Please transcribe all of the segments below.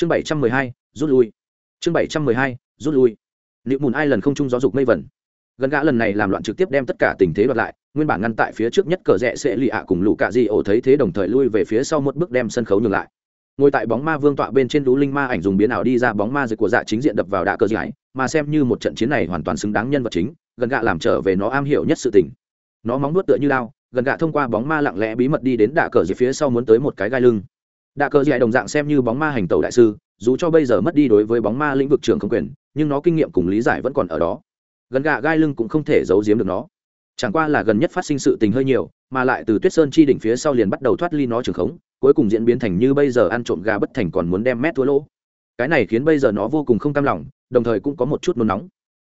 chương bảy trăm mười hai, rút lui. Chương bảy trăm mười hai, rút lui. Liệu mùn ai lần không chung gió dục mây vẩn gần gã lần này làm loạn trực tiếp đem tất cả tình thế đoạt lại, nguyên bản ngăn tại phía trước nhất cờ rẽ sẽ lì ạ cùng lũ cạ di ổ thấy thế đồng thời lui về phía sau một bước đem sân khấu nhường lại. Ngồi tại bóng ma vương tọa bên trên lũ linh ma ảnh dùng biến ảo đi ra bóng ma dịch của dạ chính diện đập vào đạ cờ giải, mà xem như một trận chiến này hoàn toàn xứng đáng nhân vật chính, gần gạ làm trở về nó am hiểu nhất sự tình. Nó móng nuốt tựa như lao gần gạ thông qua bóng ma lặng lẽ bí mật đi đến đạ cờ dưới phía sau muốn tới một cái gai lưng đạ cờ dạy đồng dạng xem như bóng ma hành tẩu đại sư, dù cho bây giờ mất đi đối với bóng ma lĩnh vực trường không quyền, nhưng nó kinh nghiệm cùng lý giải vẫn còn ở đó. Gần gạ gai lưng cũng không thể giấu giếm được nó. Chẳng qua là gần nhất phát sinh sự tình hơi nhiều, mà lại từ tuyết sơn chi đỉnh phía sau liền bắt đầu thoát ly nó trường khống, cuối cùng diễn biến thành như bây giờ ăn trộm gà bất thành còn muốn đem mét thua lỗ. Cái này khiến bây giờ nó vô cùng không cam lòng, đồng thời cũng có một chút nôn nóng.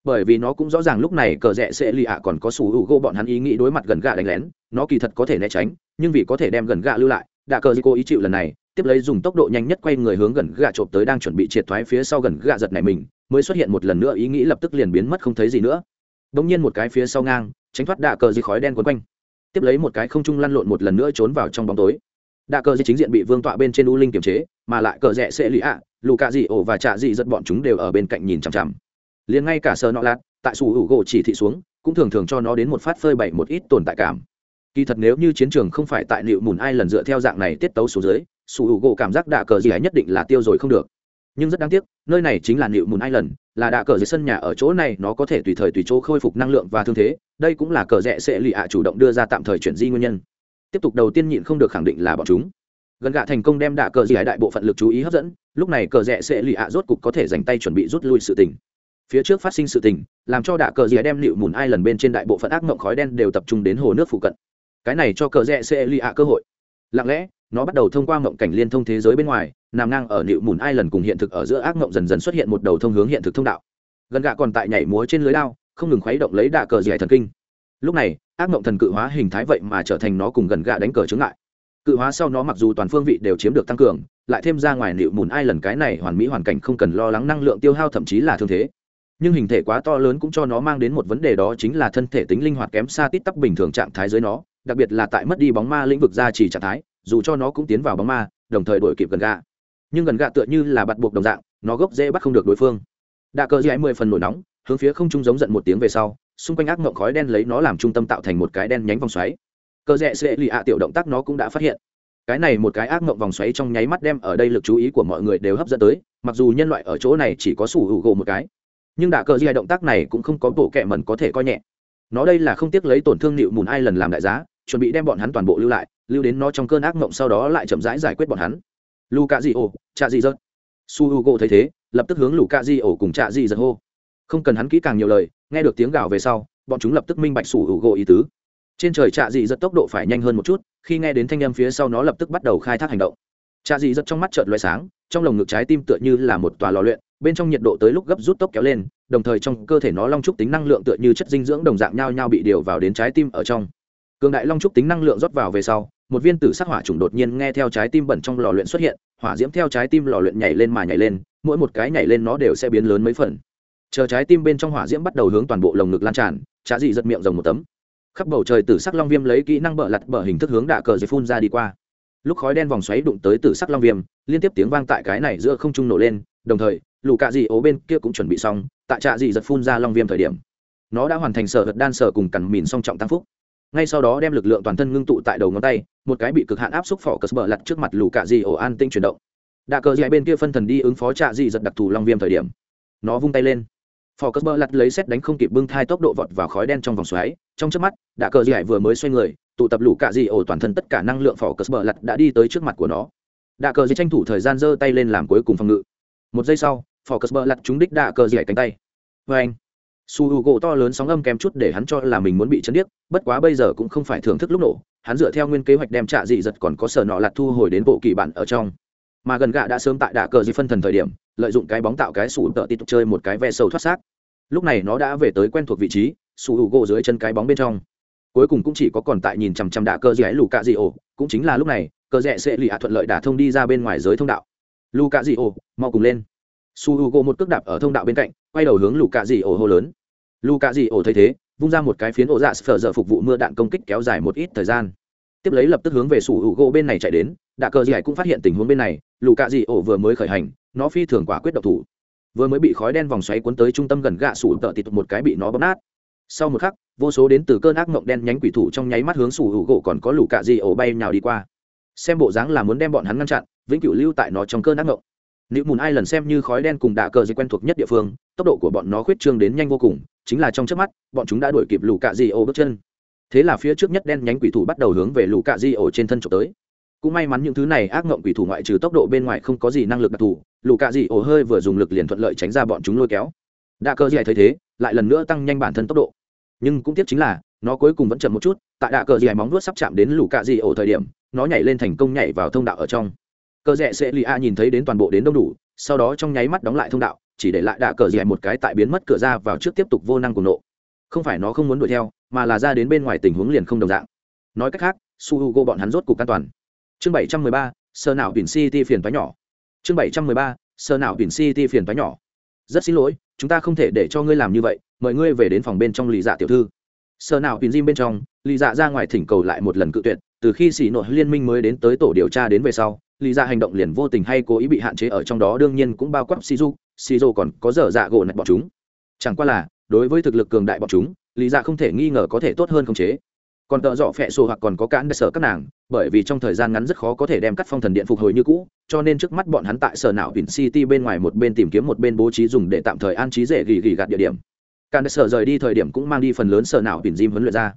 Bởi vì nó cũng rõ ràng lúc này cờ rẽ sẽ lì ạ còn có sủ hữu gô bọn hắn ý nghĩ đối mặt gần gạ đánh lén, nó kỳ thật có thể né tránh, nhưng vì có thể đem gần gạ lưu lại, đạ cờ cô ý chịu lần này tiếp lấy dùng tốc độ nhanh nhất quay người hướng gần gạ trộm tới đang chuẩn bị triệt thoái phía sau gần gạ giật này mình, mới xuất hiện một lần nữa ý nghĩ lập tức liền biến mất không thấy gì nữa. Bỗng nhiên một cái phía sau ngang, tránh thoát đạ cờ dưới khói đen quấn quanh. Tiếp lấy một cái không trung lăn lộn một lần nữa trốn vào trong bóng tối. Đạ cờ dưới chính diện bị vương tọa bên trên u linh kiềm chế, mà lại cờ rẽ sẽ lì ạ lù cạ dị ổ và trạ dị giật bọn chúng đều ở bên cạnh nhìn chằm chằm. Liền ngay cả sờ nọ lạt, tại sủ hữu gỗ chỉ thị xuống, cũng thường thường cho nó đến một phát phơi bày một ít tồn tại cảm. Kỳ thật nếu như chiến trường không phải tại liệu mùn ai lần dựa theo dạng này tiết tấu số dưới sủ hữu gỗ cảm giác đạ cờ gì ấy nhất định là tiêu rồi không được. Nhưng rất đáng tiếc, nơi này chính là liệu mùn ai lần là đạ cờ dưới sân nhà ở chỗ này, nó có thể tùy thời tùy chỗ khôi phục năng lượng và thương thế. Đây cũng là cờ rẽ sẽ lì ạ chủ động đưa ra tạm thời chuyển di nguyên nhân. Tiếp tục đầu tiên nhịn không được khẳng định là bọn chúng. Gần gạ thành công đem đạ cờ gì đại bộ phận lực chú ý hấp dẫn, lúc này cờ rẽ sẽ lì ạ rốt cục có thể dành tay chuẩn bị rút lui sự tình. Phía trước phát sinh sự tình, làm cho đạ cờ gì đem liệu mùn ai lần bên trên đại bộ phận ác mộng khói đen đều tập trung đến hồ nước phụ cận. Cái này cho cờ rẽ sẽ lì ạ cơ hội. Lặng lẽ nó bắt đầu thông qua mộng cảnh liên thông thế giới bên ngoài, nằm ngang ở liệu mùn ai lần cùng hiện thực ở giữa ác mộng dần dần xuất hiện một đầu thông hướng hiện thực thông đạo. Gần gạ còn tại nhảy múa trên lưới lao không ngừng khuấy động lấy đạ cờ dẻ thần kinh. Lúc này, ác mộng thần cự hóa hình thái vậy mà trở thành nó cùng gần gạ đánh cờ chướng lại cự hóa sau nó mặc dù toàn phương vị đều chiếm được tăng cường, lại thêm ra ngoài liệu mùn ai lần cái này hoàn mỹ hoàn cảnh không cần lo lắng năng lượng tiêu hao thậm chí là thương thế. Nhưng hình thể quá to lớn cũng cho nó mang đến một vấn đề đó chính là thân thể tính linh hoạt kém xa tít tắp bình thường trạng thái dưới nó, đặc biệt là tại mất đi bóng ma lĩnh vực gia trì trạng thái dù cho nó cũng tiến vào bóng ma, đồng thời đổi kịp gần gạ nhưng gần gạ tựa như là bắt buộc đồng dạng, nó gốc dễ bắt không được đối phương. Đạ cờ dãi mười phần nổi nóng, hướng phía không trung giống giận một tiếng về sau, xung quanh ác mộng khói đen lấy nó làm trung tâm tạo thành một cái đen nhánh vòng xoáy. Cờ rẽ sẽ lì ạ tiểu động tác nó cũng đã phát hiện. Cái này một cái ác mộng vòng xoáy trong nháy mắt đem ở đây lực chú ý của mọi người đều hấp dẫn tới, mặc dù nhân loại ở chỗ này chỉ có sủ hữu gỗ một cái. Nhưng đạ cờ di động tác này cũng không có bộ kẹ mẩn có thể coi nhẹ. Nó đây là không tiếc lấy tổn thương nịu mùn ai lần làm đại giá, chuẩn bị đem bọn hắn toàn bộ lưu lại lưu đến nó trong cơn ác mộng sau đó lại chậm rãi giải quyết bọn hắn. Lu cạ di ổ chạ di dợt su h u gỗ thấy thế, lập tức hướng lù cạ di ổ cùng chạ di dợt hô. Không cần hắn kỹ càng nhiều lời, nghe được tiếng gào về sau, bọn chúng lập tức minh bạch su h u gỗ ý tứ. Trên trời trạ dị dợt tốc độ phải nhanh hơn một chút, khi nghe đến thanh âm phía sau nó lập tức bắt đầu khai thác hành động. Trạ dị dợt trong mắt trợt loay sáng, trong lồng ngực trái tim tựa như là một tòa lò luyện, bên trong nhiệt độ tới lúc gấp rút tốc kéo lên, đồng thời trong cơ thể nó long trúc tính năng lượng tựa như chất dinh dưỡng đồng dạng nhau nhau bị điều vào đến trái tim ở trong cường đại long trúc tính năng lượng rót vào về sau, một viên tử sắc hỏa trùng đột nhiên nghe theo trái tim bẩn trong lò luyện xuất hiện, hỏa diễm theo trái tim lò luyện nhảy lên mà nhảy lên, mỗi một cái nhảy lên nó đều sẽ biến lớn mấy phần. Chờ trái tim bên trong hỏa diễm bắt đầu hướng toàn bộ lồng ngực lan tràn trà dị giật miệng rồng một tấm. Khắp bầu trời tử sắc long viêm lấy kỹ năng bợ lặt bở hình thức hướng đạ cờ dây phun ra đi qua. Lúc khói đen vòng xoáy đụng tới tử sắc long viêm, liên tiếp tiếng vang tại cái này giữa không trung nổ lên, đồng thời, lũ cạ dị ố bên kia cũng chuẩn bị xong, tại trạ dị giật phun ra long viêm thời điểm, nó đã hoàn thành sở hật đan sở cùng cằn mìn song trọng tăng phúc ngay sau đó đem lực lượng toàn thân ngưng tụ tại đầu ngón tay, một cái bị cực hạn áp xúc phỏ cờ bờ lặt trước mặt lù cạ dị ổ an tinh chuyển động. Đạ cờ dạy bên kia phân thần đi ứng phó trạ dị giật đặc thù long viêm thời điểm. Nó vung tay lên. Phò cờ bơ lặt lấy xét đánh không kịp bưng thai tốc độ vọt vào khói đen trong vòng xoáy. Trong trước mắt, đạ cờ dạy vừa mới xoay người, tụ tập lũ cạ dị ổ toàn thân tất cả năng lượng phò cờ bơ lặt đã đi tới trước mặt của nó. Đạ cờ dạy tranh thủ thời gian giơ tay lên làm cuối cùng phòng ngự. Một giây sau phò cờ bơ lặt trúng đích đạ cờ dạy cánh tay. Vê anh su h u gỗ to lớn sóng âm kém chút để hắn cho là mình muốn bị chấn điếc, bất quá bây giờ cũng không phải thưởng thức lúc nổ, hắn dựa theo nguyên kế hoạch đem trạ dị giật còn có sở nọ lạt thu hồi đến bộ kỳ bản ở trong. Mà gần gạ đã sớm tại đạ cờ di phân thần thời điểm, lợi dụng cái bóng tạo cái sủ tợ tít chơi một cái ve sâu thoát xác. Lúc này nó đã về tới quen thuộc vị trí, su h u gỗ dưới chân cái bóng bên trong. Cuối cùng cũng chỉ có còn tại nhìn chằm chằm đạ cơ di ấy lù cạ dị ổ cũng chính là lúc này cơ rẽ sẽ lì ạ thuận lợi đả thông đi ra bên ngoài giới thông đạo. Lù cạ dị ổ mau cùng lên. Su h u gỗ một cước đạp ở thông đạo bên cạnh quay đầu hướng lù cạ dị ổ hô lớn. Lù cạ dị ổ thấy thế, vung ra một cái phiến ổ dạ phở dở phục vụ mưa đạn công kích kéo dài một ít thời gian. Tiếp lấy lập tức hướng về sủ hữu gỗ bên này chạy đến, đạ cờ dị cũng phát hiện tình huống bên này lù cạ dị ổ vừa mới khởi hành, nó phi thường quả quyết độc thủ. Vừa mới bị khói đen vòng xoáy cuốn tới trung tâm gần gạ sủ tợ tịt một cái bị nó bóp nát. Sau một khắc, vô số đến từ cơn ác mộng đen nhánh quỷ thủ trong nháy mắt hướng sủ hữu gỗ còn có lù cạ dị ổ bay nhào đi qua. Xem bộ dáng là muốn đem bọn hắn ngăn chặn, vĩnh cửu lưu tại nó trong cơn ác mộng nữ mùn ai lần xem như khói đen cùng đạ cờ dây quen thuộc nhất địa phương, tốc độ của bọn nó khuyết trương đến nhanh vô cùng, chính là trong trước mắt, bọn chúng đã đuổi kịp lũ cạ di ổ bước chân. Thế là phía trước nhất đen nhánh quỷ thủ bắt đầu hướng về lũ cạ di ổ trên thân trộm tới. Cũng may mắn những thứ này ác ngộng quỷ thủ ngoại trừ tốc độ bên ngoài không có gì năng lực đặc thù, lũ cạ di ổ hơi vừa dùng lực liền thuận lợi tránh ra bọn chúng lôi kéo. Đạ cờ dây thấy thế, lại lần nữa tăng nhanh bản thân tốc độ. Nhưng cũng tiếc chính là, nó cuối cùng vẫn chậm một chút, tại đạ cờ dì móng vuốt sắp chạm đến lũ cạ di ổ thời điểm, nó nhảy lên thành công nhảy vào thông đạo ở trong cờ rẽ sẽ lì a nhìn thấy đến toàn bộ đến đông đủ, sau đó trong nháy mắt đóng lại thông đạo, chỉ để lại đạ cờ rẽ một cái tại biến mất cửa ra vào trước tiếp tục vô năng cùng nộ. Không phải nó không muốn đuổi theo, mà là ra đến bên ngoài tình huống liền không đồng dạng. Nói cách khác, su h u g o bọn hắn rốt cục an toàn. Chương bảy trăm mười ba, sơ nào biển city phiền toái nhỏ. Chương bảy trăm mười ba, sơ nào biển city phiền toái nhỏ. Rất xin lỗi, chúng ta không thể để cho ngươi làm như vậy, mời ngươi về đến phòng bên trong lì dạ tiểu thư. Sơ nào biển diêm bên trong lì dạ ra ngoài thỉnh cầu lại một lần cự tuyệt, từ khi xỉ nội liên minh mới đến tới tổ điều tra đến về sau, lì dạ hành động liền vô tình hay cố ý bị hạn chế ở trong đó, đương nhiên cũng bao quát shizu shizu còn có dở dạ gỗ nạch bọn chúng. Chẳng qua là, đối với thực lực cường đại bọn chúng lý dạ không thể nghi ngờ có thể tốt hơn khống chế. Còn tợ dọ phẹ sổ hoặc còn có cản đại sở các nàng, bởi vì trong thời gian ngắn rất khó có thể đem cắt phong thần điện phục hồi như cũ, cho nên trước mắt bọn hắn tại sở não vin city bên ngoài một bên tìm kiếm một bên bố trí dùng để tạm thời an trí dễ gỉ gỉ gạt địa điểm. Cản đại sở rời đi thời điểm cũng mang đi phần lớn sở não vin gym huấn luyện ra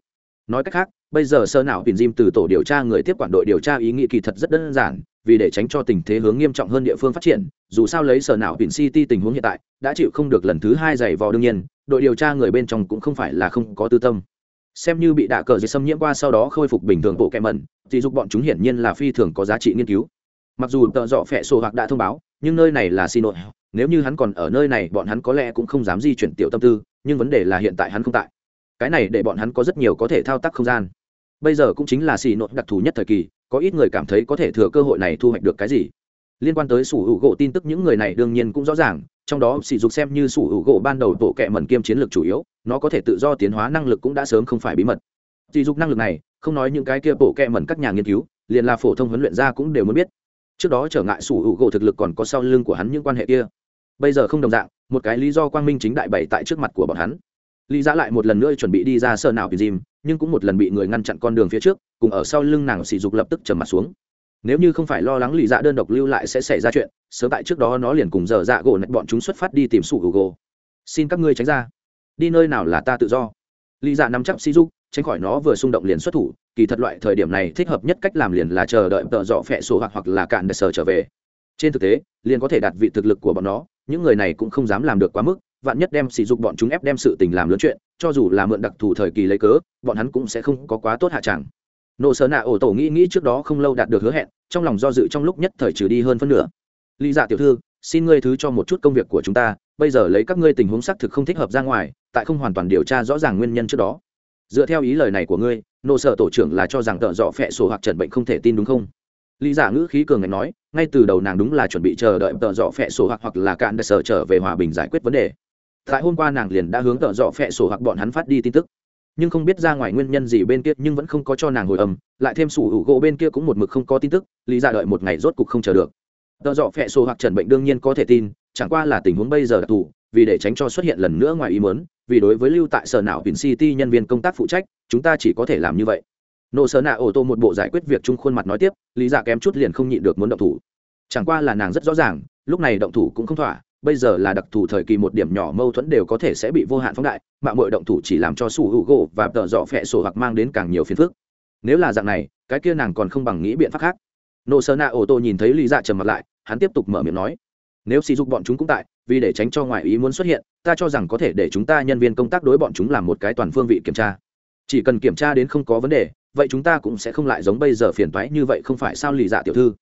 nói cách khác, bây giờ sở não vin diêm từ tổ điều tra người tiếp quản đội điều tra ý nghĩ kỳ thật rất đơn giản, vì để tránh cho tình thế hướng nghiêm trọng hơn địa phương phát triển, dù sao lấy sở não vin city tình huống hiện tại, đã chịu không được lần thứ hai giày vò đương nhiên, đội điều tra người bên trong cũng không phải là không có tư tâm. Xem như bị đạ cờ dây xâm nhiễm qua sau đó khôi phục bình thường bộ kẹ mẩn, thì dục bọn chúng hiển nhiên là phi thường có giá trị nghiên cứu. Mặc dù tợ dọ phẹ sổ hoặc đã thông báo, nhưng nơi này là xin nội nếu như hắn còn ở nơi này, bọn hắn có lẽ cũng không dám di chuyển tiểu tâm tư, nhưng vấn đề là hiện tại hắn không tại cái này để bọn hắn có rất nhiều có thể thao tác không gian. Bây giờ cũng chính là xì nội đặc thù nhất thời kỳ, có ít người cảm thấy có thể thừa cơ hội này thu hoạch được cái gì. Liên quan tới sủ hữu gỗ tin tức những người này đương nhiên cũng rõ ràng, trong đó sỉ dục xem như sủ hữu gỗ ban đầu tổ kẹ mẩn kiêm chiến lược chủ yếu, nó có thể tự do tiến hóa năng lực cũng đã sớm không phải bí mật. Sỉ dục năng lực này, không nói những cái kia bộ kẹ mẩn các nhà nghiên cứu, liền là phổ thông huấn luyện ra cũng đều muốn biết. Trước đó trở ngại sủ hữu gỗ thực lực còn có sau lưng của hắn những quan hệ kia. Bây giờ không đồng dạng, một cái lý do quang minh chính đại bày tại trước mặt của bọn hắn lý giã lại một lần nữa chuẩn bị đi ra sơ nào tìm dìm nhưng cũng một lần bị người ngăn chặn con đường phía trước, cùng ở sau lưng nàng sỉ dục lập tức trầm mặt xuống. Nếu như không phải lo lắng Lý dạ đơn độc lưu lại sẽ xảy ra chuyện, sớm tại trước đó nó liền cùng dở dạ gỗ nạch bọn chúng xuất phát đi tìm sủ google. Xin các ngươi tránh ra. Đi nơi nào là ta tự do. Lý dạ nắm chắc si dục, tránh khỏi nó vừa xung động liền xuất thủ, kỳ thật loại thời điểm này thích hợp nhất cách làm liền là chờ đợi tợ dọ phẹ sổ hoặc hoặc là cạn đất sờ trở về. Trên thực tế, liền có thể đạt vị thực lực của bọn nó, những người này cũng không dám làm được quá mức vạn nhất đem sỉ dục bọn chúng ép đem sự tình làm lớn chuyện, cho dù là mượn đặc thù thời kỳ lấy cớ, bọn hắn cũng sẽ không có quá tốt hạ chẳng. Nộ sở nạ ổ tổ nghĩ nghĩ trước đó không lâu đạt được hứa hẹn, trong lòng do dự trong lúc nhất thời trừ đi hơn phân nửa. Lý dạ tiểu thư, xin ngươi thứ cho một chút công việc của chúng ta, bây giờ lấy các ngươi tình huống xác thực không thích hợp ra ngoài, tại không hoàn toàn điều tra rõ ràng nguyên nhân trước đó. Dựa theo ý lời này của ngươi nộ sở tổ trưởng là cho rằng tợ dọ phẹ sổ hoặc trần bệnh không thể tin đúng không? Lý giả dạ ngữ khí cường ngạch nói, ngay từ đầu nàng đúng là chuẩn bị chờ đợi tợ dọ phẹ sổ hoặc hoặc là cạn đại sở trở về hòa bình giải quyết vấn đề tại hôm qua nàng liền đã hướng tợ dọ phẹ sổ hoặc bọn hắn phát đi tin tức. Nhưng không biết ra ngoài nguyên nhân gì bên kia, nhưng vẫn không có cho nàng hồi âm, lại thêm sủ hữu gỗ bên kia cũng một mực không có tin tức, lý ra đợi một ngày rốt cục không chờ được. Tợ dọ phẹ sổ hoặc trần bệnh đương nhiên có thể tin, chẳng qua là tình huống bây giờ đặc thù vì để tránh cho xuất hiện lần nữa ngoài ý mớn vì đối với lưu tại sở não biển city nhân viên công tác phụ trách, chúng ta chỉ có thể làm như vậy. Nộ sở nạ ô tô một bộ giải quyết việc chung khuôn mặt nói tiếp, lý dạ kém chút liền không nhịn được muốn động thủ. Chẳng qua là nàng rất rõ ràng, lúc này động thủ cũng không thỏa bây giờ là đặc thù thời kỳ một điểm nhỏ mâu thuẫn đều có thể sẽ bị vô hạn phóng đại, mạng mọi động thủ chỉ làm cho sủ hữu gỗ và tợ dọ phẹ sổ hoặc mang đến càng nhiều phiền phức. Nếu là dạng này, cái kia nàng còn không bằng nghĩ biện pháp khác. Nộ sơ na ô tô nhìn thấy lý dạ trầm mặt lại, hắn tiếp tục mở miệng nói, nếu sỉ dục bọn chúng cũng tại, vì để tránh cho ngoại ý muốn xuất hiện, ta cho rằng có thể để chúng ta nhân viên công tác đối bọn chúng làm một cái toàn phương vị kiểm tra. Chỉ cần kiểm tra đến không có vấn đề, vậy chúng ta cũng sẽ không lại giống bây giờ phiền toái như vậy không phải sao lì dạ tiểu thư?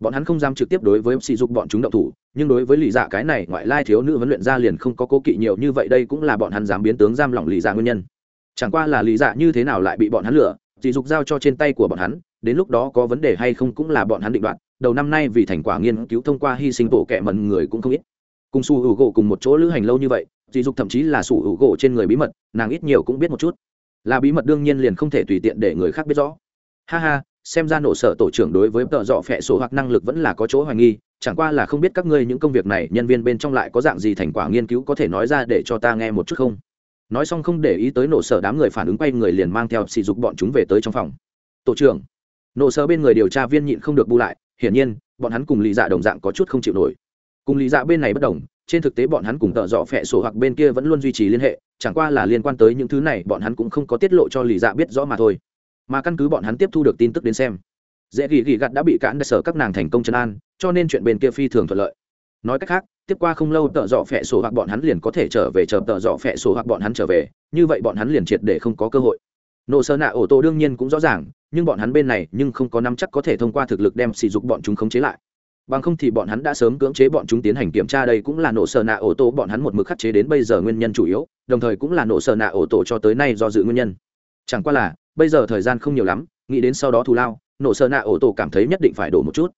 Bọn hắn không dám trực tiếp đối với sỉ dục bọn chúng động thủ, nhưng đối với lì dạ cái này ngoại lai thiếu nữ huấn luyện ra liền không có cố kỵ nhiều như vậy, đây cũng là bọn hắn dám biến tướng giam lỏng lì dạ nguyên nhân. Chẳng qua là lì dạ như thế nào lại bị bọn hắn lừa, sỉ dục giao cho trên tay của bọn hắn, đến lúc đó có vấn đề hay không cũng là bọn hắn định đoạt, đầu năm nay vì thành quả nghiên cứu thông qua hy sinh bộ kệ mẩn người cũng không ít. Cùng su hữu gỗ cùng một chỗ lữ hành lâu như vậy, sỉ dục thậm chí là su hữu gỗ trên người bí mật, nàng ít nhiều cũng biết một chút. Là bí mật đương nhiên liền không thể tùy tiện để người khác biết rõ. Ha ha xem ra nổ sở tổ trưởng đối với tợ dọ phẹ sổ hoặc năng lực vẫn là có chỗ hoài nghi, chẳng qua là không biết các ngươi những công việc này nhân viên bên trong lại có dạng gì thành quả nghiên cứu có thể nói ra để cho ta nghe một chút không? Nói xong không để ý tới nổ sở đám người phản ứng quay người liền mang theo sỉ dục bọn chúng về tới trong phòng. Tổ trưởng, nổ sở bên người điều tra viên nhịn không được bu lại, hiển nhiên, bọn hắn cùng lý dạ đồng dạng có chút không chịu nổi. Cùng lý dạ bên này bất đồng, trên thực tế bọn hắn cùng tợ dọ phẹ sổ hoặc bên kia vẫn luôn duy trì liên hệ, chẳng qua là liên quan tới những thứ này bọn hắn cũng không có tiết lộ cho lý dạ biết rõ mà thôi mà căn cứ bọn hắn tiếp thu được tin tức đến xem, dễ ghi ghi gặt đã bị cản sở các nàng thành công chân an, cho nên chuyện bên kia phi thường thuận lợi. Nói cách khác, tiếp qua không lâu tợ dọ phẹ sổ hoặc bọn hắn liền có thể trở về chờ tợ dọ phẹ sổ hoặc bọn hắn trở về, như vậy bọn hắn liền triệt để không có cơ hội. Nổ sơ nạ ổ tô đương nhiên cũng rõ ràng, nhưng bọn hắn bên này nhưng không có nắm chắc có thể thông qua thực lực đem sỉ dục bọn chúng khống chế lại. Bằng không thì bọn hắn đã sớm cưỡng chế bọn chúng tiến hành kiểm tra đây cũng là nổ sơ nạ ổ tô bọn hắn một mực khắc chế đến bây giờ nguyên nhân chủ yếu, đồng thời cũng là nổ sơ nạ ổ tổ cho tới nay do dự nguyên nhân. Chẳng qua là bây giờ thời gian không nhiều lắm, nghĩ đến sau đó thù lao, nổ sơ nạ ổ tổ cảm thấy nhất định phải đổ một chút.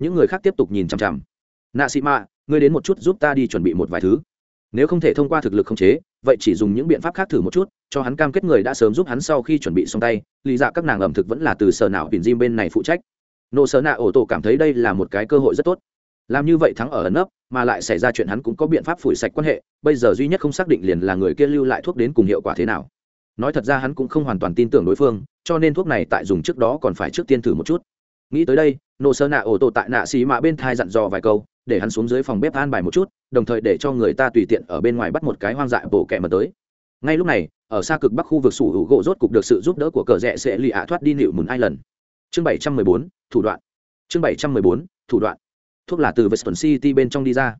Những người khác tiếp tục nhìn chằm chằm. Nạ sĩ mạ, ngươi đến một chút giúp ta đi chuẩn bị một vài thứ. Nếu không thể thông qua thực lực khống chế, vậy chỉ dùng những biện pháp khác thử một chút, cho hắn cam kết người đã sớm giúp hắn sau khi chuẩn bị xong tay. Lý dạ các nàng ẩm thực vẫn là từ sở nào biển diêm bên này phụ trách. Nộ sở nạ ổ tổ cảm thấy đây là một cái cơ hội rất tốt. Làm như vậy thắng ở ẩn nấp, mà lại xảy ra chuyện hắn cũng có biện pháp phủi sạch quan hệ, bây giờ duy nhất không xác định liền là người kia lưu lại thuốc đến cùng hiệu quả thế nào nói thật ra hắn cũng không hoàn toàn tin tưởng đối phương, cho nên thuốc này tại dùng trước đó còn phải trước tiên thử một chút. Nghĩ tới đây nổ sơ nạ ổ tổ tại nạ xì mạ bên thai dặn dò vài câu, để hắn xuống dưới phòng bếp an bài một chút, đồng thời để cho người ta tùy tiện ở bên ngoài bắt một cái hoang dại bổ kẹ mật tới. Ngay lúc này, ở xa cực bắc khu vực sủ hữu gỗ rốt cục được sự giúp đỡ của cờ rẽ sẽ lì ạ thoát đi nịu mùn ai lần chương bảy trăm mười bốn, thủ đoạn. Chương bảy trăm mười bốn, thủ đoạn. Thuốc là từ western city bên trong đi ra.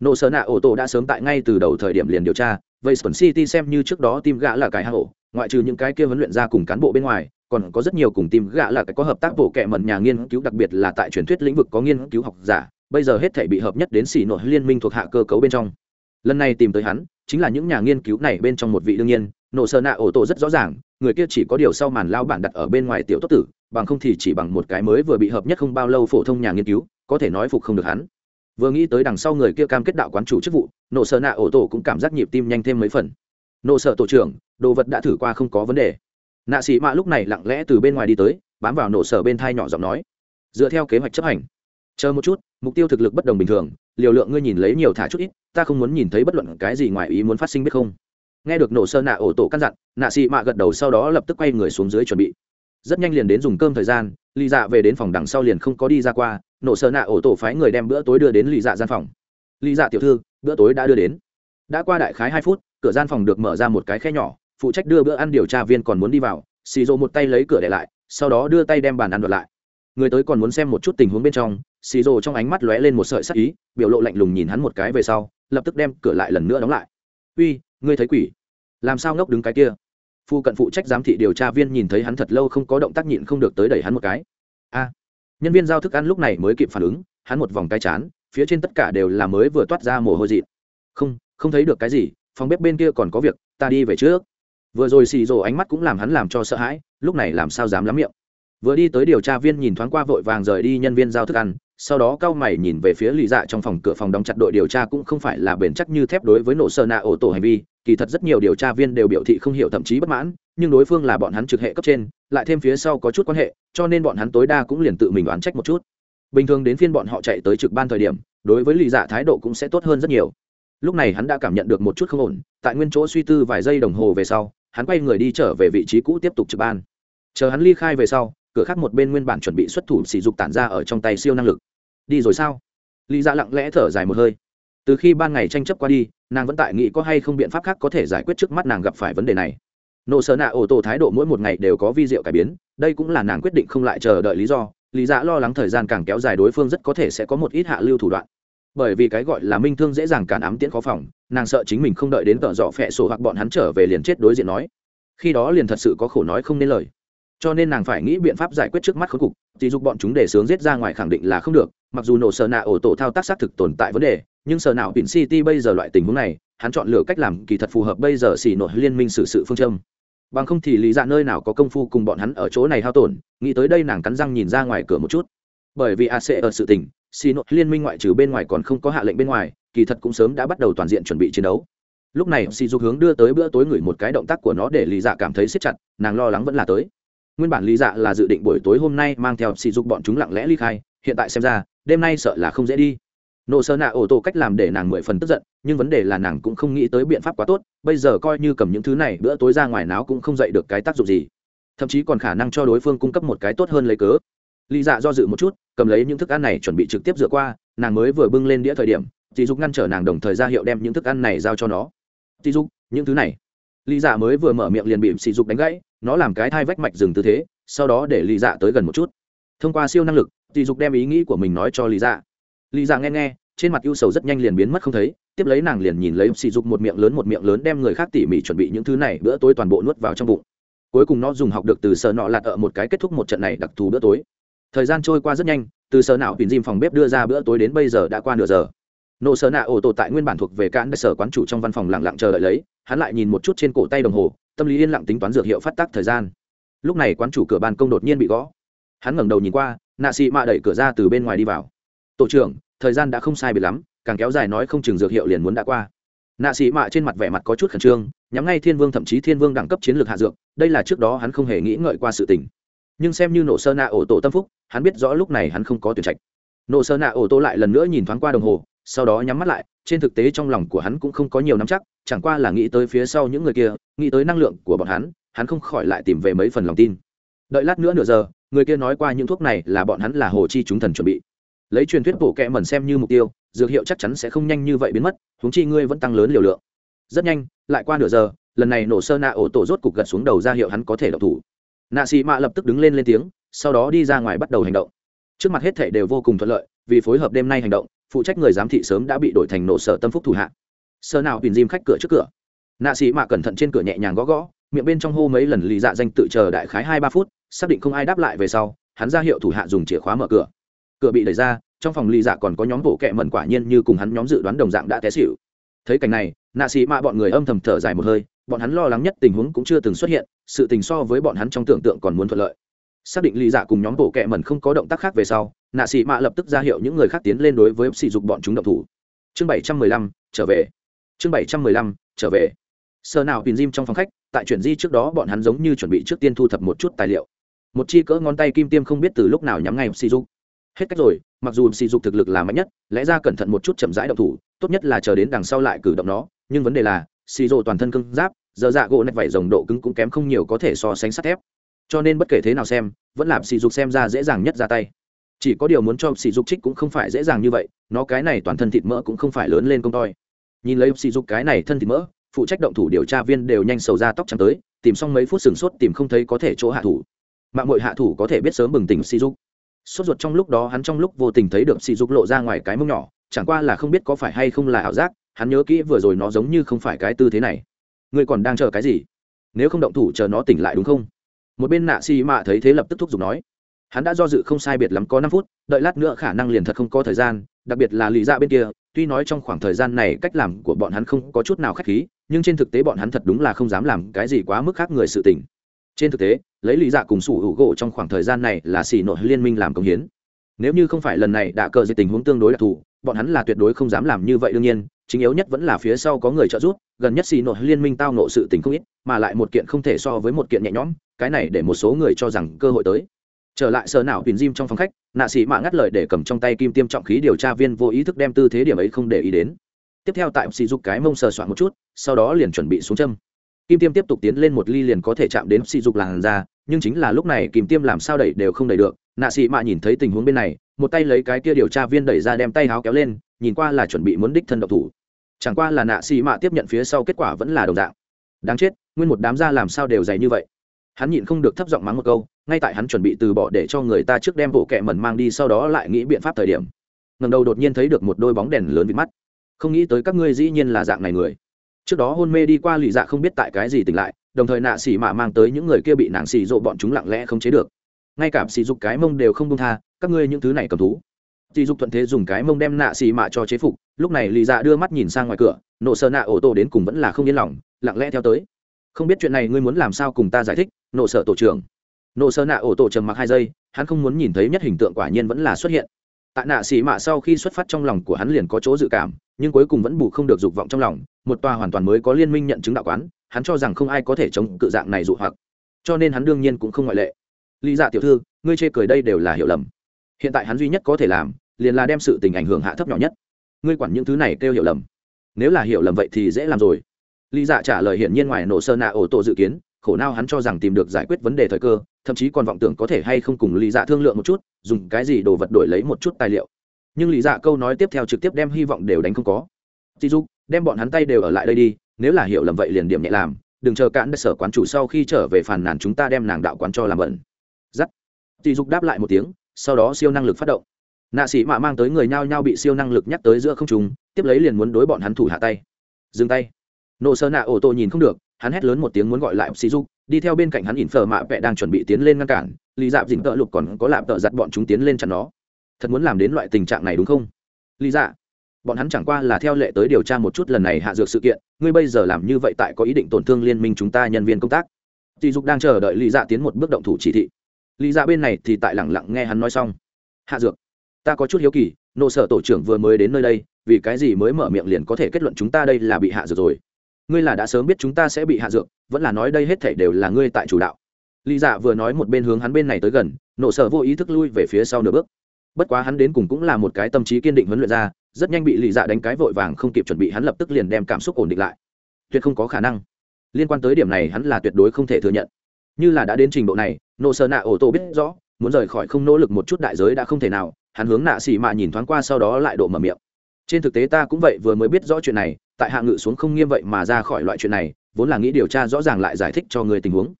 Nộ sở nạ ổ tổ đã sớm tại ngay từ đầu thời điểm liền điều tra, western city xem như trước đó tim gã là cái hang ổ ngoại trừ những cái kia huấn luyện ra cùng cán bộ bên ngoài, còn có rất nhiều cùng tìm gã là cái có hợp tác bộ kệ mẩn nhà nghiên cứu, đặc biệt là tại truyền thuyết lĩnh vực có nghiên cứu học giả, bây giờ hết thể bị hợp nhất đến xỉ nội liên minh thuộc hạ cơ cấu bên trong. Lần này tìm tới hắn, chính là những nhà nghiên cứu này bên trong một vị đương nhiên nộ sơ nạ ổ tổ rất rõ ràng, người kia chỉ có điều sau màn lao bản đặt ở bên ngoài tiểu tốt tử, bằng không thì chỉ bằng một cái mới vừa bị hợp nhất không bao lâu phổ thông nhà nghiên cứu, có thể nói phục không được hắn. Vừa nghĩ tới đằng sau người kia cam kết đạo quán chủ chức vụ nộ sơ nạ ổ tổ cũng cảm giác nhịp tim nhanh thêm mấy phần nộ sợ tổ trưởng, đồ vật đã thử qua không có vấn đề. Nạ sĩ mạ lúc này lặng lẽ từ bên ngoài đi tới, bám vào nổ sở bên thai nhỏ giọng nói. Dựa theo kế hoạch chấp hành. Chờ một chút, mục tiêu thực lực bất đồng bình thường, liều lượng ngươi nhìn lấy nhiều thả chút ít, ta không muốn nhìn thấy bất luận cái gì ngoài ý muốn phát sinh biết không. Nghe được nổ sơ nạ ổ tổ căn dặn, nạ xị mạ gật đầu sau đó lập tức quay người xuống dưới chuẩn bị. Rất nhanh liền đến dùng cơm thời gian, lì dạ về đến phòng đằng sau liền không có đi ra qua nổ sơ nạ ổ tổ phái người đem bữa tối đưa đến lì dạ gian phòng. Lì dạ tiểu thư, bữa tối đã đưa đến. Đã qua đại khái hai phút cửa gian phòng được mở ra một cái khe nhỏ, phụ trách đưa bữa ăn điều tra viên còn muốn đi vào xì rộ một tay lấy cửa để lại, sau đó đưa tay đem bàn ăn đoạt lại. Người tới còn muốn xem một chút tình huống bên trong xì rồ trong ánh mắt lóe lên một sợi sắc ý, biểu lộ lạnh lùng nhìn hắn một cái về sau, lập tức đem cửa lại lần nữa đóng lại. Uy, ngươi thấy quỷ? Làm sao ngốc đứng cái kia? Phu cận phụ trách giám thị điều tra viên nhìn thấy hắn thật lâu không có động tác nhịn không được tới đẩy hắn một cái. A. Nhân viên giao thức ăn lúc này mới kịp phản ứng, hắn một vòng tay chán, phía trên tất cả đều là mới vừa toát ra mồ hôi dị không không thấy được cái gì phòng bếp bên kia còn có việc, ta đi về trước. Vừa rồi xì rồ ánh mắt cũng làm hắn làm cho sợ hãi, lúc này làm sao dám lắm miệng. Vừa đi tới điều tra viên nhìn thoáng qua vội vàng rời đi nhân viên giao thức ăn, sau đó cao mày nhìn về phía lì dạ trong phòng cửa phòng đóng chặt đội điều tra cũng không phải là bền chắc như thép đối với nổ sơ nạ ổ tổ hành vi, kỳ thật rất nhiều điều tra viên đều biểu thị không hiểu thậm chí bất mãn, nhưng đối phương là bọn hắn trực hệ cấp trên, lại thêm phía sau có chút quan hệ, cho nên bọn hắn tối đa cũng liền tự mình đoán trách một chút. Bình thường đến phiên bọn họ chạy tới trực ban thời điểm, đối với lì dạ thái độ cũng sẽ tốt hơn rất nhiều lúc này hắn đã cảm nhận được một chút không ổn, tại nguyên chỗ suy tư vài giây đồng hồ về sau, hắn quay người đi trở về vị trí cũ tiếp tục trực ban. Chờ hắn ly khai về sau, cửa khác một bên nguyên bản chuẩn bị xuất thủ sỉ dục tản ra ở trong tay siêu năng lực. Đi rồi sao? Lý ra lặng lẽ thở dài một hơi. Từ khi ban ngày tranh chấp qua đi, nàng vẫn tại nghĩ có hay không biện pháp khác có thể giải quyết trước mắt nàng gặp phải vấn đề này. Nộ sợ nạ ổ tổ thái độ mỗi một ngày đều có vi diệu cải biến, đây cũng là nàng quyết định không lại chờ đợi lý do. Lý dạ lo lắng thời gian càng kéo dài đối phương rất có thể sẽ có một ít hạ lưu thủ đoạn bởi vì cái gọi là minh thương dễ dàng cản ám tiễn khó phòng, nàng sợ chính mình không đợi đến tợ dọ phẹ sổ hoặc bọn hắn trở về liền chết đối diện nói. Khi đó liền thật sự có khổ nói không nên lời. Cho nên nàng phải nghĩ biện pháp giải quyết trước mắt khối cục, thì dục bọn chúng để sướng giết ra ngoài khẳng định là không được, mặc dù nổ sờ nạ ổ tổ thao tác xác thực tồn tại vấn đề, nhưng sờ nào biển city bây giờ loại tình huống này, hắn chọn lựa cách làm kỳ thật phù hợp bây giờ xỉ nội liên minh xử sự phương châm. Bằng không thì lý dạ nơi nào có công phu cùng bọn hắn ở chỗ này hao tổn, nghĩ tới đây nàng cắn răng nhìn ra ngoài cửa một chút. Bởi vì a sẽ ở sự tình Xin nội liên minh ngoại trừ bên ngoài còn không có hạ lệnh bên ngoài, kỳ thật cũng sớm đã bắt đầu toàn diện chuẩn bị chiến đấu. Lúc này, xì dục hướng đưa tới bữa tối ngửi một cái động tác của nó để lý dạ cảm thấy siết chặt, nàng lo lắng vẫn là tới. Nguyên bản lý dạ là dự định buổi tối hôm nay mang theo xì dục bọn chúng lặng lẽ ly khai, hiện tại xem ra, đêm nay sợ là không dễ đi. Nộ sơ nạ ổ tổ cách làm để nàng mười phần tức giận, nhưng vấn đề là nàng cũng không nghĩ tới biện pháp quá tốt, bây giờ coi như cầm những thứ này bữa tối ra ngoài náo cũng không dậy được cái tác dụng gì. Thậm chí còn khả năng cho đối phương cung cấp một cái tốt hơn lấy cớ. Lý dạ do dự một chút cầm lấy những thức ăn này chuẩn bị trực tiếp dựa qua, nàng mới vừa bưng lên đĩa thời điểm dì dục ngăn trở nàng đồng thời ra hiệu đem những thức ăn này giao cho nó. Dì dục, những thứ này. Lý dạ mới vừa mở miệng liền bị sỉ dục đánh gãy, nó làm cái thai vách mạch dừng tư thế, sau đó để lý dạ tới gần một chút. Thông qua siêu năng lực dì dục đem ý nghĩ của mình nói cho lý dạ. Lý dạ nghe nghe, trên mặt ưu sầu rất nhanh liền biến mất không thấy, tiếp lấy nàng liền nhìn lấy sỉ dục một miệng lớn một miệng lớn đem người khác tỉ mỉ chuẩn bị những thứ này bữa tối toàn bộ nuốt vào trong bụng. Cuối cùng nó dùng học được từ sở nọ lạt ở một cái kết thúc một trận này đặc thù bữa tối thời gian trôi qua rất nhanh, từ sở nào tìm dìm phòng bếp đưa ra bữa tối đến bây giờ đã qua nửa giờ. Nộ sở nạ ổ tổ tại nguyên bản thuộc về cán sở quán chủ trong văn phòng lặng lặng chờ đợi lấy, hắn lại nhìn một chút trên cổ tay đồng hồ, tâm lý yên lặng tính toán dược hiệu phát tác thời gian. Lúc này quán chủ cửa ban công đột nhiên bị gõ. Hắn ngẩng đầu nhìn qua, nạ xị mạ đẩy cửa ra từ bên ngoài đi vào. Tổ trưởng, thời gian đã không sai biệt lắm, càng kéo dài nói không chừng dược hiệu liền muốn đã qua. Nạ sĩ mạ trên mặt vẻ mặt có chút khẩn trương, nhắm ngay thiên vương thậm chí thiên vương đẳng cấp chiến lược hạ dược, đây là trước đó hắn không hề nghĩ ngợi qua sự tình nhưng xem như nổ sơ nạ ổ tổ tâm phúc, hắn biết rõ lúc này hắn không có tuyển trạch. Nổ sơ nạ ổ tổ lại lần nữa nhìn thoáng qua đồng hồ, sau đó nhắm mắt lại, trên thực tế trong lòng của hắn cũng không có nhiều nắm chắc, chẳng qua là nghĩ tới phía sau những người kia, nghĩ tới năng lượng của bọn hắn hắn không khỏi lại tìm về mấy phần lòng tin. Đợi lát nữa nửa giờ, người kia nói qua những thuốc này là bọn hắn là hồ chi chúng thần chuẩn bị. Lấy truyền thuyết bổ kẹ mẩn xem như mục tiêu, dược hiệu chắc chắn sẽ không nhanh như vậy biến mất, huống chi ngươi vẫn tăng lớn liều lượng. Rất nhanh, lại qua nửa giờ, lần này nổ sơ nạ ổ tổ rốt cục gật xuống đầu ra hiệu hắn có thể độc thủ nạ xì mạ lập tức đứng lên lên tiếng, sau đó đi ra ngoài bắt đầu hành động. Trước mặt hết thể đều vô cùng thuận lợi, vì phối hợp đêm nay hành động, phụ trách người giám thị sớm đã bị đổi thành nổ sở tâm phúc thủ hạ. Sơ nào tìm diêm khách cửa trước cửa. Nạ sĩ mạ cẩn thận trên cửa nhẹ nhàng gõ gõ, miệng bên trong hô mấy lần lì dạ danh tự chờ đại khái hai ba phút, xác định không ai đáp lại về sau, hắn ra hiệu thủ hạ dùng chìa khóa mở cửa. Cửa bị đẩy ra, trong phòng lì dạ còn có nhóm bộ kẹ mẩn quả nhiên như cùng hắn nhóm dự đoán đồng dạng đã té xịu thấy cảnh này, nạ sĩ mạ bọn người âm thầm thở dài một hơi bọn hắn lo lắng nhất tình huống cũng chưa từng xuất hiện, sự tình so với bọn hắn trong tưởng tượng còn muốn thuận lợi. Xác định Lý dạ cùng nhóm bộ kệ mẩn không có động tác khác về sau, nạ sĩ mạ lập tức ra hiệu những người khác tiến lên đối với sỉ dục bọn chúng động thủ. Chương bảy trăm mười lăm, trở về. Chương bảy trăm mười lăm, trở về. Sờ nào tìm diêm trong phòng khách, tại chuyển di trước đó bọn hắn giống như chuẩn bị trước tiên thu thập một chút tài liệu. Một chi cỡ ngón tay kim tiêm không biết từ lúc nào nhắm ngay sỉ dục. Hết cách rồi, mặc dù sỉ dục thực lực là mạnh nhất, lẽ ra cẩn thận một chút chậm rãi động thủ, tốt nhất là chờ đến đằng sau lại cử động nó, nhưng vấn đề là xì rồ toàn thân cứng giáp giờ dạ gỗ nạch vảy rồng độ cứng cũng kém không nhiều có thể so sánh sắt thép. Cho nên bất kể thế nào xem, vẫn làm sỉ dục xem ra dễ dàng nhất ra tay. Chỉ có điều muốn cho sỉ dục trích cũng không phải dễ dàng như vậy, nó cái này toàn thân thịt mỡ cũng không phải lớn lên công toi. Nhìn lấy sỉ dục cái này thân thịt mỡ, phụ trách động thủ điều tra viên đều nhanh sầu ra tóc trắng tới, tìm xong mấy phút sừng sốt tìm không thấy có thể chỗ hạ thủ. Mạng mội hạ thủ có thể biết sớm bừng tỉnh sỉ dục. Sốt ruột trong lúc đó hắn trong lúc vô tình thấy được sỉ dục lộ ra ngoài cái mông nhỏ, chẳng qua là không biết có phải hay không là ảo giác hắn nhớ kỹ vừa rồi nó giống như không phải cái tư thế này. Ngươi còn đang chờ cái gì? Nếu không động thủ chờ nó tỉnh lại đúng không? Một bên nạ xì mạ thấy thế lập tức thúc giục nói. Hắn đã do dự không sai biệt lắm có năm phút, đợi lát nữa khả năng liền thật không có thời gian, đặc biệt là lý ra dạ bên kia, tuy nói trong khoảng thời gian này cách làm của bọn hắn không có chút nào k h á c h khí, nhưng trên thực tế bọn hắn thật đúng là không dám làm cái gì quá mức khác người sự tình. Trên thực tế, lấy lý dạ cùng sủ hữu gỗ trong khoảng thời gian này là xì nội liên minh làm công hiến. Nếu như không phải lần này đã cờ dây tình huống tương đối đặc thù bọn hắn là tuyệt đối không dám làm như vậy đương nhiên, chính yếu nhất vẫn là phía sau có người trợ giúp, gần nhất xì nội liên minh tao nộ sự tình không ít, mà lại một kiện không thể so với một kiện nhẹ nhõm, cái này để một số người cho rằng cơ hội tới. Trở lại sờ nào tìm diêm trong phòng khách, nạ sĩ mạ ngắt lời để cầm trong tay kim tiêm trọng khí điều tra viên vô ý thức đem tư thế điểm ấy không để ý đến. Tiếp theo tại sỉ dục cái mông sờ soạn một chút, sau đó liền chuẩn bị xuống châm. Kim tiêm tiếp tục tiến lên một ly liền có thể chạm đến sỉ dục làn ra nhưng chính là lúc này kim tiêm làm sao đẩy đều không đẩy được nạ sĩ mạ nhìn thấy tình huống bên này, một tay lấy cái kia điều tra viên đẩy ra đem tay háo kéo lên, nhìn qua là chuẩn bị muốn đích thân độc thủ. Chẳng qua là nạ sĩ mạ tiếp nhận phía sau kết quả vẫn là đồng dạng. Đáng chết, nguyên một đám da làm sao đều dày như vậy. Hắn nhịn không được thấp giọng mắng một câu, ngay tại hắn chuẩn bị từ bỏ để cho người ta trước đem bộ kẹ mẩn mang đi sau đó lại nghĩ biện pháp thời điểm. Ngần đầu đột nhiên thấy được một đôi bóng đèn lớn vịt mắt. Không nghĩ tới các ngươi dĩ nhiên là dạng này người. Trước đó hôn mê đi qua lì dạ không biết tại cái gì tỉnh lại, đồng thời nạ xỉ mạ mang tới những người kia bị nàng xỉ rộ bọn chúng lặng lẽ không chế được ngay cả sỉ dục cái mông đều không buông tha, các ngươi những thứ này cầm thú. Sỉ dục thuận thế dùng cái mông đem nạ xì mạ cho chế phục, lúc này lì dạ đưa mắt nhìn sang ngoài cửa nộ sợ nạ ô tô đến cùng vẫn là không yên lòng, lặng lẽ theo tới. Không biết chuyện này ngươi muốn làm sao cùng ta giải thích nộ sở tổ trưởng. Nộ sợ nạ ổ tổ trầm mặc hai giây, hắn không muốn nhìn thấy nhất hình tượng quả nhiên vẫn là xuất hiện. Tạ nạ xì mạ sau khi xuất phát trong lòng của hắn liền có chỗ dự cảm, nhưng cuối cùng vẫn bù không được dục vọng trong lòng, một tòa hoàn toàn mới có liên minh nhận chứng đạo quán, hắn cho rằng không ai có thể chống cự dạng này dụ hoặc. Cho nên hắn đương nhiên cũng không ngoại lệ lý dạ tiểu thư, ngươi chê cười đây đều là hiểu lầm. Hiện tại hắn duy nhất có thể làm, liền là đem sự tình ảnh hưởng hạ thấp nhỏ nhất. Ngươi quản những thứ này kêu hiểu lầm. Nếu là hiểu lầm vậy thì dễ làm rồi. Lý dạ trả lời hiển nhiên ngoài nổ sơ nạ ổ tổ dự kiến, khổ nào hắn cho rằng tìm được giải quyết vấn đề thời cơ, thậm chí còn vọng tưởng có thể hay không cùng lý dạ thương lượng một chút, dùng cái gì đồ vật đổi lấy một chút tài liệu. Nhưng lý dạ câu nói tiếp theo trực tiếp đem hy vọng đều đánh không có. Dì dục, đem bọn hắn tay đều ở lại đây đi, nếu là hiểu lầm vậy liền điểm nhẹ làm, đừng chờ cản sở quán chủ sau khi trở về phàn nàn chúng ta đem nàng đạo quán cho làm bẩn dì dục đáp lại một tiếng, sau đó siêu năng lực phát động. Nạ sĩ mạ mang tới người nhao nhao bị siêu năng lực nhắc tới giữa không trùng tiếp lấy liền muốn đối bọn hắn thủ hạ tay. Dừng tay. Nộ sơ nạ ô tô nhìn không được, hắn hét lớn một tiếng muốn gọi lại sĩ dục, đi theo bên cạnh hắn ỉn phở mạ vẹ đang chuẩn bị tiến lên ngăn cản lì dạp dình tợ lục còn có lạp tợ giặt bọn chúng tiến lên chặn nó. Thật muốn làm đến loại tình trạng này đúng không? Lý dạ bọn hắn chẳng qua là theo lệ tới điều tra một chút lần này hạ dược sự kiện, ngươi bây giờ làm như vậy tại có ý định tổn thương liên minh chúng ta nhân viên công tác. Dì dục đang chờ đợi lý dạ tiến một bước động thủ chỉ thị lý dạ bên này thì tại lẳng lặng nghe hắn nói xong. Hạ dược, ta có chút hiếu kỳ, nộ sở tổ trưởng vừa mới đến nơi đây, vì cái gì mới mở miệng liền có thể kết luận chúng ta đây là bị hạ dược rồi? Ngươi là đã sớm biết chúng ta sẽ bị hạ dược, vẫn là nói đây hết thể đều là ngươi tại chủ đạo. Lý dạ vừa nói một bên hướng hắn bên này tới gần, nộ sở vô ý thức lui về phía sau nửa bước. Bất quá hắn đến cùng cũng là một cái tâm trí kiên định huấn luyện ra, rất nhanh bị lý dạ đánh cái vội vàng không kịp chuẩn bị hắn lập tức liền đem cảm xúc ổn định lại. Tuyệt không có khả năng. Liên quan tới điểm này hắn là tuyệt đối không thể thừa nhận như là đã đến trình độ này nộ sở nạ ổ tổ biết rõ, muốn rời khỏi không nỗ lực một chút đại giới đã không thể nào, hắn hướng nạ xỉ mạ nhìn thoáng qua sau đó lại độ mở miệng. Trên thực tế ta cũng vậy vừa mới biết rõ chuyện này, tại hạ ngự xuống không nghiêm vậy mà ra khỏi loại chuyện này, vốn là nghĩ điều tra rõ ràng lại giải thích cho người tình huống.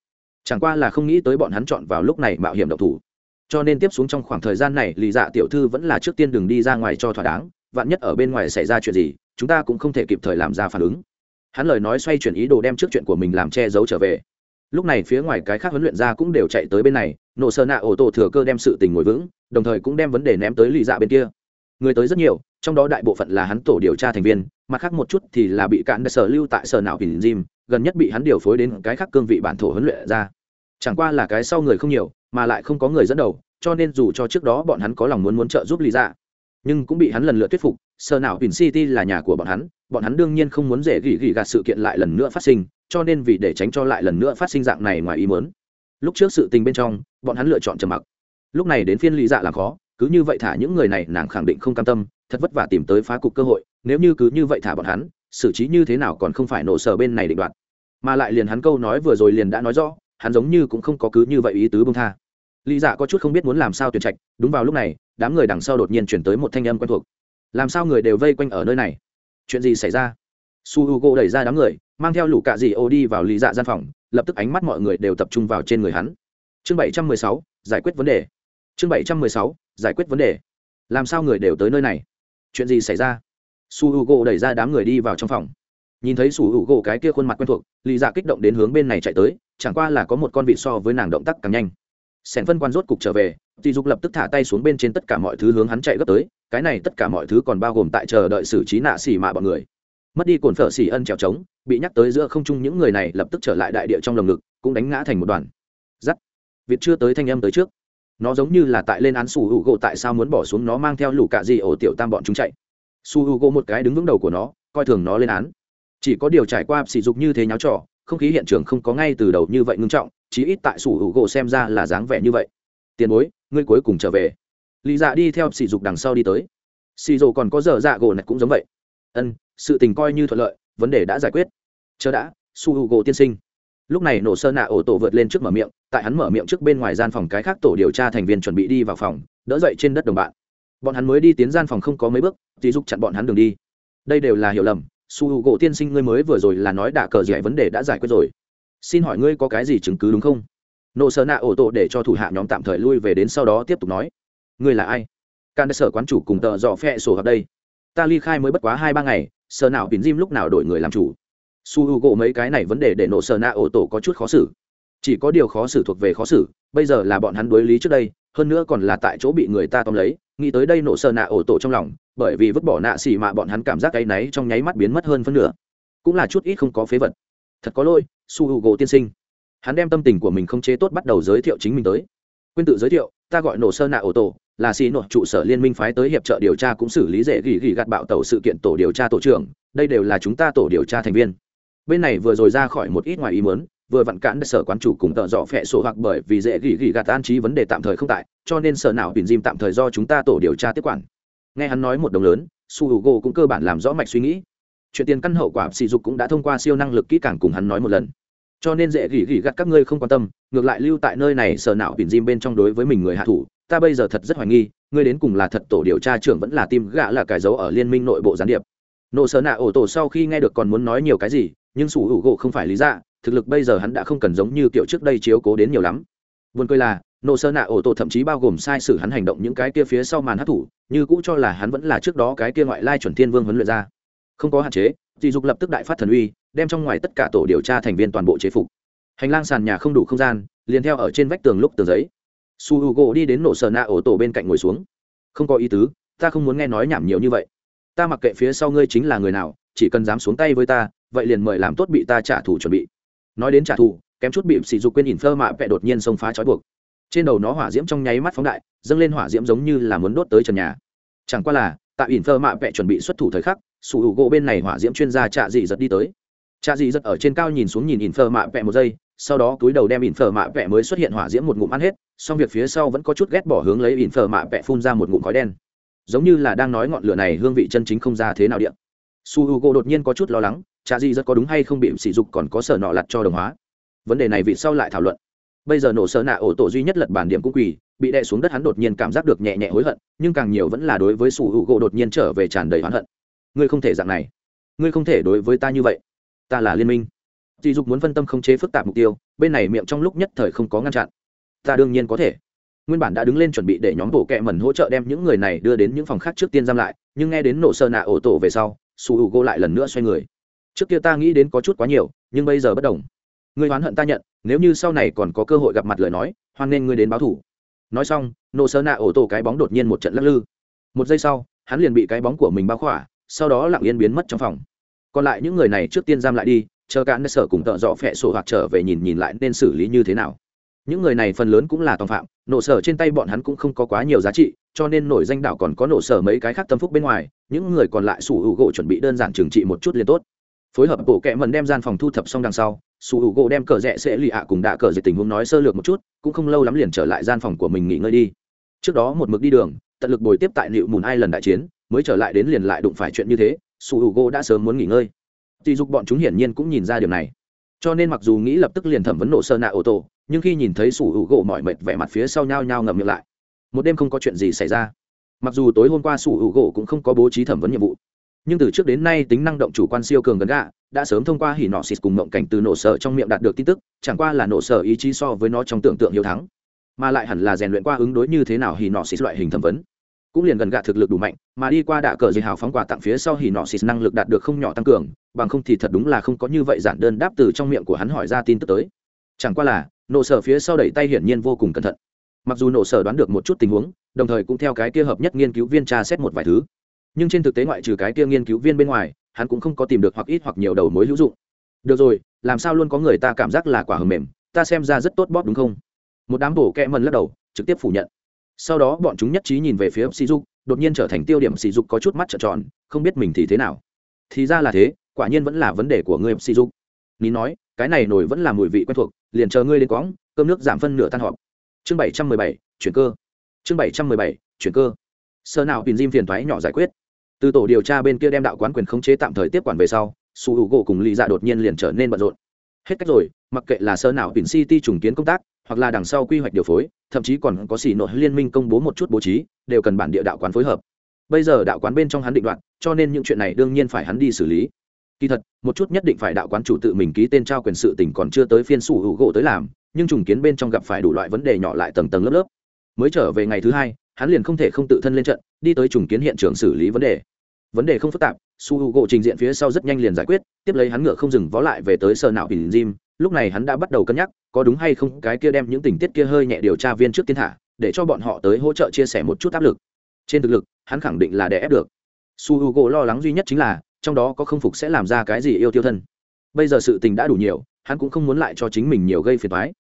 Chẳng qua là không nghĩ tới bọn hắn chọn vào lúc này mạo hiểm độc thủ. Cho nên tiếp xuống trong khoảng thời gian này, lì dạ tiểu thư vẫn là trước tiên đừng đi ra ngoài cho thỏa đáng, vạn nhất ở bên ngoài xảy ra chuyện gì, chúng ta cũng không thể kịp thời làm ra phản ứng. Hắn lời nói xoay chuyển ý đồ đem trước chuyện của mình làm che giấu trở về lúc này phía ngoài cái khác huấn luyện ra cũng đều chạy tới bên này nộ sơ nạ ổ tổ thừa cơ đem sự tình ngồi vững, đồng thời cũng đem vấn đề ném tới lì dạ bên kia. Người tới rất nhiều, trong đó đại bộ phận là hắn tổ điều tra thành viên, mặt khác một chút thì là bị cạn sở lưu tại sở nào hình gym, gần nhất bị hắn điều phối đến cái khác cương vị bản thổ huấn luyện ra chẳng qua là cái sau người không nhiều, mà lại không có người dẫn đầu, cho nên dù cho trước đó bọn hắn có lòng muốn muốn trợ giúp lý dạ nhưng cũng bị hắn lần lượt thuyết phục, sở nào hình city là nhà của bọn hắn bọn hắn đương nhiên không muốn dễ gỉ gỉ gạt sự kiện lại lần nữa phát sinh cho nên vì để tránh cho lại lần nữa phát sinh dạng này ngoài ý muốn. Lúc trước sự tình bên trong, bọn hắn lựa chọn trầm mặc. Lúc này đến phiên lý dạ làm khó, cứ như vậy thả những người này nàng khẳng định không cam tâm, thật vất vả tìm tới phá cục cơ hội, nếu như cứ như vậy thả bọn hắn, xử trí như thế nào còn không phải nổ sở bên này định đoạt. Mà lại liền hắn câu nói vừa rồi liền đã nói rõ, hắn giống như cũng không có cứ như vậy ý tứ bông tha. Lý dạ có chút không biết muốn làm sao tuyển trạch, đúng vào lúc này, đám người đằng sau đột nhiên chuyển tới một thanh âm quen thuộc. Làm sao người đều vây quanh ở nơi này? Chuyện gì xảy ra? Su h u g o đẩy ra đám người mang theo lũ cạ dị ô đi vào lý dạ gian phòng, lập tức ánh mắt mọi người đều tập trung vào trên người hắn. Chương bảy trăm mười sáu, giải quyết vấn đề. Chương bảy trăm mười sáu, giải quyết vấn đề. Làm sao người đều tới nơi này? Chuyện gì xảy ra? Su h u gỗ đẩy ra đám người đi vào trong phòng. Nhìn thấy su h u gỗ cái kia khuôn mặt quen thuộc lý dạ kích động đến hướng bên này chạy tới, chẳng qua là có một con vịt so với nàng động tác càng nhanh. Sẻn phân quan rốt cục trở về thì dục lập tức thả tay xuống bên trên tất cả mọi thứ hướng hắn chạy gấp tới, cái này tất cả mọi thứ còn bao gồm tại chờ đợi xử trí nạ xỉ mạ bọn người mất đi cồn phở xỉ ân trèo trống, bị nhắc tới giữa không trung những người này lập tức trở lại đại địa trong lồng ngực, cũng đánh ngã thành một đoàn. Giắt. Việt chưa tới thanh âm tới trước. Nó giống như là tại lên án su hữu gỗ tại sao muốn bỏ xuống nó mang theo lũ cạ gì ổ tiểu tam bọn chúng chạy. Su hữu gỗ một cái đứng vững đầu của nó, coi thường nó lên án. Chỉ có điều trải qua sỉ dục như thế nháo trò, không khí hiện trường không có ngay từ đầu như vậy ngưng trọng, chí ít tại sủ hữu gỗ xem ra là dáng vẻ như vậy. Tiền bối, ngươi cuối cùng trở về. Lý dạ đi theo sỉ dục đằng sau đi tới. Sỉ dỗ còn có dở dạ gỗ này cũng giống vậy. Ân sự tình coi như thuận lợi, vấn đề đã giải quyết. Chờ đã, su hữu gỗ tiên sinh. Lúc này nổ sơ nạ ổ tổ vượt lên trước mở miệng, tại hắn mở miệng trước bên ngoài gian phòng cái khác tổ điều tra thành viên chuẩn bị đi vào phòng, đỡ dậy trên đất đồng bạn. Bọn hắn mới đi tiến gian phòng không có mấy bước, thì giúp chặn bọn hắn đường đi. Đây đều là hiểu lầm, su h u gỗ tiên sinh ngươi mới vừa rồi là nói đạ cờ dạy vấn đề đã giải quyết rồi. Xin hỏi ngươi có cái gì chứng cứ đúng không? Nổ sơ nạ ổ tổ để cho thủ hạ nhóm tạm thời lui về đến sau đó tiếp tục nói. Ngươi là ai? Can sở quán chủ cùng tờ dọ phe sổ gặp đây. Ta ly khai mới bất quá hai ba ngày sở nào biến diêm lúc nào đổi người làm chủ. Su h u gỗ mấy cái này vấn đề để nổ sờ nạ ổ tổ có chút khó xử. Chỉ có điều khó xử thuộc về khó xử, bây giờ là bọn hắn đối lý trước đây, hơn nữa còn là tại chỗ bị người ta tóm lấy, nghĩ tới đây nổ sờ nạ ổ tổ trong lòng, bởi vì vứt bỏ nạ xì mạ bọn hắn cảm giác cái náy trong nháy mắt biến mất hơn phân nửa. Cũng là chút ít không có phế vật. Thật có lỗi, su h u gỗ tiên sinh. Hắn đem tâm tình của mình không chế tốt bắt đầu giới thiệu chính mình tới. Quên tự giới thiệu, ta gọi nổ sơ nạ ổ tổ là xì nội trụ sở liên minh phái tới hiệp trợ điều tra cũng xử lý dễ gỉ gỉ gạt bạo tàu sự kiện tổ điều tra tổ trưởng, đây đều là chúng ta tổ điều tra thành viên. Bên này vừa rồi ra khỏi một ít ngoài ý mớn vừa vặn cản sở quán chủ cùng tợ dọ phẹ sổ hoặc bởi vì dễ gỉ gỉ gạt an trí vấn đề tạm thời không tại, cho nên sở nào biển dìm tạm thời do chúng ta tổ điều tra tiếp quản. Nghe hắn nói một đồng lớn, su hugo cũng cơ bản làm rõ mạch suy nghĩ. Chuyện tiền căn hậu quả sỉ dục cũng đã thông qua siêu năng lực kỹ càng cùng hắn nói một lần. Cho nên dễ gỉ gỉ gạt các ngươi không quan tâm, ngược lại lưu tại nơi này sở não biển dìm bên trong đối với mình người hạ thủ ta bây giờ thật rất hoài nghi, ngươi đến cùng là thật tổ điều tra trưởng vẫn là tim gã là cái dấu ở liên minh nội bộ gián điệp. Nộ sở nạ ổ tổ sau khi nghe được còn muốn nói nhiều cái gì, nhưng sủ hữu gỗ không phải lý dạ thực lực bây giờ hắn đã không cần giống như kiểu trước đây chiếu cố đến nhiều lắm. Buồn cười là nộ sơ nạ ổ tổ thậm chí bao gồm sai sử hắn hành động những cái kia phía sau màn hát thủ như cũ cho là hắn vẫn là trước đó cái kia ngoại lai chuẩn thiên vương huấn luyện ra. Không có hạn chế dì dục lập tức đại phát thần uy, đem trong ngoài tất cả tổ điều tra thành viên toàn bộ chế phục. Hành lang sàn nhà không đủ không gian, liền theo ở trên vách tường lúc tường giấy su h u gỗ đi đến nổ sờ nạ ổ tổ bên cạnh ngồi xuống. Không có ý tứ, ta không muốn nghe nói nhảm nhiều như vậy. Ta mặc kệ phía sau ngươi chính là người nào, chỉ cần dám xuống tay với ta, vậy liền mời làm tốt bị ta trả thù chuẩn bị. Nói đến trả thù, kém chút bị sỉ dục quên ỉn phơ mạ vẹ đột nhiên xông phá trói buộc. Trên đầu nó hỏa diễm trong nháy mắt phóng đại, dâng lên hỏa diễm giống như là muốn đốt tới trần nhà. Chẳng qua là, tại ỉn phơ mạ vẹ chuẩn bị xuất thủ thời khắc sủ hữu gỗ bên này hỏa diễm chuyên gia trạ dị giật đi tới. Cha dị giật ở trên cao nhìn xuống nhìn ỉn phơ mạ vẹ một giây, sau đó túi đầu đem ỉn phơ mạ vẹ mới xuất hiện hỏa diễm một ngụm ăn hết, Xong việc phía sau vẫn có chút ghét bỏ hướng lấy ỉn phơ mạ vẹ phun ra một ngụm khói đen. Giống như là đang nói ngọn lửa này hương vị chân chính không ra thế nào điện. Su h u g o đột nhiên có chút lo lắng cha di rất có đúng hay không bị sỉ dục còn có sở nọ lặt cho đồng hóa? Vấn đề này vị sau lại thảo luận. Bây giờ nổ sở nạ ổ tổ duy nhất lật bản điểm cũng quỳ, bị đè xuống đất hắn đột nhiên cảm giác được nhẹ nhẹ hối hận, nhưng càng nhiều vẫn là đối với su h u g o đột nhiên trở về tràn đầy oán hận. Ngươi không thể dạng này. Ngươi không thể đối với ta như vậy ta là liên minh. Dì dục muốn phân tâm không chế phức tạp mục tiêu, bên này miệng trong lúc nhất thời không có ngăn chặn. Ta đương nhiên có thể. Nguyên bản đã đứng lên chuẩn bị để nhóm bộ kẹ mẩn hỗ trợ đem những người này đưa đến những phòng khác trước tiên giam lại, nhưng nghe đến nổ sơ nạ ổ tổ về sau, su h u g lại lần nữa xoay người. Trước kia ta nghĩ đến có chút quá nhiều, nhưng bây giờ bất đồng. Ngươi oán hận ta nhận, nếu như sau này còn có cơ hội gặp mặt lời nói, hoan nên ngươi đến báo thủ. Nói xong, nổ sơ nạ ổ tổ cái bóng đột nhiên một trận lắc lư. Một giây sau, hắn liền bị cái bóng của mình bao khỏa, sau đó lặng yên biến mất trong phòng còn lại những người này trước tiên giam lại đi, chờ cả nơi sở cùng tợ dọ phẹ sổ hoặc trở về nhìn nhìn lại nên xử lý như thế nào. Những người này phần lớn cũng là tòng phạm, nổ sở trên tay bọn hắn cũng không có quá nhiều giá trị, cho nên nổi danh đảo còn có nổ sở mấy cái khác tâm phúc bên ngoài, những người còn lại sủ hữu gỗ chuẩn bị đơn giản trừng trị một chút liền tốt. Phối hợp bộ kệ mần đem gian phòng thu thập xong đằng sau, sủ hữu gỗ đem cờ rẽ sẽ lì ạ cùng đạ cờ dịch tình huống nói sơ lược một chút, cũng không lâu lắm liền trở lại gian phòng của mình nghỉ ngơi đi. Trước đó một mực đi đường, tận lực bồi tiếp tại liệu mùn ai lần đại chiến, mới trở lại đến liền lại đụng phải chuyện như thế sủ hữu gỗ đã sớm muốn nghỉ ngơi. Tỷ dục bọn chúng hiển nhiên cũng nhìn ra điều này. Cho nên mặc dù nghĩ lập tức liền thẩm vấn nổ sơ nạ ô tô, nhưng khi nhìn thấy sủ hữu gỗ mọi mệt vẻ mặt phía sau nhao nhao ngậm miệng lại. Một đêm không có chuyện gì xảy ra. Mặc dù tối hôm qua sủ hữu gỗ cũng không có bố trí thẩm vấn nhiệm vụ, nhưng từ trước đến nay tính năng động chủ quan siêu cường gần gạ, đã sớm thông qua hỉ nọ xịt cùng mộng cảnh từ nổ sở trong miệng đạt được tin tức, chẳng qua là nổ sở ý chí so với nó trong tưởng tượng hiếu thắng, mà lại hẳn là rèn luyện qua ứng đối như thế nào hỉ nọ xịt loại hình thẩm vấn cũng liền gần gạ thực lực đủ mạnh, mà đi qua đạ cờ dây hào phóng quà tặng phía sau hỉ nọ xịt năng lực đạt được không nhỏ tăng cường, bằng không thì thật đúng là không có như vậy giản đơn đáp từ trong miệng của hắn hỏi ra tin tức tới. Chẳng qua là, nổ sở phía sau đẩy tay hiển nhiên vô cùng cẩn thận. Mặc dù nổ sở đoán được một chút tình huống, đồng thời cũng theo cái kia hợp nhất nghiên cứu viên tra xét một vài thứ. Nhưng trên thực tế ngoại trừ cái kia nghiên cứu viên bên ngoài, hắn cũng không có tìm được hoặc ít hoặc nhiều đầu mối hữu dụng. Được rồi, làm sao luôn có người ta cảm giác là quả hầm mềm, ta xem ra rất tốt bóp đúng không? Một đám bổ kẹ mần lắc đầu, trực tiếp phủ nhận sau đó bọn chúng nhất trí nhìn về phía sỉ dục đột nhiên trở thành tiêu điểm sỉ dục có chút mắt trợn tròn, không biết mình thì thế nào. Thì ra là thế, quả nhiên vẫn là vấn đề của ngươi sỉ dục ní nói, cái này nổi vẫn là mùi vị quen thuộc, liền chờ ngươi lên quãng, cơm nước giảm phân nửa tan họp. Chương bảy trăm mười bảy, chuyển cơ. Chương bảy trăm mười bảy, chuyển cơ. Sơ nào tìm diêm phiền thoái nhỏ giải quyết. Từ tổ điều tra bên kia đem đạo quán quyền khống chế tạm thời tiếp quản về sau, su hữu gỗ cùng lì dạ đột nhiên liền trở nên bận rộn. Hết cách rồi, mặc kệ là sơ nào tìm city trùng kiến công tác hoặc là đằng sau quy hoạch điều phối thậm chí còn có xỉ nội liên minh công bố một chút bố trí đều cần bản địa đạo quán phối hợp. Bây giờ đạo quán bên trong hắn định đoạt, cho nên những chuyện này đương nhiên phải hắn đi xử lý. Kỳ thật một chút nhất định phải đạo quán chủ tự mình ký tên trao quyền sự tỉnh còn chưa tới phiên sủ hữu gỗ tới làm nhưng trùng kiến bên trong gặp phải đủ loại vấn đề nhỏ lại tầng tầng lớp lớp. Mới trở về ngày thứ hai hắn liền không thể không tự thân lên trận đi tới trùng kiến hiện trường xử lý vấn đề. Vấn đề không phức tạp su h u gỗ trình diện phía sau rất nhanh liền giải quyết tiếp lấy hắn ngựa không dừng vó lại về tới sơ não bình jim lúc này hắn đã bắt đầu cân nhắc, có đúng hay không cái kia đem những tình tiết kia hơi nhẹ điều tra viên trước tiên thả, để cho bọn họ tới hỗ trợ chia sẻ một chút áp lực. Trên thực lực, hắn khẳng định là đè ép được. Su h u gỗ lo lắng duy nhất chính là, trong đó có không phục sẽ làm ra cái gì yêu tiêu thân. Bây giờ sự tình đã đủ nhiều, hắn cũng không muốn lại cho chính mình nhiều gây phiền thoái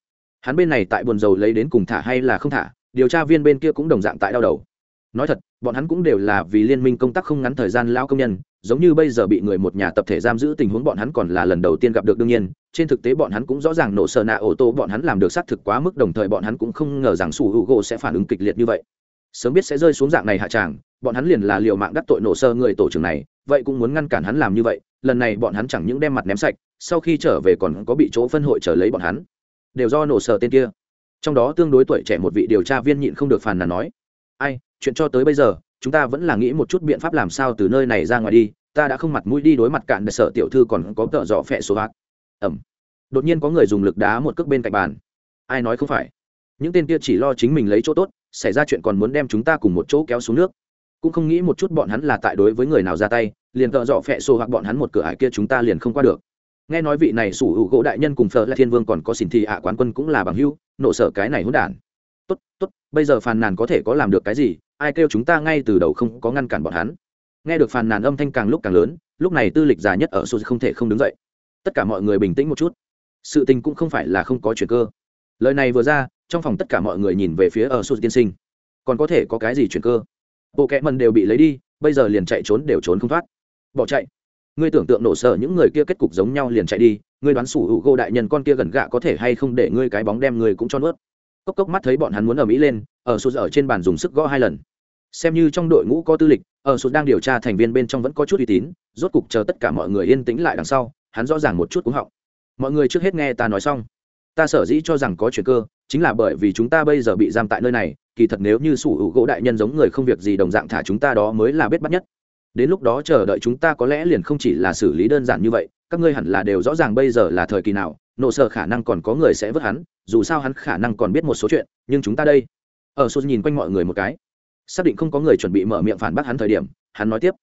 hắn bên này tại buồn dầu lấy đến cùng thả hay là không thả, điều tra viên bên kia cũng đồng dạng tại đau đầu. Nói thật, bọn hắn cũng đều là vì liên minh công tác không ngắn thời gian lao công nhân giống như bây giờ bị người một nhà tập thể giam giữ tình huống bọn hắn còn là lần đầu tiên gặp được đương nhiên, trên thực tế bọn hắn cũng rõ ràng nổ sợ nạ ô tô bọn hắn làm được xác thực quá mức đồng thời bọn hắn cũng không ngờ rằng sủ hữu gỗ sẽ phản ứng kịch liệt như vậy. Sớm biết sẽ rơi xuống dạng này hạ tràng, bọn hắn liền là liều mạng đắc tội nổ sơ người tổ trưởng này, vậy cũng muốn ngăn cản hắn làm như vậy, lần này bọn hắn chẳng những đem mặt ném sạch, sau khi trở về còn có bị chỗ phân hội trở lấy bọn hắn. Đều do nổ sơ tên kia. Trong đó tương đối tuổi trẻ một vị điều tra viên nhịn không được phàn nàn nói, ai, chuyện cho tới bây giờ chúng ta vẫn là nghĩ một chút biện pháp làm sao từ nơi này ra ngoài đi, ta đã không mặt mũi đi đối mặt cạn để sợ tiểu thư còn có tợ dọ phẹ số hạt ẩm. Đột nhiên có người dùng lực đá một cước bên cạnh bàn. Ai nói không phải? Những tên kia chỉ lo chính mình lấy chỗ tốt, xảy ra chuyện còn muốn đem chúng ta cùng một chỗ kéo xuống nước. Cũng không nghĩ một chút bọn hắn là tại đối với người nào ra tay, liền tợ dọ phẹ xô hoặc bọn hắn một cửa ải kia chúng ta liền không qua được. Nghe nói vị này sủ hữu gỗ đại nhân cùng phở là thiên vương còn có xin thị ạ quán quân cũng là bằng hưu nộ sợ cái này hỗn đản. Tốt tốt, bây giờ phàn nàn có thể có làm được cái gì ai kêu chúng ta ngay từ đầu không có ngăn cản bọn hắn. Nghe được phàn nàn âm thanh càng lúc càng lớn, lúc này tư lịch già nhất ở số không thể không đứng dậy. Tất cả mọi người bình tĩnh một chút. Sự tình cũng không phải là không có chuyện cơ. Lời này vừa ra, trong phòng tất cả mọi người nhìn về phía ở số tiên sinh. Còn có thể có cái gì chuyện cơ? Bộ kẽ mần đều bị lấy đi, bây giờ liền chạy trốn đều trốn không thoát. Bỏ chạy. Ngươi tưởng tượng nổ sở những người kia kết cục giống nhau liền chạy đi, ngươi đoán sủ hữu gô đại nhân con kia gần gạ có thể hay không để ngươi cái bóng đem ngươi cũng cho nuốt. Cốc cốc mắt thấy bọn hắn muốn ở mỹ lên, ở sụt ở trên bàn dùng sức gõ hai lần xem như trong đội ngũ có tư lịch, ở sụt đang điều tra thành viên bên trong vẫn có chút uy tín, rốt cục chờ tất cả mọi người yên tĩnh lại đằng sau, hắn rõ ràng một chút cũng họng. Mọi người trước hết nghe ta nói xong. Ta sở dĩ cho rằng có chuyện cơ, chính là bởi vì chúng ta bây giờ bị giam tại nơi này, kỳ thật nếu như sủ hữu gỗ đại nhân giống người không việc gì đồng dạng thả chúng ta đó mới là biết bắt nhất. Đến lúc đó chờ đợi chúng ta có lẽ liền không chỉ là xử lý đơn giản như vậy, các ngươi hẳn là đều rõ ràng bây giờ là thời kỳ nào nộ sợ khả năng còn có người sẽ vớt hắn, dù sao hắn khả năng còn biết một số chuyện, nhưng chúng ta đây. Ở số nhìn quanh mọi người một cái xác định không có người chuẩn bị mở miệng phản bác hắn thời điểm, hắn nói tiếp.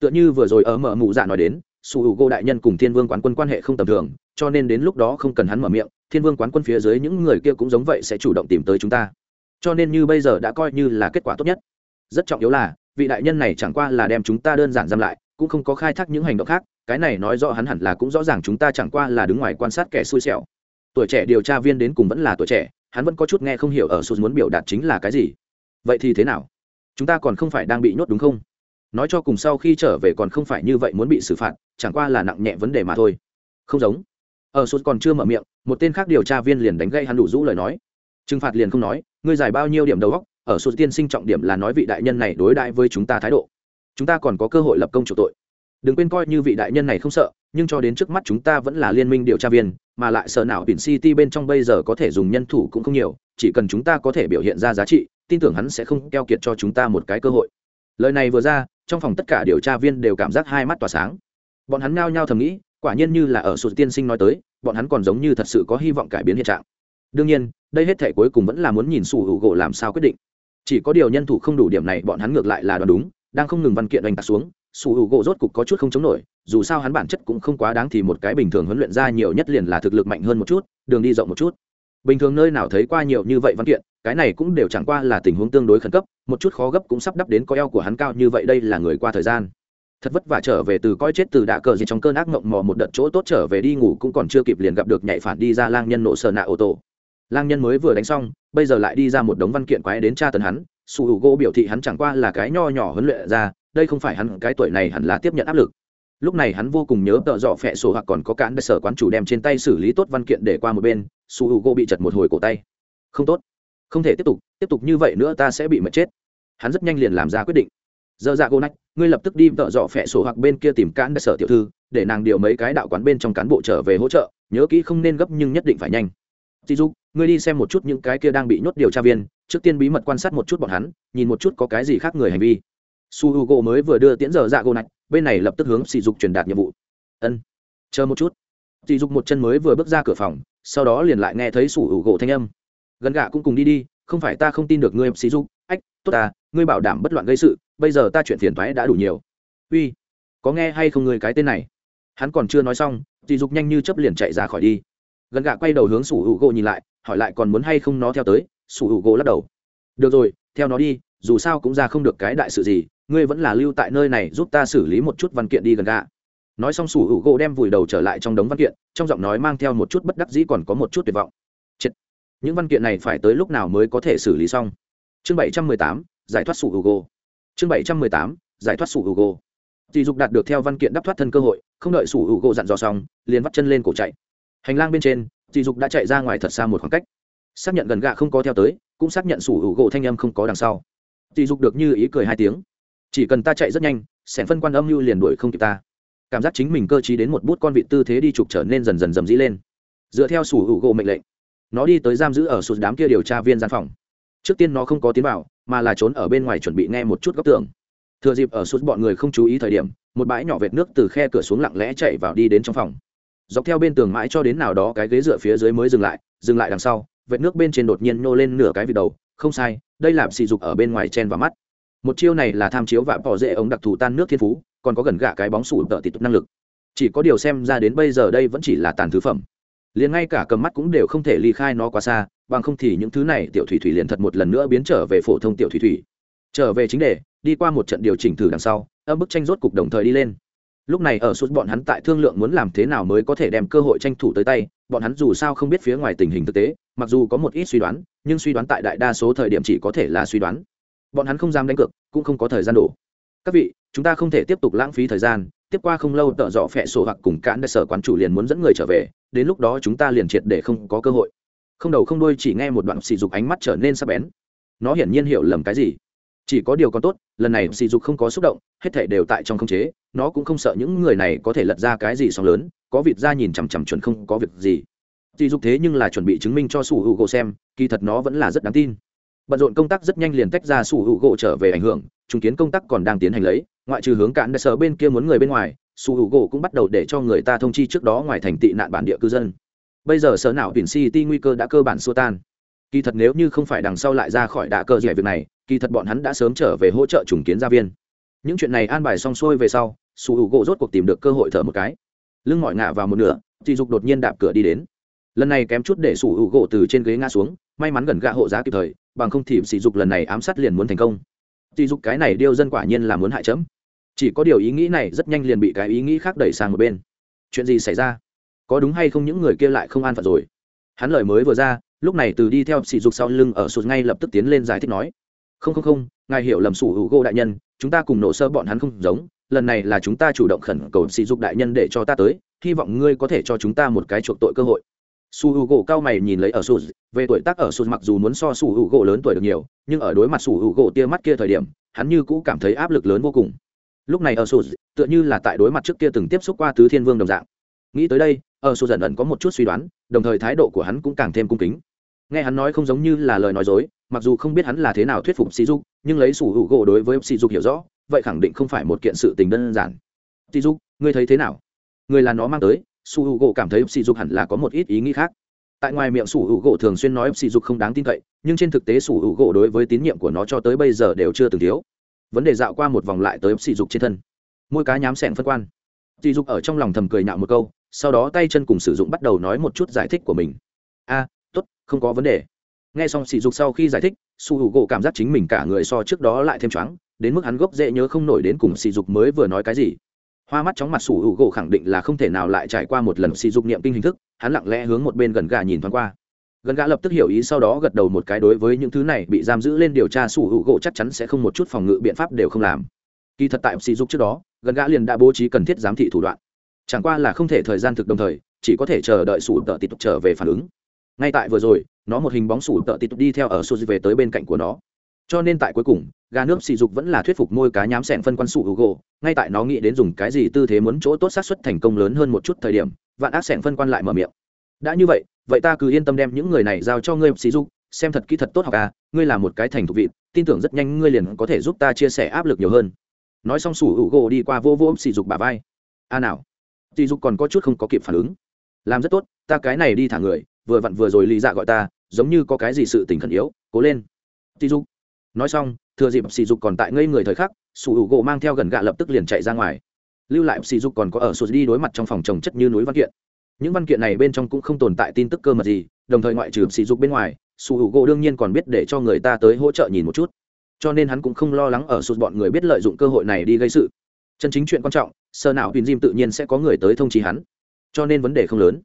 Tựa như vừa rồi ở mở mụ dạ nói đến, su hữu u đại nhân cùng thiên vương quán quân quan hệ không tầm thường, cho nên đến lúc đó không cần hắn mở miệng, thiên vương quán quân phía dưới những người kia cũng giống vậy sẽ chủ động tìm tới chúng ta. Cho nên như bây giờ đã coi như là kết quả tốt nhất. Rất trọng yếu là, vị đại nhân này chẳng qua là đem chúng ta đơn giản giam lại, cũng không có khai thác những hành động khác, cái này nói rõ hắn hẳn là cũng rõ ràng chúng ta chẳng qua là đứng ngoài quan sát kẻ xui xẻo. Tuổi trẻ điều tra viên đến cùng vẫn là tuổi trẻ, hắn vẫn có chút nghe không hiểu ở sụt muốn biểu đạt chính là cái gì. Vậy thì thế nào? Chúng ta còn không phải đang bị nhốt đúng không? Nói cho cùng sau khi trở về còn không phải như vậy muốn bị xử phạt, chẳng qua là nặng nhẹ vấn đề mà thôi. Không giống. Ở sốt còn chưa mở miệng, một tên khác điều tra viên liền đánh gây hắn đủ rũ lời nói. Trừng phạt liền không nói, ngươi giải bao nhiêu điểm đầu góc ở sốt tiên sinh trọng điểm là nói vị đại nhân này đối đãi với chúng ta thái độ. Chúng ta còn có cơ hội lập công chủ tội. Đừng quên coi như vị đại nhân này không sợ, nhưng cho đến trước mắt chúng ta vẫn là liên minh điều tra viên, mà lại sợ nào biển city bên trong bây giờ có thể dùng nhân thủ cũng không nhiều, chỉ cần chúng ta có thể biểu hiện ra giá trị tin tưởng hắn sẽ không keo kiệt cho chúng ta một cái cơ hội. Lời này vừa ra, trong phòng tất cả điều tra viên đều cảm giác hai mắt tỏa sáng. Bọn hắn ngao nhao thầm nghĩ, quả nhiên như là ở sụt tiên sinh nói tới, bọn hắn còn giống như thật sự có hy vọng cải biến hiện trạng. Đương nhiên, đây hết thể cuối cùng vẫn là muốn nhìn sủ hữu gỗ làm sao quyết định. Chỉ có điều nhân thủ không đủ điểm này, bọn hắn ngược lại là đoán đúng, đang không ngừng văn kiện oanh tạc xuống, sủ hữu gỗ rốt cục có chút không chống nổi, dù sao hắn bản chất cũng không quá đáng thì một cái bình thường huấn luyện ra nhiều nhất liền là thực lực mạnh hơn một chút, đường đi rộng một chút bình thường nơi nào thấy qua nhiều như vậy văn kiện, cái này cũng đều chẳng qua là tình huống tương đối khẩn cấp, một chút khó gấp cũng sắp đắp đến coi eo của hắn cao như vậy đây là người qua thời gian. Thật vất vả trở về từ coi chết từ đạ cờ gì trong cơn ác mộng mò một đợt chỗ tốt trở về đi ngủ cũng còn chưa kịp liền gặp được nhảy phản đi ra lang nhân nộ sờ nạ ô tô. Lang nhân mới vừa đánh xong, bây giờ lại đi ra một đống văn kiện quái đến tra tấn hắn su h u gỗ biểu thị hắn chẳng qua là cái nho nhỏ huấn luyện ra, đây không phải hắn, cái tuổi này hẳn là tiếp nhận áp lực lúc này hắn vô cùng nhớ tợ dọ phẹ sổ hoặc còn có cán đại sở quán chủ đem trên tay xử lý tốt văn kiện để qua một bên, su h u gỗ bị chật một hồi cổ tay. Không tốt. Không thể tiếp tục tiếp tục như vậy nữa ta sẽ bị mệt chết. Hắn rất nhanh liền làm ra quyết định. Dơ dạ gô nách, ngươi lập tức đi tợ dọ phẹ sổ hoặc bên kia tìm cán đại sở tiểu thư, để nàng điều mấy cái đạo quán bên trong cán bộ trở về hỗ trợ, nhớ kỹ không nên gấp nhưng nhất định phải nhanh. Dì dục, ngươi đi xem một chút những cái kia đang bị nhốt điều tra viên, trước tiên bí mật quan sát một chút bọn hắn, nhìn một chút có cái gì khác người hành vi. Su h u g o mới vừa đưa tiễn giờ dạ gô nạch bên này lập tức hướng sỉ dục truyền đạt nhiệm vụ. Ân, chờ một chút. Sỉ dục một chân mới vừa bước ra cửa phòng, sau đó liền lại nghe thấy sủ hữu u thanh âm. Gần gạ cũng cùng đi đi, không phải ta không tin được ngươi, sỉ dục. Ách, tốt ta, ngươi bảo đảm bất loạn gây sự, bây giờ ta chuyện phiền thoái đã đủ nhiều. Uy, có nghe hay không ngươi cái tên này? Hắn còn chưa nói xong, sỉ dục nhanh như chấp liền chạy ra khỏi đi. Gần gạ quay đầu hướng sủ hữu gỗ nhìn lại, hỏi lại còn muốn hay không nó theo tới, sủ hữu gỗ lắc đầu. Được rồi, theo nó đi dù sao cũng ra không được cái đại sự gì, ngươi vẫn là lưu tại nơi này giúp ta xử lý một chút văn kiện đi gần gạ nói xong sủ hữu gỗ đem vùi đầu trở lại trong đống văn kiện, trong giọng nói mang theo một chút bất đắc dĩ còn có một chút tuyệt vọng. Chết. những văn kiện này phải tới lúc nào mới có thể xử lý xong? Chương bảy trăm mười tám, giải thoát sủ hữu gỗ. Chương bảy trăm mười tám, giải thoát sủ hữu gỗ. Dì dục đạt được theo văn kiện đắp thoát thân cơ hội, không đợi sủ hữu gỗ dặn dò xong, liền vắt chân lên cổ chạy. Hành lang bên trên dì dục đã chạy ra ngoài thật xa một khoảng cách. Xác nhận gần gạ không có theo tới, cũng xác nhận sủ hữu gỗ thanh âm không có đằng sau tỷ dục được như ý cười hai tiếng. Chỉ cần ta chạy rất nhanh sẽ phân quan âm mưu liền đuổi không kịp ta. Cảm giác chính mình cơ t đến một bút con vị tư thế đi trục trở nên dần dần dầm dĩ lên. Dựa theo sủ hữu gỗ mệnh lệnh, nó đi tới giam giữ ở sụt đám kia điều tra viên gian phòng. Trước tiên nó không có tiến vào, mà là trốn ở bên ngoài chuẩn bị nghe một chút góc tường. Thừa dịp ở sụt bọn người không chú ý thời điểm, một bãi nhỏ vệt nước từ khe cửa xuống lặng lẽ chạy vào đi đến trong phòng. Dọc theo bên tường mãi cho đến nào đó cái ghế dựa phía dưới mới dừng lại dừng lại đằng sau, vệt nước bên trên đột nhiên nô lên nửa cái vị đầu không sai, đây là sỉ dục ở bên ngoài chen vào mắt. Một chiêu này là tham chiếu và bỏ dễ ống đặc thù tan nước thiên phú, còn có gần gạ cái bóng sủ tợ tịt năng lực. Chỉ có điều xem ra đến bây giờ đây vẫn chỉ là tàn thứ phẩm. Liền ngay cả cầm mắt cũng đều không thể ly khai nó quá xa, bằng không thì những thứ này tiểu thủy thủy liền thật một lần nữa biến trở về phổ thông tiểu thủy thủy. Trở về chính đề, đi qua một trận điều chỉnh thử đằng sau, âm bức tranh rốt cục đồng thời đi lên. Lúc này ở suốt bọn hắn tại thương lượng muốn làm thế nào mới có thể đem cơ hội tranh thủ tới tay, bọn hắn dù sao không biết phía ngoài tình hình thực tế, mặc dù có một ít suy đoán nhưng suy đoán tại đại đa số thời điểm chỉ có thể là suy đoán. Bọn hắn không dám đánh cược, cũng không có thời gian đủ. các vị, chúng ta không thể tiếp tục lãng phí thời gian, tiếp qua không lâu tợ dọ phẹ sổ hoặc cùng cán đại sở quán chủ liền muốn dẫn người trở về, đến lúc đó chúng ta liền triệt để không có cơ hội. Không đầu không đuôi chỉ nghe một đoạn sỉ dục ánh mắt trở nên sắc bén. Nó hiển nhiên hiểu lầm cái gì. Chỉ có điều còn tốt, lần này sỉ dục không có xúc động, hết thể đều tại trong không chế, nó cũng không sợ những người này có thể lật ra cái gì sóng lớn, có vịt ra nhìn chằm chằm chuẩn không có việc gì chỉ dục thế nhưng là chuẩn bị chứng minh cho sủ hữu gỗ xem, kỳ thật nó vẫn là rất đáng tin. Bận rộn công tác rất nhanh liền tách ra sủ hữu gỗ trở về ảnh hưởng, chứng kiến công tác còn đang tiến hành lấy, ngoại trừ hướng cạn đại sở bên kia muốn người bên ngoài, Sủ hữu gỗ cũng bắt đầu để cho người ta thông chi trước đó ngoài thành tị nạn bản địa cư dân. Bây giờ sở não biển city nguy cơ đã cơ bản xua tan. Kỳ thật nếu như không phải đằng sau lại ra khỏi đạ cơ giải việc này, kỳ thật bọn hắn đã sớm trở về hỗ trợ trùng kiến gia viên. Những chuyện này an bài xong xuôi về sau, Sủ hữu gỗ rốt cuộc tìm được cơ hội thở một cái. Lưng mỏi ngả vào một nửa thì dục đột nhiên đạp cửa đi đến lần này kém chút để sủ hữu gỗ từ trên ghế ngã xuống, may mắn gần gạ hộ giá kịp thời, bằng không thì sỉ dục lần này ám sát liền muốn thành công. Sỉ dục cái này điêu dân quả nhiên là muốn hại chấm. Chỉ có điều ý nghĩ này rất nhanh liền bị cái ý nghĩ khác đẩy sang một bên. Chuyện gì xảy ra? Có đúng hay không những người kia lại không an phận rồi? Hắn lời mới vừa ra, lúc này từ đi theo sỉ dục sau lưng ở sụt ngay lập tức tiến lên giải thích nói, không không không, ngài hiểu lầm sủ hữu gỗ đại nhân, chúng ta cùng nổ sơ bọn hắn không giống, lần này là chúng ta chủ động khẩn cầu sỉ dục đại nhân để cho ta tới, hy vọng ngươi có thể cho chúng ta một cái chuộc tội cơ hội su h u gỗ cao mày nhìn lấy ở sụt về tuổi tác ở sụt mặc dù muốn so su h u gỗ lớn tuổi được nhiều, nhưng ở đối mặt su h u gỗ tia mắt kia thời điểm, hắn như cũ cảm thấy áp lực lớn vô cùng. Lúc này ở sụt tựa như là tại đối mặt trước kia từng tiếp xúc qua tứ thiên vương đồng dạng. Nghĩ tới đây, ở sụt dần ẩn có một chút suy đoán, đồng thời thái độ của hắn cũng càng thêm cung kính. Nghe hắn nói không giống như là lời nói dối, mặc dù không biết hắn là thế nào thuyết phục sỉ dục nhưng lấy sủ hữu gỗ đối với sỉ dục hiểu rõ, vậy khẳng định không phải một kiện sự tình đơn giản. Sỉ dục ngươi thấy thế nào? Người là nó mang tới su h u gỗ cảm thấy sỉ dục hẳn là có một ít ý nghĩ khác. Tại ngoài miệng sủ hữu gỗ thường xuyên nói sỉ dục không đáng tin cậy nhưng trên thực tế sủ hữu gỗ đối với tín nhiệm của nó cho tới bây giờ đều chưa từng thiếu. Vấn đề dạo qua một vòng lại tới sỉ dục trên thân. Môi cá nhám sẹn phân quan. Sỉ dục ở trong lòng thầm cười nhạo một câu sau đó tay chân cùng sử dụng bắt đầu nói một chút giải thích của mình. A à, tốt không có vấn đề. Nghe xong sỉ dục sau khi giải thích sủ hữu gỗ cảm giác chính mình cả người so trước đó lại thêm choáng đến mức hắn gốc dễ nhớ không nổi đến cùng sỉ dục mới vừa nói cái gì hoa mắt chóng mặt sủ hữu gỗ khẳng định là không thể nào lại trải qua một lần sỉ dục niệm kinh hình thức, hắn lặng lẽ hướng một bên gần gà nhìn thoáng qua. Gần gà lập tức hiểu ý sau đó gật đầu một cái đối với những thứ này, bị giam giữ lên điều tra sủ hữu gỗ chắc chắn sẽ không một chút phòng ngự biện pháp đều không làm. Kỳ thật tại sỉ dục trước đó, gần gã liền đã bố trí cần thiết giám thị thủ đoạn. Chẳng qua là không thể thời gian thực đồng thời, chỉ có thể chờ đợi sủ tợ tịt trở về phản ứng. Ngay tại vừa rồi, nó một hình bóng sủ tợ tịt đi theo ở sô về tới bên cạnh của nó. Cho nên tại cuối cùng gà nước sỉ dục vẫn là thuyết phục môi cá nhám sẹn phân quan sụ hữu gỗ, ngay tại nó nghĩ đến dùng cái gì tư thế muốn chỗ tốt xác suất thành công lớn hơn một chút thời điểm, vạn ác sẹn phân quan lại mở miệng. Đã như vậy vậy ta cứ yên tâm đem những người này giao cho ngươi sỉ dục, xem thật kỹ thật tốt học à ngươi là một cái thành thục vị, tin tưởng rất nhanh ngươi liền có thể giúp ta chia sẻ áp lực nhiều hơn. Nói xong sủ hữu gỗ đi qua vô vô sỉ dục bà vai. A nào sỉ dục còn có chút không có kịp phản ứng. Làm rất tốt, ta cái này đi thả người, vừa vặn vừa rồi lý dạ gọi ta, giống như có cái gì sự tình khẩn yếu, cố lên. Sỉ dục. Nói xong thừa dịp sỉ dục còn tại ngây người thời khắc, sủ hữu gỗ mang theo gần gạ lập tức liền chạy ra ngoài. Lưu lại sỉ dục còn có ở sụt đi đối mặt trong phòng trồng chất như núi văn kiện. Những văn kiện này bên trong cũng không tồn tại tin tức cơ mật gì, đồng thời ngoại trừ sỉ dục bên ngoài, sủ hữu gỗ đương nhiên còn biết để cho người ta tới hỗ trợ nhìn một chút. Cho nên hắn cũng không lo lắng ở sụt bọn người biết lợi dụng cơ hội này đi gây sự. Chân chính chuyện quan trọng, sơ nào pin diêm tự nhiên sẽ có người tới thông trí hắn. Cho nên vấn đề không lớn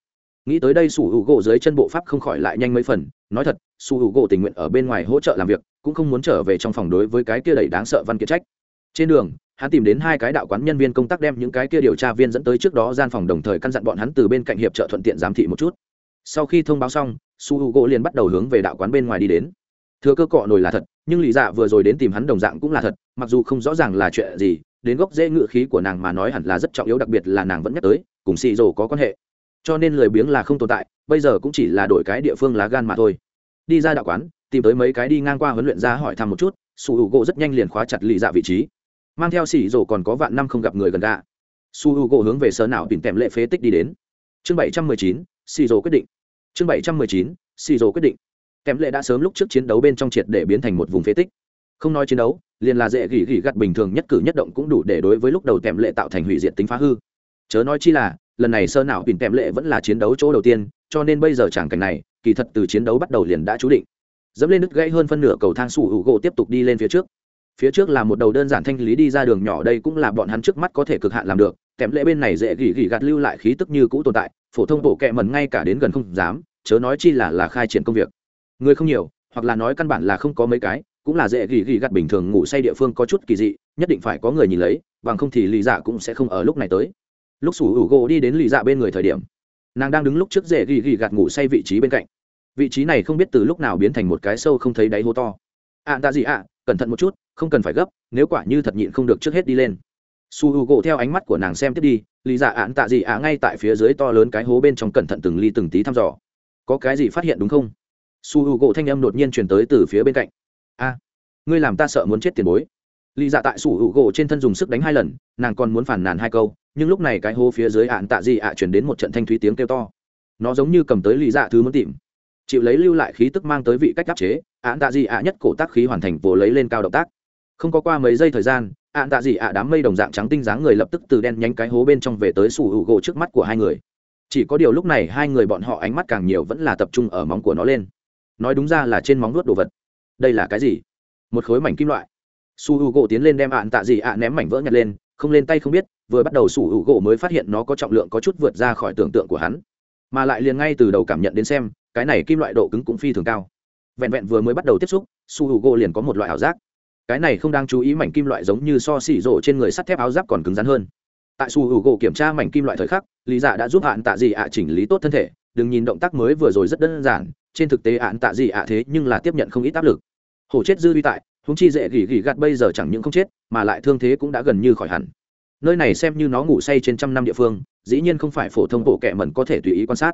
nghĩ tới đây sủ hữu gỗ dưới chân bộ pháp không khỏi lại nhanh mấy phần, nói thật, sủ hữu gỗ tình nguyện ở bên ngoài hỗ trợ làm việc, cũng không muốn trở về trong phòng đối với cái kia đầy đáng sợ văn kiệt trách. Trên đường, hắn tìm đến hai cái đạo quán nhân viên công tác đem những cái kia điều tra viên dẫn tới trước đó gian phòng đồng thời căn dặn bọn hắn từ bên cạnh hiệp trợ thuận tiện giám thị một chút. Sau khi thông báo xong su h u gỗ liền bắt đầu hướng về đạo quán bên ngoài đi đến. Thừa cơ cọ nổi là thật, nhưng lì dạ vừa rồi đến tìm hắn đồng dạng cũng là thật, mặc dù không rõ ràng là chuyện gì, đến gốc dễ ngự khí của nàng mà nói hẳn là rất trọng yếu, đặc biệt là nàng vẫn nhắc tới, cùng xì rồ có quan hệ cho nên lười biếng là không tồn tại, bây giờ cũng chỉ là đổi cái địa phương lá gan mà thôi. Đi ra đạo quán, tìm tới mấy cái đi ngang qua huấn luyện ra hỏi thăm một chút, su hữu u gỗ rất nhanh liền khóa chặt lì dạ vị trí. Mang theo xỉ rổ còn có vạn năm không gặp người gần gà su hữu u gỗ hướng về sở nào tìm tèm lệ phế tích đi đến. Chương bảy trăm mười chín xỉ rổ quyết định. Chương bảy trăm mười chín xỉ rổ quyết định. Tèm lệ đã sớm lúc trước chiến đấu bên trong triệt để biến thành một vùng phế tích. Không nói chiến đấu, liền là dễ gỉ gỉ gặt bình thường nhất cử nhất động cũng đủ để đối với lúc đầu tèm lệ tạo thành hủy diệt tính phá hư. Chớ nói chi là lần này sơ nào tìm kèm lệ vẫn là chiến đấu chỗ đầu tiên, cho nên bây giờ chẳng cảnh này, kỳ thật từ chiến đấu bắt đầu liền đã chú định. Dẫm lên đứt gãy hơn phân nửa cầu thang sủ hữu gỗ tiếp tục đi lên phía trước. Phía trước là một đầu đơn giản thanh lý đi ra đường nhỏ, đây cũng là bọn hắn trước mắt có thể cực hạn làm được. Kèm lệ bên này dễ gỉ gỉ gạt lưu lại khí tức như cũ tồn tại, phổ thông bộ kẹ mần ngay cả đến gần không dám, chớ nói chi là là khai triển công việc. Người không nhiều, hoặc là nói căn bản là không có mấy cái, cũng là dễ gỉ gỉ gạt bình thường ngủ say địa phương có chút kỳ dị, nhất định phải có người nhìn lấy, bằng không thì lì dạ cũng sẽ không ở lúc này tới lúc sủ hữu gỗ đi đến lì dạ bên người thời điểm nàng đang đứng lúc trước dễ ghi ghi gạt ngủ say vị trí bên cạnh. Vị trí này không biết từ lúc nào biến thành một cái sâu không thấy đáy hố to. Ạ à, ta gì ạ cẩn thận một chút không cần phải gấp nếu quả như thật nhịn không được trước hết đi lên. Su h u gỗ theo ánh mắt của nàng xem tiếp đi lý dạ ạn tạ gì ạ ngay tại phía dưới to lớn cái hố bên trong cẩn thận từng ly từng tí thăm dò. Có cái gì phát hiện đúng không? Su h u gỗ thanh âm đột nhiên truyền tới từ phía bên cạnh. A ngươi làm ta sợ muốn chết tiền bối. Lý dạ tại su h u gỗ trên thân dùng sức đánh hai lần nàng còn muốn phản nàn hai câu nhưng lúc này cái hố phía dưới ạn tạ gì ạ chuyển đến một trận thanh thúy tiếng kêu to. Nó giống như cầm tới lý dạ thứ muốn tìm. Chịu lấy lưu lại khí tức mang tới vị cách áp chế, ạn tạ gì ạ nhất cổ tác khí hoàn thành vồ lấy lên cao động tác. Không có qua mấy giây thời gian, ạn tạ gì ạ đám mây đồng dạng trắng tinh dáng người lập tức từ đen nhánh cái hố bên trong về tới sủ hữu gỗ trước mắt của hai người. Chỉ có điều lúc này hai người bọn họ ánh mắt càng nhiều vẫn là tập trung ở móng của nó lên. Nói đúng ra là trên móng nuốt đồ vật. Đây là cái gì? Một khối mảnh kim loại. Su h u gỗ tiến lên đem ạn tạ gì ạ ném mảnh vỡ nhặt lên, không lên tay không biết vừa bắt đầu sủ hữu u gỗ mới phát hiện nó có trọng lượng có chút vượt ra khỏi tưởng tượng của hắn. Mà lại liền ngay từ đầu cảm nhận đến xem, cái này kim loại độ cứng cũng phi thường cao. Vẹn vẹn vừa mới bắt đầu tiếp xúc, sủ hữu u gỗ liền có một loại ảo giác. Cái này không đang chú ý mảnh kim loại giống như so xỉ rổ trên người sắt thép áo giáp còn cứng rắn hơn. Tại sủ hữu u gỗ kiểm tra mảnh kim loại thời khắc, lý dạ đã giúp hạn tạ dị ạ à chỉnh lý tốt thân thể, đừng nhìn động tác mới vừa rồi rất đơn giản, trên thực tế hạn tạ dị ạ à thế nhưng là tiếp nhận không ít áp lực. Hổ chết dư vi tại húng chi dễ gỉ gỉ gạt bây giờ chẳng những không chết, mà lại thương thế cũng đã gần như khỏi hẳn nơi này xem như nó ngủ say trên trăm năm địa phương, dĩ nhiên không phải phổ thông bộ kệ mẩn có thể tùy ý quan sát.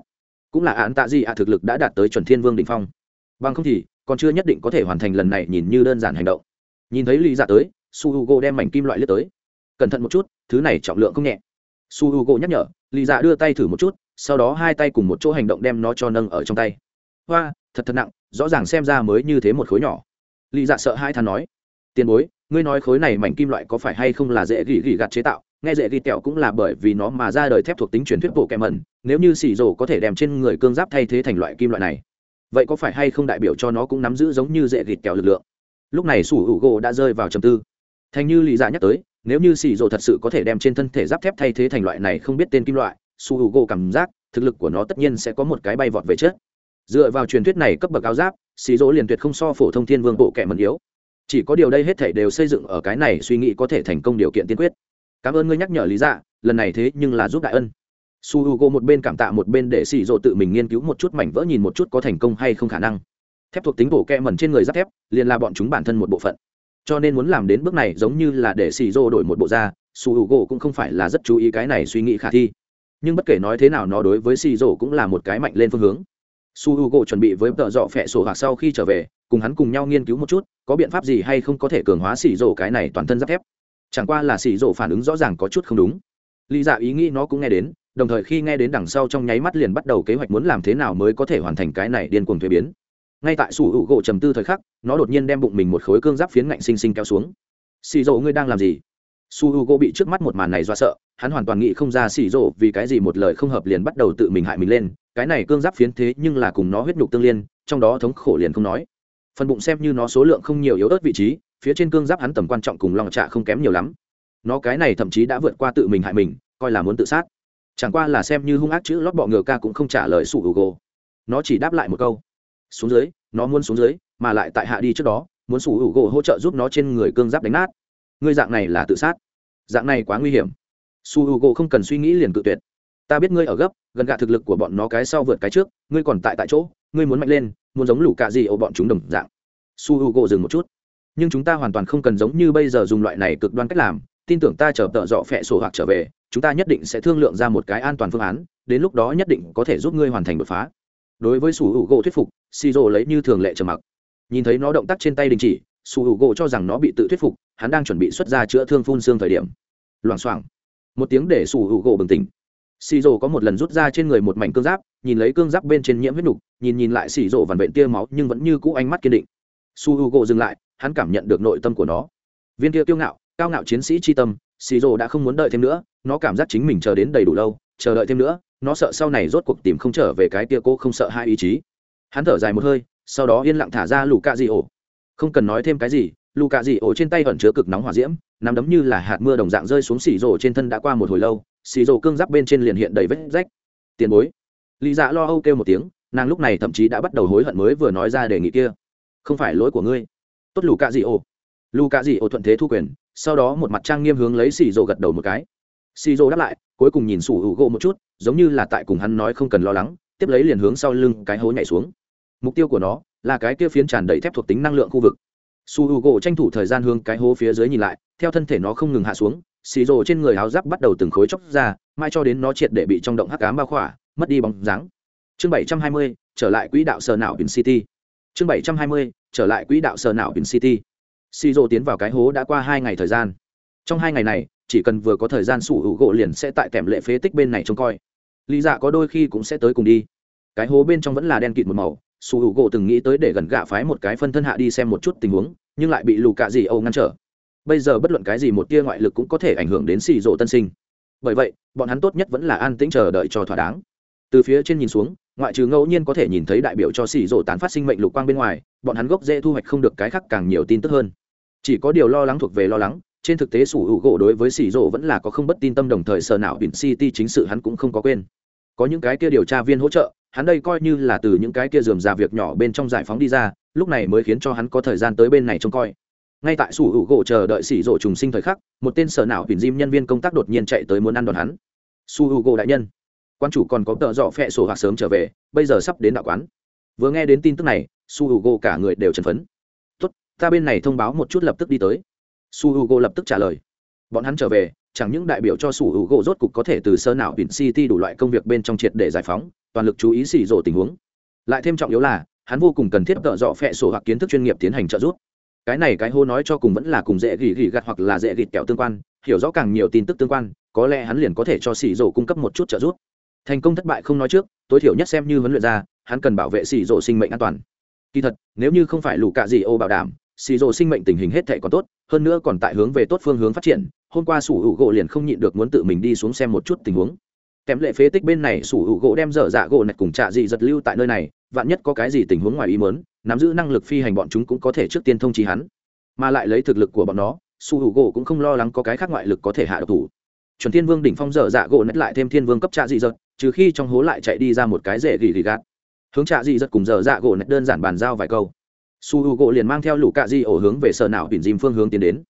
Cũng là án tạ gì ạ thực lực đã đạt tới chuẩn thiên vương đ ỉ n h phong. Bằng không thì, còn chưa nhất định có thể hoàn thành lần này nhìn như đơn giản hành động. Nhìn thấy lý dạ tới, su h u g o đem mảnh kim loại lướt tới. Cẩn thận một chút, thứ này trọng lượng không nhẹ. Su h u g o nhắc nhở, lý dạ đưa tay thử một chút, sau đó hai tay cùng một chỗ hành động đem nó cho nâng ở trong tay. Hoa, thật thật nặng, rõ ràng xem ra mới như thế một khối nhỏ. Lý dạ sợ hai thằng nói, tiền bối ngươi nói khối này mảnh kim loại có phải hay không là dễ gỉ gỉ gạt chế tạo? Nghe dễ ghi tẹo cũng là bởi vì nó mà ra đời thép thuộc tính truyền thuyết bộ kẹm mẩn, nếu như xì rổ có thể đem trên người cương giáp thay thế thành loại kim loại này, vậy có phải hay không đại biểu cho nó cũng nắm giữ giống như dễ ghi tẹo lực lượng? Lúc này sủ hữu gỗ đã rơi vào trầm tư. Thành như lý giả nhắc tới, nếu như xì rổ thật sự có thể đem trên thân thể giáp thép thay thế thành loại này không biết tên kim loại, sủ hữu gỗ cảm giác thực lực của nó tất nhiên sẽ có một cái bay vọt về chết dựa vào truyền thuyết này cấp bậc áo giáp xì rỗ liền tuyệt không so phổ thông thiên vương bộ kẻ mẩn yếu chỉ có điều đây hết thể đều xây dựng ở cái này suy nghĩ có thể thành công điều kiện tiên quyết. Cảm ơn ngươi nhắc nhở lý dạ lần này thế nhưng là giúp đại ân. Su h u g o một bên cảm tạ, một bên để xì rộ tự mình nghiên cứu một chút mảnh vỡ nhìn một chút có thành công hay không khả năng. Thép thuộc tính bổ kẹ mẩn trên người giáp thép, liền là bọn chúng bản thân một bộ phận. Cho nên muốn làm đến bước này giống như là để xì rộ đổi một bộ da, su h u g o cũng không phải là rất chú ý cái này suy nghĩ khả thi. Nhưng bất kể nói thế nào, nó đối với xì rộ cũng là một cái mạnh lên phương hướng su h u gỗ chuẩn bị với tợ dọ phẹ sổ hoặc sau khi trở về, cùng hắn cùng nhau nghiên cứu một chút, có biện pháp gì hay không có thể cường hóa xỉ rổ cái này toàn thân giáp thép? Chẳng qua là xỉ rổ phản ứng rõ ràng có chút không đúng. Lý dạ ý nghĩ nó cũng nghe đến, đồng thời khi nghe đến đằng sau trong nháy mắt liền bắt đầu kế hoạch muốn làm thế nào mới có thể hoàn thành cái này điên cuồng thuế biến. Ngay tại sủ hữu gỗ trầm tư thời khắc, nó đột nhiên đem bụng mình một khối cương giáp phiến ngạnh xinh xinh kéo xuống. Xì rộ ngươi đang làm gì? Su h u gỗ bị trước mắt một màn này do sợ, hắn hoàn toàn nghĩ không ra xì rộ vì cái gì một lời không hợp liền bắt đầu tự mình hại mình lên cái này cương giáp phiến thế nhưng là cùng nó huyết nhục tương liên, trong đó thống khổ liền không nói. Phần bụng xem như nó số lượng không nhiều yếu ớt vị trí, phía trên cương giáp hắn tầm quan trọng cùng lòng trạ không kém nhiều lắm. Nó cái này thậm chí đã vượt qua tự mình hại mình, coi là muốn tự sát. Chẳng qua là xem như hung ác chữ lót bọ ngựa ca cũng không trả lời sủ hữu nó chỉ đáp lại một câu. Xuống dưới, nó muốn xuống dưới, mà lại tại hạ đi trước đó, muốn sủ hữu gỗ hỗ trợ giúp nó trên người cương giáp đánh nát. Ngươi dạng này là tự sát. Dạng này quá nguy hiểm. Su h u gỗ không cần suy nghĩ liền cự tuyệt. Ta biết ngươi ở gấp gần gạ thực lực của bọn nó cái sau vượt cái trước, ngươi còn tại tại chỗ, ngươi muốn mạnh lên, muốn giống lũ cạ gì ổ bọn chúng đồng dạng. Su h u gộ dừng một chút. Nhưng chúng ta hoàn toàn không cần giống như bây giờ dùng loại này cực đoan cách làm, tin tưởng ta chờ tợ dọ phẹ sổ hoặc trở về, chúng ta nhất định sẽ thương lượng ra một cái an toàn phương án, đến lúc đó nhất định có thể giúp ngươi hoàn thành đột phá. Đối với su h u gộ thuyết phục si rô lấy như thường lệ trầm mặc. Nhìn thấy nó động tác trên tay đình chỉ, su h u gộ cho rằng nó bị tự thuyết phục, hắn đang chuẩn bị xuất ra chữa thương phun xương thời điểm. Loảng xoảng. Một tiếng để su h u gộ bừng tỉnh xì rổ có một lần rút ra trên người một mảnh cương giáp, nhìn lấy cương giáp bên trên nhiễm huyết nục, nhìn nhìn lại xì rổ vằn vện tia máu nhưng vẫn như cũ ánh mắt kiên định. Su h u gỗ dừng lại, hắn cảm nhận được nội tâm của nó. Viên kia kiêu ngạo, cao ngạo chiến sĩ c tâm, xì rổ đã không muốn đợi thêm nữa, nó cảm giác chính mình chờ đến đầy đủ lâu, chờ đợi thêm nữa, nó sợ sau này rốt cuộc tìm không trở về cái tia cô không sợ hai ý chí. Hắn thở dài một hơi, sau đó yên lặng thả ra lù cạ dị ổ không cần nói thêm cái gì lù cạ dị ổ trên tay ẩn chứa cực nóng hỏa diễm, nắm đấm như là hạt mưa đồng dạng rơi xuống xì rổ trên thân đã qua một hồi lâu xì rồ cương giáp bên trên liền hiện đầy vết rách. Tiền bối. Lý dạ lo âu kêu một tiếng nàng lúc này thậm chí đã bắt đầu hối hận mới vừa nói ra đề nghị kia. Không phải lỗi của ngươi. Tốt lù cạ dị ô, lù cạ dị ô thuận thế thu quyền sau đó một mặt trang nghiêm hướng lấy xì rồ gật đầu một cái. Xì rồ đáp lại cuối cùng nhìn sủ hữu gỗ một chút giống như là tại cùng hắn nói không cần lo lắng tiếp lấy liền hướng sau lưng cái hố nhảy xuống. Mục tiêu của nó là cái kia phiến tràn đầy thép thuộc tính năng lượng khu vực. Su h u gỗ tranh thủ thời gian hướng cái hố phía dưới nhìn lại theo thân thể nó không ngừng hạ xuống xì rồ trên người áo giáp bắt đầu từng khối chóc ra mai cho đến nó triệt để bị trong động hắc cám bao khỏa, mất đi bóng dáng. Chương bảy trăm hai mươi, trở lại quỹ đạo sờ não bin city. Chương bảy trăm hai mươi, trở lại quỹ đạo sờ não bin city. Xì rồ tiến vào cái hố đã qua hai ngày thời gian. Trong hai ngày này, chỉ cần vừa có thời gian sủ hữu gỗ liền sẽ tại kèm lệ phế tích bên này trông coi. Lý dạ có đôi khi cũng sẽ tới cùng đi. Cái hố bên trong vẫn là đen kịt một màu, sủ hữu gỗ từng nghĩ tới để gần gạ phái một cái phân thân hạ đi xem một chút tình huống, nhưng lại bị lù cạ gì âu ngăn trở bây giờ bất luận cái gì một tia ngoại lực cũng có thể ảnh hưởng đến xì rộ tân sinh. Bởi vậy, bọn hắn tốt nhất vẫn là an tĩnh chờ đợi cho thỏa đáng. Từ phía trên nhìn xuống, ngoại trừ ngẫu nhiên có thể nhìn thấy đại biểu cho xì rộ tán phát sinh mệnh lục quang bên ngoài, bọn hắn gốc dễ thu hoạch không được cái khác càng nhiều tin tức hơn. Chỉ có điều lo lắng thuộc về lo lắng, trên thực tế sủ hữu gỗ đối với xì rộ vẫn là có không bất tin tâm đồng thời sờ não biển city chính sự hắn cũng không có quên. Có những cái kia điều tra viên hỗ trợ, hắn đây coi như là từ những cái kia dườm già việc nhỏ bên trong giải phóng đi ra, lúc này mới khiến cho hắn có thời gian tới bên này trông coi ngay tại sủ hữu gỗ chờ đợi xỉ rộ trùng sinh thời khắc, một tên sở não huyền diêm nhân viên công tác đột nhiên chạy tới muốn ăn đòn hắn. Su hữu gỗ đại nhân, quan chủ còn có tợ dọ phẹ sổ hoặc sớm trở về, bây giờ sắp đến đạo quán. Vừa nghe đến tin tức này su hữu gỗ cả người đều chấn phấn. Tốt, ta bên này thông báo một chút lập tức đi tới. Su hữu gỗ lập tức trả lời. Bọn hắn trở về, chẳng những đại biểu cho sủ hữu gỗ rốt cục có thể từ sơ não biển city đủ loại công việc bên trong triệt để giải phóng, toàn lực chú ý xỉ rộ tình huống. Lại thêm trọng yếu là, hắn vô cùng cần thiết tợ dọ phẹ sổ hoặc kiến thức chuyên nghiệp tiến hành trợ giúp cái này cái hô nói cho cùng vẫn là cùng dễ gỉ gỉ gặt hoặc là dễ gỉ kẹo tương quan, hiểu rõ càng nhiều tin tức tương quan, có lẽ hắn liền có thể cho xỉ rộ cung cấp một chút trợ giúp. Thành công thất bại không nói trước, tối thiểu nhất xem như huấn luyện ra, hắn cần bảo vệ xỉ rộ sinh mệnh an toàn. Kỳ thật, nếu như không phải lù cạ gì ô bảo đảm, xì rổ sinh mệnh tình hình hết thể còn tốt, hơn nữa còn tại hướng về tốt phương hướng phát triển, hôm qua sủ hữu gỗ liền không nhịn được muốn tự mình đi xuống xem một chút tình huống. Kém lệ phế tích bên này sủ hữu gỗ đem dở dạ gỗ nạch cùng trạ dị giật lưu tại nơi này, vạn nhất có cái gì tình huống ngoài ý mớn nắm giữ năng lực phi hành bọn chúng cũng có thể trước tiên thông trí hắn. Mà lại lấy thực lực của bọn nó, su U gỗ cũng không lo lắng có cái khác ngoại lực có thể hạ độc thủ. Chuẩn thiên vương đỉnh phong dở dạ gỗ nạch lại thêm thiên vương cấp trạ dị giật trừ khi trong hố lại chạy đi ra một cái rễ gỉ gỉ gạt. Hướng trạ dị giật cùng dở dạ gỗ nạch đơn giản bàn giao vài câu. Su U gỗ liền mang theo lũ cạ dị ổ hướng về sở não biển dìm phương hướng tiến đến.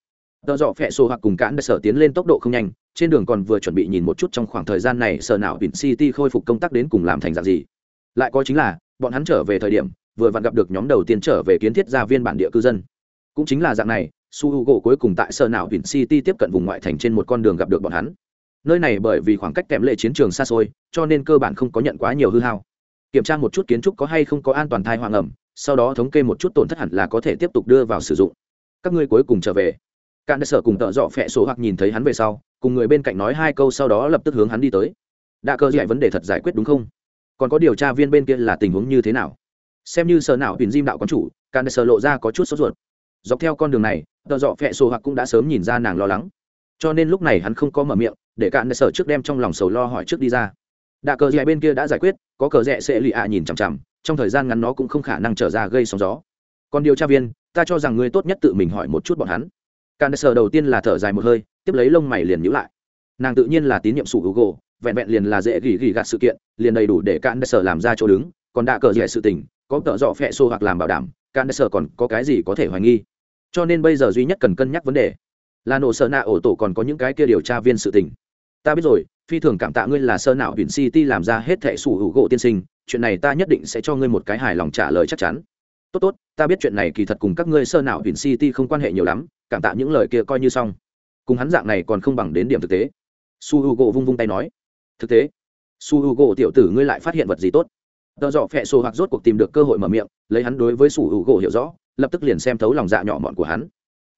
Tợ dọ phẹ sổ hoặc cùng cãn đã sở tiến lên tốc độ không nhanh, trên đường còn vừa chuẩn bị nhìn một chút trong khoảng thời gian này sở não biển city khôi phục công tác đến cùng làm thành dạng gì. Lại có chính là, bọn hắn trở về thời điểm vừa vặn gặp được nhóm đầu tiên trở về kiến thiết gia viên bản địa cư dân. Cũng chính là dạng này, su h u gỗ cuối cùng tại sở não biển city tiếp cận vùng ngoại thành trên một con đường gặp được bọn hắn. Nơi này bởi vì khoảng cách kèm lệ chiến trường xa xôi, cho nên cơ bản không có nhận quá nhiều hư hao. Kiểm tra một chút kiến trúc có hay không có an toàn thai hoàng ẩm, sau đó thống kê một chút tổn thất hẳn là có thể tiếp tục đưa vào sử dụng. Các ngươi cuối cùng trở về. Cạn sở cùng tợ dọ phẹ số hoặc nhìn thấy hắn về sau, cùng người bên cạnh nói hai câu sau đó lập tức hướng hắn đi tới. Đã cơ giải vấn đề thật giải quyết đúng không? Còn có điều tra viên bên kia là tình huống như thế nào? Xem như sở nào tuyển diêm đạo quán chủ cạn sở lộ ra có chút sốt ruột. Dọc theo con đường này tờ dọ phẹ sổ hoặc cũng đã sớm nhìn ra nàng lo lắng. Cho nên lúc này hắn không có mở miệng, để cạn sở trước đem trong lòng sầu lo hỏi trước đi ra. Đạ cờ dạy bên kia đã giải quyết, có cờ rẽ sẽ lì ạ nhìn chằm chằm, trong thời gian ngắn nó cũng không khả năng trở ra gây sóng gió. Còn điều tra viên, ta cho rằng ngươi tốt nhất tự mình hỏi một chút bọn hắn. Can sở đầu tiên là thở dài một hơi, tiếp lấy lông mày liền nhữ lại. Nàng tự nhiên là tín nhiệm sủ google, vẹn vẹn liền là dễ gỉ gỉ gạt sự kiện, liền đầy đủ để can sở làm ra chỗ đứng, còn đạ cờ rẻ sự tình có tợ dọ phẹ xô hoặc làm bảo đảm can sở còn có cái gì có thể hoài nghi. Cho nên bây giờ duy nhất cần cân nhắc vấn đề là nổ sợ nạ ổ tổ còn có những cái kia điều tra viên sự tình. Ta biết rồi, phi thường cảm tạ ngươi là sơ nạo huyện city làm ra hết thẻ sủ hữu gỗ tiên sinh, chuyện này ta nhất định sẽ cho ngươi một cái hài lòng trả lời chắc chắn. Tốt tốt, ta biết chuyện này kỳ thật cùng các ngươi sơ nạo huyện city không quan hệ nhiều lắm, cảm tạ những lời kia coi như xong. Cùng hắn dạng này còn không bằng đến điểm thực tế. Su hữu u gỗ vung vung tay nói. Thực tế. Su hữu u gỗ tiểu tử ngươi lại phát hiện vật gì tốt? Tờ dọ phẹ sổ hoặc rốt cuộc tìm được cơ hội mở miệng, lấy hắn đối với sủ hữu gỗ hiểu rõ, lập tức liền xem thấu lòng dạ nhỏ mọn của hắn.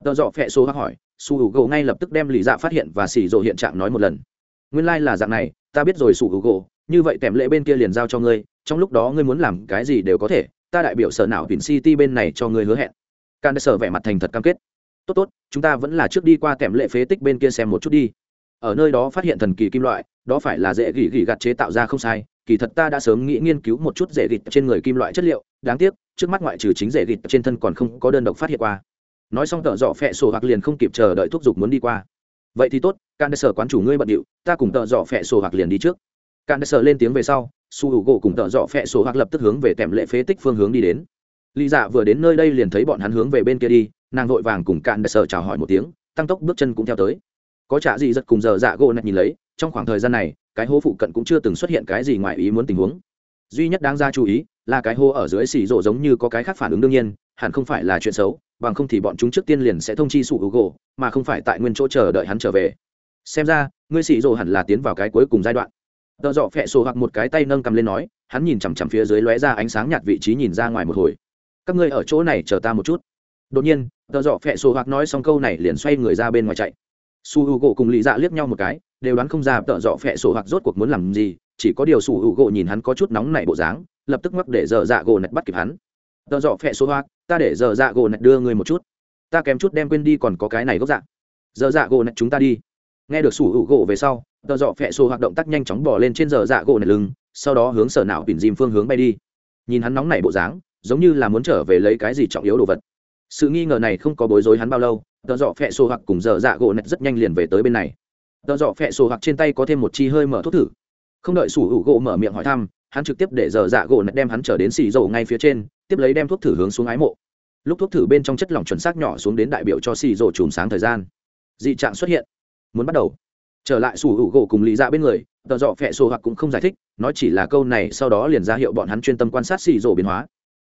Tờ dọ phẹ sổ hoặc hỏi sủ hữu gỗ ngay lập tức đem lì dạ phát hiện và xỉ rộ hiện trạng nói một lần. Nguyên lai、like、là dạng này, ta biết rồi sủ hữu gỗ, như vậy kèm lệ bên kia liền giao cho ngươi, trong lúc đó ngươi muốn làm cái gì đều có thể, ta đại biểu sở nào vin city bên này cho ngươi hứa hẹn. Can sở vẻ mặt thành thật cam kết. Tốt tốt, chúng ta vẫn là trước đi qua kèm lệ phế tích bên kia xem một chút đi. Ở nơi đó phát hiện thần kỳ kim loại, đó phải là dễ gỉ gỉ gặt chế tạo ra không sai kỳ thật ta đã sớm nghĩ nghiên cứu một chút rễ gịt trên người kim loại chất liệu, đáng tiếc, trước mắt ngoại trừ chính rễ gịt trên thân còn không có đơn độc phát hiện qua. Nói xong tợ dọ phẹ sổ hoặc liền không kịp chờ đợi thúc giục muốn đi qua. Vậy thì tốt can sở quán chủ ngươi bận điệu, ta cùng tợ dọ phẹ sổ hoặc liền đi trước. Can sở lên tiếng về sau, su hữu gỗ cùng tợ dọ phẹ sổ hoặc lập tức hướng về tèm lệ phế tích phương hướng đi đến. Lý dạ vừa đến nơi đây liền thấy bọn hắn hướng về bên kia đi, nàng vội vàng cùng cạn sở chào hỏi một tiếng, tăng tốc bước chân cũng theo tới. Có trả gì giật cùng giờ dạ gỗ nạch nhìn lấy, trong khoảng thời gian này cái hố phụ cận cũng chưa từng xuất hiện cái gì ngoài ý muốn tình huống. Duy nhất đáng ra chú ý là cái hố ở dưới xì rộ giống như có cái khác phản ứng đương nhiên, hẳn không phải là chuyện xấu, bằng không thì bọn chúng trước tiên liền sẽ thông chi sụ hữu gỗ, mà không phải tại nguyên chỗ chờ đợi hắn trở về. Xem ra, ngươi xì rộ hẳn là tiến vào cái cuối cùng giai đoạn. Tợ dọ phẹ sổ hoặc một cái tay nâng cầm lên nói, hắn nhìn chằm chằm phía dưới lóe ra ánh sáng nhạt vị trí nhìn ra ngoài một hồi. Các ngươi ở chỗ này chờ ta một chút. Đột nhiên, tợ dọ phẹ sổ hoặc nói xong câu này liền xoay người ra bên ngoài chạy su h u gỗ cùng lý dạ liếc nhau một cái, đều đoán không ra tợ dọ phẹ sổ hoặc rốt cuộc muốn làm gì, chỉ có điều su h u gỗ nhìn hắn có chút nóng nảy bộ dáng, lập tức mắc để dở dạ gỗ nạch bắt kịp hắn. Tợ dọ phẹ sổ hoặc, ta để dở dạ gỗ nạch đưa người một chút. Ta kém chút đem quên đi còn có cái này gốc dạ. Dở dạ gỗ nạch chúng ta đi. Nghe được su h u gỗ về sau, tợ dọ phẹ sổ hoặc động tác nhanh chóng bỏ lên trên dở dạ gỗ nạch lưng, sau đó hướng sở não bỉn dìm phương hướng bay đi. Nhìn hắn nóng nảy bộ dáng, giống như là muốn trở về lấy cái gì trọng yếu đồ vật. Sự nghi ngờ này không có bối rối hắn bao lâu Tờ dọ phẹ sổ hoặc cùng dở dạ gỗ nẹt rất nhanh liền về tới bên này. Tờ dọ phẹ sổ hoặc trên tay có thêm một chi hơi mở thuốc thử. Không đợi sủ hữu gỗ mở miệng hỏi thăm, hắn trực tiếp để dở dạ gỗ nẹt đem hắn trở đến xì dầu ngay phía trên, tiếp lấy đem thuốc thử hướng xuống ái mộ. Lúc thuốc thử bên trong chất lỏng chuẩn xác nhỏ xuống đến đại biểu cho xì dầu chùm sáng thời gian. Dị trạng xuất hiện. Muốn bắt đầu. Trở lại sủ hữu gỗ cùng lý ra dạ bên người, Tờ dọ phẹ sổ hoặc cũng không giải thích, nói chỉ là câu này sau đó liền ra hiệu bọn hắn chuyên tâm quan sát xì dầu biến hóa.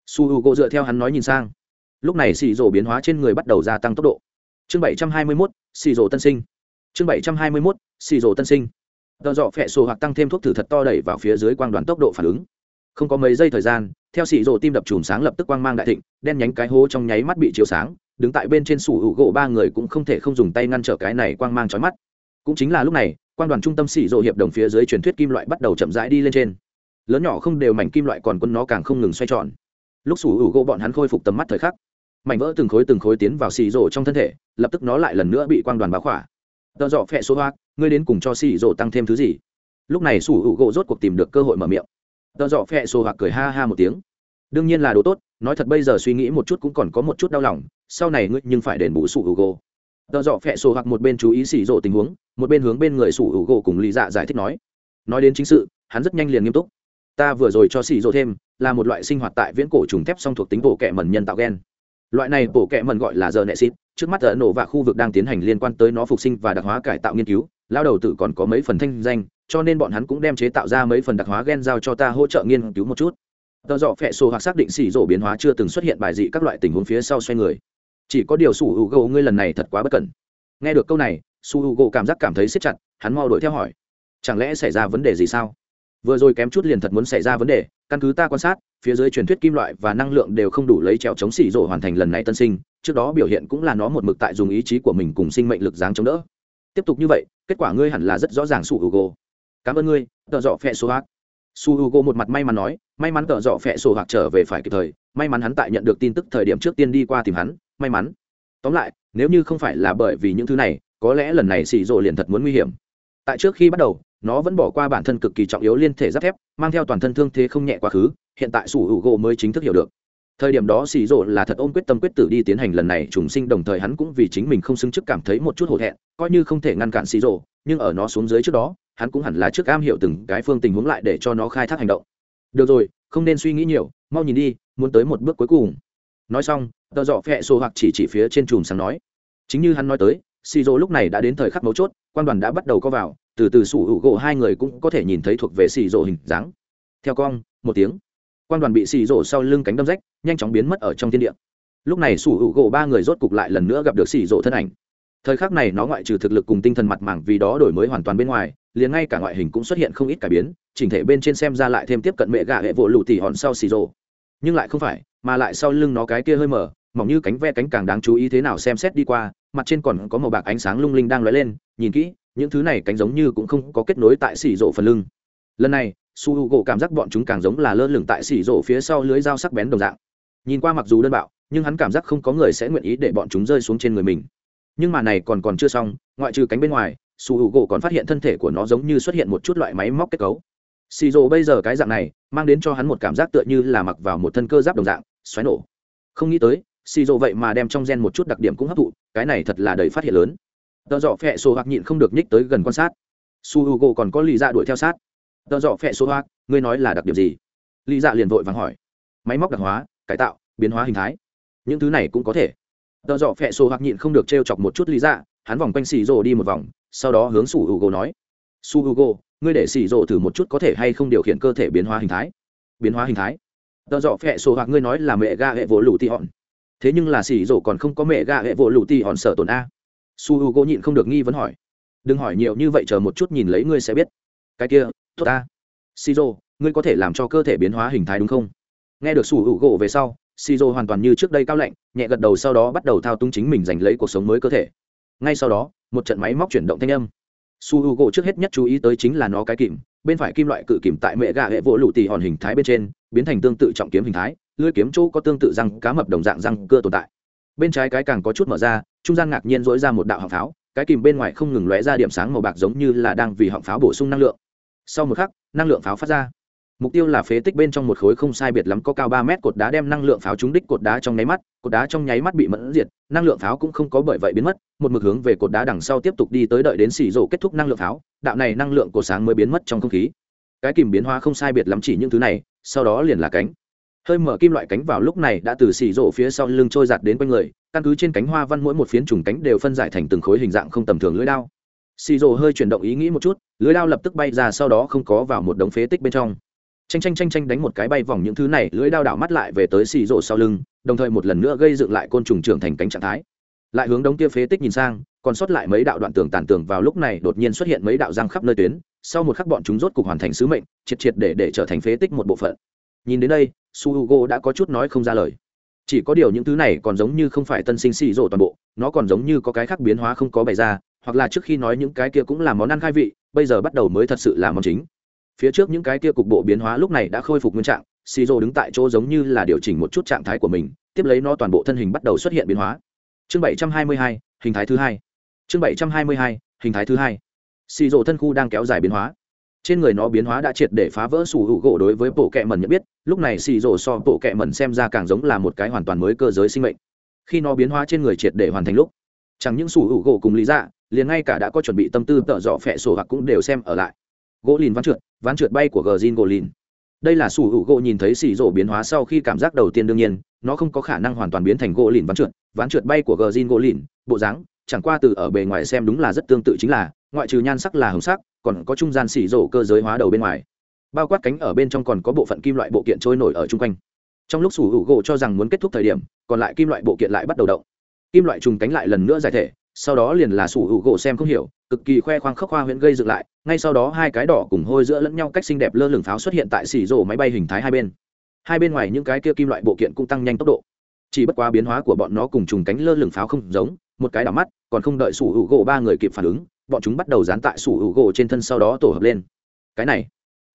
Su h u gỗ dựa theo hắn nói nhìn sang. Lúc này xì rổ biến hóa trên người bắt đầu gia tăng tốc độ chương bảy trăm hai mươi mốt, xì rổ tân sinh. Chương bảy trăm hai mươi mốt, xì rổ tân sinh. Tợ dọ phẹ sổ hoặc tăng thêm thuốc thử thật to đẩy vào phía dưới quang đoàn tốc độ phản ứng. Không có mấy giây thời gian, theo xì rổ tim đập chùm sáng lập tức quang mang đại thịnh, đen nhánh cái hố trong nháy mắt bị chiếu sáng, đứng tại bên trên sủ hữu gỗ ba người cũng không thể không dùng tay ngăn trở cái này quang mang trói mắt. Cũng chính là lúc này quan đoàn trung tâm xì rộ hiệp đồng phía dưới truyền thuyết kim loại bắt đầu chậm rãi đi lên trên. Lớn nhỏ không đều mảnh kim loại còn quân nó càng không ngừng xoay tròn. Lúc sủ hữu gỗ bọn hắn khôi phục tầm mắt thời khắc mảnh vỡ từng khối từng khối tiến vào xì rổ trong thân thể, lập tức nó lại lần nữa bị quang đoàn báo khỏa. Tợ dọ phẹ số hoa ngươi đến cùng cho xì rổ tăng thêm thứ gì? Lúc này sủ hữu gỗ rốt cuộc tìm được cơ hội mở miệng. Tợ dọ phẹ số hoặc cười ha ha một tiếng. Đương nhiên là đồ tốt, nói thật bây giờ suy nghĩ một chút cũng còn có một chút đau lòng, sau này ngươi nhưng phải đền bù sủ hữu gỗ. Tợ dọ phẹ số hoặc một bên chú ý xì rổ tình huống, một bên hướng bên người sủ hữu gỗ cùng lý dạ giải thích nói. Nói đến chính sự, hắn rất nhanh liền nghiêm túc. Ta vừa rồi cho xì rổ thêm, là một loại sinh hoạt tại viễn cổ trùng thép song thuộc tính bộ kệ mẩn nhân tạo gen loại này bộ kệ mần gọi là giờ nệ xịt, trước mắt ở nổ và khu vực đang tiến hành liên quan tới nó phục sinh và đặc hóa cải tạo nghiên cứu, lao đầu tử còn có mấy phần thanh danh, cho nên bọn hắn cũng đem chế tạo ra mấy phần đặc hóa gen giao cho ta hỗ trợ nghiên cứu một chút. Tờ dọ phẹ sổ hoặc xác định xỉ rổ biến hóa chưa từng xuất hiện bài dị các loại tình huống phía sau xoay người. Chỉ có điều su hữu gỗ ngươi lần này thật quá bất cẩn. Nghe được câu này, su hữu gỗ cảm giác cảm thấy siết chặt, hắn mau đuổi theo hỏi. Chẳng lẽ xảy ra vấn đề gì sao? Vừa rồi kém chút liền thật muốn xảy ra vấn đề, căn cứ ta quan sát, phía dưới truyền thuyết kim loại và năng lượng đều không đủ lấy trèo chống xỉ rổ hoàn thành lần này tân sinh, trước đó biểu hiện cũng là nó một mực tại dùng ý chí của mình cùng sinh mệnh lực dáng chống đỡ. Tiếp tục như vậy, kết quả ngươi hẳn là rất rõ ràng su hugo. Cảm ơn ngươi, tợ dọ phẹ số hạc su hugo một mặt may mắn nói, may mắn tợ dọ phẹ sổ hạc trở về phải kịp thời, may mắn hắn tại nhận được tin tức thời điểm trước tiên đi qua tìm hắn, may mắn. Tóm lại, nếu như không phải là bởi vì những thứ này, có lẽ lần này xỉ rộ liền thật muốn nguy hiểm. Tại trước khi bắt đầu nó vẫn bỏ qua bản thân cực kỳ trọng yếu liên thể giáp thép, mang theo toàn thân thương thế không nhẹ quá khứ, hiện tại sủ hữu gỗ mới chính thức hiểu được. Thời điểm đó xì rộ là thật ôm quyết tâm quyết tử đi tiến hành lần này trùng sinh, đồng thời hắn cũng vì chính mình không xứng chức cảm thấy một chút hổ thẹn, coi như không thể ngăn cản xì rộ nhưng ở nó xuống dưới trước đó, hắn cũng hẳn là trước am hiểu từng cái phương tình huống lại để cho nó khai thác hành động. Được rồi, không nên suy nghĩ nhiều, mau nhìn đi, muốn tới một bước cuối cùng. Nói xong, tờ dọ phẹ xô hoặc chỉ chỉ phía trên chùm sáng nói. Chính như hắn nói tới, xì rộ lúc này đã đến thời khắc mấu chốt, quan đoàn đã bắt đầu có vào từ từ sủ hữu gỗ hai người cũng có thể nhìn thấy thuộc về xì rỗ hình dáng. Theo cong một tiếng. Quan đoàn bị xì rỗ sau lưng cánh đâm rách, nhanh chóng biến mất ở trong thiên địa. Lúc này sủ hữu gỗ ba người rốt cục lại lần nữa gặp được xì rỗ thân ảnh. Thời khắc này nó ngoại trừ thực lực cùng tinh thần mặt mảng vì đó đổi mới hoàn toàn bên ngoài, liền ngay cả ngoại hình cũng xuất hiện không ít cải biến, chỉnh thể bên trên xem ra lại thêm tiếp cận mẹ gà hệ vỗ lụ tỉ hòn sau xì rồ nhưng lại không phải, mà lại sau lưng nó cái kia hơi mở, mỏng như cánh ve cánh càng đáng chú ý thế nào xem xét đi qua, mặt trên còn có màu bạc ánh sáng lung linh đang lóe lên, nhìn kỹ những thứ này cánh giống như cũng không có kết nối tại xỉ rộ phần lưng. Lần này, su h u gỗ cảm giác bọn chúng càng giống là lơ lửng tại xỉ rộ phía sau lưới dao sắc bén đồng dạng. Nhìn qua mặc dù đơn bạo, nhưng hắn cảm giác không có người sẽ nguyện ý để bọn chúng rơi xuống trên người mình. Nhưng mà này còn còn chưa xong, ngoại trừ cánh bên ngoài, su h u gỗ còn phát hiện thân thể của nó giống như xuất hiện một chút loại máy móc kết cấu. Xì rộ bây giờ cái dạng này, mang đến cho hắn một cảm giác tựa như là mặc vào một thân cơ giáp đồng dạng, xoáy nổ. Không nghĩ tới xì rộ vậy mà đem trong gen một chút đặc điểm cũng hấp thụ, cái này thật là đầy phát hiện lớn tợ dọ phẹ số hoặc nhịn không được nhích tới gần quan sát. Su h u g o còn có lì dạ đuổi theo sát. Tợ dọ phẹ số hoặc ngươi nói là đặc điểm gì? Lì dạ liền vội vàng hỏi. Máy móc đặc hóa, cải tạo, biến hóa hình thái. Những thứ này cũng có thể. Tợ dọ phẹ số hoặc nhịn không được t r e o chọc một chút lý dạ hắn vòng quanh xì rồ đi một vòng, sau đó hướng su h u g o nói. Su h u g o ngươi để xì rồ thử một chút có thể hay không điều khiển cơ thể biến hóa hình thái? Biến hóa hình thái? Tợ dọ phẹ số hoặc ngươi nói là mẹ ga hệ vỗ lù tị hòn. Thế nhưng là xì rồ còn không có mẹ ga hệ vỗ lù tị hòn sở tổn a su h u g o nhịn không được nghi vấn hỏi đừng hỏi nhiều như vậy chờ một chút nhìn lấy ngươi sẽ biết cái kia tốt ta xì ngươi có thể làm cho cơ thể biến hóa hình thái đúng không nghe được su h u g o về sau Shizo hoàn toàn như trước đây cao lạnh, nhẹ gật đầu sau đó bắt đầu thao túng chính mình giành lấy cuộc sống mới cơ thể. Ngay sau đó, một trận máy móc chuyển động thanh âm. Su Hugo trước hết nhất chú ý tới chính là nó cái kìm, bên phải kim loại cự kìm tại mẹ gà hệ vỗ lụ tì hòn hình thái bên trên, biến thành tương tự trọng kiếm hình thái, lưỡi kiếm chỗ có tương tự răng cá mập đồng dạng răng cưa tồn tại. Bên trái cái càng có chút mở ra, trung gian ngạc nhiên dỗi ra một đạo họng pháo, cái kìm bên ngoài không ngừng lóe ra điểm sáng màu bạc giống như là đang vì họng pháo bổ sung năng lượng. Sau một khắc, năng lượng pháo phát ra. Mục tiêu là phế tích bên trong một khối không sai biệt lắm có cao ba mét cột đá đem năng lượng pháo trúng đích cột đá trong nháy mắt cột đá trong nháy mắt bị mẫn diệt năng lượng pháo cũng không có bởi vậy biến mất một mực hướng về cột đá đằng sau tiếp tục đi tới đợi đến xì rổ kết thúc năng lượng pháo đạo này năng lượng của sáng mới biến mất trong không khí. Cái kìm biến hóa không sai biệt lắm chỉ những thứ này sau đó liền là cánh hơi mở kim loại cánh vào lúc này đã từ xì rổ phía sau lưng trôi giạt đến quanh người, căn cứ trên cánh hoa văn mỗi một phiến trùng cánh đều phân giải thành từng khối hình dạng không tầm thường lưỡi đao. Xì rổ hơi chuyển động ý nghĩ một chút, lưỡi đao lập tức bay ra sau đó không có vào một đống phế tích bên trong. Tranh tranh tranh tranh đánh một cái bay vòng những thứ này, lưỡi đao đảo mắt lại về tới xì rộ sau lưng, đồng thời một lần nữa gây dựng lại côn trùng trưởng thành cánh trạng thái. Lại hướng đống kia phế tích nhìn sang, còn sót lại mấy đạo đoạn tường tàn tường vào lúc này đột nhiên xuất hiện mấy đạo răng khắp nơi tuyến, sau một khắc bọn chúng rốt cục hoàn thành sứ mệnh, triệt triệt để để trở thành phế tích một bộ phận nhìn đến đây, su hugo đã có chút nói không ra lời. Chỉ có điều những thứ này còn giống như không phải tân sinh xì rộ toàn bộ, nó còn giống như có cái khác biến hóa không có bày ra, hoặc là trước khi nói những cái kia cũng là món ăn khai vị, bây giờ bắt đầu mới thật sự là món chính. Phía trước những cái kia cục bộ biến hóa lúc này đã khôi phục nguyên trạng, xì rộ đứng tại chỗ giống như là điều chỉnh một chút trạng thái của mình, tiếp lấy nó toàn bộ thân hình bắt đầu xuất hiện biến hóa. Chương bảy trăm hai mươi hai, hình thái thứ hai. Chương bảy trăm hai mươi hai, hình thái thứ hai. Xì rộ thân khu đang kéo dài biến hóa trên người nó biến hóa đã triệt để phá vỡ sủ hữu gỗ đối với bộ kẹ mần nhận biết, lúc này xì rổ so bộ kẹ mần xem ra càng giống là một cái hoàn toàn mới cơ giới sinh mệnh. Khi nó biến hóa trên người triệt để hoàn thành lúc, chẳng những sủ hữu gỗ cùng lý dạ liền ngay cả đã có chuẩn bị tâm tư tợ dọ phẹ sổ hoặc cũng đều xem ở lại. Gỗ lìn ván trượt ván trượt bay của gờ zin gỗ lìn. Đây là sủ hữu gỗ nhìn thấy xì rổ biến hóa sau khi cảm giác đầu tiên đương nhiên, nó không có khả năng hoàn toàn biến thành gỗ lìn ván trượt ván trượt bay của gờ zin gỗ lìn, bộ dáng, chẳng qua từ ở bề ngoài xem đúng là rất tương tự chính là, ngoại trừ nhan sắc là hồng sắc còn có trung gian xỉ rổ cơ giới hóa đầu bên ngoài. Bao quát cánh ở bên trong còn có bộ phận kim loại bộ kiện trôi nổi ở chung quanh. Trong lúc sủ hữu gỗ cho rằng muốn kết thúc thời điểm, còn lại kim loại bộ kiện lại bắt đầu động. Kim loại trùng cánh lại lần nữa giải thể, sau đó liền là sủ hữu gỗ xem không hiểu, cực kỳ khoe khoang khóc hoa huyễn gây dựng lại, ngay sau đó hai cái đỏ cùng hôi giữa lẫn nhau cách xinh đẹp lơ lửng pháo xuất hiện tại xỉ rổ máy bay hình thái hai bên. Hai bên ngoài những cái kia kim loại bộ kiện cũng tăng nhanh tốc độ. Chỉ bất quá biến hóa của bọn nó cùng trùng cánh lơ lửng pháo không giống, một cái đỏ mắt, còn không đợi sủ hữu gỗ ba người kịp phản ứng bọn chúng bắt đầu dán tại su hữu gỗ trên thân sau đó tổ hợp lên. Cái này,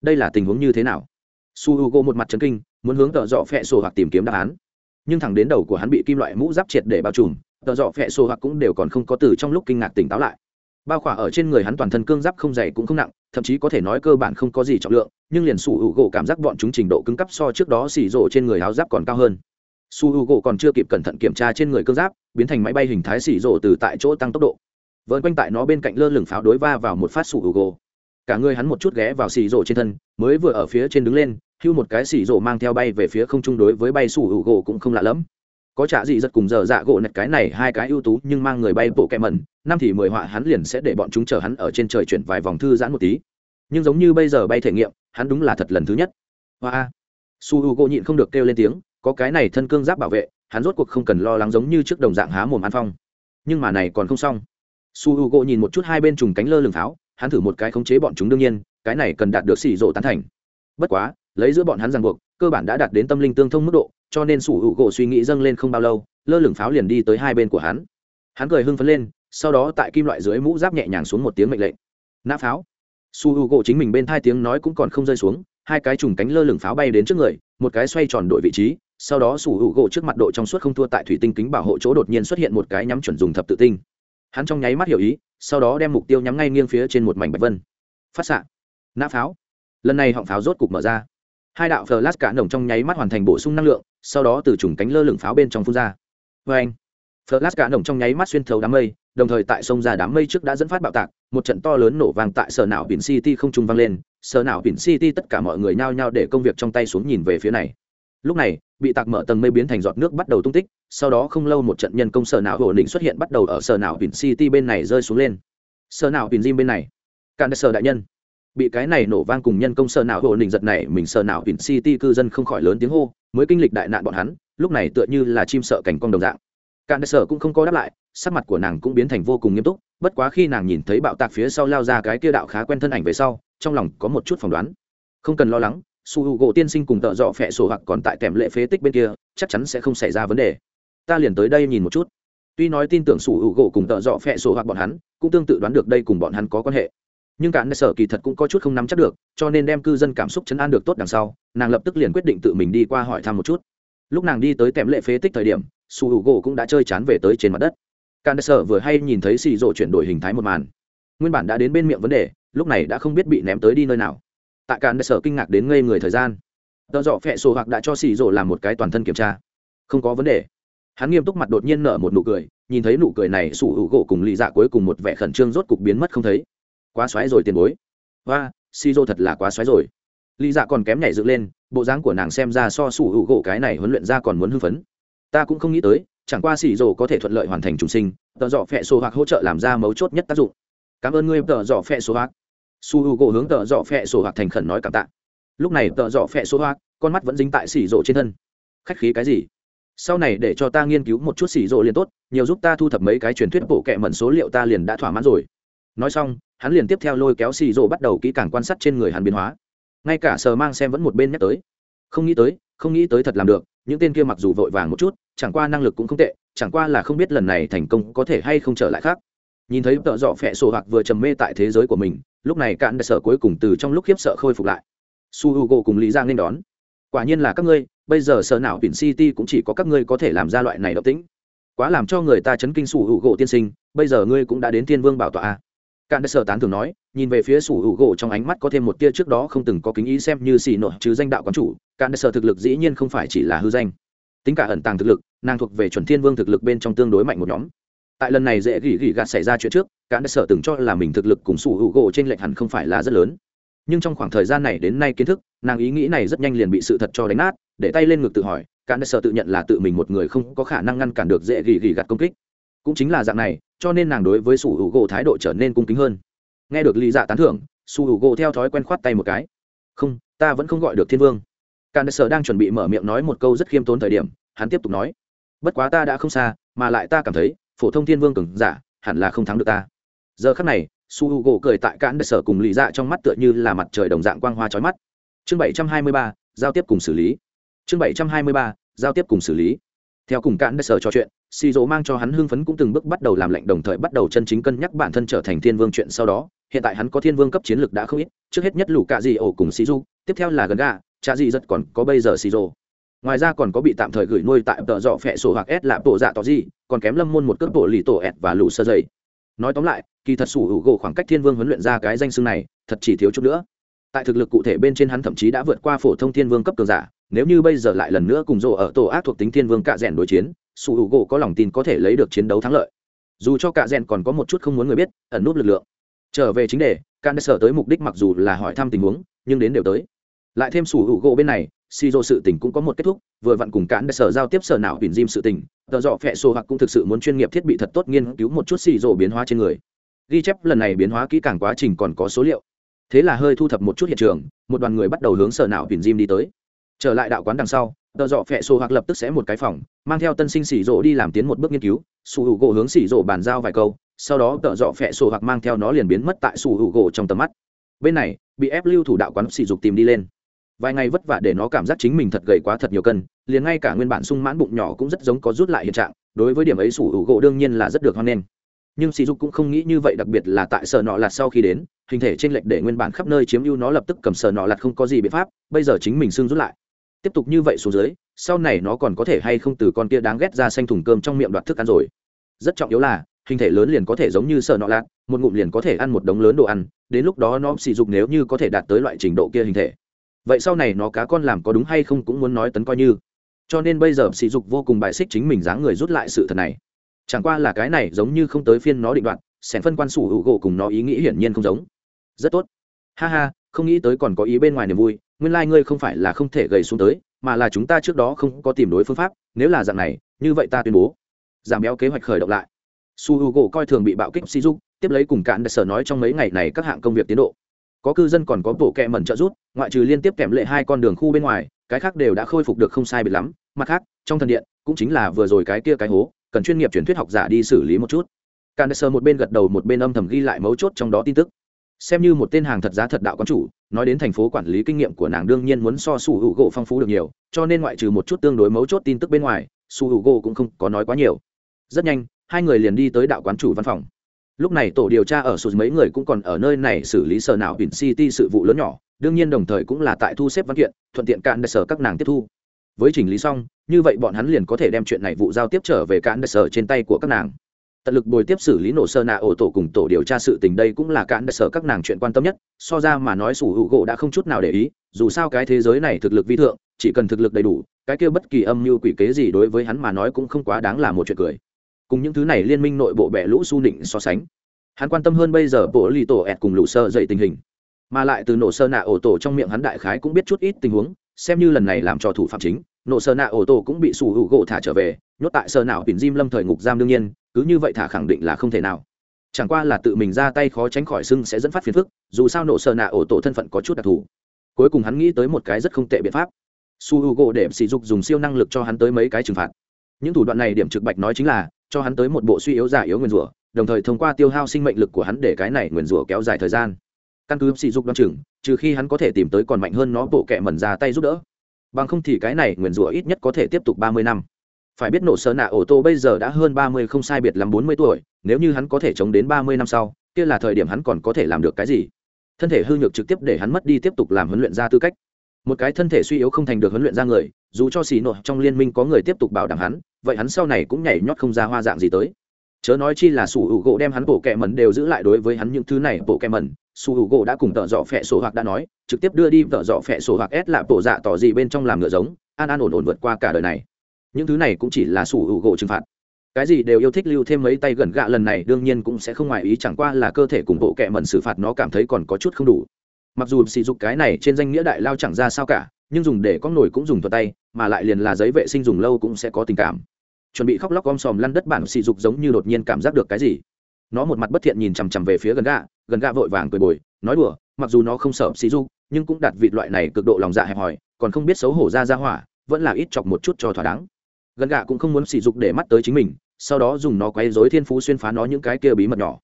đây là tình huống như thế nào? Su hữu gỗ một mặt chấn kinh, muốn hướng tợ dọ phẹ sổ hoặc tìm kiếm đáp án. Nhưng thẳng đến đầu của hắn bị kim loại mũ giáp triệt để bao trùm, tợ dọ phẹ sổ hoặc cũng đều còn không có từ trong lúc kinh ngạc tỉnh táo lại. Bao khỏa ở trên người hắn toàn thân cương giáp không dày cũng không nặng, thậm chí có thể nói cơ bản không có gì trọng lượng, nhưng liền su hữu gỗ cảm giác bọn chúng trình độ cứng cấp so trước đó xỉ rộ trên người áo giáp còn cao hơn. Su hữu gỗ còn chưa kịp cẩn thận kiểm tra trên người cương giáp, biến thành máy bay hình thái xỉ rộ từ tại chỗ tăng tốc độ vợn quanh tại nó bên cạnh lơ lửng pháo đối va vào một phát sủ hữu gỗ cả người hắn một chút ghé vào xỉ rổ trên thân, mới vừa ở phía trên đứng lên, hưu một cái xỉ rổ mang theo bay về phía không trung đối với bay sủ hữu gỗ cũng không lạ lẫm. Có trả gì rất cùng giờ dạ gỗ nạch cái này hai cái ưu tú, nhưng mang người bay bộ kẹ mẩn, năm thì mười họa hắn liền sẽ để bọn chúng chờ hắn ở trên trời chuyển vài vòng thư giãn một tí. Nhưng giống như bây giờ bay thể nghiệm, hắn đúng là thật lần thứ nhất. Hoa su h u gỗ nhịn không được kêu lên tiếng, có cái này thân cương giáp bảo vệ, hắn rốt cuộc không cần lo lắng giống như trước đồng dạng há mồm ăn phong. Nhưng mà này còn không xong su h u gỗ nhìn một chút hai bên trùng cánh lơ lửng pháo, hắn thử một cái khống chế bọn chúng đương nhiên, cái này cần đạt được xỉ rộ tán thành. Bất quá, lấy giữa bọn hắn ràng buộc, cơ bản đã đạt đến tâm linh tương thông mức độ, cho nên Sửu U gỗ suy nghĩ dâng lên không bao lâu, lơ lửng pháo liền đi tới hai bên của hắn. Hắn cười hưng phấn lên, sau đó tại kim loại dưới mũ giáp nhẹ nhàng xuống một tiếng mệnh lệnh. Nã pháo. Su U gỗ chính mình bên thai tiếng nói cũng còn không rơi xuống, hai cái trùng cánh lơ lửng pháo bay đến trước người, một cái xoay tròn đội vị trí, sau đó sủ hữu gỗ trước mặt độ trong suốt không thua tại thủy tinh kính bảo hộ chỗ đột nhiên xuất hiện một cái nhắm chuẩn dùng thập tự tinh hắn trong nháy mắt hiểu ý, sau đó đem mục tiêu nhắm ngay nghiêng phía trên một mảnh bạch vân. Phát xạ. Nã pháo. Lần này họng pháo rốt cục mở ra. Hai đạo flash cả nồng trong nháy mắt hoàn thành bổ sung năng lượng, sau đó từ trùng cánh lơ lửng pháo bên trong phun ra. Vê anh flash cả nồng trong nháy mắt xuyên thấu đám mây, đồng thời tại sông ra đám mây trước đã dẫn phát bạo tạc, một trận to lớn nổ vang tại sở não biển city không trung vang lên. Sở não biển city tất cả mọi người nhao nhao để công việc trong tay xuống nhìn về phía này. Lúc này, bị tạc mở tầng mây biến thành giọt nước bắt đầu tung tích sau đó không lâu một trận nhân công sở não ổn định xuất hiện bắt đầu ở sở não biển city bên này rơi xuống lên. Sở não biển gym bên này. Cạn sở đại nhân. Bị cái này nổ vang cùng nhân công sở nào ổn định giật này mình sở nào Vin city cư dân không khỏi lớn tiếng hô, mới kinh lịch đại nạn bọn hắn, lúc này tựa như là chim sợ cảnh con đồng dạng. Cạn sở cũng không có đáp lại, sắc mặt của nàng cũng biến thành vô cùng nghiêm túc, bất quá khi nàng nhìn thấy bạo tạc phía sau lao ra cái kia đạo khá quen thân ảnh về sau, trong lòng có một chút phỏng đoán. Không cần lo lắng, su h u gỗ tiên sinh cùng tợ dọ phẹ sổ hoặc còn tại kèm lệ phế tích bên kia, chắc chắn sẽ không xảy ra vấn đề ta liền tới đây nhìn một chút. Tuy nói tin tưởng Sủ Hữu gỗ cùng tợ dọ phẹ sổ hoặc bọn hắn, cũng tương tự đoán được đây cùng bọn hắn có quan hệ. Nhưng cả nơi sở kỳ thật cũng có chút không nắm chắc được, cho nên đem cư dân cảm xúc chấn an được tốt đằng sau, nàng lập tức liền quyết định tự mình đi qua hỏi thăm một chút. Lúc nàng đi tới tèm lệ phế tích thời điểm, Sủ hữu gỗ cũng đã chơi chán về tới trên mặt đất. Cả nơi sở vừa hay nhìn thấy xì rộ chuyển đổi hình thái một màn. Nguyên bản đã đến bên miệng vấn đề, lúc này đã không biết bị ném tới đi nơi nào. Tại cả nơi sở kinh ngạc đến ngây người thời gian, tợ dọ phẹ sổ hoặc đã cho xì rộ làm một cái toàn thân kiểm tra. Không có vấn đề hắn nghiêm túc mặt đột nhiên nở một nụ cười, nhìn thấy nụ cười này, sủ hữu gỗ cùng lì dạ cuối cùng một vẻ khẩn trương rốt cục biến mất không thấy. Quá xoáy rồi tiền bối. Và si dô thật là quá xoáy rồi. Lì dạ còn kém nhảy dựng lên, bộ dáng của nàng xem ra so sủ hữu gỗ cái này huấn luyện ra còn muốn hưng phấn. Ta cũng không nghĩ tới, chẳng qua xì dô có thể thuận lợi hoàn thành trùng sinh tờ dọ phẹ số hoặc hỗ trợ làm ra mấu chốt nhất tác dụng. Cảm ơn ngươi tờ dọ phẹ số hoặc. Su hữu u gỗ hướng tờ dọ phẹ số hoặc thành khẩn nói cảm tạ. Lúc này tờ dọ phẹ số hoặc, con mắt vẫn dính tại xì dô trên thân. Khách khí cái gì? Sau này để cho ta nghiên cứu một chút xì rộ liền tốt, nhiều giúp ta thu thập mấy cái truyền thuyết bộ kệ mẩn số liệu ta liền đã thỏa mãn rồi. Nói xong, hắn liền tiếp theo lôi kéo xì rộ bắt đầu kỹ càng quan sát trên người hắn biến hóa. Ngay cả sờ mang xem vẫn một bên nhắc tới. Không nghĩ tới, không nghĩ tới thật làm được, những tên kia mặc dù vội vàng một chút, chẳng qua năng lực cũng không tệ, chẳng qua là không biết lần này thành công có thể hay không trở lại khác. Nhìn thấy tợ dọ phẹ sổ hoặc vừa trầm mê tại thế giới của mình, lúc này cạn đại sở cuối cùng từ trong lúc khiếp sợ khôi phục lại. Su h u g o cùng lý giang nên đón quả nhiên là các ngươi bây giờ sở nào biển city cũng chỉ có các ngươi có thể làm ra loại này độc tính quá làm cho người ta chấn kinh sủ hữu gỗ tiên sinh bây giờ ngươi cũng đã đến thiên vương bảo tọa cạn đất sở tán thường nói nhìn về phía sủ hữu gỗ trong ánh mắt có thêm một tia trước đó không từng có kính ý xem như xì nội, chứ danh đạo quán chủ cạn đất sở thực lực dĩ nhiên không phải chỉ là hư danh. Tính cả ẩn tàng thực lực nàng thuộc về chuẩn thiên vương thực lực bên trong tương đối mạnh một nhóm. Tại lần này dễ gỉ gỉ gạt xảy ra chuyện trước cạn đất sở từng cho là mình thực lực cùng sủ hữu gỗ trên lệnh hẳn không phải là rất lớn. Nhưng trong khoảng thời gian này đến nay kiến thức nàng ý nghĩ này rất nhanh liền bị sự thật cho đánh nát, để tay lên ngực tự hỏi cạn sợ tự nhận là tự mình một người không có khả năng ngăn cản được dễ gỉ gỉ gạt công kích. Cũng chính là dạng này, cho nên nàng đối với su h u gỗ thái độ trở nên cung kính hơn. Nghe được lý dạ tán thưởng, su h u gỗ theo thói quen khoát tay một cái. Không, ta vẫn không gọi được thiên vương. Cạn sợ đang chuẩn bị mở miệng nói một câu rất khiêm tốn thời điểm, hắn tiếp tục nói, bất quá ta đã không xa, mà lại ta cảm thấy, phổ thông thiên vương cường giả, hẳn là không thắng được ta. Giờ khắc này, su h u gỗ cười tại cạn sở cùng lý dạ trong mắt tựa như là mặt trời đồng dạng quang hoa trói mắt chương bảy trăm hai mươi ba, giao tiếp cùng xử lý. Chương bảy trăm hai mươi ba, giao tiếp cùng xử lý. Theo cùng cạn sở trò chuyện xì dỗ mang cho hắn hưng phấn cũng từng bước bắt đầu làm lệnh đồng thời bắt đầu chân chính cân nhắc bản thân trở thành thiên vương chuyện sau đó. Hiện tại hắn có thiên vương cấp chiến lược đã không ít, trước hết nhất lũ cạ dị ổ cùng xì du tiếp theo là gần gà cha dị rất còn có bây giờ xì dỗ ngoài ra còn có bị tạm thời gửi nuôi tại tợ dọ phẹ sổ hoặc s là bộ dạ tỏ gì còn kém lâm môn một cước bộ lì tổ ẹt và lũ sơ dày nói tóm lại, kỳ thật sủ hữu gỗ khoảng cách thiên vương huấn luyện ra cái danh xưng này, thật chỉ thiếu chút nữa tại thực lực cụ thể bên trên hắn thậm chí đã vượt qua phổ thông thiên vương cấp cường giả, nếu như bây giờ lại lần nữa cùng rộ ở tổ ác thuộc tính thiên vương cạ rèn đối chiến su h gỗ có lòng tin có thể lấy được chiến đấu thắng lợi. Dù cho cạ rèn còn có một chút không muốn người biết, ẩn nút lực lượng. Trở về chính đề can sở tới mục đích mặc dù là hỏi thăm tình huống, nhưng đến đều tới. Lại thêm su h gỗ bên này xì dô sự tình cũng có một kết thúc, vừa vặn cùng cạn sở giao tiếp sở nào bình diêm sự tình, tờ dọ phẹ sổ hoặc cũng thực sự muốn chuyên nghiệp thiết bị thật tốt nghiên cứu một chút xì dô biến hóa trên người. Ghi chép lần này biến hóa kỹ càng quá trình còn có số liệu thế là hơi thu thập một chút hiện trường, một đoàn người bắt đầu hướng sở nào pin jim đi tới. Trở lại đạo quán đằng sau, tờ dọ phẹ sổ hoặc lập tức sẽ một cái phòng, mang theo tân sinh xỉ rộ đi làm tiến một bước nghiên cứu. Sủ hữu gỗ hướng xỉ rộ bàn giao vài câu, sau đó tợ dọ phẹ sổ hoặc mang theo nó liền biến mất tại sủ hữu gỗ trong tầm mắt. Bên này, bị ép lưu thủ đạo quán sỉ dục tìm đi lên. Vài ngày vất vả để nó cảm giác chính mình thật gầy quá thật nhiều cân, liền ngay cả nguyên bản sung mãn bụng nhỏ cũng rất giống có rút lại hiện trạng, đối với điểm ấy sủ hữu gỗ đương nhiên là rất được hoan nghênh nhưng sỉ dục cũng không nghĩ như vậy, đặc biệt là tại sở nọ lạt sau khi đến, hình thể trên lệch để nguyên bản khắp nơi chiếm ưu nó lập tức cầm sở nọ lạt không có gì biện pháp, bây giờ chính mình xương rút lại. Tiếp tục như vậy xuống dưới, sau này nó còn có thể hay không từ con kia đáng ghét ra xanh thùng cơm trong miệng đoạt thức ăn rồi. Rất trọng yếu là, hình thể lớn liền có thể giống như sở nọ lạt, một ngụm liền có thể ăn một đống lớn đồ ăn, đến lúc đó nó sỉ dục nếu như có thể đạt tới loại trình độ kia hình thể. Vậy sau này nó cá con làm có đúng hay không cũng muốn nói tấn coi như. Cho nên bây giờ sỉ dục vô cùng bài xích chính mình dáng người rút lại sự thật này chẳng qua là cái này giống như không tới phiên nó định đoạn sẻn phân quan sủ hữu gỗ cùng nó ý nghĩ hiển nhiên không giống. Rất tốt. Ha ha, không nghĩ tới còn có ý bên ngoài niềm vui, nguyên lai、like、ngươi không phải là không thể gầy xuống tới, mà là chúng ta trước đó không có tìm đối phương pháp, nếu là dạng này, như vậy ta tuyên bố. Giảm béo kế hoạch khởi động lại. Su h u gỗ coi thường bị bạo kích si giúp tiếp lấy cùng cạn sở nói trong mấy ngày này các hạng công việc tiến độ. Có cư dân còn có bộ kẹ mẩn trợ rút ngoại trừ liên tiếp kèm lệ hai con đường khu bên ngoài, cái khác đều đã khôi phục được không sai biệt lắm. Mặt khác, trong thần điện, cũng chính là vừa rồi cái kia cái hố cần chuyên nghiệp truyền thuyết học giả đi xử lý một chút. Cạn sở một bên gật đầu, một bên âm thầm ghi lại mấu chốt trong đó tin tức. Xem như một tên hàng thật giá thật đạo quán chủ, nói đến thành phố quản lý kinh nghiệm của nàng đương nhiên muốn so su hữu gỗ phong phú được nhiều, cho nên ngoại trừ một chút tương đối mấu chốt tin tức bên ngoài, su hữu gỗ cũng không có nói quá nhiều. Rất nhanh, hai người liền đi tới đạo quán chủ văn phòng. Lúc này tổ điều tra ở sụt mấy người cũng còn ở nơi này xử lý sở nào biển city sự vụ lớn nhỏ, đương nhiên đồng thời cũng là tại thu xếp văn kiện, thuận tiện cạn đại sở các nàng tiếp thu với chỉnh lý xong, như vậy bọn hắn liền có thể đem chuyện này vụ giao tiếp trở về cạn đất sở trên tay của các nàng. Tận lực bồi tiếp xử lý nổ sơ nạ ổ tổ cùng tổ điều tra sự tình đây cũng là cạn đất sở các nàng chuyện quan tâm nhất, so ra mà nói sủ hữu gỗ đã không chút nào để ý, dù sao cái thế giới này thực lực vi thượng, chỉ cần thực lực đầy đủ, cái kia bất kỳ âm mưu quỷ kế gì đối với hắn mà nói cũng không quá đáng là một chuyện cười. Cùng những thứ này liên minh nội bộ bẻ lũ su nịnh so sánh, hắn quan tâm hơn bây giờ bộ lì tổ ẹt cùng lũ sơ dậy tình hình. Mà lại từ nổ sơ nạ ổ tổ trong miệng hắn đại khái cũng biết chút ít tình huống xem như lần này làm cho thủ phạm chính, nổ sơ nạ ô tổ cũng bị sủ hữu gỗ thả trở về, nhốt tại sơ nào biển diêm lâm thời ngục giam đương nhiên, cứ như vậy thả khẳng định là không thể nào. Chẳng qua là tự mình ra tay khó tránh khỏi sưng sẽ dẫn phát phiền phức, dù sao nổ sơ nạ ô tổ thân phận có chút đặc thù. Cuối cùng hắn nghĩ tới một cái rất không tệ biện pháp. Su h u gỗ để sỉ dục dùng siêu năng lực cho hắn tới mấy cái trừng phạt. Những thủ đoạn này điểm trực bạch nói chính là, cho hắn tới một bộ suy yếu giả yếu nguyên rủa, đồng thời thông qua tiêu hao sinh mệnh lực của hắn để cái này nguyên rủa kéo dài thời gian. Căn cứ sỉ dục đoan chừng trừ khi hắn có thể tìm tới còn mạnh hơn nó, bộ kẹ mẩn ra tay giúp đỡ. Bằng không thì cái này nguyền rủa ít nhất có thể tiếp tục ba mươi năm. Phải biết nổ sơ nạ ô tô bây giờ đã hơn ba mươi không sai biệt lắm bốn mươi tuổi, nếu như hắn có thể chống đến ba mươi năm sau, kia là thời điểm hắn còn có thể làm được cái gì? Thân thể hư nhược trực tiếp để hắn mất đi tiếp tục làm huấn luyện ra tư cách. Một cái thân thể suy yếu không thành được huấn luyện ra người, dù cho xì nội trong liên minh có người tiếp tục bảo đảm hắn, vậy hắn sau này cũng nhảy nhót không ra hoa dạng gì tới. Chớ nói chi là sủ hữu gỗ đem hắn bộ kẹ mẩn đều giữ lại đối với hắn những thứ này, bộ kẹ mẩn su u gỗ đã cùng tợ dọ phẹ sổ hoặc đã nói, trực tiếp đưa đi tợ dọ phẹ sổ hoặc ép lạ bộ dạ tỏ gì bên trong làm ngựa giống, an an ổn ổn vượt qua cả đời này. Những thứ này cũng chỉ là su u gỗ trừng phạt. Cái gì đều yêu thích lưu thêm mấy tay gần gạ lần này, đương nhiên cũng sẽ không ngoài ý, chẳng qua là cơ thể cùng bộ kẹ mẩn xử phạt nó cảm thấy còn có chút không đủ. Mặc dù sỉ dục cái này trên danh nghĩa đại lao chẳng ra sao cả, nhưng dùng để con nổi cũng dùng thuật tay, mà lại liền là giấy vệ sinh dùng lâu cũng sẽ có tình cảm. Chuẩn bị khóc lóc om sòm lăn đất bản sỉ dục giống như đột nhiên cảm giác được cái gì nó một mặt bất thiện nhìn chằm chằm về phía gần gạ gần gạ vội vàng cười bồi, nói đùa, mặc dù nó không sợ xì du nhưng cũng đặt vịt loại này cực độ lòng dạ hẹp hòi, còn không biết xấu hổ ra ra hỏa, vẫn là ít chọc một chút cho thỏa đáng. Gần gạ cũng không muốn xì dục để mắt tới chính mình, sau đó dùng nó quay dối thiên phú xuyên phá nó những cái kia bí mật nhỏ.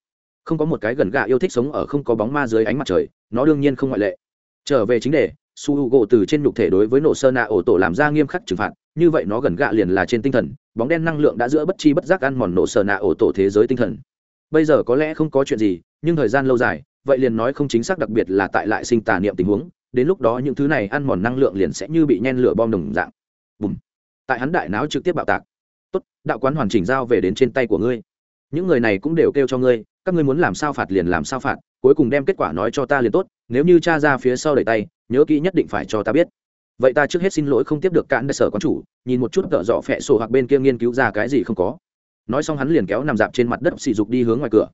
Không có một cái gần gạ yêu thích sống ở không có bóng ma dưới ánh mặt trời, nó đương nhiên không ngoại lệ. Trở về chính đề, su h u gỗ từ trên nhục thể đối với nổ sơ nạ ổ tổ làm ra nghiêm khắc trừng phạt, như vậy nó gần gạ liền là trên tinh thần, bóng đen năng lượng đã giữa bất chi bất giác ăn mòn nổ sơ nạ ổ tổ thế giới tinh thần bây giờ có lẽ không có chuyện gì, nhưng thời gian lâu dài, vậy liền nói không chính xác đặc biệt là tại lại sinh tà niệm tình huống, đến lúc đó những thứ này ăn mòn năng lượng liền sẽ như bị nhen lửa bom đồng dạng. Bùm. Tại hắn đại não trực tiếp bạo tạc. Tốt, đạo quán hoàn chỉnh giao về đến trên tay của ngươi. Những người này cũng đều kêu cho ngươi, các ngươi muốn làm sao phạt liền làm sao phạt, cuối cùng đem kết quả nói cho ta liền tốt, nếu như cha ra phía sau đẩy tay, nhớ kỹ nhất định phải cho ta biết. Vậy ta trước hết xin lỗi không tiếp được cạn đại sở quán chủ, nhìn một chút tợ dọ phẹ sổ hoặc bên kia nghiên cứu ra cái gì không có nói xong hắn liền kéo nằm dạp trên mặt đất xì dục đi hướng ngoài cửa.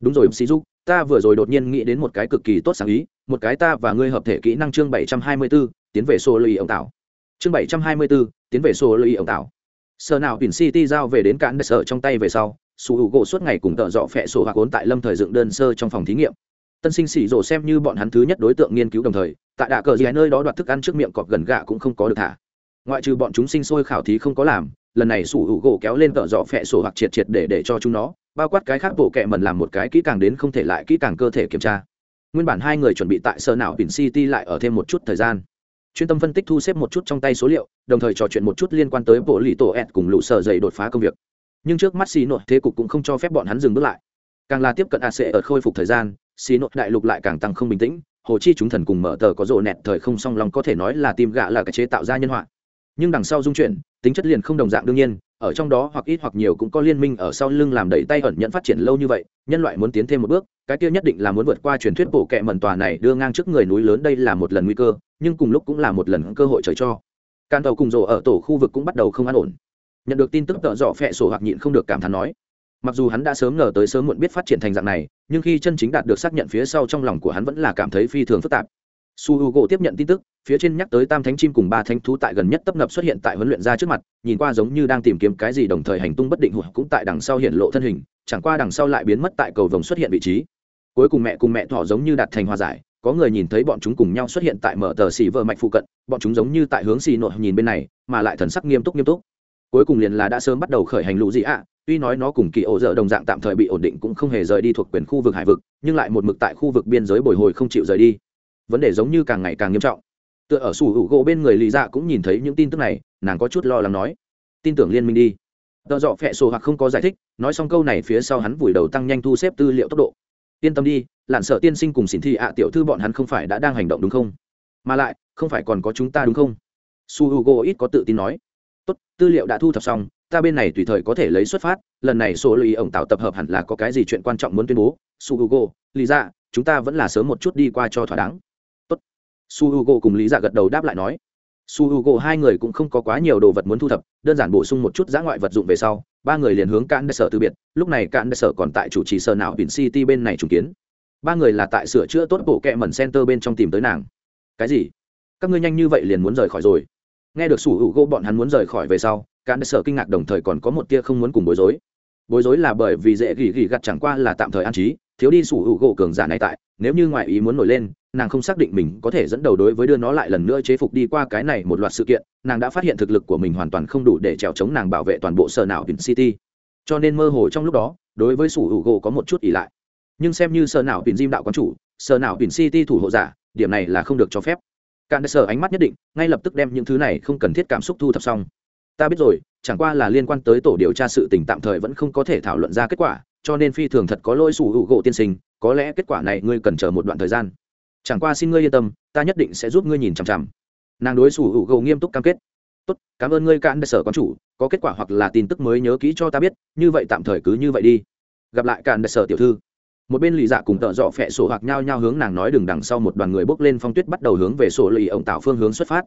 Đúng rồi xì dục ta vừa rồi đột nhiên nghĩ đến một cái cực kỳ tốt sáng ý một cái ta và ngươi hợp thể kỹ năng chương bảy trăm hai mươi 724, tiến về sô lì ông tảo. Chương bảy trăm hai mươi bốn tiến về sổ lưu ổng tạo sở nào tuyển city giao về đến cạn đất sở trong tay về sau su hữu gỗ suốt ngày cùng tợ dọ phẹ sổ hoặc ốn tại lâm thời dựng đơn sơ trong phòng thí nghiệm. Tân sinh xỉ rổ xem như bọn hắn thứ nhất đối tượng nghiên cứu đồng thời tại đạ cờ gì nơi đó đoạt thức ăn trước miệng cọp gần gạ cũng không có được thả. Ngoại trừ bọn chúng sinh sôi khảo thí không có làm lần này sủ hữu gỗ kéo lên tợ dọ phẹ sổ hoặc triệt triệt để để cho chúng nó, bao quát cái khác bộ kệ mần làm một cái kỹ càng đến không thể lại kỹ càng cơ thể kiểm tra. Nguyên bản hai người chuẩn bị tại sơ nào pin city lại ở thêm một chút thời gian. Chuyên tâm phân tích thu xếp một chút trong tay số liệu, đồng thời trò chuyện một chút liên quan tới bộ lì tổ ed cùng lũ sở dày đột phá công việc. Nhưng trước mắt xì nội thế cục cũng không cho phép bọn hắn dừng bước lại. Càng là tiếp cận ac ở khôi phục thời gian xì nội đại lục lại càng tăng không bình tĩnh, hồ chi chúng thần cùng mở tờ có rộ nẹt thời không song lòng có thể nói là tim gạ là cái chế tạo ra nhân họa nhưng đằng sau dung chuyển, tính chất liền không đồng dạng đương nhiên, ở trong đó hoặc ít hoặc nhiều cũng có liên minh ở sau lưng làm đẩy tay ẩn nhận phát triển lâu như vậy, nhân loại muốn tiến thêm một bước, cái kia nhất định là muốn vượt qua truyền thuyết bổ kệ mẩn tòa này đưa ngang trước người núi lớn đây là một lần nguy cơ, nhưng cùng lúc cũng là một lần cơ hội trời cho. Can tàu cùng rổ ở tổ khu vực cũng bắt đầu không an ổn. Nhận được tin tức tợ dọ phẹ sổ hoặc nhịn không được cảm thán nói, mặc dù hắn đã sớm ngờ tới sớm muộn biết phát triển thành dạng này, nhưng khi chân chính đạt được xác nhận phía sau trong lòng của hắn vẫn là cảm thấy phi thường phức tạp su h u gỗ tiếp nhận tin tức, phía trên nhắc tới tam thánh chim cùng ba thánh thú tại gần nhất tấp nập xuất hiện tại huấn luyện ra trước mặt, nhìn qua giống như đang tìm kiếm cái gì đồng thời hành tung bất định hụt cũng tại đằng sau hiện lộ thân hình, chẳng qua đằng sau lại biến mất tại cầu vồng xuất hiện vị trí. Cuối cùng mẹ cùng mẹ thỏ giống như đạt thành hòa giải, có người nhìn thấy bọn chúng cùng nhau xuất hiện tại mở tờ xì vợ mạch phụ cận, bọn chúng giống như tại hướng xì nội nhìn bên này, mà lại thần sắc nghiêm túc nghiêm túc. Cuối cùng liền là đã sớm bắt đầu khởi hành lũ gì ạ, tuy nói nó cùng kỳ ổ dở đồng dạng tạm thời bị ổn định cũng không hề rời đi thuộc quyền khu vực hải vực, nhưng lại một mực tại khu vực biên giới bồi hồi không chịu rời đi vấn đề giống như càng ngày càng nghiêm trọng. Tựa ở sủ hữu gỗ bên người lì dạ cũng nhìn thấy những tin tức này, nàng có chút lo lắng nói, tin tưởng liên minh đi. Tợ dọ phẹ sổ hoặc không có giải thích, nói xong câu này phía sau hắn vùi đầu tăng nhanh thu xếp tư liệu tốc độ. Yên tâm đi lặn sợ tiên sinh cùng xỉn thị ạ tiểu thư bọn hắn không phải đã đang hành động đúng không? Mà lại, không phải còn có chúng ta đúng không? Su h u g o ít có tự tin nói, tốt, tư liệu đã thu thập xong, ta bên này tùy thời có thể lấy xuất phát, lần này số lưu ý ổng tạo tập hợp hẳn là có cái gì chuyện quan trọng muốn tuyên bố. Su h u g o lý ra chúng ta vẫn là sớm một chút đi qua cho thỏa đáng su h u g o cùng lý dạ gật đầu đáp lại nói, su h u g o hai người cũng không có quá nhiều đồ vật muốn thu thập, đơn giản bổ sung một chút giã ngoại vật dụng về sau, ba người liền hướng cạn đất sở từ biệt, lúc này cạn đất sở còn tại chủ trì sở nào biển city bên này trùng kiến. Ba người là tại sửa chữa tốt bộ kẹ mẩn center bên trong tìm tới nàng. Cái gì? Các ngươi nhanh như vậy liền muốn rời khỏi rồi? Nghe được sủ hữu gỗ bọn hắn muốn rời khỏi về sau, cạn sở kinh ngạc đồng thời còn có một tia không muốn cùng bối rối. Bối rối là bởi vì dễ gỉ gỉ gặt chẳng qua là tạm thời an trí thiếu đi sủ hữu gỗ cường giả này tại, nếu như ngoại ý muốn nổi lên, nàng không xác định mình có thể dẫn đầu đối với đưa nó lại lần nữa chế phục đi qua cái này một loạt sự kiện, nàng đã phát hiện thực lực của mình hoàn toàn không đủ để trèo chống nàng bảo vệ toàn bộ sở nào vin city. Cho nên mơ hồ trong lúc đó, đối với sủ hữu gỗ có một chút ỉ lại. Nhưng xem như sở nào vin diêm đạo quán chủ, sở nào vin city thủ hộ giả, điểm này là không được cho phép. Cạn sở ánh mắt nhất định, ngay lập tức đem những thứ này không cần thiết cảm xúc thu thập xong. Ta biết rồi, chẳng qua là liên quan tới tổ điều tra sự tình tạm thời vẫn không có thể thảo luận ra kết quả cho nên phi thường thật có lỗi sủ hữu gỗ tiên sinh, có lẽ kết quả này ngươi cần chờ một đoạn thời gian. Chẳng qua xin ngươi yên tâm, ta nhất định sẽ giúp ngươi nhìn chằm chằm. Nàng đối sủ hữu gỗ nghiêm túc cam kết. Tốt, cảm ơn ngươi, cạn sở quán chủ, có kết quả hoặc là tin tức mới nhớ kỹ cho ta biết, như vậy tạm thời cứ như vậy đi. Gặp lại cạn sở tiểu thư, một bên lì dạ cùng tợ dọ phẹ sổ hoặc nhau nhau hướng nàng nói đường đằng sau một đoàn người bốc lên phong tuyết bắt đầu hướng về sổ lì ổng tạo phương hướng xuất phát.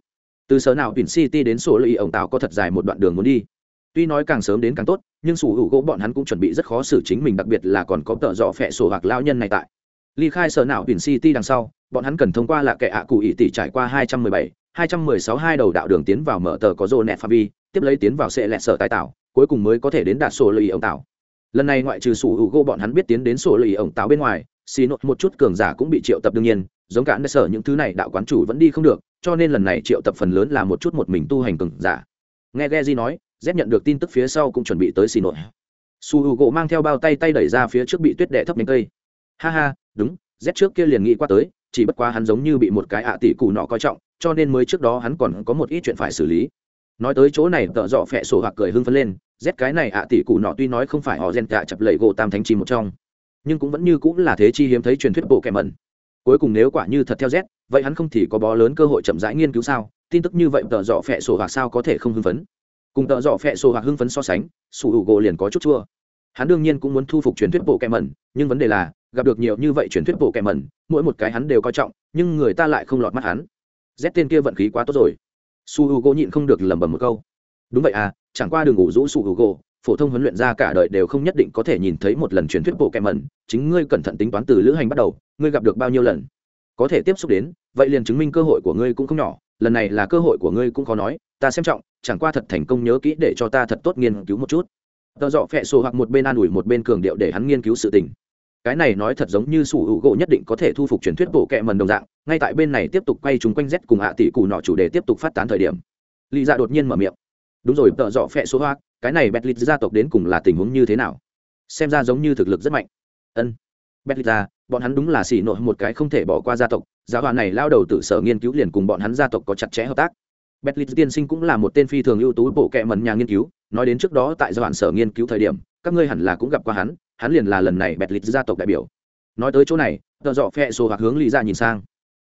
Từ sở nào tuyển city đến sổ lì ổng tạo có thật dài một đoạn đường muốn đi tuy nói càng sớm đến càng tốt, nhưng sủ hữu gỗ bọn hắn cũng chuẩn bị rất khó xử chính mình, đặc biệt là còn có tợ dọ phẹ sổ hoặc lao nhân này tại. Ly khai sở nào biển city đằng sau, bọn hắn cần thông qua là kẻ ạ cụ ỵ tỷ trải qua hai trăm mười bảy, hai trăm mười sáu hai đầu đạo đường tiến vào mở tờ có rô nẹt pha vi, tiếp lấy tiến vào sẽ lẹt sở tài tạo, cuối cùng mới có thể đến đạt sổ lì ổng tạo. Lần này ngoại trừ sủ hữu gỗ bọn hắn biết tiến đến sổ lì ổng tạo bên ngoài xì nốt một chút cường giả cũng bị triệu tập đương nhiên, giống cả nơi sở những thứ này đạo quán chủ vẫn đi không được, cho nên lần này triệu tập phần lớn là một chút một mình tu hành cường giả. Nghe Geji nói z nhận được tin tức phía sau cũng chuẩn bị tới xì nội. Su h u gỗ mang theo bao tay tay đẩy ra phía trước bị tuyết đệ thấp nhánh cây. Ha ha, đúng, z trước kia liền nghĩ qua tới, chỉ bất quá hắn giống như bị một cái ạ tỷ cụ nọ coi trọng, cho nên mới trước đó hắn còn có một ít chuyện phải xử lý. Nói tới chỗ này, tợ dọ phẹ sổ hoặc cười hưng phấn lên, z cái này ạ tỷ cụ nọ tuy nói không phải họ gen cả chập lệ gỗ tam thánh chi một trong, nhưng cũng vẫn như cũng là thế chi hiếm thấy truyền thuyết bộ kẻ mẩn. Cuối cùng nếu quả như thật theo z, vậy hắn không thì có bó lớn cơ hội chậm rãi nghiên cứu sao? Tin tức như vậy, tợ dọ phẹ sổ hoặc sao có thể không hưng phấn? Cùng tợ dọ phẹ sổ hoặc hưng phấn so sánh, sủ hữu gỗ liền có chút chua. Hắn đương nhiên cũng muốn thu phục truyền thuyết bộ kẹ mẩn, nhưng vấn đề là, gặp được nhiều như vậy truyền thuyết bộ kẹ mẩn, mỗi một cái hắn đều coi trọng, nhưng người ta lại không lọt mắt hắn. Z tên kia vận khí quá tốt rồi. Su h u gỗ nhịn không được lẩm bẩm một câu. Đúng vậy à chẳng qua đường ngủ rũ su h u gỗ, phổ thông huấn luyện ra cả đời đều không nhất định có thể nhìn thấy một lần truyền thuyết bộ kẹ mẩn, chính ngươi cẩn thận tính toán từ lữ hành bắt đầu, ngươi gặp được bao nhiêu lần. Có thể tiếp xúc đến, vậy liền chứng minh cơ hội của ngươi cũng không nhỏ, lần này là cơ hội của ngươi cũng khó nói ta xem trọng, chẳng qua thật thành công nhớ kỹ để cho ta thật tốt nghiên cứu một chút. Tờ dọ phẹ sổ hoặc một bên an ủi một bên cường điệu để hắn nghiên cứu sự tình. Cái này nói thật giống như sủ hữu gỗ nhất định có thể thu phục truyền thuyết bộ kệ mần đồng dạng, ngay tại bên này tiếp tục quay chúng quanh z cùng hạ tỷ cụ nọ chủ đề tiếp tục phát tán thời điểm. Lì dạ đột nhiên mở miệng. Đúng rồi tợ dọ phẹ số hoa cái này bẹt lịch gia tộc đến cùng là tình huống như thế nào? Xem ra giống như thực lực rất mạnh. Ân. Bẹt lịch ra bọn hắn đúng là xỉ nội một cái không thể bỏ qua gia tộc, giáo đoàn này lao đầu tự sở nghiên cứu liền cùng bọn hắn gia tộc có chặt chẽ hợp tác bẹt tiên sinh cũng là một tên phi thường ưu tú bộ kệ mần nhà nghiên cứu, nói đến trước đó tại giai đoạn sở nghiên cứu thời điểm, các ngươi hẳn là cũng gặp qua hắn hắn liền là lần này bẹt gia tộc đại biểu nói tới chỗ này Tở dọ Phệ Sồ hoặc hướng lý Dạ nhìn sang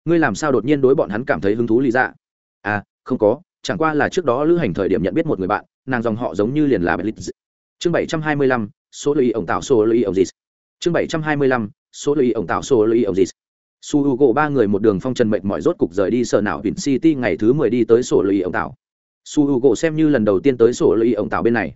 ngươi làm sao đột nhiên đối bọn hắn cảm thấy hứng thú lý Dạ? à không có, chẳng qua là trước đó lữ hành thời điểm nhận biết một người bạn, nàng dòng họ giống như liền là bẹt chương bảy trăm hai mươi lăm, số lưu ý ổng tạo, số lưu ý ổng gì? chương bảy trăm hai mươi lăm, số lưu ý ổng tạo, số lưu ý ổng gì? Su h u gỗ ba người một đường phong trần mệnh mọi rốt cục rời đi sở nào vịnh city ngày thứ mười đi tới sổ lụy ý ổng tạo su h u gỗ xem như lần đầu tiên tới sổ lụy ý ổng tạo bên này.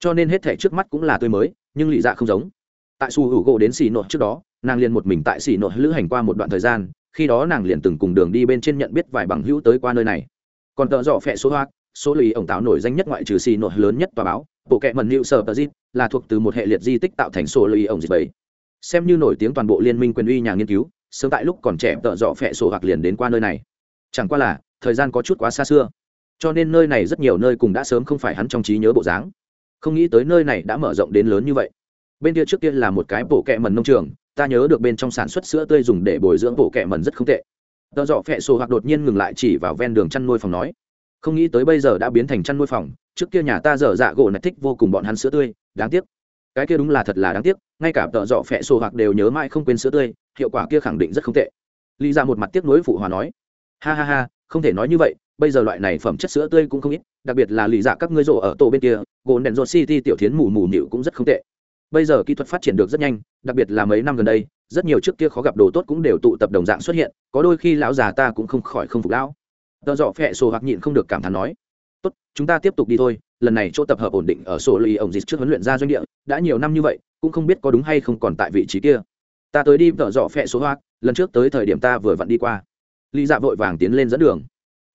Cho nên hết thẻ trước mắt cũng là tươi mới, nhưng lì dạ không giống. Tại su h u gỗ đến xì nội trước đó, nàng liền một mình tại xì nội lữ hành qua một đoạn thời gian, khi đó nàng liền từng cùng đường đi bên trên nhận biết vài bằng hữu tới qua nơi này. Còn tợ dọ phẹ số hoa, số lụy ổng tạo nổi danh nhất ngoại trừ xì nội lớn nhất tòa báo, bộ kệ mần hữu sở tờ zip là thuộc từ một hệ liệt di tích tạo thành sổ lụy ổng dịch bảy xem như nổi tiếng toàn bộ liên minh quyền uy nhà nghiên cứu sớm tại lúc còn trẻ tợ dọ phẹ sổ hoặc liền đến qua nơi này. Chẳng qua là, thời gian có chút quá xa xưa. Cho nên nơi này rất nhiều nơi cùng đã sớm không phải hắn trong trí nhớ bộ dáng. Không nghĩ tới nơi này đã mở rộng đến lớn như vậy. Bên kia trước kia là một cái bộ kẹ mần nông trường, ta nhớ được bên trong sản xuất sữa tươi dùng để bồi dưỡng bộ kẹ mần rất không tệ. Tợ dọ phẹ sổ hoặc đột nhiên ngừng lại chỉ vào ven đường chăn nuôi phòng nói, không nghĩ tới bây giờ đã biến thành chăn nuôi phòng, trước kia nhà ta dở dạ gỗ nạch thích vô cùng bọn hắn sữa tươi, đáng tiếc cái kia đúng là thật là đáng tiếc, ngay cả tợ dọ phẹ sổ hoặc đều nhớ mãi không quên sữa tươi, hiệu quả kia khẳng định rất không tệ. Lý ra một mặt tiếc nuối phụ hòa nói, ha ha ha, không thể nói như vậy, bây giờ loại này phẩm chất sữa tươi cũng không ít, đặc biệt là lý dạ các ngươi rộ ở tổ bên kia, gồn đèn rột city tiểu thiến mù mù nịu cũng rất không tệ. Bây giờ kỹ thuật phát triển được rất nhanh, đặc biệt là mấy năm gần đây, rất nhiều trước kia khó gặp đồ tốt cũng đều tụ tập đồng dạng xuất hiện, có đôi khi lão già ta cũng không khỏi không phục lão. Tợ dọ phẹ sổ hoặc nhịn không được cảm thán nói tốt, chúng ta tiếp tục đi thôi, lần này chỗ tập hợp ổn định ở sổ lì ổng dịch trước huấn luyện ra doanh địa, đã nhiều năm như vậy, cũng không biết có đúng hay không còn tại vị trí kia. Ta tới đi vợ dọ phẹ số hoa, lần trước tới thời điểm ta vừa vặn đi qua. Lý dạ vội vàng tiến lên dẫn đường.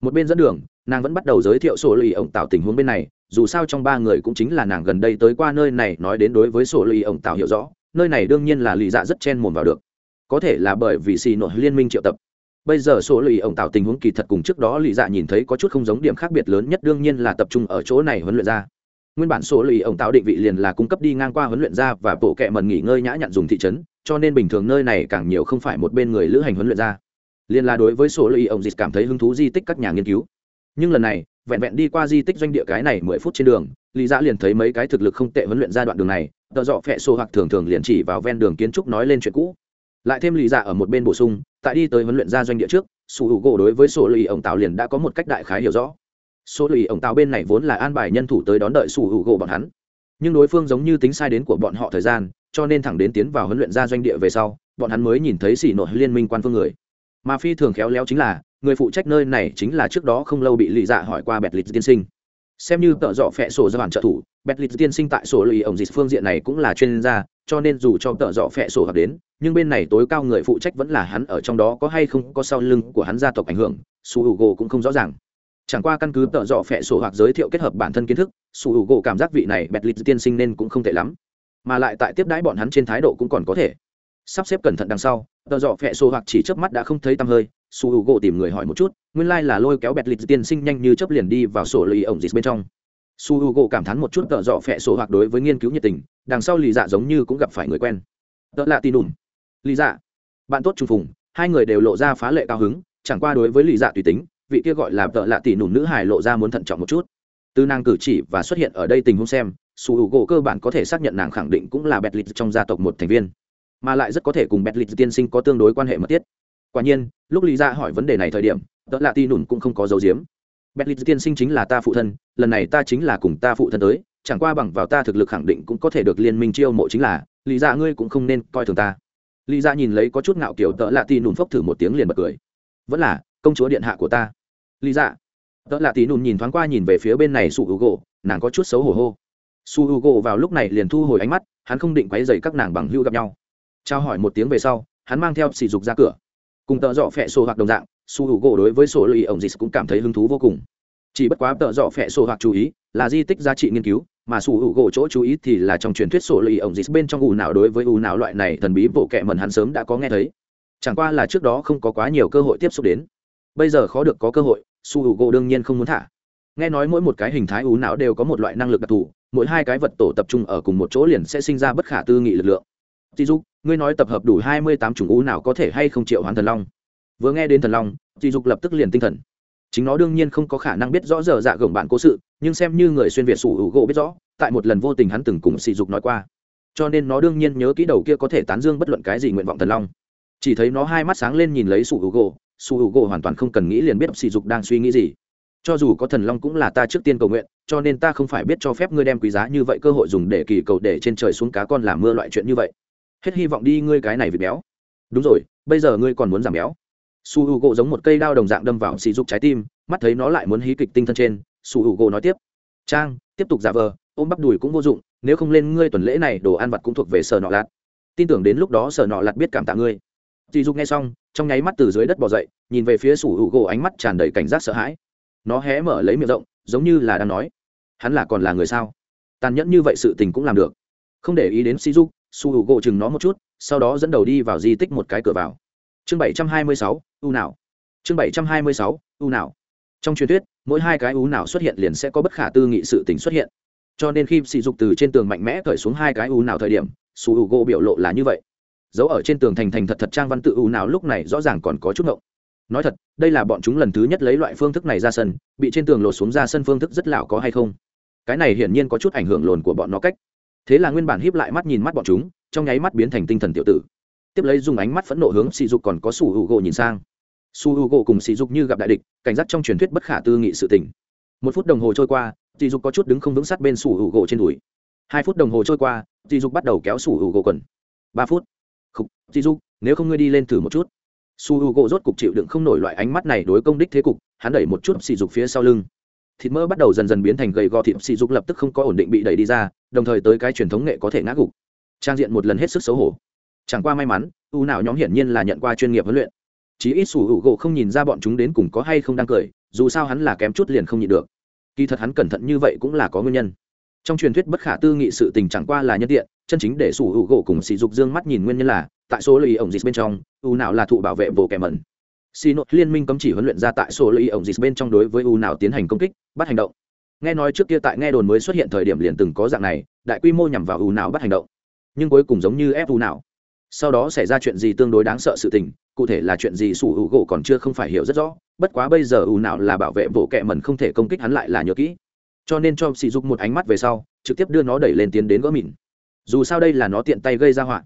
Một bên dẫn đường, nàng vẫn bắt đầu giới thiệu sổ lì ổng tạo tình huống bên này, dù sao trong ba người cũng chính là nàng gần đây tới qua nơi này nói đến đối với sổ lì ổng tạo hiểu rõ, nơi này đương nhiên là lý dạ rất chen mồm vào được. Có thể là bởi vì xì nội liên minh triệu tập bây giờ số lì ổng tạo tình huống kỳ thật cùng trước đó lì dạ nhìn thấy có chút không giống điểm khác biệt lớn nhất đương nhiên là tập trung ở chỗ này huấn luyện ra. Nguyên bản số lì ổng tạo định vị liền là cung cấp đi ngang qua huấn luyện ra và bộ kệ mần nghỉ ngơi nhã nhặn dùng thị trấn, cho nên bình thường nơi này càng nhiều không phải một bên người lữ hành huấn luyện ra. Liền là đối với số lì ổng dịch cảm thấy hứng thú di tích các nhà nghiên cứu. Nhưng lần này, vẹn vẹn đi qua di tích doanh địa cái này mười phút trên đường lý dạ liền thấy mấy cái thực lực không tệ huấn luyện ra đoạn đường này, tợ dọ phẹ xô hoặc thường thường liền chỉ vào ven đường kiến trúc nói lên chuyện cũ lại thêm lý dạ ở một bên bổ sung, tại đi tới huấn luyện ra doanh địa trước, sủ hữu gỗ đối với sổ lì ổng tàu liền đã có một cách đại khái hiểu rõ. Số lì ổng tàu bên này vốn là an bài nhân thủ tới đón đợi sủ hữu gỗ bọn hắn. Nhưng đối phương giống như tính sai đến của bọn họ thời gian, cho nên thẳng đến tiến vào huấn luyện ra doanh địa về sau, bọn hắn mới nhìn thấy xỉ nội liên minh quan phương người. Mà phi thường khéo léo chính là, người phụ trách nơi này chính là trước đó không lâu bị lì dạ hỏi qua bẹt lịch tiên sinh xem như tợ dọ phẹ sổ ra bản trợ thủ bẹt lịch tiên sinh tại sổ lì ổng dịch phương diện này cũng là chuyên gia, cho nên dù cho tợ dọ phẹ sổ gặp đến, nhưng bên này tối cao người phụ trách vẫn là hắn ở trong đó có hay không có sau lưng của hắn gia tộc ảnh hưởng, su h u gỗ cũng không rõ ràng. Chẳng qua căn cứ tợ dọ phẹ sổ hoặc giới thiệu kết hợp bản thân kiến thức, su h u gỗ cảm giác vị này bẹt lịch tiên sinh nên cũng không tệ lắm. Mà lại tại tiếp đãi bọn hắn trên thái độ cũng còn có thể. Sắp xếp cẩn thận đằng sau, tợ dọ phẹ sổ hoặc chỉ chớp mắt đã không thấy tăm hơi su h u gỗ tìm người hỏi một chút, nguyên lai、like、là lôi kéo bẹt lịch tiên sinh nhanh như chấp liền đi vào sổ lì ổng dịch bên trong. Su h u gỗ cảm thán một chút tợ dọ phẹ sổ hoặc đối với nghiên cứu nhiệt tình, đằng sau lì dạ giống như cũng gặp phải người quen. Tợ lạ tin đùm lì dạ. Bạn tốt trùng phùng, hai người đều lộ ra phá lệ cao hứng, chẳng qua đối với lì dạ tùy tính, vị kia gọi là tợ lạ tỷ nùn nữ hài lộ ra muốn thận trọng một chút. Từ nàng cử chỉ và xuất hiện ở đây tình huống xem, su h u gỗ cơ bản có thể xác nhận nàng khẳng định cũng là bẹt lịch trong gia tộc một thành viên, mà lại rất có thể cùng bẹt lịch tiên sinh có tương đối quan hệ mật thiết quả nhiên, lúc lý dạ hỏi vấn đề này thời điểm vợ lạ ti nùn cũng không có dấu diếm bẹt lịch tiên sinh chính là ta phụ thân, lần này ta chính là cùng ta phụ thân tới, chẳng qua bằng vào ta thực lực khẳng định cũng có thể được liên minh chiêu mộ chính là, lý dạ ngươi cũng không nên coi thường ta. Lý ra nhìn lấy có chút ngạo kiểu tợ lạ tì nùn phốc thử một tiếng liền bật cười. Vẫn là, công chúa điện hạ của ta. Lý ra tợ lạ tì nùn nhìn thoáng qua nhìn về phía bên này su h u gỗ nàng có chút xấu hổ hô. Su h u gỗ vào lúc này liền thu hồi ánh mắt, hắn không định quấy dày các nàng bằng hưu gặp nhau. Trao hỏi một tiếng về sau, hắn mang theo sỉ dục ra cửa cùng tợ dọ phẹ sổ hoặc đồng dạng, su hữu gỗ đối với sổ lì ổng dịch cũng cảm thấy hứng thú vô cùng. Chỉ bất quá tợ dọ phẹ sổ hoặc chú ý là di tích giá trị nghiên cứu, mà su hữu gỗ chỗ chú ý thì là trong truyền thuyết sổ lì ổng dịch bên trong ù não đối với ù não loại này thần bí bộ kệ mần hắn sớm đã có nghe thấy. Chẳng qua là trước đó không có quá nhiều cơ hội tiếp xúc đến. Bây giờ khó được có cơ hội, su hữu gỗ đương nhiên không muốn thả. Nghe nói mỗi một cái hình thái ú não đều có một loại năng lực đặc thù, mỗi hai cái vật tổ tập trung ở cùng một chỗ liền sẽ sinh ra bất khả tư nghị lực lượng. Tỷ dục ngươi nói tập hợp đủ hai mươi tám chủng u nào có thể hay không triệu hoán thần long? Vừa nghe đến thần long Tỷ dục lập tức liền tinh thần. Chính nó đương nhiên không có khả năng biết rõ giờ dạ gượng bạn cố sự, nhưng xem như người xuyên việt sủ hữu gỗ biết rõ, tại một lần vô tình hắn từng cùng sỉ dục nói qua. Cho nên nó đương nhiên nhớ kỹ đầu kia có thể tán dương bất luận cái gì nguyện vọng thần long. Chỉ thấy nó hai mắt sáng lên nhìn lấy sủ hữu gỗ, sủ hữu gỗ hoàn toàn không cần nghĩ liền biết sỉ dục đang suy nghĩ gì. Cho dù có thần long cũng là ta trước tiên cầu nguyện, cho nên ta không phải biết cho phép ngươi đem quý giá như vậy cơ hội dùng để kỳ cầu để trên trời xuống cá con làm mưa loại chuyện như vậy hết hy vọng đi ngươi cái này vì béo. Đúng rồi, bây giờ ngươi còn muốn giảm béo. Su h u gỗ giống một cây đao đồng dạng đâm vào sỉ dục trái tim, mắt thấy nó lại muốn hí kịch tinh thân trên, su h u gỗ nói tiếp. Trang, tiếp tục giả vờ, ôm bắp đùi cũng vô dụng, nếu không lên ngươi tuần lễ này, đồ ăn vặt cũng thuộc về sở nọ lạt. Tin tưởng đến lúc đó sở nọ lạt biết cảm tạ ngươi. Sỉ dục nghe xong, trong nháy mắt từ dưới đất bỏ dậy, nhìn về phía su h u gỗ ánh mắt tràn đầy cảnh giác sợ hãi. Nó hé mở lấy miệng rộng, giống như là đang nói, hắn là còn là người sao? Tàn nhẫn như vậy sự tình cũng làm được. Không để ý đến si dục su h u gỗ chừng nó một chút, sau đó dẫn đầu đi vào di tích một cái cửa vào. Chương bảy trăm hai mươi sáu, u nào chương bảy trăm hai mươi sáu, u nào trong truyền thuyết, mỗi hai cái u nào xuất hiện liền sẽ có bất khả tư nghị sự tình xuất hiện. Cho nên khi sỉ dục từ trên tường mạnh mẽ cởi xuống hai cái u nào thời điểm, su h u gỗ biểu lộ là như vậy. Dấu ở trên tường thành thành thật thật trang văn tự u nào lúc này rõ ràng còn có chút ngộng. Nói thật, đây là bọn chúng lần thứ nhất lấy loại phương thức này ra sân, bị trên tường lột xuống ra sân phương thức rất lão có hay không? Cái này hiển nhiên có chút ảnh hưởng lồn của bọn nó cách thế là nguyên bản híp lại mắt nhìn mắt bọn chúng, trong nháy mắt biến thành tinh thần tiểu tử. Tiếp lấy dùng ánh mắt phẫn nộ hướng sỉ dục còn có sủ hữu gỗ nhìn sang. Su hữu gỗ cùng sỉ dục như gặp đại địch, cảnh giác trong truyền thuyết bất khả tư nghị sự tình. Một phút đồng hồ trôi qua, sỉ dục có chút đứng không vững sát bên sủ hữu gỗ trên đùi. Hai phút đồng hồ trôi qua, sỉ dục bắt đầu kéo sủ hữu gỗ quần. Ba phút. Khục, sỉ dục, nếu không ngươi đi lên thử một chút. Su hữu gỗ rốt cục chịu đựng không nổi loại ánh mắt này đối công đích thế cục, hắn đẩy một chút sỉ dục phía sau lưng thịt mỡ bắt đầu dần dần biến thành gầy gò thịt sỉ dục lập tức không có ổn định bị đẩy đi ra, đồng thời tới cái truyền thống nghệ có thể ngã gục. Trang diện một lần hết sức xấu hổ. Chẳng qua may mắn, u nào nhóm hiển nhiên là nhận qua chuyên nghiệp huấn luyện. Chí ít sủ hữu gỗ không nhìn ra bọn chúng đến cùng có hay không đang cười, dù sao hắn là kém chút liền không nhịn được. Kỳ thật hắn cẩn thận như vậy cũng là có nguyên nhân. Trong truyền thuyết bất khả tư nghị sự tình chẳng qua là nhân tiện, chân chính để sủ hữu gỗ cùng sỉ dục dương mắt nhìn nguyên nhân là, tại số lì ổng dịch bên trong, u nào là thụ bảo vệ bộ kẻ mẩn xì nội liên minh cấm chỉ huấn luyện ra tại số lợi ổng dịch bên trong đối với u nào tiến hành công kích, bắt hành động. Nghe nói trước kia tại nghe đồn mới xuất hiện thời điểm liền từng có dạng này, đại quy mô nhằm vào u nào bắt hành động. Nhưng cuối cùng giống như ép u nào sau đó xảy ra chuyện gì tương đối đáng sợ sự tình, cụ thể là chuyện gì sủ hữu gỗ còn chưa không phải hiểu rất rõ, bất quá bây giờ U nào là bảo vệ bộ kệ mần không thể công kích hắn lại là nhớ kỹ. Cho nên cho sỉ dục một ánh mắt về sau, trực tiếp đưa nó đẩy lên tiến đến gỡ mịn dù sao đây là nó tiện tay gây ra họa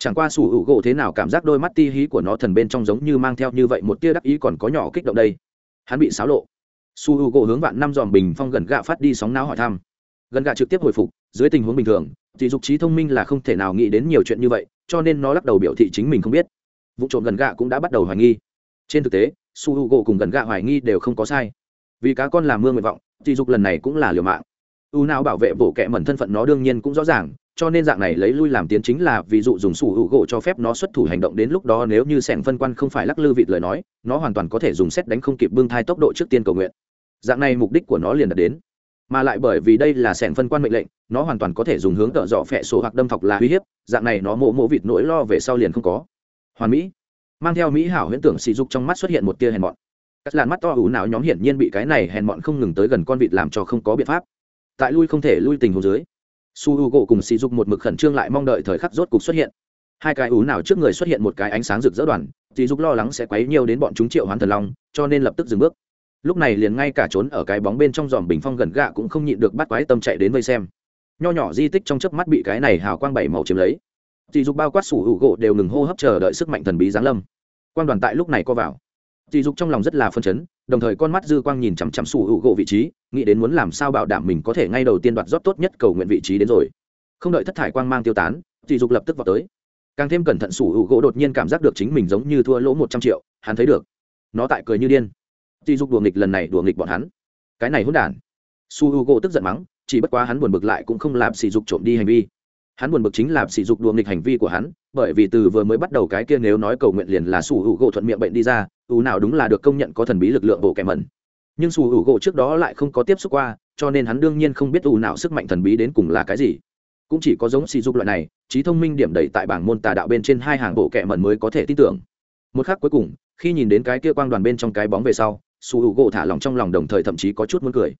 chẳng qua sủ hữu gỗ thế nào cảm giác đôi mắt ti hí của nó thần bên trong giống như mang theo như vậy một tia đắc ý còn có nhỏ kích động đây. Hắn bị xáo lộ. Su hữu gỗ hướng vạn năm dòm bình phong gần gạ phát đi sóng não hỏi thăm. Gần gạ trực tiếp hồi phục, dưới tình huống bình thường, thì dục trí thông minh là không thể nào nghĩ đến nhiều chuyện như vậy, cho nên nó lắc đầu biểu thị chính mình không biết. Vụ trộm gần gạ cũng đã bắt đầu hoài nghi. Trên thực tế su hữu u gỗ cùng gần gạ hoài nghi đều không có sai. Vì cá con làm mưa nguyện vọng, thì dục lần này cũng là liều mạng. U nào bảo vệ bổ kẹ mẩn thân phận nó đương nhiên cũng rõ ràng cho nên dạng này lấy lui làm tiến chính là ví dụ dùng sủ hữu gỗ cho phép nó xuất thủ hành động đến lúc đó nếu như sẻng phân quan không phải lắc lư vịt lời nói, nó hoàn toàn có thể dùng xét đánh không kịp bưng thai tốc độ trước tiên cầu nguyện. Dạng này mục đích của nó liền đạt đến. Mà lại bởi vì đây là sẻng phân quan mệnh lệnh, nó hoàn toàn có thể dùng hướng tợ dọ phẹ sổ hoặc đâm thọc là uy hiếp, dạng này nó mộ mộ vịt nỗi lo về sau liền không có. Hoàn mỹ. Mang theo mỹ hảo huyễn tưởng sỉ dục trong mắt xuất hiện một tia hèn mọn. Các làn mắt to ủ nào nhóm hiển nhiên bị cái này hèn mọn không ngừng tới gần con vịt làm cho không có biện pháp. Tại lui không thể lui tình hồ dưới su h u gỗ cùng sỉ dục một mực khẩn trương lại mong đợi thời khắc rốt cục xuất hiện. Hai cái ủ nào trước người xuất hiện một cái ánh sáng rực rỡ đoàn sỉ dục lo lắng sẽ quấy nhiều đến bọn chúng triệu hoán thần long, cho nên lập tức dừng bước. Lúc này liền ngay cả trốn ở cái bóng bên trong dòm bình phong gần gạ cũng không nhịn được bắt quái tâm chạy đến vây xem. Nho nhỏ di tích trong chớp mắt bị cái này hào quang bảy màu chiếm lấy. Dì dục bao quát sủ hữu gỗ đều ngừng hô hấp chờ đợi sức mạnh thần bí giáng lâm. Quan đoàn tại lúc này co vào. Dì dục trong lòng rất là phân chấn đồng thời con mắt dư quang nhìn chằm chằm sủ hữu gỗ vị trí nghĩ đến muốn làm sao bảo đảm mình có thể ngay đầu tiên đoạt rót tốt nhất cầu nguyện vị trí đến rồi không đợi thất thải quang mang tiêu tán thì dục lập tức vào tới càng thêm cẩn thận sủ hữu gỗ đột nhiên cảm giác được chính mình giống như thua lỗ một trăm triệu hắn thấy được nó tại cười như điên thì dục đùa nghịch lần này đùa nghịch bọn hắn. Cái này hỗn đản. Su Hugo tức giận mắng, chỉ bất quá hắn buồn bực lại cũng không làm sỉ dục trộm đi hành vi hắn buồn bực chính là sỉ dục đùa nghịch hành vi của hắn, bởi vì từ vừa mới bắt đầu cái kia nếu nói cầu nguyện liền là sủ hữu gỗ thuận miệng bệnh đi ra ủ nào đúng là được công nhận có thần bí lực lượng bộ kẻ mẩn. Nhưng sủ hữu gỗ trước đó lại không có tiếp xúc qua, cho nên hắn đương nhiên không biết ủ nào sức mạnh thần bí đến cùng là cái gì. Cũng chỉ có giống sỉ dục loại này, trí thông minh điểm đẩy tại bảng môn tà đạo bên trên hai hàng bộ kẻ mẩn mới có thể tin tưởng. Một khắc cuối cùng, khi nhìn đến cái kia quang đoàn bên trong cái bóng về sau, sủ hữu gỗ thả lòng trong lòng đồng thời thậm chí có chút muốn cười.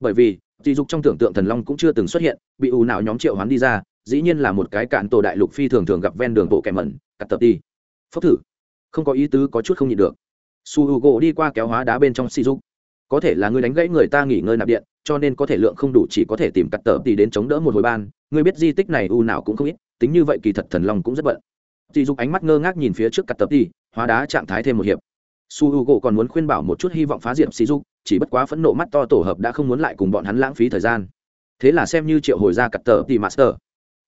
Bởi vì, sỉ dục trong tưởng tượng thần long cũng chưa từng xuất hiện, bị ủ nào nhóm triệu hoán đi ra dĩ nhiên là một cái cạn tổ đại lục phi thường thường gặp ven đường bộ kẻ mẩn cắt tập đi. Phốc thử. Không có ý tứ có chút không nhịn được. Su h u gỗ đi qua kéo hóa đá bên trong si dục có thể là ngươi đánh gãy người ta nghỉ ngơi nạp điện cho nên có thể lượng không đủ chỉ có thể tìm cắt tờ đi đến chống đỡ một hồi ban. Ngươi biết di tích này u nào cũng không ít tính như vậy kỳ thật thần long cũng rất bận. Si dục ánh mắt ngơ ngác nhìn phía trước cắt tập đi, hóa đá trạng thái thêm một hiệp. Su h u gỗ còn muốn khuyên bảo một chút hy vọng phá diệm si dục chỉ bất quá phẫn nộ mắt to tổ hợp đã không muốn lại cùng bọn hắn lãng phí thời gian. Thế là xem như triệu hồi ra cắt tờ tì master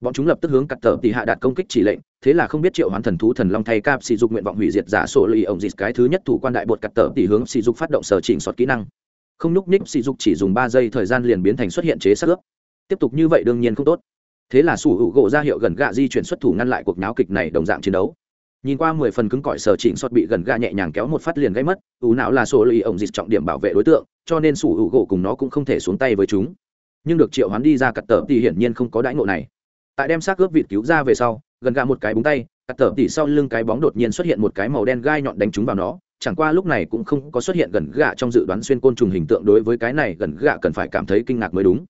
bọn chúng lập tức hướng cắt tờ tỉ hạ đạt công kích chỉ lệnh, thế là không biết triệu hoán thần thú thần long thay cap sỉ dục nguyện vọng hủy diệt giả sổ lì ổng dịt cái thứ nhất thủ quan đại bột cắt tờ tỉ hướng sỉ dục phát động sở chỉnh sọt kỹ năng. Không nhúc ních sỉ dục chỉ dùng ba giây thời gian liền biến thành xuất hiện chế sát ướp. Tiếp tục như vậy đương nhiên không tốt. Thế là sủ hữu gỗ ra hiệu gần gạ di chuyển xuất thủ ngăn lại cuộc náo kịch này đồng dạng chiến đấu. Nhìn qua mười phần cứng cỏi sở chỉnh sọt bị gần gạ nhẹ nhàng kéo một phát liền gây mất ủ não là sổ lì ổng dịt trọng điểm bảo vệ đối tượng, cho nên sủ hữu gỗ cùng nó cũng không thể xuống tay với chúng. Nhưng được triệu hoán đi ra cắt tờ thì hiển nhiên không có đãi ngộ này tại đem xác ướp vịt cứu ra về sau, gần gà một cái búng tay, cắt tở tỉ sau lưng cái bóng đột nhiên xuất hiện một cái màu đen gai nhọn đánh trúng vào nó. Chẳng qua lúc này cũng không có xuất hiện gần gạ trong dự đoán xuyên côn trùng hình tượng đối với cái này gần gạ cần phải cảm thấy kinh ngạc mới đúng.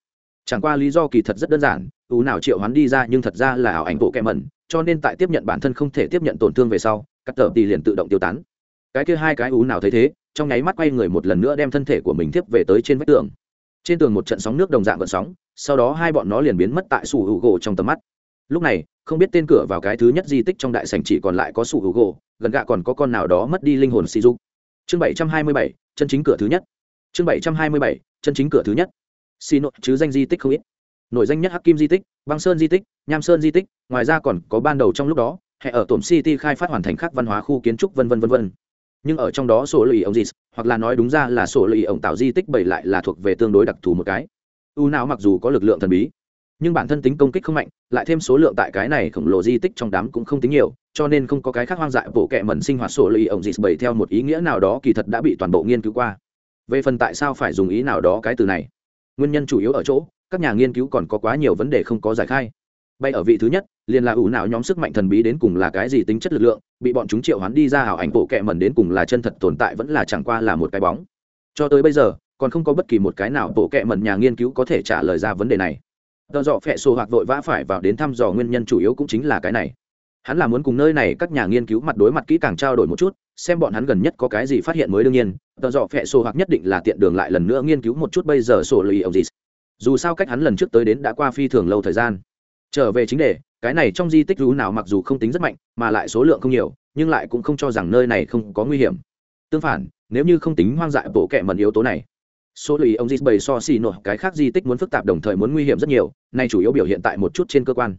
Chẳng qua lý do kỳ thật rất đơn giản, ú nào triệu hắn đi ra nhưng thật ra là ảo ảnh bộ kẹ mẩn, cho nên tại tiếp nhận bản thân không thể tiếp nhận tổn thương về sau, cắt tở tỉ liền tự động tiêu tán. Cái kia hai cái ú nào thấy thế, trong nháy mắt quay người một lần nữa đem thân thể của mình tiếp về tới trên vách tường trên tường một trận sóng nước đồng dạng gợn sóng, sau đó hai bọn nó liền biến mất tại sủ hữu gỗ trong tầm mắt. Lúc này, không biết tên cửa vào cái thứ nhất di tích trong đại sảnh chỉ còn lại có sủ hữu gỗ, gần gạ còn có con nào đó mất đi linh hồn sỉ dục chương bảy trăm hai mươi bảy, chân chính cửa thứ nhất. Chương bảy trăm hai mươi bảy, chân chính cửa thứ nhất. Xì nội, chứ danh di tích không ít. Nổi danh nhất hắc kim di tích, băng sơn di tích, nham sơn di tích, ngoài ra còn có ban đầu trong lúc đó, hệ ở tổm city khai phát hoàn thành khắc văn hóa khu kiến trúc vân vân vân vân nhưng ở trong đó sổ lì ông gì hoặc là nói đúng ra là sổ lì ông tạo di tích bảy lại là thuộc về tương đối đặc thù một cái. U não mặc dù có lực lượng thần bí, nhưng bản thân tính công kích không mạnh, lại thêm số lượng tại cái này khổng lồ di tích trong đám cũng không tính nhiều, cho nên không có cái khác hoang dại bộ kệ mẩn sinh hoạt sổ lì ổng dịt bảy theo một ý nghĩa nào đó kỳ thật đã bị toàn bộ nghiên cứu qua. Về phần tại sao phải dùng ý nào đó cái từ này, nguyên nhân chủ yếu ở chỗ, các nhà nghiên cứu còn có quá nhiều vấn đề không có giải khai bay ở vị thứ nhất, liền là ủ não nhóm sức mạnh thần bí đến cùng là cái gì tính chất lực lượng, bị bọn chúng triệu hoán đi ra hảo ảnh bộ kẹ mẩn đến cùng là chân thật tồn tại vẫn là chẳng qua là một cái bóng. Cho tới bây giờ, còn không có bất kỳ một cái nào bộ kẹ mẩn nhà nghiên cứu có thể trả lời ra vấn đề này. Tờ dọ phẹ sổ hoặc vội vã phải vào đến thăm dò nguyên nhân chủ yếu cũng chính là cái này. Hắn là muốn cùng nơi này các nhà nghiên cứu mặt đối mặt kỹ càng trao đổi một chút, xem bọn hắn gần nhất có cái gì phát hiện mới đương nhiên. Tờ dọ phẹ sổ hoặc nhất định là tiện đường lại lần nữa nghiên cứu một chút bây giờ sổ lì ông gì dù sao cách hắn lần trước tới đến đã qua phi thường lâu thời gian trở về chính đề, cái này trong di tích rú nào mặc dù không tính rất mạnh, mà lại số lượng không nhiều, nhưng lại cũng không cho rằng nơi này không có nguy hiểm. Tương phản, nếu như không tính hoang dại bộ kệ mần yếu tố này, số lì ông di bày so xì nổi, cái khác di tích muốn phức tạp đồng thời muốn nguy hiểm rất nhiều, nay chủ yếu biểu hiện tại một chút trên cơ quan.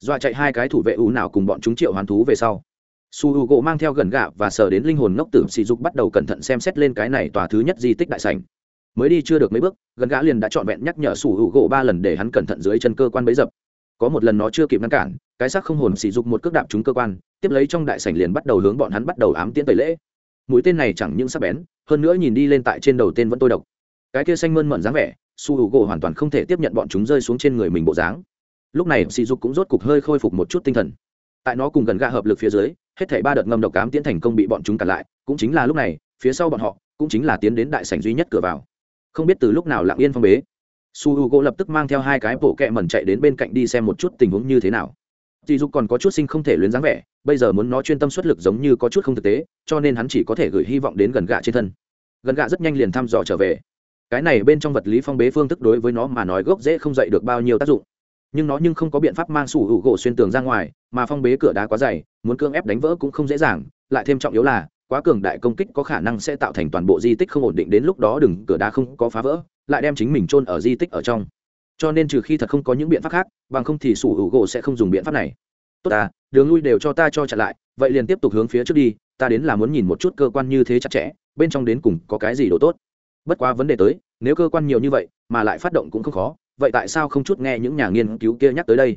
Dọa chạy hai cái thủ vệ ú nào cùng bọn chúng triệu hoàn thú về sau. Su h u gỗ mang theo gần gạ và sờ đến linh hồn ngốc tử sỉ dục bắt đầu cẩn thận xem xét lên cái này tòa thứ nhất di tích đại sành mới đi chưa được mấy bước, gần gã liền đã trọn vẹn nhắc nhở su h u gỗ ba lần để hắn cẩn thận dưới chân cơ quan bấy dập có một lần nó chưa kịp ngăn cản, cái xác không hồn sỉ dục một cước đạp chúng cơ quan, tiếp lấy trong đại sảnh liền bắt đầu hướng bọn hắn bắt đầu ám tiễn tẩy lễ. Mũi tên này chẳng những sắc bén, hơn nữa nhìn đi lên tại trên đầu tên vẫn tôi độc. Cái kia xanh mơn mận dáng vẻ, su h u gỗ hoàn toàn không thể tiếp nhận bọn chúng rơi xuống trên người mình bộ dáng. Lúc này sỉ dục cũng rốt cục hơi khôi phục một chút tinh thần. Tại nó cùng gần gạ hợp lực phía dưới, hết thảy ba đợt ngâm độc cám tiễn thành công bị bọn chúng cản lại, cũng chính là lúc này, phía sau bọn họ, cũng chính là tiến đến đại sảnh duy nhất cửa vào. Không biết từ lúc nào lặng yên phong bế su h u gỗ lập tức mang theo hai cái bộ kẹ mẩn chạy đến bên cạnh đi xem một chút tình huống như thế nào. Dì dục còn có chút sinh không thể luyến dáng vẻ, bây giờ muốn nó chuyên tâm xuất lực giống như có chút không thực tế, cho nên hắn chỉ có thể gửi hy vọng đến gần gạ trên thân. Gần gạ rất nhanh liền thăm dò trở về. Cái này bên trong vật lý phong bế phương thức đối với nó mà nói gốc dễ không dậy được bao nhiêu tác dụng. Nhưng nó nhưng không có biện pháp mang sủ hữu gỗ xuyên tường ra ngoài, mà phong bế cửa đá quá dày, muốn cưỡng ép đánh vỡ cũng không dễ dàng, lại thêm trọng yếu là, quá cường đại công kích có khả năng sẽ tạo thành toàn bộ di tích không ổn định đến lúc đó đừng, cửa đá không có phá vỡ lại đem chính mình chôn ở di tích ở trong. Cho nên trừ khi thật không có những biện pháp khác, bằng không thì sủ hữu gỗ sẽ không dùng biện pháp này. Tốt à đường lui đều cho ta cho chặn lại, vậy liền tiếp tục hướng phía trước đi, ta đến là muốn nhìn một chút cơ quan như thế chặt chẽ, bên trong đến cùng có cái gì đồ tốt. Bất quá vấn đề tới, nếu cơ quan nhiều như vậy, mà lại phát động cũng không khó, vậy tại sao không chút nghe những nhà nghiên cứu kia nhắc tới đây?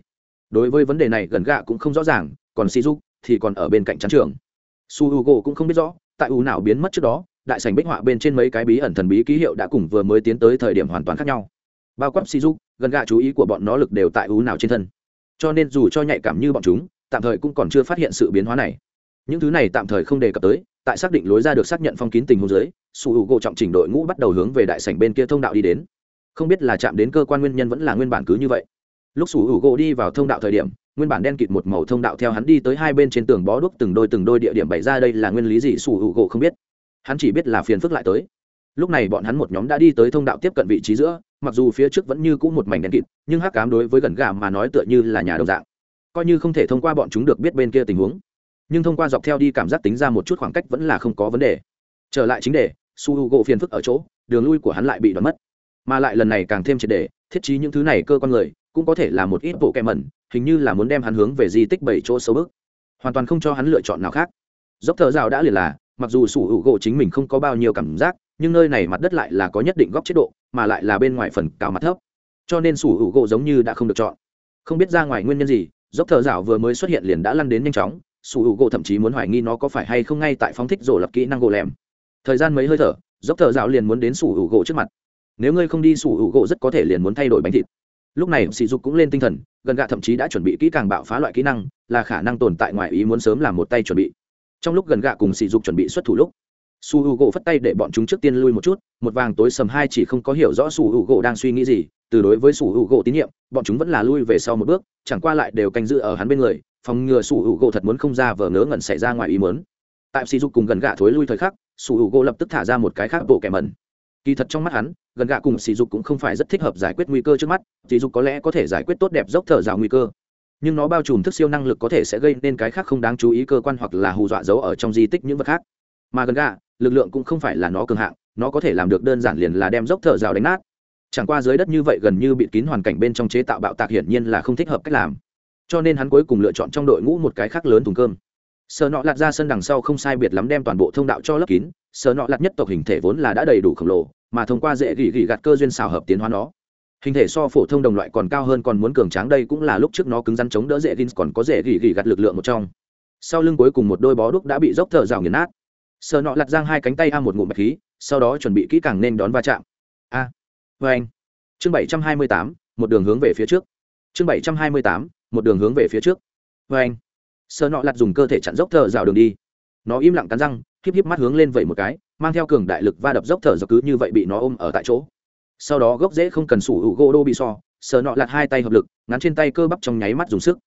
Đối với vấn đề này gần gạ cũng không rõ ràng, còn si dục thì còn ở bên cạnh chán trường. Su h u g cũng không biết rõ, tại u nào biến mất trước đó đại sảnh bích họa bên trên mấy cái bí ẩn thần bí ký hiệu đã cùng vừa mới tiến tới thời điểm hoàn toàn khác nhau. Bao quát si dục gần gạ chú ý của bọn nó lực đều tại ú nào trên thân. Cho nên dù cho nhạy cảm như bọn chúng, tạm thời cũng còn chưa phát hiện sự biến hóa này. Những thứ này tạm thời không đề cập tới, tại xác định lối ra được xác nhận phong kín tình huống dưới, su h u gỗ trọng trình đội ngũ bắt đầu hướng về đại sảnh bên kia thông đạo đi đến. Không biết là chạm đến cơ quan nguyên nhân vẫn là nguyên bản cứ như vậy. Lúc su h u gỗ đi vào thông đạo thời điểm, nguyên bản đen kịt một màu thông đạo theo hắn đi tới hai bên trên tường bó đuốc từng đôi từng đôi địa điểm bày ra đây là nguyên lý gì su h u gỗ không biết hắn chỉ biết là phiền phức lại tới. Lúc này bọn hắn một nhóm đã đi tới thông đạo tiếp cận vị trí giữa, mặc dù phía trước vẫn như cũ một mảnh đen kịt, nhưng hắc cám đối với gần gà mà nói tựa như là nhà đồng dạng. Coi như không thể thông qua bọn chúng được biết bên kia tình huống, nhưng thông qua dọc theo đi cảm giác tính ra một chút khoảng cách vẫn là không có vấn đề. Trở lại chính đề, su h u gỗ phiền phức ở chỗ, đường lui của hắn lại bị đoán mất. Mà lại lần này càng thêm triệt đề, thiết trí những thứ này cơ con người, cũng có thể là một ít bộ kẹ mẩn, hình như là muốn đem hắn hướng về di tích bảy chỗ sâu bước. Hoàn toàn không cho hắn lựa chọn nào khác. Dốc thợ rào đã liền là mặc dù sủ hữu gỗ chính mình không có bao nhiêu cảm giác, nhưng nơi này mặt đất lại là có nhất định góc chế độ, mà lại là bên ngoài phần cao mặt thấp. Cho nên sủ hữu gỗ giống như đã không được chọn. Không biết ra ngoài nguyên nhân gì, dốc thợ rảo vừa mới xuất hiện liền đã lăn đến nhanh chóng, sủ hữu gỗ thậm chí muốn hoài nghi nó có phải hay không ngay tại phóng thích rổ lập kỹ năng gỗ lẻm. Thời gian mấy hơi thở, dốc thợ rảo liền muốn đến sủ hữu gỗ trước mặt. Nếu ngươi không đi, sủ hữu gỗ rất có thể liền muốn thay đổi bánh thịt. Lúc này, sỉ dục cũng lên tinh thần, gần gạ thậm chí đã chuẩn bị kỹ càng bạo phá loại kỹ năng, là khả năng tồn tại ngoài ý muốn sớm làm một tay chuẩn bị trong lúc gần gạ cùng sỉ dục chuẩn bị xuất thủ lúc, su h u gỗ phất tay để bọn chúng trước tiên lui một chút, một vàng tối sầm hai chỉ không có hiểu rõ su h u gỗ đang suy nghĩ gì, từ đối với su h u gỗ tín nhiệm, bọn chúng vẫn là lui về sau một bước, chẳng qua lại đều canh giữ ở hắn bên người, phòng ngừa su h u gỗ thật muốn không ra vờ ngớ ngẩn xảy ra ngoài ý mớn tại sỉ dục cùng gần gạ thối lui thời khắc, su h u gỗ lập tức thả ra một cái khác bộ kẻ mẩn. Kỳ thật trong mắt hắn, gần gạ cùng sỉ dục cũng không phải rất thích hợp giải quyết nguy cơ trước mắt, sỉ dục có lẽ có thể giải quyết tốt đẹp dốc thở rào nguy cơ nhưng nó bao trùm thức siêu năng lực có thể sẽ gây nên cái khác không đáng chú ý cơ quan hoặc là hù dọa giấu ở trong di tích những vật khác. Mà gần gạ lực lượng cũng không phải là nó cường hạng, nó có thể làm được đơn giản liền là đem dốc thở rào đánh nát. Chẳng qua dưới đất như vậy gần như bịt kín hoàn cảnh bên trong chế tạo bạo tạc hiển nhiên là không thích hợp cách làm. Cho nên hắn cuối cùng lựa chọn trong đội ngũ một cái khác lớn thùng cơm. Sợ nọ lạt ra sân đằng sau không sai biệt lắm đem toàn bộ thông đạo cho lấp kín sợ nọ lạt nhất tộc hình thể vốn là đã đầy đủ khổng lồ, mà thông qua dễ gỉ gỉ gạt cơ duyên xào hợp tiến hóa nó hình thể so phổ thông đồng loại còn cao hơn còn muốn cường tráng đây cũng là lúc trước nó cứng rắn chống đỡ dễ gin còn có dễ gỉ gỉ gạt lực lượng một trong. Sau lưng cuối cùng một đôi bó đúc đã bị dốc thở rào nghiền nát. Sợ nọ lặt giang hai cánh tay a một ngụm bạch khí, sau đó chuẩn bị kỹ càng nên đón va chạm. A. Vê anh. Chương bảy trăm hai mươi tám, một đường hướng về phía trước. Chương bảy trăm hai mươi tám, một đường hướng về phía trước. Vê anh. Sợ nọ lặt dùng cơ thể chặn dốc thở rào đường đi. Nó im lặng cắn răng, híp híp mắt hướng lên vậy một cái, mang theo cường đại lực va đập dốc thở dọc cứ như vậy bị nó ôm ở tại chỗ sau đó gốc dễ không cần sủ hữu gỗ đô bị so sờ nọ lạt hai tay hợp lực, ngắn trên tay cơ bắp trong nháy mắt dùng sức.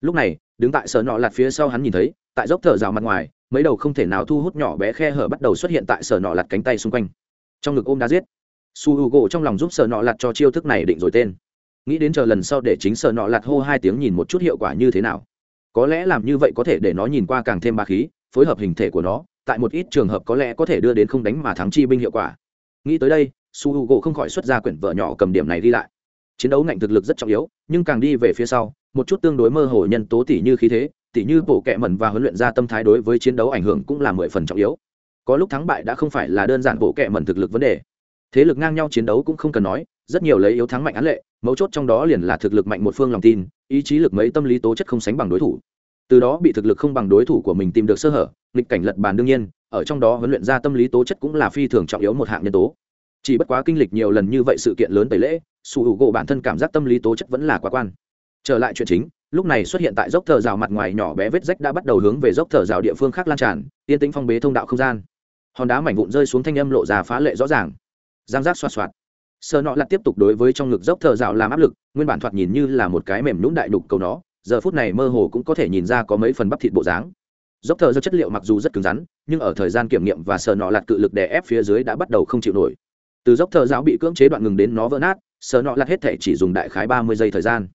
Lúc này, đứng tại sờ nọ lạt phía sau hắn nhìn thấy, tại dốc thở rào mặt ngoài, mấy đầu không thể nào thu hút nhỏ bé khe hở bắt đầu xuất hiện tại sờ nọ lạt cánh tay xung quanh. Trong ngực ôm đá giết. Su hữu u gỗ trong lòng giúp sờ nọ lạt cho chiêu thức này định rồi tên. Nghĩ đến chờ lần sau để chính sờ nọ lạt hô hai tiếng nhìn một chút hiệu quả như thế nào. Có lẽ làm như vậy có thể để nó nhìn qua càng thêm ba khí, phối hợp hình thể của nó, tại một ít trường hợp có lẽ có thể đưa đến không đánh mà thắng chi binh hiệu quả. Nghĩ tới đây su h u gỗ không khỏi xuất ra quyển vợ nhỏ cầm điểm này đi lại. Chiến đấu ngạnh thực lực rất trọng yếu, nhưng càng đi về phía sau, một chút tương đối mơ hồ nhân tố tỷ như khí thế, tỉ như bổ kẹ mẩn và huấn luyện ra tâm thái đối với chiến đấu ảnh hưởng cũng là mười phần trọng yếu. Có lúc thắng bại đã không phải là đơn giản bổ kẹ mẩn thực lực vấn đề. Thế lực ngang nhau chiến đấu cũng không cần nói, rất nhiều lấy yếu thắng mạnh án lệ, mấu chốt trong đó liền là thực lực mạnh một phương lòng tin, ý chí lực mấy tâm lý tố chất không sánh bằng đối thủ. Từ đó bị thực lực không bằng đối thủ của mình tìm được sơ hở, nghịch cảnh lật bàn đương nhiên, ở trong đó huấn luyện ra tâm lý tố chất cũng là phi thường trọng yếu một hạng nhân tố chỉ bất quá kinh lịch nhiều lần như vậy sự kiện lớn tẩy lễ, sủ hữu gỗ bản thân cảm giác tâm lý tố chất vẫn là quá quan. Trở lại chuyện chính, lúc này xuất hiện tại dốc thờ rào mặt ngoài nhỏ bé vết rách đã bắt đầu hướng về dốc thờ rào địa phương khác lan tràn, yên tĩnh phong bế thông đạo không gian. Hòn đá mảnh vụn rơi xuống thanh âm lộ ra phá lệ rõ ràng. Giang giác xoa xoạt. Sơ nọ lặt tiếp tục đối với trong ngực dốc thờ rào làm áp lực, nguyên bản thoạt nhìn như là một cái mềm nhũng đại đục cầu nó, giờ phút này mơ hồ cũng có thể nhìn ra có mấy phần bắp thịt bộ dáng. Dốc thờ do chất liệu mặc dù rất cứng rắn, nhưng ở thời gian kiểm nghiệm và sờ nọ lặt cự lực đè ép phía dưới đã bắt đầu không chịu nổi từ dốc thờ giáo bị cưỡng chế đoạn ngừng đến nó vỡ nát, sờ nọ lặt hết thể chỉ dùng đại khái ba mươi giây thời gian.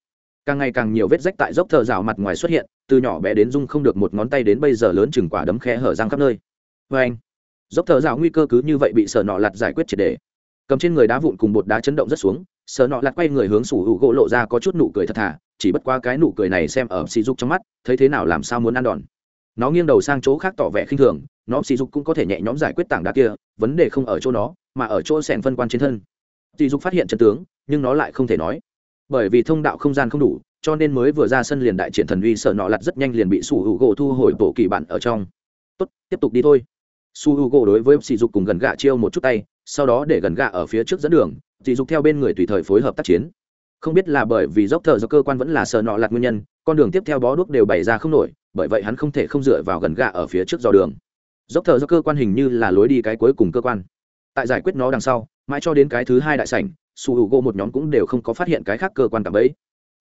Càng ngày càng nhiều vết rách tại dốc thợ rào mặt ngoài xuất hiện, từ nhỏ bé đến dung không được một ngón tay đến bây giờ lớn chừng quả đấm khe hở răng khắp nơi. Vê anh, dốc thợ rào nguy cơ cứ như vậy bị sờ nọ lặt giải quyết triệt đề cầm trên người đá vụn cùng bột đá chấn động rất xuống, sờ nọ lặt quay người hướng sủ hữu gỗ lộ ra có chút nụ cười thật thà, chỉ bất qua cái nụ cười này xem ở sỉ dục trong mắt, thấy thế nào làm sao muốn ăn đòn nó nghiêng đầu sang chỗ khác tỏ vẻ khinh thường, nó sỉ dục cũng có thể nhẹ nhõm giải quyết tảng đá kia, vấn đề không ở chỗ nó, mà ở chỗ sẻn phân quan trên thân. Sỉ dục phát hiện chân tướng, nhưng nó lại không thể nói. Bởi vì thông đạo không gian không đủ, cho nên mới vừa ra sân liền đại triển thần uy, sợ nọ lặt rất nhanh liền bị su hữu gỗ thu hồi tổ kỳ bạn ở trong. Tốt, tiếp tục đi thôi. Su hữu gỗ đối với sỉ dục cùng gần gạ chiêu một chút tay, sau đó để gần gạ ở phía trước dẫn đường. Sỉ dục theo bên người tùy thời phối hợp tác chiến. Không biết là bởi vì dốc thờ do cơ quan vẫn là sợ nọ lặt nguyên nhân con đường tiếp theo bó đuốc đều bày ra không nổi, bởi vậy hắn không thể không dựa vào gần gạ ở phía trước dò đường. Dốc thờ do cơ quan hình như là lối đi cái cuối cùng cơ quan. Tại giải quyết nó đằng sau, mãi cho đến cái thứ hai đại sảnh, su hữu gỗ một nhóm cũng đều không có phát hiện cái khác cơ quan cảm ấy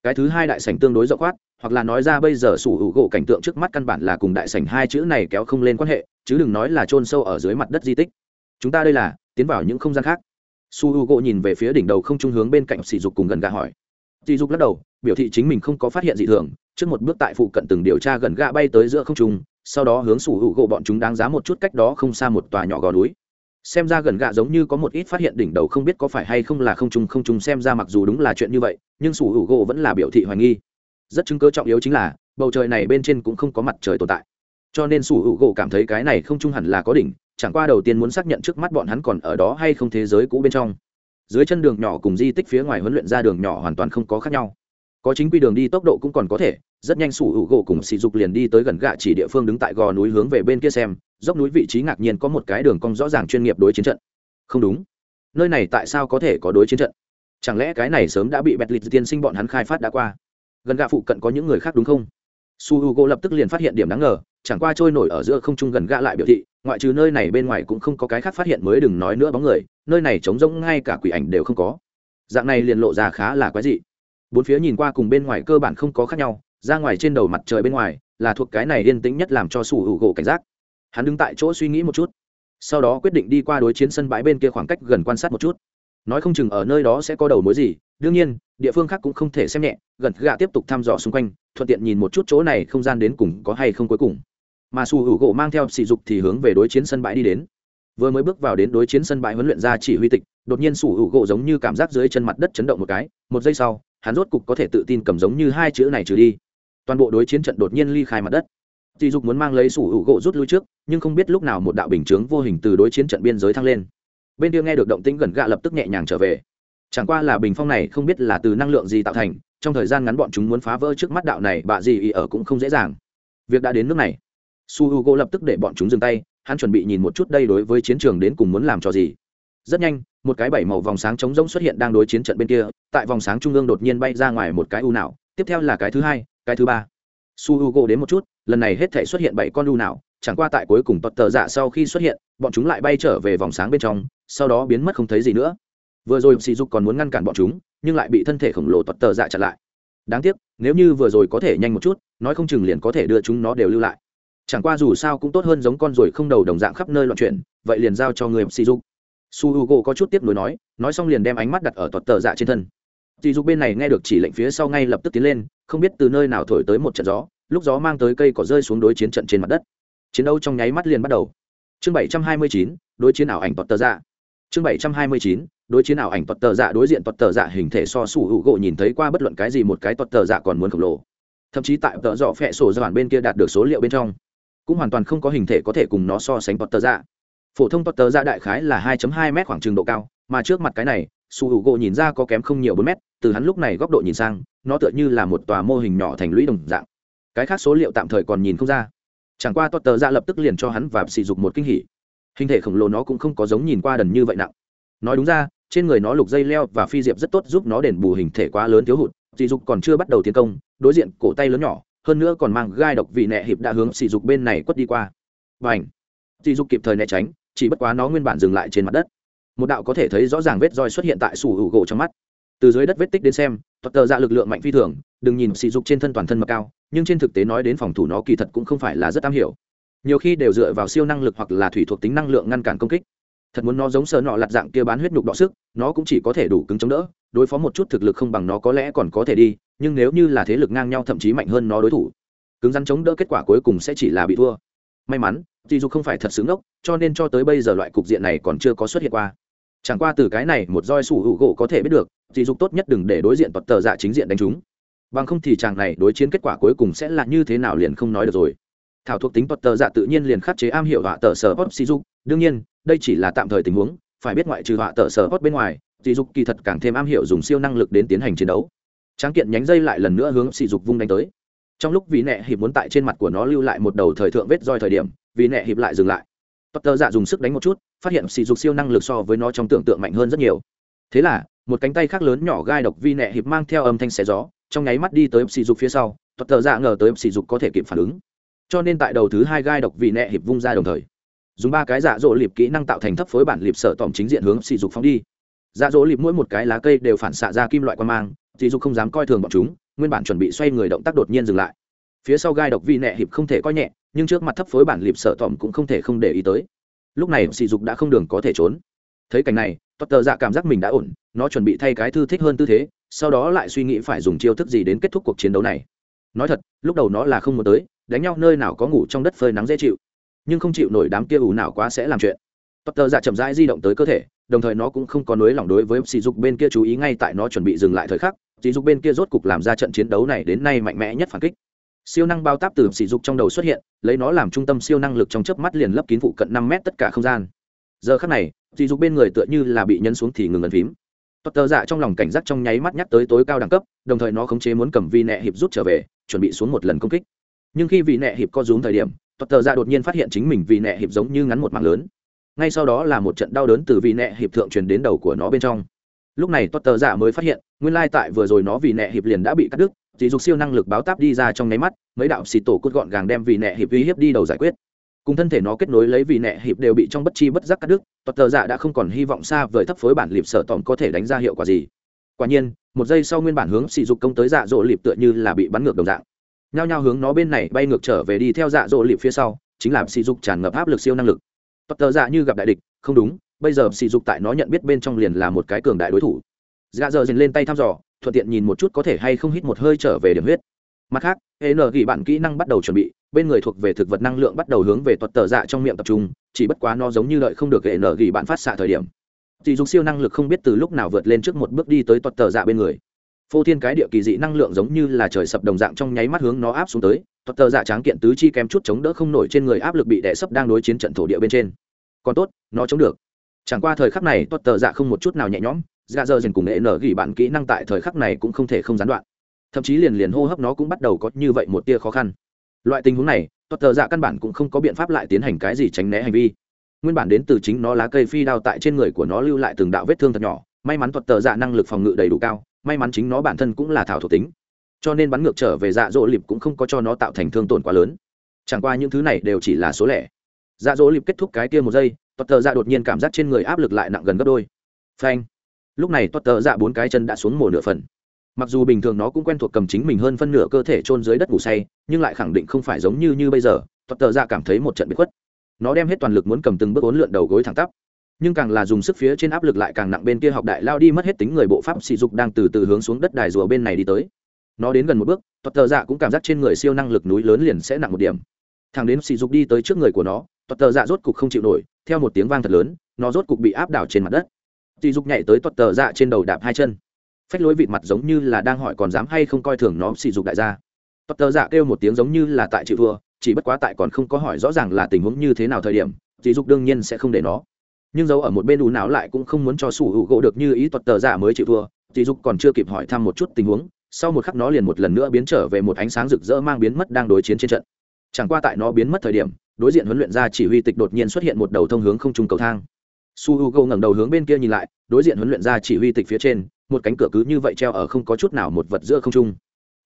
cái thứ hai đại sảnh tương đối rộng khoát, hoặc là nói ra bây giờ su hữu gỗ cảnh tượng trước mắt căn bản là cùng đại sảnh hai chữ này kéo không lên quan hệ, chứ đừng nói là chôn sâu ở dưới mặt đất di tích. Chúng ta đây là, tiến vào những không gian khác. Su hữu gỗ nhìn về phía đỉnh đầu không trung hướng bên cạnh sỉ dục cùng gần gà hỏi sỉ dục lắc đầu, biểu thị chính mình không có phát hiện gì thường, trước một bước tại phụ cận từng điều tra gần gạ bay tới giữa không trung, sau đó hướng sủ hữu gỗ bọn chúng đáng giá một chút cách đó không xa một tòa nhỏ gò núi. Xem ra gần gạ giống như có một ít phát hiện đỉnh đầu không biết có phải hay không là không trung không trung. xem ra mặc dù đúng là chuyện như vậy, nhưng sủ hữu gỗ vẫn là biểu thị hoài nghi. Rất chứng cớ trọng yếu chính là, bầu trời này bên trên cũng không có mặt trời tồn tại. Cho nên sủ hữu gỗ cảm thấy cái này không trung hẳn là có đỉnh, chẳng qua đầu tiên muốn xác nhận trước mắt bọn hắn còn ở đó hay không thế giới cũ bên trong dưới chân đường nhỏ cùng di tích phía ngoài huấn luyện ra đường nhỏ hoàn toàn không có khác nhau. Có chính quy đường đi tốc độ cũng còn có thể, rất nhanh sủ hữu gỗ cùng sỉ dục liền đi tới gần gạ chỉ địa phương đứng tại gò núi hướng về bên kia xem, dốc núi vị trí ngạc nhiên có một cái đường cong rõ ràng chuyên nghiệp đối chiến trận. Không đúng. Nơi này tại sao có thể có đối chiến trận? Chẳng lẽ cái này sớm đã bị bẹt lịch tiên sinh bọn hắn khai phát đã qua? Gần gạ phụ cận có những người khác đúng không? Su h u g o lập tức liền phát hiện điểm đáng ngờ chẳng qua trôi nổi ở giữa không trung gần gã lại biểu thị, ngoại trừ nơi này bên ngoài cũng không có cái khác phát hiện mới đừng nói nữa bóng người, nơi này trống rỗng ngay cả quỷ ảnh đều không có. Dạng này liền lộ ra khá là quái dị. Bốn phía nhìn qua cùng bên ngoài cơ bản không có khác nhau, ra ngoài trên đầu mặt trời bên ngoài là thuộc cái này yên tĩnh nhất làm cho sủ hữu gỗ cảnh giác. Hắn đứng tại chỗ suy nghĩ một chút, sau đó quyết định đi qua đối chiến sân bãi bên kia khoảng cách gần quan sát một chút. Nói không chừng ở nơi đó sẽ có đầu mối gì, đương nhiên, địa phương khác cũng không thể xem nhẹ, gần gạ tiếp tục thăm dò xung quanh, thuận tiện nhìn một chút chỗ này không gian đến cùng có hay không cuối cùng mà su hữu gỗ mang theo sỉ dục thì hướng về đối chiến sân bãi đi đến. Vừa mới bước vào đến đối chiến sân bãi huấn luyện ra chỉ huy tịch, đột nhiên su hữu gỗ giống như cảm giác dưới chân mặt đất chấn động một cái, một giây sau, hắn rốt cục có thể tự tin cầm giống như hai chữ này trừ đi. Toàn bộ đối chiến trận đột nhiên ly khai mặt đất. Sỉ dục muốn mang lấy sủ hữu gỗ rút lui trước, nhưng không biết lúc nào một đạo bình chướng vô hình từ đối chiến trận biên giới thăng lên. Bên kia nghe được động tĩnh gần gạ lập tức nhẹ nhàng trở về. Chẳng qua là bình phong này không biết là từ năng lượng gì tạo thành, trong thời gian ngắn bọn chúng muốn phá vỡ trước mắt đạo này, bà gì ý ở cũng không dễ dàng. Việc đã đến nước này su h u g o lập tức để bọn chúng dừng tay, hắn chuẩn bị nhìn một chút đây đối với chiến trường đến cùng muốn làm cho gì. Rất nhanh, một cái bảy màu vòng sáng trống rỗng xuất hiện đang đối chiến trận bên kia, tại vòng sáng trung ương đột nhiên bay ra ngoài một cái u nào tiếp theo là cái thứ hai, cái thứ ba. Su h u g o đến một chút, lần này hết thể xuất hiện bảy con u nào chẳng qua tại cuối cùng tọt tờ dạ sau khi xuất hiện, bọn chúng lại bay trở về vòng sáng bên trong, sau đó biến mất không thấy gì nữa. Vừa rồi sỉ dục còn muốn ngăn cản bọn chúng, nhưng lại bị thân thể khổng lồ tọt tờ dạ chặn lại. Đáng tiếc, nếu như vừa rồi có thể nhanh một chút, nói không chừng liền có thể đưa chúng nó đều lưu lại chẳng qua dù sao cũng tốt hơn giống con ruồi không đầu đồng dạng khắp nơi loạn chuyển, vậy liền giao cho người sỉ dục su h u g o có chút tiếp nối nói nói xong liền đem ánh mắt đặt ở tọt tờ dạ trên thân. Sỉ dục bên này nghe được chỉ lệnh phía sau ngay lập tức tiến lên, không biết từ nơi nào thổi tới một trận gió, lúc gió mang tới cây cỏ rơi xuống đối chiến trận trên mặt đất. Chiến đấu trong nháy mắt liền bắt đầu. Chương bảy trăm hai mươi chín, đối chiến ảo ảnh tọt tờ dạ. Chương bảy trăm hai mươi chín, đối chiến ảo ảnh tọt tờ dạ đối diện tọt tờ dạ hình thể so sủ hữu gỗ nhìn thấy qua bất luận cái gì một cái tọt tờ dạ còn muốn khổng lồ. Thậm chí tại tợ dọ phẹ sổ ra bên kia đạt được số liệu bên trong cũng hoàn toàn không có hình thể có thể cùng nó so sánh tọt tờ dạ. Phổ thông tọt tờ dạ đại khái là 2 hai m khoảng trường độ cao, mà trước mặt cái này, su hữu gỗ nhìn ra có kém không nhiều bốn mét, từ hắn lúc này góc độ nhìn sang, nó tựa như là một tòa mô hình nhỏ thành lũy đồng dạng. Cái khác số liệu tạm thời còn nhìn không ra. Chẳng qua totter ra dạ lập tức liền cho hắn và sỉ dục một kinh hỉ. Hình thể khổng lồ nó cũng không có giống nhìn qua đần như vậy nặng. Nói đúng ra, trên người nó lục dây leo và phi diệp rất tốt giúp nó đền bù hình thể quá lớn thiếu hụt, sỉ dục còn chưa bắt đầu tiến công, đối diện cổ tay lớn nhỏ hơn nữa còn mang gai độc vị nẹ hiệp đã hướng sỉ dục bên này quất đi qua. Và ảnh sỉ dục kịp thời né tránh, chỉ bất quá nó nguyên bản dừng lại trên mặt đất. Một đạo có thể thấy rõ ràng vết roi xuất hiện tại sủ hữu gỗ trong mắt. Từ dưới đất vết tích đến xem, thuật tờ ra lực lượng mạnh phi thường, đừng nhìn sỉ dục trên thân toàn thân mà cao, nhưng trên thực tế nói đến phòng thủ nó kỳ thật cũng không phải là rất am hiểu. Nhiều khi đều dựa vào siêu năng lực hoặc là thủy thuộc tính năng lượng ngăn cản công kích. Thật muốn nó giống sờ nọ lặt dạng kia bán huyết nhục đọ sức, nó cũng chỉ có thể đủ cứng chống đỡ, đối phó một chút thực lực không bằng nó có lẽ còn có thể đi nhưng nếu như là thế lực ngang nhau thậm chí mạnh hơn nó đối thủ, cứng rắn chống đỡ kết quả cuối cùng sẽ chỉ là bị thua. May mắn dì dục không phải thật xứng đốc, cho nên cho tới bây giờ loại cục diện này còn chưa có xuất hiện qua. Chẳng qua từ cái này một roi sủ hữu gỗ có thể biết được dì dục tốt nhất đừng để đối diện tọt tờ dạ chính diện đánh chúng. Bằng không thì chàng này đối chiến kết quả cuối cùng sẽ là như thế nào liền không nói được rồi. Thảo thuộc tính tọt tờ dạ tự nhiên liền khắc chế am hiểu họa tờ sở hot si dục đương nhiên, đây chỉ là tạm thời tình huống, phải biết ngoại trừ họa tờ sở hot bên ngoài si dục kỳ thật càng thêm am hiểu dùng siêu năng lực đến tiến hành chiến đấu tráng kiện nhánh dây lại lần nữa hướng sỉ dục vung đánh tới. Trong lúc vì nẹ hiệp muốn tại trên mặt của nó lưu lại một đầu thời thượng vết roi thời điểm vì nẹ hiệp lại dừng lại. Potter dạ dùng sức đánh một chút, phát hiện sỉ dục siêu năng lực so với nó trong tưởng tượng mạnh hơn rất nhiều. Thế là, một cánh tay khác lớn nhỏ gai độc vi nẹ hiệp mang theo âm thanh xé gió, trong nháy mắt đi tới sỉ dục phía sau, potter dạ ngờ tới sỉ dục có thể kịp phản ứng. Cho nên tại đầu thứ hai gai độc vì nẹ hiệp vung ra đồng thời, dùng ba cái dạ dỗ liệp kỹ năng tạo thành thấp phối bản liệp sở tỏm chính diện hướng sỉ dục phóng đi. Dạ dỗ liệp mỗi một cái lá cây đều phản xạ ra kim loại quan mang sỉ dục không dám coi thường bọn chúng nguyên bản chuẩn bị xoay người động tác đột nhiên dừng lại. Phía sau gai độc vi nẹ hiệp không thể coi nhẹ nhưng trước mặt thấp phối bản liệp sợ tỏm cũng không thể không để ý tới. Lúc này sỉ dục đã không đường có thể trốn. Thấy cảnh này tờ dạ cảm giác mình đã ổn nó chuẩn bị thay cái thư thích hơn tư thế sau đó lại suy nghĩ phải dùng chiêu thức gì đến kết thúc cuộc chiến đấu này. Nói thật lúc đầu nó là không muốn tới đánh nhau nơi nào có ngủ trong đất phơi nắng dễ chịu. Nhưng không chịu nổi đám kia ủ nào quá sẽ làm chuyện. Potter dạ chậm rãi di động tới cơ thể, đồng thời nó cũng không có nới lòng đối với sỉ dục bên kia chú ý ngay tại nó chuẩn bị dừng lại thời khắc, sỉ dục bên kia rốt cục làm ra trận chiến đấu này đến nay mạnh mẽ nhất phản kích. Siêu năng bao táp từ sỉ dục trong đầu xuất hiện, lấy nó làm trung tâm siêu năng lực trong chớp mắt liền lấp kín phụ cận năm mét tất cả không gian. Giờ khắc này, sỉ dục bên người tựa như là bị nhấn xuống thì ngừng ấn phím. tơ dạ trong lòng cảnh giác trong nháy mắt nhắc tới tối cao đẳng cấp, đồng thời nó khống chế muốn cầm vi nệ hiệp rút trở về, chuẩn bị xuống một lần công kích nhưng khi vị nệ hiệp co rúm thời điểm tuật tờ dạ đột nhiên phát hiện chính mình vì nệ hiệp giống như ngắn một mạng lớn ngay sau đó là một trận đau đớn từ vị nẹ hiệp thượng truyền đến đầu của nó bên trong. Lúc này tuật tờ dạ mới phát hiện, nguyên lai tại vừa rồi nó vì nẹ hiệp liền đã bị cắt đứt chỉ dục siêu năng lực báo táp đi ra trong nháy mắt, mấy đạo xì tổ cốt gọn gàng đem vì nẹ hiệp uy hiếp đi đầu giải quyết. Cùng thân thể nó kết nối lấy vì nẹ hiệp đều bị trong bất chi bất giác cắt đứt tuật tờ dạ đã không còn hy vọng xa vời thấp phối bản liệp sở tỏm có thể đánh ra hiệu quả gì. Quả nhiên, một giây sau nguyên bản hướng xì dục công tới dạ dỗ liệp tựa như là bị bắn ngược đồng dạng. Nhao nhao hướng nó bên này bay ngược trở về đi theo dạ dỗ liệp phía sau, chính là sỉ dục tràn ngập áp lực siêu năng lực tốt tờ dạ như gặp đại địch, không đúng, bây giờ sỉ dục tại nó nhận biết bên trong liền là một cái cường đại đối thủ. Dạ dờ dần lên tay thăm dò, thuận tiện nhìn một chút có thể hay không hít một hơi trở về điểm huyết. Mặt khác, n gỉ bản kỹ năng bắt đầu chuẩn bị, bên người thuộc về thực vật năng lượng bắt đầu hướng về tuật tờ dạ trong miệng tập trung, chỉ bất quá nó giống như lợi không được n gỉ bản phát xạ thời điểm. Dị dục siêu năng lực không biết từ lúc nào vượt lên trước một bước đi tới tuật tờ dạ bên người. Phô thiên cái địa kỳ dị năng lượng giống như là trời sập đồng dạng trong nháy mắt hướng nó áp xuống tới thuật tờ dạ tráng kiện tứ chi kém chút chống đỡ không nổi trên người áp lực bị đè sấp đang đối chiến trận thổ địa bên trên. Còn tốt, nó chống được. Chẳng qua thời khắc này, thuật tờ dạ không một chút nào nhẹ nhõm Gà dơ dần cùng nghệ nở gỉ bạn kỹ năng tại thời khắc này cũng không thể không gián đoạn. Thậm chí liền liền hô hấp nó cũng bắt đầu có như vậy một tia khó khăn. Loại tình huống này, thuật tờ dạ căn bản cũng không có biện pháp lại tiến hành cái gì tránh né hành vi. Nguyên bản đến từ chính nó lá cây phi đao tại trên người của nó lưu lại từng đạo vết thương thật nhỏ, may mắn thuật tờ dạ năng lực phòng ngự đầy đủ cao, may mắn chính nó bản thân cũng là thảo thuộc tính cho nên bắn ngược trở về dạ dỗ lịp cũng không có cho nó tạo thành thương tổn quá lớn. Chẳng qua những thứ này đều chỉ là số lẻ. Dạ dỗ lịp kết thúc cái kia một giây toát tờ dạ đột nhiên cảm giác trên người áp lực lại nặng gần gấp đôi. Phanh. Lúc này toát tờ dạ bốn cái chân đã xuống mổ nửa phần. Mặc dù bình thường nó cũng quen thuộc cầm chính mình hơn phân nửa cơ thể trôn dưới đất ngủ say, nhưng lại khẳng định không phải giống như như bây giờ toát tờ dạ cảm thấy một trận bị khuất. Nó đem hết toàn lực muốn cầm từng bước ốn lượn đầu gối thẳng tắp. Nhưng càng là dùng sức phía trên áp lực lại càng nặng bên kia học đại lao đi mất hết tính người bộ pháp sỉ dục đang từ từ hướng xuống đất đài rùa bên này đi tới nó đến gần một bước toật tờ dạ cũng cảm giác trên người siêu năng lực núi lớn liền sẽ nặng một điểm. Thằng đến sỉ dục đi tới trước người của nó toật tờ dạ rốt cục không chịu nổi, theo một tiếng vang thật lớn, nó rốt cục bị áp đảo trên mặt đất. Sỉ dục nhảy tới toật tờ dạ trên đầu đạp hai chân. Phách lối vịt mặt giống như là đang hỏi còn dám hay không coi thường nó, sỉ dục đại gia. Toật tờ dạ kêu một tiếng giống như là tại chịu thua, chỉ bất quá tại còn không có hỏi rõ ràng là tình huống như thế nào thời điểm, sỉ dục đương nhiên sẽ không để nó. Nhưng dấu ở một bên ù não lại cũng không muốn cho sủ hữu gỗ được như ý tuật tờ dạ mới chịu thua, sỉ dục còn chưa kịp hỏi thăm một chút tình huống sau một khắc nó liền một lần nữa biến trở về một ánh sáng rực rỡ mang biến mất đang đối chiến trên trận. Chẳng qua tại nó biến mất thời điểm, đối diện huấn luyện ra chỉ huy tịch đột nhiên xuất hiện một đầu thông hướng không trung cầu thang. Su h u g ngẩng đầu hướng bên kia nhìn lại, đối diện huấn luyện ra chỉ huy tịch phía trên, một cánh cửa cứ như vậy treo ở không có chút nào một vật giữa không trung.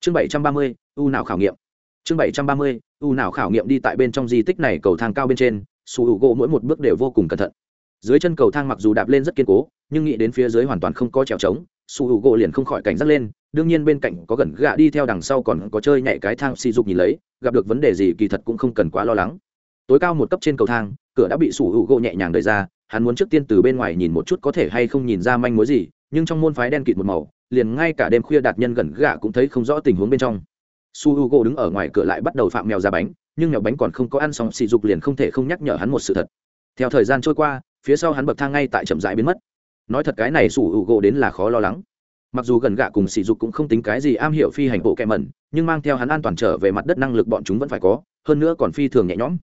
Chương bảy trăm ba mươi, u nào khảo nghiệm. Chương bảy trăm ba mươi, u nào khảo nghiệm đi tại bên trong di tích này cầu thang cao bên trên, su h u g mỗi một bước đều vô cùng cẩn thận. Dưới chân cầu thang mặc dù đạp lên rất kiên cố, nhưng nghĩ đến phía dưới hoàn toàn không có trèo trống, su hữu gỗ liền không khỏi cảnh giác lên đương nhiên bên cạnh có gần gạ đi theo đằng sau còn có chơi nhảy cái thang xì dục nhìn lấy, gặp được vấn đề gì kỳ thật cũng không cần quá lo lắng. Tối cao một cấp trên cầu thang, cửa đã bị sủ hữu gỗ nhẹ nhàng đẩy ra, hắn muốn trước tiên từ bên ngoài nhìn một chút có thể hay không nhìn ra manh mối gì, nhưng trong môn phái đen kịt một màu, liền ngay cả đêm khuya đạt nhân gần gạ cũng thấy không rõ tình huống bên trong. Su hữu gỗ đứng ở ngoài cửa lại bắt đầu phạm mèo ra bánh, nhưng mèo bánh còn không có ăn xong xì dục liền không thể không nhắc nhở hắn một sự thật. Theo thời gian trôi qua, phía sau hắn bậc thang ngay tại chậm rãi biến mất. Nói thật cái này su hữu gỗ đến là khó lo lắng mặc dù gần gạ cùng sỉ dục cũng không tính cái gì am hiểu phi hành bộ kẹ mẩn, nhưng mang theo hắn an toàn trở về mặt đất năng lực bọn chúng vẫn phải có, hơn nữa còn phi thường nhẹ nhõm.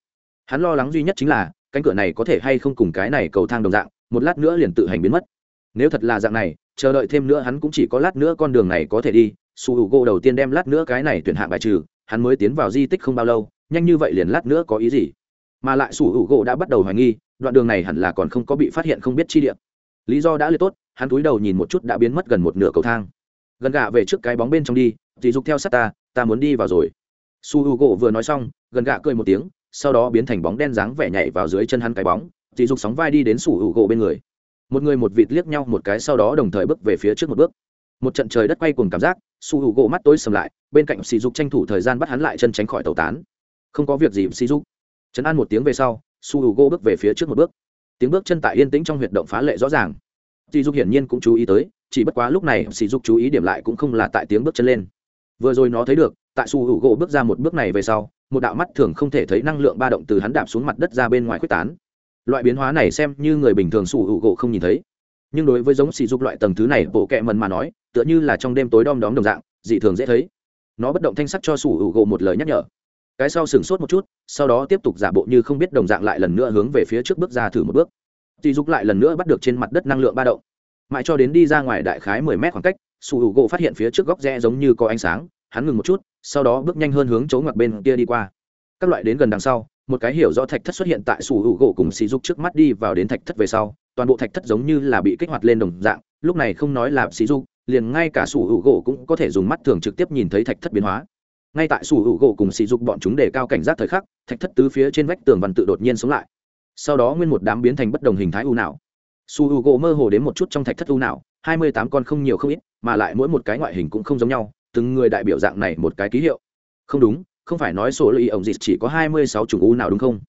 Hắn lo lắng duy nhất chính là, cánh cửa này có thể hay không cùng cái này cầu thang đồng dạng, một lát nữa liền tự hành biến mất. Nếu thật là dạng này, chờ đợi thêm nữa hắn cũng chỉ có lát nữa con đường này có thể đi, su hữu gỗ đầu tiên đem lát nữa cái này tuyển hạng bài trừ, hắn mới tiến vào di tích không bao lâu, nhanh như vậy liền lát nữa có ý gì? Mà lại su hữu gỗ đã bắt đầu hoài nghi, đoạn đường này hẳn là còn không có bị phát hiện không biết chi địa. Lý do đã liệt tốt hắn cúi đầu nhìn một chút đã biến mất gần một nửa cầu thang. Gần gạ về trước cái bóng bên trong đi, dì dục theo sát ta ta muốn đi vào rồi. Su h u gỗ vừa nói xong, gần gạ cười một tiếng, sau đó biến thành bóng đen dáng vẻ nhảy vào dưới chân hắn cái bóng, dì dục sóng vai đi đến su h u gỗ bên người. Một người một vịt liếc nhau một cái sau đó đồng thời bước về phía trước một bước. Một trận trời đất quay cùng cảm giác, su h u gỗ mắt tối sầm lại, bên cạnh sỉ dục tranh thủ thời gian bắt hắn lại chân tránh khỏi tẩu tán. Không có việc gì sỉ dục. Chấn an một tiếng về sau, su h u gỗ bước về phía trước một bước. Tiếng bước chân tại yên tĩnh trong huyệt động phá lệ rõ ràng sỉ dục hiển nhiên cũng chú ý tới, chỉ bất quá lúc này sỉ dục chú ý điểm lại cũng không là tại tiếng bước chân lên. Vừa rồi nó thấy được, tại su hữu gỗ bước ra một bước này về sau, một đạo mắt thường không thể thấy năng lượng ba động từ hắn đạp xuống mặt đất ra bên ngoài quyết tán. Loại biến hóa này xem như người bình thường su hữu gỗ không nhìn thấy. Nhưng đối với giống sỉ dục loại tầng thứ này, bộ kẹ mần mà nói, tựa như là trong đêm tối đom đóm đồng dạng, dị thường dễ thấy. Nó bất động thanh sắc cho su hữu gỗ một lời nhắc nhở. Cái sau sửng sốt một chút, sau đó tiếp tục giả bộ như không biết đồng dạng lại lần nữa hướng về phía trước bước ra thử một bước dì dục lại lần nữa bắt được trên mặt đất năng lượng ba động. Mãi cho đến đi ra ngoài đại khái mười mét khoảng cách, su hữu gỗ phát hiện phía trước góc rẽ giống như có ánh sáng, hắn ngừng một chút, sau đó bước nhanh hơn hướng chỗ ngoặt bên kia đi qua. Các loại đến gần đằng sau, một cái hiểu rõ thạch thất xuất hiện tại su h u gỗ cùng sỉ dục trước mắt đi vào đến thạch thất về sau, toàn bộ thạch thất giống như là bị kích hoạt lên đồng dạng, lúc này không nói là sỉ dục, liền ngay cả su h u gỗ cũng có thể dùng mắt thường trực tiếp nhìn thấy thạch thất biến hóa. Ngay tại su h u gỗ cùng sỉ dục bọn chúng đề cao cảnh giác thời khắc, thạch thất tứ phía trên vách tường văn tự đột nhiên sống lại sau đó nguyên một đám biến thành bất đồng hình thái u nào su h u gỗ mơ hồ đến một chút trong thạch thất u nào hai mươi tám con không nhiều không ít, mà lại mỗi một cái ngoại hình cũng không giống nhau, từng người đại biểu dạng này một cái ký hiệu. Không đúng, không phải nói số lợi ổng dịch chỉ có hai mươi sáu chủng u nào đúng không?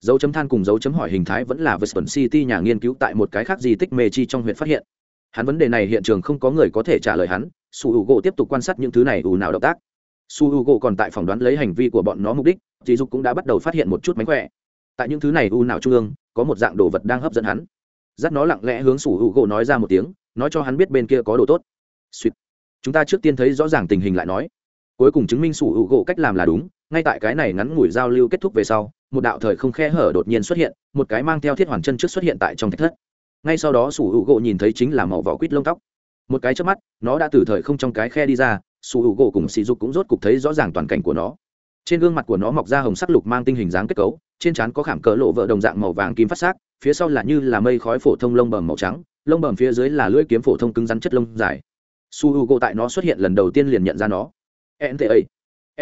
Dấu chấm than cùng dấu chấm hỏi hình thái vẫn là Western City nhà nghiên cứu tại một cái khác di tích mê chi trong huyện phát hiện. Hắn vấn đề này hiện trường không có người có thể trả lời hắn, su h u tiếp tục quan sát những thứ này u nào động tác. Su h u còn tại phỏng đoán lấy hành vi của bọn nó mục đích dì dục cũng đã bắt đầu phát hiện một chút mánh khỏe tại những thứ này u nào trung ương, có một dạng đồ vật đang hấp dẫn hắn. Dắt nó lặng lẽ hướng sủ hữu gỗ nói ra một tiếng, nói cho hắn biết bên kia có đồ tốt. Suýt chúng ta trước tiên thấy rõ ràng tình hình lại nói. Cuối cùng chứng minh sủ hữu gỗ cách làm là đúng, ngay tại cái này ngắn ngủi giao lưu kết thúc về sau, một đạo thời không khe hở đột nhiên xuất hiện, một cái mang theo thiết hoàn chân trước xuất hiện tại trong thạch thất. Ngay sau đó sủ hữu gỗ nhìn thấy chính là màu vỏ quýt lông tóc. Một cái trước mắt, nó đã từ thời không trong cái khe đi ra, sủ hữu gỗ cùng sỉ dục cũng rốt cục thấy rõ ràng toàn cảnh của nó trên gương mặt của nó mọc ra hồng sắc lục mang tinh hình dáng kết cấu, trên trán có khảm cỡ lộ vợ đồng dạng màu vàng kim phát sắc, phía sau là như là mây khói phổ thông lông bầm màu trắng, lông bầm phía dưới là lưỡi kiếm phổ thông cứng rắn chất lông dài. Su h u g o tại nó xuất hiện lần đầu tiên liền nhận ra nó. Nta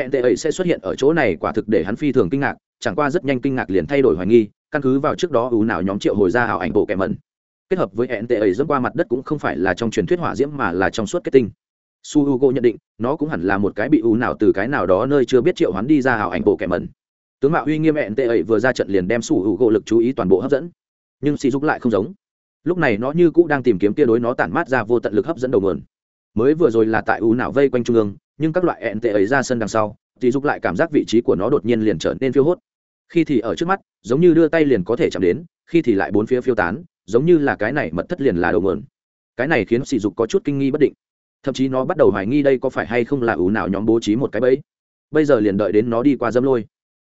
nta sẽ xuất hiện ở chỗ này quả thực để hắn phi thường kinh ngạc, chẳng qua rất nhanh kinh ngạc liền thay đổi hoài nghi, căn cứ vào trước đó ưu nào nhóm triệu hồi ra hảo ảnh bộ kẻ mẩn. Kết hợp với nta dẫn qua mặt đất cũng không phải là trong truyền thuyết hỏa diễm mà là trong suốt kết tinh su h u g o nhận định, nó cũng hẳn là một cái bị u nào từ cái nào đó nơi chưa biết triệu hoán đi ra hảo ảnh bộ kẻ mẩn. Tướng mạo uy nghiêm hẹn tệ ấy vừa ra trận liền đem su h u g o lực chú ý toàn bộ hấp dẫn. Nhưng si dục lại không giống. Lúc này nó như cũ đang tìm kiếm tia đối nó tản mát ra vô tận lực hấp dẫn đầu nguồn. Mới vừa rồi là tại u nào vây quanh trung ương, nhưng các loại ẹn tệ ấy ra sân đằng sau thì giúp lại cảm giác vị trí của nó đột nhiên liền trở nên phiêu hốt. Khi thì ở trước mắt, giống như đưa tay liền có thể chạm đến, khi thì lại bốn phía phiêu tán, giống như là cái này mật thất liền là đầu nguồn. Cái này khiến sỉ dục có chút kinh nghi bất định thậm chí nó bắt đầu hoài nghi đây có phải hay không là ủ nào nhóm bố trí một cái bẫy. Bây giờ liền đợi đến nó đi qua dâm lôi.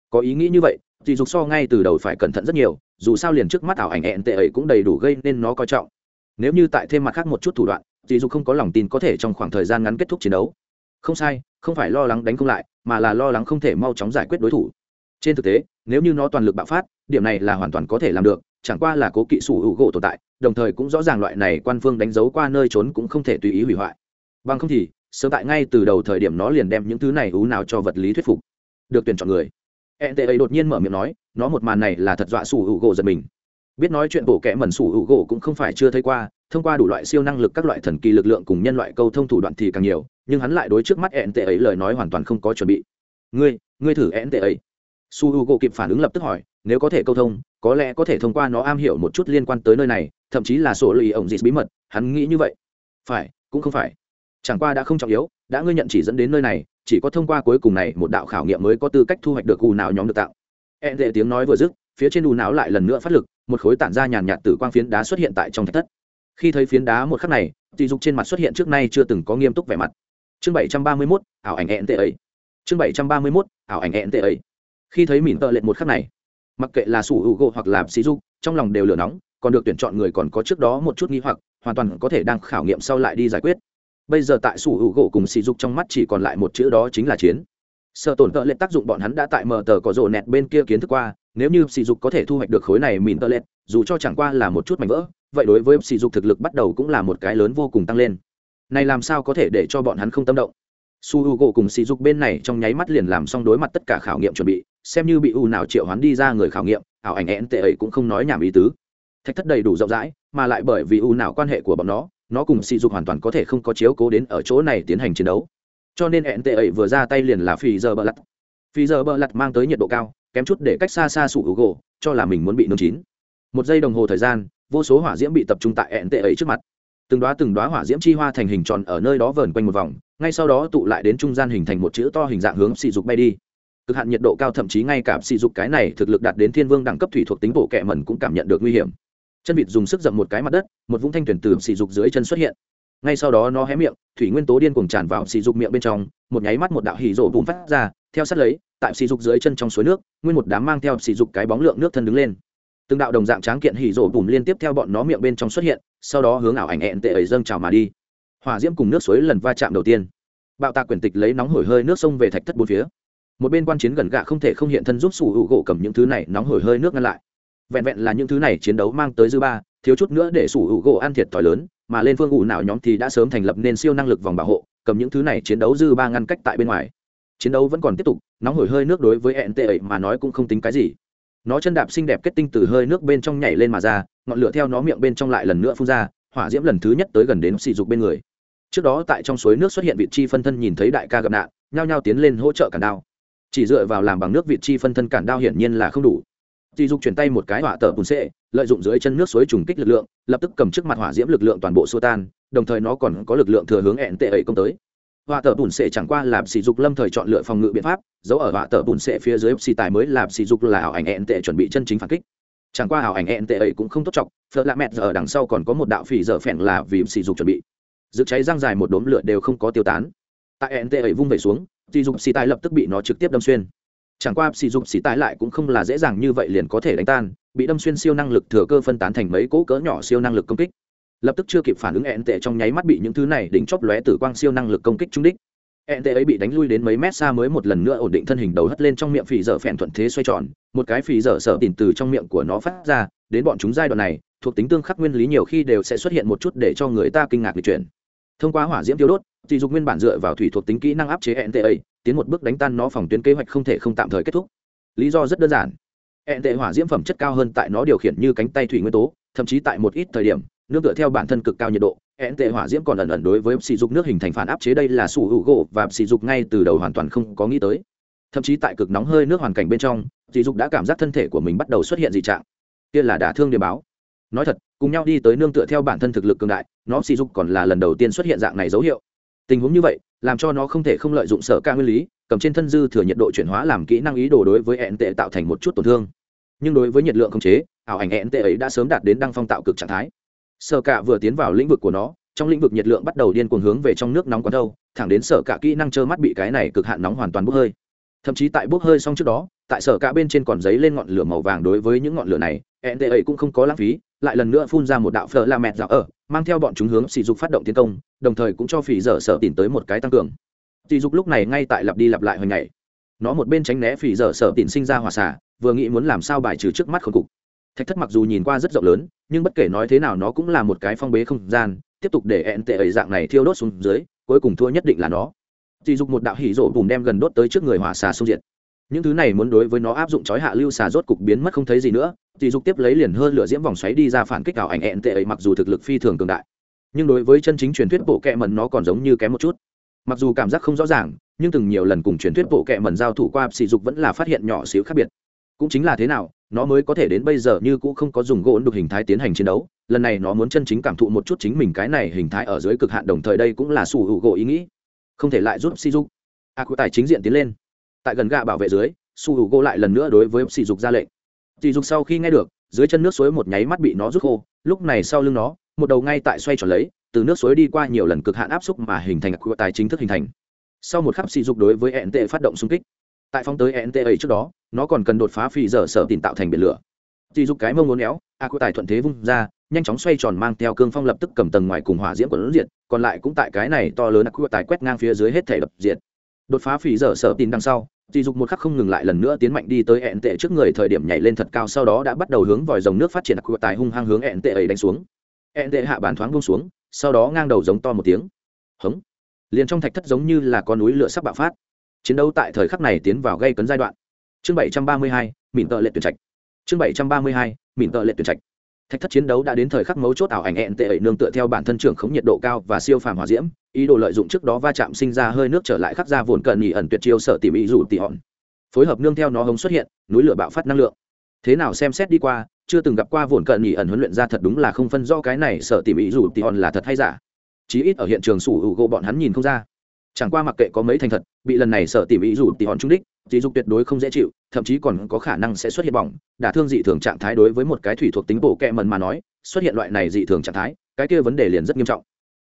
Có ý nghĩ như vậy, thì dục so ngay từ đầu phải cẩn thận rất nhiều, dù sao liền trước mắt ảo ảnh ẹn tệ ấy cũng đầy đủ gây nên nó coi trọng. Nếu như tại thêm mặt khác một chút thủ đoạn, thì dục không có lòng tin có thể trong khoảng thời gian ngắn kết thúc chiến đấu. Không sai, không phải lo lắng đánh không lại, mà là lo lắng không thể mau chóng giải quyết đối thủ. Trên thực tế, nếu như nó toàn lực bạo phát, điểm này là hoàn toàn có thể làm được, chẳng qua là cố kỵ sủ hữu gỗ tồn tại, đồng thời cũng rõ ràng loại này quan phương đánh dấu qua nơi trốn cũng không thể tùy ý hủy hoại bằng không thì, sớm tại ngay từ đầu thời điểm nó liền đem những thứ này ú nào cho vật lý thuyết phục. Được tuyển chọn người. E t ấy đột nhiên mở miệng nói, nó một màn này là thật dọa sủ hữu gỗ giật mình. Biết nói chuyện bổ kẽ mẩn sủ hữu gỗ cũng không phải chưa thấy qua, thông qua đủ loại siêu năng lực các loại thần kỳ lực lượng cùng nhân loại câu thông thủ đoạn thì càng nhiều, nhưng hắn lại đối trước mắt ẹn tệ ấy lời nói hoàn toàn không có chuẩn bị. Ngươi ngươi thử ẹn tệ ấy su h u g o kịp phản ứng lập tức hỏi, nếu có thể câu thông, có lẽ có thể thông qua nó am hiểu một chút liên quan tới nơi này, thậm chí là sổ lì ổng dịt bí mật, hắn nghĩ như vậy. Phải, cũng không phải chẳng qua đã không trọng yếu, đã ngươi nhận chỉ dẫn đến nơi này, chỉ có thông qua cuối cùng này một đạo khảo nghiệm mới có tư cách thu hoạch được ù nào nhóm được tạo. Ẹn tệ tiếng nói vừa dứt, phía trên ù não lại lần nữa phát lực, một khối tản ra nhàn nhạt từ quang phiến đá xuất hiện tại trong thạch thất. Khi thấy phiến đá một khắc này tỷ dục trên mặt xuất hiện trước nay chưa từng có nghiêm túc vẻ mặt. Chương bảy trăm ba mươi mốt, ảo ảnh ẹn tệ ấy. Chương bảy trăm ba mươi mốt, ảo ảnh ẹn tệ ấy. Khi thấy mìn tợ lệ một khắc này, mặc kệ là sủ hữu gỗ hoặc là sĩ dục, trong lòng đều lửa nóng, còn được tuyển chọn người còn có trước đó một chút nghi hoặc, hoàn toàn có thể đang khảo nghiệm sau lại đi giải quyết bây giờ tại sủ hữu gỗ cùng sỉ dục trong mắt chỉ còn lại một chữ đó chính là chiến. Sợ tổn tợ lệ tác dụng bọn hắn đã tại mở tờ có rộ nẹt bên kia kiến thức qua, nếu như sỉ dục có thể thu hoạch được khối này mìn tợ lệ, dù cho chẳng qua là một chút mảnh vỡ, vậy đối với sỉ dục thực lực bắt đầu cũng là một cái lớn vô cùng tăng lên. Này làm sao có thể để cho bọn hắn không tâm động? Su h u gỗ cùng sỉ dục bên này trong nháy mắt liền làm xong đối mặt tất cả khảo nghiệm chuẩn bị, xem như bị u nào triệu hoán đi ra người khảo nghiệm, ảo ảnh én tệ ấy cũng không nói nhảm ý tứ. Thách thất đầy đủ rộng rãi, mà lại bởi vì u nào quan hệ của bọn nó nó cùng sỉ dục hoàn toàn có thể không có chiếu cố đến ở chỗ này tiến hành chiến đấu. Cho nên hẹn tệ ấy vừa ra tay liền là phi giờ bờ lặt. Phi giờ bờ lặt mang tới nhiệt độ cao, kém chút để cách xa xa sủ hữu gỗ cho là mình muốn bị nung chín. Một giây đồng hồ thời gian, vô số hỏa diễm bị tập trung tại hẹn tệ ấy trước mặt. Từng đoá từng đoá hỏa diễm chi hoa thành hình tròn ở nơi đó vờn quanh một vòng, ngay sau đó tụ lại đến trung gian hình thành một chữ to hình dạng hướng sỉ dục bay đi. Cực hạn nhiệt độ cao thậm chí ngay cả sỉ dục cái này thực lực đạt đến thiên vương đẳng cấp thủy thuộc tính bộ kẹ mẩn cũng cảm nhận được nguy hiểm chân vịt dùng sức dậm một cái mặt đất, một vũng thanh tuyển từ sỉ dục dưới chân xuất hiện. Ngay sau đó nó hé miệng, thủy nguyên tố điên cuồng tràn vào sỉ dục miệng bên trong, một nháy mắt một đạo hỉ rộ bùm phát ra, theo sát lấy, tại sỉ dục dưới chân trong suối nước, nguyên một đám mang theo sỉ dục cái bóng lượng nước thân đứng lên. Từng đạo đồng dạng tráng kiện hỉ rộ bùm liên tiếp theo bọn nó miệng bên trong xuất hiện, sau đó hướng ảo ảnh ẹn tệ ấy dâng trào mà đi. Hỏa diễm cùng nước suối lần va chạm đầu tiên. Bạo tạc quyển tịch lấy nóng hổi hơi nước sông về thạch thất bốn phía. Một bên quan chiến gần gạ không thể không hiện thân giúp sủ hữu gỗ cầm những thứ này nóng hổi hơi nước ngăn lại vẹn vẹn là những thứ này chiến đấu mang tới dư ba, thiếu chút nữa để sủ hữu gỗ ăn thiệt thòi lớn, mà lên phương ủ nào nhóm thì đã sớm thành lập nên siêu năng lực vòng bảo hộ, cầm những thứ này chiến đấu dư ba ngăn cách tại bên ngoài. Chiến đấu vẫn còn tiếp tục, nóng hổi hơi nước đối với hẹn tệ ấy mà nói cũng không tính cái gì. Nó chân đạp xinh đẹp kết tinh từ hơi nước bên trong nhảy lên mà ra, ngọn lửa theo nó miệng bên trong lại lần nữa phun ra, hỏa diễm lần thứ nhất tới gần đến sỉ dục bên người. Trước đó tại trong suối nước xuất hiện vị chi phân thân nhìn thấy đại ca gặp nạn, nhao nhao tiến lên hỗ trợ cản đao. Chỉ dựa vào làm bằng nước vị chi phân thân cản đao hiển nhiên là không đủ sỉ dục chuyển tay một cái hỏa tở bùn xệ lợi dụng dưới chân nước suối trùng kích lực lượng lập tức cầm trước mặt hỏa diễm lực lượng toàn bộ xua tan đồng thời nó còn có lực lượng thừa hướng ẹn tệ ấy công tới. Hỏa tở bùn xệ chẳng qua là sỉ dục lâm thời chọn lựa phòng ngự biện pháp giấu ở hỏa tở bùn xệ phía dưới xì tài mới làm sỉ dục là ảo ảnh ẹn tệ chuẩn bị chân chính phản kích. Chẳng qua ảo ảnh ẹn tệ ấy cũng không tốt trọng, phật lạ mẹt giờ ở đằng sau còn có một đạo phỉ dở phèn là vì sỉ dục chuẩn bị. Dự cháy răng dài một đốm lửa đều không có tiêu tán. Tại ẹn tệ ấy vung về xuống sỉ dục xì tài lập tức bị nó trực tiếp đâm xuyên chẳng qua sỉ dục xì tái lại cũng không là dễ dàng như vậy liền có thể đánh tan, bị đâm xuyên siêu năng lực thừa cơ phân tán thành mấy cỗ cỡ nhỏ siêu năng lực công kích. Lập tức chưa kịp phản ứng ẹn tệ trong nháy mắt bị những thứ này đỉnh chóp lóe tử quang siêu năng lực công kích trúng đích. Ẹn tệ ấy bị đánh lui đến mấy mét xa mới một lần nữa ổn định thân hình đầu hất lên trong miệng phì dở phèn thuận thế xoay tròn, một cái phì dở sợ tìm từ trong miệng của nó phát ra, đến bọn chúng giai đoạn này, thuộc tính tương khắc nguyên lý nhiều khi đều sẽ xuất hiện một chút để cho người ta kinh ngạc về chuyện thông qua hỏa diễm tiêu đốt thì dục nguyên bản dựa vào thủy thuộc tính kỹ năng áp chế ẹn tệ ấy tiến một bước đánh tan nó phòng tuyến kế hoạch không thể không tạm thời kết thúc. Lý do rất đơn giản. Hẹn tệ hỏa diễm phẩm chất cao hơn tại nó điều khiển như cánh tay thủy nguyên tố, thậm chí tại một ít thời điểm, nước tựa theo bản thân cực cao nhiệt độ hẹn tệ hỏa diễm còn ẩn ẩn đối với sỉ dục nước hình thành phản áp chế đây là sủ hữu gỗ và sỉ dục ngay từ đầu hoàn toàn không có nghĩ tới. Thậm chí tại cực nóng hơi nước hoàn cảnh bên trong, sỉ dục đã cảm giác thân thể của mình bắt đầu xuất hiện dị trạng. Kia là đả thương đề báo. Nói thật, cùng nhau đi tới nương tựa theo bản thân thực lực cường đại, nó sỉ dục còn là lần đầu tiên xuất hiện dạng này dấu hiệu tình huống như vậy, làm cho nó không thể không lợi dụng sở ca nguyên lý, cầm trên thân dư thừa nhiệt độ chuyển hóa làm kỹ năng ý đồ đối với ẹn tệ tạo thành một chút tổn thương. Nhưng đối với nhiệt lượng không chế, ảo ảnh ẹn tệ ấy đã sớm đạt đến đăng phong tạo cực trạng thái. Sở ca vừa tiến vào lĩnh vực của nó, trong lĩnh vực nhiệt lượng bắt đầu điên cuồng hướng về trong nước nóng quán đâu, thẳng đến sở cả kỹ năng trơ mắt bị cái này cực hạn nóng hoàn toàn bốc hơi. Thậm chí tại bốc hơi xong trước đó, tại sở cả bên trên còn giấy lên ngọn lửa màu vàng đối với những ngọn lửa này ẹn tệ ấy cũng không có lãng phí lại lần nữa phun ra một đạo phở la mẹt dạo ở, mang theo bọn chúng hướng sỉ dục phát động tiến công, đồng thời cũng cho phỉ dở sở tìm tới một cái tăng cường. Sỉ dục lúc này ngay tại lặp đi lặp lại hồi ngày. Nó một bên tránh né phỉ dở sở tìm sinh ra hòa xả vừa nghĩ muốn làm sao bài trừ trước mắt khốn cục. Thạch thất mặc dù nhìn qua rất rộng lớn, nhưng bất kể nói thế nào nó cũng là một cái phong bế không gian, tiếp tục để ẹn tệ ấy dạng này thiêu đốt xuống dưới, cuối cùng thua nhất định là nó. Sỉ dục một đạo hỉ rộ bùm đem gần đốt tới trước người hỏa xả xung diện những thứ này muốn đối với nó áp dụng chói hạ lưu xà rốt cục biến mất không thấy gì nữa, thì dục tiếp lấy liền hơn lửa diễm vòng xoáy đi ra phản kích ảo ảnh ẹn tệ ấy, mặc dù thực lực phi thường cường đại. Nhưng đối với chân chính truyền thuyết bộ kệ mẩn nó còn giống như kém một chút. Mặc dù cảm giác không rõ ràng, nhưng từng nhiều lần cùng truyền thuyết bộ kệ mẩn giao thủ qua, sỉ dục vẫn là phát hiện nhỏ xíu khác biệt. Cũng chính là thế nào, nó mới có thể đến bây giờ như cũ không có dùng gỗ đục hình thái tiến hành chiến đấu. Lần này nó muốn chân chính cảm thụ một chút chính mình cái này hình thái ở dưới cực hạn, đồng thời đây cũng là sủ hữu gỗ ý nghĩ. Không thể lại giúp si dục. A cụ tài chính diện tiến lên tại gần gạ bảo vệ dưới, su hữu gỗ lại lần nữa đối với sỉ dục ra lệnh. Sỉ dục sau khi nghe được, dưới chân nước suối một nháy mắt bị nó rút khô, lúc này sau lưng nó, một đầu ngay tại xoay tròn lấy, từ nước suối đi qua nhiều lần cực hạn áp xúc mà hình thành cụ tài chính thức hình thành. Sau một khắc sỉ dục đối với nt phát động xung kích. Tại phóng tới nt ấy trước đó, nó còn cần đột phá phi dở sở tìm tạo thành biển lửa. Sỉ dục cái mông ngốn éo, a cụ tài thuận thế vung ra, nhanh chóng xoay tròn mang theo cương phong lập tức cầm tầng ngoài cùng hỏa diễm của lớn diện còn lại cũng tại cái này to lớn ác tài quét ngang phía dưới hết thể lập diện đột phá phỉ dở sở tin đằng sau dì dục một khắc không ngừng lại lần nữa tiến mạnh đi tới ẹn tệ trước người thời điểm nhảy lên thật cao, sau đó đã bắt đầu hướng vòi dòng nước phát triển ác tài hung hăng hướng ẹn tệ ấy đánh xuống. ẹn tệ hạ bàn thoáng bông xuống, sau đó ngang đầu giống to một tiếng. Hống. Liền trong thạch thất giống như là con núi lửa sắp bạo phát. Chiến đấu tại thời khắc này tiến vào gây cấn giai đoạn. Chương bảy trăm ba mươi hai, mịn tợ lệ tuyển trạch. Chương bảy trăm ba mươi hai, mịn tợ lệ tuyển trạch. Thạch thất chiến đấu đã đến thời khắc mấu chốt ảo ảnh hẹn tệ ẩy nương tựa theo bản thân trưởng khống nhiệt độ cao và siêu phàm hỏa diễm ý đồ lợi dụng trước đó va chạm sinh ra hơi nước trở lại khắc ra vồn cận nghỉ ẩn tuyệt chiêu sở tìm ý rủ tỉ hòn. Phối hợp nương theo nó hống xuất hiện, núi lửa bạo phát năng lượng. Thế nào xem xét đi qua, chưa từng gặp qua vồn cận nghỉ ẩn huấn luyện ra thật đúng là không phân do cái này sở tìm ý rủ tỉ hòn là thật hay giả. Chí ít ở hiện trường sủ hữu gỗ bọn hắn nhìn không ra. Chẳng qua mặc kệ có mấy thành thật, bị lần này sở tìm ý rủ tỉ hòn trung đích, dị dục tuyệt đối không dễ chịu, thậm chí còn có khả năng sẽ xuất hiện bỏng. Đả thương dị thường trạng thái đối với một cái thủy thuộc tính bộ kẹ mần mà nói, xuất hiện loại này dị thường trạng thái, cái kia vấn đề liền rất nghiêm trọng.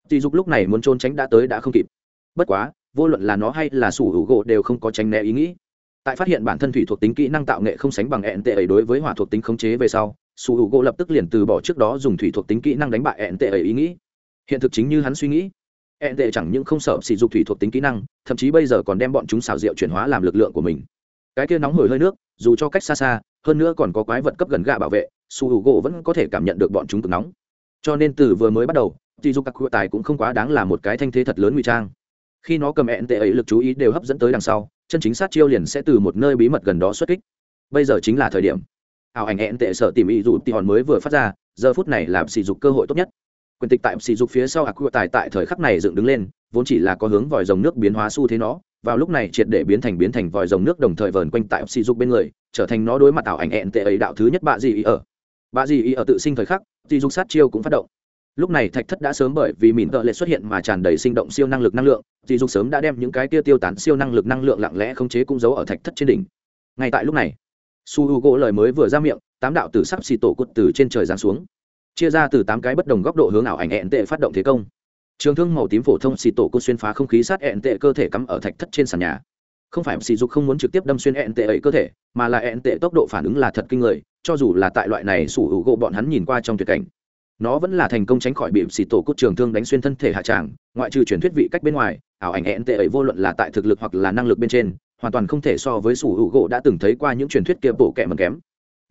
Tỷ dục lúc này muốn trốn tránh đã tới đã không kịp. Bất quá, vô luận là nó hay là sủ hữu gỗ đều không có tránh né ý nghĩ. Tại phát hiện bản thân thủy thuộc tính kỹ năng tạo nghệ không sánh bằng ẹn tệ ấy đối với hỏa thuộc tính khống chế về sau, sủ hữu gỗ lập tức liền từ bỏ trước đó dùng thủy thuộc tính kỹ năng đánh bại ẹn tệ ấy ý nghĩ. Hiện thực chính như hắn suy nghĩ ẹn tệ chẳng những không sợ sử dụng thủy thuộc tính kỹ năng, thậm chí bây giờ còn đem bọn chúng xào rượu chuyển hóa làm lực lượng của mình. Cái kia nóng hổi hơi nước, dù cho cách xa xa, hơn nữa còn có quái vật cấp gần gạ bảo vệ, sủ hữu gỗ vẫn có thể cảm nhận được bọn chúng cực nóng. Cho nên từ vừa mới bắt đầu thì dù các tài cũng không quá đáng là một cái thanh thế thật lớn ngụy trang. Khi nó cầm ẹn tệ ấy lực chú ý đều hấp dẫn tới đằng sau, chân chính sát chiêu liền sẽ từ một nơi bí mật gần đó xuất kích. Bây giờ chính là thời điểm. Ảo ảnh ẹn tệ sợ tìm ý dù tỉ hòn mới vừa phát ra, giờ phút này làm sỉ dục cơ hội tốt nhất. Quyền tịch tại sỉ dục phía sau ạc tài tại thời khắc này dựng đứng lên, vốn chỉ là có hướng vòi dòng nước biến hóa xu thế nó, vào lúc này triệt để biến thành biến thành vòi dòng nước đồng thời vờn quanh tại sỉ dục bên người, trở thành nó đối mặt ảo ảnh ẹn tệ ấy đạo thứ nhất bạ gì ý ở. Bạ gì ý ở tự sinh thời khắc, sỉ dục sát chiêu cũng phát động lúc này thạch thất đã sớm bởi vì mìn tợ lệ xuất hiện mà tràn đầy sinh động siêu năng lực năng lượng dì dục sớm đã đem những cái kia tiêu tán siêu năng lực năng lượng lặng lẽ không chế cũng giấu ở thạch thất trên đỉnh. Ngay tại lúc này, su h u gỗ lời mới vừa ra miệng, tám đạo tử sắp xì tổ cút từ trên trời giáng xuống, chia ra từ tám cái bất đồng góc độ hướng ảo ảnh ẹn tệ phát động thế công. Trường thương màu tím phổ thông xì tổ cút xuyên phá không khí sát ẹn tệ cơ thể cắm ở thạch thất trên sàn nhà. Không phải sỉ dục không muốn trực tiếp đâm xuyên ẹn tệ ấy cơ thể, mà là ẹn tệ tốc độ phản ứng là thật kinh người, cho dù là tại loại này sủ hữu gỗ bọn hắn nhìn qua trong tuyệt cảnh nó vẫn là thành công tránh khỏi bị xì tổ cốt trường thương đánh xuyên thân thể hạ tràng, ngoại trừ truyền thuyết vị cách bên ngoài, ảo ảnh hẹn tệ ấy vô luận là tại thực lực hoặc là năng lực bên trên, hoàn toàn không thể so với sủ hữu gỗ đã từng thấy qua những truyền thuyết kia bộ kẹ mần kém.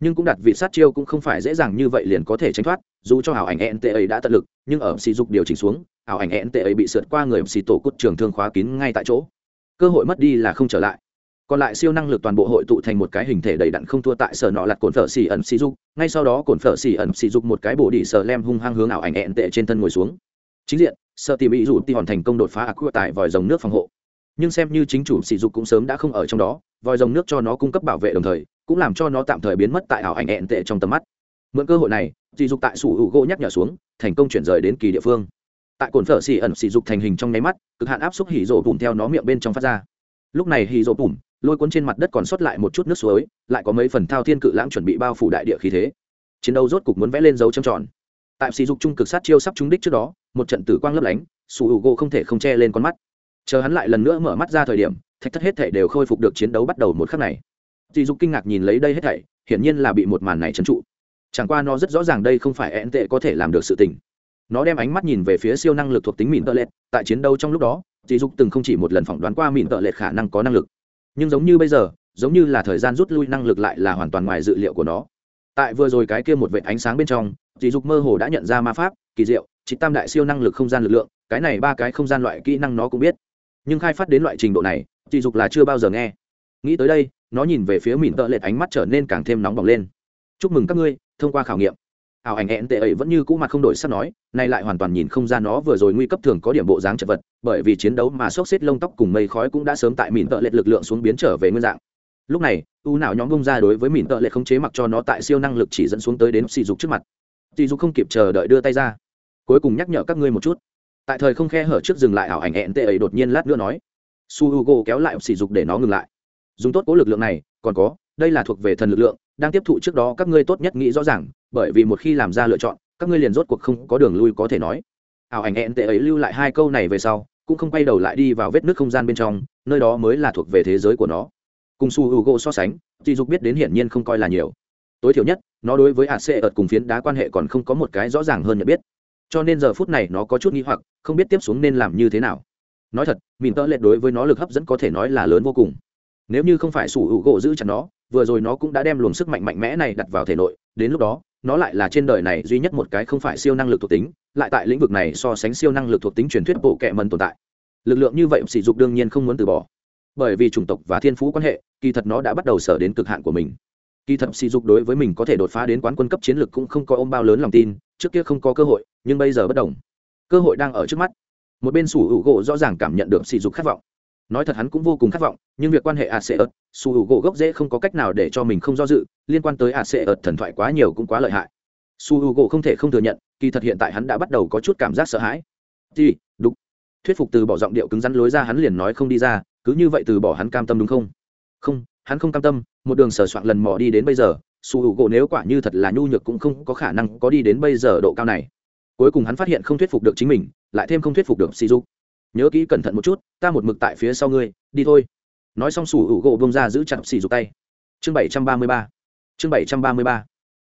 Nhưng cũng đặt vị sát chiêu cũng không phải dễ dàng như vậy liền có thể tránh thoát, dù cho ảo ảnh hẹn tệ ấy đã tận lực, nhưng ở xì dục điều chỉnh xuống, ảo ảnh hẹn tệ ấy bị sượt qua người xì tổ cốt trường thương khóa kín ngay tại chỗ. Cơ hội mất đi là không trở lại còn lại siêu năng lực toàn bộ hội tụ thành một cái hình thể đầy đặn không thua tại sở nọ lặt cồn phở xì ẩn xì dục. Ngay sau đó cồn phở xì ẩn xì dục một cái bổ đỉ sở lem hung hăng hướng ảo ảnh ẹn tệ trên thân ngồi xuống. Chính diện sợ tìm ý rủ ti hoàn thành công đột phá ác quy tại vòi dòng nước phòng hộ. Nhưng xem như chính chủ sỉ dục cũng sớm đã không ở trong đó, vòi dòng nước cho nó cung cấp bảo vệ đồng thời, cũng làm cho nó tạm thời biến mất tại ảo ảnh ẹn tệ trong tầm mắt. Mượn cơ hội này sỉ dục tại sủ hữu gỗ nhắc nhở xuống, thành công chuyển rời đến kỳ địa phương. Tại cồn phở xì ẩn xì dục thành hình trong nháy mắt, cực hạn áp xúc hỉ rổ bùm theo nó miệng bên trong phát ra. Lúc này hỉ rổ bùm lôi cuốn trên mặt đất còn sót lại một chút nước suối, lại có mấy phần thao thiên cự lãng chuẩn bị bao phủ đại địa khí thế. Chiến đấu rốt cục muốn vẽ lên dấu trầm tròn. Tại sỉ dục trung cực sát chiêu sắp trúng đích trước đó, một trận tử quang lấp lánh su hữu gỗ không thể không che lên con mắt. Chờ hắn lại lần nữa mở mắt ra thời điểm, thạch thất hết thể đều khôi phục được chiến đấu bắt đầu một khắc này. Sỉ dục kinh ngạc nhìn lấy đây hết thảy, hiển nhiên là bị một màn này trấn trụ. Chẳng qua nó rất rõ ràng đây không phải ẹn tệ có thể làm được sự tình. Nó đem ánh mắt nhìn về phía siêu năng lực thuộc tính mìn tợ lệ tại chiến đấu trong lúc đó, sỉ dục từng không chỉ một lần phỏng đoán qua mìn tợ lệ khả năng có năng lực nhưng giống như bây giờ, giống như là thời gian rút lui năng lực lại là hoàn toàn ngoài dự liệu của nó. Tại vừa rồi cái kia một vệ ánh sáng bên trong dì dục mơ hồ đã nhận ra ma pháp, kỳ diệu trịch tam đại siêu năng lực không gian lực lượng, cái này ba cái không gian loại kỹ năng nó cũng biết. Nhưng khai phát đến loại trình độ này dì dục là chưa bao giờ nghe. Nghĩ tới đây, nó nhìn về phía mìn tợ lệch ánh mắt trở nên càng thêm nóng bỏng lên. Chúc mừng các ngươi, thông qua khảo nghiệm ảo ảnh hẹn tệ ấy vẫn như cũ mặt không đổi sắp nói, nay lại hoàn toàn nhìn không ra nó vừa rồi nguy cấp thường có điểm bộ dáng chật vật, bởi vì chiến đấu mà xốc xếp lông tóc cùng mây khói cũng đã sớm tại mìn tợ lệ lực lượng xuống biến trở về nguyên dạng. Lúc này, u nào nhóm bông ra đối với mìn tợ lệ không chế mặc cho nó tại siêu năng lực chỉ dẫn xuống tới đến sỉ dục trước mặt. Sỉ dục không kịp chờ đợi đưa tay ra. Cuối cùng nhắc nhở các ngươi một chút. Tại thời không khe hở trước dừng lại ảo ảnh hẹn tệ ấy đột nhiên lát nữa nói. Su hugo kéo lại sỉ dục để nó ngừng lại. Dùng tốt cố lực lượng này, còn có, đây là thuộc về thần lực lượng, đang tiếp thụ trước đó các ngươi tốt nhất nghĩ rõ ràng bởi vì một khi làm ra lựa chọn, các ngươi liền rốt cuộc không có đường lui có thể nói. Ảo ảnh hẹn tệ ấy lưu lại hai câu này về sau, cũng không quay đầu lại đi vào vết nước không gian bên trong, nơi đó mới là thuộc về thế giới của nó. Cùng su hugo so sánh dì dục biết đến hiển nhiên không coi là nhiều. Tối thiểu nhất, nó đối với hạt xệ ợt cùng phiến đá quan hệ còn không có một cái rõ ràng hơn nhận biết. Cho nên giờ phút này nó có chút nghi hoặc, không biết tiếp xuống nên làm như thế nào. Nói thật mìn tơ lệ đối với nó lực hấp dẫn có thể nói là lớn vô cùng. Nếu như không phải sủ hữu gỗ giữ chặt nó vừa rồi nó cũng đã đem luồng sức mạnh mạnh mẽ này đặt vào thể nội, đến lúc đó, nó lại là trên đời này duy nhất một cái không phải siêu năng lực thuộc tính, lại tại lĩnh vực này so sánh siêu năng lực thuộc tính truyền thuyết bộ kệ mần tồn tại. Lực lượng như vậy sỉ dục đương nhiên không muốn từ bỏ. Bởi vì chủng tộc và thiên phú quan hệ, kỳ thật nó đã bắt đầu sở đến cực hạn của mình. Kỳ thật sỉ dục đối với mình có thể đột phá đến quán quân cấp chiến lược cũng không có ôm bao lớn lòng tin, trước kia không có cơ hội, nhưng bây giờ bất đồng. Cơ hội đang ở trước mắt. Một bên sủ hữu gỗ rõ ràng cảm nhận được sỉ dục khát vọng nói thật hắn cũng vô cùng khát vọng, nhưng việc quan hệ a sệ ớt su hữu gỗ gốc dễ không có cách nào để cho mình không do dự, liên quan tới a sệ ớt thần thoại quá nhiều cũng quá lợi hại. Su hữu gỗ không thể không thừa nhận, kỳ thật hiện tại hắn đã bắt đầu có chút cảm giác sợ hãi. Thì, đúng. Thuyết phục từ bỏ giọng điệu cứng rắn lối ra hắn liền nói không đi ra, cứ như vậy từ bỏ hắn cam tâm đúng không? Không, hắn không cam tâm, một đường sờ soạn lần mò đi đến bây giờ, su hữu gỗ nếu quả như thật là nhu nhược cũng không có khả năng có đi đến bây giờ độ cao này. Cuối cùng hắn phát hiện không thuyết phục được chính mình, lại thêm không thuyết phục được si dục nhớ kỹ cẩn thận một chút, ta một mực tại phía sau ngươi, đi thôi. Nói xong sủ hữu gỗ bông ra giữ chặt xì dục tay. Chương bảy trăm ba mươi ba. Chương bảy trăm ba mươi ba.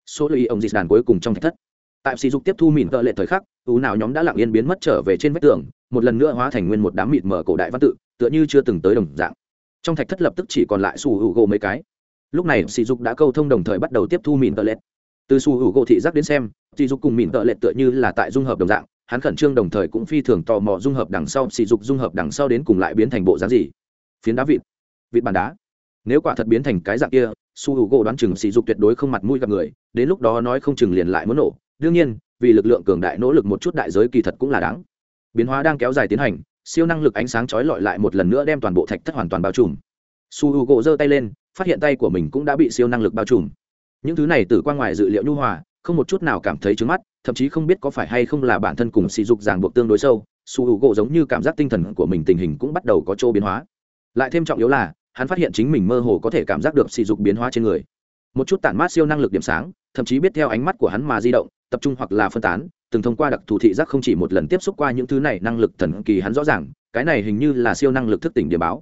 Số lưu ý ông dịch đàn cuối cùng trong thạch thất. Tại xì dục tiếp thu mìn tợ lệ thời khắc ú nào nhóm đã lặng yên biến mất trở về trên vách tường, một lần nữa hóa thành nguyên một đám mịt mở cổ đại văn tự, tựa như chưa từng tới đồng dạng. Trong thạch thất lập tức chỉ còn lại sủ hữu gỗ mấy cái. Lúc này sỉ dục đã câu thông đồng thời bắt đầu tiếp thu mìn tợ lệ. Từ sủ hữu gỗ thị giác đến xem, sỉ dục cùng mìn tợ lệ tựa như là tại dung hợp đồng dạng hắn khẩn trương đồng thời cũng phi thường tò mò dung hợp đằng sau, sỉ dục dung hợp đằng sau đến cùng lại biến thành bộ dáng gì. Phiến đá vịt. Vịt bàn đá. Nếu quả thật biến thành cái dạng kia, su h u gỗ đoán chừng sỉ dục tuyệt đối không mặt mũi gặp người, đến lúc đó nói không chừng liền lại muốn nổ. Đương nhiên, vì lực lượng cường đại nỗ lực một chút đại giới kỳ thật cũng là đáng. Biến hóa đang kéo dài tiến hành, siêu năng lực ánh sáng trói lọi lại một lần nữa đem toàn bộ thạch thất hoàn toàn bao trùm. Su h u gỗ giơ tay lên, phát hiện tay của mình cũng đã bị siêu năng lực bao trùm. Những thứ này từ qua ngoài dự liệu nhu hòa, không một chút nào cảm thấy trứng mắt thậm chí không biết có phải hay không là bản thân cùng sỉ dục ràng buộc tương đối sâu, su h u gỗ giống như cảm giác tinh thần của mình tình hình cũng bắt đầu có chỗ biến hóa. Lại thêm trọng yếu là, hắn phát hiện chính mình mơ hồ có thể cảm giác được sỉ dục biến hóa trên người. Một chút tản mát siêu năng lực điểm sáng, thậm chí biết theo ánh mắt của hắn mà di động, tập trung hoặc là phân tán, từng thông qua đặc thù thị giác không chỉ một lần tiếp xúc qua những thứ này năng lực thần kỳ hắn rõ ràng, cái này hình như là siêu năng lực thức tỉnh điểm báo.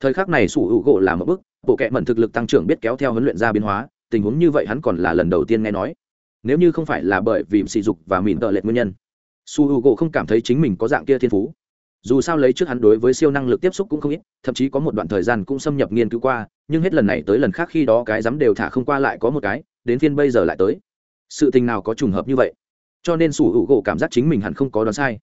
Thời khắc này sủ hữu gỗ là một bước, bộ kệ mẩn thực lực tăng trưởng biết kéo theo huấn luyện ra biến hóa, tình huống như vậy hắn còn là lần đầu tiên nghe nói nếu như không phải là bởi vì sỉ dục và mìn tợ lệch nguyên nhân. Su hữu gỗ không cảm thấy chính mình có dạng kia thiên phú. Dù sao lấy trước hắn đối với siêu năng lực tiếp xúc cũng không ít, thậm chí có một đoạn thời gian cũng xâm nhập nghiên cứu qua, nhưng hết lần này tới lần khác khi đó cái dám đều thả không qua lại có một cái, đến phiên bây giờ lại tới. Sự tình nào có trùng hợp như vậy? Cho nên sủ hữu gỗ cảm giác chính mình hẳn không có đoán sai.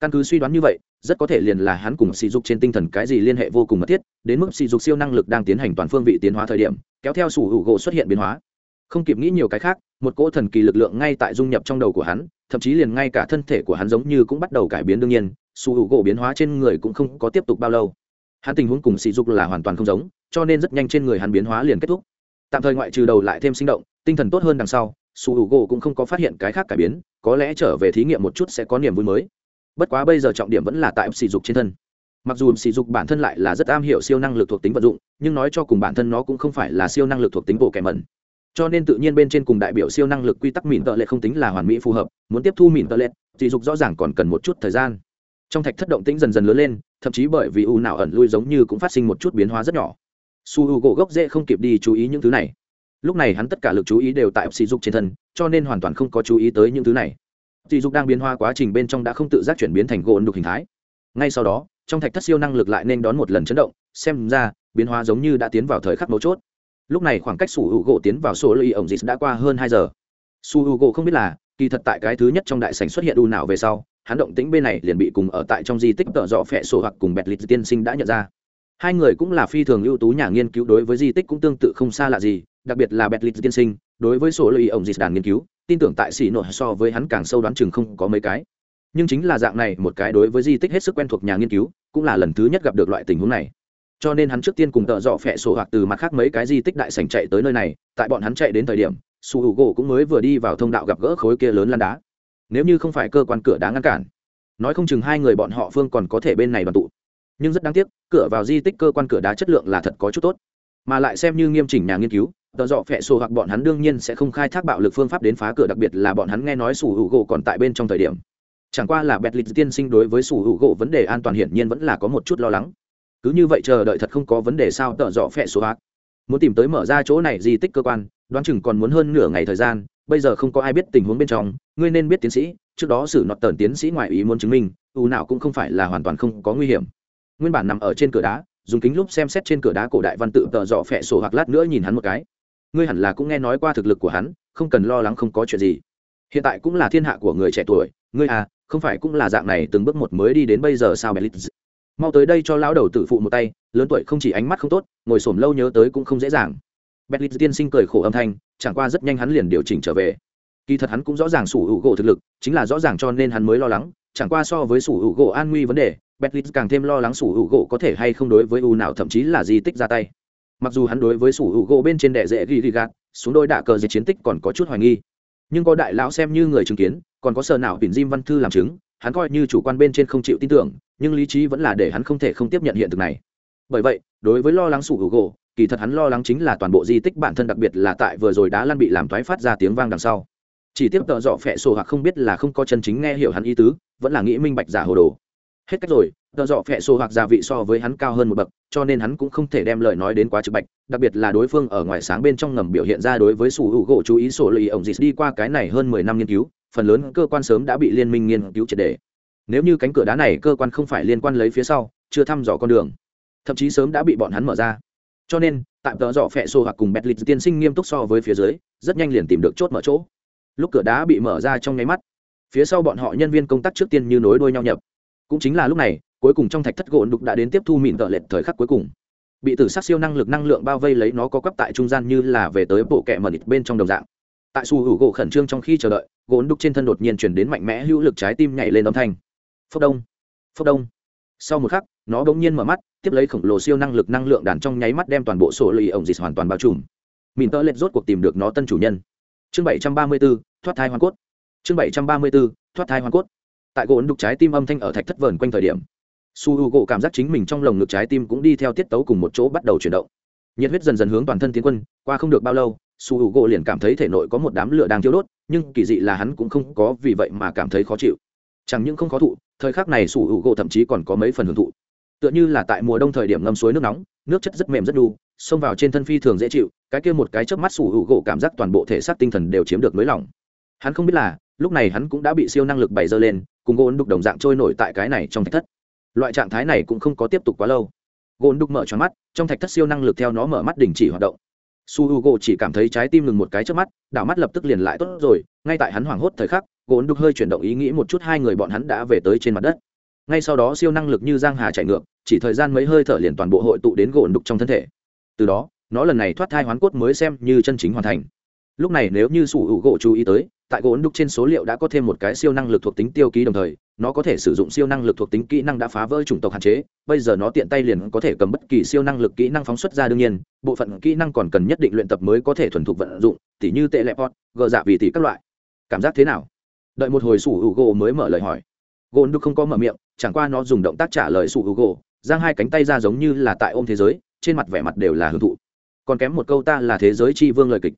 Căn cứ suy đoán như vậy, rất có thể liền là hắn cùng sỉ dục trên tinh thần cái gì liên hệ vô cùng mật thiết, đến mức sỉ dục siêu năng lực đang tiến hành toàn phương vị tiến hóa thời điểm, kéo theo sủ hữu gỗ xuất hiện biến hóa không kịp nghĩ nhiều cái khác, một cỗ thần kỳ lực lượng ngay tại dung nhập trong đầu của hắn, thậm chí liền ngay cả thân thể của hắn giống như cũng bắt đầu cải biến đương nhiên su hữu gỗ biến hóa trên người cũng không có tiếp tục bao lâu. Hắn tình huống cùng sỉ dục là hoàn toàn không giống, cho nên rất nhanh trên người hắn biến hóa liền kết thúc. Tạm thời ngoại trừ đầu lại thêm sinh động, tinh thần tốt hơn đằng sau su hữu gỗ cũng không có phát hiện cái khác cải biến, có lẽ trở về thí nghiệm một chút sẽ có niềm vui mới. Bất quá bây giờ trọng điểm vẫn là tại sỉ dục trên thân. Mặc dù sỉ dục bản thân lại là rất am hiểu siêu năng lực thuộc tính vận dụng, nhưng nói cho cùng bản thân nó cũng không phải là siêu năng lực thuộc tính bộ kẻ mẩn cho nên tự nhiên bên trên cùng đại biểu siêu năng lực quy tắc mìn tợ lệ không tính là hoàn mỹ phù hợp, muốn tiếp thu mìn tợ lệ dị dục rõ ràng còn cần một chút thời gian. Trong thạch thất động tĩnh dần dần lớn lên, thậm chí bởi vì u nào ẩn lui giống như cũng phát sinh một chút biến hóa rất nhỏ. Su u gỗ gốc dễ không kịp đi chú ý những thứ này. Lúc này hắn tất cả lực chú ý đều tại sỉ dục trên thân, cho nên hoàn toàn không có chú ý tới những thứ này. Sỉ dục đang biến hóa quá trình bên trong đã không tự giác chuyển biến thành gỗ đục hình thái. Ngay sau đó, trong thạch thất siêu năng lực lại nên đón một lần chấn động, xem ra, biến hóa giống như đã tiến vào thời khắc mấu chốt lúc này khoảng cách su u gỗ tiến vào số lưu ổng dịch đã qua hơn hai giờ. Su u gỗ không biết là, kỳ thật tại cái thứ nhất trong đại sảnh xuất hiện u nào về sau, hắn động tĩnh bên này liền bị cùng ở tại trong di tích tợ dọ phẹ sổ hoặc cùng bẹt lịch tiên sinh đã nhận ra. Hai người cũng là phi thường ưu tú nhà nghiên cứu đối với di tích cũng tương tự không xa lạ gì, đặc biệt là bẹt lịch tiên sinh, đối với sổ lợi ổng dịch đàn nghiên cứu, tin tưởng tại xỉ nội so với hắn càng sâu đoán chừng không có mấy cái. Nhưng chính là dạng này, một cái đối với di tích hết sức quen thuộc nhà nghiên cứu, cũng là lần thứ nhất gặp được loại tình huống này cho nên hắn trước tiên cùng tợ dọ phẹ sổ hoặc từ mặt khác mấy cái di tích đại sảnh chạy tới nơi này, tại bọn hắn chạy đến thời điểm, su hữu gỗ cũng mới vừa đi vào thông đạo gặp gỡ khối kia lớn lan đá. Nếu như không phải cơ quan cửa đá ngăn cản, nói không chừng hai người bọn họ phương còn có thể bên này đoàn tụ. Nhưng rất đáng tiếc, cửa vào di tích cơ quan cửa đá chất lượng là thật có chút tốt. Mà lại xem như nghiêm chỉnh nhà nghiên cứu tờ dọ phẹ sổ hoặc bọn hắn đương nhiên sẽ không khai thác bạo lực phương pháp đến phá cửa, đặc biệt là bọn hắn nghe nói sủ hữu gỗ còn tại bên trong thời điểm. Chẳng qua là bẹt lịch tiên sinh đối với sủ hữu gỗ vấn đề an toàn hiển nhiên vẫn là có một chút lo lắng cứ như vậy chờ đợi thật không có vấn đề sao tợ dọ phẹ sổ ác muốn tìm tới mở ra chỗ này di tích cơ quan, đoán chừng còn muốn hơn nửa ngày thời gian, bây giờ không có ai biết tình huống bên trong, ngươi nên biết tiến sĩ, trước đó xử nọt tần tiến sĩ ngoại ý muốn chứng minh u nào cũng không phải là hoàn toàn không có nguy hiểm. Nguyên bản nằm ở trên cửa đá, dùng kính lúp xem xét trên cửa đá cổ đại văn tự tợ dọ phẹ sổ hoặc lát nữa nhìn hắn một cái. Ngươi hẳn là cũng nghe nói qua thực lực của hắn, không cần lo lắng không có chuyện gì. Hiện tại cũng là thiên hạ của người trẻ tuổi, ngươi à không phải cũng là dạng này từng bước một mới đi đến bây giờ sao belit? Mau tới đây cho lão đầu tử phụ một tay, lớn tuổi không chỉ ánh mắt không tốt, ngồi xổm lâu nhớ tới cũng không dễ dàng. Belit tiên sinh cười khổ âm thanh, chẳng qua rất nhanh hắn liền điều chỉnh trở về. Kỳ thật hắn cũng rõ ràng sủ hữu gỗ thực lực, chính là rõ ràng cho nên hắn mới lo lắng, chẳng qua so với sủ hữu gỗ an nguy vấn đề Betlit càng thêm lo lắng sủ hữu gỗ có thể hay không đối với u nào thậm chí là di tích ra tay. Mặc dù hắn đối với sủ hữu gỗ bên trên đệ dễ ghi ghi gạt, xuống đôi đạ cờ dệt chiến tích còn có chút hoài nghi. Nhưng có đại lão xem như người chứng kiến, còn có sờ nào biển diêm văn thư làm chứng, hắn coi như chủ quan bên trên không chịu tin tưởng nhưng lý trí vẫn là để hắn không thể không tiếp nhận hiện thực này. Bởi vậy, đối với lo lắng sủ hữu gỗ kỳ thật hắn lo lắng chính là toàn bộ di tích bản thân đặc biệt là tại vừa rồi đá lăn bị làm thoái phát ra tiếng vang đằng sau. Chỉ tiếp tợ dọ phẹ sổ hoặc không biết là không có chân chính nghe hiểu hắn ý tứ, vẫn là nghĩ minh bạch giả hồ đồ. Hết cách rồi, tợ dọ phẹ sổ hoặc gia vị so với hắn cao hơn một bậc, cho nên hắn cũng không thể đem lời nói đến quá trực bạch, đặc biệt là đối phương ở ngoài sáng bên trong ngầm biểu hiện ra đối với sủ hữu gỗ chú ý sổ lì ổng dịt đi qua cái này hơn mười năm nghiên cứu, phần lớn cơ quan sớm đã bị liên minh nghiên cứu triệt đề nếu như cánh cửa đá này cơ quan không phải liên quan lấy phía sau, chưa thăm dò con đường, thậm chí sớm đã bị bọn hắn mở ra. Cho nên tạm tợ dọ phẹ xô hoặc cùng bẹt lịch tiên sinh nghiêm túc so với phía dưới, rất nhanh liền tìm được chốt mở chỗ. Lúc cửa đá bị mở ra trong nháy mắt, phía sau bọn họ nhân viên công tác trước tiên như nối đuôi nhau nhập. Cũng chính là lúc này, cuối cùng trong thạch thất gỗ đục đã đến tiếp thu mịn tợ lệch thời khắc cuối cùng. Bị tử sát siêu năng lực năng lượng bao vây lấy nó có quắp tại trung gian như là về tới bộ kẹ mờ nịt bên trong đồng dạng. Tại su hữu gỗ khẩn trương trong khi chờ đợi, gỗ đục trên thân đột nhiên chuyển đến mạnh mẽ hữu lực trái tim nhảy lên âm thanh phốc đông phốc đông. Sau một khắc, nó đ ỗ n g nhiên mở mắt, tiếp lấy khổng lồ siêu năng lực năng lượng đàn trong nháy mắt đem toàn bộ sổ lì ổng dịt hoàn toàn bao trùm. Mìn tơ lệch rốt cuộc tìm được nó tân chủ nhân. Chương bảy trăm ba mươi b ố thoát thai hoàn cốt. Chương bảy trăm ba mươi b ố thoát thai hoàn cốt. Tại gỗ đục trái tim âm thanh ở thạch thất vờn quanh thời điểm, su h u gỗ cảm giác chính mình trong lồng ngực trái tim cũng đi theo tiết tấu cùng một chỗ bắt đầu chuyển động. Nhiệt huyết dần dần hướng toàn thân tiến quân, qua không được bao lâu, su h u gỗ liền cảm thấy thể nội có một đám lửa đang thiêu đốt, nhưng kỳ dị là hắn cũng không có vì vậy mà cảm thấy khó chịu. Chẳng những không khó thụ thời khắc này sủ hữu u gỗ thậm chí còn có mấy phần hưởng thụ. Tựa như là tại mùa đông thời điểm ngâm suối nước nóng, nước chất rất mềm rất đu, xông vào trên thân phi thường dễ chịu, cái kia một cái chớp mắt sủ hữu gỗ cảm giác toàn bộ thể xác tinh thần đều chiếm được nới lỏng hắn không biết là, lúc này hắn cũng đã bị siêu năng lực bày dơ lên, cùng gôn đục đồng dạng trôi nổi tại cái này trong thạch thất. Loại trạng thái này cũng không có tiếp tục quá lâu. Gôn đục mở cho mắt, trong thạch thất siêu năng lực theo nó mở mắt đình chỉ hoạt động. Su h u gỗ chỉ cảm thấy trái tim ngừng một cái trước mắt, đảo mắt lập tức liền lại tốt rồi, ngay tại hắn hoảng hốt thời khắc gỗ đục hơi chuyển động ý nghĩ một chút, hai người bọn hắn đã về tới trên mặt đất. Ngay sau đó siêu năng lực như giang hà chạy ngược, chỉ thời gian mấy hơi thở liền toàn bộ hội tụ đến gỗ đục trong thân thể. Từ đó, nó lần này thoát thai hoán cốt mới xem như chân chính hoàn thành. Lúc này nếu như sủ hữu gỗ chú ý tới, tại gỗ đục trên số liệu đã có thêm một cái siêu năng lực thuộc tính tiêu ký đồng thời, nó có thể sử dụng siêu năng lực thuộc tính kỹ năng đã phá vỡ chủng tộc hạn chế. Bây giờ nó tiện tay liền có thể cầm bất kỳ siêu năng lực kỹ năng phóng xuất ra đương nhiên, bộ phận kỹ năng còn cần nhất định luyện tập mới có thể thuần thục vận dụng, tỉ như tệ lẹp pot, gờ dạ vì tỉ các loại. Cảm giác thế nào? Đợi một hồi sủ hữu gỗ mới mở lời hỏi. Gôn đúc không có mở miệng, chẳng qua nó dùng động tác trả lời sủ hữu gỗ, giang hai cánh tay ra giống như là tại ôm thế giới, trên mặt vẻ mặt đều là hưởng thụ. Còn kém một câu ta là thế giới tri vương lời kịch.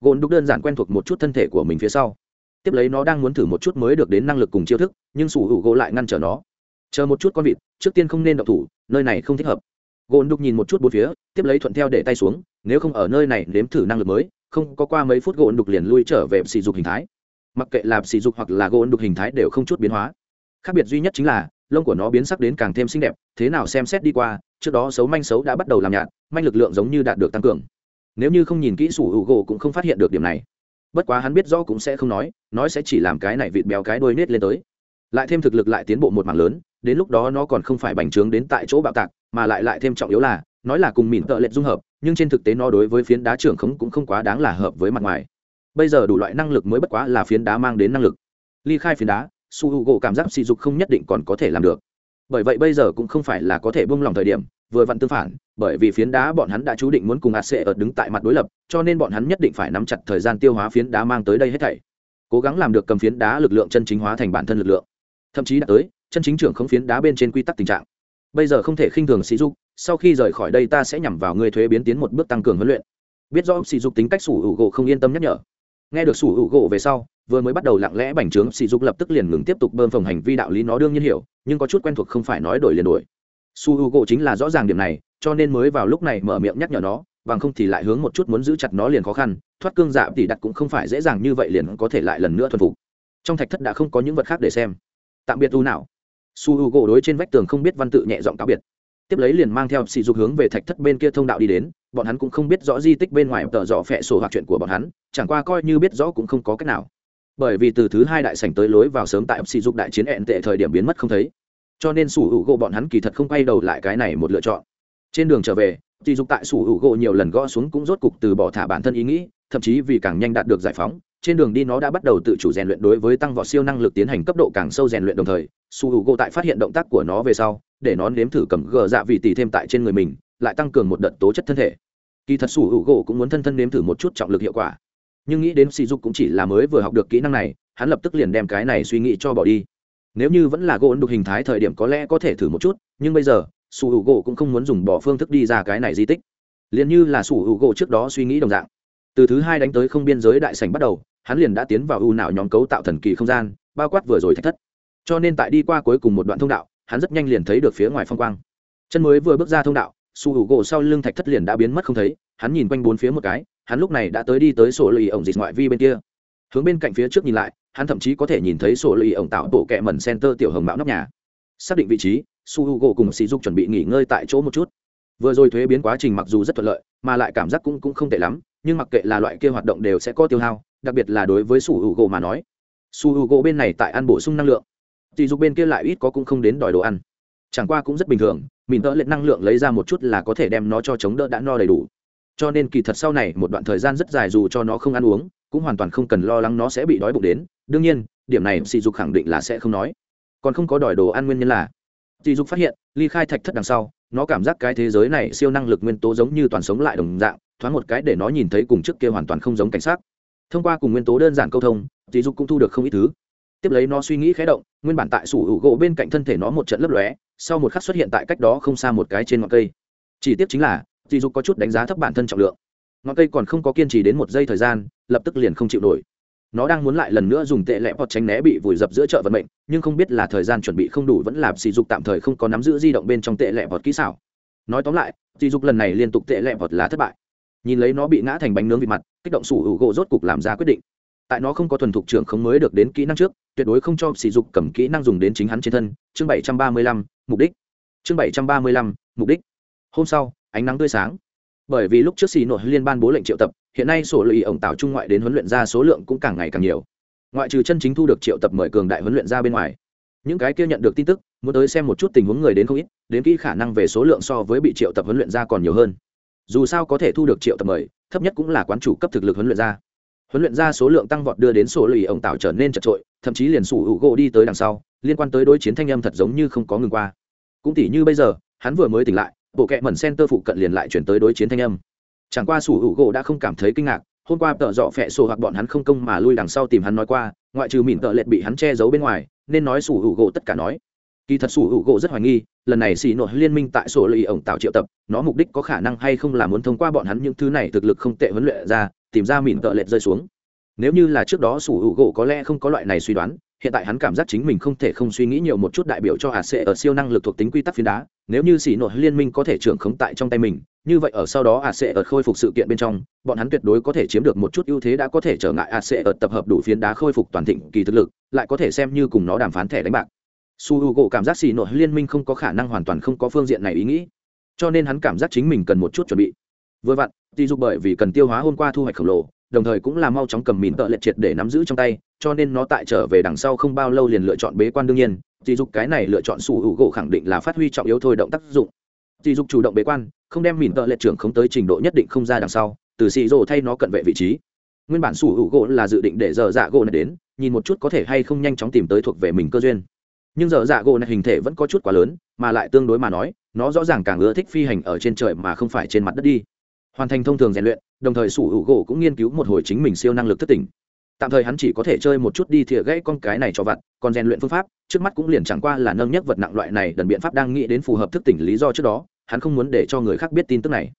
Gôn đúc đơn giản quen thuộc một chút thân thể của mình phía sau. Tiếp lấy nó đang muốn thử một chút mới được đến năng lực cùng chiêu thức, nhưng sủ hữu gỗ lại ngăn trở nó. Chờ một chút con vịt, trước tiên không nên đậu thủ, nơi này không thích hợp. Gôn đúc nhìn một chút bốn phía, tiếp lấy thuận theo để tay xuống, nếu không ở nơi này nếm thử năng lực mới, không có qua mấy phút gôn đục liền lui trở về sỉ dục hình thái mặc kệ là sỉ dục hoặc là gỗ đục hình thái đều không chút biến hóa. Khác biệt duy nhất chính là, lông của nó biến sắc đến càng thêm xinh đẹp, thế nào xem xét đi qua, trước đó xấu manh xấu đã bắt đầu làm nhạt, manh lực lượng giống như đạt được tăng cường. Nếu như không nhìn kỹ sủ hữu gỗ cũng không phát hiện được điểm này. Bất quá hắn biết rõ cũng sẽ không nói nói sẽ chỉ làm cái này vịt béo cái đôi nết lên tới. Lại thêm thực lực lại tiến bộ một mảng lớn, đến lúc đó nó còn không phải bành trướng đến tại chỗ bạo tạc, mà lại lại thêm trọng yếu là, nói là cùng mỉn tợ lệch dung hợp, nhưng trên thực tế nó đối với phiến đá trưởng khống cũng không quá đáng là hợp với mặt ngoài bây giờ đủ loại năng lực mới bất quá là phiến đá mang đến năng lực. Ly khai phiến đá, su h u gỗ cảm giác sỉ dục không nhất định còn có thể làm được. Bởi vậy bây giờ cũng không phải là có thể bông lòng thời điểm, vừa vặn tương phản, bởi vì phiến đá bọn hắn đã chú định muốn cùng a sệ ở đứng tại mặt đối lập, cho nên bọn hắn nhất định phải nắm chặt thời gian tiêu hóa phiến đá mang tới đây hết thảy. Cố gắng làm được cầm phiến đá lực lượng chân chính hóa thành bản thân lực lượng. Thậm chí đã tới, chân chính trưởng không phiến đá bên trên quy tắc tình trạng. Bây giờ không thể khinh thường sỉ dục, sau khi rời khỏi đây ta sẽ nhằm vào người thuế biến tiến một bước tăng cường huấn luyện. Biết rõ sỉ dục tính cách sủ hữu gỗ không yên tâm nhắc nhở nghe được sủ hữu gỗ về sau, vừa mới bắt đầu lặng lẽ bành trướng, sỉ dục lập tức liền ngừng tiếp tục bơm phồng hành vi đạo lý nó đương nhiên hiểu, nhưng có chút quen thuộc không phải nói đổi liền đổi. Su hữu u gỗ chính là rõ ràng điểm này, cho nên mới vào lúc này mở miệng nhắc nhở nó, bằng không thì lại hướng một chút muốn giữ chặt nó liền khó khăn, thoát cương dạ tỉ đặt cũng không phải dễ dàng như vậy liền có thể lại lần nữa thuần phục. Trong thạch thất đã không có những vật khác để xem. Tạm biệt u nào su h u gỗ đối trên vách tường không biết văn tự nhẹ giọng cáo biệt tiếp lấy liền mang theo sỉ dục hướng về thạch thất bên kia thông đạo đi đến, bọn hắn cũng không biết rõ di tích bên ngoài tờ dọ phẹ sổ hoặc chuyện của bọn hắn, chẳng qua coi như biết rõ cũng không có cách nào. Bởi vì từ thứ hai đại sảnh tới lối vào sớm tại sỉ dục đại chiến hẹn tệ thời điểm biến mất không thấy, cho nên sủ hữu gỗ bọn hắn kỳ thật không quay đầu lại cái này một lựa chọn. Trên đường trở về, sỉ dục tại sủ hữu gỗ nhiều lần gõ xuống cũng rốt cục từ bỏ thả bản thân ý nghĩ, thậm chí vì càng nhanh đạt được giải phóng, trên đường đi nó đã bắt đầu tự chủ rèn luyện đối với tăng vọt siêu năng lực tiến hành cấp độ càng sâu rèn luyện đồng thời su h u gỗ tại phát hiện động tác của nó về sau để nó nếm thử cầm gờ dạ vị tỷ thêm tại trên người mình, lại tăng cường một đợt tố chất thân thể. Kỳ thật sủ hữu gỗ cũng muốn thân thân nếm thử một chút trọng lực hiệu quả. Nhưng nghĩ đến sỉ dục cũng chỉ là mới vừa học được kỹ năng này, hắn lập tức liền đem cái này suy nghĩ cho bỏ đi. Nếu như vẫn là gỗ đục hình thái thời điểm có lẽ có thể thử một chút, nhưng bây giờ, sủ hữu gỗ cũng không muốn dùng bỏ phương thức đi ra cái này di tích. Liền như là sủ hữu gỗ trước đó suy nghĩ đồng dạng. Từ thứ hai đánh tới không biên giới đại sành bắt đầu, hắn liền đã tiến vào ưu não nhóm cấu tạo thần kỳ không gian, bao quát vừa rồi thách thất. Cho nên tại đi qua cuối cùng một đoạn thông đạo hắn rất nhanh liền thấy được phía ngoài phong quang. Chân mới vừa bước ra thông đạo, su hữu gỗ sau lưng thạch thất liền đã biến mất không thấy, hắn nhìn quanh bốn phía một cái, hắn lúc này đã tới đi tới sổ lì ổng dịch ngoại vi bên kia. Hướng bên cạnh phía trước nhìn lại, hắn thậm chí có thể nhìn thấy sổ lì ổng tạo bộ kẹ mẩn center tiểu hồng mạo nóc nhà. Xác định vị trí, su hữu gỗ cùng sỉ dục chuẩn bị nghỉ ngơi tại chỗ một chút. Vừa rồi thuế biến quá trình mặc dù rất thuận lợi, mà lại cảm giác cũng cũng không tệ lắm, nhưng mặc kệ là loại kia hoạt động đều sẽ có tiêu hao, đặc biệt là đối với su hữu gỗ mà nói. Su hữu gỗ bên này tại ăn bổ sung năng lượng thì dục bên kia lại ít có cũng không đến đòi đồ ăn. Chẳng qua cũng rất bình thường, mình đỡ lệ năng lượng lấy ra một chút là có thể đem nó cho chống đỡ đã no đầy đủ. Cho nên kỳ thật sau này một đoạn thời gian rất dài dù cho nó không ăn uống, cũng hoàn toàn không cần lo lắng nó sẽ bị đói bụng đến. Đương nhiên, điểm này sỉ dục khẳng định là sẽ không nói. Còn không có đòi đồ ăn nguyên nhân là sỉ dục phát hiện, ly khai thạch thất đằng sau, nó cảm giác cái thế giới này siêu năng lực nguyên tố giống như toàn sống lại đồng dạng, thoáng một cái để nó nhìn thấy cùng trước kia hoàn toàn không giống cảnh sát thông qua cùng nguyên tố đơn giản câu thông sỉ dục cũng thu được không ít thứ tiếp lấy nó suy nghĩ khé động, nguyên bản tại sủ hữu gỗ bên cạnh thân thể nó một trận lấp lóe, sau một khắc xuất hiện tại cách đó không xa một cái trên ngọn cây. Chỉ tiếp chính là dì dục có chút đánh giá thấp bản thân trọng lượng. Ngọn cây còn không có kiên trì đến một giây thời gian, lập tức liền không chịu nổi. Nó đang muốn lại lần nữa dùng tệ lẽ hoặc tránh né bị vùi dập giữa chợ vận mệnh, nhưng không biết là thời gian chuẩn bị không đủ vẫn là sỉ dục tạm thời không có nắm giữ di động bên trong tệ lẽ hoặc kỹ xảo. Nói tóm lại sỉ dục lần này liên tục tệ lẽ hoặc là thất bại. Nhìn lấy nó bị ngã thành bánh nướng vịt mặt, kích động sủ hữu gỗ rốt cục làm ra quyết định tại nó không có thuần thục trưởng không mới được đến kỹ năng trước, tuyệt đối không cho sỉ dục cầm kỹ năng dùng đến chính hắn trên thân. Chương bảy trăm ba mươi lăm, mục đích. Chương bảy trăm ba mươi lăm, mục đích. Hôm sau, ánh nắng tươi sáng. Bởi vì lúc trước xì nội liên ban bố lệnh triệu tập, hiện nay sổ lụy ổng tạo trung ngoại đến huấn luyện ra số lượng cũng càng ngày càng nhiều. Ngoại trừ chân chính thu được triệu tập mời cường đại huấn luyện ra bên ngoài. Những cái kia nhận được tin tức, muốn tới xem một chút tình huống người đến không ít, đến kỹ khả năng về số lượng so với bị triệu tập huấn luyện ra còn nhiều hơn. Dù sao có thể thu được triệu tập mời, thấp nhất cũng là quán chủ cấp thực lực huấn luyện ra huấn luyện ra số lượng tăng vọt đưa đến sổ lụy ổng tạo trở nên chật trội, thậm chí liền sủ hữu gỗ đi tới đằng sau, liên quan tới đối chiến thanh âm thật giống như không có ngừng qua. Cũng tỉ như bây giờ, hắn vừa mới tỉnh lại, bộ kệ mẩn center phụ cận liền lại chuyển tới đối chiến thanh âm. Chẳng qua sủ hữu gỗ đã không cảm thấy kinh ngạc, hôm qua tợ dọ phẹ sổ hoặc bọn hắn không công mà lui đằng sau tìm hắn nói qua, ngoại trừ mìn tợ lệch bị hắn che giấu bên ngoài, nên nói sủ hữu gỗ tất cả nói. Kỳ thật sủ hữu gỗ rất hoài nghi, lần này xì nội liên minh tại sổ lì ổng tạo triệu tập, nó mục đích có khả năng hay không là muốn thông qua bọn hắn những thứ này thực lực không tệ huấn luyện ra tìm ra mìn tợ lệch rơi xuống. Nếu như là trước đó sủ hữu gỗ có lẽ không có loại này suy đoán, hiện tại hắn cảm giác chính mình không thể không suy nghĩ nhiều một chút đại biểu cho hạt ở siêu năng lực thuộc tính quy tắc phiến đá, nếu như xỉ nội liên minh có thể trưởng khống tại trong tay mình, như vậy ở sau đó hạt ở khôi phục sự kiện bên trong, bọn hắn tuyệt đối có thể chiếm được một chút ưu thế đã có thể trở ngại hạt ở tập hợp đủ phiến đá khôi phục toàn thịnh kỳ thực lực, lại có thể xem như cùng nó đàm phán thẻ đánh bạc. Su h u gỗ cảm giác xỉ nội liên minh không có khả năng hoàn toàn không có phương diện này ý nghĩ, cho nên hắn cảm giác chính mình cần một chút chuẩn bị vừa vặn tỷ dục bởi vì cần tiêu hóa hôm qua thu hoạch khổng lồ, đồng thời cũng là mau chóng cầm mìn tợ lệ triệt để nắm giữ trong tay, cho nên nó tại trở về đằng sau không bao lâu liền lựa chọn bế quan đương nhiên. Dì dục cái này lựa chọn sủ hữu gỗ khẳng định là phát huy trọng yếu thôi động tác dụng. Dì dục chủ động bế quan, không đem mìn tợ lệ trưởng không tới trình độ nhất định không ra đằng sau, từ xì rồ thay nó cận vệ vị trí. Nguyên bản sủ hữu gỗ là dự định để giờ dạ gỗ này đến, nhìn một chút có thể hay không nhanh chóng tìm tới thuộc về mình cơ duyên. Nhưng giờ dạ gỗ này hình thể vẫn có chút quá lớn, mà lại tương đối mà nói, nó rõ ràng càng ưa thích phi hành ở trên trời mà không phải trên mặt đất đi hoàn thành thông thường rèn luyện, đồng thời sủ hữu gỗ cũng nghiên cứu một hồi chính mình siêu năng lực thất tỉnh. Tạm thời hắn chỉ có thể chơi một chút đi thìa gãy con cái này cho vặt, còn rèn luyện phương pháp, trước mắt cũng liền chẳng qua là nâng nhất vật nặng loại này đần biện pháp đang nghĩ đến phù hợp thức tỉnh lý do trước đó, hắn không muốn để cho người khác biết tin tức này.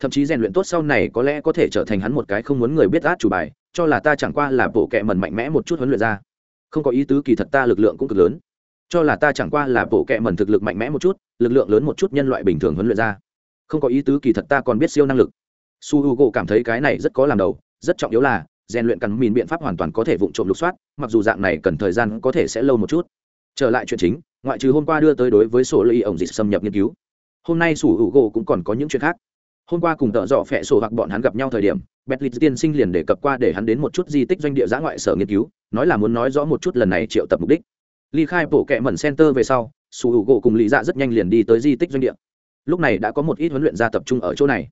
Thậm chí rèn luyện tốt sau này có lẽ có thể trở thành hắn một cái không muốn người biết át chủ bài, cho là ta chẳng qua là bộ kệ mần mạnh mẽ một chút huấn luyện ra. Không có ý tứ kỳ thật ta lực lượng cũng cực lớn. Cho là ta chẳng qua là bộ kệ mần thực lực mạnh mẽ một chút, lực lượng lớn một chút nhân loại bình thường huấn luyện ra. Không có ý tứ kỳ thật ta còn biết siêu năng lực su h u g o cảm thấy cái này rất có làm đầu, rất trọng yếu là, rèn luyện cắn mìn biện pháp hoàn toàn có thể vụng trộm lục soát, mặc dù dạng này cần thời gian có thể sẽ lâu một chút. Trở lại chuyện chính, ngoại trừ hôm qua đưa tới đối với sổ lợi ổng dịch xâm nhập nghiên cứu. Hôm nay sủ hữu gỗ cũng còn có những chuyện khác. Hôm qua cùng tợ dọ phẹ sổ hoặc bọn hắn gặp nhau thời điểm betlit tiên sinh liền đề cập qua để hắn đến một chút di tích doanh địa giã ngoại sở nghiên cứu, nói là muốn nói rõ một chút lần này triệu tập mục đích. Ly khai bộ kệ mẩn center về sau sủ hữu gỗ cùng lý dạ rất nhanh liền đi tới di tích doanh địa. Lúc này đã có một ít huấn luyện gia tập trung ở chỗ này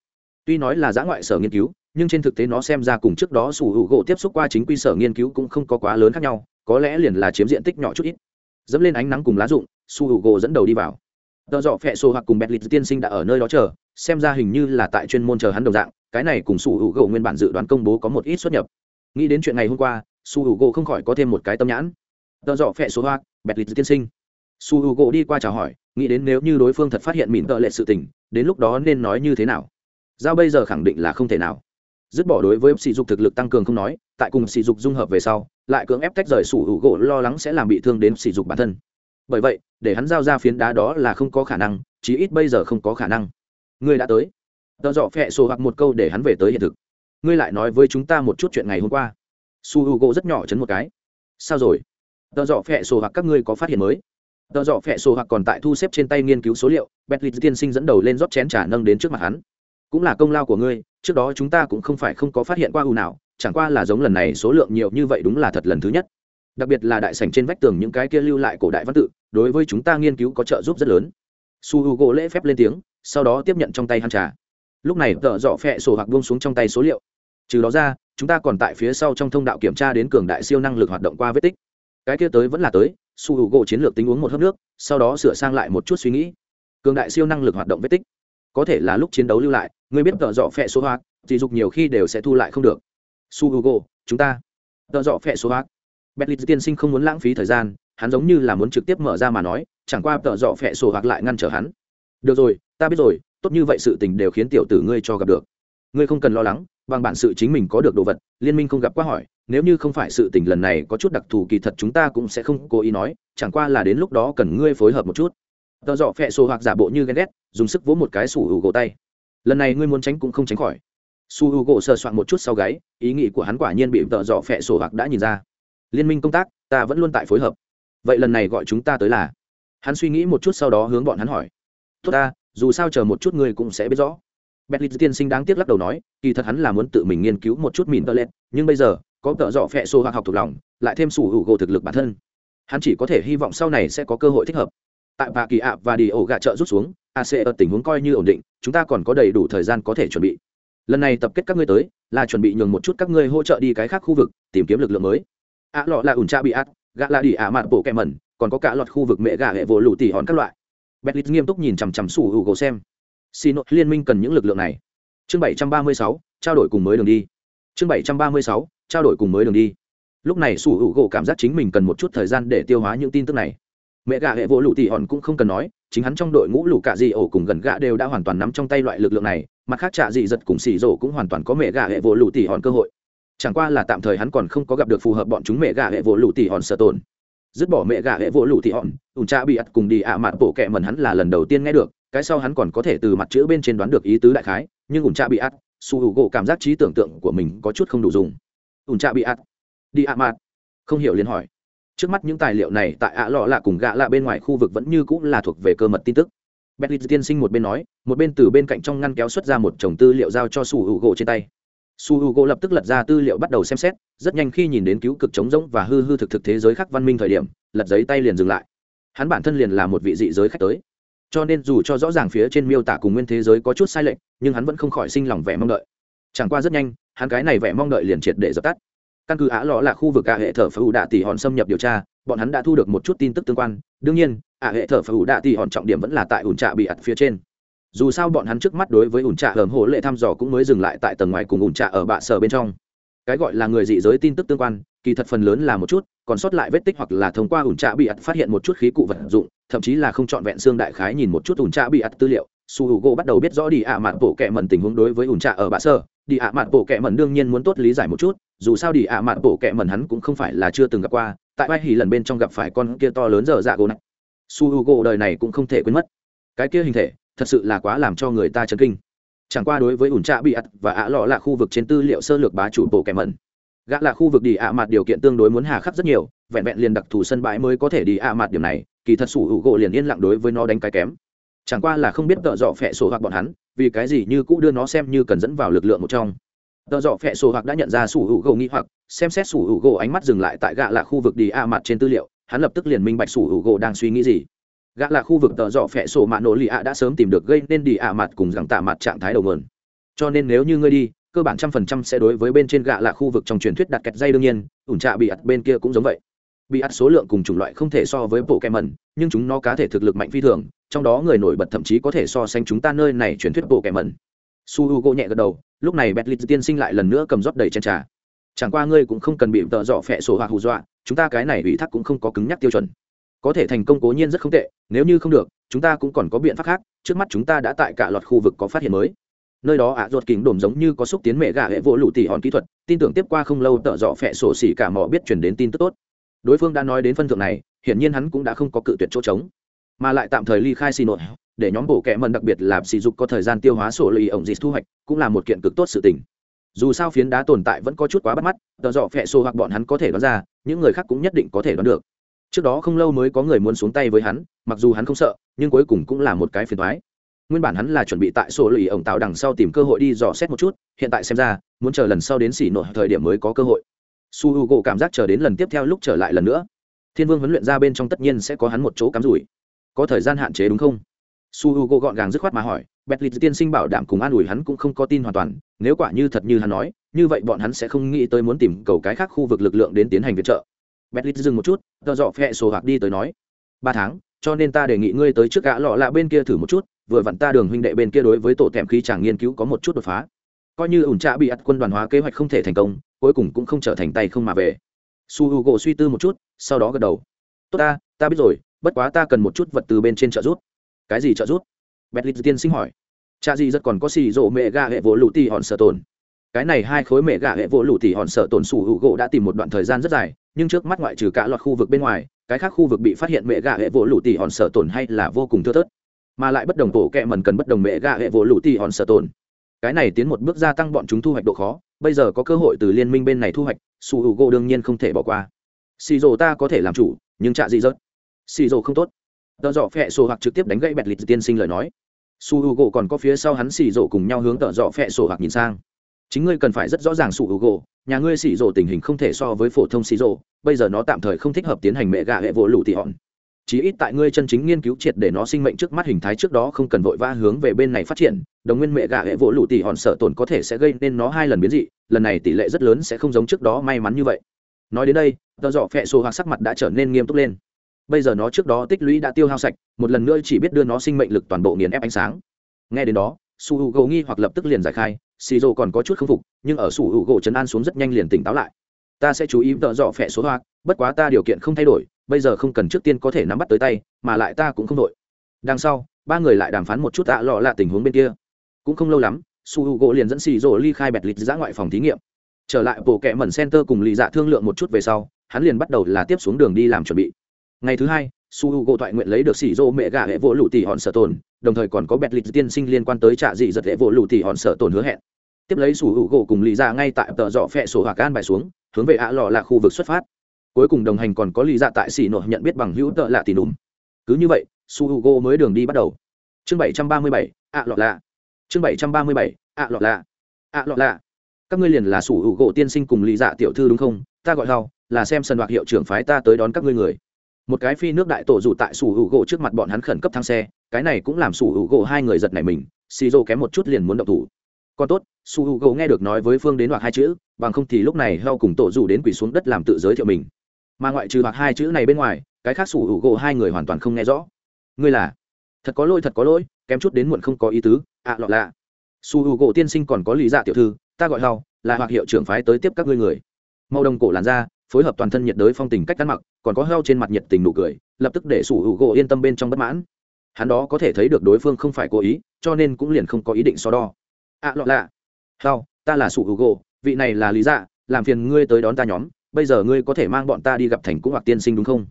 tuy nói là giã ngoại sở nghiên cứu, nhưng trên thực tế nó xem ra cùng trước đó sủ hữu gỗ tiếp xúc qua chính quy sở nghiên cứu cũng không có quá lớn khác nhau, có lẽ liền là chiếm diện tích nhỏ chút ít. Dẫm lên ánh nắng cùng lá rụng su hữu gỗ dẫn đầu đi vào. Tợ dọ phẹ sổ hoặc cùng bẹt lịch tiên sinh đã ở nơi đó chờ, xem ra hình như là tại chuyên môn chờ hắn đồng dạng, cái này cùng su hữu gỗ nguyên bản dự đoán công bố có một ít xuất nhập. Nghĩ đến chuyện ngày hôm qua su hữu gỗ không khỏi có thêm một cái tâm nhãn. Tợ dọ phẹ sổ hoặc, bẹt lịch tiên sinh. Su hữu gỗ đi qua chào hỏi, nghĩ đến nếu như đối phương thật phát hiện mìn tợ lệ sự tình, đến lúc đó nên nói như thế nào? Giao bây giờ khẳng định là không thể nào. Dứt bỏ đối với sỉ dục thực lực tăng cường không nói, tại cùng sỉ dục dung hợp về sau, lại cưỡng ép tách rời sủ hữu gỗ lo lắng sẽ làm bị thương đến sỉ dục bản thân. Bởi vậy, để hắn giao ra phiến đá đó là không có khả năng, chí ít bây giờ không có khả năng. Ngươi đã tới. Tợ dọ phẹ sổ hoặc một câu để hắn về tới hiện thực. Ngươi lại nói với chúng ta một chút chuyện ngày hôm qua. Su h u gỗ rất nhỏ chấn một cái. Sao rồi? Tợ dọ phẹ sổ hoặc các ngươi có phát hiện mới? Tợ dọ phẹ sổ hoặc còn tại thu xếp trên tay nghiên cứu số liệu betlit tiên sinh dẫn đầu lên rót chén trà nâng đến trước mặt hắn cũng là công lao của ngươi, trước đó chúng ta cũng không phải không có phát hiện qua u nào, chẳng qua là giống lần này số lượng nhiều như vậy đúng là thật lần thứ nhất. Đặc biệt là đại sảnh trên vách tường những cái kia lưu lại cổ đại văn tự, đối với chúng ta nghiên cứu có trợ giúp rất lớn. Su h u gỗ lễ phép lên tiếng, sau đó tiếp nhận trong tay hăn trà. Lúc này, tợ dọ phẹ sổ hoặc buông xuống trong tay số liệu. Trừ đó ra, chúng ta còn tại phía sau trong thông đạo kiểm tra đến cường đại siêu năng lực hoạt động qua vết tích. Cái kia tới vẫn là tới, su h u gỗ chiến lược tính uống một hớp nước, sau đó sửa sang lại một chút suy nghĩ. Cường đại siêu năng lực hoạt động vết tích, có thể là lúc chiến đấu lưu lại người biết tợ dọ phẹ số hoạt chỉ dục nhiều khi đều sẽ thu lại không được su h chúng ta tợ dọ phẹ số hoạt Betlit tiên sinh không muốn lãng phí thời gian, hắn giống như là muốn trực tiếp mở ra mà nói, chẳng qua tợ dọ phệ sổ hoặc lại ngăn trở hắn. Được rồi, ta biết rồi, tốt như vậy sự tình đều khiến tiểu tử ngươi cho gặp được. Ngươi không cần lo lắng, bằng bản sự chính mình có được đồ vật, liên minh không gặp quá hỏi, nếu như không phải sự tình lần này có chút đặc thù kỳ thật chúng ta cũng sẽ không cố ý nói, chẳng qua là đến lúc đó cần ngươi phối hợp một chút. Tợ dọ phệ sổ hoặc giả bộ như ghen ghét, dùng sức vỗ một cái sủ hữu gỗ tay. Lần này ngươi muốn tránh cũng không tránh khỏi. Su gỗ sờ soạn một chút sau gáy, ý nghĩ của hắn quả nhiên bị tợ dọ phẹ sổ hoặc đã nhìn ra liên minh công tác ta vẫn luôn tại phối hợp vậy lần này gọi chúng ta tới là hắn suy nghĩ một chút sau đó hướng bọn hắn hỏi tốt ta dù sao chờ một chút ngươi cũng sẽ biết rõ Bentley tiên sinh đáng tiếc lắc đầu nói, kỳ thật hắn là muốn tự mình nghiên cứu một chút mìn tơ toilet, nhưng bây giờ, có tợ dọ phẹ sổ hoặc học thuộc lòng, lại thêm suu u gỗ thực lực bản thân. Hắn chỉ có thể hy vọng sau này sẽ có cơ hội thích hợp. Tại Bà Kỳ ạ và đi ổ gạ trợ rút xuống, AC ở tình huống coi như ổn định, chúng ta còn có đầy đủ thời gian có thể chuẩn bị. Lần này tập kết các ngươi tới, là chuẩn bị nhường một chút các ngươi hỗ trợ đi cái khác khu vực, tìm kiếm lực lượng mới. Ạ lọ là ủn tra bị át gạ là đi Ả mạn bộ kẹ mẩn còn có cả loạt khu vực mẹ gà hệ vỗ lụ tỉ hòn các loại. Betlit nghiêm túc nhìn chằm chằm sủ hữu gỗ xem. Xin nội liên minh cần những lực lượng này. Chương bảy trăm ba mươi sáu trao đổi cùng mới đường đi. Chương bảy trăm ba mươi sáu trao đổi cùng mới đường đi. Lúc này sủ hữu gỗ cảm giác chính mình cần một chút thời gian để tiêu hóa những tin tức này. Mẹ gà hệ vỗ lũ tỷ hòn cũng không cần nói chính hắn trong đội ngũ lũ cạ dị ổ cùng gần gạ đều đã hoàn toàn nắm trong tay loại lực lượng này, mặt khác trạ dị giật cùng xì rổ cũng hoàn toàn có mẹ gà hệ vỗ lũ tỉ hòn cơ hội. Chẳng qua là tạm thời hắn còn không có gặp được phù hợp bọn chúng mẹ gà hệ vỗ lũ tỉ hòn sợ tồn. Dứt bỏ mẹ gà hệ vỗ lũ tỉ hòn, ùn cha bị ắt cùng đi ạ à mặt bộ kẹ mần hắn là lần đầu tiên nghe được, cái sau hắn còn có thể từ mặt chữ bên trên đoán được ý tứ đại khái, nhưng ùn cha bị ắt su hữu gỗ cảm giác trí tưởng tượng của mình có chút không đủ dùng. Ùn cha bị ắt đi ạ mặt không hiểu liền hỏi trước mắt những tài liệu này tại ạ lọ lạ cùng gạ lạ bên ngoài khu vực vẫn như cũng là thuộc về cơ mật tin tức. Bentley tiên sinh một bên nói, một bên từ bên cạnh trong ngăn kéo xuất ra một chồng tư liệu giao cho Su Hữu gỗ trên tay. Su hữu gỗ lập tức lật ra tư liệu bắt đầu xem xét rất nhanh khi nhìn đến cứu cực chống rỗng và hư hư thực thực thế giới khác văn minh thời điểm lật giấy tay liền dừng lại. Hắn bản thân liền là một vị dị giới khách tới. Cho nên dù cho rõ ràng phía trên miêu tả cùng nguyên thế giới có chút sai lệch nhưng hắn vẫn không khỏi sinh lòng vẻ mong đợi. Chẳng qua rất nhanh hắn cái này vẻ mong đợi liền triệt để dập tắt căn cứ á lọ là khu vực ả hệ thờ phù đạ tỷ hòn xâm nhập điều tra, bọn hắn đã thu được một chút tin tức tương quan. Đương nhiên ả hệ thờ phù đạ tỷ hòn trọng điểm vẫn là tại ủn trạ bị ặt phía trên. Dù sao bọn hắn trước mắt đối với ủn trạ hởm hổ lệ thăm dò cũng mới dừng lại tại tầng ngoài cùng ủn trạ ở bạ sở bên trong. Cái gọi là người dị giới tin tức tương quan, kỳ thật phần lớn là một chút, còn sót lại vết tích hoặc là thông qua ủn trạ bị ặt phát hiện một chút khí cụ vật dụng, thậm chí là không trọn vẹn xương đại khái nhìn một chút ủn trạ bị ặt tư liệu. Su h u gỗ bắt đầu biết rõ đi ạ mạn bộ kệ mẩn tình huống đối với ủn trạ ở bạ sơ đi ạ mạn bộ kệ mẩn đương nhiên muốn tốt lý giải một chút, dù sao đi ạ mạn bộ kệ mẩn hắn cũng không phải là chưa từng gặp qua, tại vai hỉ lần bên trong gặp phải con kia to lớn dở dạ gỗ này. Su h u gỗ đời này cũng không thể quên mất. Cái kia hình thể, thật sự là quá làm cho người ta chấn kinh. Chẳng qua đối với ủn trạ bị ắt và ạ lọ là khu vực trên tư liệu sơ lược bá chủ bộ kẻ mẩn. Gã là khu vực đi ạ mặt điều kiện tương đối muốn hà khắc rất nhiều, vẹn vẹn liền đặc thù sân bãi mới có thể đi ạ mặt điểm này, kỳ thật sủ hữu gỗ liền yên lặng đối với nó đánh cái kém. Chẳng qua là không biết tợ dọ phẹ sổ hoặc bọn hắn vì cái gì như cũ đưa nó xem như cần dẫn vào lực lượng một trong. Tờ dọ phẹ sổ hoặc đã nhận ra sủ hữu gỗ nghĩ hoặc, xem xét sủ hữu gỗ ánh mắt dừng lại tại gã là khu vực đi ạ mặt trên tư liệu, hắn lập tức liền minh bạch sủ hữu gỗ đang suy nghĩ gì. Gã là khu vực tợ dọ phẹ sổ mạ nổ lì ạ đã sớm tìm được gây nên đi ạ mặt cùng rằng tạ mặt trạng thái đầu nguồn. Cho nên nếu như ngươi đi, cơ bản trăm phần trăm sẽ đối với bên trên gạ là khu vực trong truyền thuyết đặt kẹt dây đương nhiên, ủn trạ bị ắt bên kia cũng giống vậy. Bị ắt số lượng cùng chủng loại không thể so với bộ kem mẩn nhưng chúng nó cá thể thực lực mạnh phi thường trong đó người nổi bật thậm chí có thể so sánh chúng ta nơi này truyền thuyết bộ kẻ mẩn. Su h u gỗ nhẹ gật đầu, lúc này bẹt lịch tiên sinh lại lần nữa cầm rót đầy chen trà. Chẳng qua ngươi cũng không cần bị tợ dọ phẹ sổ hoặc hù dọa, chúng ta cái này ủy thác cũng không có cứng nhắc tiêu chuẩn. Có thể thành công cố nhiên rất không tệ, nếu như không được, chúng ta cũng còn có biện pháp khác, trước mắt chúng ta đã tại cả loạt khu vực có phát hiện mới. Nơi đó ạ, ruột kính đồn giống như có xúc tiến mẹ gà hệ vỗ lụ tỉ hòn kỹ thuật, tin tưởng tiếp qua không lâu tợ dọ phẹ sổ xỉ cả mỏ biết chuyển đến tin tức tốt. Đối phương đã nói đến phân thượng này, hiển nhiên hắn cũng đã không có cự tuyệt chỗ trống mà lại tạm thời ly khai xì nội, để nhóm bộ kẻ mần đặc biệt là sỉ dục có thời gian tiêu hóa sổ lì ổng dịch thu hoạch, cũng là một kiện cực tốt sự tình. Dù sao phiến đá tồn tại vẫn có chút quá bắt mắt, tờ dọ phẹ sổ hoặc bọn hắn có thể đoán ra, những người khác cũng nhất định có thể đoán được. Trước đó không lâu mới có người muốn xuống tay với hắn, mặc dù hắn không sợ, nhưng cuối cùng cũng là một cái phiền thoái nguyên bản hắn là chuẩn bị tại sổ lì ổng tạo đằng sau tìm cơ hội đi dò xét một chút, hiện tại xem ra, muốn chờ lần sau đến xỉ nội thời điểm mới có cơ hội. Su h u gỗ cảm giác chờ đến lần tiếp theo lúc trở lại lần nữa. Thiên vương huấn luyện ra bên trong tất nhiên sẽ có hắn một chỗ cắm rủi có thời gian hạn chế đúng không? Su h u gỗ gọn gàng dứt khoát mà hỏi bẹt lịch tiên sinh bảo đảm cùng an ủi hắn cũng không có tin hoàn toàn, nếu quả như thật như hắn nói, như vậy bọn hắn sẽ không nghĩ tới muốn tìm cầu cái khác khu vực lực lượng đến tiến hành viện trợ. Bẹt lịch dừng một chút do dọ phẹ sổ hạc đi tới nói, ba tháng, cho nên ta đề nghị ngươi tới trước gã lọ lạ bên kia thử một chút, vừa vặn ta đường huynh đệ bên kia đối với tổ thèm khí chàng nghiên cứu có một chút đột phá. Coi như ủn trạ bị ắt quân đoàn hóa kế hoạch không thể thành công, cuối cùng cũng không trở thành tay không mà về. Su h u gỗ suy tư một chút, sau đó gật đầu, tốt ta ta biết rồi bất quá ta cần một chút vật từ bên trên trợ rút cái gì trợ rút betlit tiên sinh hỏi. Cha gì rất còn có xì rộ mẹ gà hệ vỗ lụ tì hòn sợ tồn. Cái này hai khối mẹ gà hệ vỗ lụ tì hòn sợ tồn sủ hữu gỗ đã tìm một đoạn thời gian rất dài, nhưng trước mắt ngoại trừ cả loạt khu vực bên ngoài, cái khác khu vực bị phát hiện mẹ gà hệ vỗ lụ tì hòn sợ tồn hay là vô cùng thưa thớt. Mà lại bất đồng tổ kẹ mần cần bất đồng mẹ gà hệ vỗ lụ tì hòn sợ tồn. Cái này tiến một bước gia tăng bọn chúng thu hoạch độ khó, bây giờ có cơ hội từ liên minh bên này thu hoạch, sủ hữu gỗ đương nhiên không thể bỏ qua. Xì rộ ta có thể làm chủ, nhưng chạ gì rớt xì rồ không tốt. Tợ dọ phẹ sổ hoặc trực tiếp đánh gãy bẹt lịch tiên sinh lời nói. Su h u gỗ còn có phía sau hắn xì rồ cùng nhau hướng tợ dọ phẹ sổ hoặc nhìn sang. Chính ngươi cần phải rất rõ ràng su h u gỗ nhà ngươi xì rồ tình hình không thể so với phổ thông xì rồ, bây giờ nó tạm thời không thích hợp tiến hành mẹ gà hệ vỗ lụ tị hòn chí ít tại ngươi chân chính nghiên cứu triệt để nó sinh mệnh trước mắt hình thái trước đó không cần vội vã hướng về bên này phát triển, đồng nguyên mẹ gà hệ vỗ lụ tỉ hòn sợ tổn có thể sẽ gây nên nó hai lần biến dị, lần này tỷ lệ rất lớn sẽ không giống trước đó may mắn như vậy. Nói đến đây do dọ phẹ sổ hoặc sắc mặt đã trở nên nghiêm túc lên bây giờ nó trước đó tích lũy đã tiêu hao sạch, một lần nữa chỉ biết đưa nó sinh mệnh lực toàn bộ nghiền ép ánh sáng. Nghe đến đó, su h u gỗ nghi hoặc lập tức liền giải khai xì rồ còn có chút k phục, nhưng ở su h u gỗ chấn an xuống rất nhanh liền tỉnh táo lại. Ta sẽ chú ý tợ dọ phẹ số hoa bất quá ta điều kiện không thay đổi, bây giờ không cần trước tiên có thể nắm bắt tới tay, mà lại ta cũng không đội đằng sau, ba người lại đàm phán một chút tạ lọ lạ tình huống bên kia. Cũng không lâu lắm, su h u gỗ liền dẫn xì rỗ ly khai bẹt lịch ra ngoại phòng thí nghiệm. Trở lại bộ kẹ mẩn center cùng lì dạ thương lượng một chút về sau, hắn liền bắt đầu là tiếp xuống đường đi làm chuẩn bị ngày thứ hai, su h u gỗ thoại nguyện lấy được xỉ rô mẹ gà hệ vỗ lụ tỉ hòn sở tồn, đồng thời còn có bẹt lịch tiên sinh liên quan tới trạ dị giật hệ vỗ lụ tỉ hòn sở tồn hứa hẹn. Tiếp lấy su h u gỗ cùng lì dạ ngay tại tờ dọ phẹ sổ hỏa can bài xuống, hướng về ạ lọ là khu vực xuất phát. Cuối cùng đồng hành còn có lý dạ tại xỉ nội nhận biết bằng hữu tợ lạ tỉ đúng cứ như vậy, su h u g mới đường đi bắt đầu. Chương bảy trăm ba mươi bảy, ạ lọ lạ. Chương bảy trăm ba mươi bảy, ạ lọ lạ. Ạ lọ lạ. Các ngươi liền là su h u tiên sinh cùng lý dạ tiểu thư đúng không? Ta gọi hao là xem sân đoạt hiệu trưởng phái ta tới đón các ngươi người một cái phi nước đại tổ dù tại sủ hữu u trước mặt bọn hắn khẩn cấp thang xe cái này cũng làm sủ hữu u hai người giật này mình xì rô kém một chút liền muốn động thủ. Còn tốt sủ hữu u nghe được nói với phương đến hoặc hai chữ bằng không thì lúc này heo cùng tổ dù đến quỳ xuống đất làm tự giới thiệu mình. Mà ngoại trừ hoặc hai chữ này bên ngoài cái khác sủ hữu gỗ hai người hoàn toàn không nghe rõ. Ngươi là? Thật có lỗi thật có lỗi kém chút đến muộn không có ý tứ ạ à, lọ lạ. Su hữu gỗ tiên sinh còn có lý dạ tiểu thư ta gọi hầu là hoặc hiệu trưởng phái tới tiếp các ngươi người. Màu đồng cổ làn da phối hợp toàn thân nhiệt đới phong tình cách ăn mặc còn có heo trên mặt nhiệt tình nụ cười lập tức để sủ hữu gỗ yên tâm bên trong bất mãn. Hắn đó có thể thấy được đối phương không phải cố ý cho nên cũng liền không có ý định so đo. Ạ à, lọ lạ. Heo ta là sủ hữu gỗ vị này là lý dạ làm phiền ngươi tới đón ta nhóm bây giờ ngươi có thể mang bọn ta đi gặp thành cũng hoặc tiên sinh đúng không?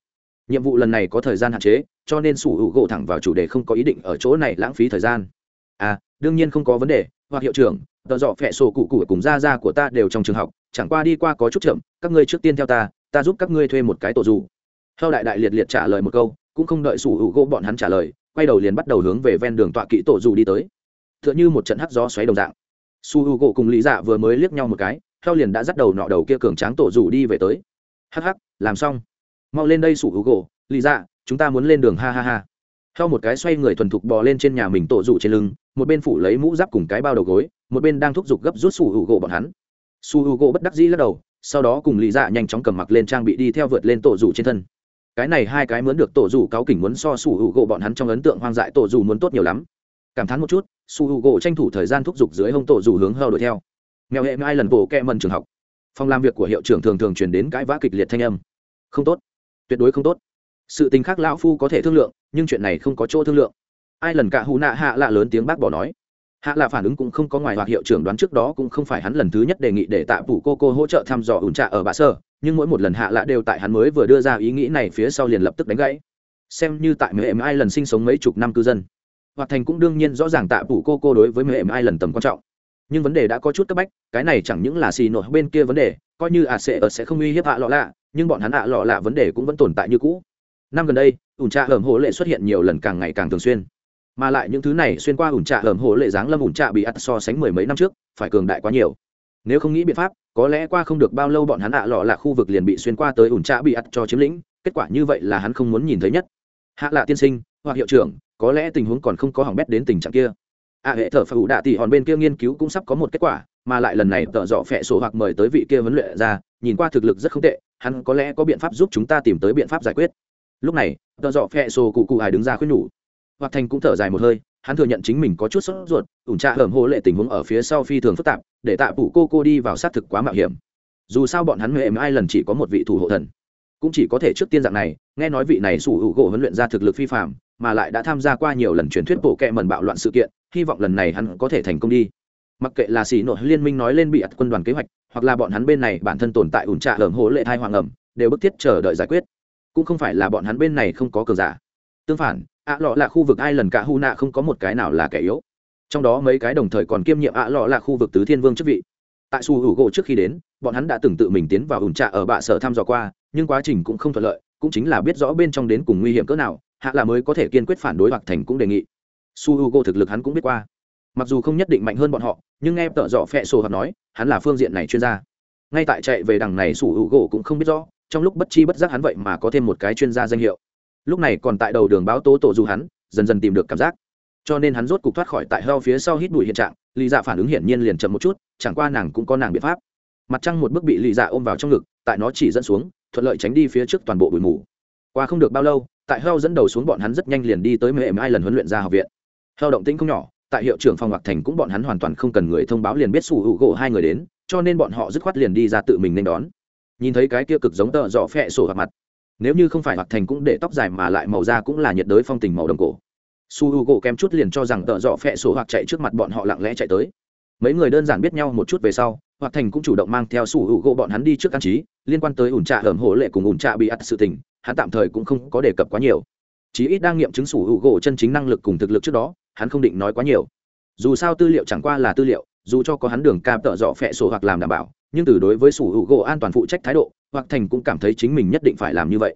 Nhiệm vụ lần này có thời gian hạn chế cho nên sủ hữu gỗ thẳng vào chủ đề không có ý định ở chỗ này lãng phí thời gian. À đương nhiên không có vấn đề hoặc hiệu trưởng tờ dọ phẹ sổ cụ cụ cùng gia gia của ta đều trong trường học chẳng qua đi qua có chút chậm, các ngươi trước tiên theo ta ta giúp các ngươi thuê một cái tổ dù. Theo đại đại liệt liệt trả lời một câu, cũng không đợi sủ hữu gỗ bọn hắn trả lời, quay đầu liền bắt đầu hướng về ven đường tọa kỹ tổ dù đi tới. T h ư ợ n h ư một trận hắc gió xoáy đồng dạng. Su hữu gỗ cùng lý dạ vừa mới liếc nhau một cái theo liền đã dắt đầu nọ đầu kia cường tráng tổ dù đi về tới. Hắc hắc, làm xong. Mau lên đây sủ hữu gỗ, lý dạ chúng ta muốn lên đường, ha ha ha. Theo một cái xoay người thuần thục bò lên trên nhà mình tổ dù trên lưng, một bên phủ lấy mũ giáp cùng cái bao đầu gối, một bên đang thúc giục gấp rút sủ hữu gỗ bọn hắn su hữu gỗ bất đắc dĩ lắc đầu, sau đó cùng lý dạ nhanh chóng cầm mặc lên trang bị đi theo vượt lên tổ rủ trên thân. Cái này hai cái mướn được tổ rủ cáo kỉnh muốn so su hữu gỗ bọn hắn trong ấn tượng hoang dại tổ rủ muốn tốt nhiều lắm. Cảm thán một chút, su hữu gỗ tranh thủ thời gian thúc giục dưới hông tổ rủ hướng heo đuổi theo. Mèo hệ hai lần bộ kẹ mần trường học. Phòng làm việc của hiệu trưởng thường thường truyền đến cãi vã kịch liệt thanh âm. Không tốt. Tuyệt đối không tốt. Sự tình khác lão phu có thể thương lượng, nhưng chuyện này không có chỗ thương lượng. Ai lần cả hù nạ hạ lạ lớn tiếng bác bỏ nói hạ là phản ứng cũng không có ngoài hoặc hiệu trưởng đoán trước đó cũng không phải hắn lần thứ nhất đề nghị để tạ phủ cô cô hỗ trợ thăm dò ủn trạ ở bạ sơ, nhưng mỗi một lần hạ lạ đều tại hắn mới vừa đưa ra ý nghĩ này phía sau liền lập tức đánh gãy. Xem như tại mềm ai lần sinh sống mấy chục năm cư dân, hoạt thành cũng đương nhiên rõ ràng tạ phủ cô cô đối với mềm ai lần tầm quan trọng. Nhưng vấn đề đã có chút cấp bách, cái này chẳng những là xì nổi bên kia vấn đề, coi như ạ sẽ ở sẽ không uy hiếp hạ lọ lạ, nhưng bọn hắn hạ lọ lạ vấn đề cũng vẫn tồn tại như cũ. Năm gần đây, ủn trạ hởm hồ lệ xuất hiện nhiều lần càng ngày càng thường xuyên mà lại những thứ này xuyên qua ủn trạ hởm hồ lệ dáng lâm ủn trạ bị ắt so sánh mười mấy năm trước, phải cường đại quá nhiều. Nếu không nghĩ biện pháp, có lẽ qua không được bao lâu bọn hắn ạ lọ là khu vực liền bị xuyên qua tới ủn trạ bị ắt cho chiếm lĩnh, kết quả như vậy là hắn không muốn nhìn thấy nhất. Hạ lạ tiên sinh, hoặc hiệu trưởng, có lẽ tình huống còn không có hỏng bét đến tình trạng kia. A hệ thở phải ủ đạ tỷ hòn bên kia nghiên cứu cũng sắp có một kết quả, mà lại lần này tợ dọ phẹ sổ hoặc mời tới vị kia huấn luyện ra nhìn qua thực lực rất không tệ, hắn có lẽ có biện pháp giúp chúng ta tìm tới biện pháp giải quyết. Lúc này, tợ dọ phẹ sổ cụ cụ hài đứng ra khuyên nhủ hoặc thành cũng thở dài một hơi, hắn thừa nhận chính mình có chút sốt ruột, ủn trạ hởm hô lệ tình huống ở phía sau phi thường phức tạp, để tạ phụ cô cô đi vào xác thực quá mạo hiểm. Dù sao bọn hắn mềm ai lần chỉ có một vị thủ hộ thần. Cũng chỉ có thể trước tiên dạng này, nghe nói vị này sủ hữu gỗ huấn luyện ra thực lực phi phạm mà lại đã tham gia qua nhiều lần truyền thuyết bộ kệ mần bạo loạn sự kiện, hy vọng lần này hắn có thể thành công đi. Mặc kệ là xì nội liên minh nói lên bị ạt quân đoàn kế hoạch, hoặc là bọn hắn bên này bản thân tồn tại ủn trạ hởm hố lệ thai hoàng ẩm, đều bức thiết chờ đợi giải quyết. Cũng không phải là bọn hắn bên này không có cường giả. Tương phản ạ lọ là khu vực ai lần cả hu nạ không có một cái nào là kẻ yếu. Trong đó mấy cái đồng thời còn kiêm nhiệm ạ lọ là khu vực tứ thiên vương chức vị. Tại su hữu gỗ trước khi đến, bọn hắn đã từng tự mình tiến vào ủn trạ ở bạ sở thăm dò qua, nhưng quá trình cũng không thuận lợi, cũng chính là biết rõ bên trong đến cùng nguy hiểm cỡ nào, hạ là mới có thể kiên quyết phản đối hoặc thành cũng đề nghị. Su hữu gỗ thực lực hắn cũng biết qua. Mặc dù không nhất định mạnh hơn bọn họ, nhưng nghe tợ dọ phẹ sổ hoặc nói, hắn là phương diện này chuyên gia. Ngay tại chạy về đằng này su hữu gỗ cũng không biết rõ, trong lúc bất chi bất giác hắn vậy mà có thêm một cái chuyên gia danh hiệu lúc này còn tại đầu đường báo tố tổ du hắn, dần dần tìm được cảm giác. Cho nên hắn rốt cục thoát khỏi tại heo phía sau hít bụi hiện trạng lì dạ phản ứng hiển nhiên liền chậm một chút, chẳng qua nàng cũng có nàng biện pháp. Mặt trăng một bước bị lì dạ ôm vào trong ngực, tại nó chỉ dẫn xuống, thuận lợi tránh đi phía trước toàn bộ bụi mù. Qua không được bao lâu, tại heo dẫn đầu xuống bọn hắn rất nhanh liền đi tới mềm ai lần huấn luyện ra học viện. Heo động tĩnh không nhỏ, tại hiệu trưởng phòng hoặc thành cũng bọn hắn hoàn toàn không cần người thông báo liền biết sủ hữu gỗ hai người đến, cho nên bọn họ dứt khoát liền đi ra tự mình nên đón. Nhìn thấy cái kia cực giống tợ dọ phẹ sổ hoặc mặt nếu như không phải hoạt thành cũng để tóc dài mà lại màu da cũng là nhiệt đới phong tình màu đồng cổ. Su h u gỗ kém chút liền cho rằng tợ dọ phẹ sổ hoặc chạy trước mặt bọn họ lặng lẽ chạy tới. Mấy người đơn giản biết nhau một chút về sau hoặc thành cũng chủ động mang theo su h u gỗ bọn hắn đi trước an trí, liên quan tới ủn trạ hởm hổ lệ cùng ủn trạ bị ắt sự tình, hắn tạm thời cũng không có đề cập quá nhiều. Chí ít đang nghiệm chứng su h u gỗ chân chính năng lực cùng thực lực trước đó, hắn không định nói quá nhiều. Dù sao tư liệu chẳng qua là tư liệu, dù cho có hắn đường cam tợ dọ phẹ sổ hoặc làm đảm bảo, nhưng từ đối với su h u gỗ an toàn phụ trách thái độ hoặc thành cũng cảm thấy chính mình nhất định phải làm như vậy.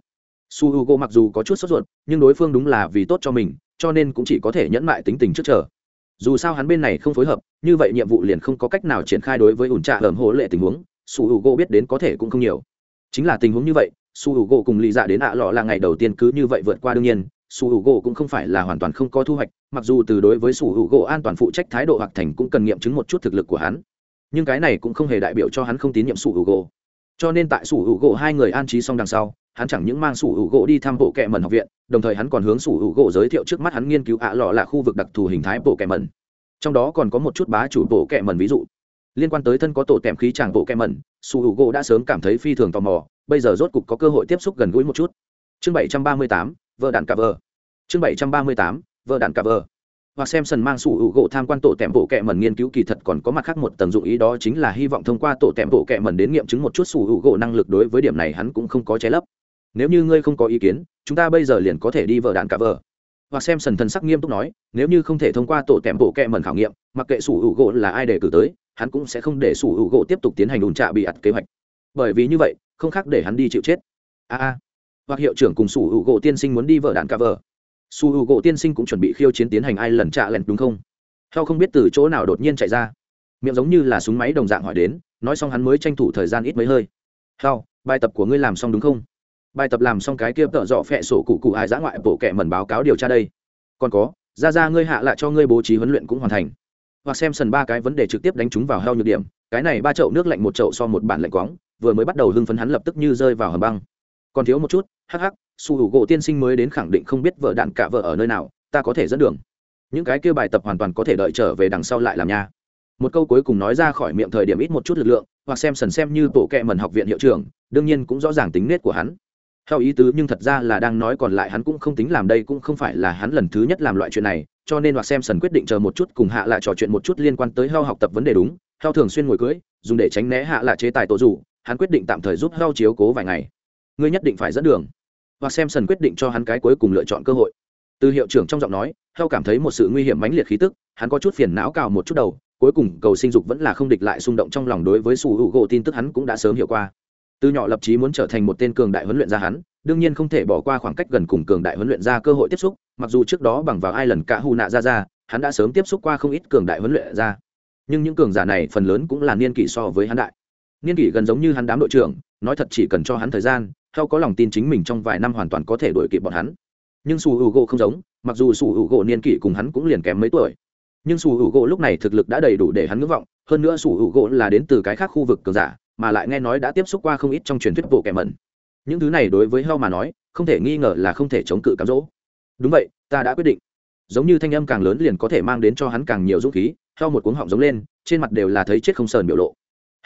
Su h u g o mặc dù có chút sốt ruột, nhưng đối phương đúng là vì tốt cho mình, cho nên cũng chỉ có thể nhẫn mại tính tình trước chờ. Dù sao hắn bên này không phối hợp, như vậy nhiệm vụ liền không có cách nào triển khai đối với ủn trạ hởm hố lệ tình huống, su h u g o biết đến có thể cũng không nhiều. Chính là tình huống như vậy, su h u gỗ cùng lý dạ đến ạ lọ là ngày đầu tiên cứ như vậy vượt qua đương nhiên, su h u gỗ cũng không phải là hoàn toàn không có thu hoạch, mặc dù từ đối với su h u gỗ an toàn phụ trách thái độ hoặc thành cũng cần nghiệm chứng một chút thực lực của hắn. Nhưng cái này cũng không hề đại biểu cho hắn không tín nhiệm su h u gỗ cho nên tại sủ hữu u gỗ hai người an trí xong đằng sau hắn chẳng những mang sủ hữu u gỗ đi thăm bộ kệ mẩn học viện đồng thời hắn còn hướng sủ hữu u gỗ giới thiệu trước mắt hắn nghiên cứu ạ lọ là khu vực đặc thù hình thái bộ kệ mẩn, trong đó còn có một chút bá chủ bộ kệ mẩn ví dụ. Liên quan tới thân có tổ tèm khí tràng bộ kệ mẩn sủ hữu u gỗ đã sớm cảm thấy phi thường tò mò bây giờ rốt cục có cơ hội tiếp xúc gần gũi một chút. Chương bảy trăm ba mươi tám vợ đạn cà vờ. Chương bảy trăm ba mươi tám vợ đạn cà vờ hoặc xem sần mang sủ hữu gỗ tham quan tổ tẻm bộ kệ mẩn nghiên cứu kỳ thật còn có mặt khác một tầng dụng ý đó chính là hy vọng thông qua tổ tẻm bộ kệ mẩn đến nghiệm chứng một chút sủ hữu gỗ năng lực đối với điểm này hắn cũng không có che lấp. Nếu như ngươi không có ý kiến, chúng ta bây giờ liền có thể đi vợ đạn cả vợ. Hoặc xem sần thần sắc nghiêm túc nói, nếu như không thể thông qua tổ tẻm bộ kẹ mẩn khảo nghiệm, mặc kệ sủ hữu gỗ là ai để cử tới, hắn cũng sẽ không để sủ hữu gỗ tiếp tục tiến hành ủn trạ bị ặt kế hoạch. Bởi vì như vậy, không khác để hắn đi chịu chết. A a. Hoặc hiệu trưởng cùng sủ hữu gỗ tiên sinh muốn đi vợ đạn cả vợ su hữu gỗ tiên sinh cũng chuẩn bị khiêu chiến tiến hành ai lần trạ lẹn đúng không? Heo không biết từ chỗ nào đột nhiên chạy ra. Miệng giống như là súng máy đồng dạng hỏi đến, nói xong hắn mới tranh thủ thời gian ít mấy hơi. Heo bài tập của ngươi làm xong đúng không? Bài tập làm xong cái kia tợ dọ phẹ sổ cụ cụ ai dã ngoại bộ kệ mẩn báo cáo điều tra đây. Còn có, ra ra ngươi hạ lại cho ngươi bố trí huấn luyện cũng hoàn thành. Hoặc xem sần ba cái vấn đề trực tiếp đánh chúng vào heo nhược điểm, cái này ba chậu nước lạnh một chậu so một bản lạnh quóng vừa mới bắt đầu hưng phấn hắn lập tức như rơi vào hầm băng. Còn thiếu một chút, hắc hắc su hữu gỗ tiên sinh mới đến khẳng định không biết vợ đạn cả vợ ở nơi nào, ta có thể dẫn đường. Những cái kia bài tập hoàn toàn có thể đợi trở về đằng sau lại làm nha. Một câu cuối cùng nói ra khỏi miệng thời điểm ít một chút lực lượng, hoặc xem sần xem như tổ kẹ mần học viện hiệu trưởng, đương nhiên cũng rõ ràng tính nết của hắn. Theo ý tứ nhưng thật ra là đang nói còn lại hắn cũng không tính làm đây cũng không phải là hắn lần thứ nhất làm loại chuyện này, cho nên hoặc xem sần quyết định chờ một chút cùng hạ lại trò chuyện một chút liên quan tới heo học tập vấn đề đúng heo thường xuyên ngồi cưới, dùng để tránh né hạ lại chế tài tổ dù hắn quyết định tạm thời giúp heo chiếu cố vài ngày. Ngươi nhất định phải dẫn đường hoặc xem sần quyết định cho hắn cái cuối cùng lựa chọn cơ hội. Từ hiệu trưởng trong giọng nói, heo cảm thấy một sự nguy hiểm mãnh liệt khí tức, hắn có chút phiền não cào một chút đầu, cuối cùng cầu sinh dục vẫn là không địch lại xung động trong lòng đối với sủ hữu gỗ tin tức hắn cũng đã sớm hiểu qua. Từ nhỏ lập chí muốn trở thành một tên cường đại huấn luyện gia hắn, đương nhiên không thể bỏ qua khoảng cách gần cùng cường đại huấn luyện gia cơ hội tiếp xúc, mặc dù trước đó bằng vào ai lần cả hù nạ ra ra hắn đã sớm tiếp xúc qua không ít cường đại huấn luyện gia. Nhưng những cường giả này phần lớn cũng là niên kỷ so với hắn đại. Niên kỷ gần giống như hắn đám đội trưởng nói thật chỉ cần cho hắn thời gian theo có lòng tin chính mình trong vài năm hoàn toàn có thể đuổi kịp bọn hắn. Nhưng su hữu gỗ không giống, mặc dù su hữu gỗ niên kỷ cùng hắn cũng liền kém mấy tuổi. Nhưng su hữu gỗ lúc này thực lực đã đầy đủ để hắn ngưỡng vọng, hơn nữa su hữu gỗ là đến từ cái khác khu vực cường giả, mà lại nghe nói đã tiếp xúc qua không ít trong truyền thuyết bộ kẻ mẩn. Những thứ này đối với heo mà nói, không thể nghi ngờ là không thể chống cự cám dỗ. Đúng vậy, ta đã quyết định. Giống như thanh âm càng lớn liền có thể mang đến cho hắn càng nhiều dũng khí, heo một cuống họng giống lên, trên mặt đều là thấy chết không sờn biểu lộ.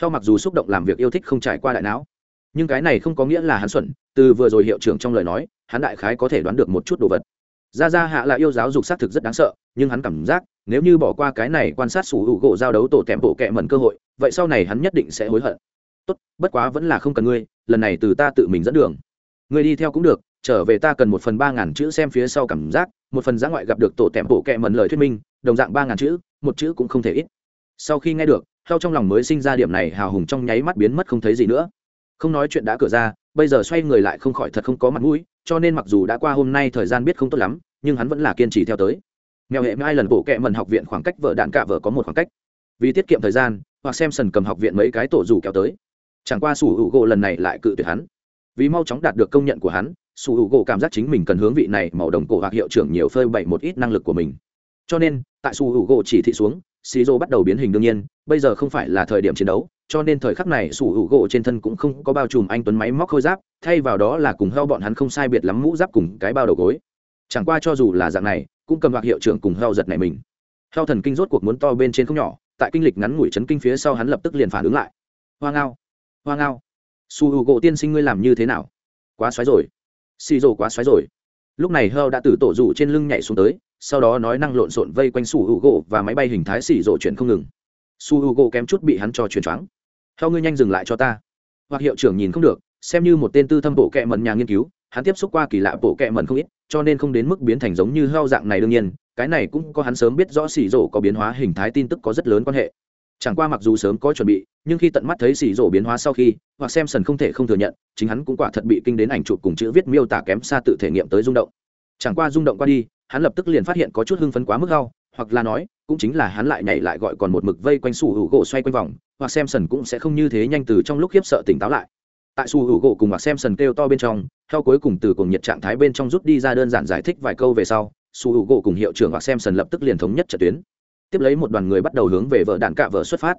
Heo mặc dù xúc động làm việc yêu thích không trải qua đại não nhưng cái này không có nghĩa là hắn xuẩn, từ vừa rồi hiệu trưởng trong lời nói, hắn đại khái có thể đoán được một chút đồ vật. Ra ra hạ là yêu giáo dục xác thực rất đáng sợ, nhưng hắn cảm giác, nếu như bỏ qua cái này quan sát sủ hữu gỗ giao đấu tổ tèm bộ kẹ mẩn cơ hội, vậy sau này hắn nhất định sẽ hối hận. Tốt, bất quá vẫn là không cần ngươi, lần này từ ta tự mình dẫn đường. Ngươi đi theo cũng được, trở về ta cần một phần ba ngàn chữ xem phía sau cảm giác, một phần giã ngoại gặp được tổ tèm bộ kẹ mẩn lời thuyết minh, đồng dạng ba ngàn chữ, một chữ cũng không thể ít. Sau khi nghe được, theo trong lòng mới sinh ra điểm này hào hùng trong nháy mắt biến mất không thấy gì nữa không nói chuyện đã cửa ra, bây giờ xoay người lại không khỏi thật không có mặt mũi, cho nên mặc dù đã qua hôm nay thời gian biết không tốt lắm, nhưng hắn vẫn là kiên trì theo tới. Mèo hệ mai lần bộ kệ mần học viện khoảng cách vợ đạn cả vợ có một khoảng cách. Vì tiết kiệm thời gian, hoặc xem sần cầm học viện mấy cái tổ dù kéo tới. Chẳng qua sủ hữu gỗ lần này lại cự tuyệt hắn. Vì mau chóng đạt được công nhận của hắn, sủ hữu gỗ cảm giác chính mình cần hướng vị này màu đồng cổ hoặc hiệu trưởng nhiều phơi bậy một ít năng lực của mình. Cho nên, tại sủ hữu gỗ chỉ thị xuống xì rô bắt đầu biến hình đương nhiên, bây giờ không phải là thời điểm chiến đấu, cho nên thời khắc này sủ hữu gỗ trên thân cũng không có bao trùm anh tuấn máy móc khôi giáp, thay vào đó là cùng heo bọn hắn không sai biệt lắm mũ giáp cùng cái bao đầu gối. Chẳng qua cho dù là dạng này, cũng cầm đoạt hiệu trưởng cùng heo giật này mình. Heo thần kinh rốt cuộc muốn to bên trên không nhỏ, tại kinh lịch ngắn ngủi chấn kinh phía sau hắn lập tức liền phản ứng lại. Hoa ngao hoa ngao. Su hữu gỗ tiên sinh ngươi làm như thế nào? Quá xoáy rồi. Xì rồ quá xoáy rồi lúc này hơ đã từ tổ rủ trên lưng nhảy xuống tới, sau đó nói năng lộn xộn vây quanh su h u gỗ và máy bay hình thái xì rộ chuyển không ngừng. Su h u gỗ kém chút bị hắn cho chuyển choáng. Heo ngươi nhanh dừng lại cho ta. Hoặc hiệu trưởng nhìn không được, xem như một tên tư thâm bộ kệ mẩn nhà nghiên cứu, hắn tiếp xúc qua kỳ lạ bộ kệ mẩn không ít, cho nên không đến mức biến thành giống như heo dạng này đương nhiên, cái này cũng có hắn sớm biết rõ xì rộ có biến hóa hình thái tin tức có rất lớn quan hệ chẳng qua mặc dù sớm có chuẩn bị, nhưng khi tận mắt thấy xì rổ biến hóa sau khi, hoặc xem sần không thể không thừa nhận, chính hắn cũng quả thật bị kinh đến ảnh chụp cùng chữ viết miêu tả kém xa tự thể nghiệm tới rung động. Chẳng qua rung động qua đi, hắn lập tức liền phát hiện có chút hưng phấn quá mức đau, hoặc là nói, cũng chính là hắn lại nhảy lại gọi còn một mực vây quanh sủ hữu gỗ xoay quanh vòng, hoặc xem sần cũng sẽ không như thế nhanh từ trong lúc khiếp sợ tỉnh táo lại. Tại sủ hữu gỗ cùng hoặc xem sần kêu to bên trong, theo cuối cùng từ cùng nhiệt trạng thái bên trong rút đi ra đơn giản giải thích vài câu về sau sủ hữu gỗ cùng hiệu trưởng hoặc xem sần lập tức liền thống nhất trận tuyến tiếp lấy một đoàn người bắt đầu hướng về vợ đạn cạ vợ xuất phát.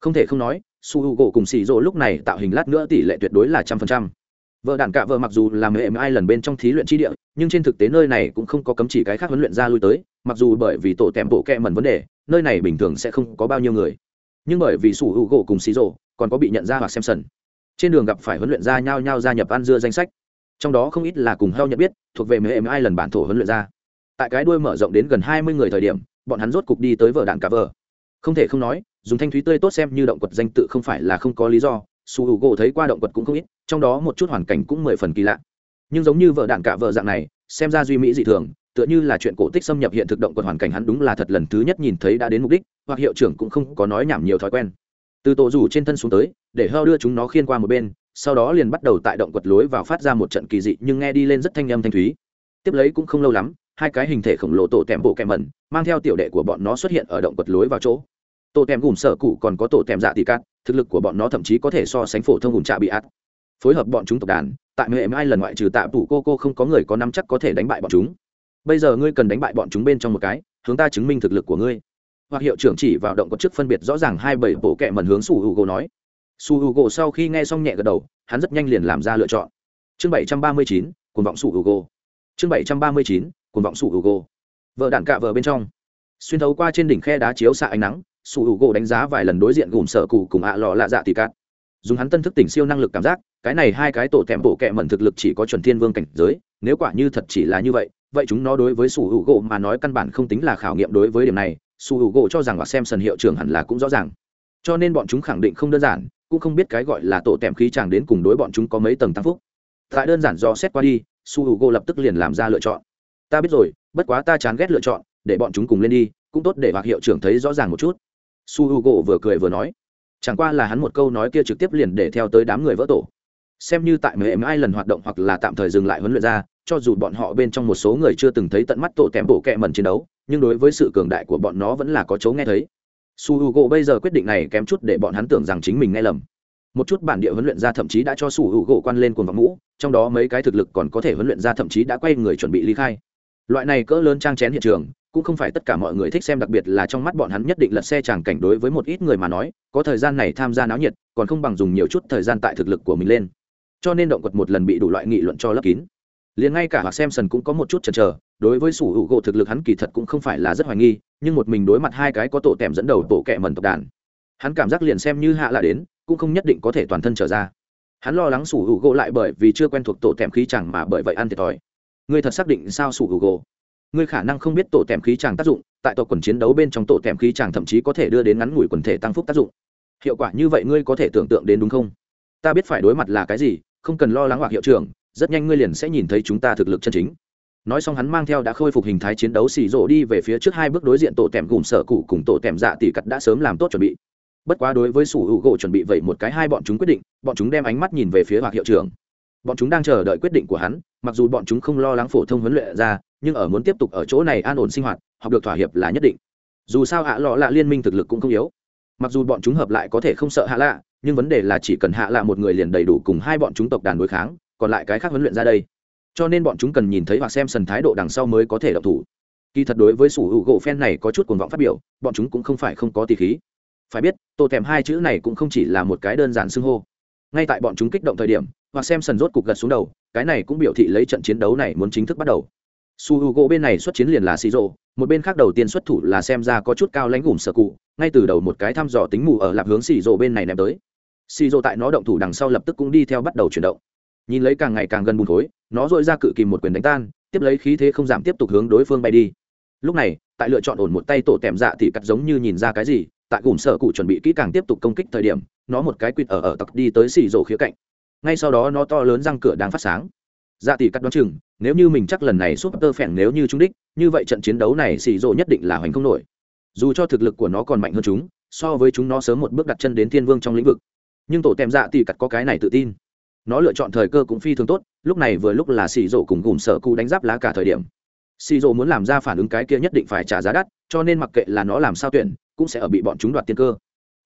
Không thể không nói, su h u gỗ cùng xì rỗ lúc này tạo hình lát nữa tỷ lệ tuyệt đối là trăm phần trăm. Vợ đạn cạ vợ mặc dù làm mềm ai lần bên trong thí luyện tri địa, nhưng trên thực tế nơi này cũng không có cấm chỉ cái khác huấn luyện ra lui tới, mặc dù bởi vì tổ tèm bộ kẹ mẩn vấn đề, nơi này bình thường sẽ không có bao nhiêu người. Nhưng bởi vì su h u gỗ cùng xì rỗ còn có bị nhận ra hoặc xem sần trên đường gặp phải huấn luyện ra nhau nhau gia nhập ăn dưa danh sách. Trong đó không ít là cùng heo nhận biết, thuộc về mềm ai lần bản thổ huấn luyện ra tại cái đuôi mở rộng đến gần hai mươi người thời điểm bọn hắn rốt cục đi tới vợ đạn cả vợ. Không thể không nói, dùng thanh thúy tươi tốt xem như động quật danh tự không phải là không có lý do. Su h u gỗ thấy qua động quật cũng không ít, trong đó một chút hoàn cảnh cũng mười phần kỳ lạ. Nhưng giống như vợ đạn cả vợ dạng này, xem ra duy mỹ dị thường, tựa như là chuyện cổ tích xâm nhập hiện thực động quật hoàn cảnh hắn đúng là thật lần thứ nhất nhìn thấy đã đến mục đích, hoặc hiệu trưởng cũng không có nói nhảm nhiều thói quen. Từ tổ rủ trên thân xuống tới, để hơ đưa chúng nó khiên qua một bên, sau đó liền bắt đầu tại động quật lối vào phát ra một trận kỳ dị nhưng nghe đi lên rất thanh âm thanh thúy. Tiếp lấy cũng không lâu lắm hai cái hình thể khổng lồ tổ tèm bộ kèm mẩn, mang theo tiểu đệ của bọn nó xuất hiện ở động quật lối vào chỗ. Tổ tèm gùm sở cụ còn có tổ tèm dạ tì cát, thực lực của bọn nó thậm chí có thể so sánh phổ thông gùm trạ bị át phối hợp bọn chúng tộc đàn, tại mười ai lần ngoại trừ tạ tủ cô cô không có người có năm chắc có thể đánh bại bọn chúng. Bây giờ ngươi cần đánh bại bọn chúng bên trong một cái, hướng ta chứng minh thực lực của ngươi. Hoặc hiệu trưởng chỉ vào động có chức phân biệt rõ ràng hai bảy bộ kẹm mần hướng su hữu gỗ nói. Su hữu gỗ sau khi nghe xong nhẹ gật đầu, hắn rất nhanh liền làm ra lựa chọn. Chương bảy trăm ba mươi chín cùng vọng su hữu gỗ chương bảy trăm ba mươi chín cùng vọng sủ hữu gỗ vợ đạn cạ vợ bên trong. Xuyên thấu qua trên đỉnh khe đá chiếu xạ ánh nắng, sủ hữu gỗ đánh giá vài lần đối diện gùm sợ cụ cùng ạ lọ lạ dạ tì cát dùng hắn tân thức tỉnh siêu năng lực cảm giác, cái này hai cái tổ thèm bộ kẹ mẩn thực lực chỉ có chuẩn thiên vương cảnh giới, nếu quả như thật chỉ là như vậy vậy chúng nó đối với sủ hữu gỗ mà nói căn bản không tính là khảo nghiệm đối với điểm này, sủ hữu gỗ cho rằng và xem sần hiệu trưởng hẳn là cũng rõ ràng. Cho nên bọn chúng khẳng định không đơn giản, cũng không biết cái gọi là tổ tèm khí chàng đến cùng đối bọn chúng có mấy tầng tăng phúc. Tại đơn giản do xét qua đi su hữu gỗ lập tức liền làm ra lựa chọn ta biết rồi, bất quá ta chán ghét lựa chọn, để bọn chúng cùng lên đi, cũng tốt để bạc hiệu trưởng thấy rõ ràng một chút. Su h u gỗ vừa cười vừa nói. Chẳng qua là hắn một câu nói kia trực tiếp liền để theo tới đám người vỡ tổ. Xem như tại mười ai lần hoạt động hoặc là tạm thời dừng lại huấn luyện ra, cho dù bọn họ bên trong một số người chưa từng thấy tận mắt tổ kém bổ kẹ mần chiến đấu, nhưng đối với sự cường đại của bọn nó vẫn là có chỗ nghe thấy. Su h u gỗ bây giờ quyết định này kém chút để bọn hắn tưởng rằng chính mình nghe lầm. Một chút bản địa huấn luyện ra thậm chí đã cho su h u gỗ quan lên cuồng vọng mũ trong đó mấy cái thực lực còn có thể huấn luyện ra thậm chí đã quay người chuẩn bị ly khai loại này cỡ lớn trang chén hiện trường, cũng không phải tất cả mọi người thích xem, đặc biệt là trong mắt bọn hắn nhất định lật xe tràng cảnh đối với một ít người mà nói, có thời gian này tham gia náo nhiệt, còn không bằng dùng nhiều chút thời gian tại thực lực của mình lên. Cho nên động quật một lần bị đủ loại nghị luận cho lấp kín. Liền ngay cả hoặc xem sần cũng có một chút chần chờ, đối với sủ hữu gỗ thực lực hắn kỳ thật cũng không phải là rất hoài nghi, nhưng một mình đối mặt hai cái có tổ tèm dẫn đầu tổ kẹ mần tộc đàn, hắn cảm giác liền xem như hạ là đến, cũng không nhất định có thể toàn thân trở ra. Hắn lo lắng sủ hữu gỗ lại bởi vì chưa quen thuộc tổ tèm khí chẳng mà bởi vậy ăn thiệt thòi ngươi thật xác định sao sủ hữu gỗ ngươi khả năng không biết tổ tèm khí chàng tác dụng, tại tổ quần chiến đấu bên trong tổ tèm khí chàng thậm chí có thể đưa đến ngắn ngủi quần thể tăng phúc tác dụng. Hiệu quả như vậy ngươi có thể tưởng tượng đến đúng không? Ta biết phải đối mặt là cái gì, không cần lo lắng hoặc hiệu trưởng, rất nhanh ngươi liền sẽ nhìn thấy chúng ta thực lực chân chính. Nói xong hắn mang theo đã khôi phục hình thái chiến đấu xì rộ đi về phía trước hai bước đối diện tổ tèm gùm sở cụ cùng tổ tèm dạ tỷ cật đã sớm làm tốt chuẩn bị. Bất quá đối với sủ hữu gỗ chuẩn bị vậy một cái hai bọn chúng quyết định, bọn chúng đem ánh mắt nhìn về phía hoặc hiệu trưởng bọn chúng đang chờ đợi quyết định của hắn, mặc dù bọn chúng không lo lắng phổ thông huấn luyện ra, nhưng ở muốn tiếp tục ở chỗ này an ổn sinh hoạt, học được thỏa hiệp là nhất định. Dù sao hạ lọ lạ liên minh thực lực cũng không yếu. Mặc dù bọn chúng hợp lại có thể không sợ hạ lạ, nhưng vấn đề là chỉ cần hạ lạ một người liền đầy đủ cùng hai bọn chúng tộc đàn đối kháng, còn lại cái khác huấn luyện ra đây. Cho nên bọn chúng cần nhìn thấy hoặc xem sần thái độ đằng sau mới có thể đọc thủ. Kỳ thật đối với sủ hữu gỗ phen này có chút cuồng vọng phát biểu, bọn chúng cũng không phải không có tỷ khí. Phải biết, tô thèm hai chữ này cũng không chỉ là một cái đơn giản xưng hô. Ngay tại bọn chúng kích động thời điểm hoặc xem sần rốt cục gật xuống đầu, cái này cũng biểu thị lấy trận chiến đấu này muốn chính thức bắt đầu. Su h u gỗ bên này xuất chiến liền là xì rộ một bên khác đầu tiên xuất thủ là xem ra có chút cao lãnh gùm sở cụ, ngay từ đầu một cái thăm dò tính mù ở lạp hướng xì rộ bên này ném tới. Xì rộ tại nó động thủ đằng sau lập tức cũng đi theo bắt đầu chuyển động. Nhìn lấy càng ngày càng gần bùn khối, nó dội ra cự kìm một quyền đánh tan, tiếp lấy khí thế không giảm tiếp tục hướng đối phương bay đi. Lúc này, tại lựa chọn ổn một tay tổ tèm dạ thì cắt giống như nhìn ra cái gì, tại gùm sở cụ chuẩn bị kỹ càng tiếp tục công kích thời điểm, nó một cái quỵt ở ở tặc đi tới xì rộ khía cạnh ngay sau đó nó to lớn răng cửa đang phát sáng. Dạ tỷ cắt đoán chừng, nếu như mình chắc lần này súp tơ phèn nếu như chúng đích, như vậy trận chiến đấu này xì rộ nhất định là hoành không nổi. Dù cho thực lực của nó còn mạnh hơn chúng, so với chúng nó sớm một bước đặt chân đến thiên vương trong lĩnh vực. Nhưng tổ tèm dạ tỷ cắt có cái này tự tin. Nó lựa chọn thời cơ cũng phi thường tốt, lúc này vừa lúc là xì rộ cùng gùm sợ cụ đánh giáp lá cả thời điểm. Xì rộ muốn làm ra phản ứng cái kia nhất định phải trả giá đắt, cho nên mặc kệ là nó làm sao tuyển, cũng sẽ ở bị bọn chúng đoạt tiên cơ.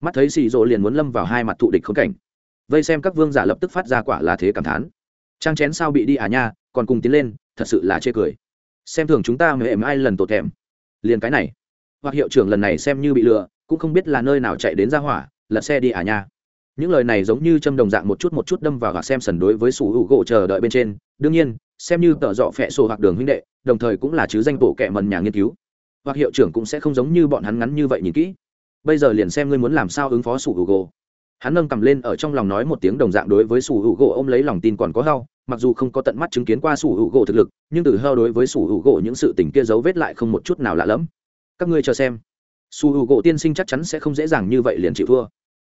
Mắt thấy xì rộ liền muốn lâm vào hai mặt thụ địch khốn cảnh vây xem các vương giả lập tức phát ra quả là thế cảm thán. Trang chén sao bị đi à nha, còn cùng tiến lên, thật sự là chê cười. Xem thường chúng ta mới mềm ai lần tổ thèm. Liền cái này. Hoặc hiệu trưởng lần này xem như bị lừa, cũng không biết là nơi nào chạy đến ra hỏa, lật xe đi à nha. Những lời này giống như châm đồng dạng một chút một chút đâm vào hoặc xem sần đối với sủ hữu gỗ chờ đợi bên trên. Đương nhiên, xem như tợ dọ phẹ sổ hoặc đường huynh đệ, đồng thời cũng là chứ danh bộ kệ mần nhà nghiên cứu. Hoặc hiệu trưởng cũng sẽ không giống như bọn hắn ngắn như vậy nhìn kỹ. Bây giờ liền xem ngươi muốn làm sao ứng phó sủ hữu gỗ hắn nâng cầm lên ở trong lòng nói một tiếng đồng dạng đối với sủ hữu gỗ ôm lấy lòng tin còn có hao, mặc dù không có tận mắt chứng kiến qua sủ hữu gỗ thực lực, nhưng từ hao đối với sủ hữu gỗ những sự tình kia dấu vết lại không một chút nào lạ lẫm. Các ngươi chờ xem. Su hữu gỗ tiên sinh chắc chắn sẽ không dễ dàng như vậy liền chịu thua.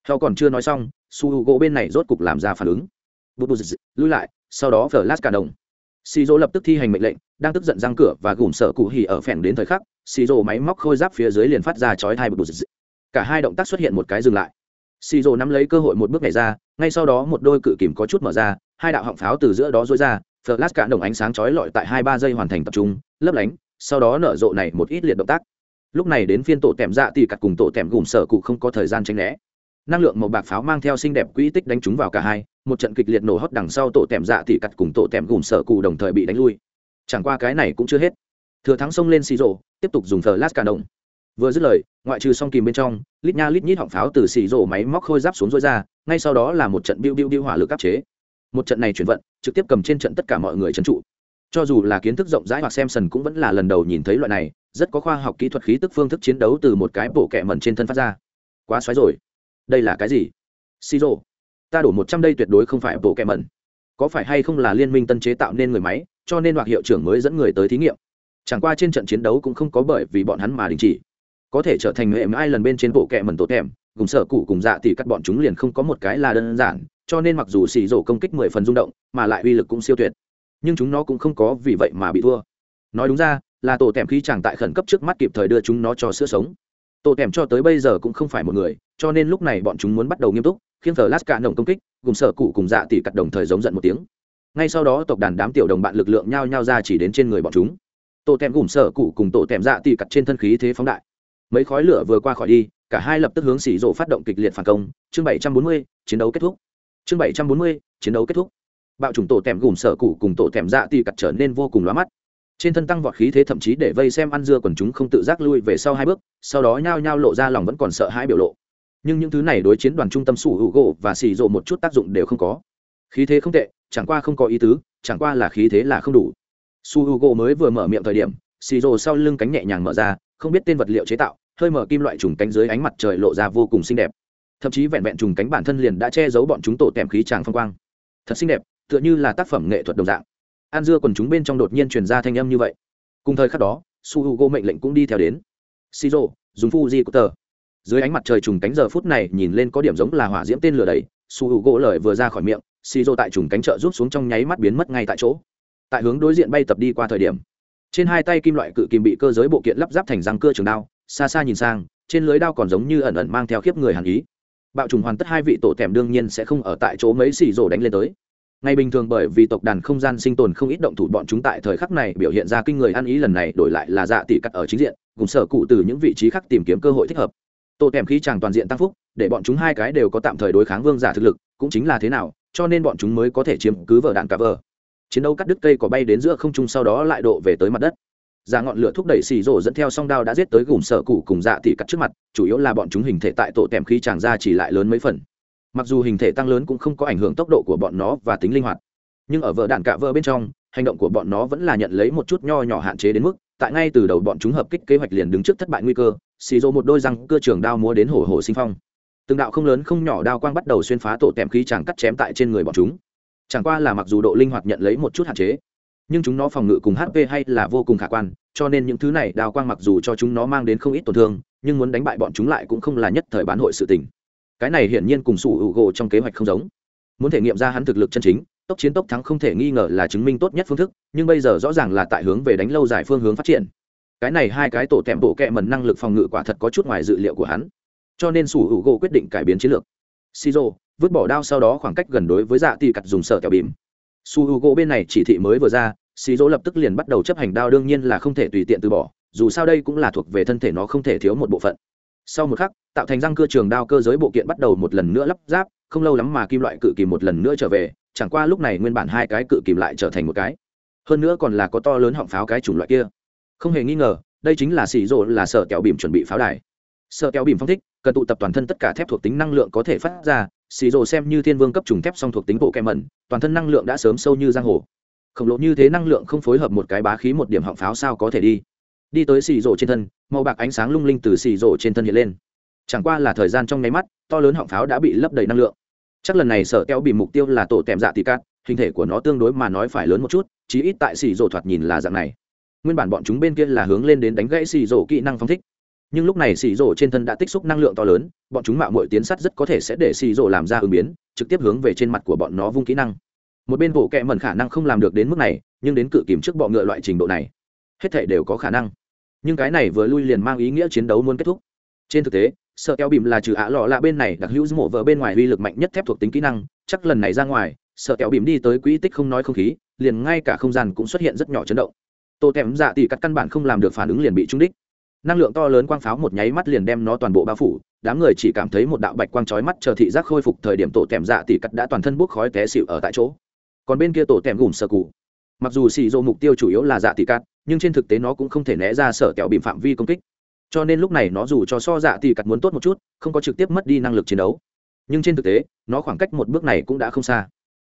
Hao còn chưa nói xong su hữu gỗ bên này rốt cục làm ra phản ứng. Bút bút lui lại, sau đó phở lát cả đồng. Xì dỗ lập tức thi hành mệnh lệnh, đang tức giận răng cửa và gùm sợ cụ hỉ ở phèn đến thời khắc xì Dỗ máy móc khôi giáp phía dưới liền phát ra chói hai bụt cả hai động tác xuất hiện một cái dừng lại xì rồ nắm lấy cơ hội một bước nhảy ra, ngay sau đó một đôi cự kìm có chút mở ra, hai đạo họng pháo từ giữa đó dối ra, flash cả đồng ánh sáng chói lọi tại hai ba giây hoàn thành tập trung, lấp lánh, sau đó nở rộ này một ít liệt động tác. Lúc này đến phiên tổ tèm dạ thì cặt cùng tổ tèm gùm sở cụ không có thời gian tranh né. Năng lượng màu bạc pháo mang theo xinh đẹp quỹ tích đánh trúng vào cả hai, một trận kịch liệt nổ hót đằng sau tổ tèm dạ thì cặt cùng tổ tèm gùm sở cụ đồng thời bị đánh lui. Chẳng qua cái này cũng chưa hết. Thừa thắng xông lên xì rộ tiếp tục dùng thờ lát cả đồng vừa dứt lời ngoại trừ song kìm bên trong lít nha lít nhít họng pháo từ xì rổ máy móc khôi giáp xuống rối ra ngay sau đó là một trận biêu biêu biêu hỏa lực áp chế. Một trận này chuyển vận trực tiếp cầm trên trận tất cả mọi người trấn trụ. Cho dù là kiến thức rộng rãi hoặc xem sần cũng vẫn là lần đầu nhìn thấy loại này rất có khoa học kỹ thuật khí tức phương thức chiến đấu từ một cái bộ kẹ mẩn trên thân phát ra. Quá xoáy rồi. Đây là cái gì? Xì rổ, ta đổ một trăm đây tuyệt đối không phải bộ kẹ mẩn. Có phải hay không là liên minh tân chế tạo nên người máy cho nên hoặc hiệu trưởng mới dẫn người tới thí nghiệm. Chẳng qua trên trận chiến đấu cũng không có bởi vì bọn hắn mà đình chỉ có thể trở thành mềm ai lần bên trên bộ kẹ mần tốt kèm cùng sở cụ cùng dạ thì cắt bọn chúng liền không có một cái là đơn giản, cho nên mặc dù xì rổ công kích mười phần rung động, mà lại uy lực cũng siêu tuyệt. Nhưng chúng nó cũng không có vì vậy mà bị thua. Nói đúng ra, là tổ tèm khí chẳng tại khẩn cấp trước mắt kịp thời đưa chúng nó cho sữa sống. Tổ tèm cho tới bây giờ cũng không phải một người, cho nên lúc này bọn chúng muốn bắt đầu nghiêm túc, khiến thờ lát cả nồng công kích cùng sở cụ cùng dạ tỷ cắt đồng thời giống giận một tiếng. Ngay sau đó tộc đàn đám tiểu đồng bạn lực lượng nhao nhao ra chỉ đến trên người bọn chúng. Tổ tèm gùm sở cụ cùng tổ tèm dạ tỷ cắt trên thân khí thế phóng đại mấy khói lửa vừa qua khỏi đi, cả hai lập tức hướng xỉ rộ phát động kịch liệt phản công. Chương bảy trăm bốn mươi, chiến đấu kết thúc. Chương bảy trăm bốn mươi, chiến đấu kết thúc. Bạo chủng tổ tèm gùm sở cụ cùng tổ tèm dạ tì cặt trở nên vô cùng lóa mắt. Trên thân tăng vọt khí thế thậm chí để vây xem ăn dưa quần chúng không tự giác lui về sau hai bước, sau đó nhao nhao lộ ra lòng vẫn còn sợ hãi biểu lộ. Nhưng những thứ này đối chiến đoàn trung tâm sủ hữu gỗ và xì rộ một chút tác dụng đều không có. Khí thế không tệ, chẳng qua không có ý tứ, chẳng qua là khí thế là không đủ. Su hữu gỗ mới vừa mở miệng thời điểm xì rộ sau lưng cánh nhẹ nhàng mở ra không biết tên vật liệu chế tạo, hơi mở kim loại trùng cánh dưới ánh mặt trời lộ ra vô cùng xinh đẹp. Thậm chí vẹn vẹn trùng cánh bản thân liền đã che giấu bọn chúng tổ tèm khí tràng phong quang. Thật xinh đẹp, tựa như là tác phẩm nghệ thuật đồng dạng. An dưa còn chúng bên trong đột nhiên truyền ra thanh âm như vậy. Cùng thời khắc đó, su h u g o mệnh lệnh cũng đi theo đến. Xì rộ dùng fuji của tờ dưới ánh mặt trời trùng cánh giờ phút này nhìn lên có điểm giống là hỏa diễm tên lửa đầy su h u gỗ lời vừa ra khỏi miệng xì rộ tại trùng cánh chợ rút xuống trong nháy mắt biến mất ngay tại chỗ. Tại hướng đối diện bay tập đi qua thời điểm trên hai tay kim loại cự kim bị cơ giới bộ kiện lắp ráp thành răng cưa trường đao, xa xa nhìn sang, trên lưới đao còn giống như ẩn ẩn mang theo khiếp người hàn ý. Bạo trùng hoàn tất hai vị tổ tèm đương nhiên sẽ không ở tại chỗ mấy xì rổ đánh lên tới. Ngày bình thường bởi vì tộc đàn không gian sinh tồn không ít động thủ bọn chúng tại thời khắc này biểu hiện ra kinh người ăn ý lần này đổi lại là dạ tỷ cắt ở chính diện, cùng sở cụ từ những vị trí khác tìm kiếm cơ hội thích hợp. Tổ tèm khí chàng toàn diện tăng phúc, để bọn chúng hai cái đều có tạm thời đối kháng vương giả thực lực, cũng chính là thế nào, cho nên bọn chúng mới có thể chiếm cứ vở đạn cả vợ chiến đấu cắt đứt cây có bay đến giữa không trung sau đó lại độ về tới mặt đất. Ra ngọn lửa thúc đẩy xì rổ dẫn theo song đao đã giết tới gùm sở cụ cùng dạ tỷ cắt trước mặt, chủ yếu là bọn chúng hình thể tại tổ tèm khí chàng ra chỉ lại lớn mấy phần. Mặc dù hình thể tăng lớn cũng không có ảnh hưởng tốc độ của bọn nó và tính linh hoạt, nhưng ở vợ đạn cả vợ bên trong, hành động của bọn nó vẫn là nhận lấy một chút nho nhỏ hạn chế đến mức, tại ngay từ đầu bọn chúng hợp kích kế hoạch liền đứng trước thất bại nguy cơ, xì rô một đôi răng, cưa trường đao múa đến hổ hổ sinh phong. Từng đạo không lớn không nhỏ đao quang bắt đầu xuyên phá tổ tèm khí chàng cắt chém tại trên người bọn chúng chẳng qua là mặc dù độ linh hoạt nhận lấy một chút hạn chế, nhưng chúng nó phòng ngự cùng hp hay là vô cùng khả quan, cho nên những thứ này đào quang mặc dù cho chúng nó mang đến không ít tổn thương, nhưng muốn đánh bại bọn chúng lại cũng không là nhất thời bán hội sự tình. Cái này hiển nhiên cùng sủ hữu gỗ trong kế hoạch không giống. Muốn thể nghiệm ra hắn thực lực chân chính, tốc chiến tốc thắng không thể nghi ngờ là chứng minh tốt nhất phương thức, nhưng bây giờ rõ ràng là tại hướng về đánh lâu dài phương hướng phát triển. Cái này hai cái tổ tẹm bộ kẹ mần năng lực phòng ngự quả thật có chút ngoài dự liệu của hắn. Cho nên sủ hữu gỗ quyết định cải biến chiến lược. Shizu vứt bỏ đao sau đó khoảng cách gần đối với dạ tì cặt dùng sở kẹo bìm. Su h u gỗ bên này chỉ thị mới vừa ra shizu lập tức liền bắt đầu chấp hành đao đương nhiên là không thể tùy tiện từ bỏ, dù sao đây cũng là thuộc về thân thể nó không thể thiếu một bộ phận. Sau một khắc, tạo thành răng cưa trường đao cơ giới bộ kiện bắt đầu một lần nữa lắp ráp, không lâu lắm mà kim loại cự kìm một lần nữa trở về, chẳng qua lúc này nguyên bản hai cái cự kìm lại trở thành một cái. Hơn nữa còn là có to lớn họng pháo cái chủng loại kia. Không hề nghi ngờ, đây chính là xì rộ là sợ kẹo bìm chuẩn bị pháo đài. Sợ kẹo bìm phong thích, cần tụ tập toàn thân tất cả thép thuộc tính năng lượng có thể phát ra xì rồ xem như thiên vương cấp trùng thép song thuộc tính bộ kẹ mẩn, toàn thân năng lượng đã sớm sâu như giang hồ. Khổng lồ như thế năng lượng không phối hợp một cái bá khí một điểm họng pháo sao có thể đi? Đi tới xì rồ trên thân, màu bạc ánh sáng lung linh từ xì rồ trên thân hiện lên. Chẳng qua là thời gian trong nháy mắt, to lớn họng pháo đã bị lấp đầy năng lượng. Chắc lần này sở keo bị mục tiêu là tổ tèm dạ tì cát, hình thể của nó tương đối mà nói phải lớn một chút, chí ít tại xì rồ thoạt nhìn là dạng này. Nguyên bản bọn chúng bên kia là hướng lên đến đánh gãy xì rồ kỹ năng phong thích nhưng lúc này xì rổ trên thân đã tích xúc năng lượng to lớn, bọn chúng mạo mội tiến sắt rất có thể sẽ để xì rổ làm ra ứng biến, trực tiếp hướng về trên mặt của bọn nó vung kỹ năng. Một bên bộ kẹ mẩn khả năng không làm được đến mức này, nhưng đến cự kìm trước bọ ngựa loại trình độ này, hết thể đều có khả năng. Nhưng cái này vừa lui liền mang ý nghĩa chiến đấu muốn kết thúc. Trên thực tế, sợ keo bìm là trừ ạ lọ lạ bên này, đặc hữu mổ vợ bên ngoài uy lực mạnh nhất thép thuộc tính kỹ năng, chắc lần này ra ngoài, sợ keo bìm đi tới quỹ tích không nói không khí, liền ngay cả không gian cũng xuất hiện rất nhỏ chấn động. Tô kém dạ tỷ cắt căn bản không làm được phản ứng liền bị trúng đích năng lượng to lớn quang pháo một nháy mắt liền đem nó toàn bộ bao phủ, đám người chỉ cảm thấy một đạo bạch quang chói mắt chờ thị giác khôi phục thời điểm tổ tèm dạ tỉ cắt đã toàn thân bốc khói té xịu ở tại chỗ. Còn bên kia tổ tèm gùm sơ cụ. Mặc dù xì dô mục tiêu chủ yếu là dạ tỉ cắt, nhưng trên thực tế nó cũng không thể né ra sở kẹo bìm phạm vi công kích. Cho nên lúc này nó dù cho so dạ tỉ cắt muốn tốt một chút, không có trực tiếp mất đi năng lực chiến đấu. Nhưng trên thực tế, nó khoảng cách một bước này cũng đã không xa.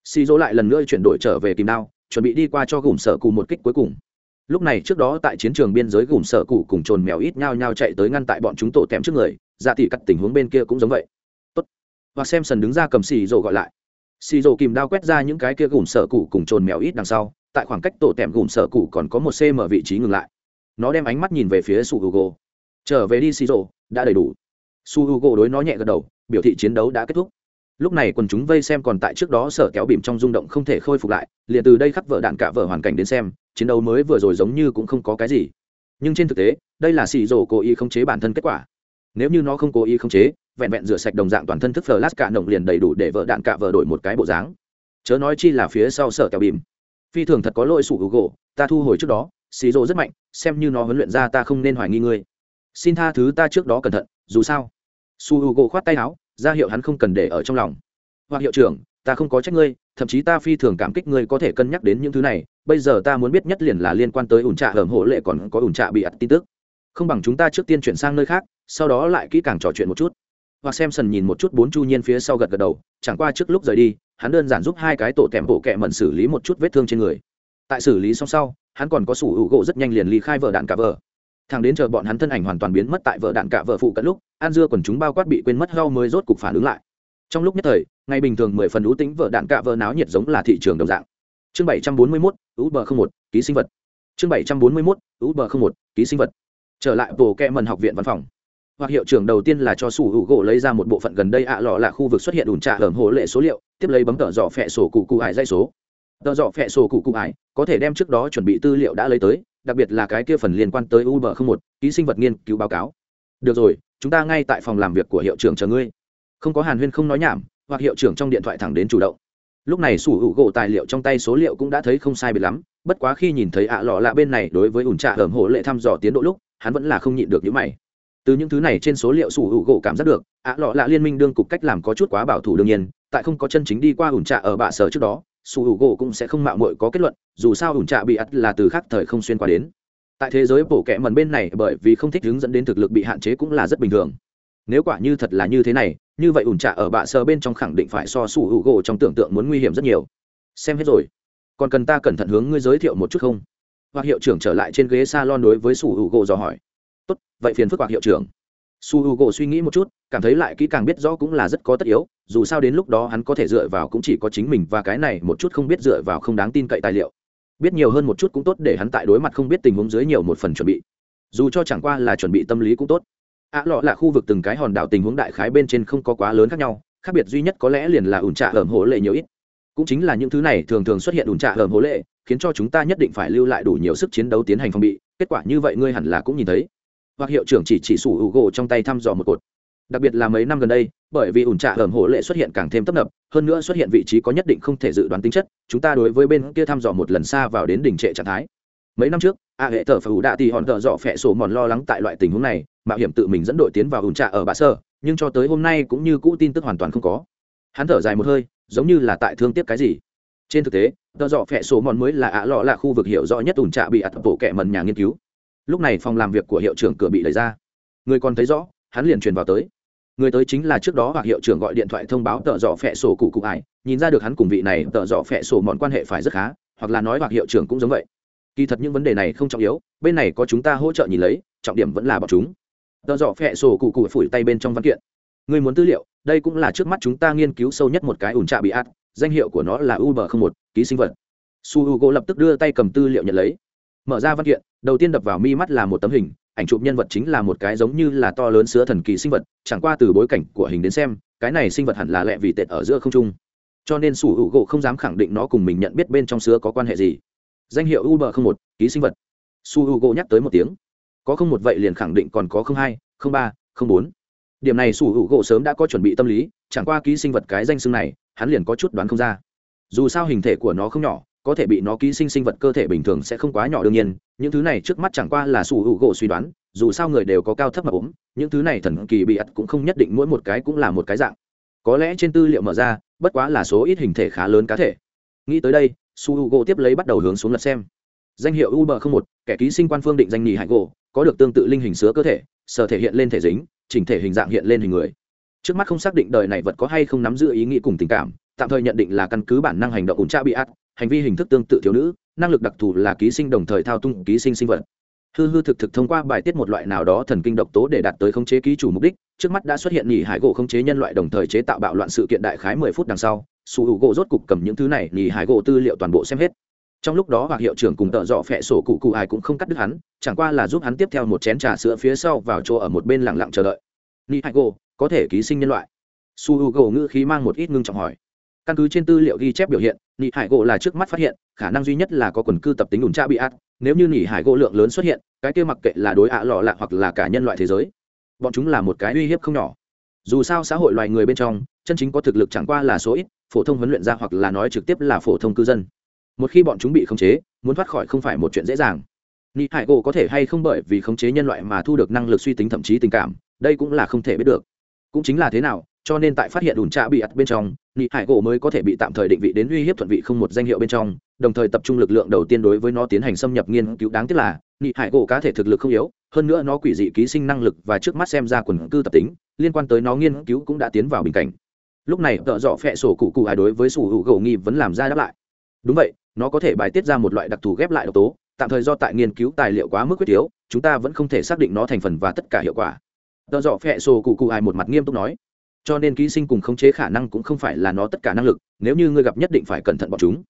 Xì dô lại lần nữa chuyển đổi trở về kìm đao, chuẩn bị đi qua cho gùm sở cụ một kích cuối cùng lúc này trước đó tại chiến trường biên giới gùm sở cụ cùng trồn mèo ít nhao nhao chạy tới ngăn tại bọn chúng tổ tém trước người dạ tỷ cắt tình huống bên kia cũng giống vậy. Tốt. và xem sần đứng ra cầm xì rồ gọi lại. Xì rồ kìm đao quét ra những cái kia gùm sở cụ cùng trồn mèo ít đằng sau, tại khoảng cách tổ tém gùm sở cụ còn có một cm vị trí ngừng lại. Nó đem ánh mắt nhìn về phía su hugo. Trở về đi xì rồ đã đầy đủ. Su hugo đối nó nhẹ gật đầu, biểu thị chiến đấu đã kết thúc lúc này quần chúng vây xem còn tại trước đó sở kéo bìm trong rung động không thể khôi phục lại, liền từ đây khắc vợ đạn cả vợ hoàn cảnh đến xem, chiến đấu mới vừa rồi giống như cũng không có cái gì. Nhưng trên thực tế, đây là xì rổ cố ý khống chế bản thân kết quả. Nếu như nó không cố ý khống chế, vẹn vẹn rửa sạch đồng dạng toàn thân thức flash cả nồng liền đầy đủ để vợ đạn cả vợ đổi một cái bộ dáng. Chớ nói chi là phía sau sở kéo bìm. Phi thường thật có lỗi sủ gỗ ta thu hồi trước đó, xì rổ rất mạnh, xem như nó huấn luyện ra ta không nên hoài nghi ngươi. Xin tha thứ ta trước đó cẩn thận, dù sao. Su h u gỗ khoát tay áo ra hiệu hắn không cần để ở trong lòng. Hoặc hiệu trưởng, ta không có trách ngươi, thậm chí ta phi thường cảm kích ngươi có thể cân nhắc đến những thứ này, bây giờ ta muốn biết nhất liền là liên quan tới ủn trạ hởm hộ lệ còn có ủn trạ bị ặt tin tức. Không bằng chúng ta trước tiên chuyển sang nơi khác, sau đó lại kỹ càng trò chuyện một chút. Hoặc xem sần nhìn một chút bốn chu nhiên phía sau gật gật đầu, chẳng qua trước lúc rời đi, hắn đơn giản giúp hai cái tổ kèm bộ kẹ mẩn xử lý một chút vết thương trên người. Tại xử lý xong sau, hắn còn có sủ hữu gỗ rất nhanh liền ly khai vợ đạn cả vợ thằng đến chờ bọn hắn thân ảnh hoàn toàn biến mất tại vợ đạn cả vợ phụ cận lúc, an dưa còn chúng bao quát bị quên mất rau mới rốt cục phản ứng lại. Trong lúc nhất thời, ngày bình thường mười phần ú tính vợ đạn cả vợ náo nhiệt giống là thị trường đồng dạng. Chương bảy trăm bốn mươi mốt ú bờ không một, ký sinh vật. Chương bảy trăm bốn mươi mốt ú bờ không một, ký sinh vật. Trở lại bồ kẹ mần học viện văn phòng. Hoặc hiệu trưởng đầu tiên là cho sủ hữu gỗ lấy ra một bộ phận gần đây ạ lọ là khu vực xuất hiện ủn trạ hởm hồ lệ số liệu, tiếp lấy bấm tờ dọ phẹ sổ cụ cụ ải dây số. Tờ dọ phẹ sổ cụ cụ ải, có thể đem trước đó chuẩn bị tư liệu đã lấy tới đặc biệt là cái kia phần liên quan tới uber không một, ký sinh vật nghiên cứu báo cáo. Được rồi, chúng ta ngay tại phòng làm việc của hiệu trưởng chờ ngươi. Không có hàn huyên không nói nhảm, hoặc hiệu trưởng trong điện thoại thẳng đến chủ động. Lúc này sủ hữu gỗ tài liệu trong tay số liệu cũng đã thấy không sai biệt lắm, bất quá khi nhìn thấy ạ lọ lạ bên này đối với ủn trà hởm hộ lệ thăm dò tiến độ lúc, hắn vẫn là không nhịn được những mày. Từ những thứ này trên số liệu sủ hữu gỗ cảm giác được, ạ lọ lạ liên minh đương cục cách làm có chút quá bảo thủ đương nhiên, tại không có chân chính đi qua ủn trà ở bạ sở trước đó su h u gỗ cũng sẽ không mạo mội có kết luận, dù sao ủn trạ bị ắt là từ khác thời không xuyên qua đến. Tại thế giới bổ kẹ mần bên này, bởi vì không thích hướng dẫn đến thực lực bị hạn chế cũng là rất bình thường. Nếu quả như thật là như thế này, như vậy ủn trạ ở bạ sơ bên trong khẳng định phải so su h u gỗ trong tưởng tượng muốn nguy hiểm rất nhiều. Xem hết rồi. Còn cần ta cẩn thận hướng ngươi giới thiệu một chút không? Hoặc hiệu trưởng trở lại trên ghế s a lon đối với su h u gỗ dò hỏi. Tốt, vậy phiền phức hoặc hiệu trưởng su h u gỗ suy nghĩ một chút, cảm thấy lại kỹ càng biết rõ cũng là rất có tất yếu, dù sao đến lúc đó hắn có thể dựa vào cũng chỉ có chính mình và cái này một chút không biết dựa vào không đáng tin cậy tài liệu. Biết nhiều hơn một chút cũng tốt để hắn tại đối mặt không biết tình huống dưới nhiều một phần chuẩn bị. Dù cho chẳng qua là chuẩn bị tâm lý cũng tốt. Ạ lọ là khu vực từng cái hòn đảo tình huống đại khái bên trên không có quá lớn khác nhau, khác biệt duy nhất có lẽ liền là ủn trạ ẩm hố lệ nhiều ít. Cũng chính là những thứ này thường thường xuất hiện ủn trạ ẩm hố lệ, khiến cho chúng ta nhất định phải lưu lại đủ nhiều sức chiến đấu tiến hành phòng bị, kết quả như vậy ngươi hẳn là cũng nhìn thấy hoặc hiệu trưởng chỉ chỉ sủ hữu gỗ trong tay thăm dò một cột. Đặc biệt là mấy năm gần đây, bởi vì ủn trạ hởm hổ lệ xuất hiện càng thêm tấp nập, hơn nữa xuất hiện vị trí có nhất định không thể dự đoán tính chất, chúng ta đối với bên kia thăm dò một lần xa vào đến đỉnh trệ trạng thái. Mấy năm trước, a hệ tờ phù đạ thì hòn tờ dọ phẹ sổ mòn lo lắng tại loại tình huống này, mạo hiểm tự mình dẫn đội tiến vào ủn trạ ở bạ sơ, nhưng cho tới hôm nay cũng như cũ tin tức hoàn toàn không có. Hắn thở dài một hơi, giống như là tại thương tiếc cái gì. Trên thực tế tờ dọ phẹ sổ mòn mới là ạ lọ là khu vực hiểu rõ nhất ủn trạ bị ạt bộ kẻ mần nhà nghiên cứu lúc này phòng làm việc của hiệu trưởng cửa bị đẩy ra. Người còn thấy rõ, hắn liền truyền vào tới. Người tới chính là trước đó hoặc hiệu trưởng gọi điện thoại thông báo tợ dọ phẹ sổ cụ cụ ải, nhìn ra được hắn cùng vị này tợ dọ phẹ sổ mọn quan hệ phải rất khá, hoặc là nói hoặc hiệu trưởng cũng giống vậy. Kỳ thật những vấn đề này không trọng yếu, bên này có chúng ta hỗ trợ nhìn lấy, trọng điểm vẫn là bọn chúng. Tợ dọ phẹ sổ cụ cụ phủi tay bên trong văn kiện. Người muốn tư liệu, đây cũng là trước mắt chúng ta nghiên cứu sâu nhất một cái ủn trạ bị át danh hiệu của nó là uber một, ký sinh vật. Su h u g o lập tức đưa tay cầm tư liệu nhận lấy. Mở ra văn kiện đầu tiên đập vào mi mắt là một tấm hình, ảnh chụp nhân vật chính là một cái giống như là to lớn sứa thần kỳ sinh vật, chẳng qua từ bối cảnh của hình đến xem, cái này sinh vật hẳn là lẹ vì tệ ở giữa không trung. Cho nên sủ hữu gỗ không dám khẳng định nó cùng mình nhận biết bên trong sứa có quan hệ gì. Danh hiệu uber không một, ký sinh vật. Su hữu gỗ nhắc tới một tiếng. Có không một vậy liền khẳng định còn có không hai, không ba, không bốn. Điểm này sủ hữu gỗ sớm đã có chuẩn bị tâm lý, chẳng qua ký sinh vật cái danh xưng này, hắn liền có chút đoán không ra. Dù sao hình thể của nó không nhỏ có thể bị nó ký sinh sinh vật cơ thể bình thường sẽ không quá nhỏ đương nhiên, những thứ này trước mắt chẳng qua là sủ hữu gỗ suy đoán, dù sao người đều có cao thấp mà ốm, những thứ này thần kỳ bị ắt cũng không nhất định mỗi một cái cũng là một cái dạng. Có lẽ trên tư liệu mở ra, bất quá là số ít hình thể khá lớn cá thể. Nghĩ tới đây su hữu u gỗ tiếp lấy bắt đầu hướng xuống lật xem. Danh hiệu uber không một, kẻ ký sinh quan phương định danh nhì hải gỗ, có được tương tự linh hình sứa cơ thể, sở thể hiện lên thể dính, chỉnh thể hình dạng hiện lên hình người. Trước mắt không xác định đời này vật có hay không nắm giữ ý nghĩ cùng tình cảm, tạm thời nhận định là căn cứ bản năng hành động ủn tra bị ắt hành vi hình thức tương tự thiếu nữ, năng lực đặc thù là ký sinh đồng thời thao tung ký sinh sinh vật. Hư hư thực thực thông qua bài tiết một loại nào đó thần kinh độc tố để đạt tới khống chế ký chủ mục đích, trước mắt đã xuất hiện nhì hải gỗ khống chế nhân loại đồng thời chế tạo bạo loạn sự kiện đại khái mười phút đằng sau, su hữu gỗ rốt cục cầm những thứ này nhì hải gỗ tư liệu toàn bộ xem hết. Trong lúc đó hoặc hiệu trưởng cùng tợ dọ phẹ sổ cụ cụ ai cũng không cắt đứt hắn, chẳng qua là giúp hắn tiếp theo một chén trà sữa phía sau vào chỗ ở một bên lặng lặng chờ đợi. Nhì hải gỗ, có thể ký sinh nhân loại. Su hữu gỗ ngữ khí mang một ít ngưng trọng hỏi. Căn cứ trên tư liệu ghi chép biểu hiện nhị hải gỗ là trước mắt phát hiện, khả năng duy nhất là có quần cư tập tính ủn tra bị át nếu như nhị hải gỗ lượng lớn xuất hiện, cái kia mặc kệ là đối ạ à lọ lạ hoặc là cả nhân loại thế giới, bọn chúng là một cái uy hiếp không nhỏ. Dù sao xã hội loài người bên trong, chân chính có thực lực chẳng qua là số ít, phổ thông huấn luyện ra hoặc là nói trực tiếp là phổ thông cư dân. Một khi bọn chúng bị khống chế, muốn thoát khỏi không phải một chuyện dễ dàng. Nị hải gỗ có thể hay không bởi vì khống chế nhân loại mà thu được năng lực suy tính thậm chí tình cảm, đây cũng là không thể biết được. Cũng chính là thế nào cho nên tại phát hiện ủn trạ bị ắt bên trong nị hải gỗ mới có thể bị tạm thời định vị đến uy hiếp thuận vị không một danh hiệu bên trong, đồng thời tập trung lực lượng đầu tiên đối với nó tiến hành xâm nhập nghiên cứu. Đáng tiếc là nị hải gỗ cá thể thực lực không yếu, hơn nữa nó quỷ dị ký sinh năng lực và trước mắt xem ra quần cư tập tính, liên quan tới nó nghiên cứu cũng đã tiến vào bình cảnh. Lúc này, tợ dọ phẹ sổ cụ cụ ai đối với sủ hữu gỗ nghi vẫn làm ra đáp lại. Đúng vậy, nó có thể bài tiết ra một loại đặc thù ghép lại độc tố, tạm thời do tại nghiên cứu tài liệu quá mức quyết yếu, chúng ta vẫn không thể xác định nó thành phần và tất cả hiệu quả. Tợ dọ phẹ sổ cụ cụ ai một mặt nghiêm túc nói cho nên ký sinh cùng khống chế khả năng cũng không phải là nó tất cả năng lực, nếu như ngươi gặp nhất định phải cẩn thận bọn chúng.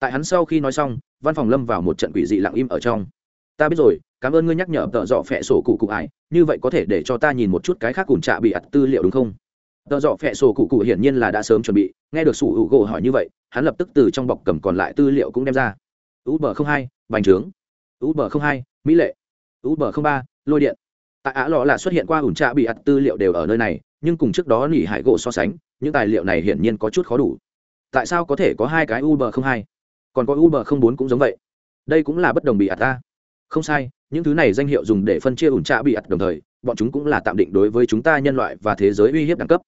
Tại hắn sau khi nói xong, văn phòng lâm vào một trận quỷ dị lặng im ở trong. Ta biết rồi, cảm ơn ngươi nhắc nhở tợ dọ phẹ sổ cụ cụ ải, như vậy có thể để cho ta nhìn một chút cái khác cùng trạ bị ặt tư liệu đúng không? Tợ dọ phẹ sổ cụ cụ hiển nhiên là đã sớm chuẩn bị, nghe được sủ hữu gỗ hỏi như vậy, hắn lập tức từ trong bọc cầm còn lại tư liệu cũng đem ra. U bờ không hai, bành trướng. U bờ không hai, mỹ lệ. U bờ không ba, lôi điện. Tại á lọ là xuất hiện qua ủn trạ bị ặt tư liệu đều ở nơi này nhưng cùng trước đó nỉ hải gỗ so sánh, những tài liệu này hiển nhiên có chút khó đủ. Tại sao có thể có hai cái uber không hai? Còn có uber không bốn cũng giống vậy. Đây cũng là bất đồng bị ạt ta. Không sai, những thứ này danh hiệu dùng để phân chia ủn trạ bị ạt đồng thời, bọn chúng cũng là tạm định đối với chúng ta nhân loại và thế giới uy hiếp đẳng cấp.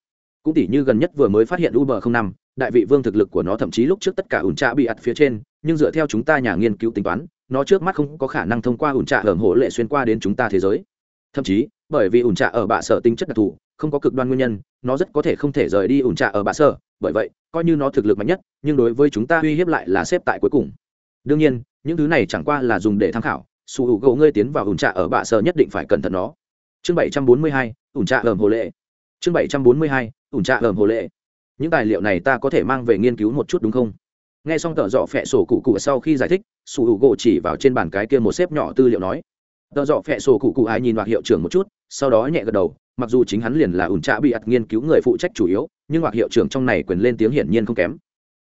Cũng tỷ như gần nhất vừa mới phát hiện uber không năm, đại vị vương thực lực của nó thậm chí lúc trước tất cả ủn trạ bị ạt phía trên, nhưng dựa theo chúng ta nhà nghiên cứu tính toán, nó trước mắt không có khả năng thông qua ủn trạ hưởng hộ lệ xuyên qua đến chúng ta thế giới. Thậm chí bởi vì ủn trạ ở bạ sở tính chất đặc thù, không có cực đoan nguyên nhân, nó rất có thể không thể rời đi ủn trạ ở bạ sở, bởi vậy, coi như nó thực lực mạnh nhất, nhưng đối với chúng ta uy hiếp lại là xếp tại cuối cùng. Đương nhiên, những thứ này chẳng qua là dùng để tham khảo, su hữu gỗ ngươi tiến vào ủn trạ ở bạ sở nhất định phải cẩn thận nó. Chương bảy trăm bốn mươi hai, ủn trạ ở hồ lệ. Chương bảy trăm bốn mươi hai, ủn trạ ở hồ lệ. Những tài liệu này ta có thể mang về nghiên cứu một chút đúng không? Nghe xong tợ dọ phẹ sổ cụ cụ sau khi giải thích, su hữu gỗ chỉ vào trên bàn cái kia một xếp nhỏ tư liệu nói tờ dọ phẹ sổ cụ cụ ai nhìn hoặc hiệu trưởng một chút, sau đó nhẹ gật đầu, mặc dù chính hắn liền là ủn trạ bị ạt nghiên cứu người phụ trách chủ yếu, nhưng hoặc hiệu trưởng trong này quyền lên tiếng hiển nhiên không kém.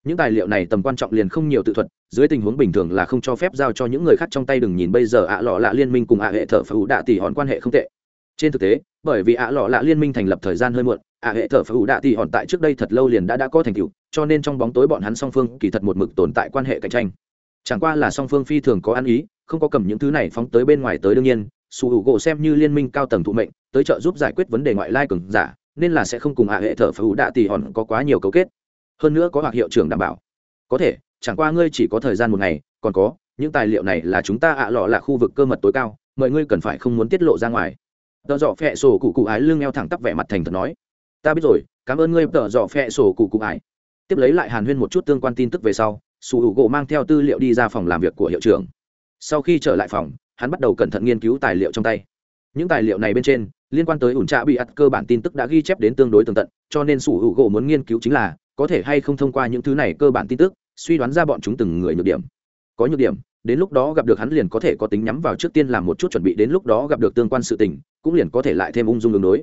Những tài liệu này tầm quan trọng liền không nhiều tự thuật, dưới tình huống bình thường là không cho phép giao cho những người khác trong tay đừng nhìn bây giờ ạ lọ lạ liên minh cùng ạ hệ thợ phá ủ đạ tỷ hòn quan hệ không tệ. Trên thực tế, bởi vì ạ lọ lạ liên minh thành lập thời gian hơi muộn, ạ hệ thợ phá ủ đạ tỷ hòn tại trước đây thật lâu liền đã đã có thành tựu, cho nên trong bóng tối bọn hắn song phương kỳ thật một mực tồn tại quan hệ cạnh tranh. Chẳng qua là song phương phi thường có ăn ý không có cầm những thứ này phóng tới bên ngoài tới đương nhiên, su h u gỗ xem như liên minh cao tầng thụ mệnh, tới trợ giúp giải quyết vấn đề ngoại lai cường giả, nên là sẽ không cùng hạ hệ thở phải hữu đạ tỷ hòn có quá nhiều cấu kết. Hơn nữa có hoặc hiệu trưởng đảm bảo. Có thể, chẳng qua ngươi chỉ có thời gian một ngày, còn có, những tài liệu này là chúng ta ạ lọ là khu vực cơ mật tối cao, mọi ngươi cần phải không muốn tiết lộ ra ngoài. Tợ dọ phẹ sổ cụ cụ ái lưng eo thẳng tắp vẻ mặt thành thật nói. Ta biết rồi, cảm ơn ngươi, tợ dọ phẹ sổ cụ cụ ái. Tiếp lấy lại hàn huyên một chút tương quan tin tức về sau, su h u gỗ mang theo tư liệu đi ra phòng làm việc của hiệu trưởng sau khi trở lại phòng, hắn bắt đầu cẩn thận nghiên cứu tài liệu trong tay. Những tài liệu này bên trên, liên quan tới ủn trạ bị ắt cơ bản tin tức đã ghi chép đến tương đối tường tận, cho nên sủ hữu gỗ muốn nghiên cứu chính là, có thể hay không thông qua những thứ này cơ bản tin tức, suy đoán ra bọn chúng từng người nhược điểm. Có nhược điểm, đến lúc đó gặp được hắn liền có thể có tính nhắm vào trước tiên làm một chút chuẩn bị, đến lúc đó gặp được tương quan sự tình, cũng liền có thể lại thêm ung dung đường đối.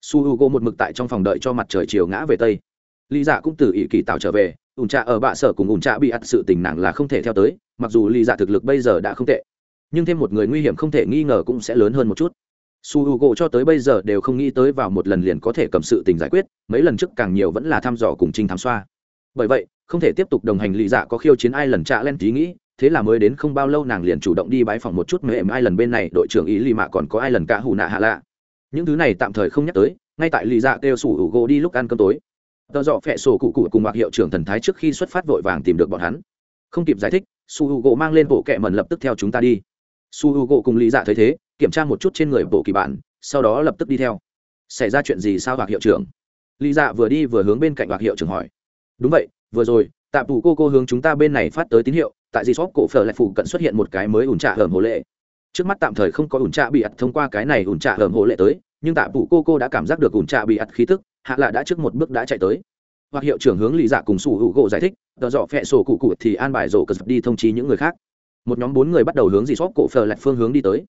Su h u g o một mực tại trong phòng đợi cho mặt trời chiều ngã về tây. Lý dạ cũng từ ỵ kỳ tạo trở về, ủn trạ ở bạ sở cùng ủn trạ bị ắt sự tình nàng là không thể theo tới mặc dù lì dạ thực lực bây giờ đã không tệ, nhưng thêm một người nguy hiểm không thể nghi ngờ cũng sẽ lớn hơn một chút. Su h u gỗ cho tới bây giờ đều không nghĩ tới vào một lần liền có thể cầm sự tình giải quyết, mấy lần trước càng nhiều vẫn là thăm dò cùng trinh thám xoa. Bởi vậy, không thể tiếp tục đồng hành lì dạ có khiêu chiến ai lần trạ len tí nghĩ, thế là mới đến không bao lâu nàng liền chủ động đi bãi phòng một chút mềm ai lần bên này, đội trưởng ý lì mạ còn có ai lần cả hù nạ hạ lạ. Những thứ này tạm thời không nhắc tới, ngay tại lì dạ kêu sủ hữu gỗ đi lúc ăn cơm tối. Tờ dọ phẹ sổ cụ cụ cùng mặc hiệu trưởng thần thái trước khi xuất phát vội vàng tìm được bọn hắn. Không kịp giải thích su h u gỗ mang lên bộ kẹ mần lập tức theo chúng ta đi. Su h u gỗ cùng lý dạ thấy thế, kiểm tra một chút trên người bộ kỳ bản, sau đó lập tức đi theo. Xảy ra chuyện gì sao hoặc hiệu trưởng? Lý dạ vừa đi vừa hướng bên cạnh hoặc hiệu trưởng hỏi. Đúng vậy, vừa rồi tạm thủ cô cô hướng chúng ta bên này phát tới tín hiệu, tại di xóp cổ phở lại phủ cận xuất hiện một cái mới ủn trạ hởm hồ lệ. Trước mắt tạm thời không có ủn trạ bị ặt thông qua cái này ủn trạ hởm hồ lệ tới, nhưng tạm thủ cô cô đã cảm giác được ủn trạ bị ặt khí tức, hạ lạ đã trước một bước đã chạy tới hoặc hiệu trưởng hướng lý dạ cùng sủ hữu gỗ giải thích, tờ dọ phẹ sổ cụ cụ thì an bài rổ cờ đi thông trí những người khác. Một nhóm bốn người bắt đầu hướng dì xóp cổ phờ lại phương hướng đi tới.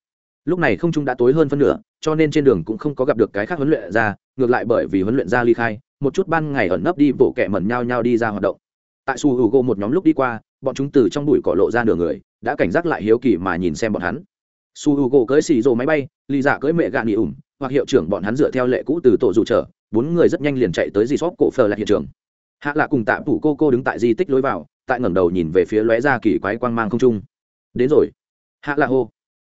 Lúc này không trung đã tối hơn phân nửa, cho nên trên đường cũng không có gặp được cái khác huấn luyện ra ngược lại bởi vì huấn luyện ra ly khai, một chút ban ngày ẩn nấp đi bộ kẻ mẩn nhau nhau đi ra hoạt động. Tại su hữu gỗ một nhóm lúc đi qua, bọn chúng từ trong bụi cỏ lộ ra nửa người, đã cảnh giác lại hiếu kỳ mà nhìn xem bọn hắn. Su hữu gỗ cưỡi xì rồ máy bay ly dạ cưỡi mẹ gạn nghỉ ủng hoặc hiệu trưởng bọn hắn dựa theo lệ cũ từ tổ dù trở bốn người rất nhanh liền chạy tới di xóp cổ phờ lại hiện trường. Hạ lạ cùng tạ phủ cô cô đứng tại di tích lối vào tại ngẩng đầu nhìn về phía lóe ra kỳ quái quang mang không trung. Đến rồi. Hạ lạ hô.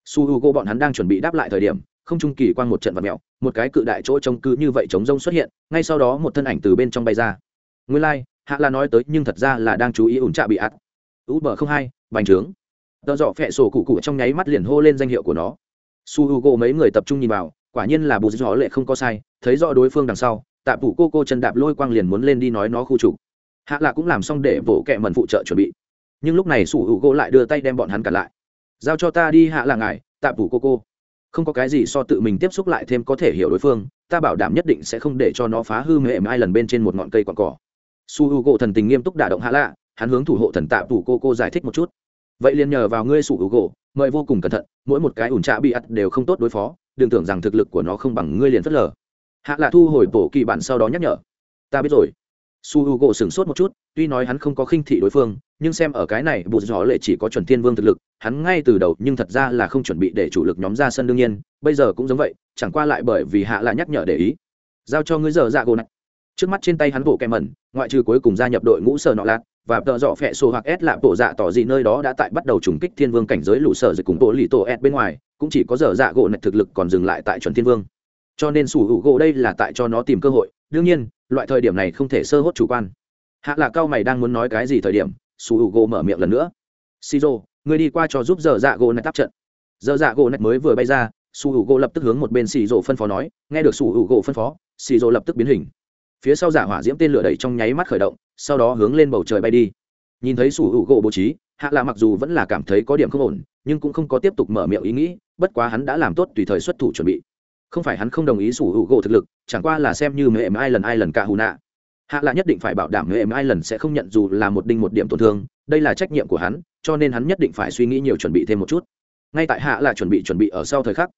Su h u cô bọn hắn đang chuẩn bị đáp lại thời điểm không trung kỳ quang một trận vật mẹo một cái cự đại chỗ trông cứ như vậy chống rông xuất hiện ngay sau đó một thân ảnh từ bên trong bay ra. Nguyên lai、like, hạ lạ nói tới nhưng thật ra là đang chú ý ủn trạ bị ạt. Ú bờ không hai bành trướng. Tợ dọ phẹ sổ cụ cụ trong nháy mắt liền hô lên danh hiệu của nó. Su h u cô mấy người tập trung nhìn vào quả nhiên là bù gió lệ không có sai, thấy rõ đối phương đằng sau, tạ phủ cô cô chân đạp lôi quang liền muốn lên đi nói nó khu trục. Hạ lạ cũng làm xong để vỗ kẹ mần phụ trợ chuẩn bị. Nhưng lúc này sủ hữu gỗ lại đưa tay đem bọn hắn cả lại. Giao cho ta đi, hạ là ngài, tạ phủ cô cô. Không có cái gì so tự mình tiếp xúc lại thêm có thể hiểu đối phương, ta bảo đảm nhất định sẽ không để cho nó phá hư mềm ai lần bên trên một ngọn cây quọn cỏ. Su hữu gỗ thần tình nghiêm túc đả động hạ lạ, hắn hướng thủ hộ thần tạ phủ cô cô giải thích một chút. Vậy liền nhờ vào ngươi sủ hữu gỗ, mời vô cùng cẩn thận, mỗi một cái ủn trạ bị ắt đều không tốt đối phó đừng tưởng rằng thực lực của nó không bằng ngươi liền phất lờ. Hạ lạ thu hồi bổ kỳ bản sau đó nhắc nhở. Ta biết rồi. Su h u gỗ sửng sốt một chút, tuy nói hắn không có khinh thị đối phương, nhưng xem ở cái này bụt gió lệ chỉ có chuẩn thiên vương thực lực, hắn ngay từ đầu nhưng thật ra là không chuẩn bị để chủ lực nhóm ra sân đương nhiên, bây giờ cũng giống vậy, chẳng qua lại bởi vì hạ lạ nhắc nhở để ý. Giao cho ngươi giờ dạ gỗ này. Trước mắt trên tay hắn bộ kèm mẩn, ngoại trừ cuối cùng gia nhập đội ngũ sở nọ lạc và tợ dọ phẹ sổ hoặc s lạ bộ dạ tỏ gì nơi đó đã tại bắt đầu trùng kích thiên vương cảnh giới lũ sở dịch cùng bộ lì tổ s bên ngoài, cũng chỉ có giờ dạ gỗ này thực lực còn dừng lại tại chuẩn thiên vương. Cho nên sủ hữu gỗ đây là tại cho nó tìm cơ hội. Đương nhiên, loại thời điểm này không thể sơ hốt chủ quan. Hạ là cao mày đang muốn nói cái gì thời điểm, sủ hữu gỗ mở miệng lần nữa. Shizu, người đi qua cho giúp giờ dạ gỗ này tác trận. Giờ dạ gỗ này mới vừa bay ra, sủ hữu gỗ lập tức hướng một bên xì rộ phân phó nói. Nghe được sủ hữu gỗ phân phó xì rộ lập tức biến hình. Phía sau giả hỏa diễm tên lửa đẩy trong nháy mắt khởi động sau đó hướng lên bầu trời bay đi. Nhìn thấy sủ hữu gỗ bố trí, hạ là mặc dù vẫn là cảm thấy có điểm không ổn, nhưng cũng không có tiếp tục mở miệng ý nghĩ, bất quá hắn đã làm tốt tùy thời xuất thủ chuẩn bị. Không phải hắn không đồng ý sủ hữu gỗ thực lực, chẳng qua là xem như mềm ai lần ai lần cả hù nạ. Hạ là nhất định phải bảo đảm mềm ai lần sẽ không nhận dù là một đinh một điểm tổn thương, đây là trách nhiệm của hắn, cho nên hắn nhất định phải suy nghĩ nhiều chuẩn bị thêm một chút. Ngay tại hạ là chuẩn bị chuẩn bị ở sau thời khắc,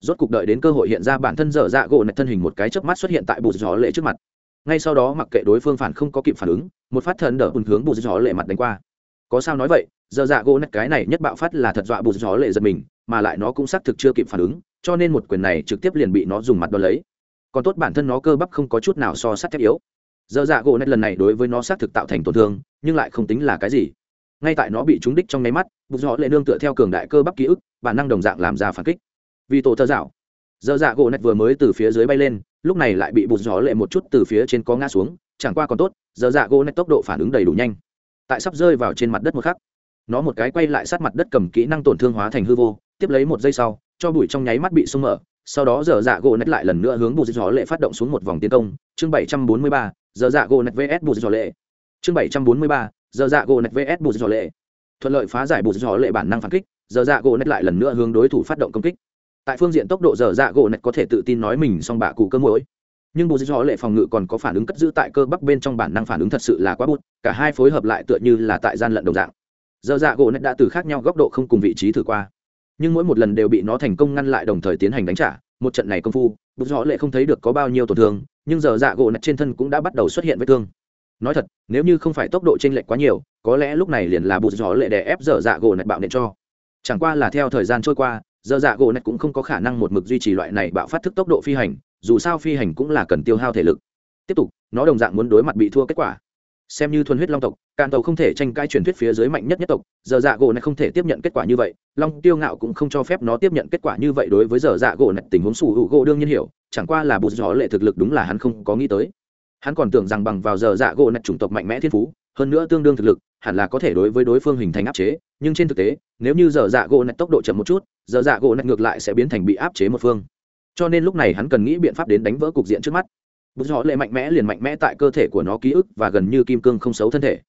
rốt cuộc đợi đến cơ hội hiện ra bản thân dở dạ gỗ nạch thân hình một cái chớp mắt xuất hiện tại bụt gió lệ trước mặt ngay sau đó mặc kệ đối phương phản không có kịp phản ứng, một phát thần đỡ hùn hướng bùn gió lệ mặt đánh qua. Có sao nói vậy, giờ dạ gỗ nạch cái này nhất bạo phát là thật dọa bùn gió lệ giật mình, mà lại nó cũng xác thực chưa kịp phản ứng, cho nên một quyền này trực tiếp liền bị nó dùng mặt đo lấy. Còn tốt bản thân nó cơ bắp không có chút nào so sắt thép yếu. Giờ dạ gỗ nét lần này đối với nó xác thực tạo thành tổn thương, nhưng lại không tính là cái gì. Ngay tại nó bị trúng đích trong nháy mắt bùn gió lệ nương tựa theo cường đại cơ bắp ký ức, bản năng đồng dạng làm ra phản kích. Vì tổ thơ dạo Giờ dạ gỗ nét vừa mới từ phía dưới bay lên, lúc này lại bị bụt gió lệ một chút từ phía trên có ngã xuống, chẳng qua còn tốt, Giờ dạ gỗ nét tốc độ phản ứng đầy đủ nhanh. Tại sắp rơi vào trên mặt đất một khắc, nó một cái quay lại sát mặt đất cầm kỹ năng tổn thương hóa thành hư vô, tiếp lấy một giây sau, cho bụi trong nháy mắt bị sung mở, sau đó dở dạ gỗ nét lại lần nữa hướng bụt gió lệ phát động xuống một vòng tiến công. Chương bảy trăm bốn mươi ba dở dạ gỗ nét vs bụt gió lệ. Chương bảy trăm bốn mươi ba dở dạ gỗ nét vs bụt gió lệ. Thuận lợi phá giải bụt gió lệ bản năng phản kích dở dạ gỗ nét lại lần nữa hướng đối thủ phát động công kích tại phương diện tốc độ dở dạ gỗ nét có thể tự tin nói mình xong bạ cụ cơ mũi nhưng bù gió lệ phòng ngự còn có phản ứng cất giữ tại cơ bắc bên trong bản năng phản ứng thật sự là quá bút cả hai phối hợp lại tựa như là tại gian lận đồng dạng. Dở dạ gỗ nét đã từ khác nhau góc độ không cùng vị trí thử qua. Nhưng mỗi một lần đều bị nó thành công ngăn lại đồng thời tiến hành đánh trả, một trận này công phu, bộ rõ lệ không thấy được có bao nhiêu tổn thương, nhưng dở dạ gỗ nạch trên thân cũng đã bắt đầu xuất hiện vết thương. Nói thật, nếu như không phải tốc độ t r ê n lệch quá nhiều, có lẽ lúc này liền là bụt gió lệ đè ép dở dạ gỗ nạch bạo nện cho. Chẳng qua là theo thời gian trôi qua giờ dạ gỗ nạch cũng không có khả năng một mực duy trì loại này bạo phát thức tốc độ phi hành, dù sao phi hành cũng là cần tiêu hao thể lực. Tiếp tục, nó đồng dạng muốn đối mặt bị thua kết quả. Xem như thuần huyết long tộc, càn tàu không thể tranh cãi truyền thuyết phía dưới mạnh nhất nhất tộc giờ dạ gỗ này không thể tiếp nhận kết quả như vậy. Long tiêu ngạo cũng không cho phép nó tiếp nhận kết quả như vậy đối với giờ dạ gỗ này tình huống sủ hữu gỗ đương nhiên hiểu, chẳng qua là bụt gió lệ thực lực đúng là hắn không có nghĩ tới. Hắn còn tưởng rằng bằng vào giờ dạ gỗ này chủng tộc mạnh mẽ thiên phú, hơn nữa tương đương thực lực hẳn là có thể đối với đối phương hình thành áp chế, nhưng trên thực tế, nếu như giờ dạ gỗ nạch tốc độ chậm một chút, giờ dạ gỗ nạch ngược lại sẽ biến thành bị áp chế một phương. Cho nên lúc này hắn cần nghĩ biện pháp đến đánh vỡ cục diện trước mắt. Bút họ lệ mạnh mẽ liền mạnh mẽ tại cơ thể của nó ký ức và gần như kim cương không xấu thân thể.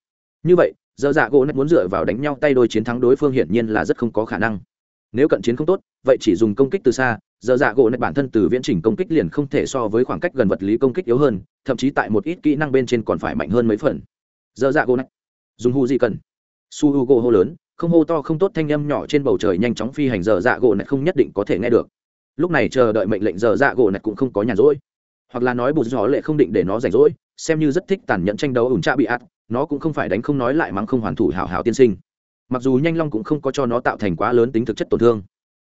Như vậy, giờ dạ gỗ nạch muốn dựa vào đánh nhau tay đôi chiến thắng đối phương hiển nhiên là rất không có khả năng. Nếu cận chiến không tốt, vậy chỉ dùng công kích từ xa, giờ dạ gỗ nạch bản thân từ viễn trình công kích liền không thể so với khoảng cách gần vật lý công kích yếu hơn, thậm chí tại một ít kỹ năng bên trên còn phải mạnh hơn mấy phần. Giờ dạ gỗ nạch dùng hu gì cần. Su hu gỗ hô lớn, không hô to không tốt, thanh âm nhỏ trên bầu trời nhanh chóng phi hành, giờ dạ gỗ này không nhất định có thể nghe được. Lúc này chờ đợi mệnh lệnh, giờ dạ gỗ này cũng không có nhàn rỗi. Hoặc là nói bụt gió lệ không định để nó rảnh rỗi, xem như rất thích tàn nhẫn tranh đấu ủn trạ bị ạt, nó cũng không phải đánh không nói lại mắng không hoàn thủ hào hào tiên sinh. Mặc dù nhanh long cũng không có cho nó tạo thành quá lớn tính thực chất tổn thương,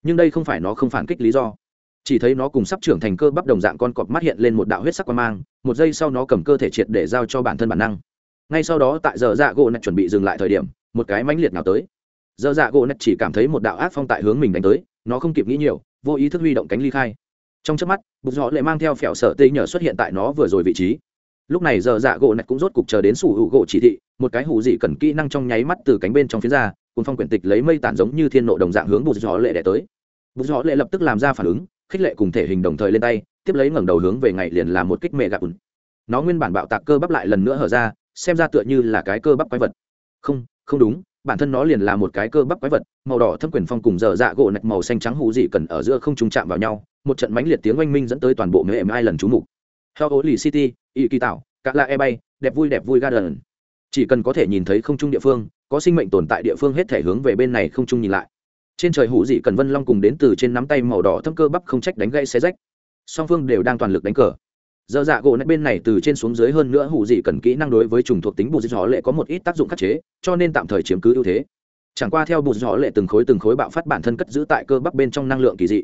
nhưng đây không phải nó không phản kích lý do. Chỉ thấy nó cùng sắp trưởng thành cơ bắp đồng dạng con cọp mắt hiện lên một đạo huyết sắc quan mang, một giây sau nó cầm cơ thể triệt để giao cho bản thân bản năng ngay sau đó tại giờ dạ gỗ nạch chuẩn bị dừng lại thời điểm, một cái mãnh liệt nào tới. Giờ dạ gỗ nạch chỉ cảm thấy một đạo ác phong tại hướng mình đánh tới, nó không kịp nghĩ nhiều, vô ý thức huy động cánh ly khai. Trong chớp mắt, bục gió lại mang theo phèo sở tê nhờ xuất hiện tại nó vừa rồi vị trí. Lúc này giờ dạ gỗ nạch cũng rốt cục chờ đến sủ hữu gỗ chỉ thị, một cái hủ dị cần kỹ năng trong nháy mắt từ cánh bên trong phía ra cùng phong quyển tịch lấy mây tản giống như thiên nộ đồng dạng hướng bục gió lệ đẻ tới. Bục gió lệ lập tức làm ra phản ứng, khích lệ cùng thể hình đồng thời lên tay, tiếp lấy ngẩng đầu hướng về ngày liền làm một kích mẹ gạp ùn. Nó nguyên bản bạo tạc cơ bắp lại lần nữa hở ra xem ra tựa như là cái cơ bắp quái vật. Không không đúng, bản thân nó liền là một cái cơ bắp quái vật, màu đỏ thâm quyền phong cùng dở dạ gỗ nạch màu xanh trắng hụ dị cần ở giữa không trùng chạm vào nhau, một trận mãnh liệt tiếng oanh minh dẫn tới toàn bộ mê em ai lần trú mục. Theo ố lì city y kỳ tạo cả la e bay đẹp vui đẹp vui garden. Chỉ cần có thể nhìn thấy không trung địa phương, có sinh mệnh tồn tại địa phương hết thể hướng về bên này không trung nhìn lại. Trên trời hủ dị cần vân long cùng đến từ trên nắm tay màu đỏ thâm cơ bắp không trách đánh gãy xé rách. Song phương đều đang toàn lực đánh cờ giờ dạ gỗ nét bên này từ trên xuống dưới hơn nữa hủ dị cần kỹ năng đối với trùng thuộc tính bù dị họ lệ có một ít tác dụng khắc chế, cho nên tạm thời chiếm cứ ưu thế. Chẳng qua theo bù dị họ lệ từng khối từng khối bạo phát bản thân cất giữ tại cơ bắp bên trong năng lượng kỳ dị.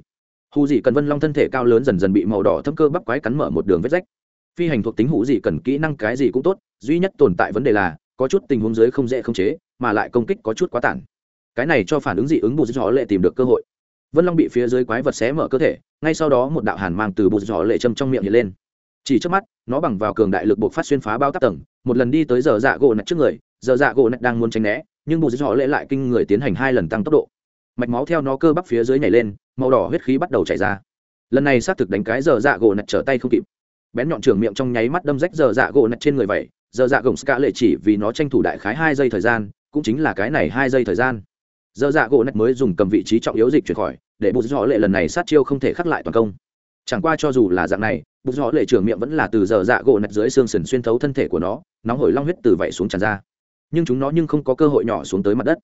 Hủ dị cần vân long thân thể cao lớn dần dần bị màu đỏ thâm cơ bắp quái cắn mở một đường vết rách. Phi hành thuộc tính hủ dị cần kỹ năng cái gì cũng tốt, duy nhất tồn tại vấn đề là, có chút tình huống dưới không dễ không chế, mà lại công kích có chút quá tản. Cái này cho phản ứng dị ứng bù dị họ lệ tìm được cơ hội. Vân long bị phía dưới quái vật xé mở cơ thể, ngay sau đó một đạo hàn mang từ bù dị họ lệ châm trong miệng hiện lên chỉ trước mắt, nó bằng vào cường đại lực buộc phát xuyên phá bao tác tầng, một lần đi tới giờ dạ gỗ nạch trước người, giờ dạ gỗ nạch đang muốn tránh né, nhưng bù họ lệ lại kinh người tiến hành hai lần tăng tốc độ. Mạch máu theo nó cơ bắp phía dưới nhảy lên, màu đỏ huyết khí bắt đầu chảy ra. Lần này xác thực đánh cái giờ dạ gỗ nạch trở tay không kịp. Bén nhọn trường miệng trong nháy mắt đâm rách giờ dạ gỗ nạch trên người vậy, giờ dạ gồng ska lệ chỉ vì nó tranh thủ đại khái hai giây thời gian, cũng chính là cái này hai giây thời gian. Giờ dạ gỗ nạch mới dùng cầm vị trí trọng yếu dịch chuyển khỏi, để bù họ lệ lần này sát chiêu không thể khắc lại toàn công chẳng qua cho dù là dạng này bụng gió lệ trưởng miệng vẫn là từ giờ dạ gỗ nạch dưới xương sần xuyên thấu thân thể của nó, nóng hổi long huyết từ vậy xuống tràn ra. Nhưng chúng nó nhưng không có cơ hội nhỏ xuống tới mặt đất.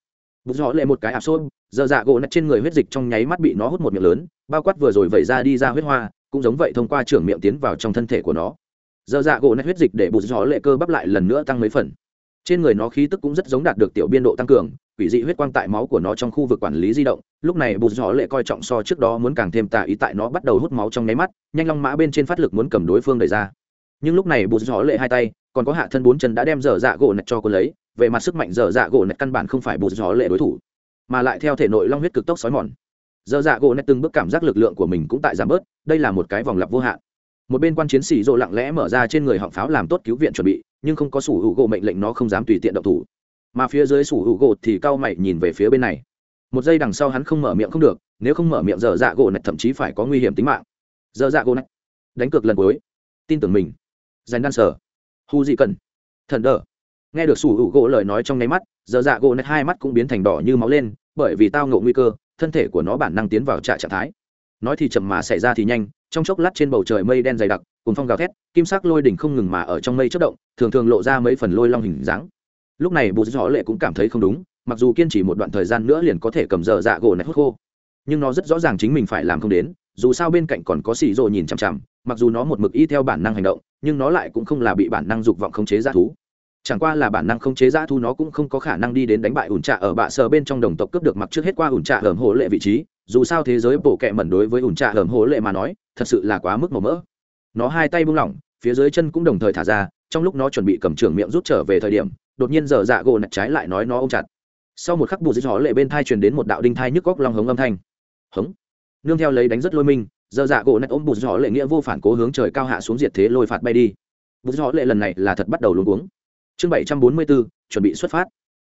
Bụng gió lệ một cái áp xôn giờ dạ gỗ nạch trên người huyết dịch trong nháy mắt bị nó hút một miệng lớn, bao quát vừa rồi vẩy ra đi ra huyết hoa, cũng giống vậy thông qua trưởng miệng tiến vào trong thân thể của nó. Giờ dạ gỗ nạch huyết dịch để bụng gió lệ cơ bắp lại lần nữa tăng mấy phần. Trên người nó khí tức cũng rất giống đạt được tiểu biên độ tăng cường quỷ dị huyết quang tại máu của nó trong khu vực quản lý di động, lúc này bụt gió lệ coi trọng so trước đó muốn càng thêm tà ý tại nó bắt đầu hút máu trong nháy mắt, nhanh long mã bên trên phát lực muốn cầm đối phương đẩy ra. Nhưng lúc này bụt gió lệ hai tay, còn có hạ thân bốn chân đã đem dở dạ gỗ nạch cho cô lấy, về mặt sức mạnh dở dạ gỗ nạch căn bản không phải bụt gió lệ đối thủ, mà lại theo thể nội long huyết cực tốc xói mòn. Dở dạ gỗ nạch từng bước cảm giác lực lượng của mình cũng tại giảm bớt, đây là một cái vòng lặp vô hạn. Một bên quan chiến sĩ rộ lặng lẽ mở ra trên người họng pháo làm tốt cứu viện chuẩn bị, nhưng không có sủ hữu gỗ mệnh lệnh nó không dám tùy tiện động thủ mà phía dưới sủ hữu gỗ thì cao mày nhìn về phía bên này. Một giây đằng sau hắn không mở miệng không được, nếu không mở miệng dở dạ gỗ này thậm chí phải có nguy hiểm tính mạng. Dở dạ gỗ này đánh cược lần cuối. Tin tưởng mình. Dành đan sở. Hu dị cần thần đờ. Nghe được sủ hữu gỗ lời nói trong nháy mắt, dở dạ gỗ này hai mắt cũng biến thành đỏ như máu lên, bởi vì tao ngộ nguy cơ, thân thể của nó bản năng tiến vào trạng thái. Nói thì chậm mà xảy ra thì nhanh, trong chốc lát trên bầu trời mây đen dày đặc cùng phong gào thét, kim sắc lôi đỉnh không ngừng mà ở trong mây chất động, thường thường lộ ra mấy phần lôi long hình dáng lúc này bù dọ lệ cũng cảm thấy không đúng, mặc dù kiên trì một đoạn thời gian nữa liền có thể cầm dở dạ gỗ này hút khô. Nhưng nó rất rõ ràng chính mình phải làm không đến, dù sao bên cạnh còn có xì rồ nhìn chằm chằm, mặc dù nó một mực y theo bản năng hành động, nhưng nó lại cũng không là bị bản năng dục vọng khống chế ra thú. Chẳng qua là bản năng không chế ra thú nó cũng không có khả năng đi đến đánh bại ủn trạ ở bạ sờ bên trong đồng tộc cướp được mặc trước hết qua ủn trạ hởm hổ lệ vị trí, dù sao thế giới bổ kẹ mẩn đối với ủn trạ hởm hổ lệ mà nói, thật sự là quá mức màu mỡ nó hai tay buông lỏng, phía dưới chân cũng đồng thời thả ra, trong lúc nó chuẩn bị cầm trường miệng rút trở về thời điểm đột nhiên giờ dạ gỗ nạch trái lại nói nó ôm chặt. Sau một khắc bù dĩ họ lệ bên thai truyền đến một đạo đinh thai nhức góc lòng hống âm thanh. Hống. Nương theo lấy đánh rất lôi minh giờ dạ gỗ nạch ôm bù dĩ họ lệ nghĩa vô phản cố hướng trời cao hạ xuống diệt thế lôi phạt bay đi. Bù dĩ họ lệ lần này là thật bắt đầu luống cuống. Chương bảy trăm bốn mươi bốn chuẩn bị xuất phát.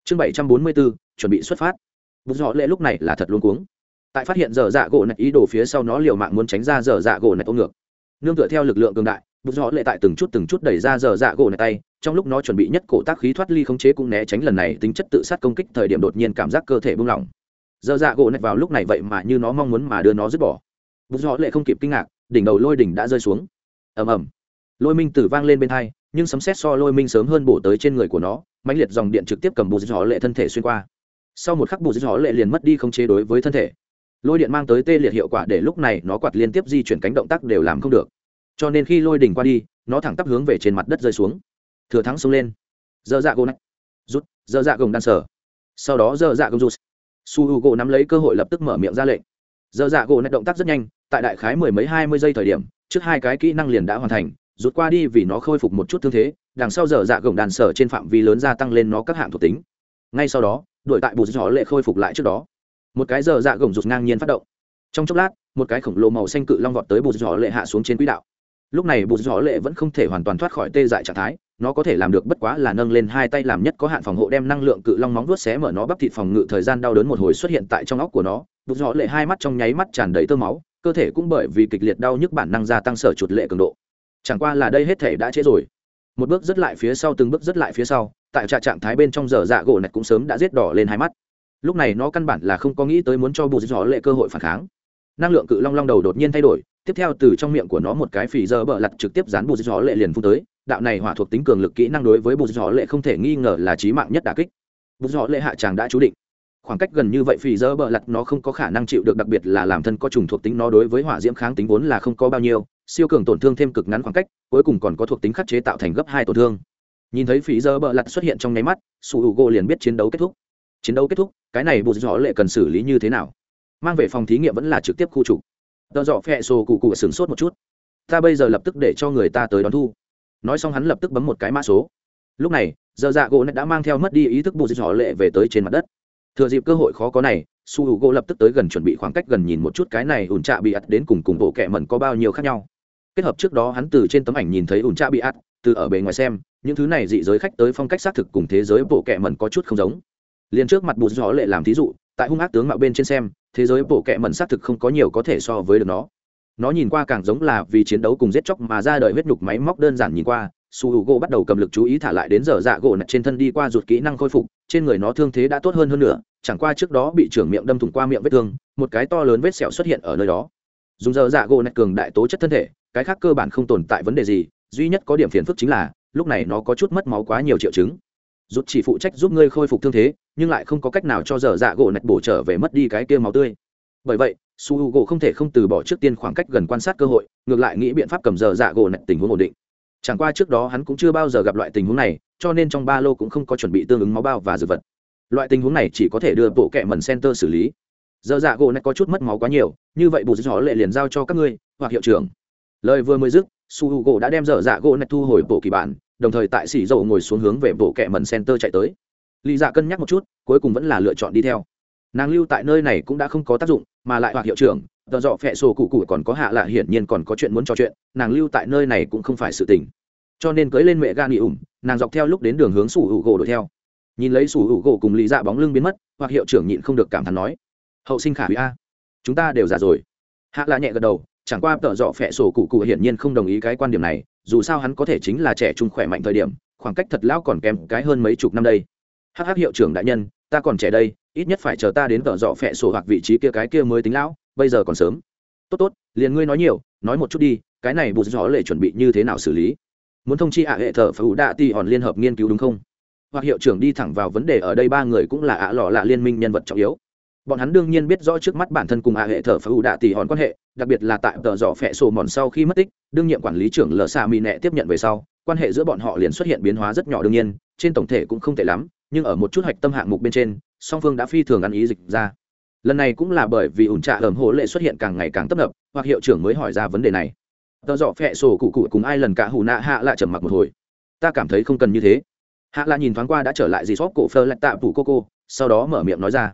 Chương bảy trăm bốn mươi bốn chuẩn bị xuất phát. Bù dĩ họ lệ lúc này là thật luống cuống. Tại phát hiện giờ dạ gỗ nạch ý đồ phía sau nó liều mạng muốn tránh ra giờ dạ gỗ nạch ôm ngược. Nương tựa theo lực lượng cường đại bút gió lệ tại từng chút từng chút đẩy ra giờ dạ gỗ này tay, trong lúc nó chuẩn bị nhất cổ tác khí thoát ly khống chế cũng né tránh lần này tính chất tự sát công kích thời điểm đột nhiên cảm giác cơ thể buông lỏng. Giờ dạ gỗ này vào lúc này vậy mà như nó mong muốn mà đưa nó dứt bỏ. Bút gió lệ không kịp kinh ngạc, đỉnh đầu lôi đỉnh đã rơi xuống. Ầm ầm. Lôi minh tử vang lên bên hai, nhưng sấm xét so lôi minh sớm hơn bổ tới trên người của nó, mãnh liệt dòng điện trực tiếp cầm bút gió lệ thân thể xuyên qua. Sau một khắc bút gió lệ liền mất đi khống chế đối với thân thể. Lôi điện mang tới tê liệt hiệu quả để lúc này nó quạt liên tiếp di chuyển cánh động tác đều làm không được cho nên khi lôi đỉnh qua đi, nó thẳng tắp hướng về trên mặt đất rơi xuống. Thừa thắng xông lên. Dơ dạ gỗ nách rút. Dơ dạ gồng đan sở. Sau đó dơ dạ gồng rút. Su h u gỗ nắm lấy cơ hội lập tức mở miệng ra lệnh. Dơ dạ gỗ nách động tác rất nhanh, tại đại khái mười mấy hai mươi giây thời điểm, trước hai cái kỹ năng liền đã hoàn thành, rút qua đi vì nó khôi phục một chút thương thế, đằng sau dở dạ gồng đàn sở trên phạm vi lớn gia tăng lên nó các hạng thuộc tính. Ngay sau đó, đội tại bù gió lệ khôi phục lại trước đó. Một cái dở dạ gồng rụt ngang nhiên phát động. Trong chốc lát, một cái khổng lồ màu xanh cự long vọt tới bù gió lệ hạ xuống trên quỹ đạo lúc này bụt gió lệ vẫn không thể hoàn toàn thoát khỏi tê dại trạng thái, nó có thể làm được bất quá là nâng lên hai tay làm nhất có hạn phòng hộ đem năng lượng cự long móng vuốt xé mở nó bắp thịt phòng ngự thời gian đau đớn một hồi xuất hiện tại trong óc của nó. Bụt gió lệ hai mắt trong nháy mắt tràn đầy tơ máu, cơ thể cũng bởi vì kịch liệt đau nhức bản năng gia tăng sở chuột lệ cường độ. Chẳng qua là đây hết thể đã trễ rồi. Một bước rất lại phía sau, từng bước rất lại phía sau, tại trạ trạng thái bên trong giờ dạ gỗ này cũng sớm đã giết đỏ lên hai mắt. Lúc này nó căn bản là không có nghĩ tới muốn cho bụt gió lệ cơ hội phản kháng. Năng lượng cự long long đầu đột nhiên thay đổi tiếp theo từ trong miệng của nó một cái phì dơ bờ lặt trực tiếp dán bù gió lệ liền phun tới. Đạo này hỏa thuộc tính cường lực kỹ năng đối với bù gió lệ không thể nghi ngờ là trí mạng nhất đà kích. Bù gió lệ hạ tràng đã chú định. Khoảng cách gần như vậy phì dơ bờ lặt nó không có khả năng chịu được đặc biệt là làm thân có trùng thuộc tính nó đối với hỏa diễm kháng tính vốn là không có bao nhiêu, siêu cường tổn thương thêm cực ngắn khoảng cách, cuối cùng còn có thuộc tính khắc chế tạo thành gấp hai tổn thương. Nhìn thấy phí dơ bợ lặt xuất hiện trong nháy mắt su h u gỗ liền biết chiến đấu kết thúc. Chiến đấu kết thúc, cái này bù gió lệ cần xử lý như thế nào? Mang về phòng thí nghiệm vẫn là trực tiếp khu trục tờ dọ phẹ sổ cụ cụ sửng sốt một chút. Ta bây giờ lập tức để cho người ta tới đón thu. Nói xong hắn lập tức bấm một cái mã số. Lúc này, giờ dạ gỗ đã mang theo mất đi ý thức bù dịch họ lệ về tới trên mặt đất. Thừa dịp cơ hội khó có này, su hữu gỗ lập tức tới gần chuẩn bị khoảng cách gần nhìn một chút cái này ủn trạ bị ắt đến cùng cùng bộ kẹ mẩn có bao nhiêu khác nhau. Kết hợp trước đó hắn từ trên tấm ảnh nhìn thấy ủn trạ bị ắt, từ ở bề ngoài xem, những thứ này dị giới khách tới phong cách xác thực cùng thế giới bộ kẹ mẩn có chút không giống. Liền trước mặt bù gió lệ làm thí dụ, tại hung ác tướng mạo bên trên xem thế giới bộ kệ mẩn xác thực không có nhiều có thể so với được nó. Nó nhìn qua càng giống là vì chiến đấu cùng giết chóc mà ra đời huyết nhục máy móc đơn giản nhìn qua, su h u gỗ bắt đầu cầm lực chú ý thả lại đến giờ dạ gỗ nặt trên thân đi qua ruột kỹ năng khôi phục, trên người nó thương thế đã tốt hơn hơn nữa, chẳng qua trước đó bị trưởng miệng đâm thủng qua miệng vết thương, một cái to lớn vết sẹo xuất hiện ở nơi đó. Dùng giờ dạ gỗ nặt cường đại tố chất thân thể, cái khác cơ bản không tồn tại vấn đề gì, duy nhất có điểm phiền phức chính là, lúc này nó có chút mất máu quá nhiều triệu chứng rút chỉ phụ trách giúp ngươi khôi phục thương thế, nhưng lại không có cách nào cho dở dạ gỗ nạch bổ trở về mất đi cái kia máu tươi. Bởi vậy, su h u gỗ không thể không từ bỏ trước tiên khoảng cách gần quan sát cơ hội, ngược lại nghĩ biện pháp cầm dở dạ gỗ nạch tình huống ổn định. Chẳng qua trước đó hắn cũng chưa bao giờ gặp loại tình huống này, cho nên trong ba lô cũng không có chuẩn bị tương ứng máu bao và dược vật. Loại tình huống này chỉ có thể đưa bộ kẹ mần center xử lý. Dở dạ gỗ nạch có chút mất máu quá nhiều, như vậy bù gió lệ liền giao cho các ngươi, hoặc hiệu trưởng. Lời vừa mới dứt, su h u gỗ đã đem dở dạ gỗ nạch thu hồi bộ kỳ bản đồng thời tại xỉ dầu ngồi xuống hướng về bộ kẹ mần center chạy tới. Lý dạ cân nhắc một chút, cuối cùng vẫn là lựa chọn đi theo. Nàng lưu tại nơi này cũng đã không có tác dụng, mà lại hoặc hiệu trưởng, tờ dọ phẹ sổ cụ cụ còn có hạ lạ hiển nhiên còn có chuyện muốn trò chuyện, nàng lưu tại nơi này cũng không phải sự tình. Cho nên cưới lên mẹ ga nghỉ ủng, nàng dọc theo lúc đến đường hướng sủ hữu gỗ đuổi theo. Nhìn lấy sủ hữu gỗ cùng lý dạ bóng lưng biến mất, hoặc hiệu trưởng nhịn không được cảm thán nói, hậu sinh khả hủy a, chúng ta đều già rồi. Hạ lạ nhẹ gật đầu, chẳng qua tờ dọ phẹ sổ cụ cụ hiển nhiên không đồng ý cái quan điểm này dù sao hắn có thể chính là trẻ trung khỏe mạnh thời điểm, khoảng cách thật lão còn kém cái hơn mấy chục năm đây. Hh hiệu trưởng đại nhân, ta còn trẻ đây, ít nhất phải chờ ta đến tợ dọ phẹ sổ hoặc vị trí kia cái kia mới tính lão, bây giờ còn sớm. Tốt tốt, liền ngươi nói nhiều, nói một chút đi, cái này bụt gió lệ chuẩn bị như thế nào xử lý? Muốn thông chi ạ hệ thờ phải ủ đạ ti hòn liên hợp nghiên cứu đúng không? Hoặc hiệu trưởng đi thẳng vào vấn đề ở đây, ba người cũng là ạ lọ lạ liên minh nhân vật trọng yếu bọn hắn đương nhiên biết rõ trước mắt bản thân cùng ạ hệ thờ phải ủ đạ tỷ hòn quan hệ, đặc biệt là tại tờ dọ phẹ sổ mòn sau khi mất tích, đương nhiệm quản lý trưởng lờ xa mỹ nẹ tiếp nhận về sau, quan hệ giữa bọn họ liền xuất hiện biến hóa rất nhỏ đương nhiên, trên tổng thể cũng không tệ lắm, nhưng ở một chút hạch tâm hạng mục bên trên, song phương đã phi thường ăn ý dịch ra. Lần này cũng là bởi vì ủn trạ ẩm hộ lệ xuất hiện càng ngày càng tấp nập, hoặc hiệu trưởng mới hỏi ra vấn đề này. Tờ dọ phẹ sổ cụ cụ cùng ai lần cả hù nạ hạ lại trầm mặc một hồi. Ta cảm thấy không cần như thế. Hạ lại nhìn thoáng qua đã trở lại dì xóp cổ phơ lạnh tạ phủ cô cô, sau đó mở miệng nói ra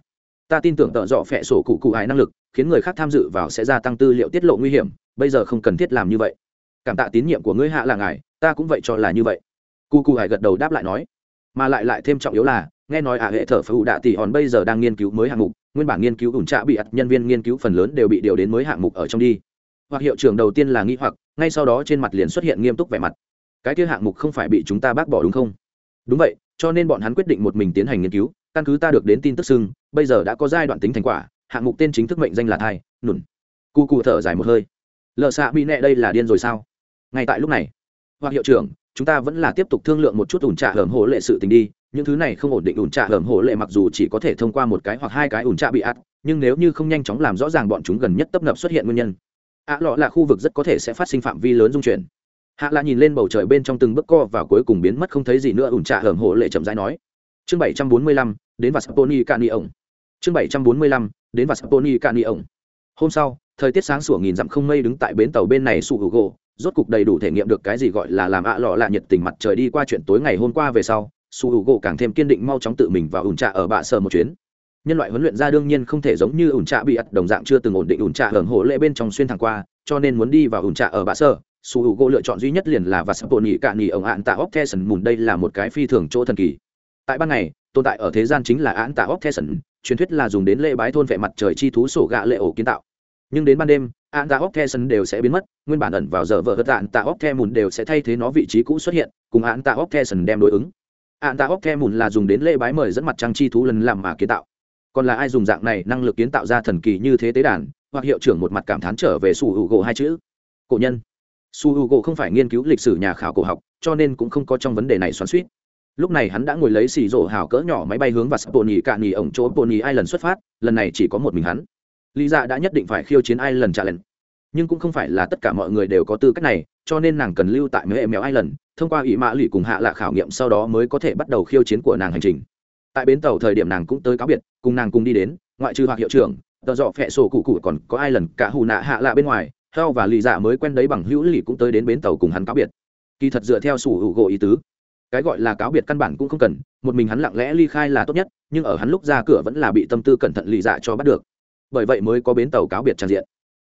ta tin tưởng tợ dọ phẹ sổ cụ cụ ai năng lực, khiến người khác tham dự vào sẽ gia tăng tư liệu tiết lộ nguy hiểm, bây giờ không cần thiết làm như vậy. Cảm tạ tín nhiệm của ngươi hạ là ngài, ta cũng vậy cho là như vậy. Cụ cụ hải gật đầu đáp lại nói. Mà lại lại thêm trọng yếu là, nghe nói ả hệ thở phù đạ tỷ hòn bây giờ đang nghiên cứu mới hạng mục, nguyên bản nghiên cứu ủn trạ bị ặt nhân viên nghiên cứu phần lớn đều bị điều đến mới hạng mục ở trong đi. Hoặc hiệu trưởng đầu tiên là nghi hoặc, ngay sau đó trên mặt liền xuất hiện nghiêm túc vẻ mặt. Cái kia hạng mục không phải bị chúng ta bác bỏ đúng không? Đúng vậy, cho nên bọn hắn quyết định một mình tiến hành nghiên cứu căn cứ ta được đến tin tức xưng, bây giờ đã có giai đoạn tính thành quả, hạng mục tên chính thức mệnh danh là thai, nùn. Cu cụ thở dài một hơi. Lợ xạ bị nẹ đây là điên rồi sao? Ngay tại lúc này, hoặc hiệu trưởng, chúng ta vẫn là tiếp tục thương lượng một chút ủn trạ hởm hổ lệ sự tình đi, những thứ này không ổn định ủn trạ hởm hổ lệ mặc dù chỉ có thể thông qua một cái hoặc hai cái ủn trạ bị ắt nhưng nếu như không nhanh chóng làm rõ ràng bọn chúng gần nhất tấp nập xuất hiện nguyên nhân, ạ lọ là khu vực rất có thể sẽ phát sinh phạm vi lớn dung chuyển. Hạ là nhìn lên bầu trời bên trong từng bước co và cuối cùng biến mất không thấy gì nữa, ủn trạ hởm hổ lệ chậm rãi nói chương bảy trăm bốn mươi lăm, đến và saponi cani ổng chương bảy trăm bốn mươi lăm, đến và saponi cani ổng hôm sau, thời tiết sáng sủa nghìn dặm không mây đứng tại bến tàu bên này sụ hữu gỗ, rốt cục đầy đủ thể nghiệm được cái gì gọi là làm ạ lọ lạ nhiệt tình mặt trời đi qua chuyện tối ngày hôm qua về sau su hữu gỗ càng thêm kiên định mau chóng tự mình và ủn trạ ở bạ sở một chuyến. Nhân loại huấn luyện ra đương nhiên không thể giống như ủn trạ bị ắt đồng dạng chưa từng ổn định ủn trạ hởng hộ lệ bên trong xuyên thẳng qua, cho nên muốn đi vào ủn trạ ở bạ sở su hữu gỗ lựa chọn duy nhất liền là và sắp bộ nhị cạn nhị ổng ạn tạ óc the sần mùn đây là một cái phi thường chỗ thần kỳ tại ban ngày, tồn tại ở thế gian chính là án tạ óc the sần truyền thuyết là dùng đến lễ bái thôn vệ mặt trời chi thú sổ gạ lệ ổ kiến tạo. Nhưng đến ban đêm, án tạ óc the sần đều sẽ biến mất, nguyên bản ẩn vào giờ vợ hớt ạn tạ óc the mùn đều sẽ thay thế nó vị trí cũ xuất hiện, cùng án tạ óc the sần đem đối ứng. Án tạ óc the mùn là dùng đến lễ bái mời dẫn mặt trăng chi thú lần làm mà kiến tạo. Còn là ai dùng dạng này năng lực kiến tạo ra thần kỳ như thế tế đàn, hoặc hiệu trưởng một mặt cảm thán trở về su hữu gỗ hai chữ. Cổ nhân. Su hữu gỗ không phải nghiên cứu lịch sử nhà khảo cổ học, cho nên cũng không có trong vấn đề này xoắn suýt lúc này hắn đã ngồi lấy xì rổ hào cỡ nhỏ máy bay hướng vào bộ nhì cạn nhì ổng chỗ bộ nhì ai lần xuất phát, lần này chỉ có một mình hắn. Lý dạ đã nhất định phải khiêu chiến ai lần trả lần. Nhưng cũng không phải là tất cả mọi người đều có tư cách này, cho nên nàng cần lưu tại mấy mèo ai lần thông qua ủy mã lụy cùng hạ lạ khảo nghiệm sau đó mới có thể bắt đầu khiêu chiến của nàng hành trình. Tại bến tàu thời điểm nàng cũng tới cáo biệt, cùng nàng cùng đi đến, ngoại trừ hoặc hiệu trưởng, tờ dọ phẹ sổ cụ cụ còn có ai lần cả hù nạ hạ lạ bên ngoài theo và lì dạ mới quen đấy bằng hữu lì cũng tới đến bến tàu cùng hắn cáo biệt. Kỳ thật dựa theo sủ hữu gỗ ý tứ cái gọi là cáo biệt căn bản cũng không cần, một mình hắn lặng lẽ ly khai là tốt nhất, nhưng ở hắn lúc ra cửa vẫn là bị tâm tư cẩn thận lì dạ cho bắt được. Bởi vậy mới có bến tàu cáo biệt tràn diện.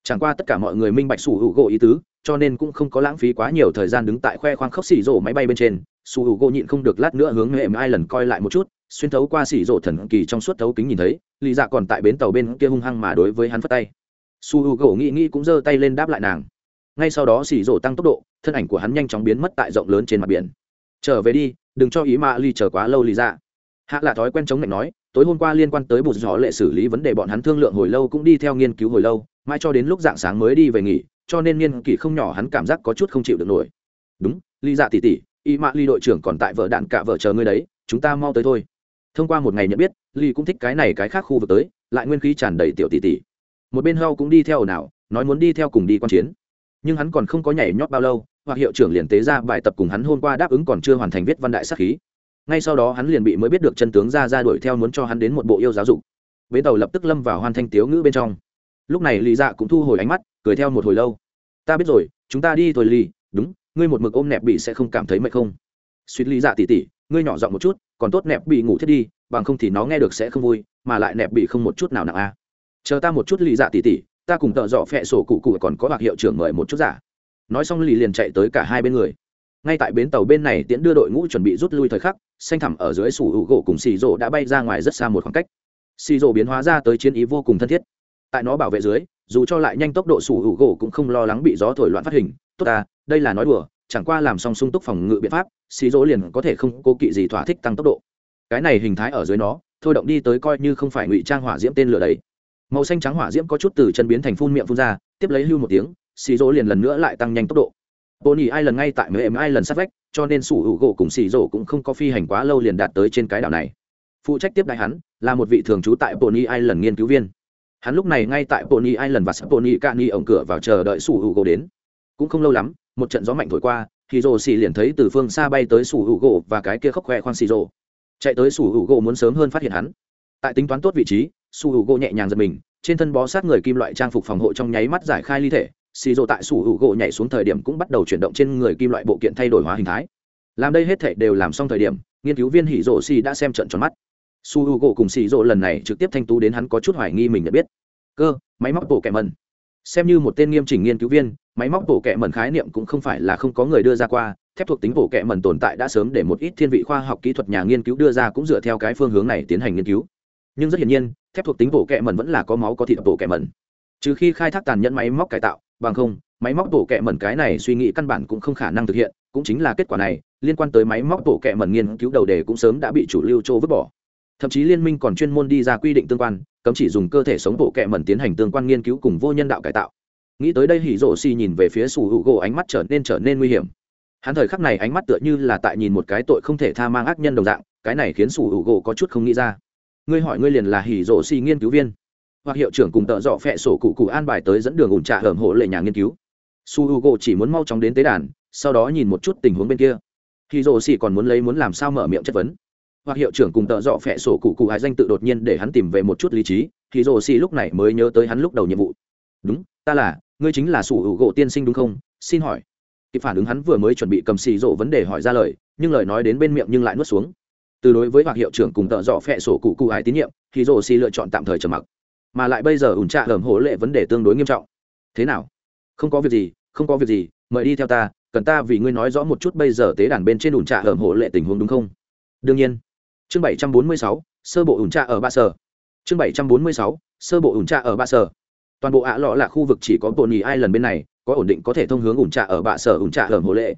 Chẳng qua tất cả mọi người minh bạch sủ hữu gỗ ý tứ, cho nên cũng không có lãng phí quá nhiều thời gian đứng tại khoe khoang khóc xỉ rổ máy bay bên trên. Sủ hữu gỗ nhịn không được lát nữa hướng mềm ai lần coi lại một chút, xuyên thấu qua xỉ rổ thần kỳ trong suốt thấu kính nhìn thấy, lì dạ còn tại bến tàu bên kia hung hăng mà đối với hắn phất tay. Su h u gỗ nghĩ nghĩ cũng giơ tay lên đáp lại nàng. Ngay sau đó xỉ rổ tăng tốc độ, thân ảnh của hắn nhanh chóng biến mất tại rộng lớn trên mặt biển trở về đi, đừng cho ý mạ ly chờ quá lâu lì dạ hạ là thói quen chống lạnh nói, tối hôm qua liên quan tới bụt gió lệ xử lý vấn đề bọn hắn thương lượng hồi lâu cũng đi theo nghiên cứu hồi lâu mãi cho đến lúc dạng sáng mới đi về nghỉ, cho nên nghiên kỷ không nhỏ hắn cảm giác có chút không chịu được nổi. Đúng, ly dạ tỉ tỉ y mạ ly đội trưởng còn tại vợ đạn cả vợ chờ ngươi đấy, chúng ta mau tới thôi. Thông qua một ngày nhận biết, ly cũng thích cái này cái khác khu vực tới, lại nguyên khí tràn đầy tiểu tỷ tỷ. Một bên Hau cũng đi theo nào nói muốn đi theo cùng đi quan chiến. Nhưng hắn còn không có nhảy nhót bao lâu hoặc hiệu trưởng liền tế ra bài tập cùng hắn hôm qua đáp ứng còn chưa hoàn thành viết văn đại sắc khí. Ngay sau đó hắn liền bị mới biết được chân tướng ra ra đuổi theo muốn cho hắn đến một bộ yêu giáo dục. Bến tàu lập tức lâm vào hoàn thành tiếu ngữ bên trong. Lúc này lì dạ cũng thu hồi ánh mắt, cười theo một hồi lâu. Ta biết rồi, chúng ta đi thôi lì, đúng, ngươi một mực ôm nẹp bị sẽ không cảm thấy mệt không? Suýt lì dạ tỉ tỉ, ngươi nhỏ giọng một chút, còn tốt nẹp bị ngủ thiết đi, bằng không thì nó nghe được sẽ không vui, mà lại nẹp bị không một chút nào nặng a à. chờ ta một chút lì dạ tỉ tỉ, ta cùng tợ dọ phẹ sổ cụ cụ còn có bạc hiệu trưởng mời một chút giả nói xong lì liền chạy tới cả hai bên người. Ngay tại bến tàu bên này tiễn đưa đội ngũ chuẩn bị rút lui thời khắc, xanh thẳm ở dưới sủ hữu gỗ cùng xì rỗ đã bay ra ngoài rất xa một khoảng cách. Xì rỗ biến hóa ra tới chiến ý vô cùng thân thiết. Tại nó bảo vệ dưới, dù cho lại nhanh tốc độ sủ hữu gỗ cũng không lo lắng bị gió thổi loạn phát hình. Tốt ta, đây là nói đùa, chẳng qua làm xong sung túc phòng ngự biện pháp, xì rỗ liền có thể không cố kỵ gì thỏa thích tăng tốc độ. Cái này hình thái ở dưới nó, thôi động đi tới coi như không phải ngụy trang hỏa diễm tên lửa đấy. Màu xanh trắng hỏa diễm có chút từ chân biến thành phun miệng phun ra, tiếp lấy hưu một tiếng xì rỗ liền lần nữa lại tăng nhanh tốc độ Pony ai lần ngay tại mấy em ai lần sát vách, cho nên sủ hữu gỗ cùng xì rỗ cũng không có phi hành quá lâu liền đạt tới trên cái đảo này. Phụ trách tiếp đại hắn là một vị thường trú tại Pony Island nghiên cứu viên. Hắn lúc này ngay tại Pony Island và Pony Cani ổng cửa vào chờ đợi sủ hữu gỗ đến. Cũng không lâu lắm, một trận gió mạnh thổi qua, thì rồ xì liền thấy từ phương xa bay tới sủ hữu gỗ và cái kia khóc khoe khoang xì rồ chạy tới sủ hữu gỗ muốn sớm hơn phát hiện hắn tại tính toán tốt vị trí sủ hữu gỗ nhẹ nhàng giật mình trên thân bó sát người kim loại trang phục phòng hộ trong nháy mắt giải khai ly thể xì rồ tại sủ hữu gỗ nhảy xuống thời điểm cũng bắt đầu chuyển động trên người kim loại bộ kiện thay đổi hóa hình thái. Làm đây hết thể đều làm xong thời điểm, nghiên cứu viên hỉ rồ xì đã xem trận tròn mắt. Su hữu gỗ cùng xì rộ lần này trực tiếp thanh tú đến hắn có chút hoài nghi mình nhận biết. Cơ, máy móc bộ kẻ mần xem như một tên nghiêm chỉnh nghiên cứu viên, máy móc bộ kẻ mần khái niệm cũng không phải là không có người đưa ra qua, thép thuộc tính bộ kẻ mần tồn tại đã sớm để một ít thiên vị khoa học kỹ thuật nhà nghiên cứu đưa ra cũng dựa theo cái phương hướng này tiến hành nghiên cứu. Nhưng rất hiển nhiên, thép thuộc tính bộ kẻ mần vẫn là có máu có thịt bộ kẻ mần trừ khi khai thác tàn nhẫn máy móc cải tạo, bằng không, máy móc tổ kẹ mẩn cái này suy nghĩ căn bản cũng không khả năng thực hiện, cũng chính là kết quả này, liên quan tới máy móc tổ kẹ mẩn nghiên cứu đầu đề cũng sớm đã bị chủ lưu châu vứt bỏ. Thậm chí liên minh còn chuyên môn đi ra quy định tương quan, cấm chỉ dùng cơ thể sống bộ kẹ mẩn tiến hành tương quan nghiên cứu cùng vô nhân đạo cải tạo. Nghĩ tới đây hỉ rộ xì nhìn về phía sủ hữu gỗ ánh mắt trở nên trở nên nguy hiểm. Hắn thời khắc này ánh mắt tựa như là tại nhìn một cái tội không thể tha mang ác nhân đồng dạng, cái này khiến sủ hữu gỗ có chút không nghĩ ra. Ngươi hỏi ngươi liền là hỉ rộ xì nghiên cứu viên hoặc hiệu trưởng cùng tợ dọ phẹ sổ cụ cụ an bài tới dẫn đường ủn trà hởm hộ lệ nhà nghiên cứu. Su h u g chỉ muốn mau chóng đến tế đàn, sau đó nhìn một chút tình huống bên kia. Hỉ rộ xì còn muốn lấy muốn làm sao mở miệng chất vấn. Hoặc hiệu trưởng cùng tợ dọ phẹ sổ cụ cụ hải danh tự đột nhiên để hắn tìm về một chút lý trí thì rồ xì lúc này mới nhớ tới hắn lúc đầu nhiệm vụ. Đúng, ta là, ngươi chính là sủ hữu gỗ tiên sinh đúng không? Xin hỏi. Kịp phản ứng hắn vừa mới chuẩn bị cầm xì rộ vấn đề hỏi ra lời, nhưng lời nói đến bên miệng nhưng lại nuốt xuống. Từ đối với hoặc hiệu trưởng cùng tợ dọ phẹ sổ cụ cụ hải tín nhiệm thì rồ xì lựa chọn tạm thời trầm mặc mà lại bây giờ ủn trạ hởm hổ lệ vấn đề tương đối nghiêm trọng. Thế nào? Không có việc gì, không có việc gì, mời đi theo ta, cần ta vì ngươi nói rõ một chút bây giờ tế đàn bên trên ủn trạ hởm hổ lệ tình huống đúng không? Đương nhiên. Chương bảy trăm bốn mươi sáu, sơ bộ ủn trà ở ba sở. Chương bảy trăm bốn mươi sáu, sơ bộ ủn trà ở ba sở. Toàn bộ ạ lọ là khu vực chỉ có bồn nhì ai lần bên này, có ổn định có thể thông hướng ủn trà ở bạ sở ủn trà hởm hồ lệ.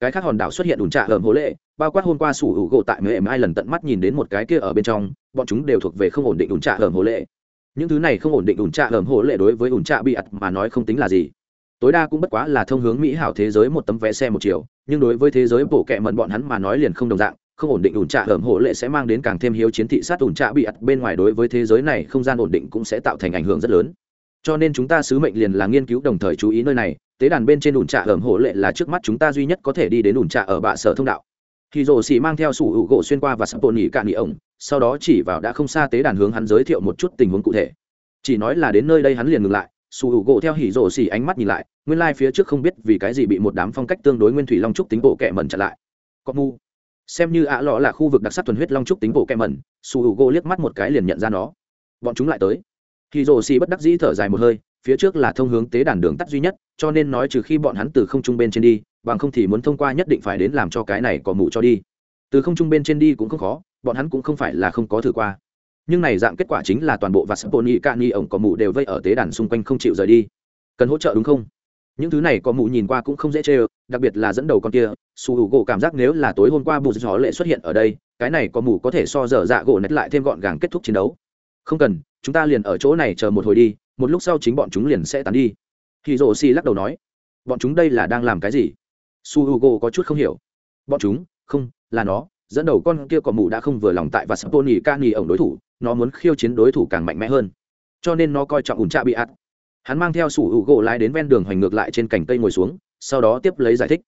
Cái khác hòn đảo xuất hiện ủn trà hởm hồ lệ, bao quát hôm qua sủ hữu gỗ tại mềm ai lần tận mắt nhìn đến một cái kia ở bên trong, bọn chúng đều thuộc về không ổn định ủn trà hởm hồ lệ những thứ này không ổn định ủn trà hởm hổ lệ đối với ủn trà bị ặt mà nói không tính là gì. Tối đa cũng bất quá là thông hướng mỹ hảo thế giới một tấm vé xe một chiều, nhưng đối với thế giới bổ kẹ mận bọn hắn mà nói liền không đồng dạng, không ổn định ủn trạ hởm hộ lệ sẽ mang đến càng thêm hiếu chiến thị sát ủn trạ bị ặt bên ngoài đối với thế giới này không gian ổn định cũng sẽ tạo thành ảnh hưởng rất lớn. Cho nên chúng ta sứ mệnh liền là nghiên cứu đồng thời chú ý nơi này, tế đàn bên trên ủn trạ hởm hộ lệ là trước mắt chúng ta duy nhất có thể đi đến ủn trạ ở bạ sở thông đạo. Khi rồ xì mang theo sủ hữu gỗ xuyên qua và sắp bồn nhỉ cạn nhỉ ổng sau đó chỉ vào đã không xa tế đàn hướng hắn giới thiệu một chút tình huống cụ thể. Chỉ nói là đến nơi đây hắn liền ngừng lại sủ hữu gỗ theo hỉ rổ xì ánh mắt nhìn lại, nguyên lai phía trước không biết vì cái gì bị một đám phong cách tương đối nguyên thủy long trúc tính bộ kẹ mẩn chặn lại. Có mu. Xem như ạ lọ là khu vực đặc sắc thuần huyết long trúc tính bộ kem mẩn, su hữu gỗ liếc mắt một cái liền nhận ra nó. Bọn chúng lại tới. Hỉ rổ xì bất đắc dĩ thở dài một hơi, phía trước là thông hướng tế đàn đường tắt duy nhất, cho nên nói trừ khi bọn hắn từ không trung bên trên đi, bằng không thì muốn thông qua nhất định phải đến làm cho cái này có mụ cho đi. Từ không trung bên trên đi cũng không khó bọn hắn cũng không phải là không có thử qua. Nhưng này dạng kết quả chính là toàn bộ và sắp bồn y cạn ổng có mù đều vây ở tế đàn xung quanh không chịu rời đi. Cần hỗ trợ đúng không? Những thứ này có mù nhìn qua cũng không dễ chê ơ, đặc biệt là dẫn đầu con kia su hữu gỗ cảm giác nếu là tối hôm qua bù gió lệ xuất hiện ở đây, cái này có mù có thể so dở dạ gỗ nét lại thêm gọn gàng kết thúc chiến đấu. Không cần, chúng ta liền ở chỗ này chờ một hồi đi, một lúc sau chính bọn chúng liền sẽ tán đi. Khi rồ xi lắc đầu nói, bọn chúng đây là đang làm cái gì? Su hữu gỗ có chút không hiểu. Bọn chúng? Không, là nó dẫn đầu con kia cỏ mù đã không vừa lòng tại và saponi cani ổng đối thủ, nó muốn khiêu chiến đối thủ càng mạnh mẽ hơn. Cho nên nó coi trọng ủn trạ bị ạt. hắn mang theo sủ hữu gỗ lái đến ven đường hoành ngược lại trên cành cây ngồi xuống, sau đó tiếp lấy giải thích.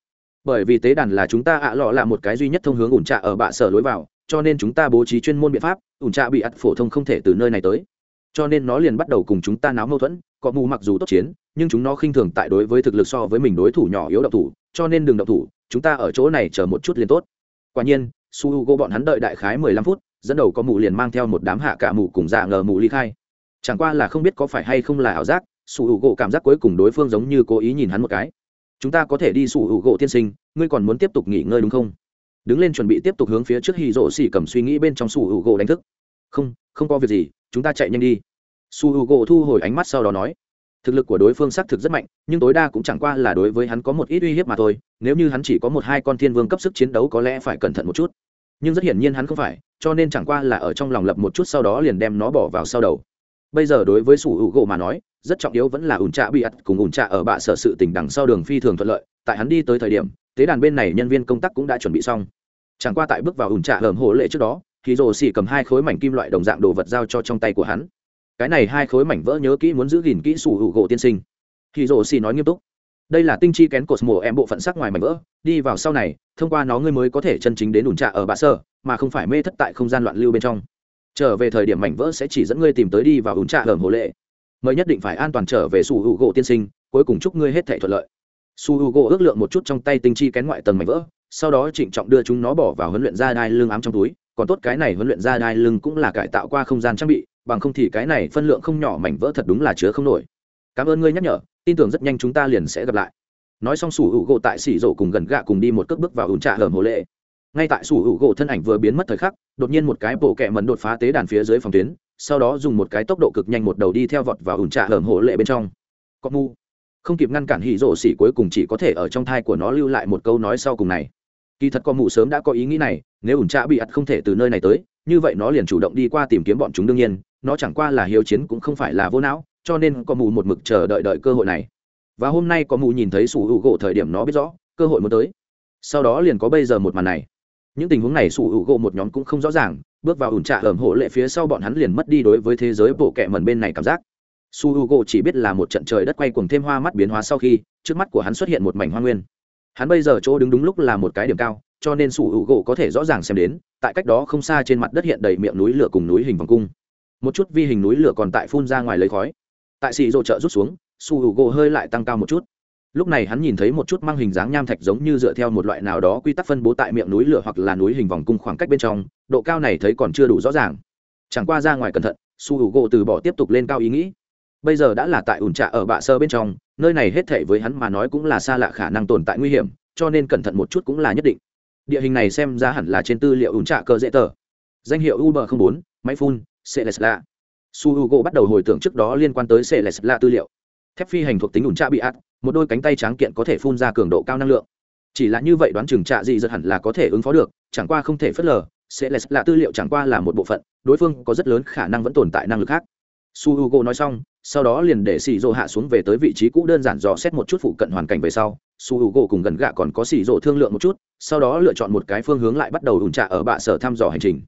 Bởi vì tế đàn là chúng ta ạ lọ là một cái duy nhất thông hướng ủn trạ ở bạ sở lối vào, cho nên chúng ta bố trí chuyên môn biện pháp ủn trạ bị ắt phổ thông không thể từ nơi này tới. Cho nên nó liền bắt đầu cùng chúng ta náo mâu thuẫn, cọ mù mặc dù tốt chiến, nhưng chúng nó khinh thường tại đối với thực lực so với mình đối thủ nhỏ yếu độc thủ, cho nên đừng độc thủ, chúng ta ở chỗ này chờ một chút liền tốt. Quả nhiên su h u g bọn hắn đợi đại khái mười lăm phút, dẫn đầu có mù liền mang theo một đám hạ cả mù cùng dạ ngờ mù ly khai. Chẳng qua là không biết có phải hay không là ảo giác, su h u g cảm giác cuối cùng đối phương giống như cố ý nhìn hắn một cái. Chúng ta có thể đi sủ hữu gỗ tiên sinh, ngươi còn muốn tiếp tục nghỉ ngơi đúng không? Đứng lên chuẩn bị tiếp tục hướng phía trước hì rỗ xỉ cầm suy nghĩ bên trong sủ hữu gỗ đánh thức. Không không có việc gì, chúng ta chạy nhanh đi. Su hữu gỗ thu hồi ánh mắt sau đó nói. Thực lực của đối phương xác thực rất mạnh, nhưng tối đa cũng chẳng qua là đối với hắn có một ít uy hiếp mà thôi. Nếu như hắn chỉ có một hai con thiên vương cấp sức chiến đấu có lẽ phải cẩn thận một chút nhưng rất hiển nhiên hắn không phải, cho nên chẳng qua là ở trong lòng lập một chút sau đó liền đem nó bỏ vào sau đầu. Bây giờ đối với sủ hữu gỗ mà nói, rất trọng yếu vẫn là ủn trạ bị ắt cùng ủn trạ ở bạ sở sự tỉnh đằng sau đường phi thường thuận lợi, tại hắn đi tới thời điểm, tế đàn bên này nhân viên công tác cũng đã chuẩn bị xong. Chẳng qua tại bước vào ủn trạ hởm hổ lệ trước đó thì rồ xỉ cầm hai khối mảnh kim loại đồng dạng đồ vật giao cho trong tay của hắn. Cái này hai khối mảnh vỡ nhớ kỹ muốn giữ gìn kỹ sủ hữu gỗ tiên sinh. Thì rồ xỉ nói nghiêm túc đây là tinh chi kén cột mổ em bộ phận sắc ngoài mảnh vỡ, đi vào sau này, thông qua nó ngươi mới có thể chân chính đến ủn trạ ở bạ sơ, mà không phải mê thất tại không gian loạn lưu bên trong. Trở về thời điểm mảnh vỡ sẽ chỉ dẫn ngươi tìm tới đi vào ủn trạ hởm hồ lệ. Mới nhất định phải an toàn trở về su hữu gỗ tiên sinh, cuối cùng chúc ngươi hết thể thuận lợi. Su hữu gỗ ước lượng một chút trong tay tinh chi kén ngoại tầng mảnh vỡ, sau đó trịnh trọng đưa chúng nó bỏ vào huấn luyện ra đai lưng ám trong túi, còn tốt cái này huấn luyện ra đai lưng cũng là cải tạo qua không gian trang bị, bằng không thì cái này phân lượng không nhỏ mảnh vỡ thật đúng là chứa không nổi. Cảm ơn ngươi nhắc nhở tin tưởng rất nhanh chúng ta liền sẽ gặp lại. Nói xong, sủ hữu gỗ tại xỉ rổ cùng gần gạ cùng đi một cước bước vào ủn trạ hởm hồ lệ. Ngay tại sủ hữu gỗ thân ảnh vừa biến mất thời khắc, đột nhiên một cái bộ kẹ mần đột phá tế đàn phía dưới phòng tuyến, sau đó dùng một cái tốc độ cực nhanh một đầu đi theo vọt vào ủn trạ hởm hồ lệ bên trong. Cọc mu. Không kịp ngăn cản hỉ rổ xỉ cuối cùng chỉ có thể ở trong thai của nó lưu lại một câu nói sau cùng này. Kỳ thật con mụ sớm đã có ý nghĩ này, nếu ủn trạ bị ắt không thể từ nơi này tới, như vậy nó liền chủ động đi qua tìm kiếm bọn chúng đương nhiên, nó chẳng qua là hiếu chiến cũng không phải là vô não cho nên có mù một mực chờ đợi đợi cơ hội này. Và hôm nay có mù nhìn thấy sủ hữu gỗ thời điểm nó biết rõ, cơ hội muốn tới. Sau đó liền có bây giờ một màn này. Những tình huống này sủ hữu gỗ một nhóm cũng không rõ ràng, bước vào ủn trạ ẩm hộ lệ phía sau bọn hắn liền mất đi đối với thế giới bộ kẹ mần bên này cảm giác. Su h u g o chỉ biết là một trận trời đất quay cùng thêm hoa mắt biến hóa sau khi, trước mắt của hắn xuất hiện một mảnh hoa nguyên. Hắn bây giờ chỗ đứng đúng lúc là một cái điểm cao, cho nên su h u g o có thể rõ ràng xem đến, tại cách đó không xa trên mặt đất hiện đầy miệng núi lửa cùng núi hình vòng cung. Một chút vi hình núi lửa còn tại phun ra ngoài lấy khói tại xì rộ trợ rút xuống su h u gỗ hơi lại tăng cao một chút. Lúc này hắn nhìn thấy một chút mang hình dáng nham thạch giống như dựa theo một loại nào đó quy tắc phân bố tại miệng núi lửa hoặc là núi hình vòng cung khoảng cách bên trong, độ cao này thấy còn chưa đủ rõ ràng. Chẳng qua ra ngoài cẩn thận su h u gỗ từ bỏ tiếp tục lên cao ý nghĩ. Bây giờ đã là tại ủn trạ ở bạ sơ bên trong, nơi này hết thể với hắn mà nói cũng là xa lạ khả năng tồn tại nguy hiểm, cho nên cẩn thận một chút cũng là nhất định. Địa hình này xem ra hẳn là trên tư liệu ủn trạ cơ dễ tờ. Danh hiệu uber bốn, máy phun celesla su h u g o bắt đầu hồi tưởng trước đó liên quan tới celesla tư liệu. Thép phi hành thuộc tính ủn trạ bị ạt một đôi cánh tay tráng kiện có thể phun ra cường độ cao năng lượng. Chỉ là như vậy đoán chừng trạ gì giật hẳn là có thể ứng phó được, chẳng qua không thể phớt lờ celesla tư liệu chẳng qua là một bộ phận, đối phương có rất lớn khả năng vẫn tồn tại năng lực khác. Su h u g o nói xong, sau đó liền để xì rô hạ xuống về tới vị trí cũ đơn giản dò xét một chút phụ cận hoàn cảnh về sau. Su h u gỗ cùng gần gạ còn có xì rô thương lượng một chút, sau đó lựa chọn một cái phương hướng lại bắt đầu ủn trạ ở bạ sở thăm dò hành trình.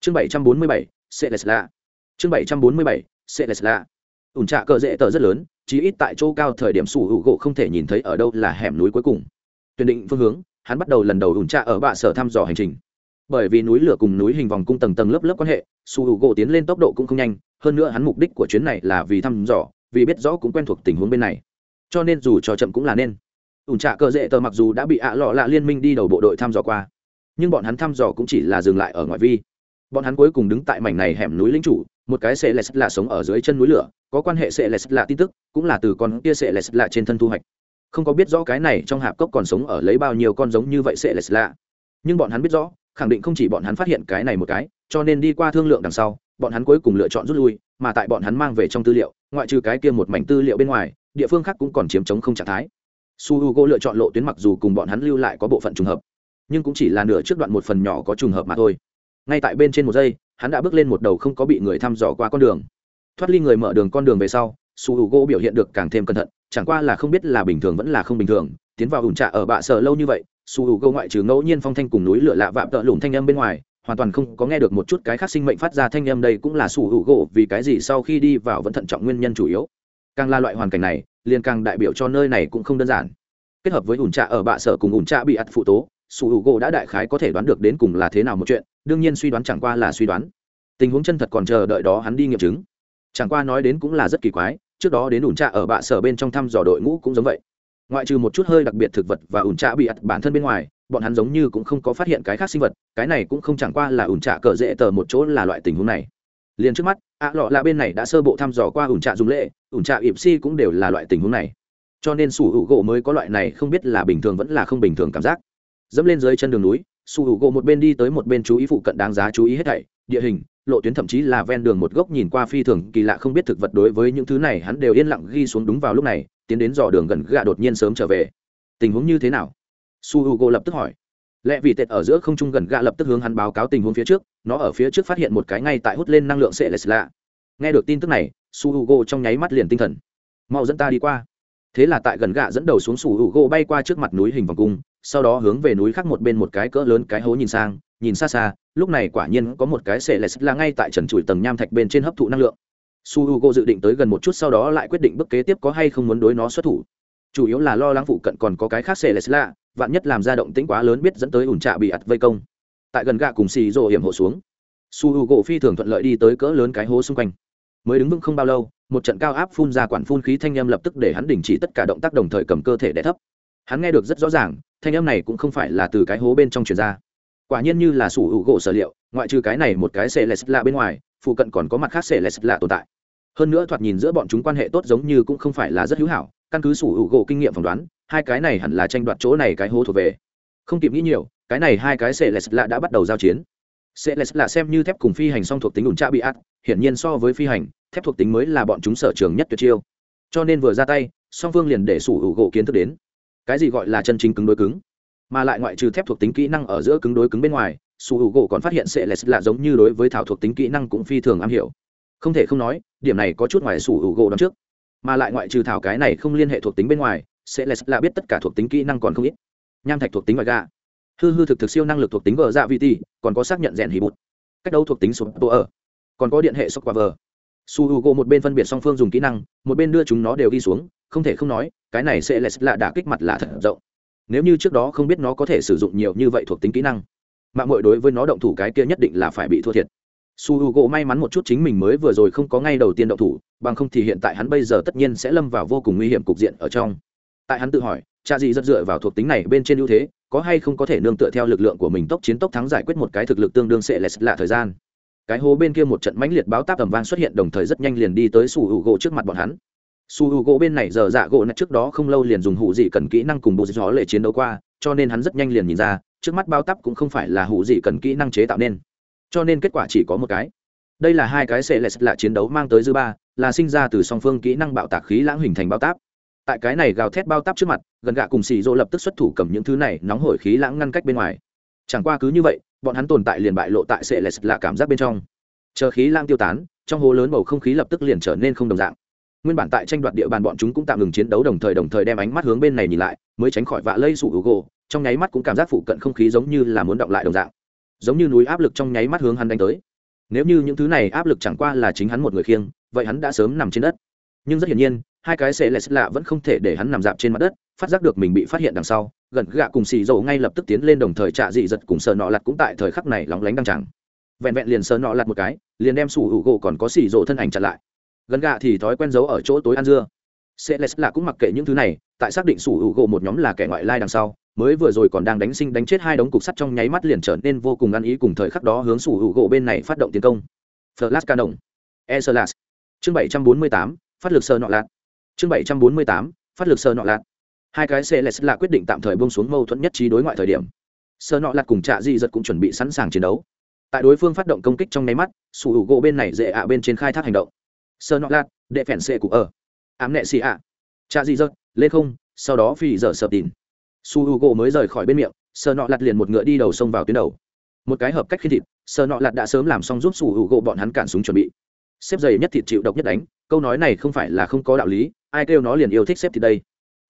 Chương bảy trăm bốn mươi bảy celesla chương bảy trăm bốn mươi bảy celesla ủn trạ cờ dễ tờ rất lớn, chí ít tại chỗ cao thời điểm sủ hữu u gỗ không thể nhìn thấy ở đâu là hẻm núi cuối cùng. Tuyển định phương hướng, hắn bắt đầu lần đầu ủn trạ ở bạ sở thăm dò hành trình. Bởi vì núi lửa cùng núi hình vòng cung tầng tầng lớp lớp quan hệ, sủ hữu u gỗ tiến lên tốc độ cũng không nhanh, hơn nữa hắn mục đích của chuyến này là vì thăm dò, vì biết rõ cũng quen thuộc tình huống bên này. Cho nên dù cho chậm cũng là nên. Ủn trạ cờ dễ tờ mặc dù đã bị ạ lọ lạ liên minh đi đầu bộ đội thăm dò qua, nhưng bọn hắn thăm dò cũng chỉ là dừng lại ở ngoại vi bọn hắn cuối cùng đứng tại mảnh này hẻm núi lính chủ, một cái sệ lệ là sống ở dưới chân núi lửa, có quan hệ sệ lệ là tin tức, cũng là từ con kia sệ lệ là trên thân thu hoạch. Không có biết rõ cái này trong hạp cốc còn sống ở lấy bao nhiêu con giống như vậy sệ lệ là nhưng bọn hắn biết rõ, khẳng định không chỉ bọn hắn phát hiện cái này một cái, cho nên đi qua thương lượng đằng sau, bọn hắn cuối cùng lựa chọn rút lui, mà tại bọn hắn mang về trong tư liệu, ngoại trừ cái kia một mảnh tư liệu bên ngoài, địa phương khác cũng còn chiếm chống không trạng thái. Su h u g o lựa chọn lộ tuyến mặc dù cùng bọn hắn lưu lại có bộ phận trùng hợp, nhưng cũng chỉ là nửa trước đoạn một phần nhỏ có trùng hợp mà thôi ngay tại bên trên một giây, hắn đã bước lên một đầu không có bị người thăm dò qua con đường. Thoát ly người mở đường con đường về sau, su h u g o biểu hiện được càng thêm cẩn thận, chẳng qua là không biết là bình thường vẫn là không bình thường, tiến vào ủn trạ ở bạ sở lâu như vậy, su h u g o ngoại trừ ngẫu nhiên phong thanh cùng núi lửa lạ vạm tợ lủng thanh âm bên ngoài, hoàn toàn không có nghe được một chút cái khác sinh mệnh phát ra thanh âm đây cũng là sủ u gỗ vì cái gì sau khi đi vào vẫn thận trọng nguyên nhân chủ yếu. Càng là loại hoàn cảnh này, liền càng đại biểu cho nơi này cũng không đơn giản. Kết hợp với ủn trạ ở bạ sở cùng ủn trạ bị ắt phụ tố sủ hữu gỗ đã đại khái có thể đoán được đến cùng là thế nào một chuyện, đương nhiên suy đoán chẳng qua là suy đoán. Tình huống chân thật còn chờ đợi đó hắn đi nghiệm chứng. Chẳng qua nói đến cũng là rất kỳ quái, trước đó đến ủn trạ ở bạ sở bên trong thăm dò đội ngũ cũng giống vậy. Ngoại trừ một chút hơi đặc biệt thực vật và ủn trạ bị ặt bản thân bên ngoài, bọn hắn giống như cũng không có phát hiện cái khác sinh vật, cái này cũng không chẳng qua là ủn trạ cờ dễ tờ một chỗ là loại tình huống này. Liền trước mắt, ạ lọ là bên này đã sơ bộ thăm dò qua ủn trạ dùng lệ, ủn trạ ịp si cũng đều là loại tình huống này. Cho nên sủ hữu gỗ mới có loại này không biết là bình thường vẫn là không bình thường cảm giác dẫm lên dưới chân đường núi, Su hữu gỗ một bên đi tới một bên chú ý phụ cận đáng giá chú ý hết thảy, địa hình, lộ tuyến thậm chí là ven đường một gốc nhìn qua phi thường kỳ lạ không biết thực vật đối với những thứ này hắn đều yên lặng ghi xuống đúng vào lúc này, tiến đến dò đường gần gạ đột nhiên sớm trở về. Tình huống như thế nào? Su h u lập tức hỏi. Lẽ vì tệ ở giữa không trung gần gạ lập tức hướng hắn báo cáo tình huống phía trước, nó ở phía trước phát hiện một cái ngay tại hút lên năng lượng sẽ lạ nghe được tin tức này, su h u trong nháy mắt liền tinh thần. Mau dẫn ta đi qua thế là tại gần gạ dẫn đầu xuống sủ hữu gỗ bay qua trước mặt núi hình vòng cung, sau đó hướng về núi khác một bên một cái cỡ lớn cái hố nhìn sang, nhìn xa xa, lúc này quả nhiên có một cái sệ lệch là ngay tại trần trụi tầng nham thạch bên trên hấp thụ năng lượng. Su h u g o dự định tới gần một chút sau đó lại quyết định bước kế tiếp có hay không muốn đối nó xuất thủ. Chủ yếu là lo lắng phụ cận còn có cái khác xê lệ lạ vạn nhất làm ra động tĩnh quá lớn biết dẫn tới ủn trạ bị ặt vây công. Tại gần gạ cùng xì rộ hiểm hộ xuống su h u gỗ phi thường thuận lợi đi tới cỡ lớn cái hố xung quanh. Mới đứng vững không bao lâu một trận cao áp phun ra quản phun khí thanh âm lập tức để hắn đình chỉ tất cả động tác đồng thời cầm cơ thể đè thấp. Hắn nghe được rất rõ ràng, thanh âm này cũng không phải là từ cái hố bên trong truyền ra. Quả nhiên như là sủ hữu gỗ sở liệu, ngoại trừ cái này một cái xệ lệ lạ bên ngoài, phụ cận còn có mặt khác xệ lệ lạ tồn tại. Hơn nữa thoạt nhìn giữa bọn chúng quan hệ tốt giống như cũng không phải là rất hữu hảo, căn cứ sủ hữu gỗ kinh nghiệm phỏng đoán, hai cái này hẳn là tranh đoạt chỗ này cái hố thuộc về. Không kịp nghĩ nhiều, cái này hai cái xệ lệ lạ đã bắt đầu giao chiến. Xệ lệ lạ xem như thép cùng phi hành song thuộc tính ủn tra bị ác, hiển nhiên so với phi hành thép thuộc tính mới là bọn chúng sở trường nhất tuyệt chiêu. Cho nên vừa ra tay song phương liền để sủ hữu gỗ kiến thức đến. Cái gì gọi là chân chính cứng đối cứng? Mà lại ngoại trừ thép thuộc tính kỹ năng ở giữa cứng đối cứng bên ngoài sủ hữu gỗ còn phát hiện sẽ lạ giống như đối với thảo thuộc tính kỹ năng cũng phi thường am hiểu. Không thể không nói điểm này có chút ngoài su h gỗ đón trước. Mà lại ngoại trừ thảo cái này không liên hệ thuộc tính bên ngoài sẽ lạ biết tất cả thuộc tính kỹ năng còn không ít. Nham thạch thuộc tính ngoài ga, hư hư thực thực siêu năng lực thuộc tính vờ dạ vt còn có xác nhận rèn hì bụt. Cách đấu thuộc tính sụp tổ ở. Còn có điện hệ sốc qua vờ su h u gỗ một bên phân biệt song phương dùng kỹ năng, một bên đưa chúng nó đều đi xuống, không thể không nói, cái này sẽ lạ đả kích mặt là thật rộng. Nếu như trước đó không biết nó có thể sử dụng nhiều như vậy thuộc tính kỹ năng, mạng mội đối với nó động thủ cái kia nhất định là phải bị thua thiệt. Su h u gỗ may mắn một chút chính mình mới vừa rồi không có ngay đầu tiên động thủ, bằng không thì hiện tại hắn bây giờ tất nhiên sẽ lâm vào vô cùng nguy hiểm cục diện ở trong. Tại hắn tự hỏi, cha gì rất dựa vào thuộc tính này bên trên ưu thế, có hay không có thể nương tựa theo lực lượng của mình tốc chiến tốc thắng giải quyết một cái thực lực tương đương sẽ lẹt lạ thời gian cái hố bên kia một trận mãnh liệt báo táp tầm vang xuất hiện, đồng thời rất nhanh liền đi tới su hữu u gỗ trước mặt bọn hắn. Su hữu u gỗ bên này giờ dạ gỗ nạch trước đó không lâu liền dùng hụ dị cần kỹ năng cùng bộ gió lệ chiến đấu qua, cho nên hắn rất nhanh liền nhìn ra, trước mắt báo táp cũng không phải là hụ dị cần kỹ năng chế tạo nên. Cho nên kết quả chỉ có một cái. Đây là hai cái sẽ lệ là chiến đấu mang tới dư ba, là sinh ra từ song phương kỹ năng bạo tạc khí lãng hình thành bao táp. Tại cái này gào thét bao táp trước mặt, gần gạ cùng xì dỗ lập tức xuất thủ cầm những thứ này nóng hổi khí lãng ngăn cách bên ngoài. Chẳng qua cứ như vậy bọn hắn tồn tại liền bại lộ tại sệ lệ là cảm giác bên trong. Chờ khí lang tiêu tán, trong hố lớn bầu không khí lập tức liền trở nên không đồng dạng. Nguyên bản tại tranh đoạt địa bàn bọn chúng cũng tạm ngừng chiến đấu đồng thời đồng thời đem ánh mắt hướng bên này nhìn lại, mới tránh khỏi vạ lây sụ hữu gỗ trong nháy mắt cũng cảm giác phụ cận không khí giống như là muốn động lại đồng dạng. Giống như núi áp lực trong nháy mắt hướng hắn đánh tới. Nếu như những thứ này áp lực chẳng qua là chính hắn một người khiêng, vậy hắn đã sớm nằm trên đất. Nhưng rất hiển nhiên, hai cái xe lệ lạ vẫn không thể để hắn nằm dạp trên mặt đất, phát giác được mình bị phát hiện đằng sau gần gạ cùng xì dầu ngay lập tức tiến lên đồng thời trạ dị giật cùng sợ nọ lặt cũng tại thời khắc này lóng lánh đăng tràng vẹn vẹn liền sợ nọ lặt một cái liền đem sủ hữu gỗ còn có xì dầu thân ảnh chặn lại gần gạ thì thói quen giấu ở chỗ tối ăn dưa Celeste là cũng mặc kệ những thứ này, tại xác định sủ hữu gỗ một nhóm là kẻ ngoại lai đằng sau, mới vừa rồi còn đang đánh sinh đánh chết hai đống cục sắt trong nháy mắt liền trở nên vô cùng ăn ý cùng thời khắc đó hướng sủ hữu gỗ bên này phát động tiến công. Flash Canon. Esalas. Chương 748, phát lực sơ nọ lạt. Chương 748, phát lực sơ nọ lạt. Hai cái Celeste là quyết định tạm thời buông xuống mâu thuẫn nhất trí đối ngoại thời điểm. Sơ nọ lạc cùng Trạ Di giật cũng chuẩn bị sẵn sàng chiến đấu. Tại đối phương phát động công kích trong nháy mắt, sủ hữu gỗ bên này dễ ạ bên trên khai thác hành động. Sơ nọ lạc đệ phèn xệ cụ ở. Ám nệ xì ạ. Trạ di giật lên không sau đó phi giờ sập tìn su hữu u gỗ mới rời khỏi bên miệng sơ nọ lặt liền một ngựa đi đầu sông vào tuyến đầu. Một cái hợp cách khi thịt sơ nọ lặt đã sớm làm xong giúp sủ hữu u gỗ bọn hắn cản súng chuẩn bị. Xếp giày nhất thịt chịu độc nhất đánh câu nói này không phải là không có đạo lý ai kêu nó liền yêu thích xếp thịt đây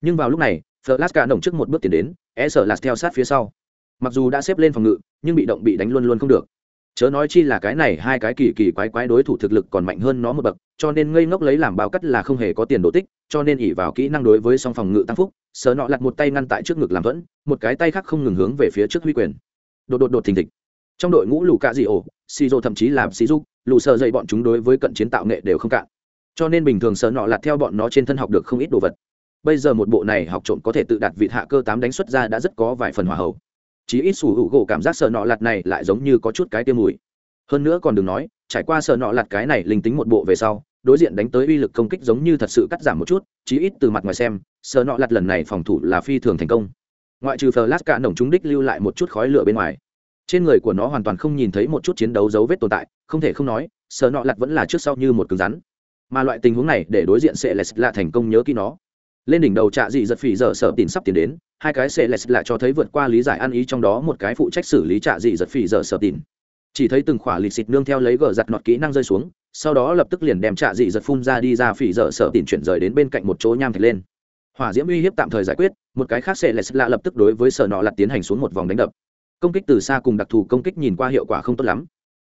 nhưng vào lúc này flaska nồng trước một bước tiến đến, é sợ lạt theo sát phía sau. Mặc dù đã xếp lên phòng ngự, nhưng bị động bị đánh luôn luôn không được. Chớ nói chi là cái này hai cái kỳ kỳ quái quái đối thủ thực lực còn mạnh hơn nó một bậc, cho nên ngây ngốc lấy làm báo cắt là không hề có tiền đổ tích, cho nên ỉ vào kỹ năng đối với song phòng ngự tăng phúc sờ nọ lặt một tay ngăn tại trước ngực làm thuẫn, một cái tay khác không ngừng hướng về phía trước huy quyền. Đột đột đột thình thịch. Trong đội ngũ lù cạ dị ổ xì rô thậm chí làm xì giúp lù sợ dậy bọn chúng đối với cận chiến tạo nghệ đều không cạn. Cho nên bình thường sờ nọ lặt theo bọn nó trên thân học được không ít đồ vật bây giờ một bộ này học trộm có thể tự đặt vị hạ cơ tám đánh xuất ra đã rất có vài phần hòa hậu. Chí ít sủ hữu gỗ cảm giác sợ nọ lặt này lại giống như có chút cái tiêm mùi. Hơn nữa còn đừng nói, trải qua sợ nọ lặt cái này linh tính một bộ về sau, đối diện đánh tới uy lực công kích giống như thật sự cắt giảm một chút, chí ít từ mặt ngoài xem, sợ nọ lặt lần này phòng thủ là phi thường thành công. Ngoại trừ flash cả nồng chúng đích lưu lại một chút khói lửa bên ngoài, trên người của nó hoàn toàn không nhìn thấy một chút chiến đấu dấu vết tồn tại, không thể không nói, sợ nọ lặt vẫn là trước sau như một cứng rắn. Mà loại tình huống này để đối diện sẽ là thành công nhớ kỹ nó lên đỉnh đầu trạ dị giật phỉ giờ sở tìm sắp tiến đến, hai cái sẽ lại cho thấy vượt qua lý giải ăn ý trong đó một cái phụ trách xử lý trạ dị giật phỉ giờ sở tìm chỉ thấy từng khỏa lịt xịt nương theo lấy gờ giặt nọt kỹ năng rơi xuống, sau đó lập tức liền đem trạ dị giật phun ra đi ra phỉ giờ sở tìm chuyển rời đến bên cạnh một chỗ nham thạch lên. Hỏa diễm uy hiếp tạm thời giải quyết, một cái khác sẽ lạ lập tức đối với sở nọ lặt tiến hành xuống một vòng đánh đập. Công kích từ xa cùng đặc thù công kích nhìn qua hiệu quả không tốt lắm.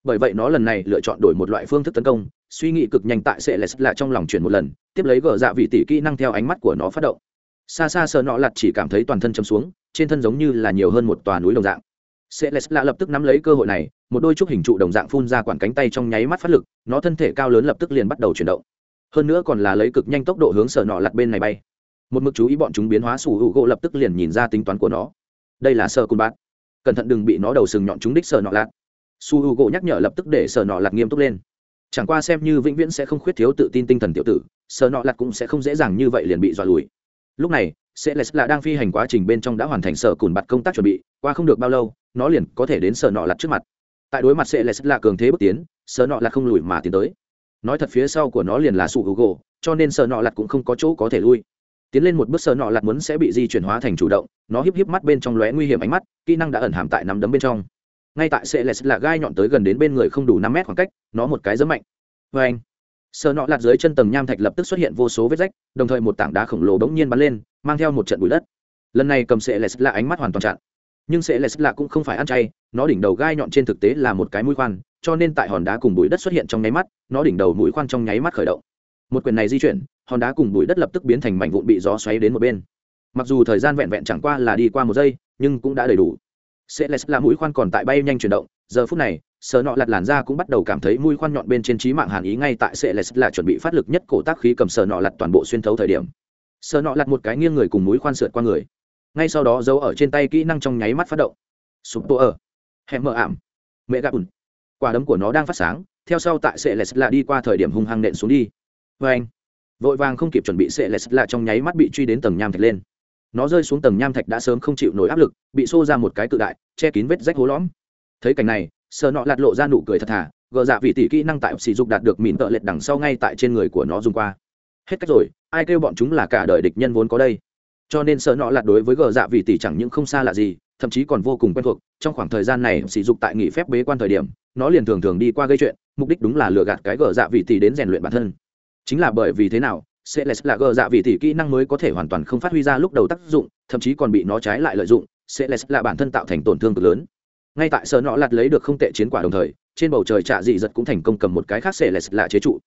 Bởi vậy nó lần này lựa chọn đổi một loại phương thức tấn công suy nghĩ cực nhanh tại sẽ lạ trong lòng chuyển một lần, tiếp lấy gờ dạ vị tỷ kỹ năng theo ánh mắt của nó phát động. Xa xa sợ nọ lặt chỉ cảm thấy toàn thân chấm xuống, trên thân giống như là nhiều hơn một tòa núi đồng dạng. Sẽ lạ lập tức nắm lấy cơ hội này, một đôi chút hình trụ đồng dạng phun ra quản cánh tay trong nháy mắt phát lực, nó thân thể cao lớn lập tức liền bắt đầu chuyển động. Hơn nữa còn là lấy cực nhanh tốc độ hướng sở nọ lặt bên này bay. Một mực chú ý bọn chúng biến hóa, sủ hữu gỗ lập tức liền nhìn ra tính toán của nó. Đây là sơ cùn bát. Cẩn thận đừng bị nó đầu sừng nhọn chúng đích sở nọ lạt. Su hữu gỗ nhắc nhở lập tức để sở nọ lạt nghiêm túc lên chẳng qua xem như vĩnh viễn sẽ không khuyết thiếu tự tin tinh thần tiểu tử sở nọ lặt cũng sẽ không dễ dàng như vậy liền bị dọa lùi. Lúc này, sẽ là đang phi hành quá trình bên trong đã hoàn thành sở cùn bặt công tác chuẩn bị, qua không được bao lâu, nó liền có thể đến sở nọ lặt trước mặt. Tại đối mặt sẽ là cường thế bước tiến sở nọ lặt không lùi mà tiến tới. Nói thật phía sau của nó liền là sụ hữu gỗ cho nên sở nọ lặt cũng không có chỗ có thể lui. Tiến lên một bước sở nọ lặt muốn sẽ bị di chuyển hóa thành chủ động, nó híp híp mắt bên trong lóe nguy hiểm ánh mắt, kỹ năng đã ẩn hàm tại nắm đấm bên trong ngay tại sẽ là gai nhọn tới gần đến bên người không đủ năm mét khoảng cách, nó một cái rất mạnh. Vê anh sở nọ lạt dưới chân tầng nham thạch lập tức xuất hiện vô số vết rách, đồng thời một tảng đá khổng lồ bỗng nhiên bắn lên, mang theo một trận bụi đất. Lần này cầm sẽ là ánh mắt hoàn toàn chặn. Nhưng sẽ là cũng không phải ăn chay, nó đỉnh đầu gai nhọn trên thực tế là một cái mũi khoan, cho nên tại hòn đá cùng bụi đất xuất hiện trong nháy mắt, nó đỉnh đầu mũi khoan trong nháy mắt khởi động. Một quyền này di chuyển, hòn đá cùng bụi đất lập tức biến thành mảnh vụn bị gió xoáy đến một bên. Mặc dù thời gian vẹn vẹn chẳng qua là đi qua một giây, nhưng cũng đã đầy đủ sẽ là mũi khoan còn tại bay nhanh chuyển động. Giờ phút này sờ nọ lặt làn ra cũng bắt đầu cảm thấy mũi khoan nhọn bên trên trí mạng hàn ý ngay tại sẽ là chuẩn bị phát lực nhất cổ tác khí cầm sờ nọ lặt toàn bộ xuyên thấu thời điểm. Sờ nọ lặt một cái nghiêng người cùng mũi khoan sượt qua người. Ngay sau đó giấu ở trên tay kỹ năng trong nháy mắt phát động. Sụp tô ở. Hẹn mờ ảm. Mẹ gà ùn quả đấm của nó đang phát sáng, theo sau tại sẽ là đi qua thời điểm hung hăng nện xuống đi. Vê anh vội vàng không kịp chuẩn bị sẽ là trong nháy mắt bị truy đến tầng nham thạch lên nó rơi xuống tầng nham thạch đã sớm không chịu nổi áp lực, bị xô ra một cái cự đại, che kín vết rách hố lõm. Thấy cảnh này sợ nọ lạt lộ ra nụ cười thật thà, gờ dạ vị tỷ kỹ năng tại sỉ dục đạt được mìn tợ lệch đằng sau ngay tại trên người của nó dùng qua. Hết cách rồi, ai kêu bọn chúng là cả đời địch nhân vốn có đây. Cho nên sợ nọ lạt đối với gờ dạ vị tỷ chẳng những không xa lạ gì, thậm chí còn vô cùng quen thuộc, trong khoảng thời gian này sỉ dục tại nghỉ phép bế quan thời điểm, nó liền thường thường đi qua gây chuyện, mục đích đúng là lừa gạt cái gờ dạ vị tỷ đến rèn luyện bản thân. Chính là bởi vì thế nào sẽ là gờ dạ vị tỷ kỹ năng mới có thể hoàn toàn không phát huy ra lúc đầu tác dụng, thậm chí còn bị nó trái lại lợi dụng. Sẽ là bản thân tạo thành tổn thương cực lớn. Ngay tại sở nọ lạt lấy được không tệ chiến quả đồng thời, trên bầu trời trạ dị giật cũng thành công cầm một cái khác sẽ là chế trụ.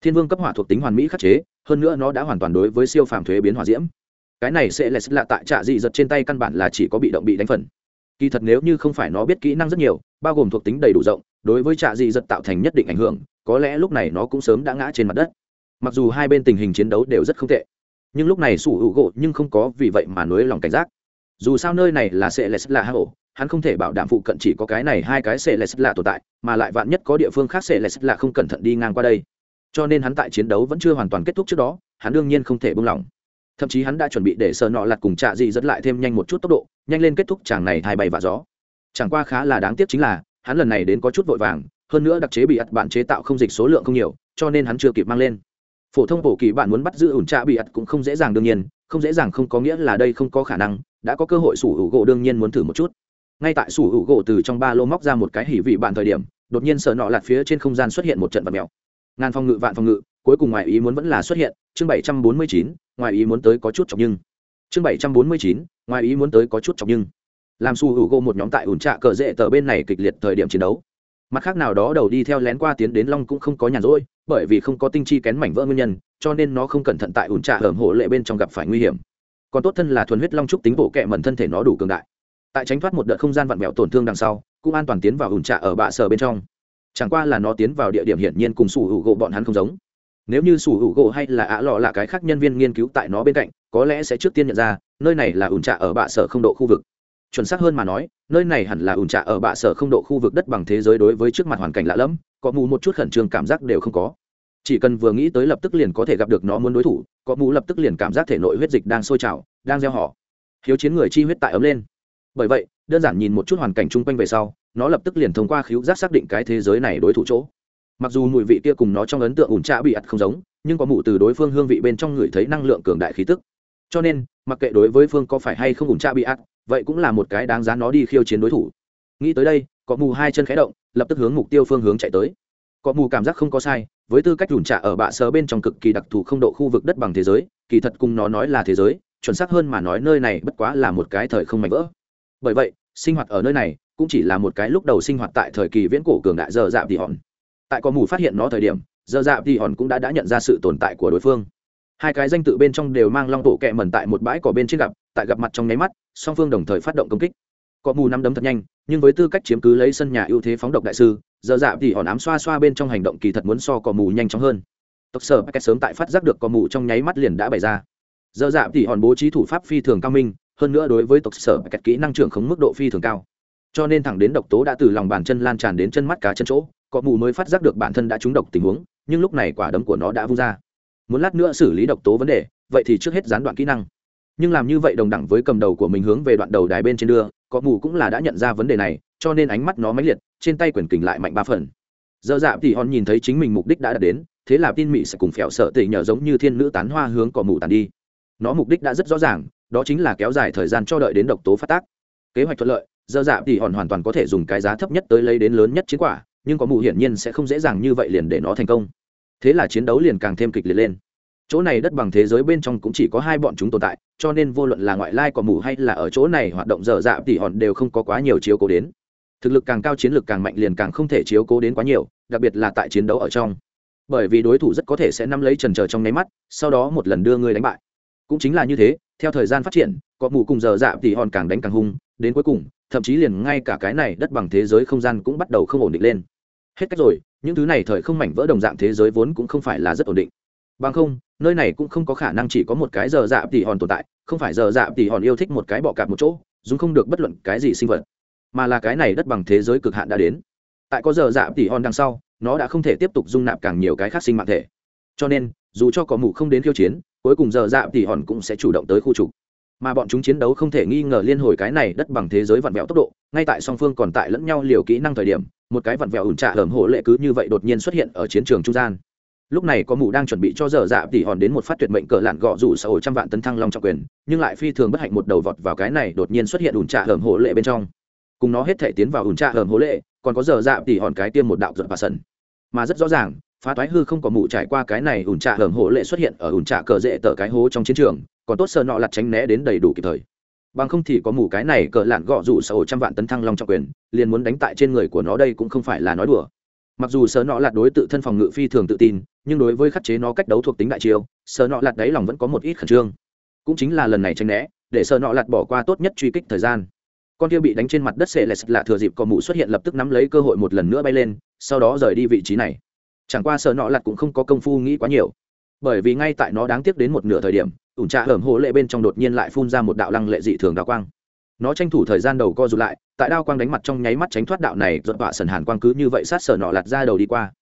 Thiên vương cấp hỏa thuộc tính hoàn mỹ khắc chế, hơn nữa nó đã hoàn toàn đối với siêu phàm thuế biến hỏa diễm. Cái này sẽ là tại trạ dị giật trên tay căn bản là chỉ có bị động bị đánh phần. Kỳ thật nếu như không phải nó biết kỹ năng rất nhiều, bao gồm thuộc tính đầy đủ rộng, đối với trạ dị giật tạo thành nhất định ảnh hưởng, có lẽ lúc này nó cũng sớm đã ngã trên mặt đất mặc dù hai bên tình hình chiến đấu đều rất không tệ, nhưng lúc này sủ hữu gỗ nhưng không có vì vậy mà nới lòng cảnh giác. Dù sao nơi này là sẽ là hạ hổ, hắn không thể bảo đảm phụ cận chỉ có cái này hai cái sẽ là tồn tại, mà lại vạn nhất có địa phương khác sẽ là không cẩn thận đi ngang qua đây. Cho nên hắn tại chiến đấu vẫn chưa hoàn toàn kết thúc trước đó, hắn đương nhiên không thể buông lỏng. Thậm chí hắn đã chuẩn bị để sợ nọ lặt cùng trạ dị dẫn lại thêm nhanh một chút tốc độ, nhanh lên kết thúc chàng này hai bay và gió. Chẳng qua khá là đáng tiếc chính là, hắn lần này đến có chút vội vàng, hơn nữa đặc chế bị ắt bạn chế tạo không dịch số lượng không nhiều, cho nên hắn chưa kịp mang lên phổ thông bổ kỳ bạn muốn bắt giữ ủn trạ bị ắt cũng không dễ dàng đương nhiên, không dễ dàng không có nghĩa là đây không có khả năng, đã có cơ hội sủ hữu gỗ đương nhiên muốn thử một chút. Ngay tại sủ hữu gỗ từ trong ba lô móc ra một cái hỉ vị bạn thời điểm, đột nhiên sợ nọ lạt phía trên không gian xuất hiện một trận vật mèo. Ngàn phòng ngự, vạn phòng ngự, cuối cùng ngoài ý muốn vẫn là xuất hiện, chương bảy trăm bốn mươi chín, ngoài ý muốn tới có chút chọc nhưng. Chương bảy trăm bốn mươi chín, ngoài ý muốn tới có chút chọc nhưng. Làm su hữu gỗ một nhóm tại ủn trạ cờ rễ tờ bên này kịch liệt thời điểm chiến đấu. Mặt khác nào đó đầu đi theo lén qua tiến đến long cũng không có nhàn rỗi bởi vì không có tinh chi kén mảnh vỡ nguyên nhân, cho nên nó không cẩn thận tại ủn trà hởm hổ lệ bên trong gặp phải nguy hiểm. Còn tốt thân là thuần huyết long trúc tính bộ kẹ mẩn thân thể nó đủ cường đại. Tại tránh thoát một đợt không gian vặn vẹo tổn thương đằng sau, cũng an toàn tiến vào ủn trà ở bạ sở bên trong. Chẳng qua là nó tiến vào địa điểm hiển nhiên cùng sủ hữu gỗ bọn hắn không giống. Nếu như sủ hữu gỗ hay là ạ lọ là cái khác nhân viên nghiên cứu tại nó bên cạnh, có lẽ sẽ trước tiên nhận ra, nơi này là ủn trà ở bạ sở không độ khu vực. Chuẩn xác hơn mà nói, nơi này hẳn là ủn trà ở bạ sở không độ khu vực đất bằng thế giới đối với trước mặt hoàn cảnh lạ lẫm, có mù một chút khẩn trương cảm giác đều không có chỉ cần vừa nghĩ tới lập tức liền có thể gặp được nó muốn đối thủ, có mù lập tức liền cảm giác thể nội huyết dịch đang sôi trào, đang gieo họ. Hiếu chiến người chi huyết tại ấm lên. Bởi vậy, đơn giản nhìn một chút hoàn cảnh chung quanh về sau, nó lập tức liền thông qua khíu giác xác định cái thế giới này đối thủ chỗ. Mặc dù mùi vị kia cùng nó trong ấn tượng ủn trạ bị ặt không giống, nhưng có mụ từ đối phương hương vị bên trong người thấy năng lượng cường đại khí tức. Cho nên, mặc kệ đối với phương có phải hay không ủn trạ bị ặt vậy cũng là một cái đáng giá nó đi khiêu chiến đối thủ. Nghĩ tới đây, có mù hai chân khé động, lập tức hướng mục tiêu phương hướng chạy tới. Có mù cảm giác không có sai với tư cách ủn trả ở bạ sở bên trong cực kỳ đặc thù không độ khu vực đất bằng thế giới, kỳ thật cùng nó nói là thế giới, chuẩn xác hơn mà nói nơi này bất quá là một cái thời không mạnh vỡ. Bởi vậy, sinh hoạt ở nơi này cũng chỉ là một cái lúc đầu sinh hoạt tại thời kỳ viễn cổ cường đại dơ dạp thì hòn. Tại có mù phát hiện nó thời điểm dơ dạp thì hòn cũng đã đã nhận ra sự tồn tại của đối phương. Hai cái danh tự bên trong đều mang long bộ kẹ mẩn tại một bãi cỏ bên trên gặp, tại gặp mặt trong nháy mắt, song phương đồng thời phát động công kích cọ mù nắm đấm thật nhanh, nhưng với tư cách chiếm cứ lấy sân nhà ưu thế phóng độc đại sư, giờ dạ thì hòn ám xoa xoa bên trong hành động kỳ thật muốn so cọ mù nhanh chóng hơn. Tộc sở packet sớm tại phát giác được cọ mù trong nháy mắt liền đã bày ra. Giờ dạ thì hòn bố trí thủ pháp phi thường cao minh, hơn nữa đối với tộc sở packet kỹ năng trưởng khống mức độ phi thường cao. Cho nên thẳng đến độc tố đã từ lòng bàn chân lan tràn đến chân mắt cá chân chỗ cọ mù mới phát giác được bản thân đã trúng độc tình huống, nhưng lúc này quả đấm của nó đã vung ra. Muốn lát nữa xử lý độc tố vấn đề, vậy thì trước hết gián đoạn kỹ năng. Nhưng làm như vậy đồng đẳng với cầm đầu của mình hướng về đoạn đầu đài bên trên đưa có mù cũng là đã nhận ra vấn đề này, cho nên ánh mắt nó máy liệt, trên tay quyển kình lại mạnh ba phần. Dơ dạ thì hòn nhìn thấy chính mình mục đích đã đạt đến, thế là tin mỹ sẽ cùng phèo sợ tỉ nhờ giống như thiên nữ tán hoa hướng cỏ mù tàn đi. Nó mục đích đã rất rõ ràng, đó chính là kéo dài thời gian cho đợi đến độc tố phát tác. Kế hoạch thuận lợi dơ dạ thì hòn hoàn toàn có thể dùng cái giá thấp nhất tới lấy đến lớn nhất chiến quả, nhưng có mù hiển nhiên sẽ không dễ dàng như vậy liền để nó thành công. Thế là chiến đấu liền càng thêm kịch liệt lên chỗ này đất bằng thế giới bên trong cũng chỉ có hai bọn chúng tồn tại, cho nên vô luận là ngoại lai cỏ mù hay là ở chỗ này hoạt động dở dạ thì hòn đều không có quá nhiều chiếu cố đến. Thực lực càng cao chiến lược càng mạnh liền càng không thể chiếu cố đến quá nhiều, đặc biệt là tại chiến đấu ở trong. Bởi vì đối thủ rất có thể sẽ nắm lấy trần trờ trong nháy mắt, sau đó một lần đưa ngươi đánh bại. Cũng chính là như thế, theo thời gian phát triển cọ mù cùng dở dạ thì hòn càng đánh càng hung, đến cuối cùng, thậm chí liền ngay cả cái này đất bằng thế giới không gian cũng bắt đầu không ổn định lên. Hết cách rồi, những thứ này thời không mảnh vỡ đồng dạng thế giới vốn cũng không phải là rất ổn định bằng không, nơi này cũng không có khả năng chỉ có một cái giờ dạ tỉ hòn tồn tại, không phải giờ dạ tỉ hòn yêu thích một cái bọ cạp một chỗ, dùng không được bất luận cái gì sinh vật. Mà là cái này đất bằng thế giới cực hạn đã đến. Tại có giờ dạ tỉ hòn đằng sau, nó đã không thể tiếp tục dung nạp càng nhiều cái khác sinh mạng thể. Cho nên, dù cho có mù không đến khiêu chiến, cuối cùng giờ dạ tỉ hòn cũng sẽ chủ động tới khu trục. Mà bọn chúng chiến đấu không thể nghi ngờ liên hồi cái này đất bằng thế giới vặn vẹo tốc độ, ngay tại song phương còn tại lẫn nhau liều kỹ năng thời điểm, một cái vặn vẹo ủn trạ hởm hổ lệ cứ như vậy đột nhiên xuất hiện ở chiến trường trung gian lúc này có mù đang chuẩn bị cho dở dạ tỉ hòn đến một phát tuyệt mệnh cờ lạn gọ rủ sau trăm vạn tấn thăng long trọng quyền, nhưng lại phi thường bất hạnh một đầu vọt vào cái này đột nhiên xuất hiện ủn trạ hởm hổ lệ bên trong. Cùng nó hết thể tiến vào ủn trạ hởm hổ lệ, còn có dở dạ tỉ hòn cái tiêm một đạo giận và sần. Mà rất rõ ràng, phá toái hư không có mù trải qua cái này ủn trạ hởm hổ lệ xuất hiện ở ủn trạ cờ dễ tờ cái hố trong chiến trường, còn tốt sợ nọ lặt tránh né đến đầy đủ kịp thời. Bằng không thì có mù cái này cờ lạn gọ rủ sau trăm vạn tấn thăng long trọng quyền, liền muốn đánh tại trên người của nó đây cũng không phải là nói đùa. Mặc dù sờ nọ lạt đối tự thân phòng ngự phi thường tự tin nhưng đối với khắc chế nó cách đấu thuộc tính đại chiêu sờ nọ lặt đáy lòng vẫn có một ít khẩn trương. Cũng chính là lần này tranh né, để sờ nọ lặt bỏ qua tốt nhất truy kích thời gian. Con kia bị đánh trên mặt đất sệ lẹt lạ thừa dịp có mụ xuất hiện lập tức nắm lấy cơ hội một lần nữa bay lên, sau đó rời đi vị trí này. Chẳng qua sờ nọ lặt cũng không có công phu nghĩ quá nhiều. Bởi vì ngay tại nó đáng tiếc đến một nửa thời điểm, ủn trà hởm hố lệ bên trong đột nhiên lại phun ra một đạo lăng lệ dị thường đào quang. Nó tranh thủ thời gian đầu co rụt lại, tại đao quang đánh mặt trong nháy mắt tránh thoát đạo này dọn tọa sần hàn quang cứ như vậy sát sở nọ lạt ra đầu đi qua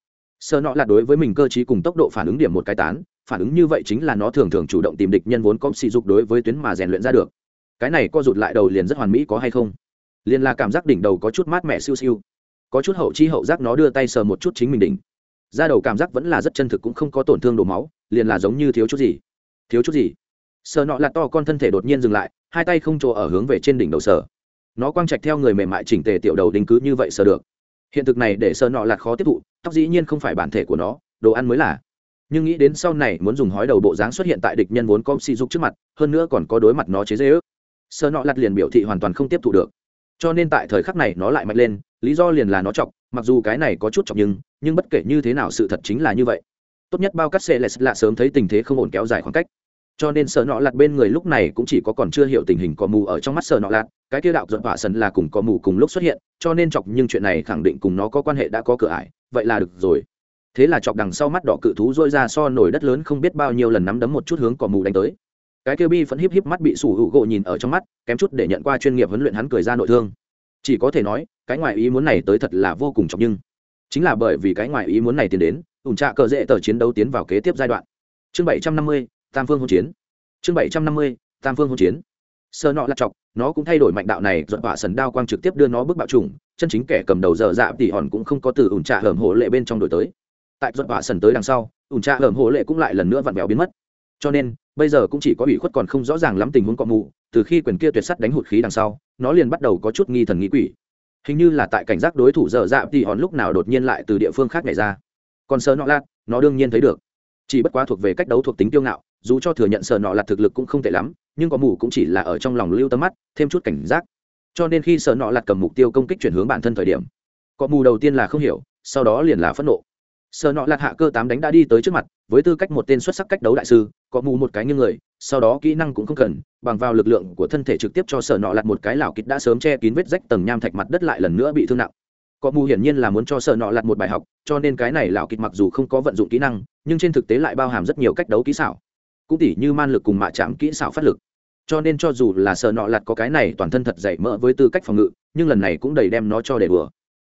sở nọ là đối với mình cơ t cùng tốc độ phản ứng điểm một cái tán, phản ứng như vậy chính là nó thường thường chủ động tìm địch nhân vốn có sỉ dục đối với tuyến mà rèn luyện ra được. Cái này co rụt lại đầu liền rất hoàn mỹ có hay không? Liền là cảm giác đỉnh đầu có chút mát mẻ siêu siêu. Có chút hậu chi hậu giác nó đưa tay sờ một chút chính mình đỉnh. Ra đầu cảm giác vẫn là rất chân thực cũng không có tổn thương đổ máu, liền là giống như thiếu chút gì. Thiếu chút gì? Sờ nọ là to con thân thể đột nhiên dừng lại, hai tay không chỗ ở hướng về trên đỉnh đầu sờ. Nó quang trạch theo người mềm mại chỉnh tề tiểu đầu đình cứ như vậy sờ được hiện thực này để sợ nọ lạt khó tiếp thụ, tóc dĩ nhiên không phải bản thể của nó, đồ ăn mới là. Nhưng nghĩ đến sau này muốn dùng hói đầu bộ dáng xuất hiện tại địch nhân vốn có sỉ dục trước mặt, hơn nữa còn có đối mặt nó chế dễ ước sợ nọ lạt liền biểu thị hoàn toàn không tiếp thụ được. Cho nên tại thời khắc này nó lại mạnh lên, lý do liền là nó chọc, mặc dù cái này có chút chọc nhưng nhưng bất kể như thế nào sự thật chính là như vậy. Tốt nhất bao cắt xe lại lạ sớm thấy tình thế không ổn kéo dài khoảng cách cho nên sợ nọ lạt bên người lúc này cũng chỉ có còn chưa hiểu tình hình có mù ở trong mắt sợ nọ lạt. Cái kia đạo dọn hỏa sần là cùng có mù cùng lúc xuất hiện, cho nên chọc nhưng chuyện này khẳng định cùng nó có quan hệ đã có cửa ải, vậy là được rồi. Thế là chọc đằng sau mắt đỏ cự thú dôi ra so nổi đất lớn không biết bao nhiêu lần nắm đấm một chút hướng cỏ mù đánh tới. Cái kia bi vẫn híp híp mắt bị sủ hữu gỗ nhìn ở trong mắt, kém chút để nhận qua chuyên nghiệp huấn luyện hắn cười ra nội thương. Chỉ có thể nói, cái ngoại ý muốn này tới thật là vô cùng chọc nhưng. Chính là bởi vì cái ngoại ý muốn này tiến đến, ủn trạ cờ dễ tờ chiến đấu tiến vào kế tiếp giai đoạn. Chương bảy trăm năm mươi tam phương hỗn chiến. Chương bảy trăm năm mươi tam phương hỗn chiến. Sơ nọ lặt chọc nó cũng thay đổi mạnh đạo này dọn hỏa sần đao quang trực tiếp đưa nó bước bạo trùng chân chính kẻ cầm đầu dở dạ tỉ hòn cũng không có từ ủn trạ hởm hộ lệ bên trong đổi tới. Tại dọn hỏa sần tới đằng sau ủn trạ hởm hộ lệ cũng lại lần nữa vặn vẹo biến mất. Cho nên bây giờ cũng chỉ có ủy khuất còn không rõ ràng lắm tình huống cọ mù từ khi quyền kia tuyệt sắt đánh hụt khí đằng sau nó liền bắt đầu có chút nghi thần nghĩ quỷ. Hình như là tại cảnh giác đối thủ dở dạ tỉ hòn lúc nào đột nhiên lại từ địa phương khác nhảy ra. Còn sơ nọ Lạc, nó đương nhiên thấy được chỉ bất quá thuộc về cách đấu thuộc tính kiêu ngạo, dù cho thừa nhận sợ nọ lạt thực lực cũng không tệ lắm, nhưng có mù cũng chỉ là ở trong lòng lưu tâm mắt, thêm chút cảnh giác. Cho nên khi sợ nọ lạt cầm mục tiêu công kích chuyển hướng bản thân thời điểm, có mù đầu tiên là không hiểu, sau đó liền là phẫn nộ. Sợ nọ lạt hạ cơ tám đánh đã đi tới trước mặt, với tư cách một tên xuất sắc cách đấu đại sư, có mù một cái như người, sau đó kỹ năng cũng không cần, bằng vào lực lượng của thân thể trực tiếp cho sở nọ lạt một cái lảo kịch đã sớm che kín vết rách tầng nham thạch mặt đất lại lần nữa bị thương nặng có mù hiển nhiên là muốn cho sở nọ lặt một bài học, cho nên cái này lão kịch mặc dù không có vận dụng kỹ năng, nhưng trên thực tế lại bao hàm rất nhiều cách đấu kỹ xảo. Cũng tỉ như man lực cùng mạ chạm kỹ xảo phát lực. Cho nên cho dù là sở nọ lặt có cái này toàn thân thật dày mỡ với tư cách phòng ngự, nhưng lần này cũng đầy đem nó cho để bừa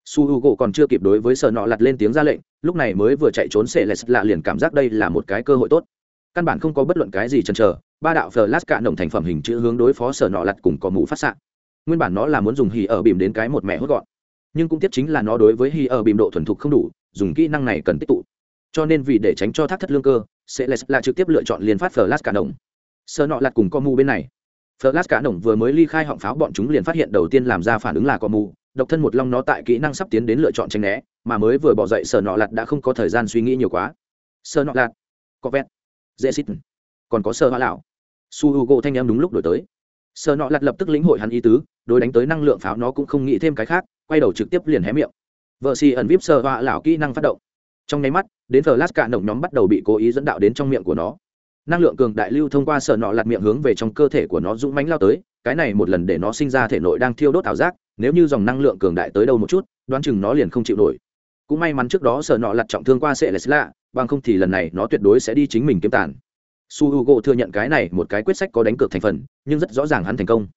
su h u gỗ còn chưa kịp đối với sở nọ lặt lên tiếng ra lệnh, lúc này mới vừa chạy trốn sệ lệ lạ liền cảm giác đây là một cái cơ hội tốt. Căn bản không có bất luận cái gì chần chờ, ba đạo phờ lát cạ nồng thành phẩm hình chữ hướng đối phó sở nọ lặt cùng có mũ phát s nguyên bản nó là muốn dùng hì ở bìm đến cái một mẹ hốt gọn nhưng cũng tiếp chính là nó đối với hì ở bìm độ thuần thục không đủ dùng kỹ năng này cần tích tụ cho nên vì để tránh cho thác thất lương cơ sẽ là trực tiếp lựa chọn liên phát phờ cả đồng nồng nọ lạt cùng co Mu bên này Flash cả đồng vừa mới ly khai họng pháo bọn chúng liền phát hiện đầu tiên làm ra phản ứng là co mu độc thân một long nó tại kỹ năng sắp tiến đến lựa chọn tránh né, mà mới vừa bỏ dậy sơ nọ lạt đã không có thời gian suy nghĩ nhiều quá. sơ nọ lạt, có vẹt, dễ xít, còn có sơ hoa lão. Su Hugo thanh em đúng lúc đổi tới. Sợ nọ lặt lập tức lĩnh hội hắn ý tứ, đối đánh tới năng lượng pháo nó cũng không nghĩ thêm cái khác, quay đầu trực tiếp liền hé miệng. Vợ xì ẩn vip sợ họa lão kỹ năng phát động. Trong nháy mắt, đến Flash cả nổng nhóm bắt đầu bị cố ý dẫn đạo đến trong miệng của nó năng lượng cường đại lưu thông qua sợ nọ lặt miệng hướng về trong cơ thể của nó dũng mánh lao tới cái này một lần để nó sinh ra thể nội đang thiêu đốt ảo giác nếu như dòng năng lượng cường đại tới đâu một chút đoán chừng nó liền không chịu nổi cũng may mắn trước đó sợ nọ lặt trọng thương qua sẽ lạ bằng không thì lần này nó tuyệt đối sẽ đi chính mình kiếm tàn su h u g o thừa nhận cái này một cái quyết sách có đánh cược thành phần, nhưng rất rõ ràng hắn thành công.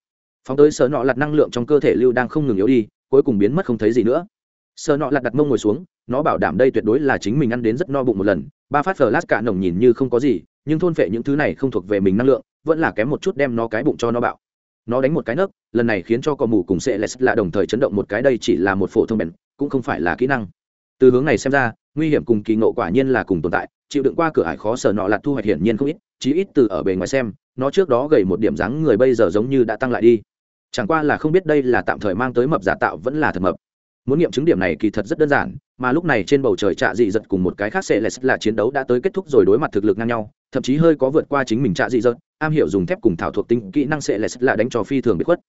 Phóng tới sợ nọ lặt năng lượng trong cơ thể lưu đang không ngừng yếu đi, cuối cùng biến mất không thấy gì nữa. Sợ nọ lặt đặt mông ngồi xuống, nó bảo đảm đây tuyệt đối là chính mình ăn đến rất no bụng một lần, ba phát flash cả nồng nhìn như không có gì, nhưng thôn phệ những thứ này không thuộc về mình năng lượng, vẫn là kém một chút đem nó cái bụng cho nó bạo. Nó đánh một cái nấc, lần này khiến cho cò mù cùng sệ lès là đồng thời chấn động một cái, đây chỉ là một phổ thông bèn cũng không phải là kỹ năng. Từ hướng này xem ra, nguy hiểm cùng kỳ ngộ quả nhiên là cùng tồn tại chịu đựng qua cửa hải khó sở nọ lạt thu hoạch hiển nhiên không ít, chí ít từ ở bề ngoài xem, nó trước đó gầy một điểm dáng người bây giờ giống như đã tăng lại đi. Chẳng qua là không biết đây là tạm thời mang tới mập giả tạo vẫn là thật mập. Muốn nghiệm chứng điểm này kỳ thật rất đơn giản, mà lúc này trên bầu trời trạ dị giật cùng một cái khác sẽ là chiến đấu đã tới kết thúc rồi đối mặt thực lực ngang nhau, thậm chí hơi có vượt qua chính mình trạ dị giật am hiểu dùng thép cùng thảo thuộc tính kỹ năng sẽ là đánh cho phi thường bị khuất.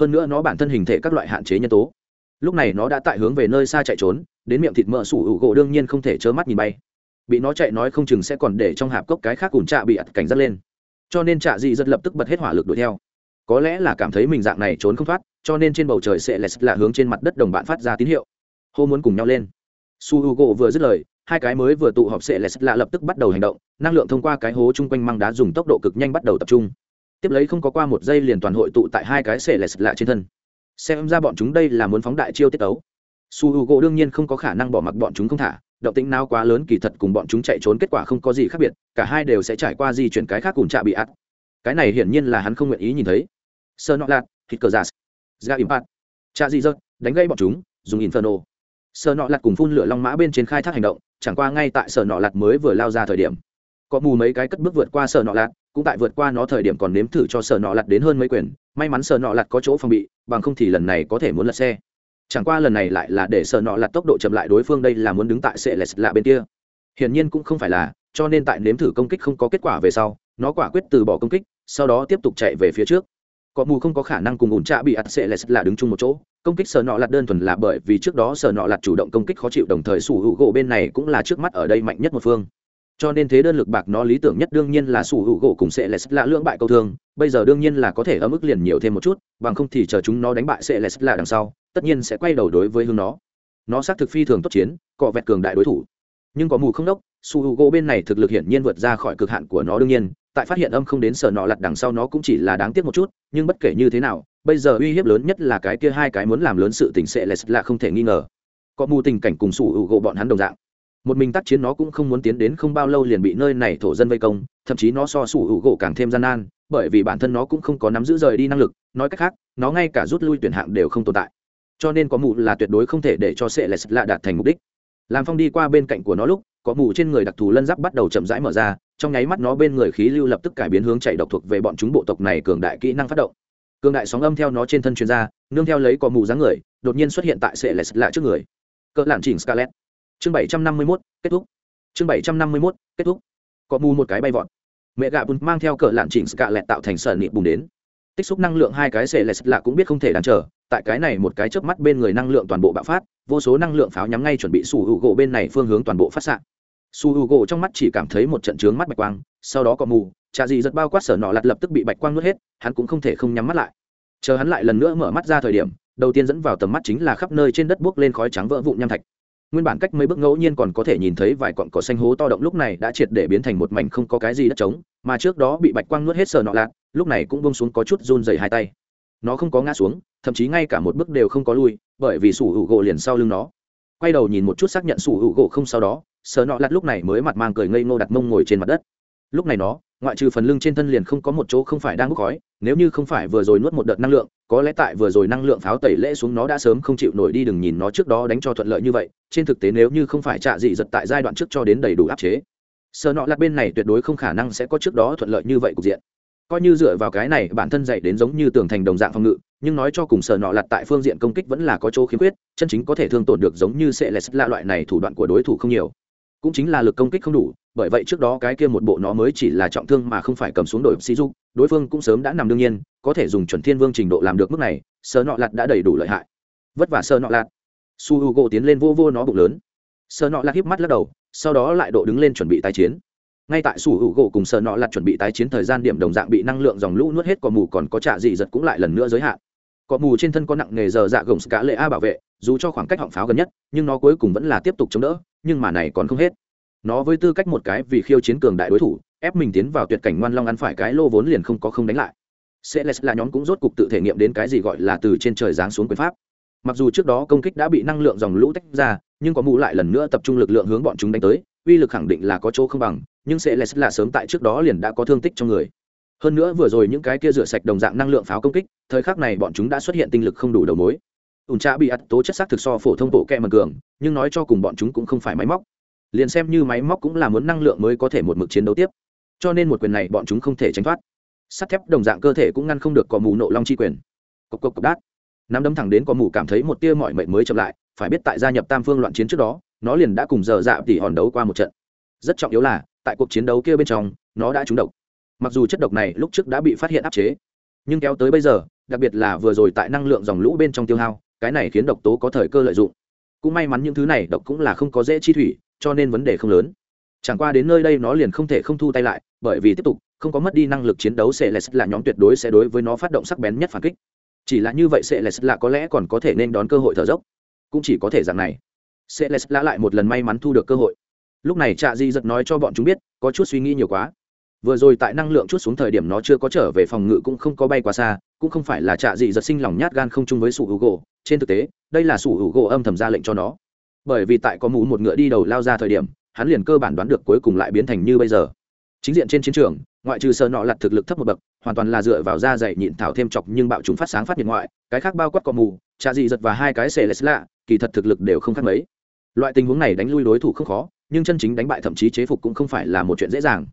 Hơn nữa nó bản thân hình thể các loại hạn chế nhân tố. Lúc này nó đã tại hướng về nơi xa chạy trốn, đến miệng thịt mỡ sủ hữu gỗ đương nhiên không thể trơ mắt nhìn bay bị nó chạy nói không chừng sẽ còn để trong hạp cốc cái khác cùng trạ bị ạt cảnh dắt lên. Cho nên trạ dị rất lập tức bật hết hỏa lực đuổi theo. Có lẽ là cảm thấy mình dạng này trốn không thoát, cho nên trên bầu trời sẽ là hướng trên mặt đất đồng bạn phát ra tín hiệu. Hô muốn cùng nhau lên. Su h u g o vừa dứt lời, hai cái mới vừa tụ họp sẽ là lập tức bắt đầu hành động, năng lượng thông qua cái hố chung quanh măng đá dùng tốc độ cực nhanh bắt đầu tập trung. Tiếp lấy không có qua một giây liền toàn hội tụ tại hai cái sẽ là trên thân. Xem ra bọn chúng đây là muốn phóng đại chiêu tiết tấu. Su h u g o đương nhiên không có khả năng bỏ mặc bọn chúng không thả động tĩnh nào quá lớn kỳ thật cùng bọn chúng chạy trốn kết quả không có gì khác biệt, cả hai đều sẽ trải qua di chuyển cái khác cùng trạ bị ắt cái này hiển nhiên là hắn không nguyện ý nhìn thấy. Sơ nọ lạt, thịt cờ giả ra impact trạ di dơ đánh gây bọn chúng, dùng inferno. Sơ nọ lạt cùng phun lửa long mã bên trên khai thác hành động, chẳng qua ngay tại sợ nọ lạt mới vừa lao ra thời điểm. Có mù mấy cái cất bước vượt qua sợ nọ lạt, cũng tại vượt qua nó thời điểm còn nếm thử cho sợ nọ lạt đến hơn mấy quyền. May mắn sợ nọ lạt có chỗ phòng bị, bằng không thì lần này có thể muốn lật xe chẳng qua lần này lại là để sợ nọ là tốc độ chậm lại đối phương đây là muốn đứng tại sệ lệ lạ bên kia. Hiển nhiên cũng không phải là, cho nên tại nếm thử công kích không có kết quả về sau, nó quả quyết từ bỏ công kích, sau đó tiếp tục chạy về phía trước. Có mù không có khả năng cùng ủn trạ bị ắt sệ lệ là đứng chung một chỗ. Công kích sở nọ lạt đơn thuần là bởi vì trước đó sở nọ lạt chủ động công kích khó chịu, đồng thời sủ hữu gỗ bên này cũng là trước mắt ở đây mạnh nhất một phương. Cho nên thế đơn lực bạc nó lý tưởng nhất đương nhiên là sủ hữu gỗ cùng sẽ lệ là lưỡng bại câu thương. Bây giờ đương nhiên là có thể ở mức liền nhiều thêm một chút, bằng không thì chờ chúng nó đánh bại sẽ lệ là đằng sau tất nhiên sẽ quay đầu đối với hướng nó. Nó xác thực phi thường tốt chiến, cọ vẹt cường đại đối thủ. Nhưng có mù không đốc, su h u gỗ bên này thực lực hiển nhiên vượt ra khỏi cực hạn của nó đương nhiên, tại phát hiện âm không đến sở nọ lặt đằng sau nó cũng chỉ là đáng tiếc một chút, nhưng bất kể như thế nào, bây giờ uy hiếp lớn nhất là cái kia hai cái muốn làm lớn sự tình sẽ là không thể nghi ngờ. Có mù tình cảnh cùng su h u g o bọn hắn đồng dạng. Một mình tác chiến nó cũng không muốn tiến đến không bao lâu liền bị nơi này thổ dân vây công, thậm chí nó so sủ hữu gỗ càng thêm gian nan, bởi vì bản thân nó cũng không có nắm giữ rời đi năng lực, nói cách khác, nó ngay cả rút lui tuyển hạng đều không tồn tại cho nên có mù là tuyệt đối không thể để cho sẽ lạ đạt thành mục đích. Làm phong đi qua bên cạnh của nó lúc, có mù trên người đặc thù lân giáp bắt đầu chậm rãi mở ra, trong nháy mắt nó bên người khí lưu lập tức cải biến hướng chạy độc thuộc về bọn chúng bộ tộc này cường đại kỹ năng phát động. Cường đại sóng âm theo nó trên thân chuyên gia nương theo lấy có mù dáng người, đột nhiên xuất hiện tại sệ lệ lạ trước người. Cỡ lạn chỉnh scarlet chương bảy trăm năm mươi mốt, kết thúc. Chương bảy trăm năm mươi mốt, kết thúc. Có mù một cái bay vọt. Mẹ gạ bùn mang theo cỡ lạn chỉnh scarlet tạo thành sở nịp bùn đến. Tích xúc năng lượng hai cái sệ lệ lạ cũng biết không thể đáng chờ tại cái này một cái chớp mắt bên người năng lượng toàn bộ bạo phát, vô số năng lượng pháo nhắm ngay chuẩn bị sủ u gỗ bên này phương hướng toàn bộ phát xạ. Su h gỗ trong mắt chỉ cảm thấy một trận trướng mắt bạch quang, sau đó có mù trà dị giật bao quát sở nọ lặt lập tức bị bạch quang nuốt hết, hắn cũng không thể không nhắm mắt lại. Chờ hắn lại lần nữa mở mắt ra thời điểm, đầu tiên dẫn vào tầm mắt chính là khắp nơi trên đất buốc lên khói trắng vỡ vụn nham thạch. Nguyên bản cách mấy bước ngẫu nhiên còn có thể nhìn thấy vài cọn cỏ xanh hố to động lúc này đã triệt để biến thành một mảnh không có cái gì đất trống, mà trước đó bị bạch quang nuốt hết sờ nọ lạt, lúc này cũng bông xuống có chút run dày hai tay. Nó không có ngã xuống thậm chí ngay cả một bước đều không có lui, bởi vì sủ hữu gỗ liền sau lưng nó. Quay đầu nhìn một chút xác nhận sủ hữu gỗ không sau đó sờ nọ lạt lúc này mới mặt mang cười ngây ngô đặt mông ngồi trên mặt đất. Lúc này nó, ngoại trừ phần lưng trên thân liền không có một chỗ không phải đang bốc khói, nếu như không phải vừa rồi nuốt một đợt năng lượng, có lẽ tại vừa rồi năng lượng pháo tẩy lễ xuống nó đã sớm không chịu nổi đi đừng nhìn nó trước đó đánh cho thuận lợi như vậy, trên thực tế nếu như không phải trạ dị giật tại giai đoạn trước cho đến đầy đủ áp chế sợ nọ lạt bên này tuyệt đối không khả năng sẽ có trước đó thuận lợi như vậy cục diện. Coi như dựa vào cái này bản thân dạy đến giống như tường thành đồng dạng phòng ngự nhưng nói cho cùng sở nọ lạt tại phương diện công kích vẫn là có chỗ khiếm khuyết, chân chính có thể thương tổn được giống như sẽ lạ loại này thủ đoạn của đối thủ không nhiều. Cũng chính là lực công kích không đủ, bởi vậy trước đó cái kia một bộ nó mới chỉ là trọng thương mà không phải cầm xuống đội sĩ dục, đối phương cũng sớm đã nằm đương nhiên, có thể dùng chuẩn thiên vương trình độ làm được mức này, sở nọ lạt đã đầy đủ lợi hại. Vất vả sở nọ lạt su h u gỗ tiến lên vô vô nó bụng lớn. Sở nọ lạt híp mắt lắc đầu, sau đó lại độ đứng lên chuẩn bị tái chiến. Ngay tại su h u gỗ cùng sở nọ lạt chuẩn bị tái chiến thời gian điểm đồng dạng bị năng lượng dòng lũ nuốt hết cỏ mù còn có trả gì giật cũng lại lần nữa giới hạn cọ mù trên thân có nặng nghề giờ dạ gồng cả lệ a bảo vệ dù cho khoảng cách họng pháo gần nhất nhưng nó cuối cùng vẫn là tiếp tục chống đỡ nhưng mà này còn không hết nó với tư cách một cái vì khiêu chiến cường đại đối thủ ép mình tiến vào tuyệt cảnh ngoan long ăn phải cái lô vốn liền không có không đánh lại sẽ là nhóm cũng rốt cục tự thể nghiệm đến cái gì gọi là từ trên trời giáng xuống quyền pháp. Mặc dù trước đó công kích đã bị năng lượng dòng lũ tách ra, nhưng có mũ lại lần nữa tập trung lực lượng hướng bọn chúng đánh tới, uy lực khẳng định là có chỗ không bằng, nhưng sẽ là sớm tại trước đó liền đã có thương tích trong người. Hơn nữa vừa rồi những cái kia rửa sạch đồng dạng năng lượng pháo công kích, thời khắc này bọn chúng đã xuất hiện tinh lực không đủ đầu mối. Ùn trạ bị ắt tố chất xác thực so phổ thông bộ kẹ mần cường, nhưng nói cho cùng bọn chúng cũng không phải máy móc. Liền xem như máy móc cũng là muốn năng lượng mới có thể một mực chiến đấu tiếp. Cho nên một quyền này bọn chúng không thể tránh thoát. Sắt thép đồng dạng cơ thể cũng ngăn không được có mù nộ long chi quyền. Cộc cộc cộc đát. Nắm đấm thẳng đến có mù cảm thấy một tia mọi mệnh mới chậm lại phải biết tại gia nhập tam phương loạn chiến trước đó nó liền đã cùng giờ dạ tỉ hòn đấu qua một trận. Rất trọng yếu là tại cuộc chiến đấu kia bên trong nó đã trúng độc mặc dù chất độc này lúc trước đã bị phát hiện áp chế, nhưng kéo tới bây giờ, đặc biệt là vừa rồi tại năng lượng dòng lũ bên trong tiêu hao, cái này khiến độc tố có thời cơ lợi dụng. Cũng may mắn những thứ này độc cũng là không có dễ chi thủy, cho nên vấn đề không lớn. Chẳng qua đến nơi đây nó liền không thể không thu tay lại, bởi vì tiếp tục, không có mất đi năng lực chiến đấu sẽ là nhóm tuyệt đối sẽ đối với nó phát động sắc bén nhất phản kích. Chỉ là như vậy sẽ là có lẽ còn có thể nên đón cơ hội thở dốc. Cũng chỉ có thể dạng này. Sẽ là lại một lần may mắn thu được cơ hội. Lúc này trạ di giật nói cho bọn chúng biết, có chút suy nghĩ nhiều quá vừa rồi tại năng lượng chút xuống thời điểm nó chưa có trở về phòng ngự cũng không có bay quá xa, cũng không phải là trạ dị giật sinh lòng nhát gan không chung với sủ hữu gỗ. Trên thực tế, đây là sủ hữu gỗ âm thầm ra lệnh cho nó. Bởi vì tại có mũ một ngựa đi đầu lao ra thời điểm, hắn liền cơ bản đoán được cuối cùng lại biến thành như bây giờ. Chính diện trên chiến trường, ngoại trừ sơ nọ lặt thực lực thấp một bậc, hoàn toàn là dựa vào da dày nhịn thảo thêm chọc nhưng bạo chúng phát sáng phát nhiệt ngoại, cái khác bao quát cọ mù trà dị giật và hai cái xề lệ lạ, kỳ thật thực lực đều không khác mấy. Loại tình huống này đánh lui đối thủ không khó, nhưng chân chính đánh bại thậm chí chế phục cũng không phải là một chuyện dễ dàng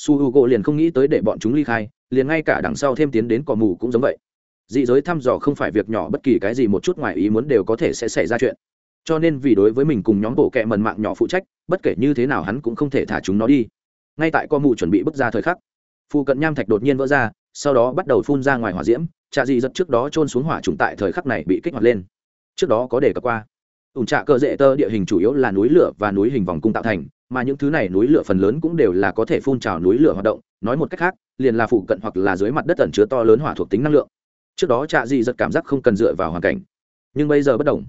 su h u gỗ liền không nghĩ tới để bọn chúng ly khai, liền ngay cả đằng sau thêm tiến đến cỏ mù cũng giống vậy. Dị giới thăm dò không phải việc nhỏ, bất kỳ cái gì một chút ngoài ý muốn đều có thể sẽ xảy ra chuyện. Cho nên vì đối với mình cùng nhóm bộ kẹ mần mạng nhỏ phụ trách, bất kể như thế nào hắn cũng không thể thả chúng nó đi. Ngay tại co mù chuẩn bị bước ra thời khắc phụ cận nham thạch đột nhiên vỡ ra, sau đó bắt đầu phun ra ngoài hỏa diễm, trạ dị giật trước đó trôn xuống hỏa trùng tại thời khắc này bị kích hoạt lên. Trước đó có đề cập qua. Ủn trạ cơ dễ tơ địa hình chủ yếu là núi lửa và núi hình vòng cung tạo thành mà những thứ này núi lửa phần lớn cũng đều là có thể phun trào núi lửa hoạt động, nói một cách khác, liền là phụ cận hoặc là dưới mặt đất ẩn chứa to lớn hỏa thuộc tính năng lượng. Trước đó trạ dị giật cảm giác không cần dựa vào hoàn cảnh. Nhưng bây giờ bất đồng.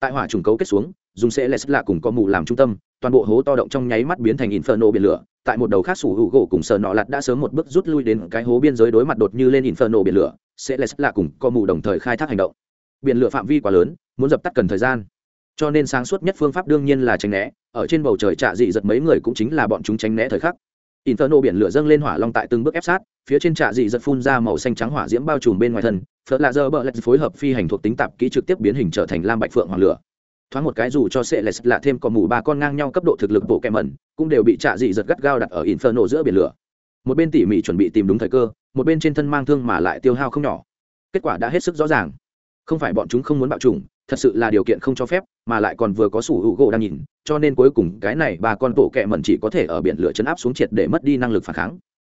Tại hỏa trùng cấu kết xuống, dùng sẽ lệch lạ cùng có mù làm trung tâm, toàn bộ hố to động trong nháy mắt biến thành inferno biển lửa, tại một đầu khác sủ hữu gỗ cùng sờ nọ lặt đã sớm một bước rút lui đến cái hố biên giới đối mặt đột như lên inferno biển lửa sẽ lệch lạ cùng có mù đồng thời khai thác hành động. Biển lửa phạm vi quá lớn, muốn dập tắt cần thời gian cho nên sáng suốt nhất phương pháp đương nhiên là tránh né, ở trên bầu trời trạ dị giật mấy người cũng chính là bọn chúng tránh né thời khắc. Inferno biển lửa dâng lên hỏa long tại từng bước ép sát, phía trên trạ dị giật phun ra màu xanh trắng hỏa diễm bao trùm bên ngoài thân phớt lạ dơ bờ lạch phối hợp phi hành thuộc tính tạp kỹ trực tiếp biến hình trở thành lam bạch phượng hoàng lửa. Thoáng một cái dù cho sẽ lệ lạ thêm có mù ba con ngang nhau cấp độ thực lực bộ kèm mẩn, cũng đều bị trạ dị giật gắt gao đặt ở inferno giữa biển lửa. Một bên tỉ mỉ chuẩn bị tìm đúng thời cơ, một bên trên thân mang thương mà lại tiêu hao không nhỏ. Kết quả đã hết sức rõ ràng. Không phải bọn chúng không muốn bạo trùng thật sự là điều kiện không cho phép, mà lại còn vừa có sủ hữu gỗ đang nhìn, cho nên cuối cùng cái này ba con bộ kẹ mẩn chỉ có thể ở biển lửa chấn áp xuống triệt để mất đi năng lực phản kháng.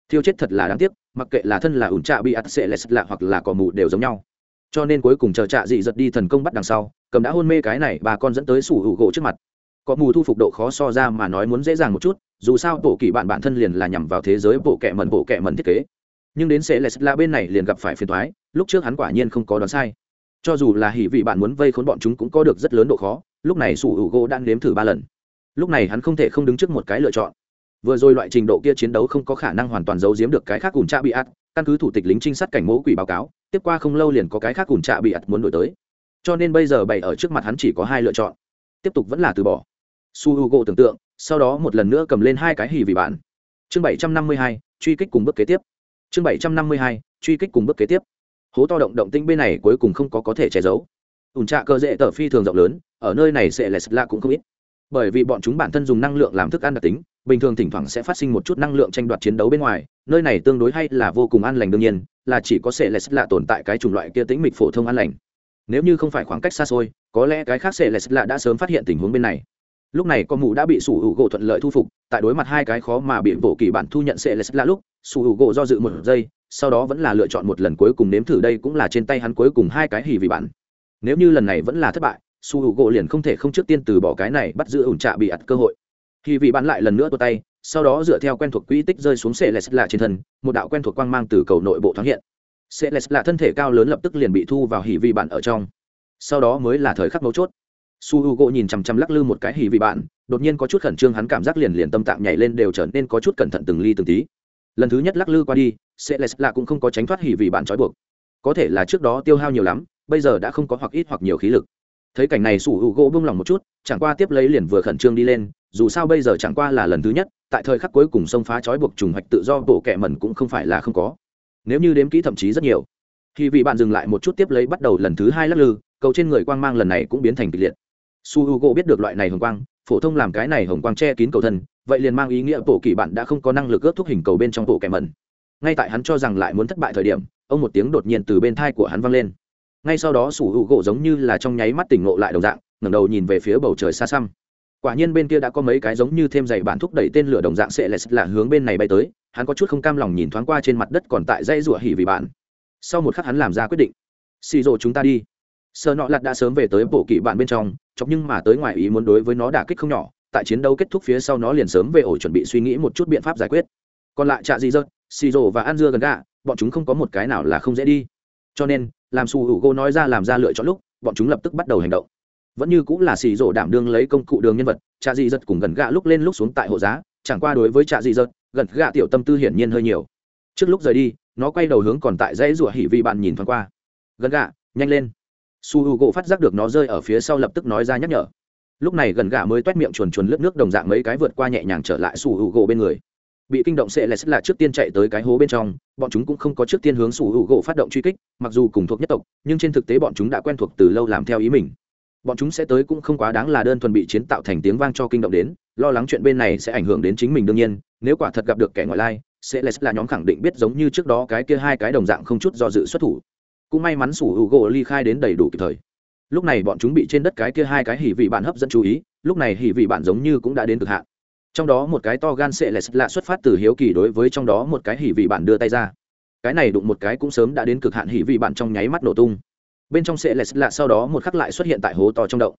Thiêu chết thật là đáng tiếc, mặc kệ là thân là ủn trạ bị ắt sệ lệ lạ hoặc là cỏ mù đều giống nhau. Cho nên cuối cùng chờ trạ dị giật đi thần công bắt đằng sau, cầm đã hôn mê cái này bà con dẫn tới sủ hữu gỗ trước mặt. Có mù thu phục độ khó so ra mà nói muốn dễ dàng một chút, dù sao tổ kỳ bạn bản thân liền là nhằm vào thế giới bộ kệ mẩn bộ kệ mẩn thiết kế. Nhưng đến sẽ lạ bên này liền gặp phải phiền toái, lúc trước hắn quả nhiên không có đoán sai cho dù là hỉ vị bạn muốn vây khốn bọn chúng cũng có được rất lớn độ khó, lúc này sủ hữu gỗ đang nếm thử ba lần. Lúc này hắn không thể không đứng trước một cái lựa chọn. Vừa rồi loại trình độ kia chiến đấu không có khả năng hoàn toàn giấu giếm được cái khác cùng cha bị ắt căn cứ thủ tịch lính trinh sát cảnh mẫu quỷ báo cáo, tiếp qua không lâu liền có cái khác cùng cha bị ắt muốn đổi tới. Cho nên bây giờ bày ở trước mặt hắn chỉ có hai lựa chọn. Tiếp tục vẫn là từ bỏ. Su h u tưởng tượng, sau đó một lần nữa cầm lên hai cái hì vì bạn. Chương bảy trăm năm mươi hai, truy kích cùng bước kế tiếp. Chương bảy trăm năm mươi hai, truy kích cùng bước kế tiếp hố to động động tinh bên này cuối cùng không có có thể che giấu. Ủn trạ cơ dễ tờ phi thường rộng lớn, ở nơi này sẽ lệch lạ cũng không ít. Bởi vì bọn chúng bản thân dùng năng lượng làm thức ăn đặc tính, bình thường thỉnh thoảng sẽ phát sinh một chút năng lượng tranh đoạt chiến đấu bên ngoài, nơi này tương đối hay là vô cùng an lành đương nhiên, là chỉ có sẽ lệch lạ tồn tại cái chủng loại kia tính mịch phổ thông an lành. Nếu như không phải khoảng cách xa xôi, có lẽ cái khác sẽ lệch lạ đã sớm phát hiện tình huống bên này. Lúc này con mụ đã bị sủ hữu gỗ thuận lợi thu phục, tại đối mặt hai cái khó mà bị bộ kỳ bản thu nhận sẽ lệch lạ lúc, sủ hữu gỗ do dự một giây sau đó vẫn là lựa chọn một lần cuối cùng nếm thử đây cũng là trên tay hắn cuối cùng hai cái hì vì bản nếu như lần này vẫn là thất bại, su hữu gỗ liền không thể không trước tiên từ bỏ cái này bắt giữ ủn trạ bị ặt cơ hội. Hì vị bạn lại lần nữa tua tay, sau đó dựa theo quen thuộc quỹ tích rơi xuống sệ lẹt lạ trên thân, một đạo quen thuộc quang mang từ cầu nội bộ thoáng hiện. Sệ lẹt lạ thân thể cao lớn lập tức liền bị thu vào hì vị bạn ở trong. Sau đó mới là thời khắc mấu chốt. Su h u gỗ nhìn chằm chằm lắc lư một cái hì vị bạn, đột nhiên có chút khẩn trương hắn cảm giác liền liền tâm tạng nhảy lên đều trở nên có chút cẩn thận từng ly từng tí lần thứ nhất lắc lư qua đi, sẽ lạ cũng không có tránh thoát hỉ vì bạn trói buộc. Có thể là trước đó tiêu hao nhiều lắm, bây giờ đã không có hoặc ít hoặc nhiều khí lực. Thấy cảnh này sủ hữu gỗ bông lòng một chút, chẳng qua tiếp lấy liền vừa khẩn trương đi lên, dù sao bây giờ chẳng qua là lần thứ nhất, tại thời khắc cuối cùng xông phá trói buộc trùng hoạch tự do bộ kẹ mẩn cũng không phải là không có. Nếu như đếm kỹ thậm chí rất nhiều. Khi vị bạn dừng lại một chút tiếp lấy bắt đầu lần thứ hai lắc lư, cầu trên người quang mang lần này cũng biến thành kịch liệt. Su h u gỗ biết được loại này hồng quang, phổ thông làm cái này hồng quang che kín cầu thân vậy liền mang ý nghĩa bộ kỳ bạn đã không có năng lực ướt thuốc hình cầu bên trong bộ kẻ mẩn. Ngay tại hắn cho rằng lại muốn thất bại thời điểm, ông một tiếng đột nhiên từ bên thai của hắn vang lên. Ngay sau đó sủ hữu gỗ giống như là trong nháy mắt tỉnh ngộ lại đồng dạng, ngẩng đầu nhìn về phía bầu trời xa xăm. Quả nhiên bên kia đã có mấy cái giống như thêm dày bản thúc đẩy tên lửa đồng dạng sẽ là hướng bên này bay tới, hắn có chút không cam lòng nhìn thoáng qua trên mặt đất còn tại dây rủa hỉ vì bạn. Sau một khắc hắn làm ra quyết định. Xì rộ chúng ta đi. Sợ nọ lặt đã sớm về tới bộ kỵ bạn bên trong, chọc nhưng mà tới ngoài ý muốn đối với nó đả kích không nhỏ tại chiến đấu kết thúc phía sau nó liền sớm về ổ chuẩn bị suy nghĩ một chút biện pháp giải quyết. Còn lại trạ Dị dơ xì rồ và ăn dưa gần gà bọn chúng không có một cái nào là không dễ đi. Cho nên làm su hữu gô nói ra làm ra lựa chọn lúc bọn chúng lập tức bắt đầu hành động. Vẫn như cũng là xì rổ đảm đương lấy công cụ đường nhân vật trạ dị Dật cùng gần gạ lúc lên lúc xuống tại hộ giá chẳng qua đối với trạ dị Dật, gần gạ tiểu tâm tư hiển nhiên hơi nhiều. Trước lúc rời đi nó quay đầu hướng còn tại dãy rủa hỉ vị bạn nhìn thoáng qua. Gần gạ nhanh lên. Su Hữu gỗ phát giác được nó rơi ở phía sau lập tức nói ra nhắc nhở lúc này gần gà mới t u é t miệng chuồn chuồn lướt nước đồng dạng mấy cái vượt qua nhẹ nhàng trở lại sủ hữu gỗ bên người. Bị kinh động sẽ là trước tiên chạy tới cái hố bên trong, bọn chúng cũng không có trước tiên hướng sủ hữu gỗ phát động truy kích, mặc dù cùng thuộc nhất tộc, nhưng trên thực tế bọn chúng đã quen thuộc từ lâu làm theo ý mình. Bọn chúng sẽ tới cũng không quá đáng là đơn thuần bị chiến tạo thành tiếng vang cho kinh động đến, lo lắng chuyện bên này sẽ ảnh hưởng đến chính mình đương nhiên, nếu quả thật gặp được kẻ ngoại lai sẽ là nhóm khẳng định biết giống như trước đó cái kia hai cái đồng dạng không chút do dự xuất thủ. Cũng may mắn sủ hữu gỗ ly khai đến đầy đủ kịp thời lúc này bọn chúng bị trên đất cái kia hai cái hỉ vị bạn hấp dẫn chú ý, lúc này hỉ vị bạn giống như cũng đã đến cực hạn. Trong đó một cái to gan sệ lệ lạ xuất phát từ hiếu kỳ đối với trong đó một cái hỉ vị bạn đưa tay ra. Cái này đụng một cái cũng sớm đã đến cực hạn hỉ vị bạn trong nháy mắt nổ tung. Bên trong sệ lệ lạ sau đó một khắc lại xuất hiện tại hố to trong động.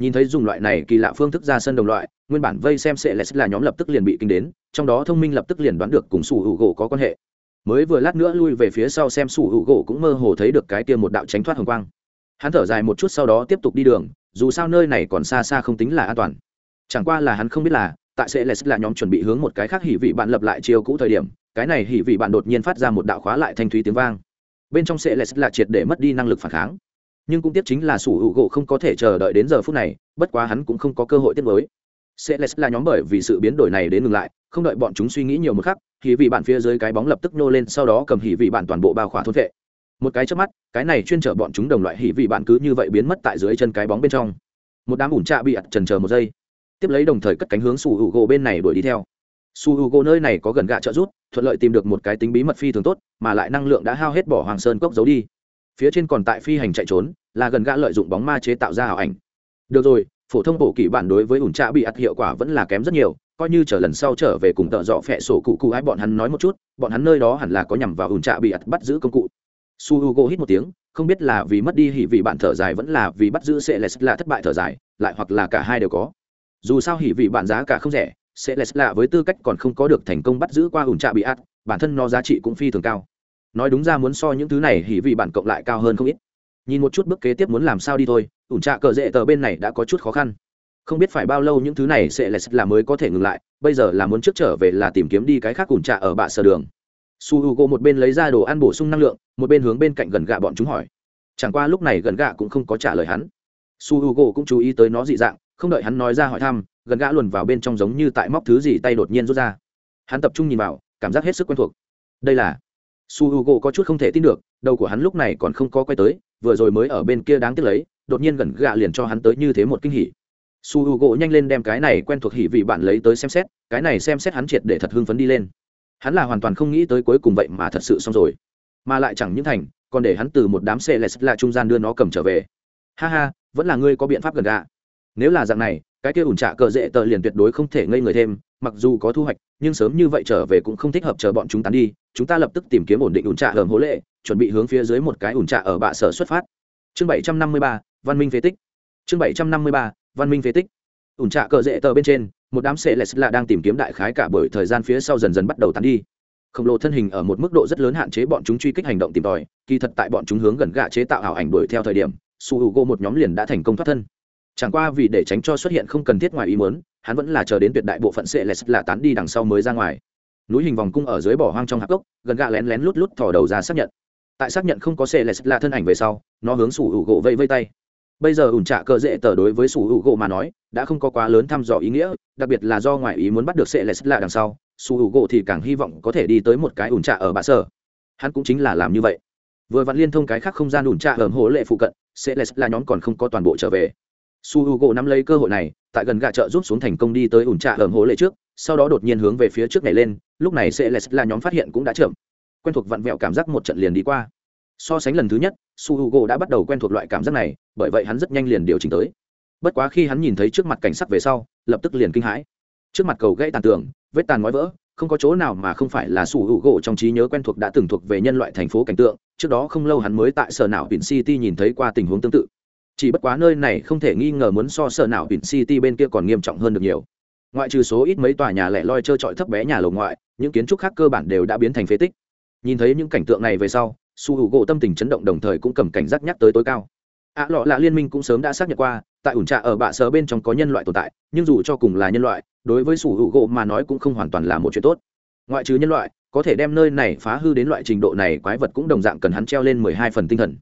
Nhìn thấy dùng loại này kỳ lạ phương thức ra sân đồng loại, nguyên bản vây xem sệ lệ là nhóm lập tức liền bị kinh đến, trong đó thông minh lập tức liền đoán được cùng sủ hữu gỗ có quan hệ. Mới vừa lát nữa lui về phía sau xem sủ hữu gỗ cũng mơ hồ thấy được cái kia một đạo tránh thoát hồng quang hắn thở dài một chút sau đó tiếp tục đi đường, dù sao nơi này còn xa xa không tính là an toàn. Chẳng qua là hắn không biết là, tại sẽ lệ là nhóm chuẩn bị hướng một cái khác hỉ vị bạn lập lại chiều cũ thời điểm, cái này hỉ vị bạn đột nhiên phát ra một đạo khóa lại thanh thúy tiếng vang. Bên trong sẽ lệ là triệt để mất đi năng lực phản kháng. Nhưng cũng tiếc chính là sủ hữu gỗ không có thể chờ đợi đến giờ phút này, bất quá hắn cũng không có cơ hội tiết mới sẽ là nhóm bởi vì sự biến đổi này đến ngừng lại, không đợi bọn chúng suy nghĩ nhiều một khắc, hỉ vị bạn phía dưới cái bóng lập tức nô lên, sau đó cầm hỉ vị bạn toàn bộ bao khỏa thôn vệ một cái trước mắt, cái này chuyên chở bọn chúng đồng loại hỉ vị bạn cứ như vậy biến mất tại dưới chân cái bóng bên trong. Một đám ủn trạ bị ặt trần chờ một giây. Tiếp lấy đồng thời cất cánh hướng su u gỗ bên này đuổi đi theo. Su u gỗ nơi này có gần gạ trợ rút thuận lợi tìm được một cái tính bí mật phi thường tốt, mà lại năng lượng đã hao hết bỏ hoàng sơn cốc giấu đi. Phía trên còn tại phi hành chạy trốn, là gần gạ lợi dụng bóng ma chế tạo ra ảo ảnh. Được rồi, phổ thông bộ kỷ bản đối với ủn trạ bị ặt hiệu quả vẫn là kém rất nhiều, coi như chờ lần sau trở về cùng tợ dọ phẹ sổ cụ cụ ái, bọn hắn nói một chút, bọn hắn nơi đó hẳn là có nhằm vào ủn trạ bị ặt bắt giữ công cụ su h u g o hít một tiếng không biết là vì mất đi hỉ vị bạn thở dài vẫn là vì bắt giữ sẽ là thất bại thở dài lại hoặc là cả hai đều có. Dù sao hỉ vị bạn giá cả không rẻ sẽ less lạ với tư cách còn không có được thành công bắt giữ qua ủn trạ bị át, bản thân nó giá trị cũng phi thường cao. Nói đúng ra muốn so những thứ này hỉ vị bạn cộng lại cao hơn không ít. Nhìn một chút bước kế tiếp muốn làm sao đi thôi ủn trạ cờ rễ tờ bên này đã có chút khó khăn. Không biết phải bao lâu những thứ này sẽ là mới có thể ngừng lại bây giờ là muốn trước trở về là tìm kiếm đi cái khác ủn trạ ở bạ sở đường su h u g một bên lấy ra đồ ăn bổ sung năng lượng, một bên hướng bên cạnh gần gạ bọn chúng hỏi. Chẳng qua lúc này gần gạ cũng không có trả lời hắn. Su h u g cũng chú ý tới nó dị dạng, không đợi hắn nói ra hỏi thăm, gần gã luồn vào bên trong giống như tại móc thứ gì tay đột nhiên rút ra. Hắn tập trung nhìn vào, cảm giác hết sức quen thuộc. Đây là su h u g có chút không thể tin được, đầu của hắn lúc này còn không có quay tới, vừa rồi mới ở bên kia đáng tiếc lấy, đột nhiên gần gạ liền cho hắn tới như thế một kinh hỉ. Su h u g nhanh lên đem cái này quen thuộc hỉ vị bạn lấy tới xem xét, cái này xem xét hắn triệt để thật hưng phấn đi lên hắn là hoàn toàn không nghĩ tới cuối cùng vậy mà thật sự xong rồi. Mà lại chẳng những thành, còn để hắn từ một đám xe lẹt lại trung gian đưa nó cầm trở về. Ha ha, vẫn là ngươi có biện pháp gần gạ. Nếu là dạng này, cái kia ủn trạ cờ dễ tờ liền tuyệt đối không thể ngây người thêm, mặc dù có thu hoạch, nhưng sớm như vậy trở về cũng không thích hợp chờ bọn chúng tán đi, chúng ta lập tức tìm kiếm ổn định ủn trạ hởm hố lệ, chuẩn bị hướng phía dưới một cái ủn trạ ở bạ sở xuất phát. Chương bảy trăm năm mươi ba, văn minh phế tích. Chương bảy trăm năm mươi ba, văn minh phế tích. Ủn trạ cờ dễ tờ bên trên một đám xe lệ là đang tìm kiếm đại khái cả bởi thời gian phía sau dần dần bắt đầu tán đi. Khổng lồ thân hình ở một mức độ rất lớn hạn chế bọn chúng truy kích hành động tìm tòi, kỳ thật tại bọn chúng hướng gần gạ chế tạo ảo ảnh đuổi theo thời điểm, su h u g o một nhóm liền đã thành công thoát thân. Chẳng qua vì để tránh cho xuất hiện không cần thiết ngoài ý muốn, hắn vẫn là chờ đến tuyệt đại bộ phận sệ lệ là tán đi đằng sau mới ra ngoài. Núi hình vòng cung ở dưới bỏ hoang trong hạp gốc, gần gạ lén lén lút lút thò đầu ra xác nhận. Tại xác nhận không có sệ lệ là thân ảnh về sau, nó hướng su h u g o vây vây tay bây giờ ủn trạ cờ dễ tờ đối với sủ hữu gỗ mà nói, đã không có quá lớn thăm dò ý nghĩa, đặc biệt là do ngoại ý muốn bắt được sệ lệ là đằng sau, sủ hữu gỗ thì càng hy vọng có thể đi tới một cái ủn trạ ở bạ sở. Hắn cũng chính là làm như vậy. Vừa vặn liên thông cái khác không gian ủn trạ ở hồ lệ phụ cận sệ sẽ là nhóm còn không có toàn bộ trở về. Su hữu gỗ nắm lấy cơ hội này, tại gần gạ chợ rút xuống thành công đi tới ủn trạ ở hồ lệ trước, sau đó đột nhiên hướng về phía trước này lên, lúc này sẽ là nhóm phát hiện cũng đã chậm. Quen thuộc vặn vẹo cảm giác một trận liền đi qua so sánh lần thứ nhất, su h u g o đã bắt đầu quen thuộc loại cảm giác này, bởi vậy hắn rất nhanh liền điều chỉnh tới. Bất quá khi hắn nhìn thấy trước mặt cảnh sắc về sau, lập tức liền kinh hãi. Trước mặt cầu gãy tàn tường vết tàn ngói vỡ, không có chỗ nào mà không phải là su h u g o trong trí nhớ quen thuộc đã từng thuộc về nhân loại thành phố cảnh tượng, trước đó không lâu hắn mới tại sở não biển city nhìn thấy qua tình huống tương tự. Chỉ bất quá nơi này không thể nghi ngờ muốn so sở não biển city bên kia còn nghiêm trọng hơn được nhiều. Ngoại trừ số ít mấy tòa nhà lẻ loi trơ trọi thấp bé nhà lầu ngoại, những kiến trúc khác cơ bản đều đã biến thành phế tích. Nhìn thấy những cảnh tượng này về sau su hữu gỗ tâm tình chấn động đồng thời cũng cầm cảnh giác nhắc tới tối cao. Ạ lọ lạ liên minh cũng sớm đã xác nhận qua, tại ủn trạ ở bạ sở bên trong có nhân loại tồn tại, nhưng dù cho cùng là nhân loại, đối với sủ hữu gỗ mà nói cũng không hoàn toàn là một chuyện tốt. Ngoại trừ nhân loại, có thể đem nơi này phá hư đến loại trình độ này quái vật cũng đồng dạng cần hắn treo lên mười hai phần tinh thần.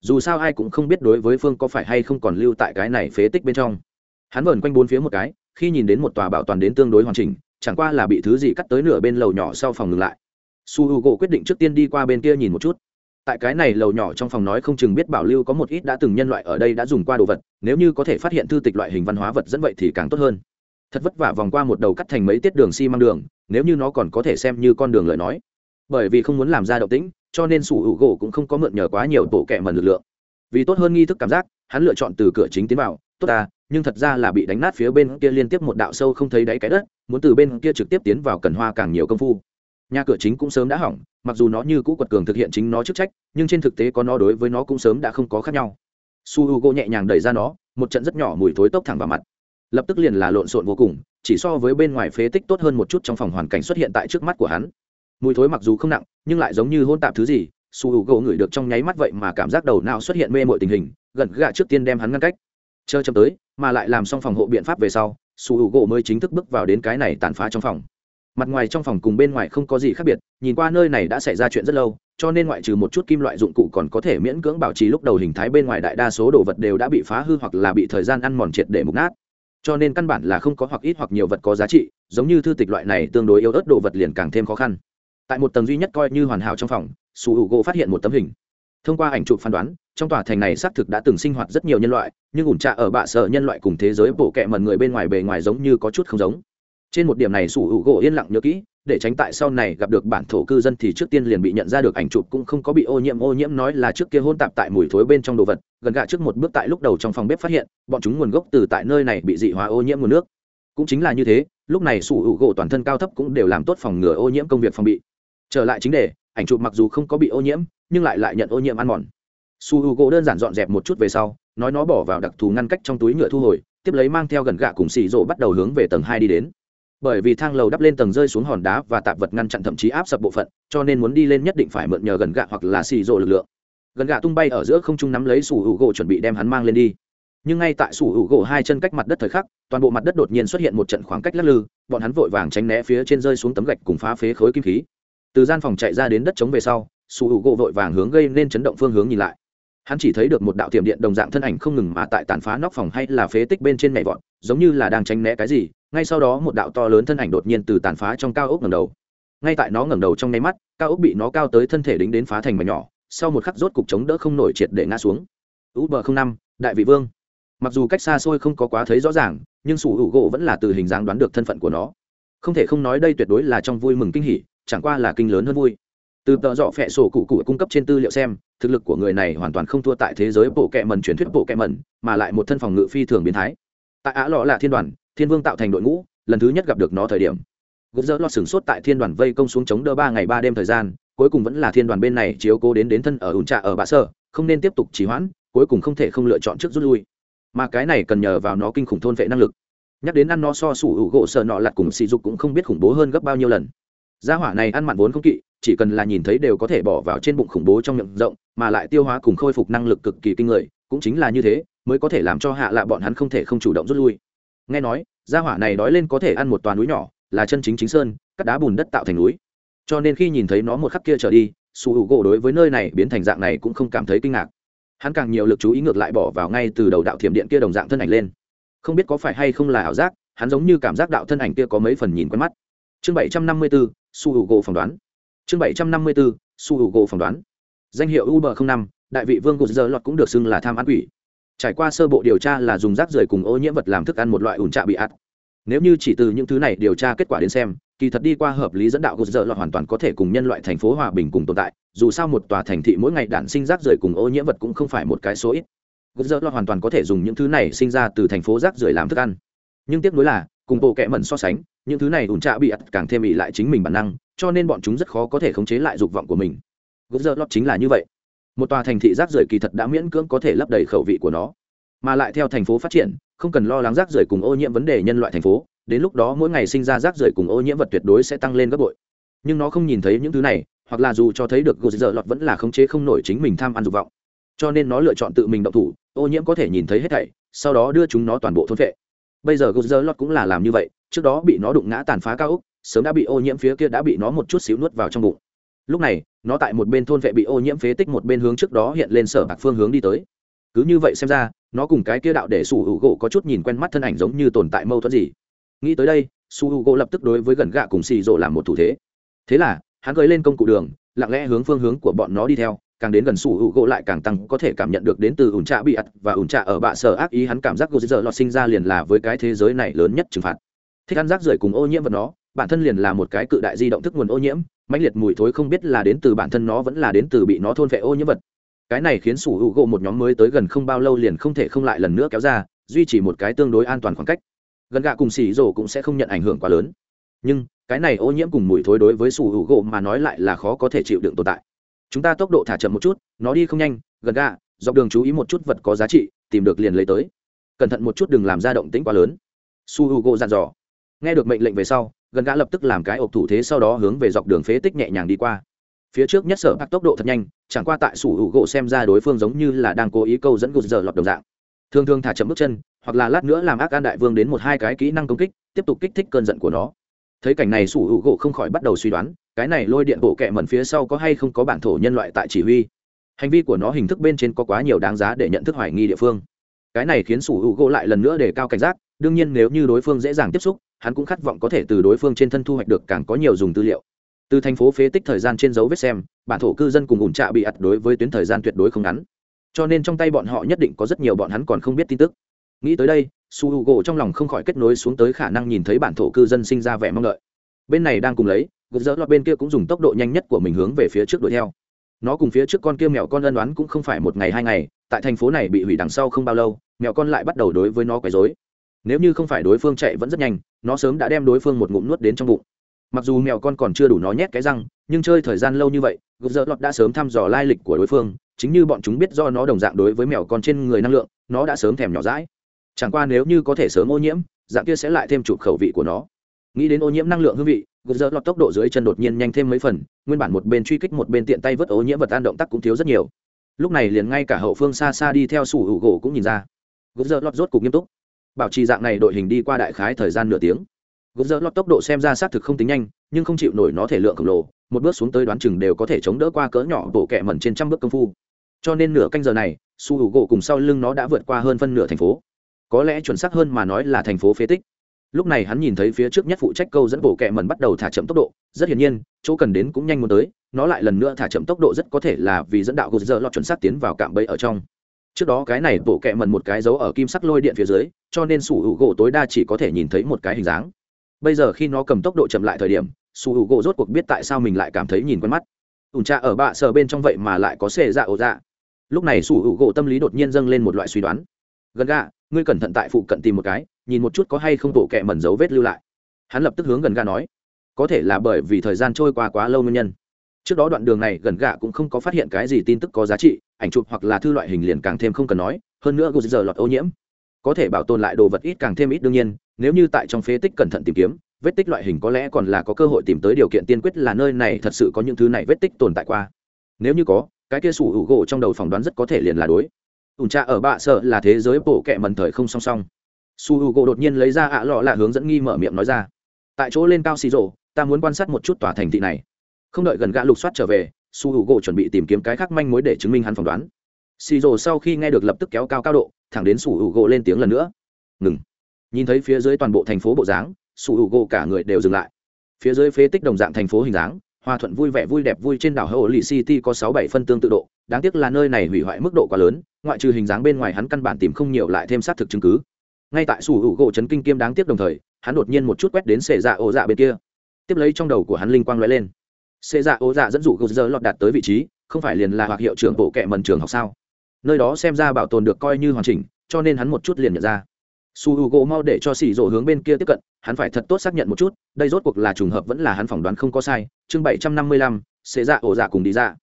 Dù sao ai cũng không biết đối với phương có phải hay không còn lưu tại cái này phế tích bên trong. Hắn vờn quanh bốn phía một cái, khi nhìn đến một tòa bảo toàn đến tương đối hoàn chỉnh, chẳng qua là bị thứ gì cắt tới nửa bên lầu nhỏ sau phòng ngừng lại. Su h u gỗ quyết định trước tiên đi qua bên kia nhìn một chút tại cái này lầu nhỏ trong phòng nói không chừng biết bảo lưu có một ít đã từng nhân loại ở đây đã dùng qua đồ vật, nếu như có thể phát hiện thư tịch loại hình văn hóa vật dẫn vậy thì càng tốt hơn. Thật vất vả vòng qua một đầu cắt thành mấy tiết đường xi、si、măng đường, nếu như nó còn có thể xem như con đường lời nói. Bởi vì không muốn làm ra động tĩnh, cho nên sủ hữu gỗ cũng không có mượn nhờ quá nhiều bộ kẹ mần lực lượng. Vì tốt hơn nghi thức cảm giác, hắn lựa chọn từ cửa chính tiến vào, tốt ta, nhưng thật ra là bị đánh nát phía bên kia liên tiếp một đạo sâu không thấy đáy cái đất, muốn từ bên kia trực tiếp tiến vào cần hoa càng nhiều công phu nhà cửa chính cũng sớm đã hỏng, mặc dù nó như cũ quật cường thực hiện chính nó chức trách, nhưng trên thực tế có nó đối với nó cũng sớm đã không có khác nhau. Su h u g o nhẹ nhàng đẩy ra nó, một trận rất nhỏ mùi thối tốc thẳng vào mặt. Lập tức liền là lộn xộn vô cùng, chỉ so với bên ngoài phế tích tốt hơn một chút trong phòng hoàn cảnh xuất hiện tại trước mắt của hắn. Mùi thối mặc dù không nặng, nhưng lại giống như hôn tạp thứ gì, su h u g o ngửi được trong nháy mắt vậy mà cảm giác đầu nào xuất hiện mê mội tình hình, gần gạ trước tiên đem hắn ngăn cách. Chờ chậm tới, mà lại làm xong phòng hộ biện pháp về sau, su h u g o mới chính thức bước vào đến cái này tàn phá trong phòng mặt ngoài trong phòng cùng bên ngoài không có gì khác biệt, nhìn qua nơi này đã xảy ra chuyện rất lâu, cho nên ngoại trừ một chút kim loại dụng cụ còn có thể miễn cưỡng bảo trì lúc đầu hình thái bên ngoài đại đa số đồ vật đều đã bị phá hư hoặc là bị thời gian ăn mòn triệt để mục nát. Cho nên căn bản là không có hoặc ít hoặc nhiều vật có giá trị, giống như thư tịch loại này tương đối yếu ớt đồ vật liền càng thêm khó khăn. Tại một tầng duy nhất coi như hoàn hảo trong phòng, su hữu gỗ phát hiện một tấm hình. Thông qua ảnh chụp phán đoán, trong tòa thành này xác thực đã từng sinh hoạt rất nhiều nhân loại, nhưng ủn trạ ở bạ sợ nhân loại cùng thế giới bộ kệ mần người bên ngoài bề ngoài giống như có chút không giống trên một điểm này sủ hữu gỗ yên lặng nhớ kỹ, để tránh tại sau này gặp được bản thổ cư dân thì trước tiên liền bị nhận ra được ảnh chụp cũng không có bị ô nhiễm. Ô nhiễm nói là trước kia hôn tạp tại mùi thối bên trong đồ vật, gần gạ trước một bước tại lúc đầu trong phòng bếp phát hiện, bọn chúng nguồn gốc từ tại nơi này bị dị hóa ô nhiễm nguồn nước. Cũng chính là như thế, lúc này sủ hữu gỗ toàn thân cao thấp cũng đều làm tốt phòng ngừa ô nhiễm công việc phòng bị. Trở lại chính đề, ảnh chụp mặc dù không có bị ô nhiễm, nhưng lại lại nhận ô nhiễm ăn mòn. Su h u gỗ đơn giản dọn dẹp một chút về sau, nói nó bỏ vào đặc thù ngăn cách trong túi nhựa thu hồi, tiếp lấy mang theo gần gạ cùng xì rộ bắt đầu hướng về tầng hai đi đến bởi vì thang lầu đắp lên tầng rơi xuống hòn đá và tạp vật ngăn chặn thậm chí áp sập bộ phận, cho nên muốn đi lên nhất định phải mượn nhờ gần gạ hoặc là xì rộ lực lượng. Gần gạ tung bay ở giữa không trung nắm lấy sủ hữu gỗ chuẩn bị đem hắn mang lên đi. Nhưng ngay tại sủ hữu gỗ hai chân cách mặt đất thời khắc, toàn bộ mặt đất đột nhiên xuất hiện một trận khoảng cách lắc lư, bọn hắn vội vàng tránh né phía trên rơi xuống tấm gạch cùng phá phế khối kim khí. Từ gian phòng chạy ra đến đất chống về sau, sủ hữu gỗ vội vàng hướng gây nên chấn động phương hướng nhìn lại hắn chỉ thấy được một đạo tiềm điện đồng dạng thân ảnh không ngừng mà tại tàn phá nóc phòng hay là phế tích bên trên nhảy vọt, giống như là đang tránh né cái gì. Ngay sau đó một đạo to lớn thân ảnh đột nhiên từ tàn phá trong cao ốc ngầm đầu. Ngay tại nó ngẩng đầu trong nháy mắt, cao ốc bị nó cao tới thân thể đính đến phá thành mảnh nhỏ, sau một khắc rốt cục chống đỡ không nổi triệt để ngã xuống. Uber năm, đại vị vương. Mặc dù cách xa xôi không có quá thấy rõ ràng, nhưng sủ hữu gỗ vẫn là từ hình dáng đoán được thân phận của nó. Không thể không nói đây tuyệt đối là trong vui mừng kinh hỉ, chẳng qua là kinh lớn hơn vui từ tợ dọ phẹ sổ cụ cụ cung cấp trên tư liệu xem, thực lực của người này hoàn toàn không thua tại thế giới bộ kẹ mần truyền thuyết bộ kẹ mần mà lại một thân phòng ngự phi thường biến thái. Tại á lọ là thiên đoàn, thiên vương tạo thành đội ngũ, lần thứ nhất gặp được nó thời điểm. Gốc dỡ lo sửng sốt tại thiên đoàn vây công xuống chống đỡ ba ngày ba đêm thời gian, cuối cùng vẫn là thiên đoàn bên này chiếu cố đến đến thân ở ủn trạ ở bạ sơ không nên tiếp tục trì hoãn, cuối cùng không thể không lựa chọn trước rút lui. Mà cái này cần nhờ vào nó kinh khủng thôn vệ năng lực. Nhắc đến ăn nó so sủ hữu gỗ sợ nọ lặt cùng sỉ dục cũng không biết khủng bố hơn gấp bao nhiêu lần. Gia hỏa này ăn mặn vốn không kỵ chỉ cần là nhìn thấy đều có thể bỏ vào trên bụng khủng bố trong miệng rộng, mà lại tiêu hóa cùng khôi phục năng lực cực kỳ kinh người, cũng chính là như thế, mới có thể làm cho hạ lạ bọn hắn không thể không chủ động rút lui. Nghe nói, gia hỏa này đói lên có thể ăn một toàn núi nhỏ, là chân chính chính sơn, cắt đá bùn đất tạo thành núi. Cho nên khi nhìn thấy nó một khắc kia trở đi, su hữu gỗ đối với nơi này biến thành dạng này cũng không cảm thấy kinh ngạc. Hắn càng nhiều lực chú ý ngược lại bỏ vào ngay từ đầu đạo thiểm điện kia đồng dạng thân ảnh lên. Không biết có phải hay không là ảo giác, hắn giống như cảm giác đạo thân ảnh kia có mấy phần nhìn quen mắt. Chương bảy trăm năm mươi bốn su hữu gỗ phỏng đoán chương bảy trăm năm mươi bốn su hữu gỗ phỏng đoán. Danh hiệu uber năm, đại vị vương gột giờ lọt cũng được xưng là tham ăn quỷ. Trải qua sơ bộ điều tra là dùng rác rưởi cùng ô nhiễm vật làm thức ăn một loại ủn trạ bị ạt. Nếu như chỉ từ những thứ này điều tra kết quả đến xem, kỳ thật đi qua hợp lý dẫn đạo gột giờ lọt hoàn toàn có thể cùng nhân loại thành phố hòa bình cùng tồn tại, dù sao một tòa thành thị mỗi ngày đản sinh rác rưởi cùng ô nhiễm vật cũng không phải một cái số ít. Gột giờ lọt hoàn toàn có thể dùng những thứ này sinh ra từ thành phố rác rưởi làm thức ăn. Nhưng tiếc nuối là, cùng bộ kệ mẩn so sánh, những thứ này ủn trạ bị ạt càng thêm bị lại chính mình bản năng cho nên bọn chúng rất khó có thể khống chế lại dục vọng của mình. Gốc dơ lót chính là như vậy. Một tòa thành thị rác rưởi kỳ thật đã miễn cưỡng có thể lấp đầy khẩu vị của nó, mà lại theo thành phố phát triển, không cần lo lắng rác rưởi cùng ô nhiễm vấn đề nhân loại thành phố, đến lúc đó mỗi ngày sinh ra rác rưởi cùng ô nhiễm vật tuyệt đối sẽ tăng lên gấp bội. Nhưng nó không nhìn thấy những thứ này, hoặc là dù cho thấy được gột giờ lọt vẫn là khống chế không nổi chính mình tham ăn dục vọng. Cho nên nó lựa chọn tự mình động thủ, ô nhiễm có thể nhìn thấy hết thảy, sau đó đưa chúng nó toàn bộ thôn vệ bây giờ gột giờ lọt cũng là làm như vậy, trước đó bị nó đụng ngã tàn phá cao úc sớm đã bị ô nhiễm phía kia đã bị nó một chút xíu nuốt vào trong bụng. Lúc này, nó tại một bên thôn vệ bị ô nhiễm phế tích một bên hướng trước đó hiện lên sở bạc phương hướng đi tới. Cứ như vậy xem ra, nó cùng cái kia đạo để sủ hữu gỗ có chút nhìn quen mắt thân ảnh giống như tồn tại mâu thuẫn gì. Nghĩ tới đây, su hữu gỗ lập tức đối với gần gạ cùng xì rộ làm một thủ thế. Thế là, hắn gới lên công cụ đường, lặng lẽ hướng phương hướng của bọn nó đi theo, càng đến gần su hữu gỗ lại càng tăng có thể cảm nhận được đến từ ủn trạ bị ặt và ủn trạ ở bạ sở ác ý hắn cảm giác gỗ giờ lọt sinh ra liền là với cái thế giới này lớn nhất trừng phạt. Thích ăn rác rưởi cùng ô nhiễm vật nó bản thân liền là một cái cự đại di động thức nguồn ô nhiễm, mãnh liệt mùi thối không biết là đến từ bản thân nó vẫn là đến từ bị nó thôn vệ ô nhiễm vật. Cái này khiến sủ hữu gỗ một nhóm mới tới gần không bao lâu liền không thể không lại lần nữa kéo ra, duy trì một cái tương đối an toàn khoảng cách. Gần gạ cùng xì rổ cũng sẽ không nhận ảnh hưởng quá lớn. Nhưng, cái này ô nhiễm cùng mùi thối đối với sủ hữu gỗ mà nói lại là khó có thể chịu đựng tồn tại. Chúng ta tốc độ thả chậm một chút, nó đi không nhanh, gần gạ, dọc đường chú ý một chút vật có giá trị, tìm được liền lấy tới. Cẩn thận một chút đừng làm ra động tĩnh quá lớn. Su h u gỗ dặn dò. Nghe được mệnh lệnh về sau gần gã lập tức làm cái ộc thủ thế sau đó hướng về dọc đường phế tích nhẹ nhàng đi qua. Phía trước nhất sở bạc tốc độ thật nhanh, chẳng qua tại sủ hữu gỗ xem ra đối phương giống như là đang cố ý câu dẫn gột giờ lọt đồng dạng. Thường thường thả chậm bước chân, hoặc là lát nữa làm ác an đại vương đến một hai cái kỹ năng công kích, tiếp tục kích thích cơn giận của nó. Thấy cảnh này sủ hữu gỗ không khỏi bắt đầu suy đoán, cái này lôi điện bộ kẹ mẩn phía sau có hay không có bản thổ nhân loại tại chỉ huy. Hành vi của nó hình thức bên trên có quá nhiều đáng giá để nhận thức hoài nghi địa phương. Cái này khiến sủ hữu gỗ lại lần nữa để cao cảnh giác, đương nhiên nếu như đối phương dễ dàng tiếp xúc hắn cũng khát vọng có thể từ đối phương trên thân thu hoạch được càng có nhiều dùng tư liệu. Từ thành phố phế tích thời gian trên dấu vết xem, bản thổ cư dân cùng ủn trạ bị ặt đối với tuyến thời gian tuyệt đối không ngắn. Cho nên trong tay bọn họ nhất định có rất nhiều bọn hắn còn không biết tin tức. Nghĩ tới đây, su h u gỗ trong lòng không khỏi kết nối xuống tới khả năng nhìn thấy bản thổ cư dân sinh ra vẻ mong đợi. Bên này đang cùng lấy gục dỡ lọt bên kia cũng dùng tốc độ nhanh nhất của mình hướng về phía trước đuổi theo. Nó cùng phía trước con kia mèo con ân đoán cũng không phải một ngày hai ngày, tại thành phố này bị hủy đằng sau không bao lâu, mèo con lại bắt đầu đối với nó quấy dối nếu như không phải đối phương chạy vẫn rất nhanh, nó sớm đã đem đối phương một ngụm nuốt đến trong bụng. Mặc dù mèo con còn chưa đủ nó nhét cái răng, nhưng chơi thời gian lâu như vậy, gục dỡ lọt đã sớm thăm dò lai lịch của đối phương, chính như bọn chúng biết do nó đồng dạng đối với mèo con trên người năng lượng, nó đã sớm thèm nhỏ rãi chẳng qua nếu như có thể sớm ô nhiễm, dạng kia sẽ lại thêm chụp khẩu vị của nó. Nghĩ đến ô nhiễm năng lượng hương vị, gục dỡ lọt tốc độ dưới chân đột nhiên nhanh thêm mấy phần, nguyên bản một bên truy kích một bên tiện tay vớt ô nhiễm vật an động tác cũng thiếu rất nhiều. Lúc này liền ngay cả hậu phương xa xa đi theo sủ hữu gỗ cũng nhìn ra. Gục dỡ lọt rốt cục nghiêm túc bảo trì dạng này đội hình đi qua đại khái thời gian nửa tiếng. Gờ giờ lọt tốc độ xem ra xác thực không tính nhanh, nhưng không chịu nổi nó thể lượng khổng lồ, một bước xuống tới đoán chừng đều có thể chống đỡ qua cỡ nhỏ bộ kẹ mẩn trên trăm bước công phu. Cho nên nửa canh giờ này, su hữu gỗ cùng sau lưng nó đã vượt qua hơn phân nửa thành phố. Có lẽ chuẩn xác hơn mà nói là thành phố phế tích. Lúc này hắn nhìn thấy phía trước nhất phụ trách câu dẫn bộ kẹ mẩn bắt đầu thả chậm tốc độ, rất hiển nhiên, chỗ cần đến cũng nhanh muốn tới, nó lại lần nữa thả chậm tốc độ rất có thể là vì dẫn đạo gột giờ lọt chuẩn xác tiến vào cạm bẫy ở trong trước đó cái này bộ kẹ mần một cái dấu ở kim sắc lôi điện phía dưới, cho nên sủ hữu gỗ tối đa chỉ có thể nhìn thấy một cái hình dáng. Bây giờ khi nó cầm tốc độ chậm lại thời điểm, sủ hữu gỗ rốt cuộc biết tại sao mình lại cảm thấy nhìn quen mắt. Ủn trà ở bạ sờ bên trong vậy mà lại có xệ dạ ổ dạ. Lúc này sủ hữu gỗ tâm lý đột nhiên dâng lên một loại suy đoán. Gần gà, ngươi cẩn thận tại phụ cận tìm một cái, nhìn một chút có hay không bộ kẹ mần dấu vết lưu lại. Hắn lập tức hướng gần gà nói. Có thể là bởi vì thời gian trôi qua quá lâu nguyên nhân. Trước đó đoạn đường này gần gà cũng không có phát hiện cái gì tin tức có giá trị ảnh chụp hoặc là thư loại hình liền càng thêm không cần nói, hơn nữa gô giờ lọt ô nhiễm. Có thể bảo tồn lại đồ vật ít càng thêm ít đương nhiên, nếu như tại trong phế tích cẩn thận tìm kiếm, vết tích loại hình có lẽ còn là có cơ hội tìm tới điều kiện tiên quyết là nơi này thật sự có những thứ này vết tích tồn tại qua. Nếu như có, cái kia sủ hữu gỗ trong đầu phỏng đoán rất có thể liền là đối. Ủn trà ở bạ sợ là thế giới bộ kệ mần thời không song song. Su hữu gỗ đột nhiên lấy ra ạ lọ là hướng dẫn nghi mở miệng nói ra. Tại chỗ lên cao xì rộ, ta muốn quan sát một chút tòa thành thị này. Không đợi gần gã lục soát trở về su hữu gỗ chuẩn bị tìm kiếm cái khác manh mối để chứng minh hắn phỏng đoán xì rồ sau khi nghe được lập tức kéo cao cao độ thẳng đến su hữu gỗ lên tiếng lần nữa ngừng nhìn thấy phía dưới toàn bộ thành phố bộ dáng su hữu gỗ cả người đều dừng lại phía dưới phế tích đồng dạng thành phố hình dáng hòa thuận vui vẻ vui đẹp vui trên đảo Hồ Lì City có sáu bảy phân tương tự độ, đáng tiếc là nơi này hủy hoại mức độ quá lớn, ngoại trừ hình dáng bên ngoài hắn căn bản tìm không nhiều lại thêm xác thực chứng cứ. Ngay tại sủ hữu gỗ chấn kinh kiêm đáng tiếc đồng thời, hắn đột nhiên một chút quét đến xệ dạ ổ dạ bên kia. Tiếp lấy trong đầu của hắn linh quang lóe lên xê dạ ô dạ dẫn dụ gấu dơ lọt đạt tới vị trí, không phải liền là hoặc hiệu trưởng bộ kệ mần trường học sao? Nơi đó xem ra bảo tồn được coi như hoàn chỉnh, cho nên hắn một chút liền nhận ra. Su h u gỗ mau để cho xì rổ hướng bên kia tiếp cận hắn phải thật tốt xác nhận một chút đây rốt cuộc là trùng hợp vẫn là hắn phỏng đoán không có sai. Chương bảy trăm năm mươi lăm xê dạ ổ dạ cùng đi ra.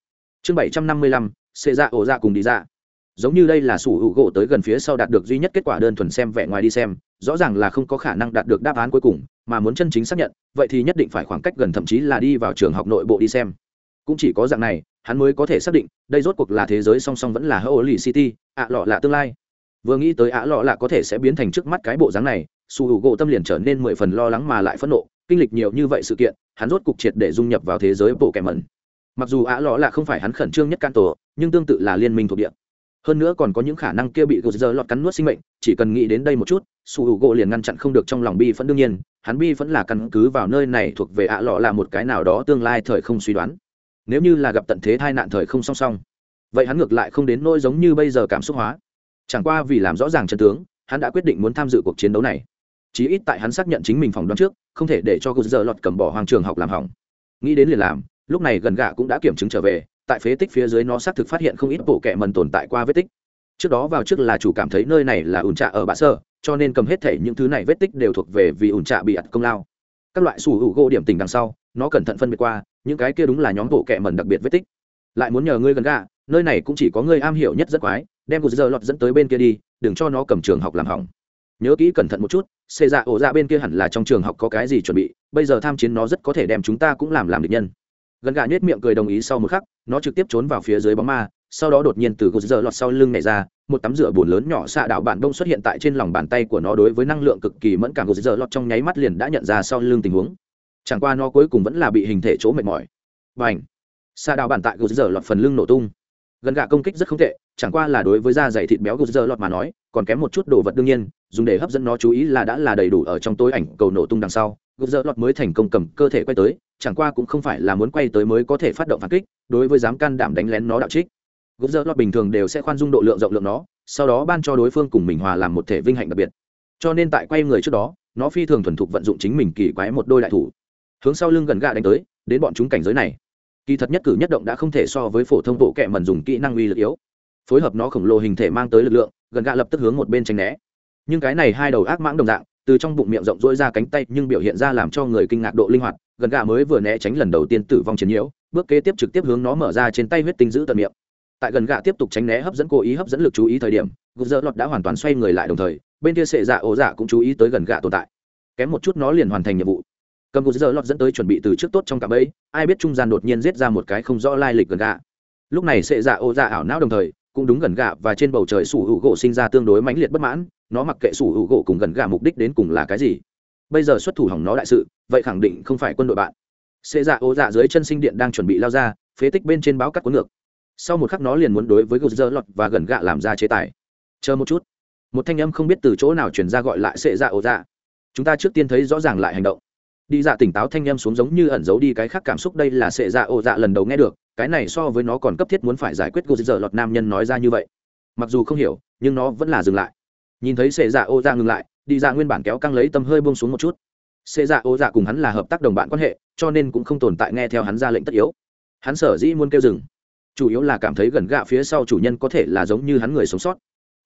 Chương bảy trăm năm mươi lăm xê dạ ổ dạ cùng đi ra giống như đây là sủ hữu gỗ tới gần phía sau đạt được duy nhất kết quả đơn thuần xem vẻ ngoài đi xem, rõ ràng là không có khả năng đạt được đáp án cuối cùng, mà muốn chân chính xác nhận, vậy thì nhất định phải khoảng cách gần thậm chí là đi vào trường học nội bộ đi xem. Cũng chỉ có dạng này, hắn mới có thể xác định, đây rốt cuộc là thế giới song song vẫn là hơ lì city, ạ lọ là tương lai. Vừa nghĩ tới ạ lọ là có thể sẽ biến thành trước mắt cái bộ dáng này su hữu gỗ tâm liền trở nên mười phần lo lắng mà lại phẫn nộ, kinh lịch nhiều như vậy sự kiện, hắn rốt cục triệt để dung nhập vào thế giới bộ kẻ mẩn. Mặc dù ạ lọ là không phải hắn khẩn trương nhất can tổ, nhưng tương tự là liên minh thuộc địa hơn nữa còn có những khả năng kia bị gột giờ lọt cắn nuốt sinh mệnh, chỉ cần nghĩ đến đây một chút, su hữu gỗ liền ngăn chặn không được trong lòng bi phẫn đương nhiên, hắn bi vẫn là căn cứ vào nơi này thuộc về ạ lọ là một cái nào đó tương lai thời không suy đoán. Nếu như là gặp tận thế tai nạn thời không song song, vậy hắn ngược lại không đến nỗi giống như bây giờ cảm xúc hóa. Chẳng qua vì làm rõ ràng chân tướng, hắn đã quyết định muốn tham dự cuộc chiến đấu này. Chí ít tại hắn xác nhận chính mình phỏng đoán trước, không thể để cho gờ giờ lọt cầm bỏ hoàng trường học làm hỏng. Nghĩ đến liền làm, lúc này gần gạ cũng đã kiểm chứng trở về tại phế tích phía dưới nó xác thực phát hiện không ít bộ kệ mần tồn tại qua vết tích. Trước đó vào trước là chủ cảm thấy nơi này là ủn trạ ở bạ sơ, cho nên cầm hết thể những thứ này vết tích đều thuộc về vì ủn trạ bị ặt công lao. Các loại sủ hữu gỗ điểm tình đằng sau, nó cẩn thận phân biệt qua, những cái kia đúng là nhóm bộ kệ mần đặc biệt vết tích. Lại muốn nhờ ngươi gần gạ, nơi này cũng chỉ có ngươi am hiểu nhất rất quái, đem của giờ lọt dẫn tới bên kia đi, đừng cho nó cầm trường học làm hỏng. Nhớ kỹ cẩn thận một chút, xê dạ ổ dạ bên kia hẳn là trong trường học có cái gì chuẩn bị, bây giờ tham chiến nó rất có thể đem chúng ta cũng làm làm địch nhân gần gà nhếch miệng cười đồng ý sau một khắc, nó trực tiếp trốn vào phía dưới bóng ma, sau đó đột nhiên từ gột giờ lọt sau lưng này ra, một tấm rửa bùn lớn nhỏ xạ đạo bản đông xuất hiện tại trên lòng bàn tay của nó đối với năng lượng cực kỳ mẫn cảm gột giờ lọt trong nháy mắt liền đã nhận ra sau lưng tình huống. Chẳng qua nó cuối cùng vẫn là bị hình thể chỗ mệt mỏi. Và ảnh xạ đạo bản tại gột giờ lọt phần lưng nổ tung. Gần gà công kích rất không tệ, chẳng qua là đối với da dày thịt béo gột giờ lọt mà nói, còn kém một chút đồ vật đương nhiên, dùng để hấp dẫn nó chú ý là đã là đầy đủ ở trong tối ảnh cầu nổ tung đằng sau gục dỡ lọt mới thành công cầm cơ thể quay tới, chẳng qua cũng không phải là muốn quay tới mới có thể phát động phản kích, đối với dám can đảm đánh lén nó đạo trích. Gục dỡ lọt bình thường đều sẽ khoan dung độ lượng rộng lượng nó, sau đó ban cho đối phương cùng mình hòa làm một thể vinh hạnh đặc biệt. Cho nên tại quay người trước đó, nó phi thường thuần thục vận dụng chính mình kỳ quái một đôi đại thủ. Hướng sau lưng gần gà đánh tới, đến bọn chúng cảnh giới này. Kỳ thật nhất cử nhất động đã không thể so với phổ thông bộ kệ mần dùng kỹ năng uy lực yếu. Phối hợp nó khổng lồ hình thể mang tới lực lượng, gần gạ lập tức hướng một bên tránh né. Nhưng cái này hai đầu ác mãng đồng dạng từ trong bụng miệng rộng rỗi ra cánh tay nhưng biểu hiện ra làm cho người kinh ngạc độ linh hoạt, gần gạ mới vừa né tránh lần đầu tiên tử vong chiến nhiễu, bước kế tiếp trực tiếp hướng nó mở ra trên tay huyết tinh giữ tận miệng. Tại gần gạ tiếp tục tránh né hấp dẫn cố ý hấp dẫn lực chú ý thời điểm, gục dơ lọt đã hoàn toàn xoay người lại đồng thời, bên kia sệ dạ ổ dạ cũng chú ý tới gần gạ tồn tại. Kém một chút nó liền hoàn thành nhiệm vụ. Cầm gục dơ lọt dẫn tới chuẩn bị từ trước tốt trong cả bẫy, ai biết trung gian đột nhiên giết ra một cái không rõ lai lịch gần gạ lúc này sệ dạ ổ dạ ảo não đồng thời cũng đúng gần gạ và trên bầu trời sủ hữu gỗ sinh ra tương đối mãnh liệt bất mãn, nó mặc kệ sủ hữu gỗ cùng gần gạ mục đích đến cùng là cái gì. Bây giờ xuất thủ hỏng nó đại sự, vậy khẳng định không phải quân đội bạn. Sệ dạ ô dạ dưới chân sinh điện đang chuẩn bị lao ra, phế tích bên trên báo cắt cuốn ngược. Sau một khắc nó liền muốn đối với gô dơ lọt và gần gạ làm ra chế tài. Chờ một chút. Một thanh âm không biết từ chỗ nào chuyển ra gọi lại sệ dạ ô dạ. Chúng ta trước tiên thấy rõ ràng lại hành động. Đi dạ tỉnh táo thanh âm xuống giống như ẩn giấu đi cái khác cảm xúc, đây là sệ dạ ô dạ lần đầu nghe được cái này so với nó còn cấp thiết muốn phải giải quyết cô dở lọt nam nhân nói ra như vậy. Mặc dù không hiểu, nhưng nó vẫn là dừng lại. Nhìn thấy sệ dạ ô dạ ngừng lại, đi ra nguyên bản kéo căng lấy tâm hơi bông xuống một chút. Sệ dạ ô dạ cùng hắn là hợp tác đồng bạn quan hệ, cho nên cũng không tồn tại nghe theo hắn ra lệnh tất yếu. Hắn sở dĩ muốn kêu dừng, chủ yếu là cảm thấy gần gạ phía sau chủ nhân có thể là giống như hắn người sống sót.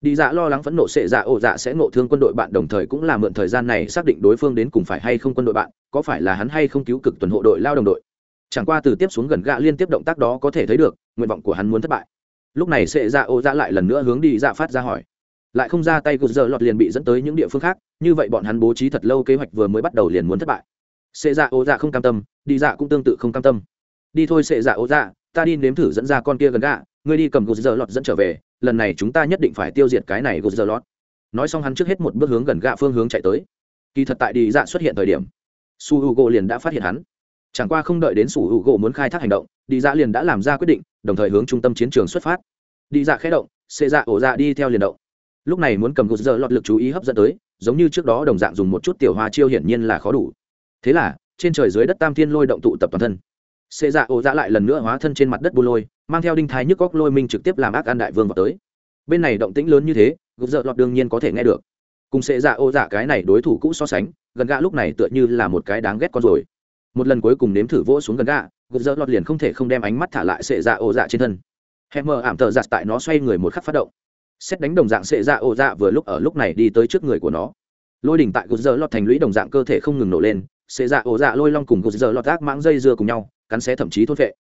Đi dạ lo lắng phẫn nộ sệ dạ ô dạ sẽ ngộ thương quân đội bạn, đồng thời cũng là mượn thời gian này xác định đối phương đến cùng phải hay không quân đội bạn, có phải là hắn hay không cứu cực tuần hộ đội lao đồng đội chẳng qua từ tiếp xuống gần gạ liên tiếp động tác đó có thể thấy được, nguyện vọng của hắn muốn thất bại. Lúc này sệ dạ Ô dạ lại lần nữa hướng đi dạ phát ra hỏi. Lại không ra tay gục giờ lọt liền bị dẫn tới những địa phương khác, như vậy bọn hắn bố trí thật lâu kế hoạch vừa mới bắt đầu liền muốn thất bại. Sệ dạ Ô dạ không cam tâm, đi dạ cũng tương tự không cam tâm. Đi thôi sệ dạ Ô dạ ta đi nếm thử dẫn ra con kia gần gạ, ngươi đi cầm gục giờ lọt dẫn trở về, lần này chúng ta nhất định phải tiêu diệt cái này gục giờ lọt. Nói xong hắn trước hết một bước hướng gần gạ phương hướng chạy tới. Kỳ thật tại đi dạ xuất hiện thời điểm, su h u g o liền đã phát hiện hắn chẳng qua không đợi đến sủ hữu gỗ muốn khai thác hành động đi dạ liền đã làm ra quyết định, đồng thời hướng trung tâm chiến trường xuất phát. Đi dạ khé động xê dạ ổ dạ đi theo liền động. Lúc này muốn cầm gục giờ lọt lực chú ý hấp dẫn tới, giống như trước đó đồng dạng dùng một chút tiểu hoa chiêu hiển nhiên là khó đủ. Thế là, trên trời dưới đất tam thiên lôi động tụ tập toàn thân. Xê dạ ổ dạ lại lần nữa hóa thân trên mặt đất bu lôi, mang theo đinh thái nhức góc lôi minh trực tiếp làm ác an đại vương vào tới. Bên này động tĩnh lớn như thế gục dợ lọt đương nhiên có thể nghe được. Cùng xệ dạ ổ dạ cái này đối thủ cũ so sánh, gần gạ lúc này tựa như là một cái đáng ghét con rồi một lần cuối cùng nếm thử vỗ xuống gần gạ gục dơ lọt liền không thể không đem ánh mắt thả lại sệ dạ ô dạ trên thân. Hẹ mờ ảm tờ giặt tại nó xoay người một khắc phát động. Xét đánh đồng dạng sệ dạ ô dạ vừa lúc ở lúc này đi tới trước người của nó. Lôi đỉnh tại gục dơ lọt thành lũy đồng dạng cơ thể không ngừng nổ lên, sệ dạ ô dạ lôi long cùng gục dơ lọt ác mãng dây dưa cùng nhau, cắn xé thậm chí thốt vệ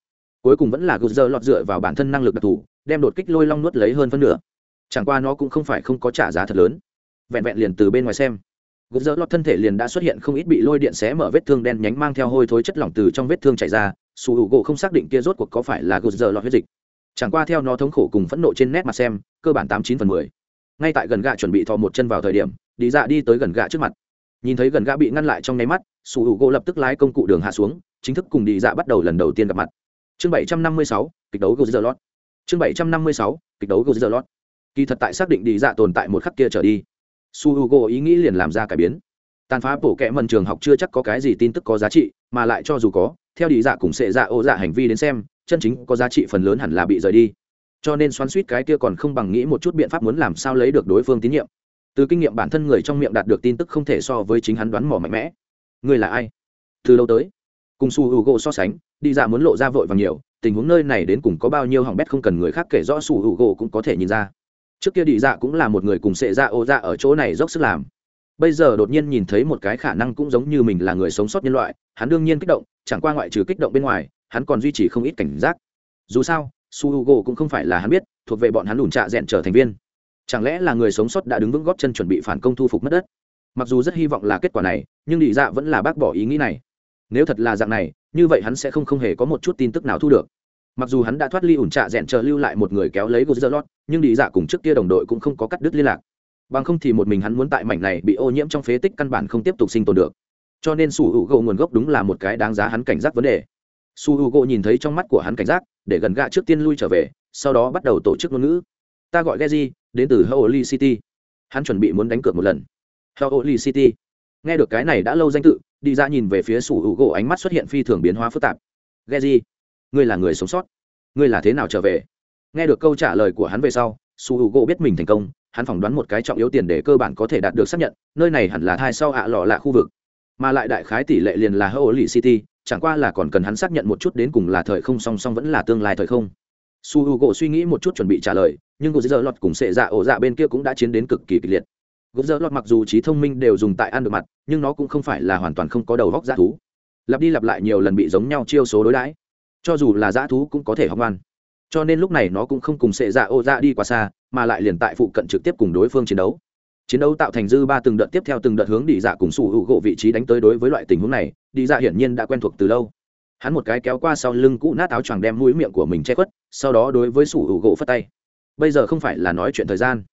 cuối cùng vẫn là gục dơ lọt dựa vào bản thân năng lực đặc thù, đem đột kích lôi long nuốt lấy hơn phân nửa. Chẳng qua nó cũng không phải không có trả giá thật lớn. Vẹn vẹn liền từ bên ngoài xem gục dỡ lọt thân thể liền đã xuất hiện không ít bị lôi điện xé mở vết thương đen nhánh mang theo hôi thối chất lỏng từ trong vết thương chảy ra, su hữu gỗ không xác định kia rốt cuộc có phải là gục dỡ lọt huyết dịch chẳng qua theo nó thống khổ cùng phẫn nộ trên nét mặt xem, cơ bản tám chín phần mười ngay tại gần gạ chuẩn bị thò một chân vào thời điểm đi dạ đi tới gần gạ trước mặt nhìn thấy gần gạ bị ngăn lại trong nháy mắt, su hữu gỗ lập tức lái công cụ đường hạ xuống, chính thức cùng đi dạ bắt đầu lần đầu tiên gặp mặt chương bảy trăm năm mươi sáu, kịch đấu Golzor Lọt. chương bảy trăm năm mươi sáu, kịch đấu Golzor Lọt. kỳ thật tại xác định đi dạ tồn tại một khắc kia trở đi su h u g o ý nghĩ liền làm ra cải biến. Tàn phá bổ kẽ mần trường học chưa chắc có cái gì tin tức có giá trị, mà lại cho dù có, theo đi dạ cùng sệ dạ ô dạ hành vi đến xem, chân chính có giá trị phần lớn hẳn là bị rời đi. Cho nên xoắn suýt cái kia còn không bằng nghĩ một chút biện pháp muốn làm sao lấy được đối phương tín nhiệm. Từ kinh nghiệm bản thân người trong miệng đạt được tin tức không thể so với chính hắn đoán mỏ mạnh mẽ. Người là ai? Từ lâu tới? Cùng su hữu gỗ so sánh, đi dạ muốn lộ ra vội vàng nhiều, tình huống nơi này đến cùng có bao nhiêu hỏng bét không cần người khác kể rõ su hữu gỗ cũng có thể nhìn ra trước kia đi dạ cũng là một người cùng sệ Dạ ô Dạ ở chỗ này dốc sức làm. Bây giờ đột nhiên nhìn thấy một cái khả năng cũng giống như mình là người sống sót nhân loại, hắn đương nhiên kích động, chẳng qua ngoại trừ kích động bên ngoài, hắn còn duy trì không ít cảnh giác. Dù sao, su hugo cũng không phải là hắn biết, thuộc về bọn hắn lùn trạ rẽn trở thành viên. Chẳng lẽ là người sống sót đã đứng vững góp chân chuẩn bị phản công thu phục mất đất? Mặc dù rất hy vọng là kết quả này, nhưng đi dạ vẫn là bác bỏ ý nghĩ này. Nếu thật là dạng này, như vậy hắn sẽ không không hề có một chút tin tức nào thu được mặc dù hắn đã thoát ly ủn trạ rẽn chờ lưu lại một người kéo lấy gozzer lót nhưng đi dạ cùng trước kia đồng đội cũng không có cắt đứt liên lạc bằng không thì một mình hắn muốn tại mảnh này bị ô nhiễm trong phế tích căn bản không tiếp tục sinh tồn được cho nên su hữu gỗ nguồn gốc đúng là một cái đáng giá hắn cảnh giác vấn đề su hữu gỗ nhìn thấy trong mắt của hắn cảnh giác để gần gạ trước tiên lui trở về sau đó bắt đầu tổ chức ngôn ngữ ta gọi Geji, đến từ Holy City. Hắn chuẩn bị muốn đánh cược một lần. Holy City. Nghe được cái này đã lâu danh tự, đi ra dạ nhìn về phía su hữu gỗ ánh mắt xuất hiện phi thường biến hóa phức tạp Geji ngươi là người sống sót. Ngươi là thế nào trở về? Nghe được câu trả lời của hắn về sau, su hữu gỗ biết mình thành công, hắn phỏng đoán một cái trọng yếu tiền để cơ bản có thể đạt được xác nhận, nơi này hẳn là thai sau ạ lọ lạ khu vực. Mà lại đại khái tỷ lệ liền là hơ ổ lì city, chẳng qua là còn cần hắn xác nhận một chút đến cùng là thời không song song vẫn là tương lai thời không. Su h u gỗ suy nghĩ một chút chuẩn bị trả lời, nhưng gỗ dơ lọt cùng sệ dạ ổ dạ bên kia cũng đã chiến đến cực kỳ kịch liệt. Gỗ dơ lọt mặc dù trí thông minh đều dùng tại ăn được mặt, nhưng nó cũng không phải là hoàn toàn không có đầu vóc g thú. Lặp đi lặp lại nhiều lần bị giống nhau chiêu số đối đãi cho dù là dã thú cũng có thể học ngoan. Cho nên lúc này nó cũng không cùng sệ dạ ô dạ đi quá xa, mà lại liền tại phụ cận trực tiếp cùng đối phương chiến đấu. Chiến đấu tạo thành dư ba từng đợt tiếp theo từng đợt hướng đi dạ cùng sủ hữu gỗ vị trí đánh tới đối với loại tình huống này đi dạ hiển nhiên đã quen thuộc từ lâu. Hắn một cái kéo qua sau lưng cũ nát áo choàng đem mũi miệng của mình che khuất, sau đó đối với sủ hữu gỗ phất tay. Bây giờ không phải là nói chuyện thời gian.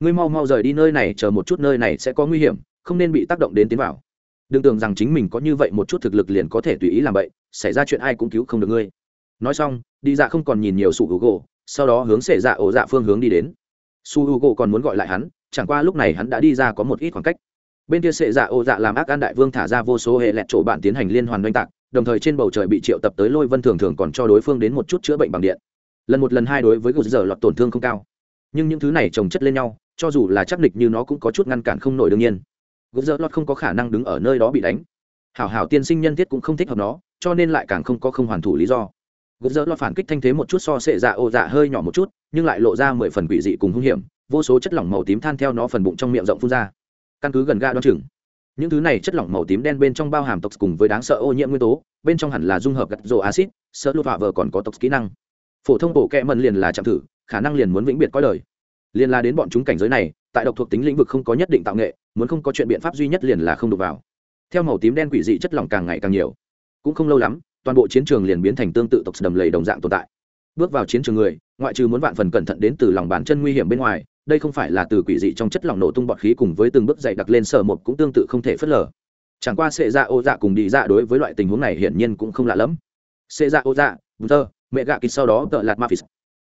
Ngươi mau mau rời đi nơi này, chờ một chút nơi này sẽ có nguy hiểm, không nên bị tác động đến tiến vào. Đừng tưởng rằng chính mình có như vậy một chút thực lực liền có thể tùy ý làm vậy xảy ra chuyện ai cũng cứu không được ngươi nói xong, đi dạ không còn nhìn nhiều sủ hữu gỗ sau đó hướng xệ dạ ổ dạ phương hướng đi đến. Su hữu gỗ còn muốn gọi lại hắn, chẳng qua lúc này hắn đã đi ra có một ít khoảng cách. Bên kia xệ dạ ổ dạ làm ác an đại vương thả ra vô số hệ lẹt chỗ bạn tiến hành liên hoàn oanh tạc, đồng thời trên bầu trời bị triệu tập tới lôi vân thường thường còn cho đối phương đến một chút chữa bệnh bằng điện. Lần một lần hai đối với gục giờ lọt tổn thương không cao. Nhưng những thứ này trồng chất lên nhau, cho dù là chắc địch như nó cũng có chút ngăn cản không nổi đương nhiên. Gục giờ lọt không có khả năng đứng ở nơi đó bị đánh. Hảo hảo tiên sinh nhân thiết cũng không thích hợp nó, cho nên lại càng không có không hoàn thủ lý do gục giờ lo phản kích thanh thế một chút so sệ dạ ô dạ hơi nhỏ một chút, nhưng lại lộ ra mười phần quỷ dị cùng hung hiểm, vô số chất lỏng màu tím than theo nó phần bụng trong miệng rộng phun ra. Căn cứ gần ga đoan chừng, những thứ này chất lỏng màu tím đen bên trong bao hàm tộc cùng với đáng sợ ô nhiễm nguyên tố, bên trong hẳn là dung hợp gặt rổ acid sợ lụt vạ vờ còn có tộc kỹ năng. Phổ thông bộ kẹ mần liền là chạm thử, khả năng liền muốn vĩnh biệt có đời. Liền là đến bọn chúng cảnh giới này, tại độc thuộc tính lĩnh vực không có nhất định tạo nghệ, muốn không có chuyện biện pháp duy nhất liền là không đụng vào. Theo màu tím đen quỷ dị chất lỏng càng ngày càng nhiều. Cũng không lâu lắm toàn bộ chiến trường liền biến thành tương tự tộc đầm lầy đồng dạng tồn tại. Bước vào chiến trường người, ngoại trừ muốn vạn phần cẩn thận đến từ lòng bàn chân nguy hiểm bên ngoài, đây không phải là từ quỷ dị trong chất lỏng nổ tung bọt khí cùng với từng bước dày đặc lên sở một cũng tương tự không thể phớt lờ. Chẳng qua sệ dạ ô dạ cùng đi dạ đối với loại tình huống này hiển nhiên cũng không lạ lắm sệ dạ ô dạ bù tơ mẹ gạ kịt sau đó tợ lạt mafis.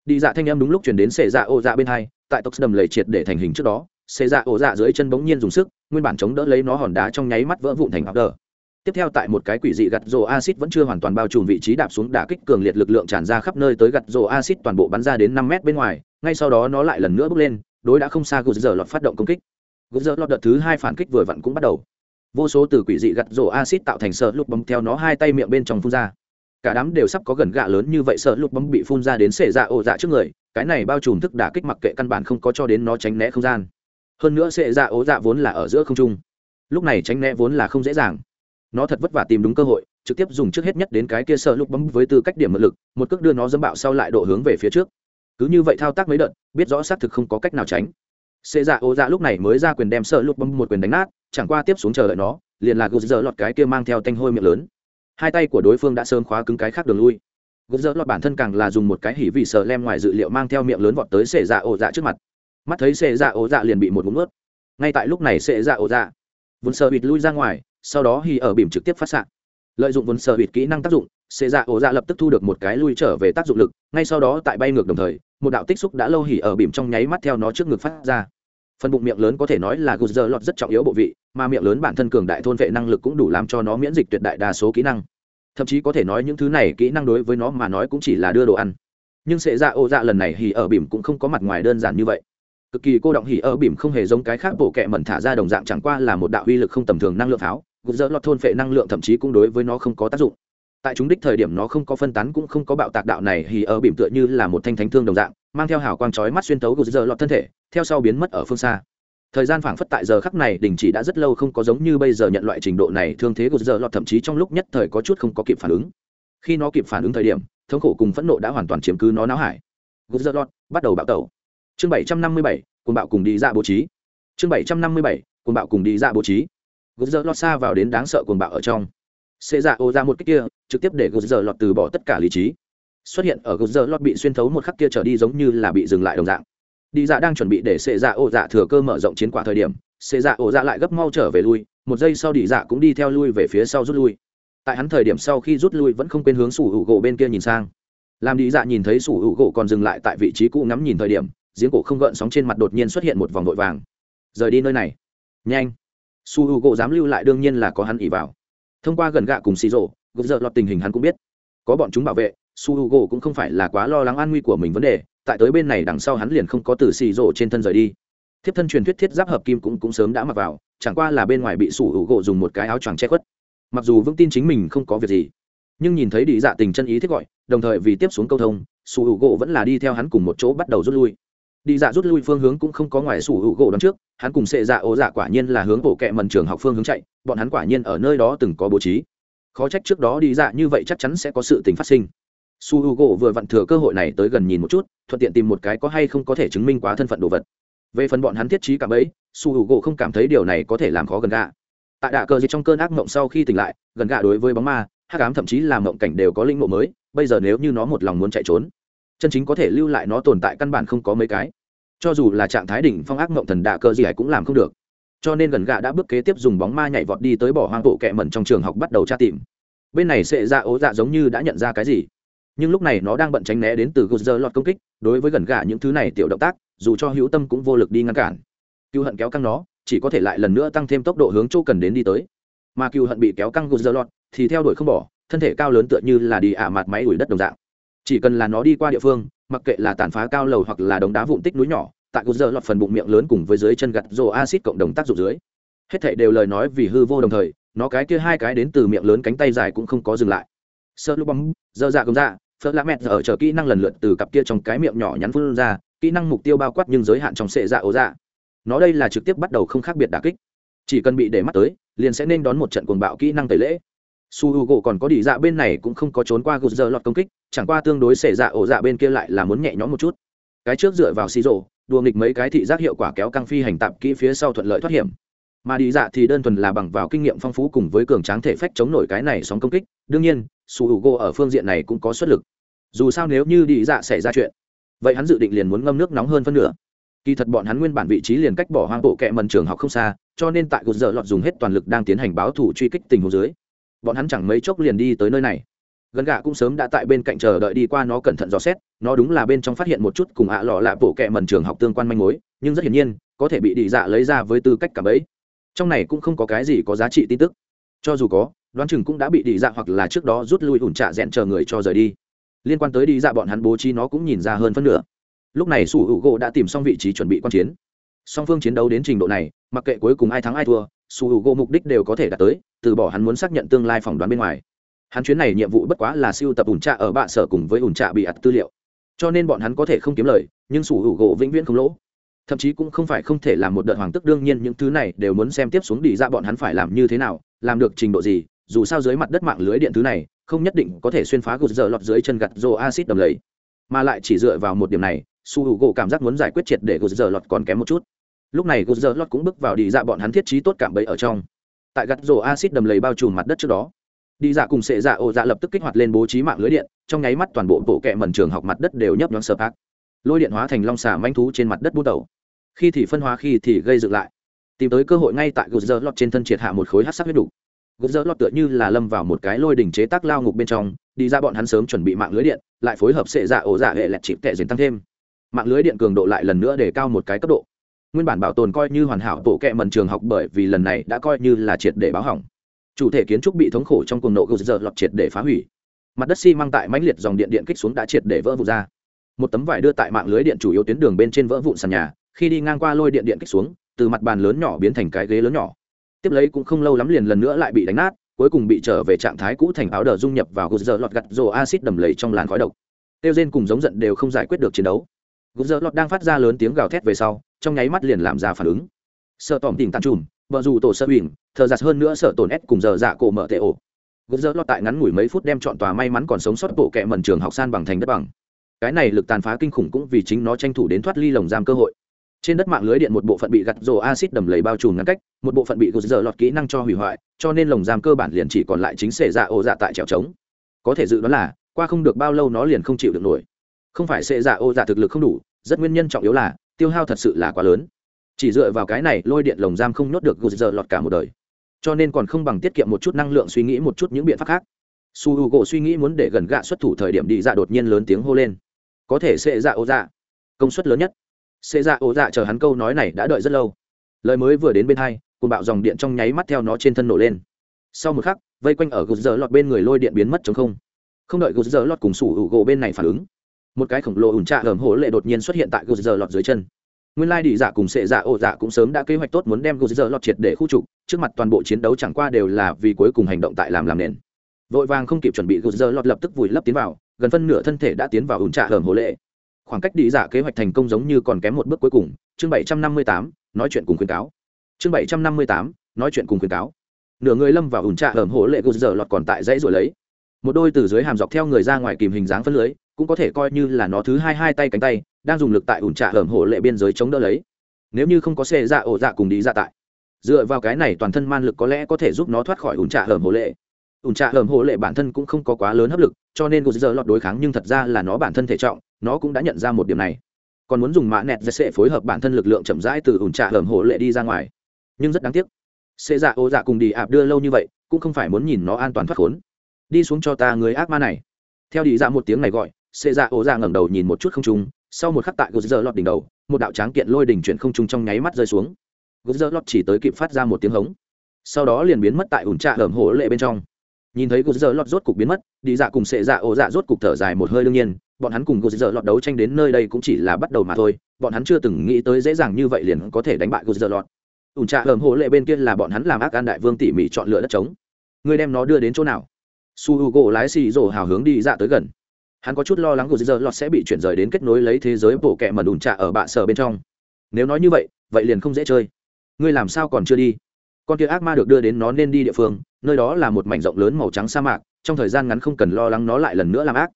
Đi dạ thanh em đúng lúc chuyển đến sệ dạ ô dạ bên hai, tại tộc đầm lầy triệt để thành hình trước đó, sệ dạ ô dạ dưới chân bỗng nhiên dùng sức, nguyên bản chống đỡ lấy nó hòn đá trong nháy mắt vỡ vụn thành áo đờ tiếp theo tại một cái quỷ dị gặt rồ acid vẫn chưa hoàn toàn bao trùm vị trí đạp xuống đả kích cường liệt lực lượng tràn ra khắp nơi tới gặt rồ acid toàn bộ bắn ra đến năm mét bên ngoài, ngay sau đó nó lại lần nữa bước lên, đối đã không xa gục giờ lọt phát động công kích. Gục giờ lọt đợt thứ hai phản kích vừa vặn cũng bắt đầu. Vô số từ quỷ dị gặt rồ acid tạo thành sợ lục bấm theo nó hai tay miệng bên trong phun ra. Cả đám đều sắp có gần gạ lớn như vậy, sợ lục bấm bị phun ra đến xệ dạ ổ dạ trước người, cái này bao trùm thức đả kích mặc kệ căn bản không có cho đến nó tránh né không gian. Hơn nữa xệ dạ ổ dạ vốn là ở giữa không trung. Lúc này tránh né vốn là không dễ dàng nó thật vất vả tìm đúng cơ hội, trực tiếp dùng trước hết nhất đến cái kia sợ lục bấm với tư cách điểm mượn lực, một cước đưa nó dâm bạo sau lại độ hướng về phía trước. Cứ như vậy thao tác mấy đợt, biết rõ xác thực không có cách nào tránh. Xê dạ ô dạ lúc này mới ra quyền đem sợ lục bấm một quyền đánh nát, chẳng qua tiếp xuống chờ đợi nó, liền là gục dở lọt cái kia mang theo tanh hôi miệng lớn. Hai tay của đối phương đã sớm khóa cứng cái khác đường lui. Gục dở lọt bản thân càng là dùng một cái hỉ vị sợ lem ngoài dự liệu mang theo miệng lớn vọt tới xê dạ ô dạ trước mặt. Mắt thấy xê dạ ô dạ liền bị một ngụm ướt ngay tại lúc này xê dạ ô dạ vốn sợ bịt lui ra ngoài sau đó hỉ ở bìm trực tiếp phát s lợi dụng vốn sợ bịt kỹ năng tác dụng xê dạ ổ dạ lập tức thu được một cái lui trở về tác dụng lực, ngay sau đó tại bay ngược đồng thời, một đạo tích xúc đã lâu hỉ ở bìm trong nháy mắt theo nó trước ngực phát ra. Phần bụng miệng lớn có thể nói là gù dơ lọt rất trọng yếu bộ vị, mà miệng lớn bản thân cường đại thôn vệ năng lực cũng đủ làm cho nó miễn dịch tuyệt đại đa số kỹ năng. Thậm chí có thể nói những thứ này kỹ năng đối với nó mà nói cũng chỉ là đưa đồ ăn. Nhưng sệ dạ ô dạ lần này hỉ ở bìm cũng không có mặt ngoài đơn giản như vậy. Cực kỳ cô động hỉ ở bìm không hề giống cái khác bộ kẹ mẩn thả ra đồng dạng chẳng qua là một đạo uy lực không tầm thường năng lượng pháo gục dỡ lọt thôn phệ năng lượng thậm chí cũng đối với nó không có tác dụng. Tại chúng đích thời điểm nó không có phân tán cũng không có bạo tạc đạo này thì ở bìm tựa như là một thanh thánh thương đồng dạng, mang theo hào quang chói mắt xuyên tấu gục dỡ lọt thân thể, theo sau biến mất ở phương xa. Thời gian phảng phất tại giờ khắc này đình chỉ đã rất lâu không có giống như bây giờ nhận loại trình độ này, thương thế gục dỡ lọt thậm chí trong lúc nhất thời có chút không có kịp phản ứng. Khi nó kịp phản ứng thời điểm, thống khổ cùng phẫn nộ đã hoàn toàn chiếm cứ nó não hải. Gục dỡ lọt, bắt đầu bạo tẩu. Chương bảy trăm năm mươi bảy cùng bạo cùng đi ra bố trí. Chương bảy trăm năm mươi bảy cùng bạo cùng đi ra bố trí gục giờ lọt xa vào đến đáng sợ cuồng bạo ở trong. Xê dạ ô ra một cách kia, trực tiếp để gục giờ lọt từ bỏ tất cả lý trí. Xuất hiện ở gục giờ lọt bị xuyên thấu một khắc kia trở đi giống như là bị dừng lại đồng dạng. Đi dạ đang chuẩn bị để xê dạ ô dạ thừa cơ mở rộng chiến quả thời điểm xê dạ ô dạ lại gấp mau trở về lui, một giây sau đi dạ cũng đi theo lui về phía sau rút lui. Tại hắn thời điểm sau khi rút lui vẫn không quên hướng sủ hữu gỗ bên kia nhìn sang. Làm đi dạ nhìn thấy sủ hữu gỗ còn dừng lại tại vị trí cũ ngắm nhìn thời điểm, giếng cổ không gợn sóng trên mặt đột nhiên xuất hiện một vòng vội vàng. Rời đi nơi này. Nhanh su hữu gỗ dám lưu lại đương nhiên là có hắn ỉ vào. Thông qua gần gạ cùng xì rộ, gục giờ lọt tình hình hắn cũng biết. Có bọn chúng bảo vệ, su hữu gỗ cũng không phải là quá lo lắng an nguy của mình vấn đề, tại tới bên này đằng sau hắn liền không có từ xì rổ trên thân rời đi. Thiếp thân truyền thuyết thiết giáp hợp kim cũng cũng sớm đã mặc vào, chẳng qua là bên ngoài bị su h u gỗ dùng một cái áo choàng che khuất. Mặc dù vững tin chính mình không có việc gì, nhưng nhìn thấy đi dạ tình chân ý thiết gọi, đồng thời vì tiếp xuống câu thông, su h u gỗ vẫn là đi theo hắn cùng một chỗ bắt đầu rút lui đi dạ rút lui phương hướng cũng không có ngoài sủ hữu gỗ đón trước, hắn cùng sệ dạ ố dạ quả nhiên là hướng bộ kệ mần trường học phương hướng chạy, bọn hắn quả nhiên ở nơi đó từng có bố trí. Khó trách trước đó đi dạ như vậy chắc chắn sẽ có sự tình phát sinh. Su h u gỗ vừa vặn thừa cơ hội này tới gần nhìn một chút, thuận tiện tìm một cái có hay không có thể chứng minh quá thân phận đồ vật. Về phần bọn hắn thiết trí cả bấy su hữu gỗ không cảm thấy điều này có thể làm khó gần gạ. Tại đạ cờ gì trong cơn ác mộng sau khi tỉnh lại, gần gạ đối với bóng ma hát cám thậm chí là mộng cảnh đều có linh mộ mới, bây giờ nếu như nó một lòng muốn chạy trốn chân chính có thể lưu lại nó tồn tại căn bản không có mấy cái. Cho dù là trạng thái đỉnh phong ác mộng thần đạ cơ gì cũng làm không được. Cho nên gần gạ đã bước kế tiếp dùng bóng ma nhảy vọt đi tới bỏ hoang bộ kẹ mẩn trong trường học bắt đầu tra tìm. Bên này sẽ ra ố dạ giống như đã nhận ra cái gì. Nhưng lúc này nó đang bận tránh né đến từ guzzer lọt công kích, đối với gần gạ những thứ này tiểu động tác, dù cho hữu tâm cũng vô lực đi ngăn cản. Cựu hận kéo căng nó, chỉ có thể lại lần nữa tăng thêm tốc độ hướng chỗ cần đến đi tới. Mà cựu hận bị kéo căng guzzer lọt, thì theo đuổi không bỏ, thân thể cao lớn tựa như là đi ả mặt máy đuổi đất đồng dạng chỉ cần là nó đi qua địa phương, mặc kệ là tàn phá cao lầu hoặc là đống đá vụn tích núi nhỏ, tại guzzer lọt phần bụng miệng lớn cùng với dưới chân gặt rồ acid cộng đồng tác dụng dưới. Hết thảy đều lời nói vì hư vô đồng thời, nó cái kia hai cái đến từ miệng lớn cánh tay dài cũng không có dừng lại. Sơ lúc bóng, dơ dạ công dạ phớt lá mẹt giờ chờ kỹ năng lần lượt từ cặp kia trong cái miệng nhỏ nhắn phun ra, kỹ năng mục tiêu bao quát nhưng giới hạn trong sệ dạ ố dạ. Nó đây là trực tiếp bắt đầu không khác biệt đà kích. Chỉ cần bị để mắt tới, liền sẽ nên đón một trận cuồng bạo kỹ năng tẩy lễ su h u gỗ còn có đi dạ bên này cũng không có trốn qua gột giờ lọt công kích, chẳng qua tương đối xẻ dạ ổ dạ bên kia lại là muốn nhẹ nhõm một chút. Cái trước dựa vào xì rộ đùa nghịch mấy cái thị giác hiệu quả kéo căng phi hành tạp kỹ phía sau thuận lợi thoát hiểm. Mà đi dạ thì đơn thuần là bằng vào kinh nghiệm phong phú cùng với cường tráng thể phách chống nổi cái này sóng công kích. Đương nhiên, su h u gỗ ở phương diện này cũng có xuất lực. Dù sao nếu như đi dạ xảy ra chuyện, vậy hắn dự định liền muốn ngâm nước nóng hơn phân nửa. Kỳ thật bọn hắn nguyên bản vị trí liền cách bỏ hoang bộ kẹ mần trường học không xa, cho nên tại cột giờ lọt dùng hết toàn lực đang tiến hành báo thủ truy kích tình hồ dưới bọn hắn chẳng mấy chốc liền đi tới nơi này. Gần gạ cũng sớm đã tại bên cạnh chờ đợi đi qua nó cẩn thận dò xét, nó đúng là bên trong phát hiện một chút cùng ạ à lọ lạ bổ kẹ mần trường học tương quan manh mối, nhưng rất hiển nhiên, có thể bị đi dạ lấy ra với tư cách cả bấy. Trong này cũng không có cái gì có giá trị tin tức. Cho dù có, đoán chừng cũng đã bị đi dạ hoặc là trước đó rút lui ủn trạ rẽn chờ người cho rời đi. Liên quan tới đi dạ bọn hắn bố trí nó cũng nhìn ra hơn phân nửa. Lúc này sủ hữu gỗ đã tìm xong vị trí chuẩn bị quan chiến. Song phương chiến đấu đến trình độ này, mặc kệ cuối cùng ai thắng ai thua sủ hữu gỗ mục đích đều có thể đạt tới, từ bỏ hắn muốn xác nhận tương lai phỏng đoán bên ngoài. Hắn chuyến này nhiệm vụ bất quá là siêu tập ủn trạ ở bạ sở cùng với ủn trạ bị ặt tư liệu. Cho nên bọn hắn có thể không kiếm lời, nhưng sủ hữu gỗ vĩnh viễn không lỗ. Thậm chí cũng không phải không thể làm một đợt hoàng tức, đương nhiên những thứ này đều muốn xem tiếp xuống đi ra bọn hắn phải làm như thế nào, làm được trình độ gì, dù sao dưới mặt đất mạng lưới điện thứ này, không nhất định có thể xuyên phá gột dở lọt dưới chân gặt rô acid đầm lầy. Mà lại chỉ dựa vào một điểm này, su hữu gỗ cảm giác muốn giải quyết triệt để gột dở lọt còn kém một chút lúc này gột giờ lót cũng bước vào đi dạ bọn hắn thiết trí tốt cảm bẫy ở trong. Tại gặt rổ acid đầm lầy bao trùm mặt đất trước đó, đi dạ cùng sệ dạ ô dạ lập tức kích hoạt lên bố trí mạng lưới điện, trong nháy mắt toàn bộ bộ kẹ mần trường học mặt đất đều nhấp nhoáng sơ phát lôi điện hóa thành long xà manh thú trên mặt đất bút đầu. Khi thì phân hóa, khi thì gây dựng lại. Tìm tới cơ hội ngay tại gột giờ lót trên thân triệt hạ một khối hát sắc huyết đủ. Gột giờ lót tựa như là lâm vào một cái lôi đỉnh chế tác lao ngục bên trong, đi ra bọn hắn sớm chuẩn bị mạng lưới điện, lại phối hợp sệ dạ ổ dạ hệ lẹt chịp tệ dền tăng thêm. Mạng lưới điện cường độ lại lần nữa để cao một cái cấp độ nguyên bản bảo tồn coi như hoàn hảo bộ kệ mần trường học bởi vì lần này đã coi như là triệt để báo hỏng. Chủ thể kiến trúc bị thống khổ trong cuồng nộ gột giờ lọt triệt để phá hủy. Mặt đất xi măng tại mãnh liệt dòng điện điện kích xuống đã triệt để vỡ vụn ra. Một tấm vải đưa tại mạng lưới điện chủ yếu tuyến đường bên trên vỡ vụn sàn nhà, khi đi ngang qua lôi điện điện kích xuống, từ mặt bàn lớn nhỏ biến thành cái ghế lớn nhỏ. Tiếp lấy cũng không lâu lắm liền lần nữa lại bị đánh nát, cuối cùng bị trở về trạng thái cũ thành áo đờ dung nhập vào gột giờ lọt gặt rồ acid đầm lầy trong làn khói độc. Tiêu gen cùng giống giận đều không giải quyết được chiến đấu gột dơ lọt đang phát ra lớn tiếng gào thét về sau, trong nháy mắt liền làm ra phản ứng. Sợ tỏm tìm tàn trùm, vợ dù tổ sơ huỳnh thờ giặt hơn nữa sợ tổn ép cùng giờ dạ cổ mở tệ ổ. Gột dơ lọt tại ngắn ngủi mấy phút đem chọn tòa may mắn còn sống sót bộ kẹ mần trường học san bằng thành đất bằng. Cái này lực tàn phá kinh khủng cũng vì chính nó tranh thủ đến thoát ly lồng giam cơ hội. Trên đất mạng lưới điện một bộ phận bị gặt rổ acid đầm lầy bao trùm ngăn cách, một bộ phận bị gột giờ lọt kỹ năng cho hủy hoại, cho nên lồng giam cơ bản liền chỉ còn lại chính xệ dạ ô dạ tại trèo trống. Có thể dự đoán là, qua không được bao lâu nó liền không chịu được nổi không phải xệ dạ ô dạ thực lực không đủ, rất nguyên nhân trọng yếu là, tiêu hao thật sự là quá lớn. Chỉ dựa vào cái này, lôi điện lồng giam không nhốt được gột giờ lọt cả một đời. Cho nên còn không bằng tiết kiệm một chút năng lượng suy nghĩ một chút những biện pháp khác. Su h u gỗ suy nghĩ muốn để gần gạ xuất thủ thời điểm đi dạ đột nhiên lớn tiếng hô lên. Có thể xệ dạ ô dạ công suất lớn nhất. Sệ dạ ô dạ chờ hắn câu nói này đã đợi rất lâu. Lời mới vừa đến bên hai cùng bạo dòng điện trong nháy mắt theo nó trên thân nổ lên. Sau một khắc, vây quanh ở gục giờ lọt bên người lôi điện biến mất chống không. Không đợi gục giờ lọt cùng su h u gỗ bên này phản ứng một cái khổng lồ ủn trạ hởm hổ lệ đột nhiên xuất hiện tại gô giờ lọt dưới chân. Nguyên lai đi dạ cùng sệ dạ ổ dạ cũng sớm đã kế hoạch tốt muốn đem gô giờ lọt triệt để khu trục, trước mặt toàn bộ chiến đấu chẳng qua đều là vì cuối cùng hành động tại làm làm nền. Vội vàng không kịp chuẩn bị gô giờ lọt lập tức vùi lấp tiến vào, gần phân nửa thân thể đã tiến vào ủn trạ hởm hổ lệ. Khoảng cách đi giả dạ kế hoạch thành công giống như còn kém một bước cuối cùng, chương bảy trăm năm mươi tám, nói chuyện cùng khuyến cáo. Chương bảy trăm năm mươi tám, nói chuyện cùng khuyến cáo. Nửa người lâm vào ủn trạ hởm hổ lệ gô giờ lọt còn tại dãy rồi lấy. Một đôi từ dưới hàm dọc theo người ra ngoài kìm hình dáng phân lưới cũng có thể coi như là nó thứ hai hai tay cánh tay, đang dùng lực tại ủn trạ hởm hổ lệ biên giới chống đỡ lấy. Nếu như không có xe dạ ổ dạ cùng đi dạ tại, dựa vào cái này toàn thân man lực có lẽ có thể giúp nó thoát khỏi ủn trạ hởm hổ lệ. Ủn trạ hởm hổ lệ bản thân cũng không có quá lớn hấp lực, cho nên gô giờ lọt đối kháng nhưng thật ra là nó bản thân thể trọng, nó cũng đã nhận ra một điểm này. Còn muốn dùng mã nẹt dễ sẽ phối hợp bản thân lực lượng chậm rãi từ ủn trạ hởm hổ lệ đi ra ngoài. Nhưng rất đáng tiếc, xe dạ ô dạ cùng đi ạp đưa lâu như vậy, cũng không phải muốn nhìn nó an toàn thoát khốn. Đi xuống cho ta người ác ma này. Theo đi dạ một tiếng này gọi xê dạ ô dạ ngẩng đầu nhìn một chút không trung, sau một khắc tại gô giờ lọt đỉnh đầu, một đạo tráng kiện lôi đỉnh chuyển không trung trong nháy mắt rơi xuống. Gô giờ lọt chỉ tới kịp phát ra một tiếng hống. Sau đó liền biến mất tại ủn trạ hởm hồ lệ bên trong. Nhìn thấy gô giờ lọt rốt cục biến mất, đi dạ cùng xệ dạ ô dạ rốt cục thở dài một hơi đương nhiên, bọn hắn cùng gô giờ lọt đấu tranh đến nơi đây cũng chỉ là bắt đầu mà thôi, bọn hắn chưa từng nghĩ tới dễ dàng như vậy liền có thể đánh bại gô giờ lọt. Ủn trạ hởm hồ lệ bên kia là bọn hắn làm ác an đại vương tỉ mỉ chọn lựa đất trống. Người đem nó đưa đến chỗ nào? Su h u gỗ lái xì rổ hào hướng đi dạ tới gần hắn có chút lo lắng của giờ lọt sẽ bị chuyển rời đến kết nối lấy thế giới bộ kẹ mần ủn trạ ở bạ sở bên trong. Nếu nói như vậy vậy liền không dễ chơi. Ngươi làm sao còn chưa đi? Con kia ác ma được đưa đến nó nên đi địa phương, nơi đó là một mảnh rộng lớn màu trắng sa mạc, trong thời gian ngắn không cần lo lắng nó lại lần nữa làm ác.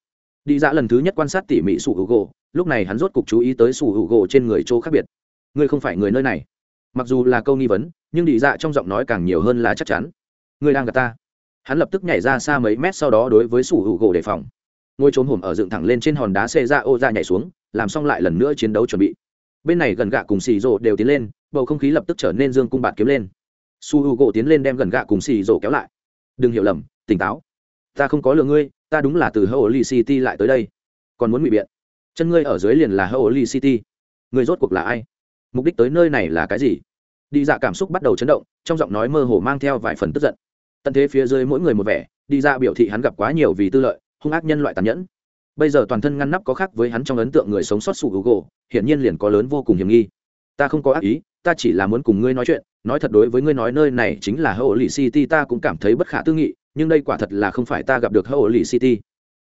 Đi Dã lần thứ nhất quan sát tỉ mỉ sủ hữu gỗ, lúc này hắn rốt cục chú ý tới sủ hữu gỗ trên người chỗ khác biệt. Ngươi không phải người nơi này. Mặc dù là câu nghi vấn, nhưng đi dạ trong giọng nói càng nhiều hơn là chắc chắn. Ngươi đang gặp ta. Hắn lập tức nhảy ra xa mấy mét sau đó đối với sủ hữu gỗ đề phòng ngôi trốn hổm ở dựng thẳng lên trên hòn đá xê ra ô ra nhảy xuống, làm xong lại lần nữa chiến đấu chuẩn bị. Bên này gần gạ cùng xì rộ đều tiến lên, bầu không khí lập tức trở nên dương cung bạt kiếm lên. Su h u gỗ tiến lên đem gần gạ cùng xì rộ kéo lại. Đừng hiểu lầm, tỉnh táo. Ta không có lừa ngươi, ta đúng là từ hậu ly city lại tới đây. Còn muốn ngụy biện. Chân ngươi ở dưới liền là hậu ly city. Người rốt cuộc là ai? Mục đích tới nơi này là cái gì? Đi dạ cảm xúc bắt đầu chấn động, trong giọng nói mơ hồ mang theo vài phần tức giận. Tận thế phía dưới mỗi người một vẻ, đi ra dạ biểu thị hắn gặp quá nhiều vì tư lợi hung ác nhân loại tàn nhẫn. Bây giờ toàn thân ngăn nắp có khác với hắn trong ấn tượng người sống sót sụ gù gỗ hiển nhiên liền có lớn vô cùng hiểm nghi. Ta không có ác ý, ta chỉ là muốn cùng ngươi nói chuyện, nói thật đối với ngươi nói nơi này chính là hậu lì city, ta cũng cảm thấy bất khả tư nghị, nhưng đây quả thật là không phải ta gặp được hậu lì city.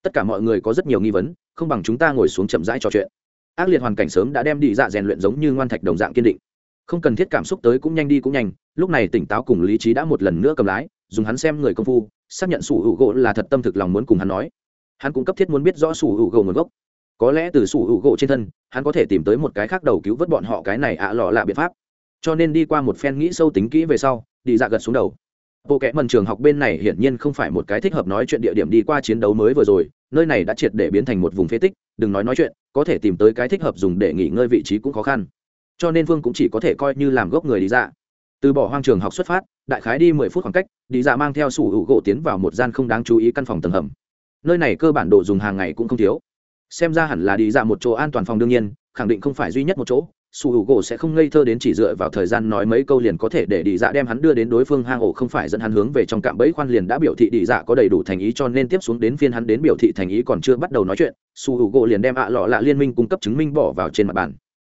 Tất cả mọi người có rất nhiều nghi vấn, không bằng chúng ta ngồi xuống chậm rãi trò chuyện. Ác liệt hoàn cảnh sớm đã đem đi dạ rèn luyện giống như ngoan thạch đồng dạng kiên định. Không cần thiết cảm xúc tới cũng nhanh đi cũng nhanh, lúc này tỉnh táo cùng lý trí đã một lần nữa cầm lái, dùng hắn xem người công phu xác nhận sủ hữu gỗ là thật tâm thực lòng muốn cùng hắn nói. Hắn cũng cấp thiết muốn biết rõ sủ hữu gỗ nguồn gốc. Có lẽ từ sủ hữu gỗ trên thân, hắn có thể tìm tới một cái khác đầu cứu vớt bọn họ cái này ạ à lọ lạ biện pháp. Cho nên đi qua một phen nghĩ sâu tính kỹ về sau, đi dạ gật xuống đầu. Bộ kẽ mần trường học bên này hiển nhiên không phải một cái thích hợp nói chuyện địa điểm đi qua chiến đấu mới vừa rồi, nơi này đã triệt để biến thành một vùng phế tích, đừng nói nói chuyện, có thể tìm tới cái thích hợp dùng để nghỉ ngơi vị trí cũng khó khăn. Cho nên vương cũng chỉ có thể coi như làm gốc người đi dạ từ bỏ hoang trường học xuất phát, đại khái đi mười phút khoảng cách, đi dạ mang theo sủ hữu gỗ tiến vào một gian không đáng chú ý căn phòng tầng hầm. Nơi này cơ bản đồ dùng hàng ngày cũng không thiếu. Xem ra hẳn là đi dạ một chỗ an toàn phòng đương nhiên, khẳng định không phải duy nhất một chỗ. Sủ hữu gỗ sẽ không ngây thơ đến chỉ dựa vào thời gian nói mấy câu liền có thể để đi dạ đem hắn đưa đến đối phương hang ổ, không phải dẫn hắn hướng về trong cạm bẫy khoan liền đã biểu thị đi dạ có đầy đủ thành ý cho nên tiếp xuống đến phiên hắn đến biểu thị thành ý còn chưa bắt đầu nói chuyện, sủ hữu gỗ liền đem ạ lọ lạ liên minh cung cấp chứng minh bỏ vào trên mặt bàn.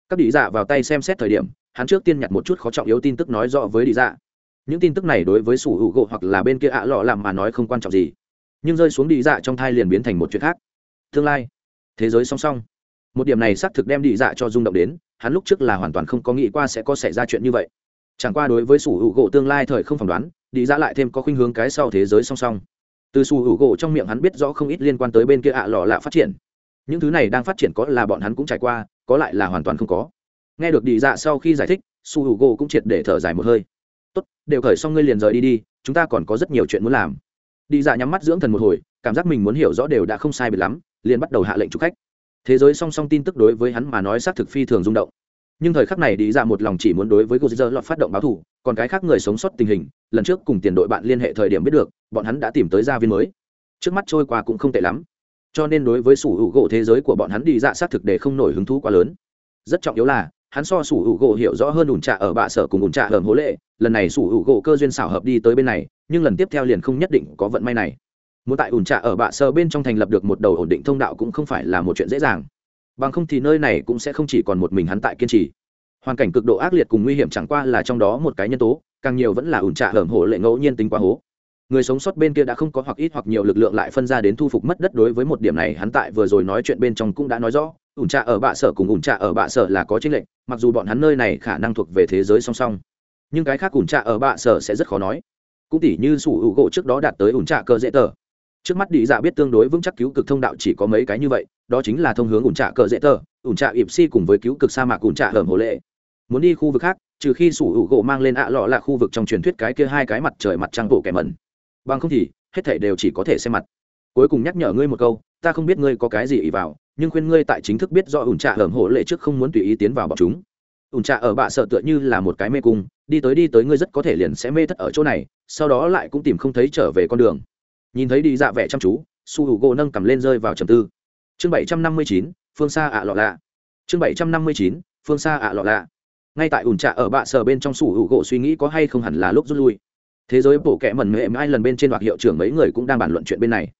Các đi dạ vào tay xem xét thời điểm hắn trước tiên nhặt một chút khó trọng yếu tin tức nói rõ với đi dạ những tin tức này đối với Sủ hữu gỗ hoặc là bên kia ạ lọ làm mà nói không quan trọng gì. Nhưng rơi xuống đi dạ trong thai liền biến thành một chuyện khác. Tương lai, thế giới song song. Một điểm này xác thực đem đi dạ cho rung động đến, hắn lúc trước là hoàn toàn không có nghĩ qua sẽ có xảy ra chuyện như vậy. Chẳng qua đối với sủ hữu gỗ tương lai thời không phỏng đoán, đi dạ lại thêm có khuynh hướng cái sau thế giới song song. Từ sủ hữu gỗ trong miệng hắn biết rõ không ít liên quan tới bên kia ạ lọ lạ phát triển. Những thứ này đang phát triển có là bọn hắn cũng trải qua, có lại là hoàn toàn không có nghe được đi dạ sau khi giải thích, su hữu gỗ cũng triệt để thở dài một hơi. Tốt, đều khởi xong ngươi liền rời đi đi, chúng ta còn có rất nhiều chuyện muốn làm. Đi dạ nhắm mắt dưỡng thần một hồi, cảm giác mình muốn hiểu rõ đều đã không sai biệt lắm, liền bắt đầu hạ lệnh chụp khách. Thế giới song song tin tức đối với hắn mà nói xác thực phi thường rung động. Nhưng thời khắc này đi dạ một lòng chỉ muốn đối với Godzilla lọt phát động báo thủ còn cái khác người sống sót tình hình, lần trước cùng tiền đội bạn liên hệ thời điểm biết được, bọn hắn đã tìm tới gia viên mới. Trước mắt trôi qua cũng không tệ lắm. Cho nên đối với sủ hữu gỗ thế giới của bọn hắn đi dạ xác thực để không nổi hứng thú quá lớn. Rất trọng yếu là hắn so sủ hữu gỗ hiểu rõ hơn ủn trạ ở bạ sở cùng ủn trạ ở hố lệ. Lần này sủ hữu gỗ cơ duyên xảo hợp đi tới bên này, nhưng lần tiếp theo liền không nhất định có vận may này. Muốn tại ủn trạ ở bạ sơ bên trong thành lập được một đầu ổn định thông đạo cũng không phải là một chuyện dễ dàng. Bằng không thì nơi này cũng sẽ không chỉ còn một mình hắn tại kiên trì. Hoàn cảnh cực độ ác liệt cùng nguy hiểm chẳng qua là trong đó một cái nhân tố, càng nhiều vẫn là ủn trạ hởm hổ lệ ngẫu nhiên tính quá hố. Người sống sót bên kia đã không có hoặc ít hoặc nhiều lực lượng lại phân ra đến thu phục mất đất đối với một điểm này hắn tại vừa rồi nói chuyện bên trong cũng đã nói rõ ủn trạ ở bạ sở cùng ủn trạ ở bạ sở là có chính lệnh mặc dù bọn hắn nơi này khả năng thuộc về thế giới song song. Nhưng cái khác ủn trạ ở bạ sở sẽ rất khó nói. Cũng tỉ như sủ hữu gỗ trước đó đạt tới ủn trạ cơ dễ tờ. Trước mắt đi dạ biết tương đối vững chắc cứu cực thông đạo chỉ có mấy cái như vậy, đó chính là thông hướng ủn trạ cờ dễ tờ, ủn trạ ịp si cùng với cứu cực sa mạc ủn trạ hởm hồ lệ. Muốn đi khu vực khác, trừ khi sủ hữu gỗ mang lên ạ lọ là khu vực trong truyền thuyết cái kia hai cái mặt trời mặt trăng bộ kẻ mẩn. Bằng không thì, hết thảy đều chỉ có thể xem mặt. Cuối cùng nhắc nhở ngươi một câu ta không biết ngươi có cái gì ý vào, nhưng khuyên ngươi tại chính thức biết do ủn trạ hởm hộ lệ trước không muốn tùy ý tiến vào bọn chúng. Ủn trạ ở bạ sợ tựa như là một cái mê cung, đi tới đi tới ngươi rất có thể liền sẽ mê thất ở chỗ này, sau đó lại cũng tìm không thấy trở về con đường. Nhìn thấy đi dạ vẻ chăm chú, su hữu gỗ nâng cầm lên rơi vào trầm tư. Chương bảy trăm năm mươi chín, phương xa ạ lọ lạ. Chương bảy trăm năm mươi chín, phương xa ạ lọ lạ. Ngay tại ủn trạ ở bạ sở bên trong su hữu gỗ suy nghĩ có hay không hẳn là lúc rút lui. Thế giới bổ kẹ mẩn mệ ai lần bên trên đoạt hiệu trưởng mấy người cũng đang bàn luận chuyện bên này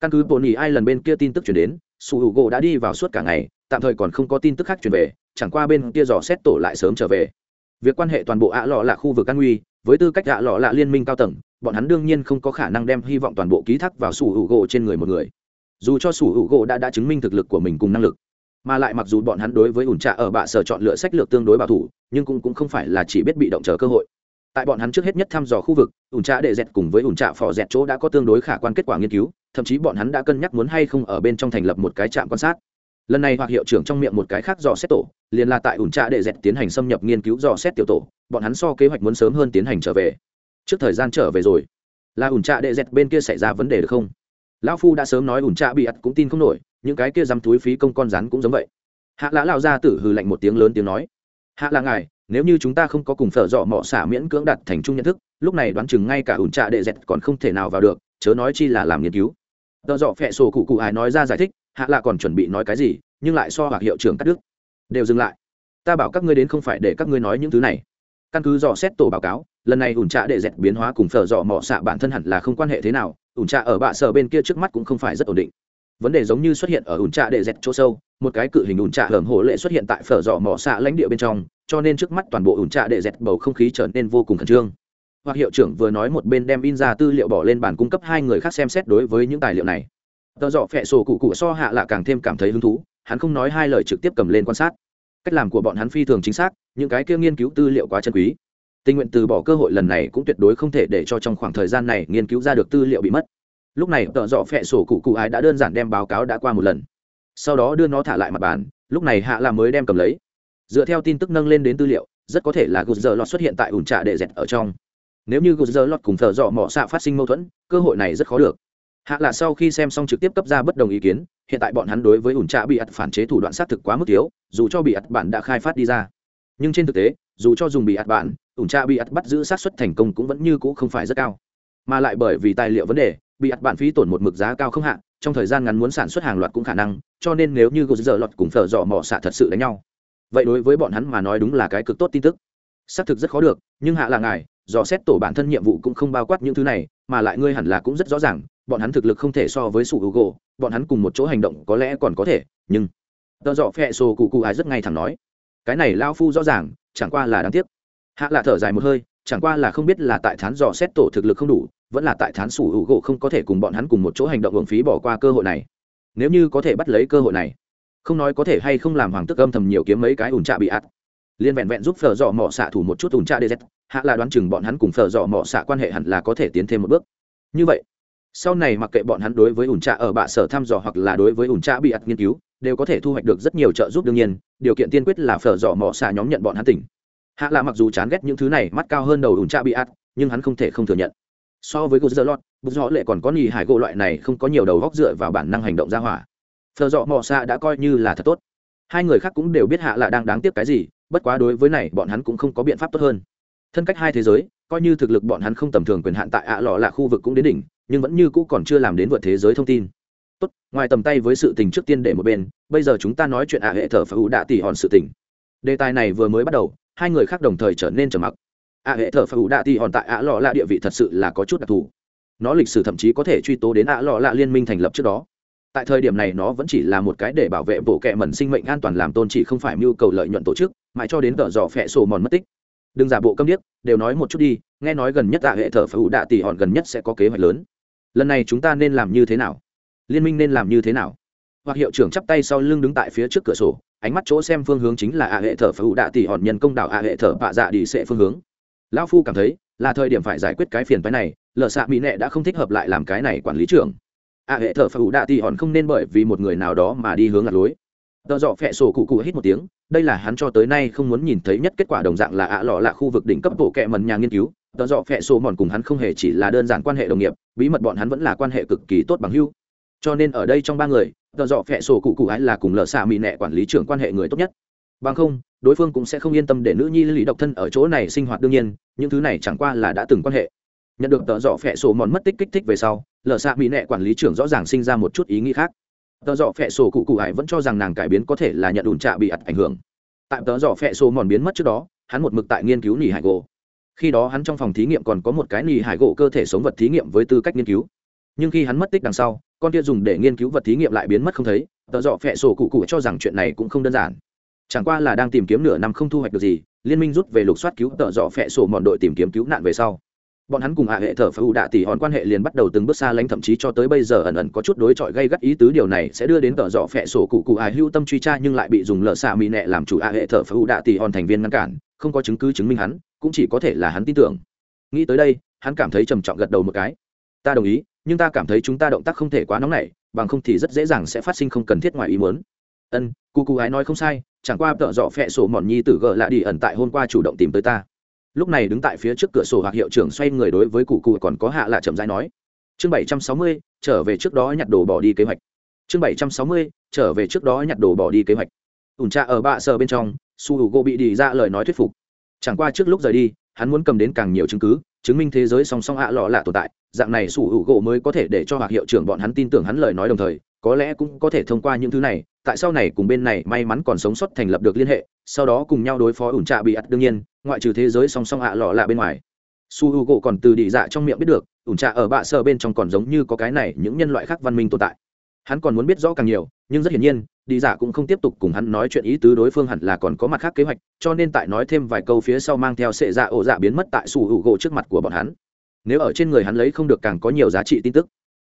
căn cứ bộ nỉ ai lần bên kia tin tức chuyển đến su hữu gỗ đã đi vào suốt cả ngày tạm thời còn không có tin tức khác chuyển về chẳng qua bên kia dò xét tổ lại sớm trở về. Việc quan hệ toàn bộ ạ lọ là khu vực an nguy với tư cách ạ lọ là liên minh cao tầng bọn hắn đương nhiên không có khả năng đem hy vọng toàn bộ ký thác vào sủ hữu gỗ trên người một người. Dù cho sủ hữu gỗ đã đã chứng minh thực lực của mình cùng năng lực mà lại mặc dù bọn hắn đối với ủn trạ ở bạ sở chọn lựa sách lược tương đối bảo thủ nhưng cũng, cũng không phải là chỉ biết bị động chờ cơ hội tại bọn hắn trước hết nhất thăm dò khu vực, ủn trạ đệ dẹt cùng với ủn trạ phò dẹt chỗ đã có tương đối khả quan kết quả nghiên cứu, thậm chí bọn hắn đã cân nhắc muốn hay không ở bên trong thành lập một cái trạm quan sát. Lần này hoặc hiệu trưởng trong miệng một cái khác dò xét tổ, liền là tại ủn trạ đệ dẹt tiến hành xâm nhập nghiên cứu dò xét tiểu tổ, bọn hắn so kế hoạch muốn sớm hơn tiến hành trở về. Trước thời gian trở về rồi, là ủn trạ đệ dẹt bên kia xảy ra vấn đề được không? Lão phu đã sớm nói ủn trạ bị ắt cũng tin không nổi, những cái kia dám túi phí công con rắn cũng giống vậy. Hạ lã lao ra tử hừ lạnh một tiếng lớn tiếng nói. Hạ là ngài nếu như chúng ta không có cùng phở dọ mọ xả miễn cưỡng đặt thành chung nhận thức, lúc này đoán chừng ngay cả ủn trạ đệ dẹt còn không thể nào vào được, chớ nói chi là làm nghiên cứu. Tợ dọ phẹ sổ cụ cụ ai nói ra giải thích, hạ lạ còn chuẩn bị nói cái gì, nhưng lại so hoặc hiệu trưởng cắt đứt. Đều dừng lại. Ta bảo các ngươi đến không phải để các ngươi nói những thứ này. Căn cứ dò xét tổ báo cáo, lần này ủn trạ đệ dẹt biến hóa cùng phở dọ mọ xạ bản thân hẳn là không quan hệ thế nào, ủn trạ ở bạ sở bên kia trước mắt cũng không phải rất ổn định vấn đề giống như xuất hiện ở ủn trạ đệ dẹt chỗ sâu, một cái cự hình ủn trạ hởm hổ lệ xuất hiện tại phở dọ mỏ xạ lãnh địa bên trong, cho nên trước mắt toàn bộ ủn trạ đệ dẹt bầu không khí trở nên vô cùng khẩn trương. Hoặc hiệu trưởng vừa nói một bên đem in ra tư liệu bỏ lên bản cung cấp hai người khác xem xét đối với những tài liệu này. Tờ dọ phẹ sổ cụ cụ so hạ lạ càng thêm cảm thấy hứng thú, hắn không nói hai lời trực tiếp cầm lên quan sát. Cách làm của bọn hắn phi thường chính xác, những cái kia nghiên cứu tư liệu quá chân quý. Tình nguyện từ bỏ cơ hội lần này cũng tuyệt đối không thể để cho trong khoảng thời gian này nghiên cứu ra được tư liệu bị mất lúc này tợ dọ phẹ sổ cụ cụ ái đã đơn giản đem báo cáo đã qua một lần. Sau đó đưa nó thả lại mặt bàn, lúc này hạ là mới đem cầm lấy. Dựa theo tin tức nâng lên đến tư liệu, rất có thể là gút giờ lọt xuất hiện tại ủn trạ để dẹt ở trong. Nếu như gút giờ lọt cùng thợ dọ mỏ xạ phát sinh mâu thuẫn, cơ hội này rất khó được. Hạ là sau khi xem xong trực tiếp cấp ra bất đồng ý kiến, hiện tại bọn hắn đối với ủn trạ bị ắt phản chế thủ đoạn xác thực quá mức thiếu, dù cho bị ắt bản đã khai phát đi ra. Nhưng trên thực tế, dù cho dùng bị ắt bản ủn trạ bị ắt bắt giữ sát xuất thành công cũng vẫn như cũ không phải rất cao. Mà lại bởi vì tài liệu vấn đề bị ạt bản phí tổn một mực giá cao không hạn trong thời gian ngắn muốn sản xuất hàng loạt cũng khả năng, cho nên nếu như gột lọt cùng thợ dọ mỏ xạ thật sự đánh nhau. Vậy đối với bọn hắn mà nói đúng là cái cực tốt tin tức. Xác thực rất khó được, nhưng hạ là ngài, dò xét tổ bản thân nhiệm vụ cũng không bao quát những thứ này, mà lại ngươi hẳn là cũng rất rõ ràng, bọn hắn thực lực không thể so với sủ hữu gỗ bọn hắn cùng một chỗ hành động có lẽ còn có thể, nhưng tờ dọ phẹ sổ cụ cụ ái rất ngay thẳng nói, cái này lao phu rõ ràng, chẳng qua là đáng tiếc. Hạ là thở dài một hơi, chẳng qua là không biết là tại thán dò xét tổ thực lực không đủ vẫn là tại thán sủ hữu gỗ không có thể cùng bọn hắn cùng một chỗ hành động hưởng phí bỏ qua cơ hội này. Nếu như có thể bắt lấy cơ hội này, không nói có thể hay không làm hoàng tức âm thầm nhiều kiếm mấy cái ủn trạ bị ạt. Liên vẹn vẹn giúp phở dọ mỏ xạ thủ một chút ủn trạ dz hạ là đoán chừng bọn hắn cùng phở dọ mỏ xạ quan hệ hẳn là có thể tiến thêm một bước. Như vậy, sau này mặc kệ bọn hắn đối với ủn trạ ở bạ sở thăm dò hoặc là đối với ủn trạ bị ạt nghiên cứu, đều có thể thu hoạch được rất nhiều trợ giúp đương nhiên, điều kiện tiên quyết là phở dọ mỏ xạ nhóm nhận bọn hắn tỉnh. Hạ là mặc dù chán ghét những thứ này, mắt cao hơn đầu ủn trạ bị ạt, nhưng hắn không thể không thừa nhận so với gột dơ lọt bút gió lệ còn có nhì hải gỗ loại này không có nhiều đầu góc dựa vào bản năng hành động ra hỏa. Thợ dọ mò xạ đã coi như là thật tốt. Hai người khác cũng đều biết hạ là đang đáng tiếc cái gì, bất quá đối với này, bọn hắn cũng không có biện pháp tốt hơn. Thân cách hai thế giới, coi như thực lực bọn hắn không tầm thường quyền hạn tại ạ lọ là khu vực cũng đến đỉnh, nhưng vẫn như cũ còn chưa làm đến vượt thế giới thông tin. Tốt, ngoài tầm tay với sự tình trước tiên để một bên, bây giờ chúng ta nói chuyện ạ hệ thở phải ủ đạ tỷ hòn sự tình. Đề tài này vừa mới bắt đầu, hai người khác đồng thời trở nên trầm mặc ạ hệ thờ phù đạ ti hòn tại ạ lọ Lạ địa vị thật sự là có chút đặc thù. Nó lịch sử thậm chí có thể truy tố đến ạ lọ Lạ liên minh thành lập trước đó. Tại thời điểm này nó vẫn chỉ là một cái để bảo vệ bộ kệ mẩn sinh mệnh an toàn làm tôn chỉ không phải mưu cầu lợi nhuận tổ chức, mãi cho đến tợ dò phẹ sổ mòn mất tích. Đừng giả bộ câm điếc, đều nói một chút đi, nghe nói gần nhất tạ hệ thờ phải đạ tỷ hòn gần nhất sẽ có kế hoạch lớn. Lần này chúng ta nên làm như thế nào? Liên minh nên làm như thế nào? Hoặc hiệu trưởng chắp tay sau lưng đứng tại phía trước cửa sổ, ánh mắt chỗ xem phương hướng chính là ạ hệ thờ phải đạ tỷ hòn nhân công đảo ạ hệ thờ bạ dạ đi sẽ phương hướng lão phu cảm thấy, là thời điểm phải giải quyết cái phiền phái này, lờ xạ mỹ nệ đã không thích hợp lại làm cái này quản lý trưởng. Ạ hệ thờ phù đạ thì hòn không nên bởi vì một người nào đó mà đi hướng lạc lối. Tờ dọ phẹ sổ cụ cụ hít một tiếng, đây là hắn cho tới nay không muốn nhìn thấy nhất kết quả đồng dạng là ạ lọ là khu vực đỉnh cấp bộ kệ mần nhà nghiên cứu. Tờ dọ phẹ sổ mòn cùng hắn không hề chỉ là đơn giản quan hệ đồng nghiệp, bí mật bọn hắn vẫn là quan hệ cực kỳ tốt bằng hưu cho nên ở đây trong ba người, tờ dọ phẹ sổ cụ cụ ấy là cùng lờ xạ mỹ nệ quản lý trưởng quan hệ người tốt nhất bằng không, đối phương cũng sẽ không yên tâm để nữ nhi lý độc thân ở chỗ này sinh hoạt đương nhiên, những thứ này chẳng qua là đã từng quan hệ. Nhận được tợ dọ phẹ sổ mòn mất tích kích thích về sau, lờ xạ mỹ nệ quản lý trưởng rõ ràng sinh ra một chút ý nghĩ khác. Tợ dọ phẹ sổ cụ cụ hải vẫn cho rằng nàng cải biến có thể là nhận đùn trạ bị ặt ảnh hưởng. Tại tợ dọ phẹ sổ mòn biến mất trước đó, hắn một mực tại nghiên cứu nỉ hải gỗ. Khi đó hắn trong phòng thí nghiệm còn có một cái nỉ hải gỗ cơ thể sống vật thí nghiệm với tư cách nghiên cứu. Nhưng khi hắn mất tích đằng sau, con kia dùng để nghiên cứu vật thí nghiệm lại biến mất không thấy, tợ dọ phẹ sổ cụ cụ cho rằng chuyện này cũng không đơn giản chẳng qua là đang tìm kiếm nửa năm không thu hoạch được gì, liên minh rút về lục soát cứu tợ dọ phẹ sổ mọn đội tìm kiếm cứu nạn về sau. Bọn hắn cùng hạ hệ thờ phá ưu đạ tỷ hòn quan hệ liền bắt đầu từng bước xa lánh, thậm chí cho tới bây giờ ẩn ẩn có chút đối chọi gây gắt ý tứ, điều này sẽ đưa đến tợ dọ phẹ sổ cụ cụ ai hưu tâm truy tra nhưng lại bị dùng lợ xạ mỹ nẹ làm chủ hạ hệ thờ phá ưu đạ tỷ hòn thành viên ngăn cản, không có chứng cứ chứng minh hắn, cũng chỉ có thể là hắn tin tưởng. Nghĩ tới đây, hắn cảm thấy trầm trọng gật đầu một cái. Ta đồng ý, nhưng ta cảm thấy chúng ta động tác không thể quá nóng nảy, bằng không thì rất dễ dàng sẽ phát sinh không cần thiết ngoài ý muốn. Ân, cụ cụ ái nói không sai chẳng qua tợ dọ phẹ sổ mòn nhi tử gờ lạ đi ẩn tại hôm qua chủ động tìm tới ta. Lúc này đứng tại phía trước cửa sổ hoặc hiệu trưởng xoay người đối với cụ cụ còn có hạ lạ chậm rãi nói, chương bảy trăm sáu mươi, trở về trước đó nhặt đồ bỏ đi kế hoạch. Chương bảy trăm sáu mươi, trở về trước đó nhặt đồ bỏ đi kế hoạch. Ủn trà ở bạ sờ bên trong, su h u gỗ bị đi ra lời nói thuyết phục. Chẳng qua trước lúc rời đi, hắn muốn cầm đến càng nhiều chứng cứ, chứng minh thế giới song song ạ lọ lạ tồn tại. Dạng này su h u gỗ mới có thể để cho hoặc hiệu trưởng bọn hắn tin tưởng hắn lời nói đồng thời có lẽ cũng có thể thông qua những thứ này, tại sau này cùng bên này may mắn còn sống sót thành lập được liên hệ, sau đó cùng nhau đối phó ủn trạ bị ắt đương nhiên, ngoại trừ thế giới song song ạ lọ lạ bên ngoài. Su h u gỗ còn từ đi dạ trong miệng biết được, ủn trạ ở bạ sơ bên trong còn giống như có cái này những nhân loại khác văn minh tồn tại. Hắn còn muốn biết rõ càng nhiều, nhưng rất hiển nhiên đi dạ cũng không tiếp tục cùng hắn nói chuyện ý tứ đối phương hẳn là còn có mặt khác kế hoạch, cho nên tại nói thêm vài câu phía sau mang theo sệ dạ ổ dạ biến mất tại su h u gỗ trước mặt của bọn hắn. Nếu ở trên người hắn lấy không được càng có nhiều giá trị tin tức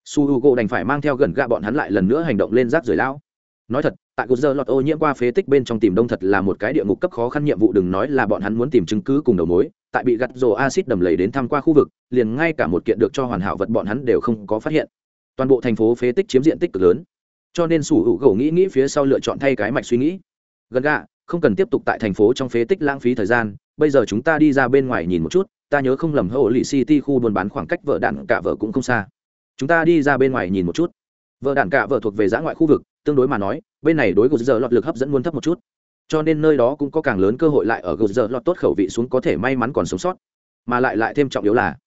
su h u gỗ đành phải mang theo gần gạ bọn hắn lại lần nữa hành động lên rác rưởi lão. Nói thật, tại cột giờ lọt ô nhiễm qua phế tích bên trong tìm đông thật là một cái địa ngục cấp khó khăn nhiệm vụ, đừng nói là bọn hắn muốn tìm chứng cứ cùng đầu mối, tại bị gặt rổ acid đầm lầy đến tham qua khu vực, liền ngay cả một kiện được cho hoàn hảo vật bọn hắn đều không có phát hiện. Toàn bộ thành phố phế tích chiếm diện tích cực lớn. Cho nên sủ hữu gỗ nghĩ nghĩ phía sau lựa chọn thay cái mạch suy nghĩ. Gần gạ, không cần tiếp tục tại thành phố trong phế tích lãng phí thời gian, bây giờ chúng ta đi ra bên ngoài nhìn một chút, ta nhớ không lầm hậu lì city khu buôn bán khoảng cách vợ đạn cả vợ cũng không xa chúng ta đi ra bên ngoài nhìn một chút. Vợ đạn cả vợ thuộc về giã ngoại khu vực, tương đối mà nói, bên này đối gột giờ lọt lực hấp dẫn muốn thấp một chút. Cho nên nơi đó cũng có càng lớn cơ hội lại ở gột giờ lọt tốt khẩu vị xuống có thể may mắn còn sống sót. Mà lại lại thêm trọng yếu là,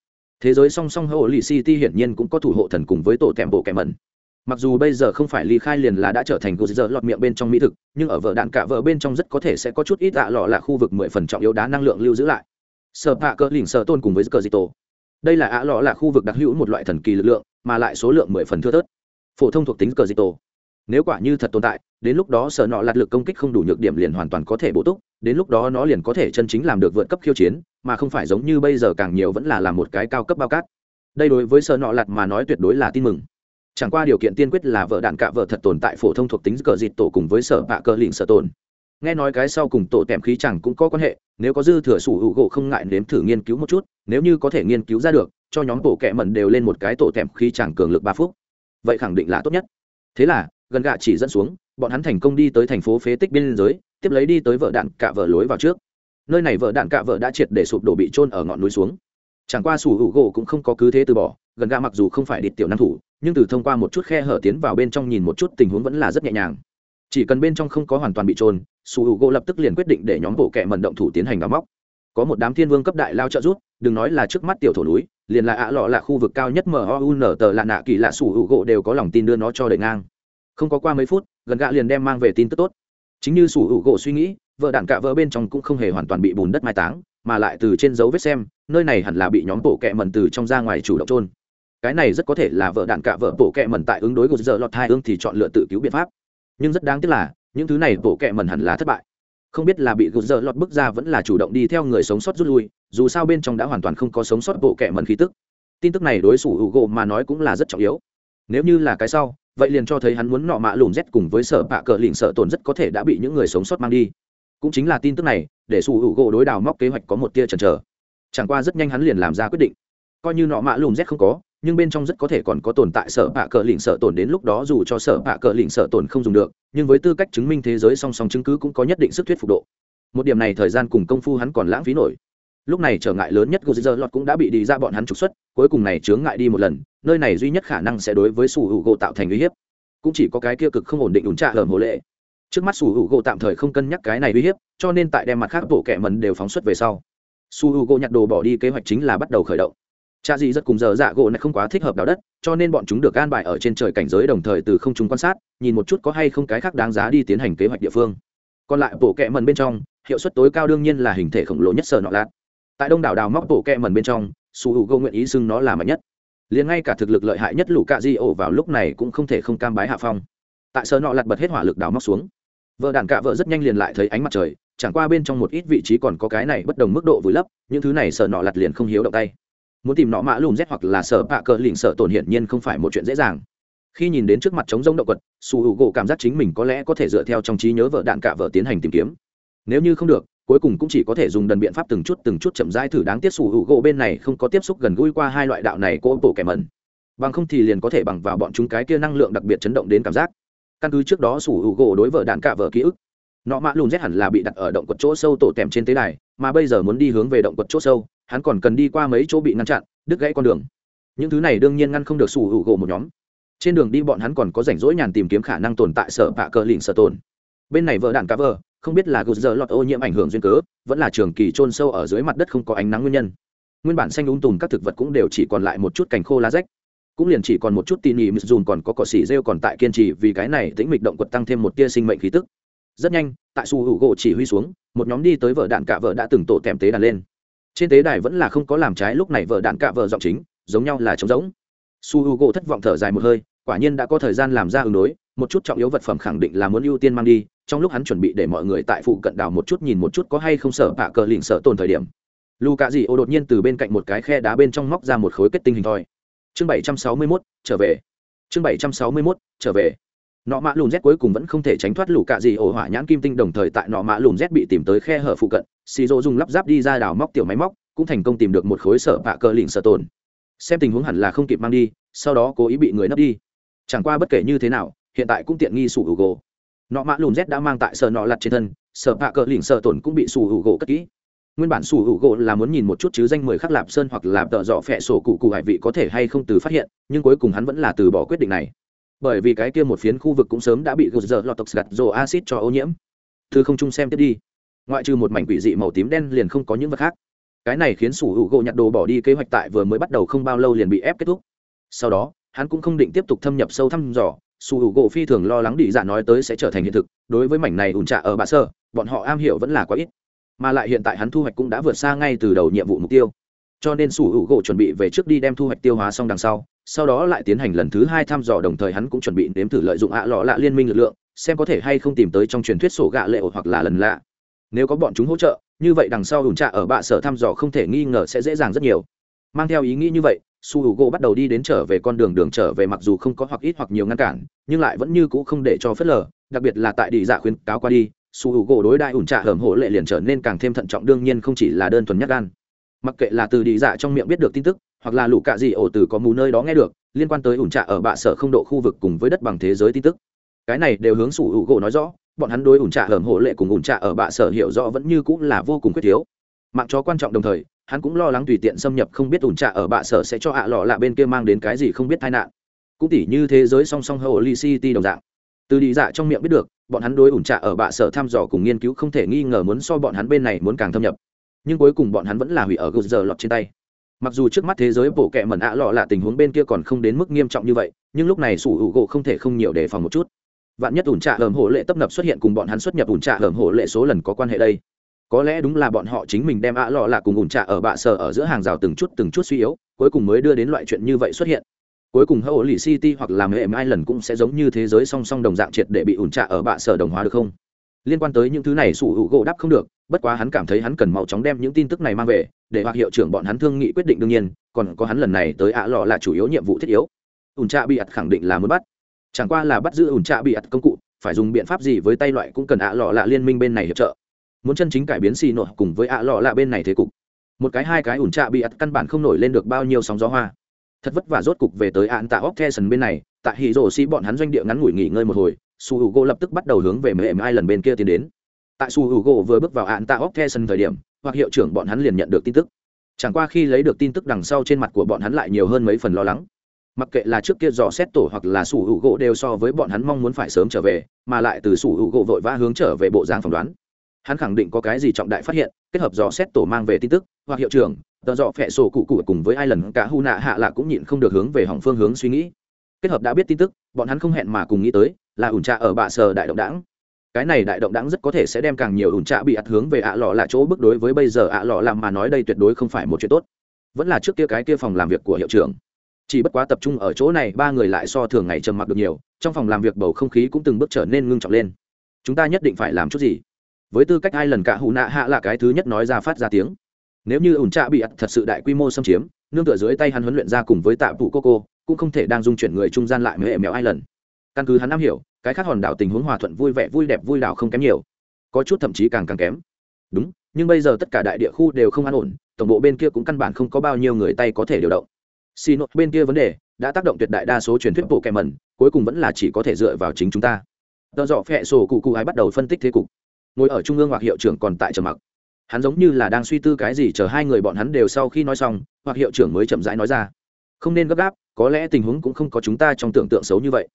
thế giới song song hậu lì city hiển nhiên cũng có thủ hộ thần cùng với tổ kèm bộ kèm mẩn. Mặc dù bây giờ không phải ly khai liền là đã trở thành gột giờ lọt miệng bên trong mỹ thực, nhưng ở vợ đạn cả vợ bên trong rất có thể sẽ có chút ít tạ lọ là khu vực mười phần trọng yếu đá năng lượng lưu giữ lại. Sợ hạ cỡ lỉnh sợ tôn cùng với cờ di tổ đây là ạ lọ là khu vực đặc hữu một loại thần kỳ lực lượng, mà lại số lượng mười phần thưa thớt. Phổ thông thuộc tính cờ dịch tổ. Nếu quả như thật tồn tại, đến lúc đó sở nọ lạt lực công kích không đủ nhược điểm liền hoàn toàn có thể bổ túc, đến lúc đó nó liền có thể chân chính làm được vượt cấp khiêu chiến, mà không phải giống như bây giờ càng nhiều vẫn là làm một cái cao cấp bao cát. Đây đối với sở nọ lạt mà nói tuyệt đối là tin mừng. Chẳng qua điều kiện tiên quyết là vợ đạn cạ vợ thật tồn tại phổ thông thuộc tính cờ dịt tổ cùng với sở bạ cờ lịnh sở tồn nghe nói cái sau cùng tổ tèm khí chẳng cũng có quan hệ, nếu có dư thừa sủ hữu gỗ không ngại nếm thử nghiên cứu một chút, nếu như có thể nghiên cứu ra được, cho nhóm tổ kẹ mẩn đều lên một cái tổ tèm khí chẳng cường lực ba phút. Vậy khẳng định là tốt nhất. Thế là, gần gạ chỉ dẫn xuống, bọn hắn thành công đi tới thành phố phế tích biên giới, tiếp lấy đi tới vợ đạn cạ vợ lối vào trước. Nơi này vợ đạn cạ vợ đã triệt để sụp đổ bị trôn ở ngọn núi xuống. Chẳng qua sủ hữu gỗ cũng không có cứ thế từ bỏ, gần gạ mặc dù không phải địch tiểu năng thủ, nhưng từ thông qua một chút khe hở tiến vào bên trong nhìn một chút tình huống vẫn là rất nhẹ nhàng chỉ cần bên trong không có hoàn toàn bị trôn, su h u gỗ lập tức liền quyết định để nhóm bộ kệ mận động thủ tiến hành đào móc. Có một đám thiên vương cấp đại lao trợ rút đừng nói là trước mắt tiểu thổ núi, liền là ạ lọ là khu vực cao nhất mun tờ lạ nạ kỳ lạ su h u gỗ đều có lòng tin đưa nó cho đẩy ngang. Không có qua mấy phút, gần gạ liền đem mang về tin tức tốt. Chính như su h u gỗ suy nghĩ, vợ đạn cạ vỡ bên trong cũng không hề hoàn toàn bị bùn đất mai táng, mà lại từ trên dấu vết xem, nơi này hẳn là bị nhóm bộ kệ mận từ trong ra ngoài chủ động trôn. Cái này rất có thể là vợ đạn cạ vợ bộ kệ mần tại ứng đối của giờ lọt hai ương thì chọn lựa tự cứu biện pháp nhưng rất đáng tiếc là, những thứ này bộ kệ mẩn hẳn là thất bại. Không biết là bị gột dở lọt bước ra vẫn là chủ động đi theo người sống sót rút lui, dù sao bên trong đã hoàn toàn không có sống sót bộ kệ mẩn khí tức. Tin tức này đối xử hữu gỗ mà nói cũng là rất trọng yếu. Nếu như là cái sau, vậy liền cho thấy hắn muốn nọ mạ lùm rét cùng với sở bạ cờ lỉnh sợ tổn rất có thể đã bị những người sống sót mang đi. Cũng chính là tin tức này, để su hữu gỗ đối đào móc kế hoạch có một tia chần chờ. Chẳng qua rất nhanh hắn liền làm ra quyết định. Coi như nọ mạ lùm rét không có nhưng bên trong rất có thể còn có tồn tại sở bạ cờ lỉnh sở tồn đến lúc đó dù cho sở bạ cờ lỉnh sở tồn không dùng được, nhưng với tư cách chứng minh thế giới song song chứng cứ cũng có nhất định sức thuyết phục độ. Một điểm này thời gian cùng công phu hắn còn lãng phí nổi. Lúc này trở ngại lớn nhất của giờ lọt cũng đã bị đi ra bọn hắn trục xuất, cuối cùng này chướng ngại đi một lần, nơi này duy nhất khả năng sẽ đối với sủ hữu gỗ tạo thành uy hiếp. Cũng chỉ có cái kia cực không ổn định ủn trạ hởm hồ lệ. Trước mắt sủ hữu gỗ tạm thời không cân nhắc cái này uy hiếp, cho nên tại đem mặt khác bộ kẻ mần đều phóng xuất về sau. Su hữu gỗ nhặt đồ bỏ đi, kế hoạch chính là bắt đầu khởi động cha dị rất cùng giờ dạ gỗ này không quá thích hợp đào đất, cho nên bọn chúng được an bài ở trên trời cảnh giới đồng thời từ không chúng quan sát, nhìn một chút có hay không cái khác đáng giá đi tiến hành kế hoạch địa phương. Còn lại bộ kẹ mần bên trong, hiệu suất tối cao đương nhiên là hình thể khổng lồ nhất sở nọ lạt. Tại đông đảo đào móc bộ kẹ mần bên trong, su hữu gỗ nguyện ý xưng nó là mạnh nhất. Liền ngay cả thực lực lợi hại nhất lũ cạ di ổ vào lúc này cũng không thể không cam bái hạ phong. Tại sở nọ lạt bật hết hỏa lực đào móc xuống. Vợ đàn cạ vợ rất nhanh liền lại thấy ánh mặt trời, chẳng qua bên trong một ít vị trí còn có cái này bất đồng mức độ vùi lấp, những thứ này sở nọ lạt liền không hiếu động tay muốn tìm nọ mã lùm rét hoặc là sở bạ cờ lỉnh sợ tổn hiển nhiên không phải một chuyện dễ dàng. Khi nhìn đến trước mặt trống rông động quật, su hữu gỗ cảm giác chính mình có lẽ có thể dựa theo trong trí nhớ vợ đạn cả vợ tiến hành tìm kiếm. Nếu như không được, cuối cùng cũng chỉ có thể dùng đần biện pháp từng chút từng chút chậm rãi thử đáng tiếc su hữu gỗ bên này không có tiếp xúc gần gũi qua hai loại đạo này cô bổ kẻ mẩn. Bằng không thì liền có thể bằng vào bọn chúng cái kia năng lượng đặc biệt chấn động đến cảm giác. Căn cứ trước đó su hữu gỗ đối vợ đạn cả vợ ký ức, nọ mã lùm rét hẳn là bị đặt ở động quật chỗ sâu tổ tèm trên tế đài mà bây giờ muốn đi hướng về động quật chỗ sâu, hắn còn cần đi qua mấy chỗ bị ngăn chặn, đứt gãy con đường. Những thứ này đương nhiên ngăn không được sủ hữu gỗ một nhóm. Trên đường đi bọn hắn còn có rảnh rỗi nhàn tìm kiếm khả năng tồn tại sở bạ cờ lỉnh sở tồn. Bên này vợ đạn cá vờ không biết là gột giờ lọt ô nhiễm ảnh hưởng duyên cớ, vẫn là trường kỳ trôn sâu ở dưới mặt đất không có ánh nắng nguyên nhân. Nguyên bản xanh úng tùm các thực vật cũng đều chỉ còn lại một chút cành khô lá rách. Cũng liền chỉ còn một chút tỉ nỉ mịt dùn còn có cỏ xỉ rêu còn tại kiên trì vì cái này tĩnh mịch động quật tăng thêm một tia sinh mệnh khí tức rất nhanh, tại su hữu gỗ chỉ huy xuống, một nhóm đi tới vợ đạn cả vợ đã từng tổ tèm tế đàn lên. Trên tế đài vẫn là không có làm trái lúc này vợ đạn cả vợ giọng chính, giống nhau là trống giống su hữu gỗ thất vọng thở dài một hơi, quả nhiên đã có thời gian làm ra ứng đối, một chút trọng yếu vật phẩm khẳng định là muốn ưu tiên mang đi, trong lúc hắn chuẩn bị để mọi người tại phụ cận đảo một chút nhìn một chút có hay không sợ bạ cờ lỉnh sợ tồn thời điểm. Lù cạ dị ô đột nhiên từ bên cạnh một cái khe đá bên trong móc ra một khối kết tinh hình thoi. Chương bảy trăm sáu mươi mốt, trở về. Chương bảy trăm sáu mươi mốt, trở về nọ mạ lùn z cuối cùng vẫn không thể tránh thoát lũ cạ dị ổ hỏa nhãn kim tinh đồng thời tại nọ mạ lùn z bị tìm tới khe hở phụ cận, xì rô dùng lắp ráp đi ra đào móc tiểu máy móc, cũng thành công tìm được một khối sở bạ cờ lỉnh sợ tồn. Xem tình huống hẳn là không kịp mang đi, sau đó cố ý bị người nấp đi. Chẳng qua bất kể như thế nào, hiện tại cũng tiện nghi sủ hữu gỗ. Nọ mạ lùn z đã mang tại sở nọ lặt trên thân, sở bạ cờ lỉnh sợ tổn cũng bị sủ hữu gỗ cất kỹ. Nguyên bản sủ hữu gỗ là muốn nhìn một chút chứ danh mười khắc lạp sơn hoặc là tợ dọ phẹ sổ cụ cụ hải vị có thể hay không từ phát hiện, nhưng cuối cùng hắn vẫn là từ bỏ quyết định này bởi vì cái kia một phiến khu vực cũng sớm đã bị gột giờ lọt tộc gặt rồ acid cho ô nhiễm. Thư không chung xem tiếp đi. Ngoại trừ một mảnh quỷ dị màu tím đen liền không có những vật khác. Cái này khiến sủ hữu gỗ nhặt đồ bỏ đi kế hoạch tại vừa mới bắt đầu không bao lâu liền bị ép kết thúc. Sau đó, hắn cũng không định tiếp tục thâm nhập sâu thăm dò. Sủ hữu gỗ phi thường lo lắng đi dạ nói tới sẽ trở thành hiện thực. Đối với mảnh này ủn trạ ở bạ sơ, bọn họ am hiểu vẫn là quá ít. Mà lại hiện tại hắn thu hoạch cũng đã vượt xa ngay từ đầu nhiệm vụ mục tiêu cho nên sủ hữu gỗ chuẩn bị về trước đi đem thu hoạch tiêu hóa xong đằng sau sau đó lại tiến hành lần thứ hai thăm dò, đồng thời hắn cũng chuẩn bị nếm thử lợi dụng ạ lọ lạ liên minh lực lượng, xem có thể hay không tìm tới trong truyền thuyết sổ gạ lệ hoặc là lần lạ. Nếu có bọn chúng hỗ trợ, như vậy đằng sau ủn trạ ở bạ sở thăm dò không thể nghi ngờ sẽ dễ dàng rất nhiều. Mang theo ý nghĩ như vậy su h u gỗ bắt đầu đi đến trở về con đường đường trở về mặc dù không có hoặc ít hoặc nhiều ngăn cản, nhưng lại vẫn như c ũ không để cho phớt lờ, đặc biệt là tại đi dạ khuyên cáo qua đi su h u gỗ đối đại ủn trạ hởm hổ lệ liền trở nên càng thêm thận trọng, đương nhiên không chỉ là đơn thuần nhắc gan mặc kệ là từ đi dạ trong miệng biết được tin tức, hoặc là lũ cạ gì ổ từ có mù nơi đó nghe được, liên quan tới ủn trạ ở bạ sở không độ khu vực cùng với đất bằng thế giới tin tức. Cái này đều hướng sủ hữu gỗ nói rõ, bọn hắn đối ủn trạ hởm hộ lệ cùng ủn trạ ở bạ sở hiểu rõ vẫn như cũng là vô cùng quyết thiếu. Mạng chó quan trọng đồng thời, hắn cũng lo lắng tùy tiện xâm nhập không biết ủn trạ ở bạ sở sẽ cho ạ à lọ lạ bên kia mang đến cái gì không biết tai nạn. Cũng tỉ như thế giới song song hậu ly city đồng dạng. Từ đi dạ trong miệng biết được, bọn hắn đối ủn trạ ở bạ sở thăm dò cùng nghiên cứu không thể nghi ngờ muốn so bọn hắn bên này muốn càng thâm nhập nhưng cuối cùng bọn hắn vẫn là hủy ở gờ giờ lọt trên tay. Mặc dù trước mắt thế giới bổ kẹ mẩn ạ lọ là tình huống bên kia còn không đến mức nghiêm trọng như vậy, nhưng lúc này sủ hữu gỗ không thể không nhiều đề phòng một chút. Vạn nhất ủn trạ hởm hổ lệ tấp nập xuất hiện cùng bọn hắn xuất nhập ủn trạ hởm hổ lệ số lần có quan hệ đây. Có lẽ đúng là bọn họ chính mình đem ạ lọ là cùng ủn trạ ở bạ sở ở giữa hàng rào từng chút từng chút suy yếu, cuối cùng mới đưa đến loại chuyện như vậy xuất hiện. Cuối cùng hậu lì city hoặc làm hệ mai lần cũng sẽ giống như thế giới song song đồng dạng triệt để bị ủn trạ ở bạ sở đồng hóa được không? Liên quan tới những thứ này sủ hữu gỗ đáp không được, bất quá hắn cảm thấy hắn cần mau chóng đem những tin tức này mang về, để hoặc hiệu trưởng bọn hắn thương nghị quyết định đương nhiên, còn có hắn lần này tới ạ lọ là chủ yếu nhiệm vụ thiết yếu. Ủn trạ bị ặt khẳng định là muốn bắt. Chẳng qua là bắt giữ ủn trạ bị ặt công cụ, phải dùng biện pháp gì với tay loại cũng cần ạ lọ là liên minh bên này hiệp trợ. Muốn chân chính cải biến xì nội cùng với ạ lọ là bên này thế cục. Một cái hai cái ủn trạ bị ặt căn bản không nổi lên được bao nhiêu sóng gió hoa. Thật vất vả rốt cục về tới ạn tạ óc the sân bên này, tại hì rổ xi bọn hắn doanh địa ngắn ngủi nghỉ ngơi một hồi su h u gỗ lập tức bắt đầu hướng về mềm hai lần bên kia tiến đến. Tại su h u gỗ vừa bước vào ạn tạ óc the sân thời điểm, hoặc hiệu trưởng bọn hắn liền nhận được tin tức. Chẳng qua khi lấy được tin tức đằng sau trên mặt của bọn hắn lại nhiều hơn mấy phần lo lắng. Mặc kệ là trước kia dò xét tổ hoặc là sủ hữu gỗ đều so với bọn hắn mong muốn phải sớm trở về, mà lại từ sủ hữu gỗ vội vã hướng trở về bộ dáng phỏng đoán. Hắn khẳng định có cái gì trọng đại phát hiện, kết hợp dò xét tổ mang về tin tức, hoặc hiệu trưởng, tờ dọ phẹ sổ cụ cụ cùng với ai lần cả hu nạ hạ lạ cũng nhịn không được hướng về hỏng phương hướng suy nghĩ. Kết hợp đã biết tin tức, bọn hắn không hẹn mà cùng nghĩ tới là ủn trạ ở bạ sờ đại động đảng. Cái này đại động đảng rất có thể sẽ đem càng nhiều ủn trạ bị ạt hướng về ạ lọ là chỗ bước đối với bây giờ ạ lọ làm mà nói đây tuyệt đối không phải một chuyện tốt. Vẫn là trước kia cái kia phòng làm việc của hiệu trưởng. Chỉ bất quá tập trung ở chỗ này, ba người lại so thường ngày trầm mặc được nhiều, trong phòng làm việc bầu không khí cũng từng bước trở nên ngưng trọng lên. Chúng ta nhất định phải làm chút gì? Với tư cách hai lần cả hụ nạ hạ là cái thứ nhất nói ra phát ra tiếng. Nếu như ủn trạ bị ắt thật sự đại quy mô xâm chiếm, nương tựa dưới tay hắn huấn luyện ra cùng với tạ vụ cô cô, cũng không thể đang dung chuyển người trung gian lại mới hệ mèo hai lần căn cứ hắn am hiểu, cái khác hòn đảo tình huống hòa thuận vui vẻ vui đẹp vui đảo không kém nhiều. Có chút thậm chí càng càng kém. Đúng, nhưng bây giờ tất cả đại địa khu đều không an ổn, tổng bộ bên kia cũng căn bản không có bao nhiêu người tay có thể điều động. Xì nội bên kia vấn đề đã tác động tuyệt đại đa số truyền thuyết bộ kèm mẩn, cuối cùng vẫn là chỉ có thể dựa vào chính chúng ta. Tờ dọ phẹ sổ cụ cụ ai bắt đầu phân tích thế cục. Ngồi ở trung ương hoặc hiệu trưởng còn tại trầm mặc. Hắn giống như là đang suy tư cái gì chờ hai người bọn hắn đều sau khi nói xong, hoặc hiệu trưởng mới chậm rãi nói ra. Không nên gấp gáp, có lẽ tình huống cũng không có chúng ta trong tưởng tượng xấu như vậy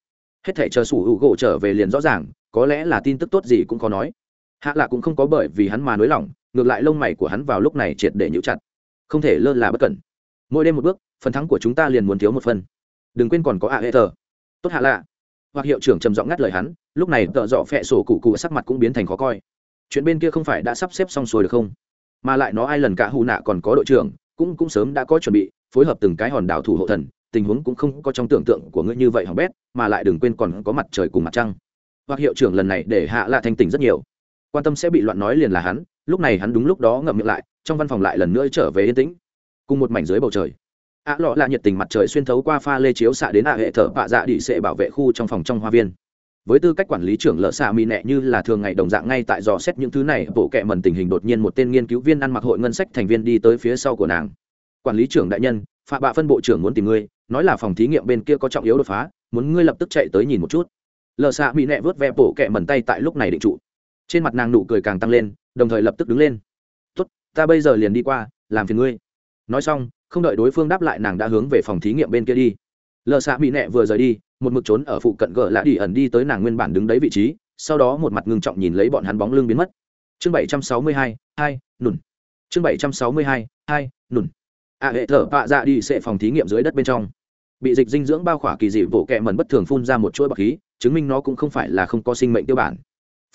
hết thể chờ sủ hữu gỗ trở về liền rõ ràng, có lẽ là tin tức tốt gì cũng khó nói. Hạ lạ cũng không có bởi vì hắn mà nới lỏng, ngược lại lông mày của hắn vào lúc này triệt để nhũ chặt. Không thể lơ là bất cẩn. Mỗi đêm một bước, phần thắng của chúng ta liền muốn thiếu một phần. Đừng quên còn có ạ hệ tờ tốt hạ lạ. Hoặc hiệu trưởng trầm giọng ngắt lời hắn, lúc này tợ dọ phẹ sổ cụ cụ sắc mặt cũng biến thành khó coi. Chuyện bên kia không phải đã sắp xếp xong xuôi được không? Mà lại nó ai lần cả hù nạ còn có đội trưởng, cũng cũng sớm đã có chuẩn bị, phối hợp từng cái hòn đảo thủ hộ thần tình huống cũng không có trong tưởng tượng của ngươi như vậy hỏng bét, mà lại đừng quên còn có mặt trời cùng mặt trăng. Hoặc hiệu trưởng lần này để hạ lạ thanh tỉnh rất nhiều. Quan tâm sẽ bị loạn nói liền là hắn, lúc này hắn đúng lúc đó ngậm miệng lại, trong văn phòng lại lần nữa trở về yên tĩnh. Cùng một mảnh dưới bầu trời. Ạ lọ là nhiệt tình mặt trời xuyên thấu qua pha lê chiếu xạ đến ạ hệ thở bạ dạ đĩ sẽ bảo vệ khu trong phòng trong hoa viên. Với tư cách quản lý trưởng lợ xạ mỹ nẹ như là thường ngày đồng dạng ngay tại dò xét những thứ này, bộ kệ mần tình hình đột nhiên một tên nghiên cứu viên ăn mặc hội ngân sách thành viên đi tới phía sau của nàng. Quản lý trưởng đại nhân phạm bạ phân bộ trưởng muốn tìm ngươi nói là phòng thí nghiệm bên kia có trọng yếu đột phá, muốn ngươi lập tức chạy tới nhìn một chút. Lờ xạ mỹ nẹ vớt ve bộ kệ mần tay tại lúc này định trụ. Trên mặt nàng nụ cười càng tăng lên, đồng thời lập tức đứng lên. Tốt, ta bây giờ liền đi qua, làm phiền ngươi. Nói xong, không đợi đối phương đáp lại nàng đã hướng về phòng thí nghiệm bên kia đi. Lờ xạ mỹ nẹ vừa rời đi, một mực trốn ở phụ cận gỡ lạ đi ẩn đi tới nàng nguyên bản đứng đấy vị trí, sau đó một mặt ngưng trọng nhìn lấy bọn hắn bóng lưng biến mất. Chương bảy trăm sáu mươi hai hai, nùn. Chương bảy trăm sáu mươi hai hai, nùn. A hệ thở, bạ dạ đi sẽ phòng thí nghiệm dưới đất bên trong bị dịch dinh dưỡng bao khỏa kỳ dị bộ kẹ mần bất thường phun ra một chuỗi bọc khí, chứng minh nó cũng không phải là không có sinh mệnh tiêu bản.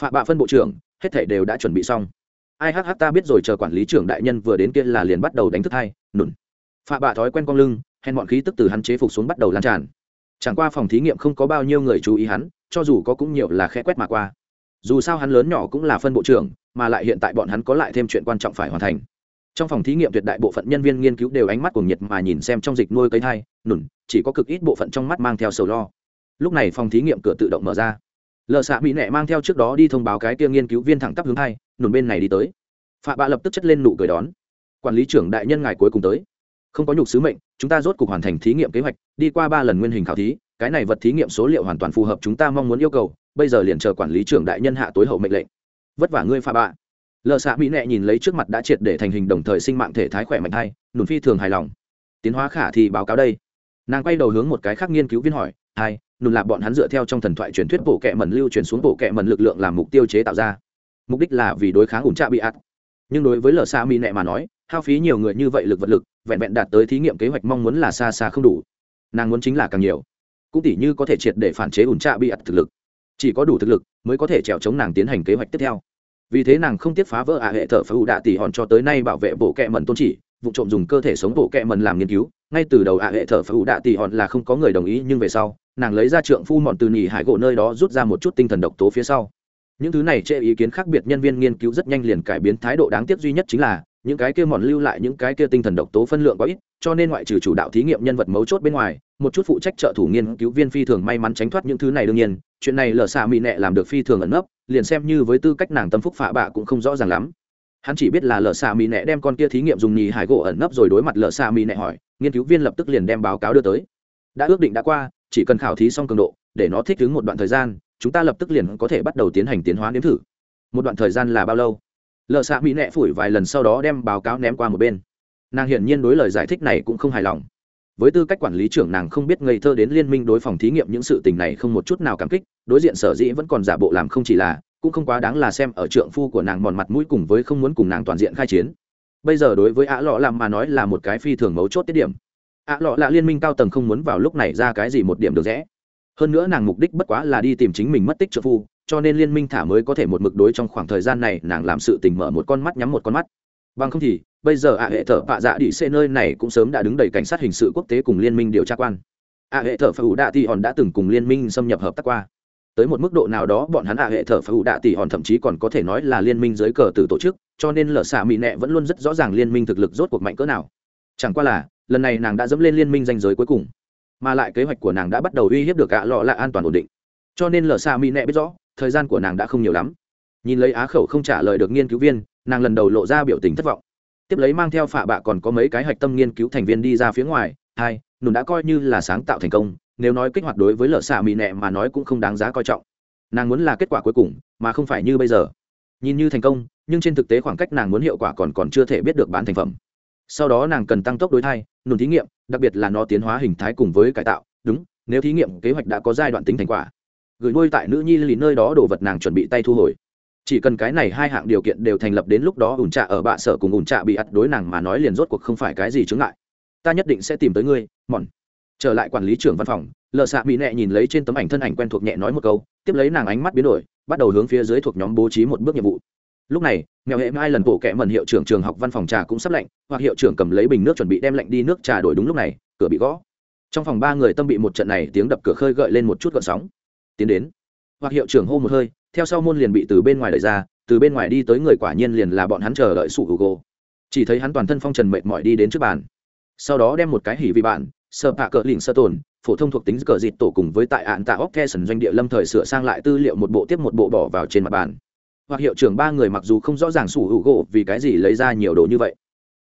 Phạ bạ phân bộ trưởng, hết thể đều đã chuẩn bị xong. Ai hh ta biết rồi, chờ quản lý trưởng đại nhân vừa đến kia là liền bắt đầu đánh thức hai, nụn. Phạ bạ thói quen cong lưng, hèn bọn khí tức từ hắn chế phục xuống bắt đầu lan tràn. Chẳng qua phòng thí nghiệm không có bao nhiêu người chú ý hắn, cho dù có cũng nhiều là khe quét mà qua. Dù sao hắn lớn nhỏ cũng là phân bộ trưởng, mà lại hiện tại bọn hắn có lại thêm chuyện quan trọng phải hoàn thành trong phòng thí nghiệm tuyệt đại bộ phận nhân viên nghiên cứu đều ánh mắt cuồng nhiệt mà nhìn xem trong dịch nuôi cây thai, nùn, chỉ có cực ít bộ phận trong mắt mang theo sầu lo. Lúc này phòng thí nghiệm cửa tự động mở ra. Lợ xạ mỹ nẹ mang theo trước đó đi thông báo cái kia nghiên cứu viên thẳng tắp hướng hai nùn bên này đi tới. Phạ bạ lập tức chất lên nụ cười đón. Quản lý trưởng đại nhân ngài cuối cùng tới. Không có nhục sứ mệnh, chúng ta rốt cuộc hoàn thành thí nghiệm kế hoạch, đi qua ba lần nguyên hình khảo thí, cái này vật thí nghiệm số liệu hoàn toàn phù hợp chúng ta mong muốn yêu cầu, bây giờ liền chờ quản lý trưởng đại nhân hạ tối hậu mệnh lệnh. Vất vả ngươi, phạ bạ lờ xạ mỹ nệ nhìn lấy trước mặt đã triệt để thành hình đồng thời sinh mạng thể thái khỏe mạnh hay nùn phi thường hài lòng. Tiến hóa khả thì báo cáo đây. Nàng quay đầu hướng một cái khác nghiên cứu viên hỏi, hai, nùn là bọn hắn dựa theo trong thần thoại truyền thuyết bộ kệ mẩn lưu truyền xuống bộ kệ mẩn lực lượng làm mục tiêu chế tạo ra. Mục đích là vì đối kháng ủn trạ bị ạt. Nhưng đối với lờ xạ mỹ nệ mà nói, hao phí nhiều người như vậy lực vật lực, vẹn vẹn đạt tới thí nghiệm kế hoạch mong muốn là xa xa không đủ. Nàng muốn chính là càng nhiều. Cũng tỉ như có thể triệt để phản chế ủn trạ bị ạt thực lực. Chỉ có đủ thực lực mới có thể trèo chống nàng tiến hành kế hoạch tiếp theo vì thế nàng không tiếc phá vỡ ạ hệ thợ phá ủ đạ tỷ hòn cho tới nay bảo vệ bộ kẹ mần tôn chỉ, vụ trộm dùng cơ thể sống bộ kẹ mần làm nghiên cứu. Ngay từ đầu ạ hệ thợ phá ủ đạ tỷ hòn là không có người đồng ý, nhưng về sau, nàng lấy ra trượng phu mọn từ nỉ hải gỗ nơi đó rút ra một chút tinh thần độc tố phía sau. Những thứ này chê ý kiến khác biệt nhân viên nghiên cứu rất nhanh liền cải biến thái độ đáng tiếc duy nhất chính là những cái kia mòn lưu lại những cái kia tinh thần độc tố phân lượng quá ít, cho nên ngoại trừ chủ đạo thí nghiệm nhân vật mấu chốt bên ngoài, một chút phụ trách trợ thủ nghiên cứu viên phi thường may mắn tránh thoát những thứ này đương nhiên, chuyện này lờ xạ mỹ nẹ làm được phi thường ẩn nấp, liền xem như với tư cách nàng tâm phúc phạ bạ cũng không rõ ràng lắm. Hắn chỉ biết là lờ xạ mỹ nẹ đem con kia thí nghiệm dùng nhì hải gỗ ẩn nấp rồi đối mặt lờ xạ mỹ nẹ hỏi, nghiên cứu viên lập tức liền đem báo cáo đưa tới. Đã ước định đã qua, chỉ cần khảo thí xong cường độ, để nó thích ứng một đoạn thời gian, chúng ta lập tức liền có thể bắt đầu tiến hành tiến hóa nếm thử. Một đoạn thời gian là bao lâu? Lợ xạ mỹ nẹ phủi vài lần sau đó đem báo cáo ném qua một bên. Nàng hiển nhiên đối lời giải thích này cũng không hài lòng. Với tư cách quản lý trưởng nàng không biết ngây thơ đến liên minh đối phòng thí nghiệm những sự tình này không một chút nào cảm kích, đối diện sở dĩ vẫn còn giả bộ làm không chỉ là, cũng không quá đáng là xem ở trượng phu của nàng mòn mặt mũi cùng với không muốn cùng nàng toàn diện khai chiến. Bây giờ đối với ạ lọ làm mà nói là một cái phi thường mấu chốt tiết điểm. Ạ lọ là liên minh cao tầng không muốn vào lúc này ra cái gì một điểm được rẽ. Hơn nữa nàng mục đích bất quá là đi tìm chính mình mất tích trợ phu cho nên liên minh thả mới có thể một mực đối trong khoảng thời gian này nàng làm sự tình mở một con mắt nhắm một con mắt. Bằng không thì, bây giờ ạ hệ thợ vạ dạ đi xê nơi này cũng sớm đã đứng đầy cảnh sát hình sự quốc tế cùng liên minh điều tra quan. Ạ hệ thợ phá ủ đạ thì hòn đã từng cùng liên minh xâm nhập hợp tác qua. Tới một mức độ nào đó bọn hắn ạ hệ thợ phá ủ đạ tỷ hòn thậm chí còn có thể nói là liên minh dưới cờ từ tổ chức, cho nên lở xạ mỹ nẹ vẫn luôn rất rõ ràng liên minh thực lực rốt cuộc mạnh cỡ nào. Chẳng qua là, lần này nàng đã dẫm lên liên minh danh giới cuối cùng, mà lại kế hoạch của nàng đã bắt đầu uy hiếp được ạ lọ là an toàn ổn định. Cho nên lở xạ mỹ nẹ biết rõ thời gian của nàng đã không nhiều lắm. Nhìn lấy á khẩu không trả lời được nghiên cứu viên, nàng lần đầu lộ ra biểu tình thất vọng. Tiếp lấy mang theo phạ bạ còn có mấy cái hạch tâm nghiên cứu thành viên đi ra phía ngoài, hai, nùn đã coi như là sáng tạo thành công, nếu nói kích hoạt đối với lợ xạ mỹ nẹ mà nói cũng không đáng giá coi trọng. Nàng muốn là kết quả cuối cùng, mà không phải như bây giờ. Nhìn như thành công, nhưng trên thực tế khoảng cách nàng muốn hiệu quả còn còn chưa thể biết được bán thành phẩm. Sau đó nàng cần tăng tốc đối thai, nùn thí nghiệm, đặc biệt là nó tiến hóa hình thái cùng với cải tạo. Đúng, nếu thí nghiệm kế hoạch đã có giai đoạn tính thành quả gửi nuôi tại nữ nhi lì nơi đó đồ vật nàng chuẩn bị tay thu hồi. Chỉ cần cái này hai hạng điều kiện đều thành lập đến lúc đó ủn trạ ở bạ sở cùng ủn trạ bị ắt đối nàng mà nói liền rốt cuộc không phải cái gì chướng ngại. Ta nhất định sẽ tìm tới ngươi mòn trở lại quản lý trưởng văn phòng lợ xạ mỹ nẹ nhìn lấy trên tấm ảnh thân ảnh quen thuộc nhẹ nói một câu, tiếp lấy nàng ánh mắt biến đổi, bắt đầu hướng phía dưới thuộc nhóm bố trí một bước nhiệm vụ. Lúc này, mèo hệ mai lần bộ kẻ mần hiệu trưởng trường học văn phòng trà cũng sắp lạnh, hoặc hiệu trưởng cầm lấy bình nước chuẩn bị đem lạnh đi nước trà đổi đúng lúc này, cửa bị gõ. Trong phòng ba người tâm bị một trận này tiếng đập cửa khơi gợi lên một chút gợn sóng tiến đến. Hoặc hiệu trưởng hô một hơi, theo sau môn liền bị từ bên ngoài đẩy ra, từ bên ngoài đi tới người quả nhiên liền là bọn hắn chờ đợi sụ hữu gỗ chỉ thấy hắn toàn thân phong trần mệt mỏi đi đến trước bàn. Sau đó đem một cái hỉ vị bạn sợ hạ cỡ lỉnh sơ tồn, phổ thông thuộc tính cờ dịt tổ cùng với tại ạn tạ óc the sần doanh địa lâm thời sửa sang lại tư liệu một bộ tiếp một bộ bỏ vào trên mặt bàn. Hoặc hiệu trưởng ba người mặc dù không rõ ràng sủ hữu gỗ vì cái gì lấy ra nhiều đồ như vậy,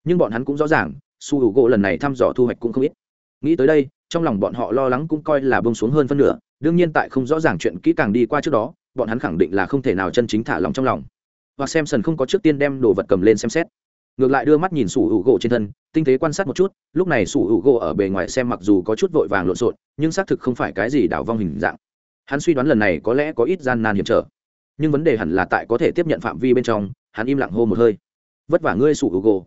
nhưng bọn hắn cũng rõ ràng su hữu gỗ lần này thăm dò thu hoạch cũng không ít. Nghĩ tới đây, trong lòng bọn họ lo lắng cũng coi là bông xuống hơn phân nửa đương nhiên tại không rõ ràng chuyện kỹ càng đi qua trước đó, bọn hắn khẳng định là không thể nào chân chính thả lòng trong lòng. Và xem sần không có trước tiên đem đồ vật cầm lên xem xét. Ngược lại đưa mắt nhìn sủ hữu gỗ trên thân, tinh tế quan sát một chút, lúc này sủ hữu gỗ ở bề ngoài xem mặc dù có chút vội vàng lộn xộn, nhưng xác thực không phải cái gì đảo vong hình dạng. Hắn suy đoán lần này có lẽ có ít gian nan hiểm trở. Nhưng vấn đề hẳn là tại có thể tiếp nhận phạm vi bên trong, hắn im lặng hô một hơi. Vất vả ngươi, sủ hữu gỗ.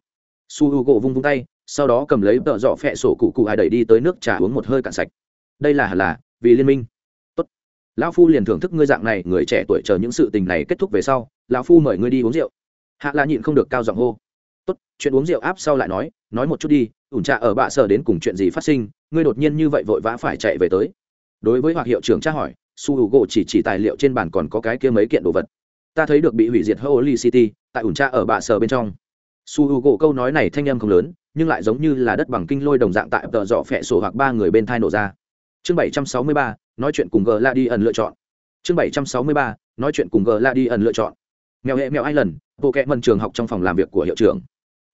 Sủ hữu gỗ vung vung tay, sau đó cầm lấy tợ dọ phẹ sổ cụ cụ ai đẩy đi tới nước trà uống một hơi cạn sạch. Đây là hẳn là vì liên minh lão phu liền thưởng thức ngươi dạng này, người trẻ tuổi chờ những sự tình này kết thúc về sau, lão phu mời ngươi đi uống rượu. Hạ la nhịn không được cao giọng hô. Tốt, chuyện uống rượu áp sau lại nói nói một chút đi, ủn trà ở bạ sở đến cùng chuyện gì phát sinh, ngươi đột nhiên như vậy vội vã phải chạy về tới. Đối với hoặc hiệu trưởng tra hỏi, su h u gỗ chỉ chỉ tài liệu trên bàn còn có cái kia mấy kiện đồ vật. Ta thấy được bị hủy diệt holy city, tại ủn trà ở bạ sở bên trong. Su h u gỗ câu nói này thanh âm không lớn, nhưng lại giống như là đất bằng kinh lôi đồng dạng tại tợ dọ phẹ sổ hoặc ba người bên thai nổ ra. Chương bảy trăm sáu mươi ba nói chuyện cùng g la đi ẩn lựa chọn. Chương bảy trăm sáu mươi ba, nói chuyện cùng g la đi ẩn lựa chọn. Mèo hệ mèo ai lần bộ kệ mần trường học trong phòng làm việc của hiệu trưởng.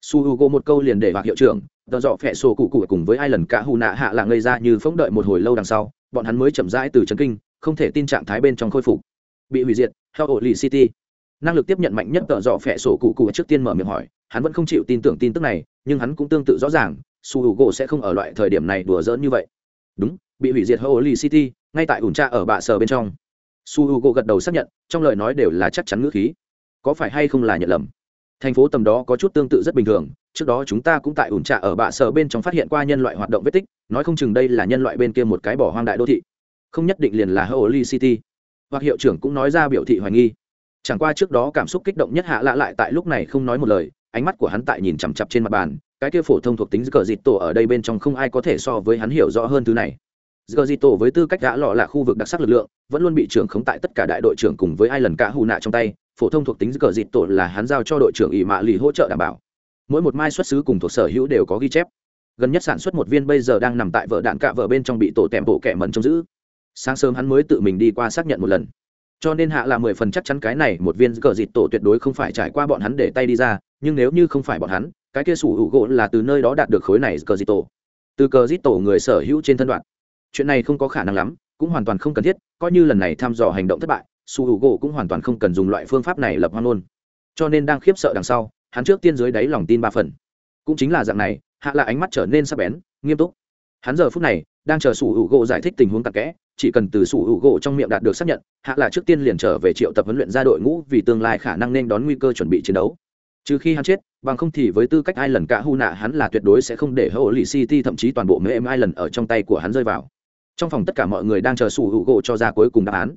Su h u g o một câu liền để vào hiệu trưởng, tờ dọ phẹ sổ cụ cụ cùng với ai lần cả hù nạ hạ là ngây ra như phóng đợi một hồi lâu đằng sau, bọn hắn mới chậm rãi từ trấn kinh, không thể tin trạng thái bên trong khôi phục. Bị hủy diệt theo ổ lì city. Năng lực tiếp nhận mạnh nhất tờ dọ phẹ sổ cụ cụ trước tiên mở miệng hỏi, hắn vẫn không chịu tin tưởng tin tức này, nhưng hắn cũng tương tự rõ ràng, su h u g o sẽ không ở loại thời điểm này đùa dỡn như vậy. Đúng, bị hủy diệt ổ lì city ngay tại ủn tra ở bạ sở bên trong. Su h u g o gật đầu xác nhận, trong lời nói đều là chắc chắn ngữ khí. Có phải hay không là nhận lầm? Thành phố tầm đó có chút tương tự rất bình thường, trước đó chúng ta cũng tại ủn trạ ở bạ sở bên trong phát hiện qua nhân loại hoạt động vết tích, nói không chừng đây là nhân loại bên kia một cái bỏ hoang đại đô thị. Không nhất định liền là holy city. Hoặc hiệu trưởng cũng nói ra biểu thị hoài nghi. Chẳng qua trước đó cảm xúc kích động nhất hạ lạ lại tại lúc này không nói một lời, ánh mắt của hắn tại nhìn chằm chặp trên mặt bàn, cái kia phổ thông thuộc tính cờ dịt tổ ở đây bên trong không ai có thể so với hắn hiểu rõ hơn thứ này. Giờ Di Tổ với tư cách đã lọ là khu vực đặc sắc lực lượng, vẫn luôn bị trưởng khống tại tất cả đại đội trưởng cùng với ai lần cả hù nạ trong tay, phổ thông thuộc tính cờ dịt tổ là hắn giao cho đội trưởng ỷ mạ lì hỗ trợ đảm bảo. Mỗi một mai xuất xứ cùng thuộc sở hữu đều có ghi chép. Gần nhất sản xuất một viên bây giờ đang nằm tại vợ đạn cạ vợ bên trong bị tổ tèm bộ kẻ mẩn trông giữ. Sáng sớm hắn mới tự mình đi qua xác nhận một lần. Cho nên hạ là mười phần chắc chắn cái này một viên cờ dịt tổ tuyệt đối không phải trải qua bọn hắn để tay đi ra, nhưng nếu như không phải bọn hắn, cái kia sủ hữu gỗ là từ nơi đó đạt được khối này cờ dịt tổ từ cờ giết tổ người sở hữu trên thân đoạn chuyện này không có khả năng lắm, cũng hoàn toàn không cần thiết, coi như lần này thăm dò hành động thất bại, su h u gỗ cũng hoàn toàn không cần dùng loại phương pháp này lập hoang luôn. Cho nên đang khiếp sợ đằng sau, hắn trước tiên dưới đáy lòng tin ba phần. Cũng chính là dạng này, hạ là ánh mắt trở nên sắc bén, nghiêm túc. Hắn giờ phút này, đang chờ sủ hữu gỗ giải thích tình huống tạc kẽ, chỉ cần từ sủ hữu gỗ trong miệng đạt được xác nhận, hạ là trước tiên liền trở về triệu tập huấn luyện ra đội ngũ vì tương lai khả năng nên đón nguy cơ chuẩn bị chiến đấu. Trừ khi hắn chết, bằng không thì với tư cách ai lần cả hu nạ hắn là tuyệt đối sẽ không để hậu lì city thậm chí toàn bộ mê em ai lần ở trong tay của hắn rơi vào trong phòng tất cả mọi người đang chờ Su hữu gỗ cho ra cuối cùng đáp án.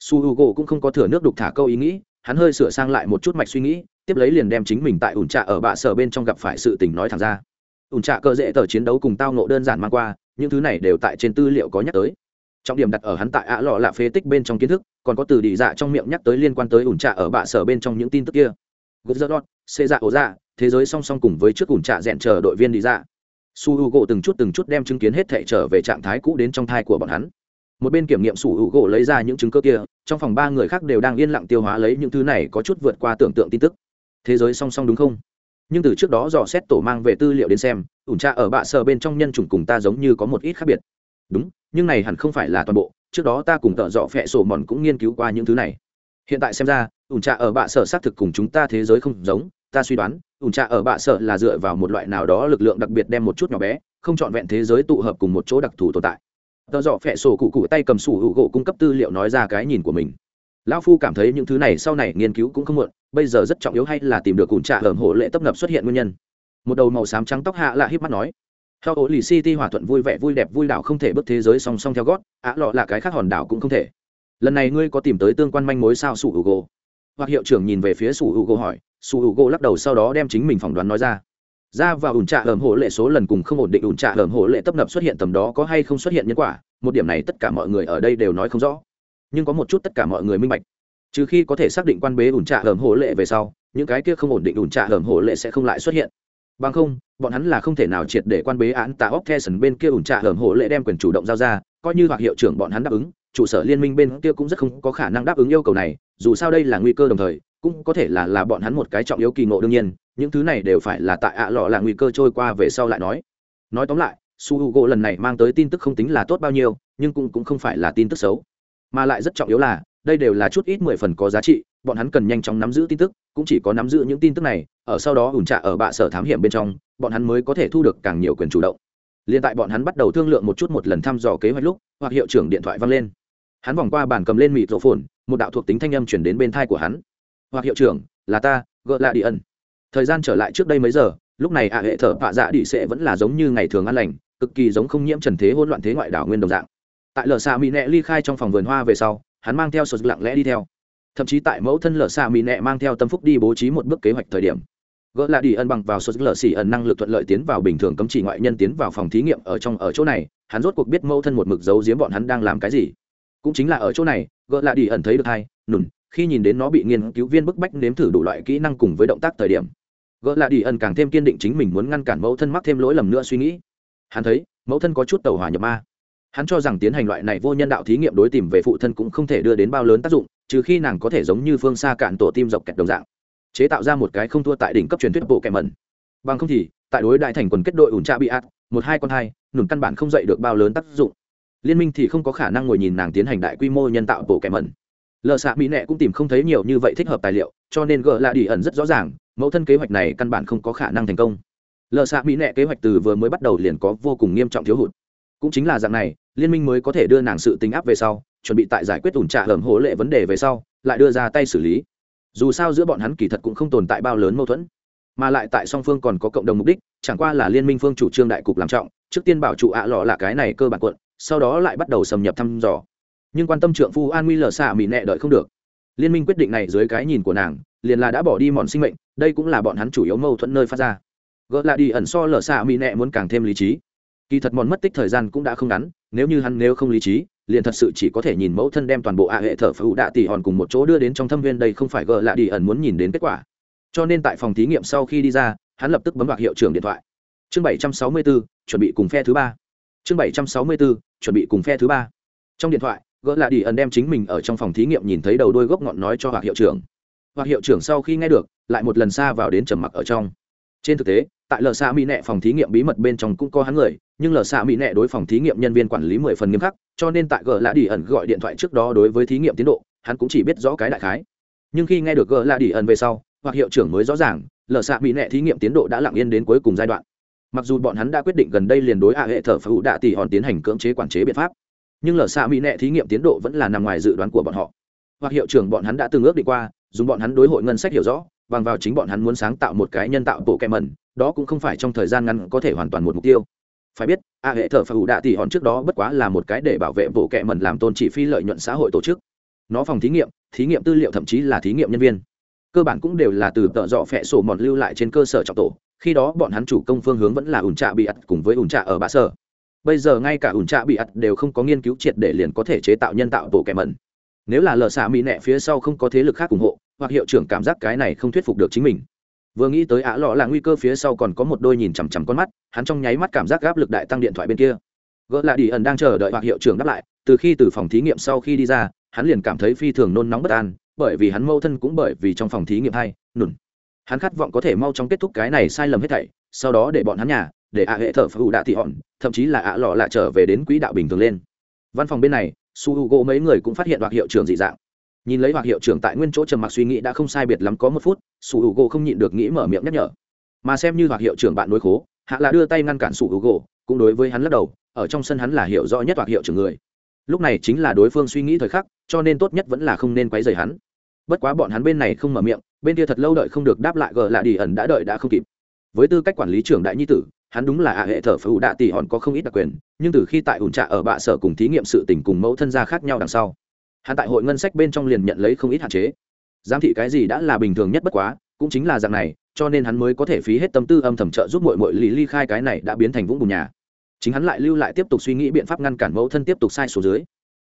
Su hữu gỗ cũng không có thừa nước đục thả câu ý nghĩ, hắn hơi sửa sang lại một chút mạch suy nghĩ, tiếp lấy liền đem chính mình tại ủn trạ ở bạ sở bên trong gặp phải sự tình nói thẳng ra. Ủn trạ cơ dễ tờ chiến đấu cùng tao nộ đơn giản mang qua, những thứ này đều tại trên tư liệu có nhắc tới. Trọng điểm đặt ở hắn tại ạ lọ lạ phế tích bên trong kiến thức, còn có từ đi dạ trong miệng nhắc tới liên quan tới ủn trạ ở bạ sở bên trong những tin tức kia. Gốc dơ đót xê dạ ổ dạ thế giới song song cùng với trước ủn trạ rẽn chờ đội viên đi dạ su h u gỗ từng chút từng chút đem chứng kiến hết thể trở về trạng thái cũ đến trong thai của bọn hắn. Một bên kiểm nghiệm sủi u gỗ lấy ra những chứng cơ kia, trong phòng ba người khác đều đang yên lặng tiêu hóa lấy những thứ này có chút vượt qua tưởng tượng tin tức. Thế giới song song đúng không? Nhưng từ trước đó dò xét tổ mang về tư liệu đến xem, ủn tra ở bạ sờ bên trong nhân chủng cùng ta giống như có một ít khác biệt. Đúng, nhưng này hẳn không phải là toàn bộ, trước đó ta cùng tợ dọ phẹ sổ mòn cũng nghiên cứu qua những thứ này. Hiện tại xem ra, ủn trà ở bạ sở xác thực cùng chúng ta thế giới không giống ta suy đoán, ủn trạ ở bạ sở là dựa vào một loại nào đó lực lượng đặc biệt đem một chút nhỏ bé, không trọn vẹn thế giới tụ hợp cùng một chỗ đặc thù tồn tại. Tờ dọ phẹ sổ cụ cụ tay cầm sủ hữu gỗ cung cấp tư liệu nói ra cái nhìn của mình. Lão phu cảm thấy những thứ này sau này nghiên cứu cũng không muộn, bây giờ rất trọng yếu hay là tìm được cùn trạ hởm hổ lệ tấp nập xuất hiện nguyên nhân. Một đầu màu xám trắng tóc hạ lạ híp mắt nói theo ổ lì city hòa thuận vui vẻ vui đẹp vui đảo không thể bước thế giới song song theo gót, ạ lọ là cái khác hòn đảo cũng không thể. Lần này ngươi có tìm tới tương quan manh mối sao sủ hữu gỗ? Hoặc hiệu trưởng nhìn về phía sủ hữu gỗ hỏi. Sủ hữu gỗ lắc đầu sau đó đem chính mình phỏng đoán nói ra. Ra và ủn trạ hởm hổ lệ số lần cùng không ổn định ủn trạ hởm hổ lệ tấp nập xuất hiện tầm đó có hay không xuất hiện nhân quả, một điểm này tất cả mọi người ở đây đều nói không rõ. Nhưng có một chút tất cả mọi người minh bạch. Trừ khi có thể xác định quan bế ủn trạ hởm hổ lệ về sau, những cái kia không ổn định ủn trạ hởm hổ lệ sẽ không lại xuất hiện. Bằng không, bọn hắn là không thể nào triệt để quan bế án tạ óc theson bên kia ủn trạ hởm hổ lệ đem quyền chủ động giao ra, coi như hoặc hiệu trưởng bọn hắn đáp ứng trụ sở liên minh bên kia cũng rất không có khả năng đáp ứng yêu cầu này dù sao đây là nguy cơ đồng thời cũng có thể là là bọn hắn một cái trọng yếu kỳ ngộ đương nhiên những thứ này đều phải là tại ạ lọ là nguy cơ trôi qua về sau lại nói. Nói tóm lại su h u g o lần này mang tới tin tức không tính là tốt bao nhiêu nhưng cũng, cũng không phải là tin tức xấu. Mà lại rất trọng yếu là đây đều là chút ít mười phần có giá trị bọn hắn cần nhanh chóng nắm giữ tin tức cũng chỉ có nắm giữ những tin tức này ở sau đó ủn trạ ở bạ sở thám hiểm bên trong bọn hắn mới có thể thu được càng nhiều quyền chủ động. L i ê n tại bọn hắn bắt đầu thương lượng một chút một lần thăm dò kế hoạch lúc hoặc hiệu trưởng điện thoại vang lên hắn vòng qua bàn cầm lên mịt rổ phồn, một đạo thuộc tính thanh âm chuyển đến bên thai của hắn. Hoặc hiệu trưởng, là ta, gợ lạ đi ẩn thời gian trở lại trước đây mấy giờ, lúc này ạ hệ thở phạ dạ đi sẽ vẫn là giống như ngày thường an lành, cực kỳ giống không nhiễm trần thế hỗn loạn thế ngoại đảo nguyên đồng dạng. Tại lở xạ mỹ nẹ ly khai trong phòng vườn hoa về sau, hắn mang theo sột lặng lẽ đi theo. Thậm chí tại mẫu thân lở xạ mỹ nẹ mang theo tâm phúc đi bố trí một bước kế hoạch thời điểm. Gỡ lạ đi ân bằng vào sột lở xỉ ẩn năng lực thuận lợi tiến vào bình thường cấm chỉ ngoại nhân tiến vào phòng thí nghiệm ở trong, ở chỗ này, hắn rốt cuộc biết mẫu thân một mực giấu giếm bọn hắn đang làm cái gì cũng chính là ở chỗ này, gỡ lạ đi ẩn thấy được hai, nùn, khi nhìn đến nó bị nghiên cứu viên bức bách nếm thử đủ loại kỹ năng cùng với động tác thời điểm. Gỡ lạ đi ẩn càng thêm kiên định chính mình muốn ngăn cản mẫu thân mắc thêm lỗi lầm nữa suy nghĩ. Hắn thấy, mẫu thân có chút tàu hỏa nhập ma. Hắn cho rằng tiến hành loại này vô nhân đạo thí nghiệm đối tìm về phụ thân cũng không thể đưa đến bao lớn tác dụng, trừ khi nàng có thể giống như phương xa cạn tổ tim dọc kẹt đồng dạng. Chế tạo ra một cái không thua tại đỉnh cấp truyền thuyết bộ kẹm mẩn. Bằng không thì, tại đối đại thành quần kết đội ủn tra bị ạt, một hai con hai, nùn căn bản không dậy được bao lớn tác dụng liên minh thì không có khả năng ngồi nhìn nàng tiến hành đại quy mô nhân tạo bộ kẻ mẩn. Lờ xạ mỹ nệ cũng tìm không thấy nhiều như vậy thích hợp tài liệu, cho nên gỡ lạ đi ẩn rất rõ ràng, mẫu thân kế hoạch này căn bản không có khả năng thành công. Lờ xạ mỹ nệ kế hoạch từ vừa mới bắt đầu liền có vô cùng nghiêm trọng thiếu hụt. Cũng chính là dạng này, liên minh mới có thể đưa nàng sự tính áp về sau, chuẩn bị tại giải quyết ủn trạ hởm hố lệ vấn đề về sau, lại đưa ra tay xử lý. Dù sao giữa bọn hắn kỳ thật cũng không tồn tại bao lớn mâu thuẫn, mà lại tại song phương còn có cộng đồng mục đích, chẳng qua là liên minh phương chủ trương đại cục làm trọng, trước tiên bảo trụ ạ lọ là cái này cơ bản quận sau đó lại bắt đầu xâm nhập thăm dò. Nhưng quan tâm trượng phu an nguy lờ xạ mỹ nệ đợi không được. Liên minh quyết định này dưới cái nhìn của nàng liền là đã bỏ đi mòn sinh mệnh đây cũng là bọn hắn chủ yếu mâu thuẫn nơi phát ra. Gỡ lại đi ẩn so lờ xạ mỹ nệ muốn càng thêm lý trí. Kỳ thật mòn mất tích thời gian cũng đã không ngắn nếu như hắn nếu không lý trí liền thật sự chỉ có thể nhìn mẫu thân đem toàn bộ ạ hệ thở phụ đạ tỉ hòn cùng một chỗ đưa đến trong thâm viên đây không phải gỡ lại đi ẩn muốn nhìn đến kết quả. Cho nên tại phòng thí nghiệm sau khi đi ra hắn lập tức bấm vào hiệu trưởng điện thoại. Chương bảy trăm sáu mươi 764, chuẩn bị cùng phe thứ ba. Chương bảy trăm sáu mươi 764, chuẩn bị cùng phe thứ ba. Trong điện thoại, gỡ lại đi ẩn đem chính mình ở trong phòng thí nghiệm nhìn thấy đầu đôi gốc ngọn nói cho hoặc hiệu trưởng. Hoặc hiệu trưởng sau khi nghe được, lại một lần xa vào đến trầm mặc ở trong. Trên thực tế, tại lờ xạ mỹ nệ phòng thí nghiệm bí mật bên trong cũng có hắn người, nhưng lờ xạ mỹ nệ đối phòng thí nghiệm nhân viên quản lý mười phần nghiêm khắc, cho nên tại gờ lạ đi ẩn gọi điện thoại trước đó đối với thí nghiệm tiến độ, hắn cũng chỉ biết rõ cái đại khái. Nhưng khi nghe được gờ lạ đi ẩn về sau hoặc hiệu trưởng mới rõ ràng, lờ xạ mỹ nệ thí nghiệm tiến độ đã lặng yên đến cuối cùng giai đoạn mặc dù bọn hắn đã quyết định gần đây liền đối hạ hệ thở phụ đạ tỷ hòn tiến hành cưỡng chế quản chế biện pháp, nhưng lở xạ mỹ nệ thí nghiệm tiến độ vẫn là nằm ngoài dự đoán của bọn họ. Hoặc hiệu trưởng bọn hắn đã từng ước định qua, dùng bọn hắn đối hội ngân sách hiểu rõ, bằng vào chính bọn hắn muốn sáng tạo một cái nhân tạo bộ kẹ mẩn, đó cũng không phải trong thời gian ngắn có thể hoàn toàn một mục tiêu. Phải biết a hệ thờ phụ đạ tỷ hòn trước đó bất quá là một cái để bảo vệ bộ kẹ mẩn làm tôn chỉ phi lợi nhuận xã hội tổ chức. Nó phòng thí nghiệm thí nghiệm tư liệu thậm chí là thí nghiệm nhân viên. Cơ bản cũng đều là từ tợ dọ phẹ sổ mòn lưu lại trên cơ sở trọng tổ khi đó bọn hắn chủ công phương hướng vẫn là ủn trạ bị ắt cùng với ủn trạ ở bạ sở. Bây giờ ngay cả ủn trạ bị ắt đều không có nghiên cứu triệt để liền có thể chế tạo nhân tạo bộ kẻ mẩn. Nếu là lờ xạ mỹ nẹ phía sau không có thế lực khác ủng hộ, hoặc hiệu trưởng cảm giác cái này không thuyết phục được chính mình. Vừa nghĩ tới ả lọ là nguy cơ phía sau còn có một đôi nhìn chằm chằm con mắt, hắn trong nháy mắt cảm giác gáp lực đại tăng điện thoại bên kia. Gỡ lại đi ẩn đang chờ đợi hoặc hiệu trưởng đáp lại, từ khi từ phòng thí nghiệm sau khi đi ra, hắn liền cảm thấy phi thường nôn nóng bất an, bởi vì hắn mâu thân cũng bởi vì trong phòng thí nghiệm hay, nùn hắn khát vọng có thể mau chóng kết thúc cái này sai lầm hết thảy, sau đó để bọn hắn nhà, để ạ hệ thở phụ đạ thị hòn, thậm chí là ạ lọ lại trở về đến quỹ đạo bình thường lên. Văn phòng bên này, su h u gỗ mấy người cũng phát hiện hoặc hiệu trưởng dị dạng. Nhìn lấy hoặc hiệu trưởng tại nguyên chỗ trầm mặc suy nghĩ đã không sai biệt lắm có một phút, su h u gỗ không nhịn được nghĩ mở miệng nhắc nhở. Mà xem như hoặc hiệu trưởng bạn nối khố, hạ là đưa tay ngăn cản su h u gỗ, cũng đối với hắn lắc đầu, ở trong sân hắn là hiểu rõ nhất hoặc hiệu trưởng người. Lúc này chính là đối phương suy nghĩ thời khắc, cho nên tốt nhất vẫn là không nên quấy rầy hắn. Bất quá bọn hắn bên này không mở miệng bên kia thật lâu đợi không được đáp lại gờ lạ đi ẩn đã đợi đã không kịp. Với tư cách quản lý trưởng đại nhi tử, hắn đúng là ạ hệ thở phụ đạ tỷ hòn có không ít đặc quyền, nhưng từ khi tại ủn trạ ở bạ sở cùng thí nghiệm sự tình cùng mẫu thân gia khác nhau đằng sau, hắn tại hội ngân sách bên trong liền nhận lấy không ít hạn chế. Giám thị cái gì đã là bình thường nhất bất quá, cũng chính là dạng này, cho nên hắn mới có thể phí hết tâm tư âm thầm trợ giúp mội mội lý ly khai cái này đã biến thành vũng bùn nhà. Chính hắn lại lưu lại tiếp tục suy nghĩ biện pháp ngăn cản mẫu thân tiếp tục sai số dưới.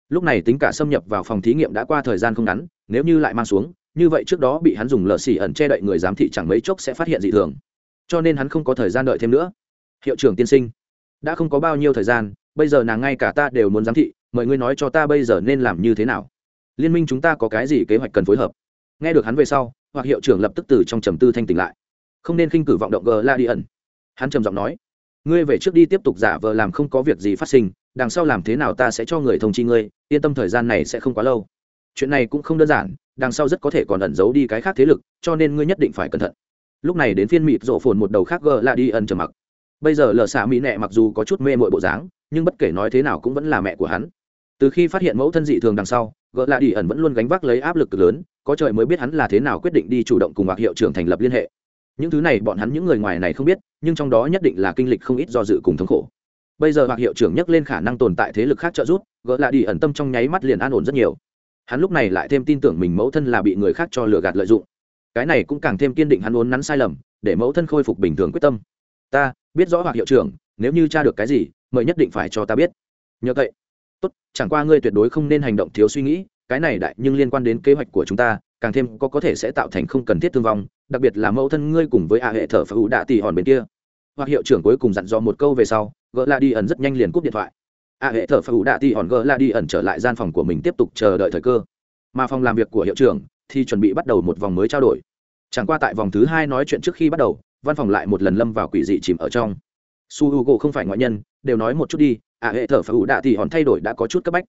Lúc này tính cả xâm nhập vào phòng thí nghiệm đã qua thời gian không ngắn, nếu như lại mang xuống như vậy trước đó bị hắn dùng lờ xỉ ẩn che đậy người giám thị chẳng mấy chốc sẽ phát hiện dị thường. Cho nên hắn không có thời gian đợi thêm nữa. Hiệu trưởng tiên sinh, đã không có bao nhiêu thời gian, bây giờ nàng ngay cả ta đều muốn giám thị, mời ngươi nói cho ta bây giờ nên làm như thế nào? Liên minh chúng ta có cái gì kế hoạch cần phối hợp? Nghe được hắn về sau, hoặc hiệu trưởng lập tức từ trong trầm tư thanh tỉnh lại. Không nên khinh cử vọng động gờ la đi ẩn hắn trầm giọng nói, ngươi về trước đi tiếp tục giả vờ làm không có việc gì phát sinh, đằng sau làm thế nào ta sẽ cho người thông chi ngươi, yên tâm thời gian này sẽ không quá lâu. Chuyện này cũng không đơn giản đằng sau rất có thể còn ẩn giấu đi cái khác thế lực, cho nên ngươi nhất định phải cẩn thận. Lúc này đến phiên mịt rộ phồn một đầu khác gờ là đi ẩn trầm mặc. Bây giờ lờ xạ mỹ nẹ mặc dù có chút mê mội bộ dáng, nhưng bất kể nói thế nào cũng vẫn là mẹ của hắn. Từ khi phát hiện mẫu thân dị thường đằng sau gỡ lạ đi ẩn vẫn luôn gánh vác lấy áp lực cực lớn, có trời mới biết hắn là thế nào quyết định đi chủ động cùng hoặc hiệu trưởng thành lập liên hệ. Những thứ này bọn hắn những người ngoài này không biết, nhưng trong đó nhất định là kinh lịch không ít do dự cùng thống khổ. Bây giờ hoặc hiệu trưởng nhắc lên khả năng tồn tại thế lực khác trợ giúp gỡ lạ đi ẩn tâm trong nháy mắt liền an ổn rất nhiều hắn lúc này lại thêm tin tưởng mình mẫu thân là bị người khác cho lừa gạt lợi dụng. Cái này cũng càng thêm kiên định hắn uốn nắn sai lầm, để mẫu thân khôi phục bình thường quyết tâm. Ta, biết rõ hoặc hiệu trưởng, nếu như tra được cái gì, mời nhất định phải cho ta biết. Nhờ vậy, tốt, chẳng qua ngươi tuyệt đối không nên hành động thiếu suy nghĩ, cái này đại nhưng liên quan đến kế hoạch của chúng ta, càng thêm có có thể sẽ tạo thành không cần thiết thương vong, đặc biệt là mẫu thân ngươi cùng với a hệ thở phá ủ đạ tỉ hòn bên kia. Hoặc hiệu trưởng cuối cùng dặn dò một câu về sau, gỡ la đi ẩn rất nhanh liền cúp điện thoại a hệ thở phù ủ đạ ti hòn gờ la đi ẩn trở lại gian phòng của mình tiếp tục chờ đợi thời cơ. Mà phòng làm việc của hiệu trưởng thì chuẩn bị bắt đầu một vòng mới trao đổi. Chẳng qua tại vòng thứ hai nói chuyện trước khi bắt đầu, văn phòng lại một lần lâm vào quỷ dị chìm ở trong. Su h u g o không phải ngoại nhân, đều nói một chút đi à hệ thở phải ủ đạ thì hòn thay đổi đã có chút cấp bách.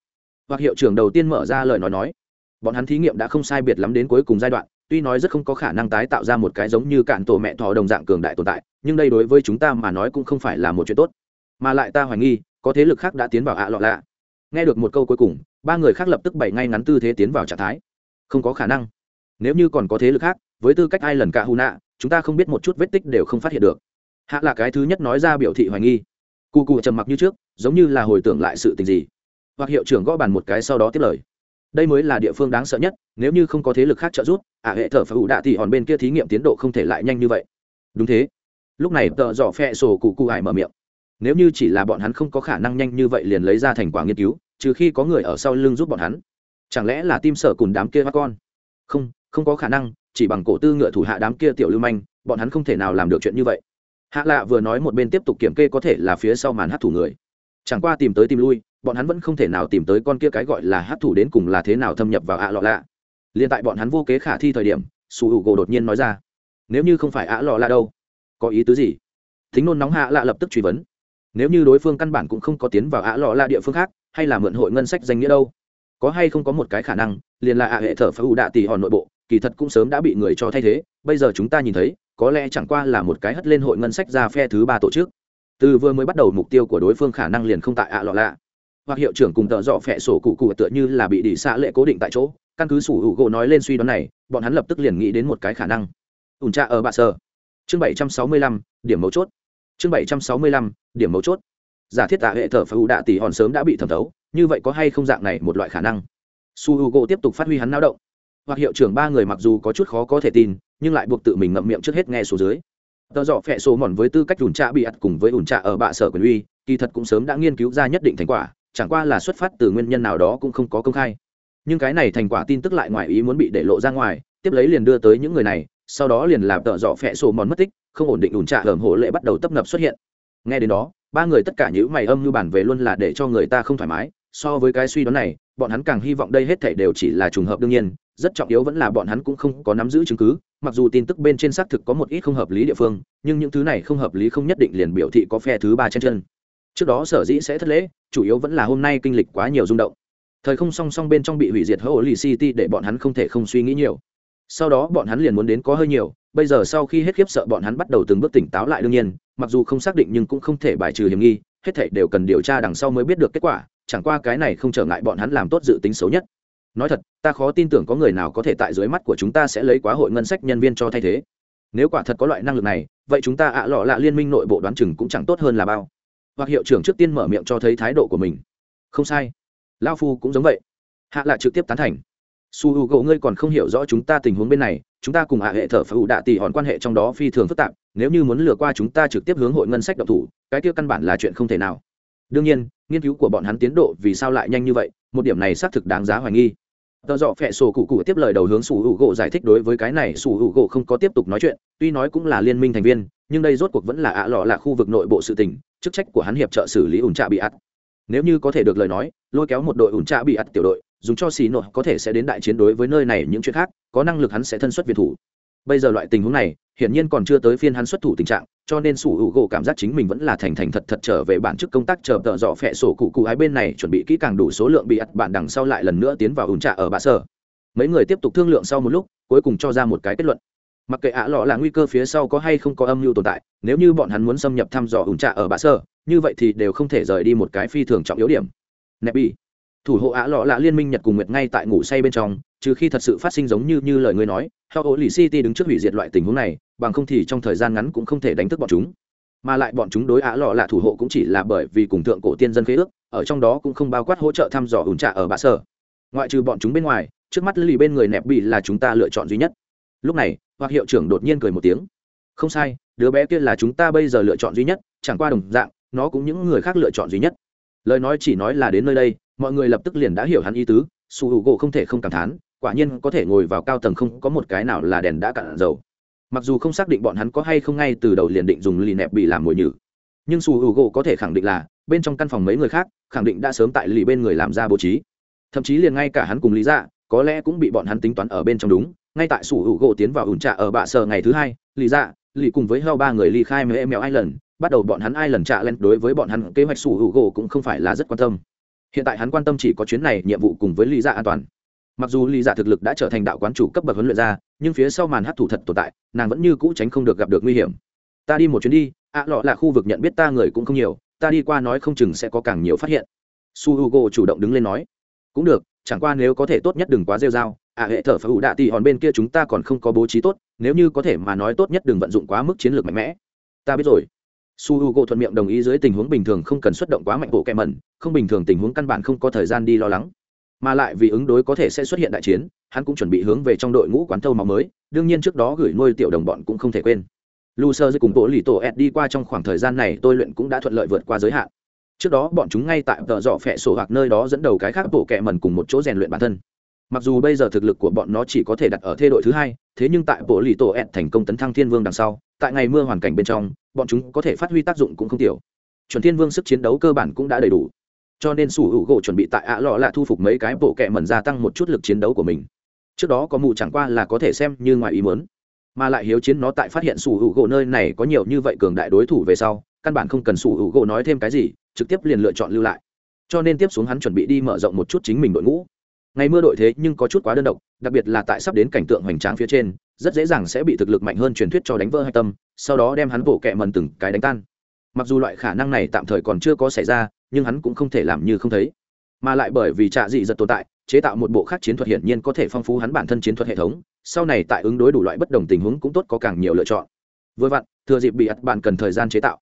Hoặc hiệu trưởng đầu tiên mở ra lời nói nói. Bọn hắn thí nghiệm đã không sai biệt lắm đến cuối cùng giai đoạn, tuy nói rất không có khả năng tái tạo ra một cái giống như cạn tổ mẹ thò đồng dạng cường đại tồn tại, nhưng đây đối với chúng ta mà nói cũng không phải là một chuyện tốt. Mà lại ta hoài nghi có thế lực khác đã tiến vào ạ lọ lạ. Nghe được một câu cuối cùng, ba người khác lập tức bày ngay ngắn tư thế tiến vào trạng thái. Không có khả năng. Nếu như còn có thế lực khác, với tư cách ai lần cả hù nạ, chúng ta không biết một chút vết tích đều không phát hiện được. Hạ là cái thứ nhất nói ra biểu thị hoài nghi. Cụ cụ trầm mặc như trước, giống như là hồi tưởng lại sự tình gì. Hoặc hiệu trưởng gõ bàn một cái sau đó tiếp lời. Đây mới là địa phương đáng sợ nhất, nếu như không có thế lực khác trợ giúp ả hệ thở phải ủ đạ thì hòn bên kia thí nghiệm tiến độ không thể lại nhanh như vậy. Đúng thế. Lúc này tợ dò phe sổ cụ cụ hải mở miệng nếu như chỉ là bọn hắn không có khả năng nhanh như vậy liền lấy ra thành quả nghiên cứu, trừ khi có người ở sau lưng giúp bọn hắn. Chẳng lẽ là tim sở cùng đám kia các con? Không không có khả năng, chỉ bằng cổ tư ngựa thủ hạ đám kia tiểu lưu manh, bọn hắn không thể nào làm được chuyện như vậy. Hạ lạ vừa nói một bên tiếp tục kiểm kê có thể là phía sau màn hát thủ người. Chẳng qua tìm tới tìm lui, bọn hắn vẫn không thể nào tìm tới con kia cái gọi là hát thủ đến cùng là thế nào thâm nhập vào ạ lọ lạ. Liền tại bọn hắn vô kế khả thi thời điểm, su h u gỗ đột nhiên nói ra, nếu như không phải ạ lọ lạ đâu, có ý tứ gì? Thính nôn nóng hạ lạ lập tức truy vấn nếu như đối phương căn bản cũng không có tiến vào ạ lọ là địa phương khác, hay là mượn hội ngân sách danh nghĩa đâu? Có hay không có một cái khả năng, liền là ạ hệ thở phá ủ đạ tỷ hòn nội bộ, kỳ thật cũng sớm đã bị người cho thay thế. Bây giờ chúng ta nhìn thấy, có lẽ chẳng qua là một cái hất lên hội ngân sách ra phe thứ ba tổ chức. Từ vừa mới bắt đầu mục tiêu của đối phương khả năng liền không tại ạ lọ lạ hoặc hiệu trưởng cùng tợ dọ phẹ sổ cụ cụ tựa như là bị đỉ xạ lệ cố định tại chỗ. Căn cứ sủ hữu gỗ nói lên suy đoán này, bọn hắn lập tức liền nghĩ đến một cái khả năng. Ủn trạ ở bạ sơ chương bảy trăm sáu mươi lăm, điểm mấu chốt chương bảy trăm sáu mươi lăm, điểm mấu chốt. Giả thiết tạ hệ thờ phải ủ đạ tỷ hòn sớm đã bị thẩm thấu, như vậy có hay không dạng này một loại khả năng? Su h u gỗ tiếp tục phát huy hắn lao động. Hoặc hiệu trưởng ba người mặc dù có chút khó có thể tin, nhưng lại buộc tự mình ngậm miệng trước hết nghe số dưới. Tờ dọ phẹ số mòn với tư cách ủn trạ bị ắt cùng với ủn trạ ở bạ sở quyền uy, kỳ thật cũng sớm đã nghiên cứu ra nhất định thành quả, chẳng qua là xuất phát từ nguyên nhân nào đó cũng không có công khai. Nhưng cái này thành quả tin tức lại ngoài ý muốn bị để lộ ra ngoài, tiếp lấy liền đưa tới những người này, sau đó liền làm tợ dọ phẹ sổ mòn mất tích không ổn định ủn trạ hởm hổ lệ bắt đầu tấp nập xuất hiện. Nghe đến đó, ba người tất cả những mày âm như bản về luôn là để cho người ta không thoải mái. So với cái suy đoán này, bọn hắn càng hy vọng đây hết thể đều chỉ là trùng hợp đương nhiên, rất trọng yếu vẫn là bọn hắn cũng không có nắm giữ chứng cứ, mặc dù tin tức bên trên xác thực có một ít không hợp lý địa phương, nhưng những thứ này không hợp lý không nhất định liền biểu thị có phe thứ ba trên chân. Trước đó sở dĩ sẽ thất lễ, chủ yếu vẫn là hôm nay kinh lịch quá nhiều rung động. Thời không song song bên trong bị hủy diệt hỗ lì city để bọn hắn không thể không suy nghĩ nhiều sau đó bọn hắn liền muốn đến có hơi nhiều, bây giờ sau khi hết khiếp sợ bọn hắn bắt đầu từng bước tỉnh táo lại đương nhiên, mặc dù không xác định nhưng cũng không thể bài trừ hiểm nghi, hết thảy đều cần điều tra đằng sau mới biết được kết quả, chẳng qua cái này không trở ngại bọn hắn làm tốt dự tính xấu nhất. Nói thật, ta khó tin tưởng có người nào có thể tại dưới mắt của chúng ta sẽ lấy quá hội ngân sách nhân viên cho thay thế. Nếu quả thật có loại năng lực này, vậy chúng ta ạ lọ lạ liên minh nội bộ đoán chừng cũng chẳng tốt hơn là bao. Hoặc hiệu trưởng trước tiên mở miệng cho thấy thái độ của mình. Không sai. Lao phu cũng giống vậy. Hạ lạ trực tiếp tán thành su h u gỗ ngươi còn không hiểu rõ chúng ta tình huống bên này, chúng ta cùng hạ hệ thở phải ủ đạ tỷ hòn quan hệ trong đó phi thường phức tạp, nếu như muốn lừa qua chúng ta trực tiếp hướng hội ngân sách độc thủ, cái kia căn bản là chuyện không thể nào. Đương nhiên, nghiên cứu của bọn hắn tiến độ vì sao lại nhanh như vậy, một điểm này xác thực đáng giá hoài nghi. Tờ dọ phẹ sổ cụ cụ tiếp lời đầu hướng sủ hữu gỗ giải thích đối với cái này sủ hữu gỗ không có tiếp tục nói chuyện, tuy nói cũng là liên minh thành viên, nhưng đây rốt cuộc vẫn là ạ lọ là khu vực nội bộ sự tình, chức trách của hắn hiệp trợ xử lý ủn trạ bị ắt nếu như có thể được lời nói, lôi kéo một đội ủn trạ bị ắt tiểu đội dùng cho xì nội có thể sẽ đến đại chiến đối với nơi này những chuyện khác, có năng lực hắn sẽ thân xuất việt thủ. Bây giờ loại tình huống này, hiển nhiên còn chưa tới phiên hắn xuất thủ tình trạng, cho nên sủ hữu gỗ cảm giác chính mình vẫn là thành thành thật thật trở về bản chức công tác chờ tợ dọ phẹ sổ cụ cụ ái bên này, chuẩn bị kỹ càng đủ số lượng bị ắt bạn đằng sau lại lần nữa tiến vào ủn trạ ở bạ sở. Mấy người tiếp tục thương lượng sau một lúc, cuối cùng cho ra một cái kết luận. Mặc kệ ạ lọ là nguy cơ phía sau có hay không có âm mưu tồn tại, nếu như bọn hắn muốn xâm nhập thăm dò ủn trạ ở bạ sở, như vậy thì đều không thể rời đi một cái phi thường trọng yếu điểm. Nẹp bi thủ hộ ạ lọ lạ liên minh nhật cùng nguyệt ngay tại ngủ say bên trong, trừ khi thật sự phát sinh giống như như lời ngươi nói theo ổ lì city đứng trước hủy diệt loại tình huống này, bằng không thì trong thời gian ngắn cũng không thể đánh thức bọn chúng. Mà lại bọn chúng đối ạ lọ lạ thủ hộ cũng chỉ là bởi vì cùng thượng cổ tiên dân khế ước, ở trong đó cũng không bao quát hỗ trợ thăm dò ủn trạ ở bạ sở. Ngoại trừ bọn chúng bên ngoài, trước mắt lì bên người nẹp bị là chúng ta lựa chọn duy nhất. Lúc này hoặc hiệu trưởng đột nhiên cười một tiếng. Không sai, đứa bé kia là chúng ta bây giờ lựa chọn duy nhất, chẳng qua đồng dạng, nó cũng những người khác lựa chọn duy nhất. Lời nói chỉ nói là đến nơi đây mọi người lập tức liền đã hiểu hắn ý tứ, su h u gỗ không thể không cảm thán, quả nhiên có thể ngồi vào cao tầng không có một cái nào là đèn đã cạn dầu. Mặc dù không xác định bọn hắn có hay không ngay từ đầu liền định dùng lì nẹp bị làm mồi nhử, nhưng su h u gỗ có thể khẳng định là, bên trong căn phòng mấy người khác, khẳng định đã sớm tại lì bên người làm ra bố trí. Thậm chí liền ngay cả hắn cùng lý dạ có lẽ cũng bị bọn hắn tính toán ở bên trong đúng, ngay tại su h u gỗ tiến vào ủn trạ ở bạ sở ngày thứ hai, lý dạ lì cùng với heo ba người ly khai mèo mèo ai lần bắt đầu bọn hắn ai lần trạ lên đối với bọn hắn kế hoạch su h u gỗ cũng không phải là rất quan tâm hiện tại hắn quan tâm chỉ có chuyến này nhiệm vụ cùng với lý dạ an toàn. Mặc dù lý dạ thực lực đã trở thành đạo quán chủ cấp bậc huấn luyện ra, nhưng phía sau màn hát thủ thật tồn tại, nàng vẫn như cũ tránh không được gặp được nguy hiểm. Ta đi một chuyến đi, ạ, lọ là khu vực nhận biết ta người cũng không nhiều, ta đi qua nói không chừng sẽ có càng nhiều phát hiện. Su hugo chủ động đứng lên nói. Cũng được, chẳng qua nếu có thể tốt nhất đừng quá rêu r a o ạ, hệ thở phải ủ đạ tị hòn bên kia chúng ta còn không có bố trí tốt, nếu như có thể mà nói tốt nhất đừng vận dụng quá mức chiến lược mạnh mẽ. Ta biết rồi su h u g o thuận miệng đồng ý dưới tình huống bình thường không cần xuất động quá mạnh bộ kẹ mẩn, không bình thường tình huống căn bản không có thời gian đi lo lắng. Mà lại vì ứng đối có thể sẽ xuất hiện đại chiến, hắn cũng chuẩn bị hướng về trong đội ngũ quán thâu máu mới, đương nhiên trước đó gửi nuôi tiểu đồng bọn cũng không thể quên. Lu sơ dưới cùng bộ lì tổ ed đi qua trong khoảng thời gian này tôi luyện cũng đã thuận lợi vượt qua giới hạn. Trước đó bọn chúng ngay tại tợ dọ phẹ sổ hoặc nơi đó dẫn đầu cái khác bộ kẹ mẩn cùng một chỗ rèn luyện bản thân mặc dù bây giờ thực lực của bọn nó chỉ có thể đặt ở thê đội thứ hai, thế nhưng tại bộ lì tổ ẹn thành công tấn thăng thiên vương đằng sau, tại ngày mưa hoàn cảnh bên trong, bọn chúng có thể phát huy tác dụng cũng không tiểu. Chuẩn thiên vương sức chiến đấu cơ bản cũng đã đầy đủ. Cho nên sủ hữu gỗ chuẩn bị tại ạ lọ là thu phục mấy cái bộ kẹ mẩn gia tăng một chút lực chiến đấu của mình. Trước đó có mù chẳng qua là có thể xem như ngoài ý muốn. Mà lại hiếu chiến nó tại phát hiện sủ hữu gỗ nơi này có nhiều như vậy cường đại đối thủ về sau, căn bản không cần sủ hữu gỗ nói thêm cái gì, trực tiếp liền lựa chọn lưu lại. Cho nên tiếp xuống hắn chuẩn bị đi mở rộng một chút chính mình đội ngũ ngày mưa đội thế nhưng có chút quá đơn độc, đặc biệt là tại sắp đến cảnh tượng hoành tráng phía trên, rất dễ dàng sẽ bị thực lực mạnh hơn truyền thuyết cho đánh vỡ hạch tâm, sau đó đem hắn bổ kẹ mần từng cái đánh tan. Mặc dù loại khả năng này tạm thời còn chưa có xảy ra, nhưng hắn cũng không thể làm như không thấy. Mà lại bởi vì trạ dị giật tồn tại, chế tạo một bộ khác chiến thuật hiển nhiên có thể phong phú hắn bản thân chiến thuật hệ thống, sau này tại ứng đối đủ loại bất đồng tình huống cũng tốt có càng nhiều lựa chọn. Vừa vặn, thừa dịp bị ắt bạn cần thời gian chế tạo,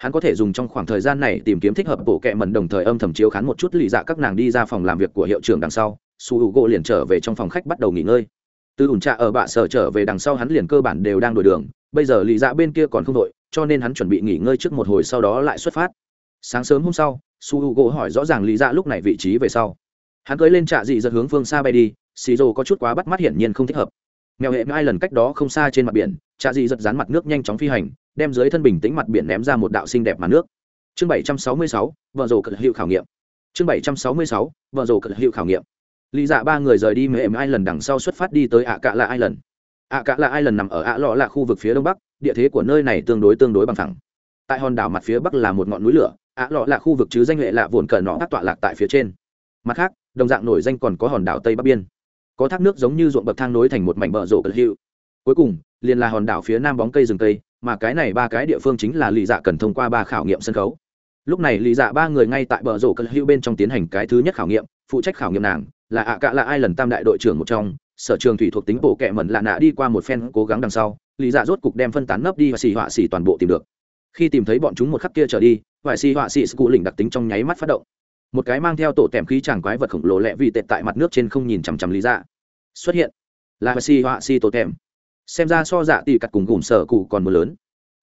hắn có thể dùng trong khoảng thời gian này tìm kiếm thích hợp bộ kệ mần đồng thời âm thầm chiếu khán một chút lì dạ các nàng đi ra phòng làm việc của hiệu trưởng đằng sau su h u gỗ liền trở về trong phòng khách bắt đầu nghỉ ngơi. Từ ủn trạ ở bạ sở trở về đằng sau hắn liền cơ bản đều đang đổi đường, bây giờ lì dạ bên kia còn không đội, cho nên hắn chuẩn bị nghỉ ngơi trước một hồi sau đó lại xuất phát. Sáng sớm hôm sau, su h u gỗ hỏi rõ ràng lì dạ lúc này vị trí về sau. Hắn cưới lên trạ dị giật hướng phương xa bay đi, xì rồ có chút quá bắt mắt hiển nhiên không thích hợp. Mèo hệ hai lần cách đó không xa trên mặt biển, trạ dị giật dán mặt nước nhanh chóng phi hành, đem dưới thân bình tĩnh mặt biển ném ra một đạo xinh đẹp mặt nước. Chương bảy trăm sáu mươi sáu, vợ rồ cật hiệu khảo nghiệm. Chương bảy trăm sáu mươi sáu, vợ rồ cật hiệu khảo nghiệm lý dạ ba người rời đi mềm ai lần đằng sau xuất phát đi tới ạ cạ là ai lần ạ cạ là ai lần nằm ở ạ lọ là khu vực phía đông bắc, địa thế của nơi này tương đối tương đối bằng thẳng tại hòn đảo mặt phía bắc là một ngọn núi lửa, ạ lọ là khu vực chứ danh huệ lạ vồn cờ nọ tọa lạc tại phía trên. Mặt khác, đồng dạng nổi danh còn có hòn đảo tây bắc biên. Có thác nước giống như ruộng bậc thang nối thành một mảnh bờ rổ cật hiệu. Cuối cùng, liền là hòn đảo phía nam bóng cây rừng tây mà cái này ba cái địa phương chính là lý dạ cần thông qua ba khảo nghiệm sân khấu. Lúc này lý dạ ba người ngay tại bờ rổ cật hữu bên trong tiến hành cái thứ nhất khảo nghiệm, phụ trách khảo nghiệm nàng là ạ à cạ là ai lần tam đại đội trưởng một trong, sở trường thủy thuộc tính bộ kệ mẩn lạ nạ đi qua một phen cố gắng đằng sau, lý dạ rốt cục đem phân tán nấp đi và xì họa xì toàn bộ tìm được. Khi tìm thấy bọn chúng một khắc kia trở đi vải xì họa xì cụ lỉnh đặc tính trong nháy mắt phát động. Một cái mang theo tổ tèm khí chàng quái vật khổng lồ lẹ vì tệ tại mặt nước trên không nhìn chằm chằm lý dạ. Xuất hiện. Là vải xì họa xì tổ tèm. Xem ra so dạ tì cặt cùng gùm sở cụ còn mưa lớn.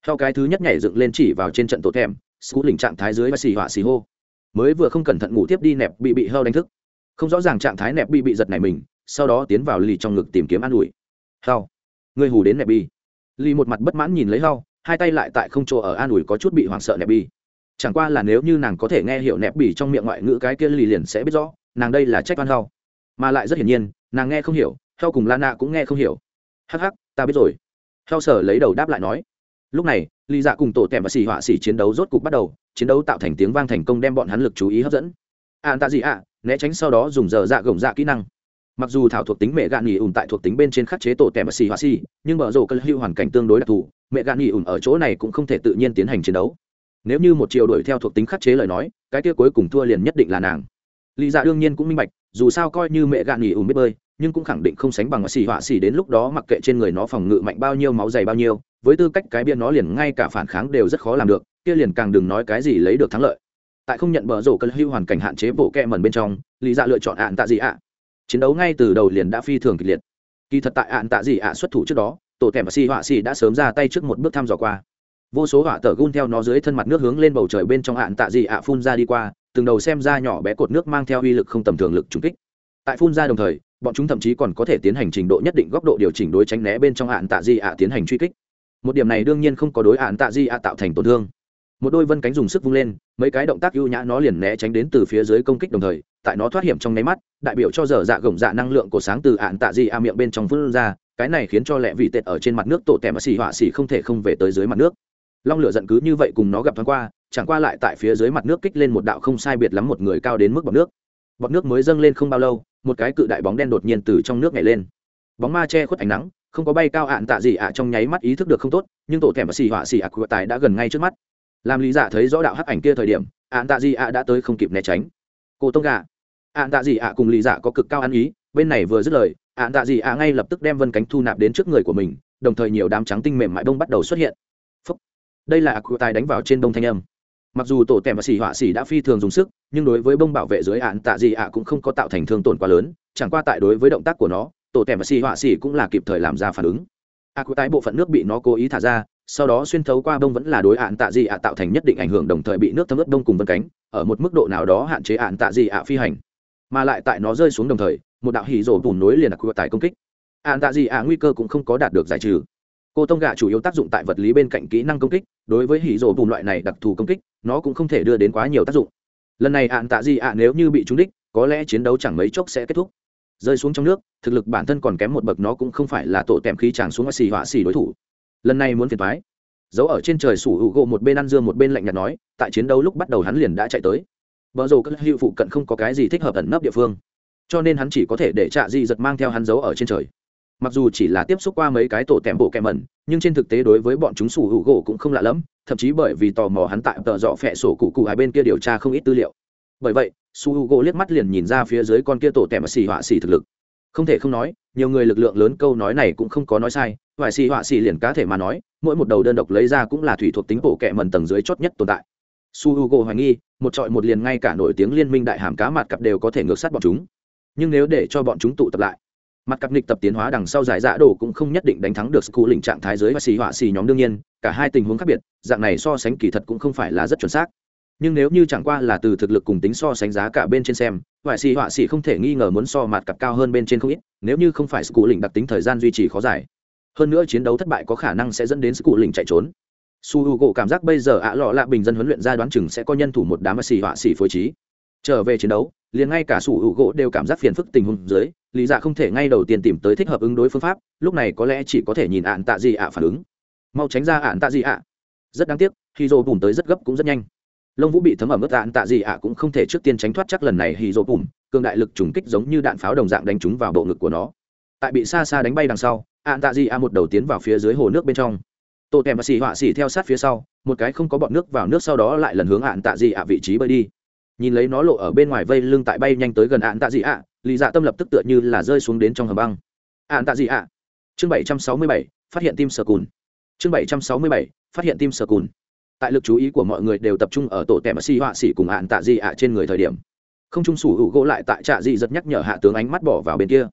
Theo cái thứ nhất nhảy dựng lên chỉ vào trên trận tổ tèm cụ lỉnh trạng thái dưới và xì họa xì hô. Mới vừa không cẩn thận ngủ tiếp đi nẹp bị bị hơ đánh thức không rõ ràng trạng thái nẹp bị bị giật này mình, sau đó tiến vào lì trong ngực tìm kiếm an ủi. Hao người hù đến nẹp bi. Lì một mặt bất mãn nhìn lấy hao, hai tay lại tại không chỗ ở an ủi có chút bị hoảng sợ nẹp bi. Chẳng qua là nếu như nàng có thể nghe hiểu nẹp bỉ trong miệng ngoại ngữ cái kia lì liền sẽ biết rõ, nàng đây là trách oan hao. Mà lại rất hiển nhiên, nàng nghe không hiểu, hao cùng lana cũng nghe không hiểu. Hắc hắc, ta biết rồi. Hao sở lấy đầu đáp lại nói. Lúc này, lì dạ cùng tổ tèm và xì họa xì chiến đấu rốt cục bắt đầu, chiến đấu tạo thành tiếng vang thành công đem bọn hắn lực chú ý hấp dẫn. Ạn tạ gì ạ? Né tránh sau đó dùng giờ dạ gồng dạ kỹ năng. Mặc dù thảo thuộc tính mẹ gạn nghỉ ủn tại thuộc tính bên trên khắc chế tổ tèm và xì hoa xì, nhưng mở rổ cân hữu hoàn cảnh tương đối đặc thù, mẹ gạn nghỉ ủn ở chỗ này cũng không thể tự nhiên tiến hành chiến đấu. Nếu như một chiều đuổi theo thuộc tính khắc chế lời nói, cái kia cuối cùng thua liền nhất định là nàng. Lý dạ đương nhiên cũng minh bạch, dù sao coi như mẹ gạn nghỉ ủn biết bơi, nhưng cũng khẳng định không sánh bằng xì họa xì đến lúc đó mặc kệ trên người nó phòng ngự mạnh bao nhiêu, máu dày bao nhiêu, với tư cách cái biên nó liền ngay cả phản kháng đều rất khó làm được, kia liền càng đừng nói cái gì lấy được thắng lợi tại không nhận bờ rổ cân hưu hoàn cảnh hạn chế bộ kẹ mần bên trong, lý dạ lựa chọn ạn tạ gì ạ chiến đấu ngay từ đầu liền đã phi thường kịch liệt. Kỳ thật tại ạn tạ gì ạ xuất thủ trước đó, tổ kèm và xì họa xì đã sớm ra tay trước một bước thăm dò qua. Vô số họa tờ gun theo nó dưới thân mặt nước hướng lên bầu trời bên trong ạn tạ gì ạ phun ra đi qua, từng đầu xem ra nhỏ bé cột nước mang theo uy lực không tầm thường lực trúng kích. Tại phun ra đồng thời, bọn chúng thậm chí còn có thể tiến hành trình độ nhất định góc độ điều chỉnh đối tránh né bên trong ạn tạ di ạ tiến hành truy kích. Một điểm này đương nhiên không có đối ạn tạ di ạ tạo thành tổn thương một đôi vân cánh dùng sức vung lên, mấy cái động tác ưu nhã nó liền né tránh đến từ phía dưới công kích đồng thời, tại nó thoát hiểm trong nháy mắt, đại biểu cho dở dạ gồng dạ năng lượng của sáng từ ạn tạ di ạ miệng bên trong vươn ra, cái này khiến cho lẹ vị tệ ở trên mặt nước tổ tẻ và xì họa xì không thể không về tới dưới mặt nước. Long lửa giận cứ như vậy cùng nó gặp thoáng qua, chẳng qua lại tại phía dưới mặt nước kích lên một đạo không sai biệt lắm một người cao đến mức bọc nước. Bọt nước mới dâng lên không bao lâu, một cái cự đại bóng đen đột nhiên từ trong nước nhảy lên. Bóng ma che khuất ánh nắng, không có bay cao ạn tạ gì ạ, trong nháy mắt ý thức được không tốt, nhưng tổ thẻ và xì họa xì ạ của tài đã gần ngay trước mắt làm lý giả thấy rõ đạo hắc ảnh kia thời điểm ạn tạ di ạ đã tới không kịp né tránh. Cô tông gà. Ạn tạ di ạ cùng lý giả có cực cao ăn ý, bên này vừa dứt lời ạn tạ di ạ ngay lập tức đem vân cánh thu nạp đến trước người của mình, đồng thời nhiều đám trắng tinh mềm mại bông bắt đầu xuất hiện. Phúc. đây là ạ của tài đánh vào trên bông thanh âm. Mặc dù tổ tèm và xỉ họa xỉ đã phi thường dùng sức, nhưng đối với bông bảo vệ dưới ạn tạ di ạ cũng không có tạo thành thương tổn quá lớn, chẳng qua tại đối với động tác của nó, tổ tèm và xỉ họa xỉ cũng là kịp thời làm ra phản ứng. Ạ cụ tái bộ phận nước bị nó cố ý thả ra sau đó xuyên thấu qua bông vẫn là đối hạn tạ dị ạ tạo thành nhất định ảnh hưởng, đồng thời bị nước thấm ướt bông cùng vân cánh, ở một mức độ nào đó hạn chế hạn tạ dị ạ phi hành. Mà lại tại nó rơi xuống đồng thời, một đạo hỉ rổ bùn nối liền ạ tài công kích. Hạn tạ dị ạ nguy cơ cũng không có đạt được giải trừ. Cô tông gạ chủ yếu tác dụng tại vật lý bên cạnh kỹ năng công kích, đối với hỉ rổ bùn loại này đặc thù công kích, nó cũng không thể đưa đến quá nhiều tác dụng. Lần này hạn tạ dị ạ nếu như bị trúng đích, có lẽ chiến đấu chẳng mấy chốc sẽ kết thúc. Rơi xuống trong nước, thực lực bản thân còn kém một bậc nó cũng không phải là tổ tèm khí tràng xuống xì họa xì đối thủ lần này muốn phiền thoái. Giấu ở trên trời sủ hữu gỗ một bên ăn dưa một bên lạnh nhạt nói, tại chiến đấu lúc bắt đầu hắn liền đã chạy tới. Vợ rồ các hữu phụ cận không có cái gì thích hợp ẩn nấp địa phương. Cho nên hắn chỉ có thể để trạ di giật mang theo hắn giấu ở trên trời. Mặc dù chỉ là tiếp xúc qua mấy cái tổ tẻm bộ kèm mẩn, nhưng trên thực tế đối với bọn chúng sủ hữu gỗ cũng không lạ lẫm, thậm chí bởi vì tò mò hắn tại tợ dọ phẹ sổ cụ cụ hai bên kia điều tra không ít tư liệu. Bởi vậy su h u gỗ liếc mắt liền nhìn ra phía dưới con kia tổ tèm xì họa xì thực lực không thể không nói, nhiều người lực lượng lớn câu nói này cũng không có nói sai vài xì họa xì liền cá thể mà nói, mỗi một đầu đơn độc lấy ra cũng là thủy thuộc tính bộ kẹ mần tầng dưới chót nhất tồn tại. Su h u gỗ hoài nghi, một trọi một liền ngay cả nổi tiếng liên minh đại hàm cá mặt cặp đều có thể ngược sát bọn chúng. Nhưng nếu để cho bọn chúng tụ tập lại, mặt cặp nghịch tập tiến hóa đằng sau giải dạ đồ cũng không nhất định đánh thắng được cụ lĩnh trạng thái giới và xì họa xì nhóm đương nhiên, cả hai tình huống khác biệt, dạng này so sánh kỳ thật cũng không phải là rất chuẩn xác nhưng nếu như chẳng qua là từ thực lực cùng tính so sánh giá cả bên trên xem hoại sĩ họa sĩ không thể nghi ngờ muốn so mặt cặp cao hơn bên trên không ít, nếu như không phải cụ lĩnh đặc tính thời gian duy trì khó giải. Hơn nữa chiến đấu thất bại có khả năng sẽ dẫn đến cụ lĩnh chạy trốn. Su h u gỗ cảm giác bây giờ ạ lọ lạ bình dân huấn luyện ra đoán chừng sẽ có nhân thủ một đám sĩ họa sĩ phối trí. Trở về chiến đấu, liền ngay cả su h u gỗ đều cảm giác phiền phức tình huống dưới, lý dạ không thể ngay đầu tiên tìm tới thích hợp ứng đối phương pháp, lúc này có lẽ chỉ có thể nhìn ạn tạ gì ạ phản ứng. Mau tránh ra ạn tạ gì ạ. Rất đáng tiếc, khi dô bùn tới rất gấp cũng rất nhanh lông vũ bị thấm ở mức ạn tạ gì ạ cũng không thể trước tiên tránh thoát chắc lần này hì dô bùm cường đại lực trùng kích giống như đạn pháo đồng dạng đánh trúng vào bộ ngực của nó. Tại bị xa xa đánh bay đằng sau, ạn tạ gì ạ một đầu tiến vào phía dưới hồ nước bên trong. Tổ kèm và xì họa xì theo sát phía sau, một cái không có bọn nước vào nước sau đó lại lần hướng ạn tạ gì ạ vị trí bơi đi. Nhìn lấy nó lộ ở bên ngoài vây lưng tại bay nhanh tới gần ạn tạ gì ạ lý dạ tâm lập tức tựa như là rơi xuống đến trong hầm băng. Ạn tạ gì ạ. Chương bảy trăm sáu mươi bảy, phát hiện tim sờ cùn. Chương bảy trăm sáu mươi bảy, phát hiện tim sờ cùn tại lực chú ý của mọi người đều tập trung ở tổ tèm xì họa xỉ cùng ạn tạ Di ạ trên người thời điểm. Không trung sủ hữu gỗ lại tại trạ Di giật nhắc nhở hạ tướng ánh mắt bỏ vào bên kia.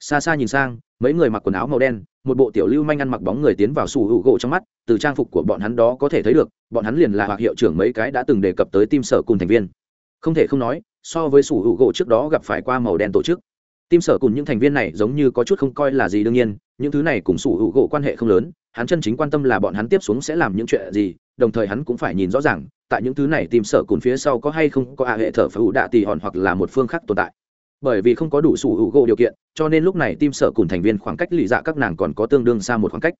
Xa xa nhìn sang, mấy người mặc quần áo màu đen, một bộ tiểu lưu manh ăn mặc bóng người tiến vào sủ hữu gỗ trong mắt, từ trang phục của bọn hắn đó có thể thấy được, bọn hắn liền là hoặc hiệu trưởng mấy cái đã từng đề cập tới tim sở cùng thành viên. Không thể không nói, so với sủ hữu gỗ trước đó gặp phải qua màu đen tổ chức. Tim sở cùng những thành viên này giống như có chút không coi là gì đương nhiên, những thứ này cùng sủ hữu gỗ quan hệ không lớn, hắn chân chính quan tâm là bọn hắn tiếp xuống sẽ làm những chuyện gì đồng thời hắn cũng phải nhìn rõ ràng, tại những thứ này tim sở cùn phía sau có hay không có a hệ thở phải ủ đạ tì hòn hoặc là một phương khác tồn tại. Bởi vì không có đủ sủ hữu gỗ điều kiện, cho nên lúc này tim sở cùng thành viên khoảng cách lì dạ các nàng còn có tương đương xa một khoảng cách.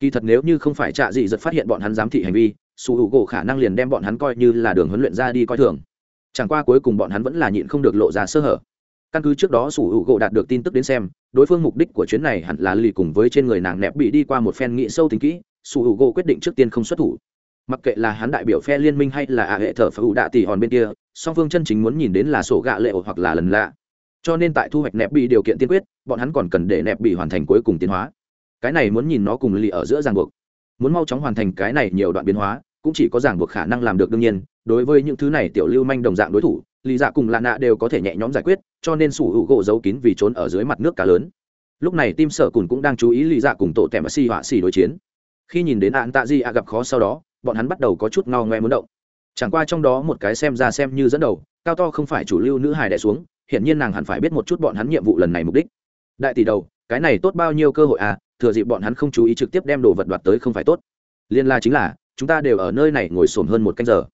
Kỳ thật nếu như không phải trạ dị giật phát hiện bọn hắn giám thị hành vi, sủ hữu gỗ khả năng liền đem bọn hắn coi như là đường huấn luyện ra đi coi thường. Chẳng qua cuối cùng bọn hắn vẫn là nhịn không được lộ ra sơ hở. Căn cứ trước đó sủ hữu gỗ đạt được tin tức đến xem, đối phương mục đích của chuyến này hẳn là lì cùng với trên người nàng nẹp bị đi qua một phen nghị sâu tính kỹ, sủ hữu gỗ quyết định trước tiên không xuất thủ mặc kệ là hắn đại biểu phe liên minh hay là ả hệ thờ phá ủ đạ tỷ hòn bên kia, song phương chân chính muốn nhìn đến là sổ gạ lệ hoặc là lần lạ. Cho nên tại thu hoạch nẹp bị điều kiện tiên quyết, bọn hắn còn cần để nẹp bị hoàn thành cuối cùng tiến hóa. Cái này muốn nhìn nó cùng lì ở giữa ràng buộc. Muốn mau chóng hoàn thành cái này nhiều đoạn biến hóa, cũng chỉ có ràng buộc khả năng làm được đương nhiên. Đối với những thứ này tiểu lưu manh đồng dạng đối thủ, lì dạ cùng lạ nạ đều có thể nhẹ nhõm giải quyết, cho nên sủ hữu gỗ giấu kín vì trốn ở dưới mặt nước cá lớn. Lúc này tim sở cùn cũng đang chú ý lì dạ cùng tổ tèm và si họa xì đối chiến. Khi nhìn đến ạn tạ di ạ gặp khó sau đó bọn hắn bắt đầu có chút ngao ngoe muốn động. Chẳng qua trong đó một cái xem ra xem như dẫn đầu, cao to không phải chủ lưu nữ hài đẻ xuống hiện nhiên nàng hẳn phải biết một chút bọn hắn nhiệm vụ lần này mục đích. Đại tỷ đầu, cái này tốt bao nhiêu cơ hội à thừa dịp bọn hắn không chú ý trực tiếp đem đồ vật đoạt tới không phải tốt. Liên la chính là, chúng ta đều ở nơi này ngồi sồn hơn một canh giờ.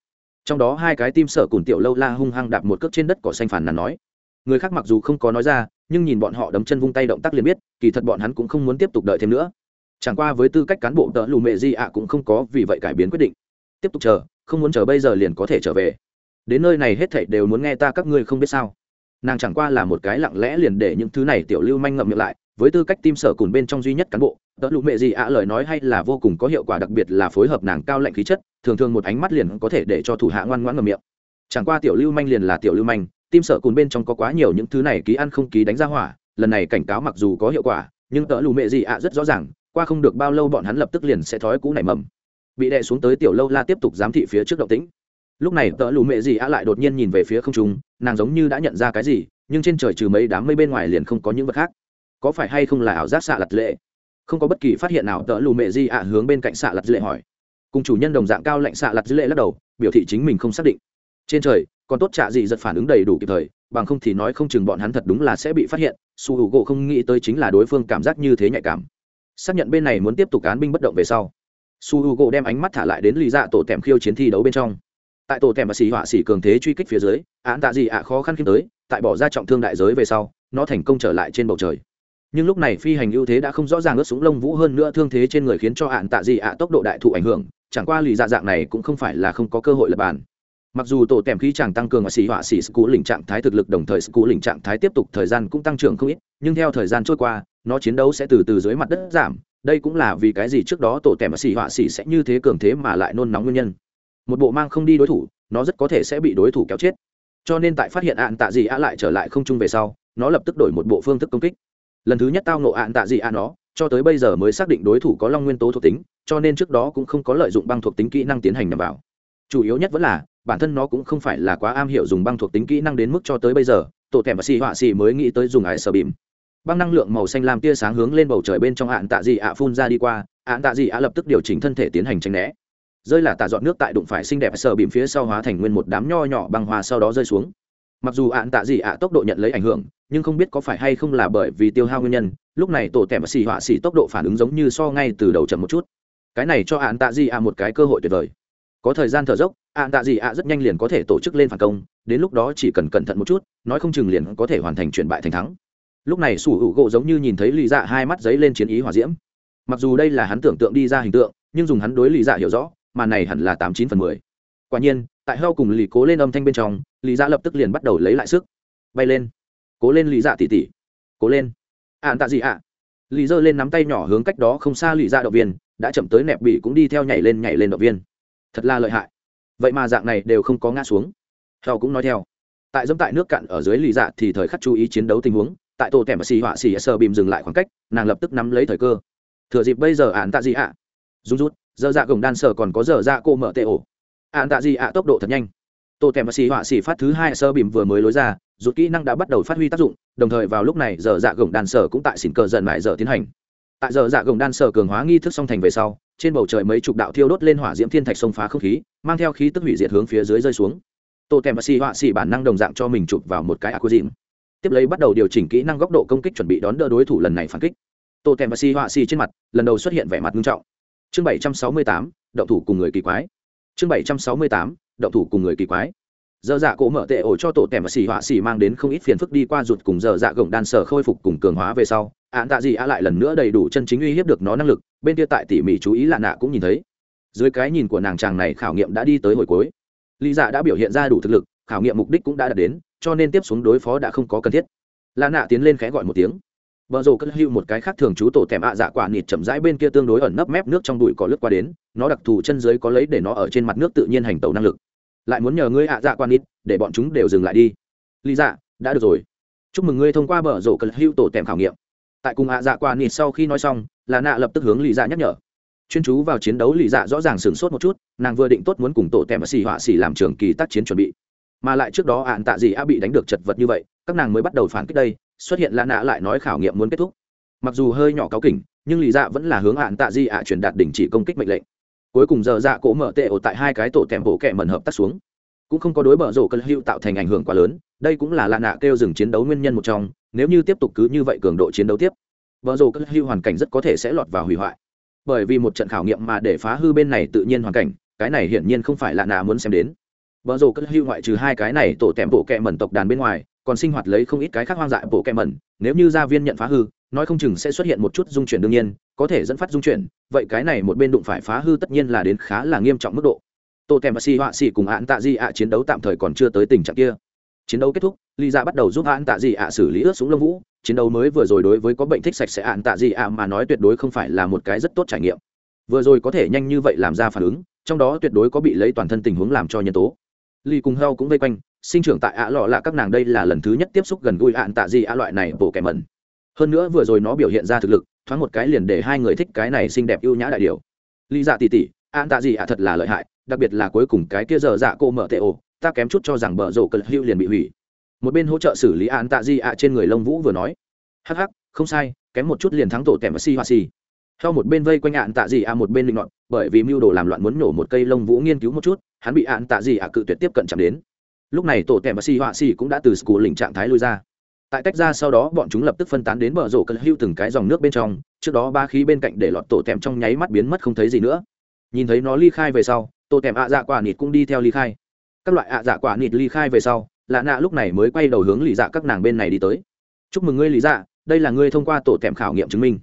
Trong đó hai cái tim sở cùng tiểu lâu la hung hăng đạp một cước trên đất cỏ xanh phản nàn nói. Người khác mặc dù không có nói ra, nhưng nhìn bọn họ đấm chân vung tay động tác liền biết, kỳ thật bọn hắn cũng không muốn tiếp tục đợi thêm nữa chẳng qua với tư cách cán bộ tợ lù mẹ di ạ cũng không có vì vậy cải biến quyết định. Tiếp tục chờ, không muốn chờ bây giờ liền có thể trở về. Đến nơi này hết thảy đều muốn nghe ta các ngươi không biết sao. Nàng chẳng qua là một cái lặng lẽ liền để những thứ này tiểu lưu manh ngậm miệng lại, với tư cách tim sở cùn bên trong duy nhất cán bộ, tợ lụ mẹ gì ạ lời nói hay là vô cùng có hiệu quả đặc biệt là phối hợp nàng cao lạnh khí chất, thường thường một ánh mắt liền có thể để cho thủ hạ ngoan ngoãn ngậm miệng. Chẳng qua tiểu lưu manh liền là tiểu lưu manh tim sở cùn bên trong có quá nhiều những thứ này ký ăn không ký đánh ra hỏa, lần này cảnh cáo mặc dù có hiệu quả, nhưng tợ lụ mẹ gì ạ rất rõ ràng qua không được bao lâu bọn hắn lập tức liền sẽ thói cũ nảy mầm. Bị đè xuống tới tiểu lâu la tiếp tục giám thị phía trước động tĩnh. Lúc này tợ lù mẹ gì ạ lại đột nhiên nhìn về phía không trung, nàng giống như đã nhận ra cái gì, nhưng trên trời trừ mấy đám mây bên ngoài liền không có những vật khác. Có phải hay không là ảo giác xạ lặt lệ? Không có bất kỳ phát hiện nào tợ lù mẹ gì ạ hướng bên cạnh xạ lặt lệ hỏi. Cùng chủ nhân đồng dạng cao lạnh xạ lặt lệ lắc đầu, biểu thị chính mình không xác định. Trên trời, còn tốt trạ gì giật phản ứng đầy đủ kịp thời, bằng không thì nói không chừng bọn hắn thật đúng là sẽ bị phát hiện, su h u gỗ không nghĩ tới chính là đối phương cảm giác như thế nhạy cảm xác nhận bên này muốn tiếp tục cán binh bất động về sau. Su h u gỗ đem ánh mắt thả lại đến lì dạ tổ tèm khiêu chiến thi đấu bên trong. Tại tổ tèm và xì họa xỉ cường thế truy kích phía dưới, án tạ gì ạ khó khăn khiêm tới, tại bỏ ra trọng thương đại giới về sau, nó thành công trở lại trên bầu trời. Nhưng lúc này phi hành ưu thế đã không rõ ràng ướt súng lông vũ hơn nữa thương thế trên người khiến cho hạn tạ gì ạ tốc độ đại thụ ảnh hưởng, chẳng qua lì dạ dạng này cũng không phải là không có cơ hội lập bàn. Mặc dù tổ tèm khí chàng tăng cường và xì họa xì cú lình trạng thái thực lực đồng thời cú lình trạng thái tiếp tục thời gian cũng tăng trưởng không ít, nhưng theo thời gian trôi qua nó chiến đấu sẽ từ từ dưới mặt đất giảm, đây cũng là vì cái gì trước đó tổ tèm và xì họa xì sẽ như thế cường thế mà lại nôn nóng nguyên nhân. Một bộ mang không đi đối thủ, nó rất có thể sẽ bị đối thủ kéo chết. Cho nên tại phát hiện ạn tạ gì ạ lại trở lại không chung về sau, nó lập tức đổi một bộ phương thức công kích. Lần thứ nhất tao nộ ạn tạ gì ạ nó, cho tới bây giờ mới xác định đối thủ có long nguyên tố thuộc tính, cho nên trước đó cũng không có lợi dụng băng thuộc tính kỹ năng tiến hành nhằm vào. Chủ yếu nhất vẫn là, bản thân nó cũng không phải là quá am hiểu dùng băng thuộc tính kỹ năng đến mức cho tới bây giờ, tổ thèm và xì họa xì mới nghĩ tới dùng ải sờ bìm băng năng lượng màu xanh làm tia sáng hướng lên bầu trời bên trong ạn tạ dị ạ phun ra đi qua, ạn tạ dị ạ lập tức điều chỉnh thân thể tiến hành tranh né. Rơi là tạ dọn nước tại đụng phải xinh đẹp sờ bìm phía sau hóa thành nguyên một đám nho nhỏ băng hoa sau đó rơi xuống. Mặc dù ạn tạ dị ạ tốc độ nhận lấy ảnh hưởng, nhưng không biết có phải hay không là bởi vì tiêu hao nguyên nhân, lúc này tổ tẻm xì họa xì tốc độ phản ứng giống như so ngay từ đầu chậm một chút. Cái này cho ạn tạ dị ạ một cái cơ hội tuyệt vời. Có thời gian thở dốc, ạn tạ dị ạ rất nhanh liền có thể tổ chức lên phản công, đến lúc đó chỉ cần cẩn thận một chút, nói không chừng liền có thể hoàn thành chuyển bại thành thắng lúc này sủ hữu gỗ giống như nhìn thấy lì dạ hai mắt giấy lên chiến ý hòa diễm. Mặc dù đây là hắn tưởng tượng đi ra hình tượng, nhưng dùng hắn đối lì dạ hiểu rõ, mà này hẳn là tám chín phần mười. Quả nhiên, tại heo cùng lì cố lên âm thanh bên trong lì dạ lập tức liền bắt đầu lấy lại sức. Bay lên. Cố lên lì dạ tỉ tỉ. Cố lên. Ạn tạ gì ạ? Lì giơ lên nắm tay nhỏ hướng cách đó không xa lì dạ động viên, đã chậm tới nẹp bị cũng đi theo nhảy lên nhảy lên động viên. Thật là lợi hại. Vậy mà dạng này đều không có ngã xuống. Heo cũng nói theo. Tại dẫm tại nước cạn ở dưới lì dạ thì thời khắc chú ý chiến đấu tình huống tại tổ tẻm xì họa xì sờ bìm dừng lại khoảng cách, nàng lập tức nắm lấy thời cơ. Thừa dịp bây giờ án tạ gì ạ? Rút rút, giờ dạ gồng đan sờ còn có giờ dạ cô mở tệ ổ. Án tạ gì ạ? Tốc độ thật nhanh. Tổ tẻm xì họa xì phát thứ hai sơ bìm vừa mới lối ra, rút kỹ năng đã bắt đầu phát huy tác dụng, đồng thời vào lúc này giờ dạ gồng đan sờ cũng tại xỉn cờ dần lại giờ tiến hành. Tại giờ dạ gồng đan sờ cường hóa nghi thức song thành về sau, trên bầu trời mấy chục đạo thiêu đốt lên hỏa diễm thiên thạch xông phá không khí, mang theo khí tức hủy diệt hướng phía dưới rơi xuống. Tổ tèm và xì họa xì bản năng đồng dạng cho mình chụp vào một cái aqua dìm tiếp lấy bắt đầu điều chỉnh kỹ năng góc độ công kích chuẩn bị đón đỡ đối thủ lần này phản kích. Tô tèm và si họa si trên mặt lần đầu xuất hiện vẻ mặt nghiêm trọng. Chương bảy trăm sáu mươi tám, động thủ cùng người kỳ quái. Chương bảy trăm sáu mươi tám, động thủ cùng người kỳ quái. Giờ dạ cổ mở tệ ổ cho tổ tèm và xì họa xì mang đến không ít phiền phức đi qua rụt cùng giờ dạ gồng đan sở khôi phục cùng cường hóa về sau. Ạn tạ gì ạ lại lần nữa đầy đủ chân chính uy hiếp được nó năng lực, bên kia tại tỉ mỉ chú ý lạ nạ cũng nhìn thấy. Dưới cái nhìn của nàng chàng này khảo nghiệm đã đi tới hồi cuối. Lý dạ đã biểu hiện ra đủ thực lực khảo nghiệm mục đích cũng đã đạt đến cho nên tiếp xuống đối phó đã không có cần thiết lạ nạ tiến lên khẽ gọi một tiếng Bờ rồ cất hưu một cái khác thường chú tổ tèm ạ dạ quả nịt chậm rãi bên kia tương đối ẩn nấp mép nước trong bụi cỏ lướt qua đến, nó đặc thù chân dưới có lấy để nó ở trên mặt nước tự nhiên hành tẩu năng lực. Lại muốn nhờ ngươi ạ dạ quả nịt, để bọn chúng đều dừng lại đi. Lý dạ, đã được rồi. Chúc mừng ngươi thông qua bờ rồ cất hưu tổ tèm khảo nghiệm tại cùng ạ dạ quả nịt sau khi nói xong là nạ lập tức hướng Lý dạ nhắc nhở chuyên chú vào chiến đấu Lý dạ rõ ràng sửng sốt một chút nàng vừa định tốt muốn cùng tổ tèm và xì họa xì làm trường kỳ tác chiến chuẩn bị mà lại trước đó ạn tạ gì a bị đánh được chật vật như vậy, các nàng mới bắt đầu phản kích đây, xuất hiện là nạ lại nói khảo nghiệm muốn kết thúc. Mặc dù hơi nhỏ cáo kỉnh, nhưng lì dạ vẫn là hướng ạn tạ di ạ truyền đạt đình chỉ công kích mệnh lệnh. Cuối cùng giờ dạ cỗ mở tệ ổ tại hai cái tổ tèm bộ kẹ mần hợp tác xuống. Cũng không có đối bờ rổ cân hữu tạo thành ảnh hưởng quá lớn, đây cũng là lạ nạ kêu dừng chiến đấu nguyên nhân một trong, nếu như tiếp tục cứ như vậy cường độ chiến đấu tiếp vợ rổ cân hữu hoàn cảnh rất có thể sẽ lọt vào hủy hoại. Bởi vì một trận khảo nghiệm mà để phá hư bên này tự nhiên hoàn cảnh, cái này hiển nhiên không phải là nạ muốn xem đến vợ rồ cất hưu ngoại trừ hai cái này tổ tèm bộ kẹ mẩn tộc đàn bên ngoài, còn sinh hoạt lấy không ít cái khác hoang dại bộ kẹ mẩn. Nếu như gia viên nhận phá hư, nói không chừng sẽ xuất hiện một chút dung chuyển đương nhiên, có thể dẫn phát dung chuyển. Vậy cái này một bên đụng phải phá hư tất nhiên là đến khá là nghiêm trọng mức độ. Tổ tèm và si họa xì cùng hạn tạ di ạ chiến đấu tạm thời còn chưa tới tình trạng kia. Chiến đấu kết thúc, lý ra bắt đầu giúp hạn tạ di ạ xử lý ướt súng lông vũ. Chiến đấu mới vừa rồi đối với có bệnh thích sạch sẽ ạn tạ gì ạ mà nói tuyệt đối không phải là một cái rất tốt trải nghiệm. Vừa rồi có thể nhanh như vậy làm ra phản ứng, trong đó tuyệt đối có bị lấy toàn thân tình huống làm cho nhân tố lì cùng heo cũng vây quanh, sinh trưởng tại ạ lọ là các nàng đây là lần thứ nhất tiếp xúc gần gũi ạn tạ gì ạ loại này bổ kẻ mẩn. Hơn nữa vừa rồi nó biểu hiện ra thực lực, thoáng một cái liền để hai người thích cái này xinh đẹp ưu nhã đại điều Lý dạ tỉ tỉ ạn tạ gì ạ thật là lợi hại, đặc biệt là cuối cùng cái kia giờ dạ cô mở tệ ồ ta kém chút cho rằng bờ rổ cờ hưu liền bị hủy. Một bên hỗ trợ xử lý ạn tạ gì ạ trên người lông vũ vừa nói, hắc hắc, không sai, kém một chút liền thắng tổ tèm và si hoa si. Theo một bên vây quanh ạn tạ gì ạ một bên linh loạn bởi vì mưu đồ làm loạn muốn nổ một cây lông vũ nghiên cứu một chút hắn bị ạn tạ gì ạ cự tuyệt tiếp cận chạm đến. Lúc này tổ tèm và si họa si cũng đã từ school lình trạng thái lui ra. Tại tách ra sau đó, bọn chúng lập tức phân tán đến bờ rổ cân hưu từng cái dòng nước bên trong. Trước đó ba khí bên cạnh để lọt tổ tèm trong nháy mắt biến mất không thấy gì nữa. Nhìn thấy nó ly khai về sau, tổ tèm ạ dạ quả nịt cũng đi theo ly khai. Các loại ạ dạ quả nịt ly khai về sau, lạ nạ lúc này mới quay đầu hướng lì dạ các nàng bên này đi tới. Chúc mừng ngươi lý dạ đây là ngươi thông qua tổ tèm khảo nghiệm chứng minh.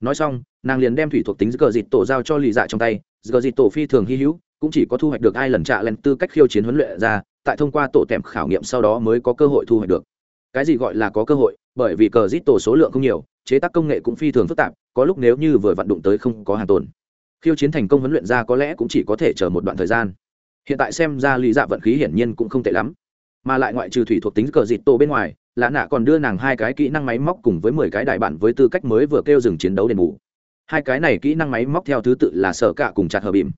Nói xong, nàng liền đem thủy thuộc tính gờ dịt tổ giao cho lì dạ trong tay. Gờ dịt tổ phi thường hy hữu cũng chỉ có thu hoạch được ai lần trạ lên tư cách khiêu chiến huấn luyện ra, tại thông qua tổ tèm khảo nghiệm sau đó mới có cơ hội thu hoạch được. Cái gì gọi là có cơ hội? Bởi vì cờ dít tổ số lượng không nhiều, chế tác công nghệ cũng phi thường phức tạp, có lúc nếu như vừa vận đụng tới không có hàng tồn. Khiêu chiến thành công huấn luyện ra có lẽ cũng chỉ có thể chờ một đoạn thời gian. Hiện tại xem ra lý dạ vận khí hiển nhiên cũng không tệ lắm. Mà lại ngoại trừ thủy thuộc tính cờ dịt tổ bên ngoài, lã nạ còn đưa nàng hai cái kỹ năng máy móc cùng với mười cái đại bản với tư cách mới vừa kêu dừng chiến đấu đền bù. Hai cái này kỹ năng máy móc theo thứ tự là sở cạ cùng chặt hờ bìm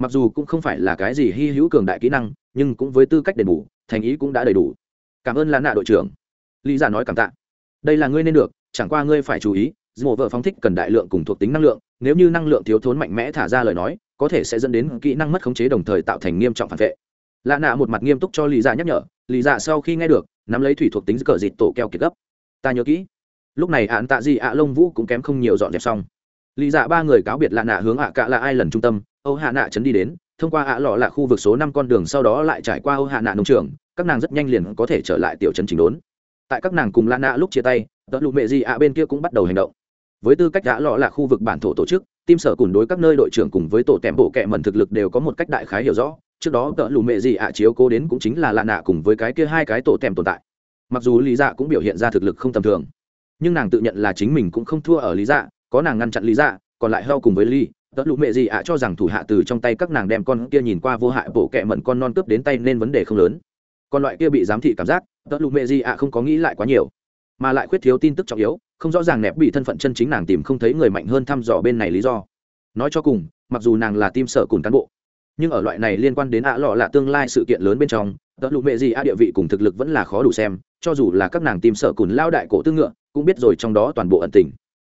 mặc dù cũng không phải là cái gì hy hữu cường đại kỹ năng, nhưng cũng với tư cách đền bù, thành ý cũng đã đầy đủ. Cảm ơn lã nạ đội trưởng. Lý giả nói cảm tạ. Đây là ngươi nên được, chẳng qua ngươi phải chú ý mộ vợ phóng thích cần đại lượng cùng thuộc tính năng lượng, nếu như năng lượng thiếu thốn mạnh mẽ thả ra lời nói, có thể sẽ dẫn đến kỹ năng mất khống chế đồng thời tạo thành nghiêm trọng phản vệ. Lạ nạ một mặt nghiêm túc cho lý giả nhắc nhở, lý giả sau khi nghe được, nắm lấy thủy thuộc tính cờ dịt tổ keo kiệt gấp. Ta nhớ kỹ. Lúc này ạn tạ di ạ lông vũ cũng kém không nhiều dọn dẹp xong lý dạ ba người cáo biệt lạ nạ hướng ạ cạ là ai lần trung tâm, âu hạ nạ chấn đi đến, thông qua ạ lọ là khu vực số năm con đường sau đó lại trải qua âu hạ nạ nông trường, các nàng rất nhanh liền có thể trở lại tiểu trấn chỉnh đốn. Tại các nàng cùng lạ nạ lúc chia tay tớ lụ mẹ gì ạ bên kia cũng bắt đầu hành động. Với tư cách ạ lọ là khu vực bản thổ tổ chức tim sở cùng đối các nơi đội trưởng cùng với tổ tèm bộ kẹ mần thực lực đều có một cách đại khái hiểu rõ, trước đó tợ lù mẹ gì ạ chiếu cố đến cũng chính là lạ nạ cùng với cái kia hai cái tổ tèm tồn tại. Mặc dù lý dạ cũng biểu hiện ra thực lực không tầm thường, nhưng nàng tự nhận là chính mình cũng không thua ở lý dạ có nàng ngăn chặn lý dạ còn lại heo cùng với ly tợ lụ mẹ gì ạ cho rằng thủ hạ từ trong tay các nàng đem con kia nhìn qua vô hại bộ kẹ mận con non cướp đến tay nên vấn đề không lớn. Còn loại kia bị giám thị cảm giác tợ lụ mẹ gì ạ không có nghĩ lại quá nhiều, mà lại khuyết thiếu tin tức trọng yếu, không rõ ràng nẹp bị thân phận chân chính nàng tìm không thấy người mạnh hơn thăm dò bên này lý do. Nói cho cùng, mặc dù nàng là tim sở cùng cán bộ, nhưng ở loại này liên quan đến ạ lọ là tương lai sự kiện lớn bên trong, tớ lụ mệ gì ạ địa vị cùng thực lực vẫn là khó đủ xem, cho dù là các nàng tim sở cùng lao đại cổ tư ngựa, cũng biết rồi trong đó toàn bộ ẩn tình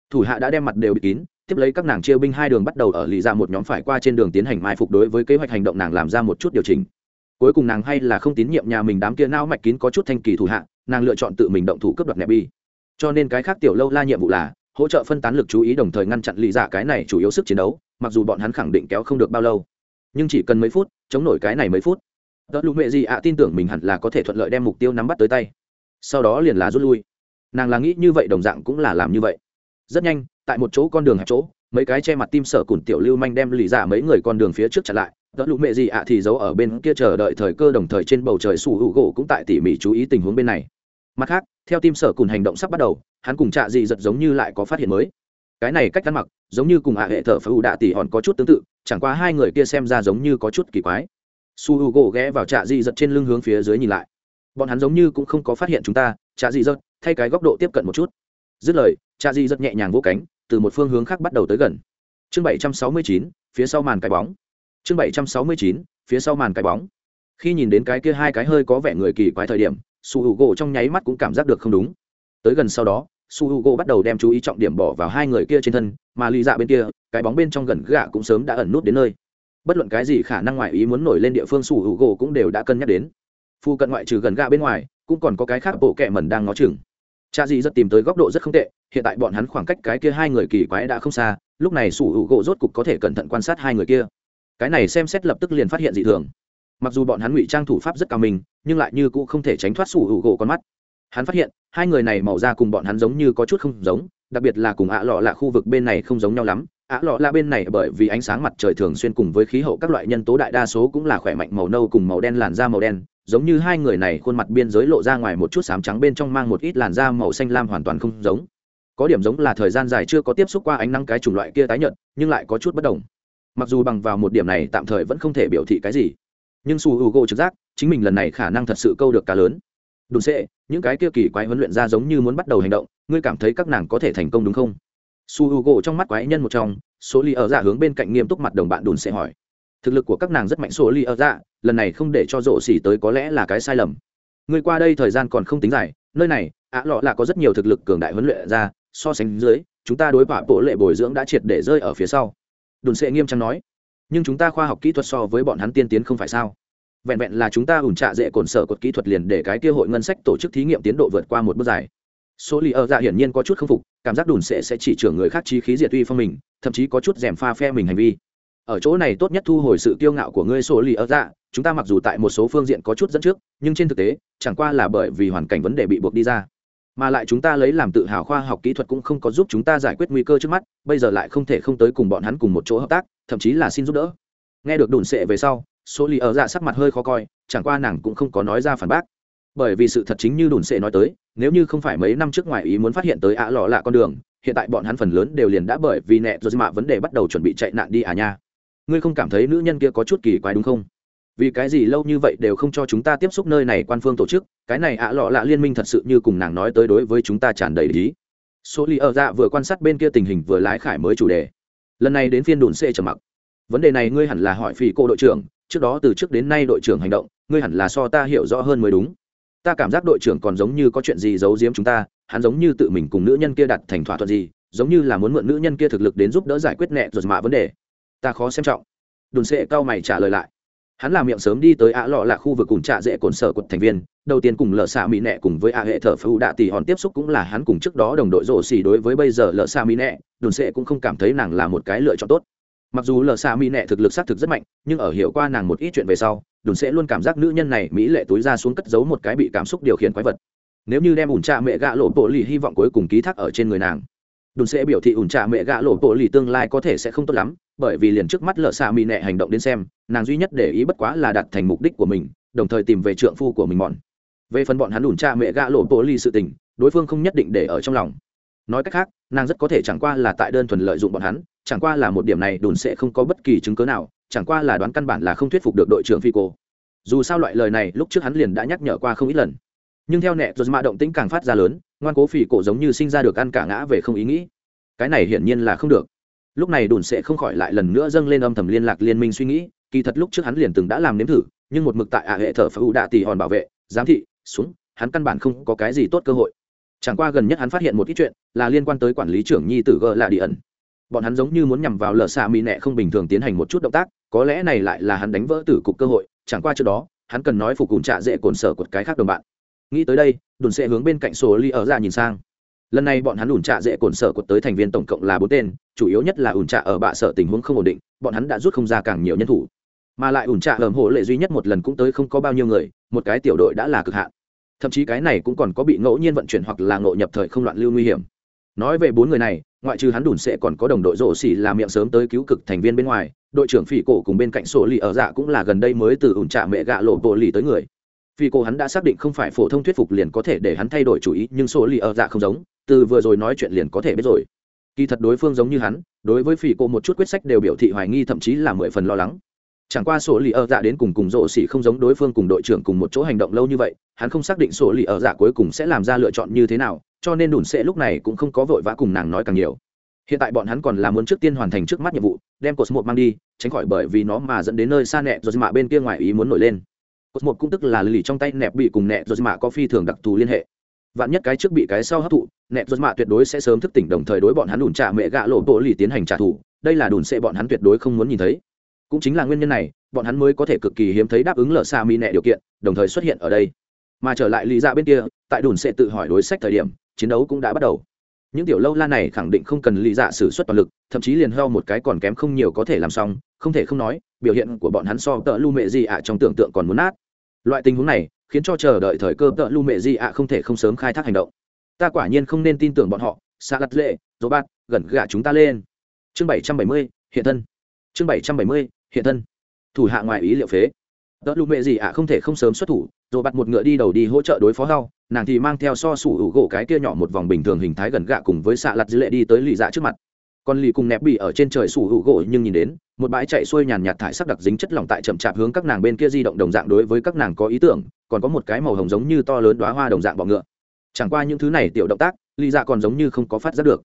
thủ hạ đã đem mặt đều bị kín, tiếp lấy các nàng chia binh hai đường bắt đầu ở lì ra một nhóm phải qua trên đường tiến hành mai phục đối với kế hoạch hành động nàng làm ra một chút điều chỉnh. Cuối cùng nàng hay là không tín nhiệm nhà mình đám kia não mạch kín có chút thanh kỳ thủ hạ, nàng lựa chọn tự mình động thủ cướp đoạt nẹp bi. Cho nên cái khác tiểu lâu la nhiệm vụ là hỗ trợ phân tán lực chú ý đồng thời ngăn chặn lì giả cái này chủ yếu sức chiến đấu, mặc dù bọn hắn khẳng định kéo không được bao lâu. Nhưng chỉ cần mấy phút, chống nổi cái này mấy phút. Đỡ lụ mẹ gì ạ, tin tưởng mình hẳn là có thể thuận lợi đem mục tiêu nắm bắt tới tay. Sau đó liền là rút lui. Nàng là nghĩ như vậy, đồng dạng cũng là làm như vậy rất nhanh, tại một chỗ con đường hẹp chỗ, mấy cái che mặt tim sở cùn tiểu lưu manh đem lì giả mấy người con đường phía trước chặn lại. Đỡ lụ mẹ gì ạ thì giấu ở bên kia chờ đợi thời cơ đồng thời trên bầu trời sủ hữu gỗ cũng tại tỉ mỉ chú ý tình huống bên này. Mặt khác, theo tim sở cùn hành động sắp bắt đầu, hắn cùng trạ dị giật giống như lại có phát hiện mới. Cái này cách ăn mặc, giống như cùng hạ hệ thở phá ủ đạ tỉ hòn có chút tương tự, chẳng qua hai người kia xem ra giống như có chút kỳ quái. Su hữu u gỗ ghé vào trạ dị giật trên lưng hướng phía dưới nhìn lại. Bọn hắn giống như cũng không có phát hiện chúng ta, trạ dị giật, thay cái góc độ tiếp cận một chút. Dứt lời cha di rất nhẹ nhàng vỗ cánh, từ một phương hướng khác bắt đầu tới gần. Chương bảy trăm sáu mươi chín, phía sau màn cái bóng. Chương bảy trăm sáu mươi chín, phía sau màn cái bóng. Khi nhìn đến cái kia hai cái hơi có vẻ người kỳ quái thời điểm, su h u gỗ trong nháy mắt cũng cảm giác được không đúng. Tới gần sau đó, su h u gỗ bắt đầu đem chú ý trọng điểm bỏ vào hai người kia trên thân, mà lì dạ bên kia, cái bóng bên trong gần gạ cũng sớm đã ẩn nút đến nơi. Bất luận cái gì khả năng ngoại ý muốn nổi lên địa phương su h u gỗ cũng đều đã cân nhắc đến. Phu cận ngoại trừ gần gạ bên ngoài, cũng còn có cái khác bộ kẹ mẩn đang ngó chừng cha dì rất tìm tới góc độ rất không tệ, hiện tại bọn hắn khoảng cách cái kia hai người kỳ quái đã không xa, lúc này sủ hữu gỗ rốt cục có thể cẩn thận quan sát hai người kia. Cái này xem xét lập tức liền phát hiện dị thường. Mặc dù bọn hắn ngụy trang thủ pháp rất cao mình nhưng lại như cũng không thể tránh thoát sủ hữu gỗ con mắt. Hắn phát hiện, hai người này màu da cùng bọn hắn giống như có chút không giống, đặc biệt là cùng ạ lọ là khu vực bên này không giống nhau lắm. Ạ lọ là bên này bởi vì ánh sáng mặt trời thường xuyên cùng với khí hậu các loại nhân tố đại đa số cũng là khỏe mạnh màu nâu cùng màu đen làn da màu đen giống như hai người này khuôn mặt biên giới lộ ra ngoài một chút sám trắng bên trong mang một ít làn da màu xanh lam hoàn toàn không giống. Có điểm giống là thời gian dài chưa có tiếp xúc qua ánh nắng cái chủng loại kia tái nhợt, nhưng lại có chút bất đồng. Mặc dù bằng vào một điểm này tạm thời vẫn không thể biểu thị cái gì, nhưng su hữu gỗ trực giác, chính mình lần này khả năng thật sự câu được cá lớn. Đùn xệ, những cái kia kỳ quái huấn luyện ra giống như muốn bắt đầu hành động, ngươi cảm thấy các nàng có thể thành công đúng không? Su hữu gỗ trong mắt quái nhân một trong số ly ở dạ hướng bên cạnh nghiêm túc mặt đồng bạn đùn xệ hỏi. Thực lực của các nàng rất mạnh số ly ở dạ lần này không để cho rộ xỉ tới có lẽ là cái sai lầm. Người qua đây thời gian còn không tính dài, nơi này, ạ lọ là có rất nhiều thực lực cường đại huấn luyện ra, so sánh dưới, chúng ta đối bạ bộ lệ bồi dưỡng đã triệt để rơi ở phía sau. Đồn sệ nghiêm trang nói, nhưng chúng ta khoa học kỹ thuật so với bọn hắn tiên tiến không phải sao? Vẹn vẹn là chúng ta ủn trạ dễ cồn sở cột kỹ thuật liền để cái kia hội ngân sách tổ chức thí nghiệm tiến độ vượt qua một bước dài. Số lì ở dạ hiển nhiên có chút k phục, cảm giác đùn sẽ sẽ chỉ trưởng người khác chi khí diệt uy phong mình, thậm chí có chút rèm pha phe mình hành vi ở chỗ này tốt nhất thu hồi sự kiêu ngạo của ngươi sổ lì ở dạ chúng ta mặc dù tại một số phương diện có chút dẫn trước, nhưng trên thực tế, chẳng qua là bởi vì hoàn cảnh vấn đề bị buộc đi ra. Mà lại chúng ta lấy làm tự hào khoa học kỹ thuật cũng không có giúp chúng ta giải quyết nguy cơ trước mắt, bây giờ lại không thể không tới cùng bọn hắn cùng một chỗ hợp tác, thậm chí là xin giúp đỡ. Nghe được đồn sệ về sau số lì ở dạ sắc mặt hơi khó coi, chẳng qua nàng cũng không có nói ra phản bác. Bởi vì sự thật chính như đồn sệ nói tới, nếu như không phải mấy năm trước ngoài ý muốn phát hiện tới ạ lọ lạ con đường, hiện tại bọn hắn phần lớn đều liền đã bởi vì nẹ rồi mạ vấn đề bắt đầu chuẩn bị chạy nạn đi à nha ngươi không cảm thấy nữ nhân kia có chút kỳ quái đúng không? Vì cái gì lâu như vậy đều không cho chúng ta tiếp xúc nơi này quan phương tổ chức, cái này ạ lọ lạ liên minh thật sự như cùng nàng nói tới đối với chúng ta tràn đầy lý số lý ở dạ vừa quan sát bên kia tình hình vừa lái khải mới chủ đề. Lần này đến phiên đồn xê trầm mặc. Vấn đề này ngươi hẳn là hỏi phỉ cô đội trưởng, trước đó từ trước đến nay đội trưởng hành động, ngươi hẳn là so ta hiểu rõ hơn mới đúng. Ta cảm giác đội trưởng còn giống như có chuyện gì giấu giếm chúng ta, hắn giống như tự mình cùng nữ nhân kia đặt thành thỏa thuận gì, giống như là muốn mượn nữ nhân kia thực lực đến giúp đỡ giải quyết nẹ rồi mạ vấn đề ta khó xem trọng. Đồn sệ cao mày trả lời lại. Hắn làm miệng sớm đi tới ạ lọ là khu vực cùng trạ dễ cồn sở quật thành viên, đầu tiên cùng lợ xạ mỹ nẹ cùng với ạ hệ thờ phú đạ tỷ hòn tiếp xúc cũng là hắn cùng trước đó đồng đội rổ xỉ đối với bây giờ lợ xạ mỹ nẹ, đồn sệ cũng không cảm thấy nàng là một cái lựa chọn tốt. Mặc dù lợ xa mỹ nẹ thực lực xác thực rất mạnh, nhưng ở hiểu qua nàng một ít chuyện về sau, đồn sẽ luôn cảm giác nữ nhân này mỹ lệ túi ra xuống cất giấu một cái bị cảm xúc điều khiển quái vật. Nếu như đem ủn trạ mẹ gạ lộ bộ lì hy vọng cuối cùng ký thác ở trên người nàng đùn sẽ biểu thị ủn trà mẹ gạ lộ bộ lì tương lai có thể sẽ không tốt lắm, bởi vì liền trước mắt lợ xạ mỹ nẹ hành động đến xem, nàng duy nhất để ý bất quá là đạt thành mục đích của mình, đồng thời tìm về trượng phu của mình bọn. về phần bọn hắn ủn trà mẹ gạ lộ bộ lì sự tình, đối phương không nhất định để ở trong lòng. Nói cách khác, nàng rất có thể chẳng qua là tại đơn thuần lợi dụng bọn hắn, chẳng qua là một điểm này đồn sẽ không có bất kỳ chứng cớ nào, chẳng qua là đoán căn bản là không thuyết phục được đội trưởng phi cô. Dù sao loại lời này lúc trước hắn liền đã nhắc nhở qua không ít lần. Nhưng theo nẹ rồi mạ động tĩnh càng phát ra lớn ngoan cố phỉ cổ giống như sinh ra được ăn cả ngã về không ý nghĩ. Cái này hiển nhiên là không được. Lúc này đồn sẽ không khỏi lại lần nữa dâng lên âm thầm liên lạc liên minh suy nghĩ, kỳ thật lúc trước hắn liền từng đã làm nếm thử, nhưng một mực tại ả hệ thờ ưu đạ tỷ hòn bảo vệ, giám thị, xuống, hắn căn bản không có cái gì tốt cơ hội. Chẳng qua gần nhất hắn phát hiện một ít chuyện, là liên quan tới quản lý trưởng nhi tử gờ là đi ẩn. Bọn hắn giống như muốn nhằm vào lờ xạ mỹ nẹ không bình thường tiến hành một chút động tác, có lẽ này lại là hắn đánh vỡ tử cục cơ hội, chẳng qua trước đó, hắn cần nói phục cùng trạ dễ cồn sở của cái khác đồng bạn nghĩ tới đây đồn sẽ hướng bên cạnh sổ ly ở ra nhìn sang. Lần này bọn hắn ủn trạ dễ cồn sở của tới thành viên tổng cộng là bốn tên, chủ yếu nhất là ủn trạ ở bạ sở tình huống không ổn định, bọn hắn đã rút không ra càng nhiều nhân thủ. Mà lại ủn trạ hởm hộ lệ duy nhất một lần cũng tới không có bao nhiêu người, một cái tiểu đội đã là cực hạn. Thậm chí cái này cũng còn có bị ngẫu nhiên vận chuyển hoặc là ngộ nhập thời không loạn lưu nguy hiểm. Nói về bốn người này, ngoại trừ hắn đủn sẽ còn có đồng đội rổ xỉ làm miệng sớm tới cứu cực thành viên bên ngoài, đội trưởng phỉ cổ cùng bên cạnh sổ lì ở dạ cũng là gần đây mới từ ủn trạ mẹ gạ lộ bộ lì tới người phỉ cô hắn đã xác định không phải phổ thông thuyết phục liền có thể để hắn thay đổi chủ ý, nhưng số lì ở dạ không giống, từ vừa rồi nói chuyện liền có thể biết rồi. Kỳ thật đối phương giống như hắn, đối với phi cô một chút quyết sách đều biểu thị hoài nghi, thậm chí là mười phần lo lắng. Chẳng qua sổ lì ở dạ đến cùng cùng rộ xỉ không giống đối phương cùng đội trưởng cùng một chỗ hành động lâu như vậy, hắn không xác định sổ lì ở dạ cuối cùng sẽ làm ra lựa chọn như thế nào, cho nên đủn sẽ lúc này cũng không có vội vã cùng nàng nói càng nhiều. Hiện tại bọn hắn còn là muốn trước tiên hoàn thành trước mắt nhiệm vụ, đem cosmo mang đi, tránh khỏi bởi vì nó mà dẫn đến nơi xa nẹ rồi mạ bên kia ngoài ý muốn nổi lên một cũng tức là lì trong tay nẹp bị cùng nẹ rồi mạ có phi thường đặc thù liên hệ. Vạn nhất cái trước bị cái sau hấp thụ nẹp rồi mạ tuyệt đối sẽ sớm thức tỉnh đồng thời đối bọn hắn đùn trả mẹ gạ lộ bộ lì tiến hành trả thù. Đây là đùn sẽ bọn hắn tuyệt đối không muốn nhìn thấy. Cũng chính là nguyên nhân này, bọn hắn mới có thể cực kỳ hiếm thấy đáp ứng lở xa mi nẹ điều kiện, đồng thời xuất hiện ở đây. Mà trở lại lý ra dạ bên kia, tại đùn sẽ tự hỏi đối sách thời điểm, chiến đấu cũng đã bắt đầu. Những tiểu lâu la này khẳng định không cần lý dạ xử suất toàn lực, thậm chí liền heo một cái còn kém không nhiều có thể làm xong, không thể không nói, biểu hiện của bọn hắn so tợ lu mẹ gì ạ trong tưởng tượng còn muốn nát loại tình huống này khiến cho chờ đợi thời cơ tợ lu mẹ di ạ không thể không sớm khai thác hành động. Ta quả nhiên không nên tin tưởng bọn họ. Xa lặt lệ dỗ Bạt, gần gạ chúng ta lên. Chương bảy trăm bảy mươi hiện thân. Chương bảy trăm bảy mươi hiện thân. Thủ hạ ngoài ý liệu phế. Tợ lu mẹ di ạ không thể không sớm xuất thủ. Dỗ bạt một ngựa đi đầu đi hỗ trợ đối phó hao. Nàng thì mang theo so sủ hữu gỗ cái kia nhỏ một vòng bình thường hình thái gần gạ cùng với xạ lặt dư lệ đi tới lì dạ trước mặt còn lì cùng nẹp bị ở trên trời sủ hữu gỗ nhưng nhìn đến, một bãi chạy xuôi nhàn nhạt thải sắc đặc dính chất lỏng tại chậm chạp hướng các nàng bên kia di động đồng dạng đối với các nàng có ý tưởng, còn có một cái màu hồng giống như to lớn đoá hoa đồng dạng bọ ngựa. Chẳng qua những thứ này tiểu động tác, lì dạ còn giống như không có phát giác được.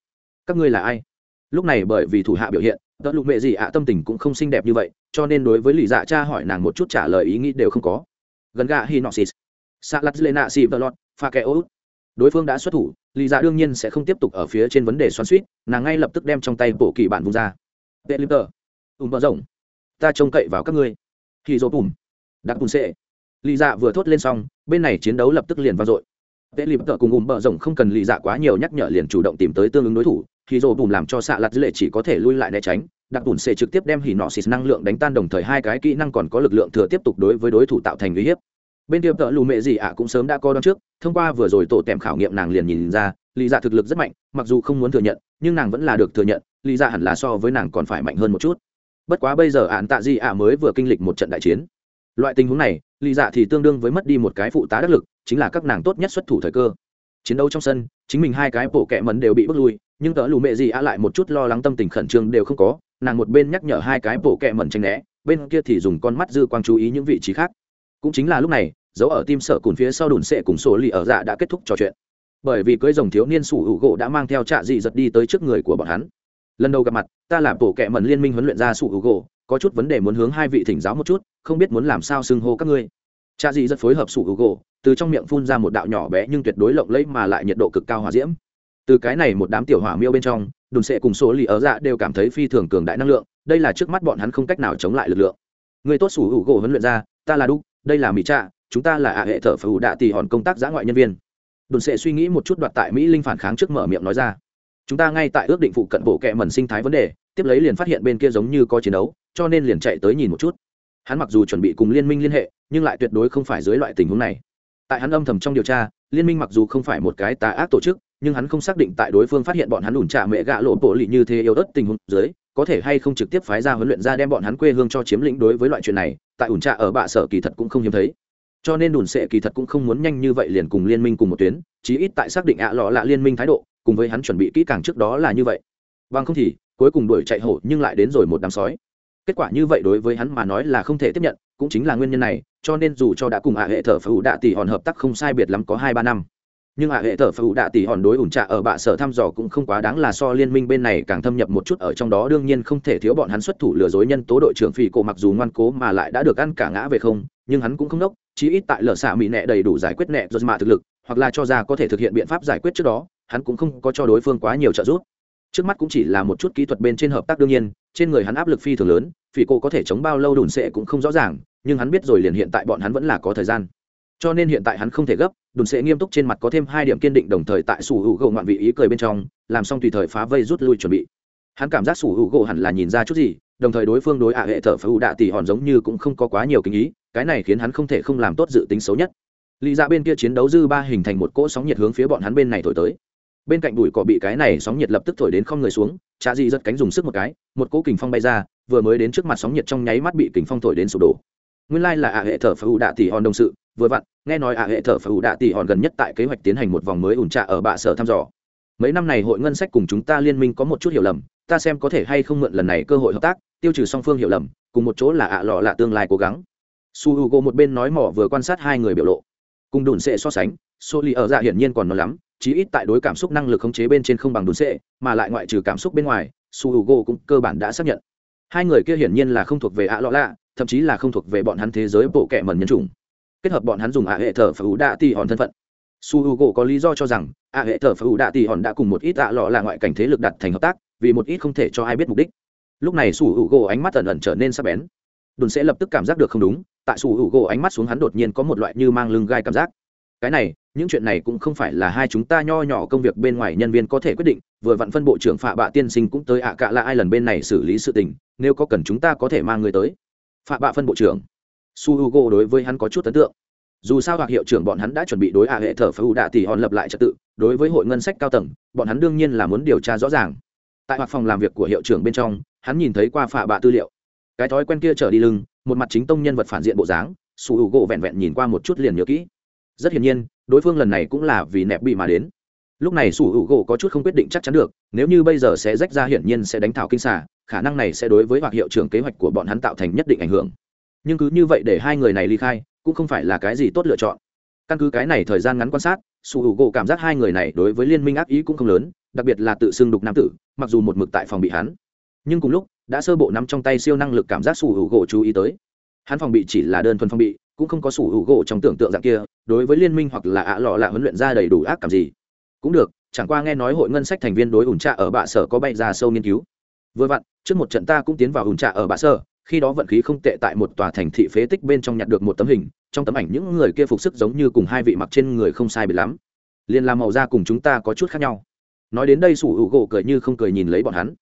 Các ngươi là ai? Lúc này bởi vì thủ hạ biểu hiện, tớ lục mẹ gì ạ, tâm tình cũng không xinh đẹp như vậy, cho nên đối với lì dạ cha hỏi nàng một chút trả lời ý nghĩ đều không có. Gần gạ hinoxis. Xạ lặt lệ nạ xì vợ lọt pha kẻ ô đối phương đã xuất thủ lì dạ đương nhiên sẽ không tiếp tục ở phía trên vấn đề xoắn suýt nàng ngay lập tức đem trong tay bộ kỳ bản vung ra. Tê lip tờ. Ùm bờ rộng, ta trông cậy vào các ngươi. Thì dỗ bùm. Đặc bùn xệ lì dạ vừa thốt lên xong bên này chiến đấu lập tức liền vang dội. Tê lip tờ cùng ùm bờ Rộng không cần lì dạ quá nhiều nhắc nhở liền chủ động tìm tới tương ứng đối thủ. Thì dỗ bùm làm cho xạ lặt lệ chỉ có thể lui lại né tránh. Đặc bùn xệ trực tiếp đem hỉ nọ xịt năng lượng đánh tan đồng thời hai cái kỹ năng còn có lực lượng thừa tiếp tục đối với đối thủ tạo thành uy hiếp bên kia tợ lù mẹ gì ạ cũng sớm đã có đón trước, thông qua vừa rồi tổ tèm khảo nghiệm nàng liền nhìn ra lý dạ thực lực rất mạnh, mặc dù không muốn thừa nhận, nhưng nàng vẫn là được thừa nhận lý dạ hẳn là so với nàng còn phải mạnh hơn một chút. Bất quá bây giờ ạn tạ di ạ mới vừa kinh lịch một trận đại chiến. Loại tình huống này lý dạ thì tương đương với mất đi một cái phụ tá đắc lực, chính là các nàng tốt nhất xuất thủ thời cơ. Chiến đấu trong sân, chính mình hai cái bộ kẹ mấn đều bị bước lui, nhưng tớ lù mẹ gì ạ lại một chút lo lắng tâm tình khẩn trương đều không có, nàng một bên nhắc nhở hai cái bộ kẹ mẩn tranh né, bên kia thì dùng con mắt dư quang chú ý những vị trí khác. Cũng chính là lúc này dấu ở tim sở cùn phía sau đùn sệ cùng sổ lì ở dạ đã kết thúc trò chuyện. Bởi vì cưới rồng thiếu niên sủ hữu gỗ đã mang theo trạ dị giật đi tới trước người của bọn hắn. Lần đầu gặp mặt, ta làm tổ kệ mần liên minh huấn luyện ra sủ hữu gỗ, có chút vấn đề muốn hướng hai vị thỉnh giáo một chút, không biết muốn làm sao xưng hô các ngươi. Trạ dị giật phối hợp sủ hữu gỗ, từ trong miệng phun ra một đạo nhỏ bé nhưng tuyệt đối lộng lẫy mà lại nhiệt độ cực cao hòa diễm. Từ cái này một đám tiểu hỏa miêu bên trong, đùn sệ cùng số lì ở dạ đều cảm thấy phi thường cường đại năng lượng, đây là trước mắt bọn hắn không cách nào chống lại lực lượng. Người tốt sủ hữu gỗ huấn luyện ra, ta là đúc, đây là mỹ trạ chúng ta là ạ hệ thợ phù đạ tỷ hòn công tác giã ngoại nhân viên. Đồn sẽ suy nghĩ một chút đoạt tại mỹ linh phản kháng trước mở miệng nói ra. Chúng ta ngay tại ước định phụ cận bộ kệ mần sinh thái vấn đề, tiếp lấy liền phát hiện bên kia giống như có chiến đấu, cho nên liền chạy tới nhìn một chút. Hắn mặc dù chuẩn bị cùng liên minh liên hệ, nhưng lại tuyệt đối không phải dưới loại tình huống này. Tại hắn âm thầm trong điều tra, liên minh mặc dù không phải một cái tà ác tổ chức, nhưng hắn không xác định tại đối phương phát hiện bọn hắn ủn trả mẹ gạ lộ bộ lì như thế yếu ớt tình huống dưới, có thể hay không trực tiếp phái ra huấn luyện ra đem bọn hắn quê hương cho chiếm lĩnh đối với loại chuyện này, tại ủn trạ ở bạ sở kỳ thật cũng không hiếm thấy cho nên đùn sệ kỳ thật cũng không muốn nhanh như vậy liền cùng liên minh cùng một tuyến, chí ít tại xác định ạ lọ lạ liên minh thái độ, cùng với hắn chuẩn bị kỹ càng trước đó là như vậy. Bằng không thì, cuối cùng đuổi chạy hổ nhưng lại đến rồi một đám sói. Kết quả như vậy đối với hắn mà nói là không thể tiếp nhận, cũng chính là nguyên nhân này, cho nên dù cho đã cùng ạ hệ thờ phù đạ tỷ hòn hợp tác không sai biệt lắm có hai ba năm. Nhưng ạ hệ thờ phù đạ tỷ hòn đối ủn trạ ở bạ sở thăm dò cũng không quá đáng là so liên minh bên này càng thâm nhập một chút ở trong đó, đương nhiên không thể thiếu bọn hắn xuất thủ lừa dối nhân tố đội trưởng phi cổ mặc dù ngoan cố mà lại đã được ăn cả ngã về không, nhưng hắn cũng không đốc chí ít tại lở xạ mỹ nẹ đầy đủ giải quyết nẹ do mạ thực lực, hoặc là cho ra có thể thực hiện biện pháp giải quyết trước đó, hắn cũng không có cho đối phương quá nhiều trợ giúp. Trước mắt cũng chỉ là một chút kỹ thuật bên trên hợp tác đương nhiên, trên người hắn áp lực phi thường lớn, phỉ cô có thể chống bao lâu đùn sệ cũng không rõ ràng, nhưng hắn biết rồi liền hiện tại bọn hắn vẫn là có thời gian. Cho nên hiện tại hắn không thể gấp, đùn sệ nghiêm túc trên mặt có thêm hai điểm kiên định đồng thời tại sủ hữu gỗ ngoạn vị ý cười bên trong, làm xong tùy thời phá vây rút lui chuẩn bị. Hắn cảm giác sủ hữu gỗ hẳn là nhìn ra chút gì đồng thời đối phương đối ạ hệ thở phá ủ đạ tỷ hòn giống như cũng không có quá nhiều kinh ý, cái này khiến hắn không thể không làm tốt dự tính xấu nhất. Lý ra dạ bên kia chiến đấu dư ba hình thành một cỗ sóng nhiệt hướng phía bọn hắn bên này thổi tới. Bên cạnh bụi cỏ bị cái này sóng nhiệt lập tức thổi đến không người xuống trà dị giật cánh dùng sức một cái, một cỗ kình phong bay ra, vừa mới đến trước mặt sóng nhiệt trong nháy mắt bị kình phong thổi đến sụp đổ. Nguyên lai là ạ hệ thở phá ủ đạ tỷ hòn đồng sự, vừa vặn, nghe nói ạ hệ thở phá ủ đạ tỷ hòn gần nhất tại kế hoạch tiến hành một vòng mới ủn trạ ở bạ sở thăm dò. Mấy năm này hội ngân sách cùng chúng ta liên minh có một chút hiểu lầm ta xem có thể hay không mượn lần này cơ hội hợp tác, tiêu trừ song phương hiểu lầm, cùng một chỗ là ạ lọ là tương lai cố gắng. Su h u g o một bên nói mỏ vừa quan sát hai người biểu lộ. Cùng đùn sệ so sánh số lì ở dạ hiển nhiên còn non lắm, chí ít tại đối cảm xúc năng lực khống chế bên trên không bằng đùn sệ, mà lại ngoại trừ cảm xúc bên ngoài, su h u g o cũng cơ bản đã xác nhận. Hai người kia hiển nhiên là không thuộc về ạ lọ lạ, thậm chí là không thuộc về bọn hắn thế giới bộ kệ mần nhân chủng. Kết hợp bọn hắn dùng ạ hệ thờ phá ủ đạ tì hòn thân phận. Su h u g o có lý do cho rằng, ạ hệ thờ phá ủ đạ tì hòn đã cùng một ít ạ lọ là ngoại cảnh thế lực đặt thành hợp tác vì một ít không thể cho ai biết mục đích. Lúc này sủ hữu gỗ ánh mắt ẩn ẩn trở nên sắc bén. Đồn sẽ lập tức cảm giác được không đúng, tại sủ hữu gỗ ánh mắt xuống hắn đột nhiên có một loại như mang lưng gai cảm giác. Cái này, những chuyện này cũng không phải là hai chúng ta nho nhỏ công việc bên ngoài nhân viên có thể quyết định, vừa vặn phân bộ trưởng phạ bạ tiên sinh cũng tới ạ cạ là ai lần bên này xử lý sự tình, nếu có cần chúng ta có thể mang người tới. Phạ bạ phân bộ trưởng. Su h u g o đối với hắn có chút ấn tượng. Dù sao hoặc hiệu trưởng bọn hắn đã chuẩn bị đối ạ hệ thờ phá hù đạ thì hòn lập lại trật tự, đối với hội ngân sách cao tầng, bọn hắn đương nhiên là muốn điều tra rõ ràng tại hoặc phòng làm việc của hiệu trưởng bên trong, hắn nhìn thấy qua phạ bạ tư liệu. Cái thói quen kia trở đi lưng, một mặt chính tông nhân vật phản diện bộ dáng, sủ hữu u gỗ vẹn vẹn nhìn qua một chút liền nhớ kỹ. Rất hiển nhiên, đối phương lần này cũng là vì nẹp bị mà đến. Lúc này sủ hữu u gỗ có chút không quyết định chắc chắn được, nếu như bây giờ sẽ rách ra hiển nhiên sẽ đánh thảo kinh xả khả năng này sẽ đối với hoặc hiệu trưởng kế hoạch của bọn hắn tạo thành nhất định ảnh hưởng. Nhưng cứ như vậy để hai người này ly khai, cũng không phải là cái gì tốt lựa chọn. Căn cứ cái này thời gian ngắn quan sát, sủ hữu gỗ cảm giác hai người này đối với liên minh ác ý cũng không lớn đặc biệt là tự xưng đục nam tử, mặc dù một mực tại phòng bị hắn, nhưng cùng lúc, đã sơ bộ nắm trong tay siêu năng lực cảm giác sủ hữu gỗ chú ý tới. Hắn phòng bị chỉ là đơn thuần phòng bị, cũng không có sủ hữu gỗ trong tưởng tượng dạng kia, đối với liên minh hoặc là ạ lọ lạ huấn luyện ra đầy đủ ác cảm gì. Cũng được, chẳng qua nghe nói hội ngân sách thành viên đối ủn trạ ở bạ sở có bay ra sâu nghiên cứu. Vừa vặn, trước một trận ta cũng tiến vào ủn trạ ở bạ sở, khi đó vận khí không tệ tại một tòa thành thị phế tích bên trong nhặt được một tấm hình, trong tấm ảnh những người kia phục sức giống như cùng hai vị mặc trên người không sai biệt lắm. Liền làm màu da cùng chúng ta có chút khác nhau nói đến đây sủ hữu gỗ cười như không cười nhìn lấy bọn hắn.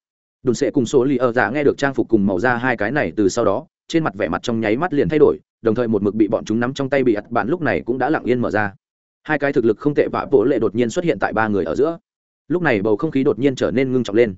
Đồn sẽ cùng số lì ở giả nghe được trang phục cùng màu da hai cái này từ sau đó, trên mặt vẻ mặt trong nháy mắt liền thay đổi, đồng thời một mực bị bọn chúng nắm trong tay bị ắt bạn lúc này cũng đã lặng yên mở ra. Hai cái thực lực không tệ vạ vỗ lệ đột nhiên xuất hiện tại ba người ở giữa. Lúc này bầu không khí đột nhiên trở nên ngưng trọng lên.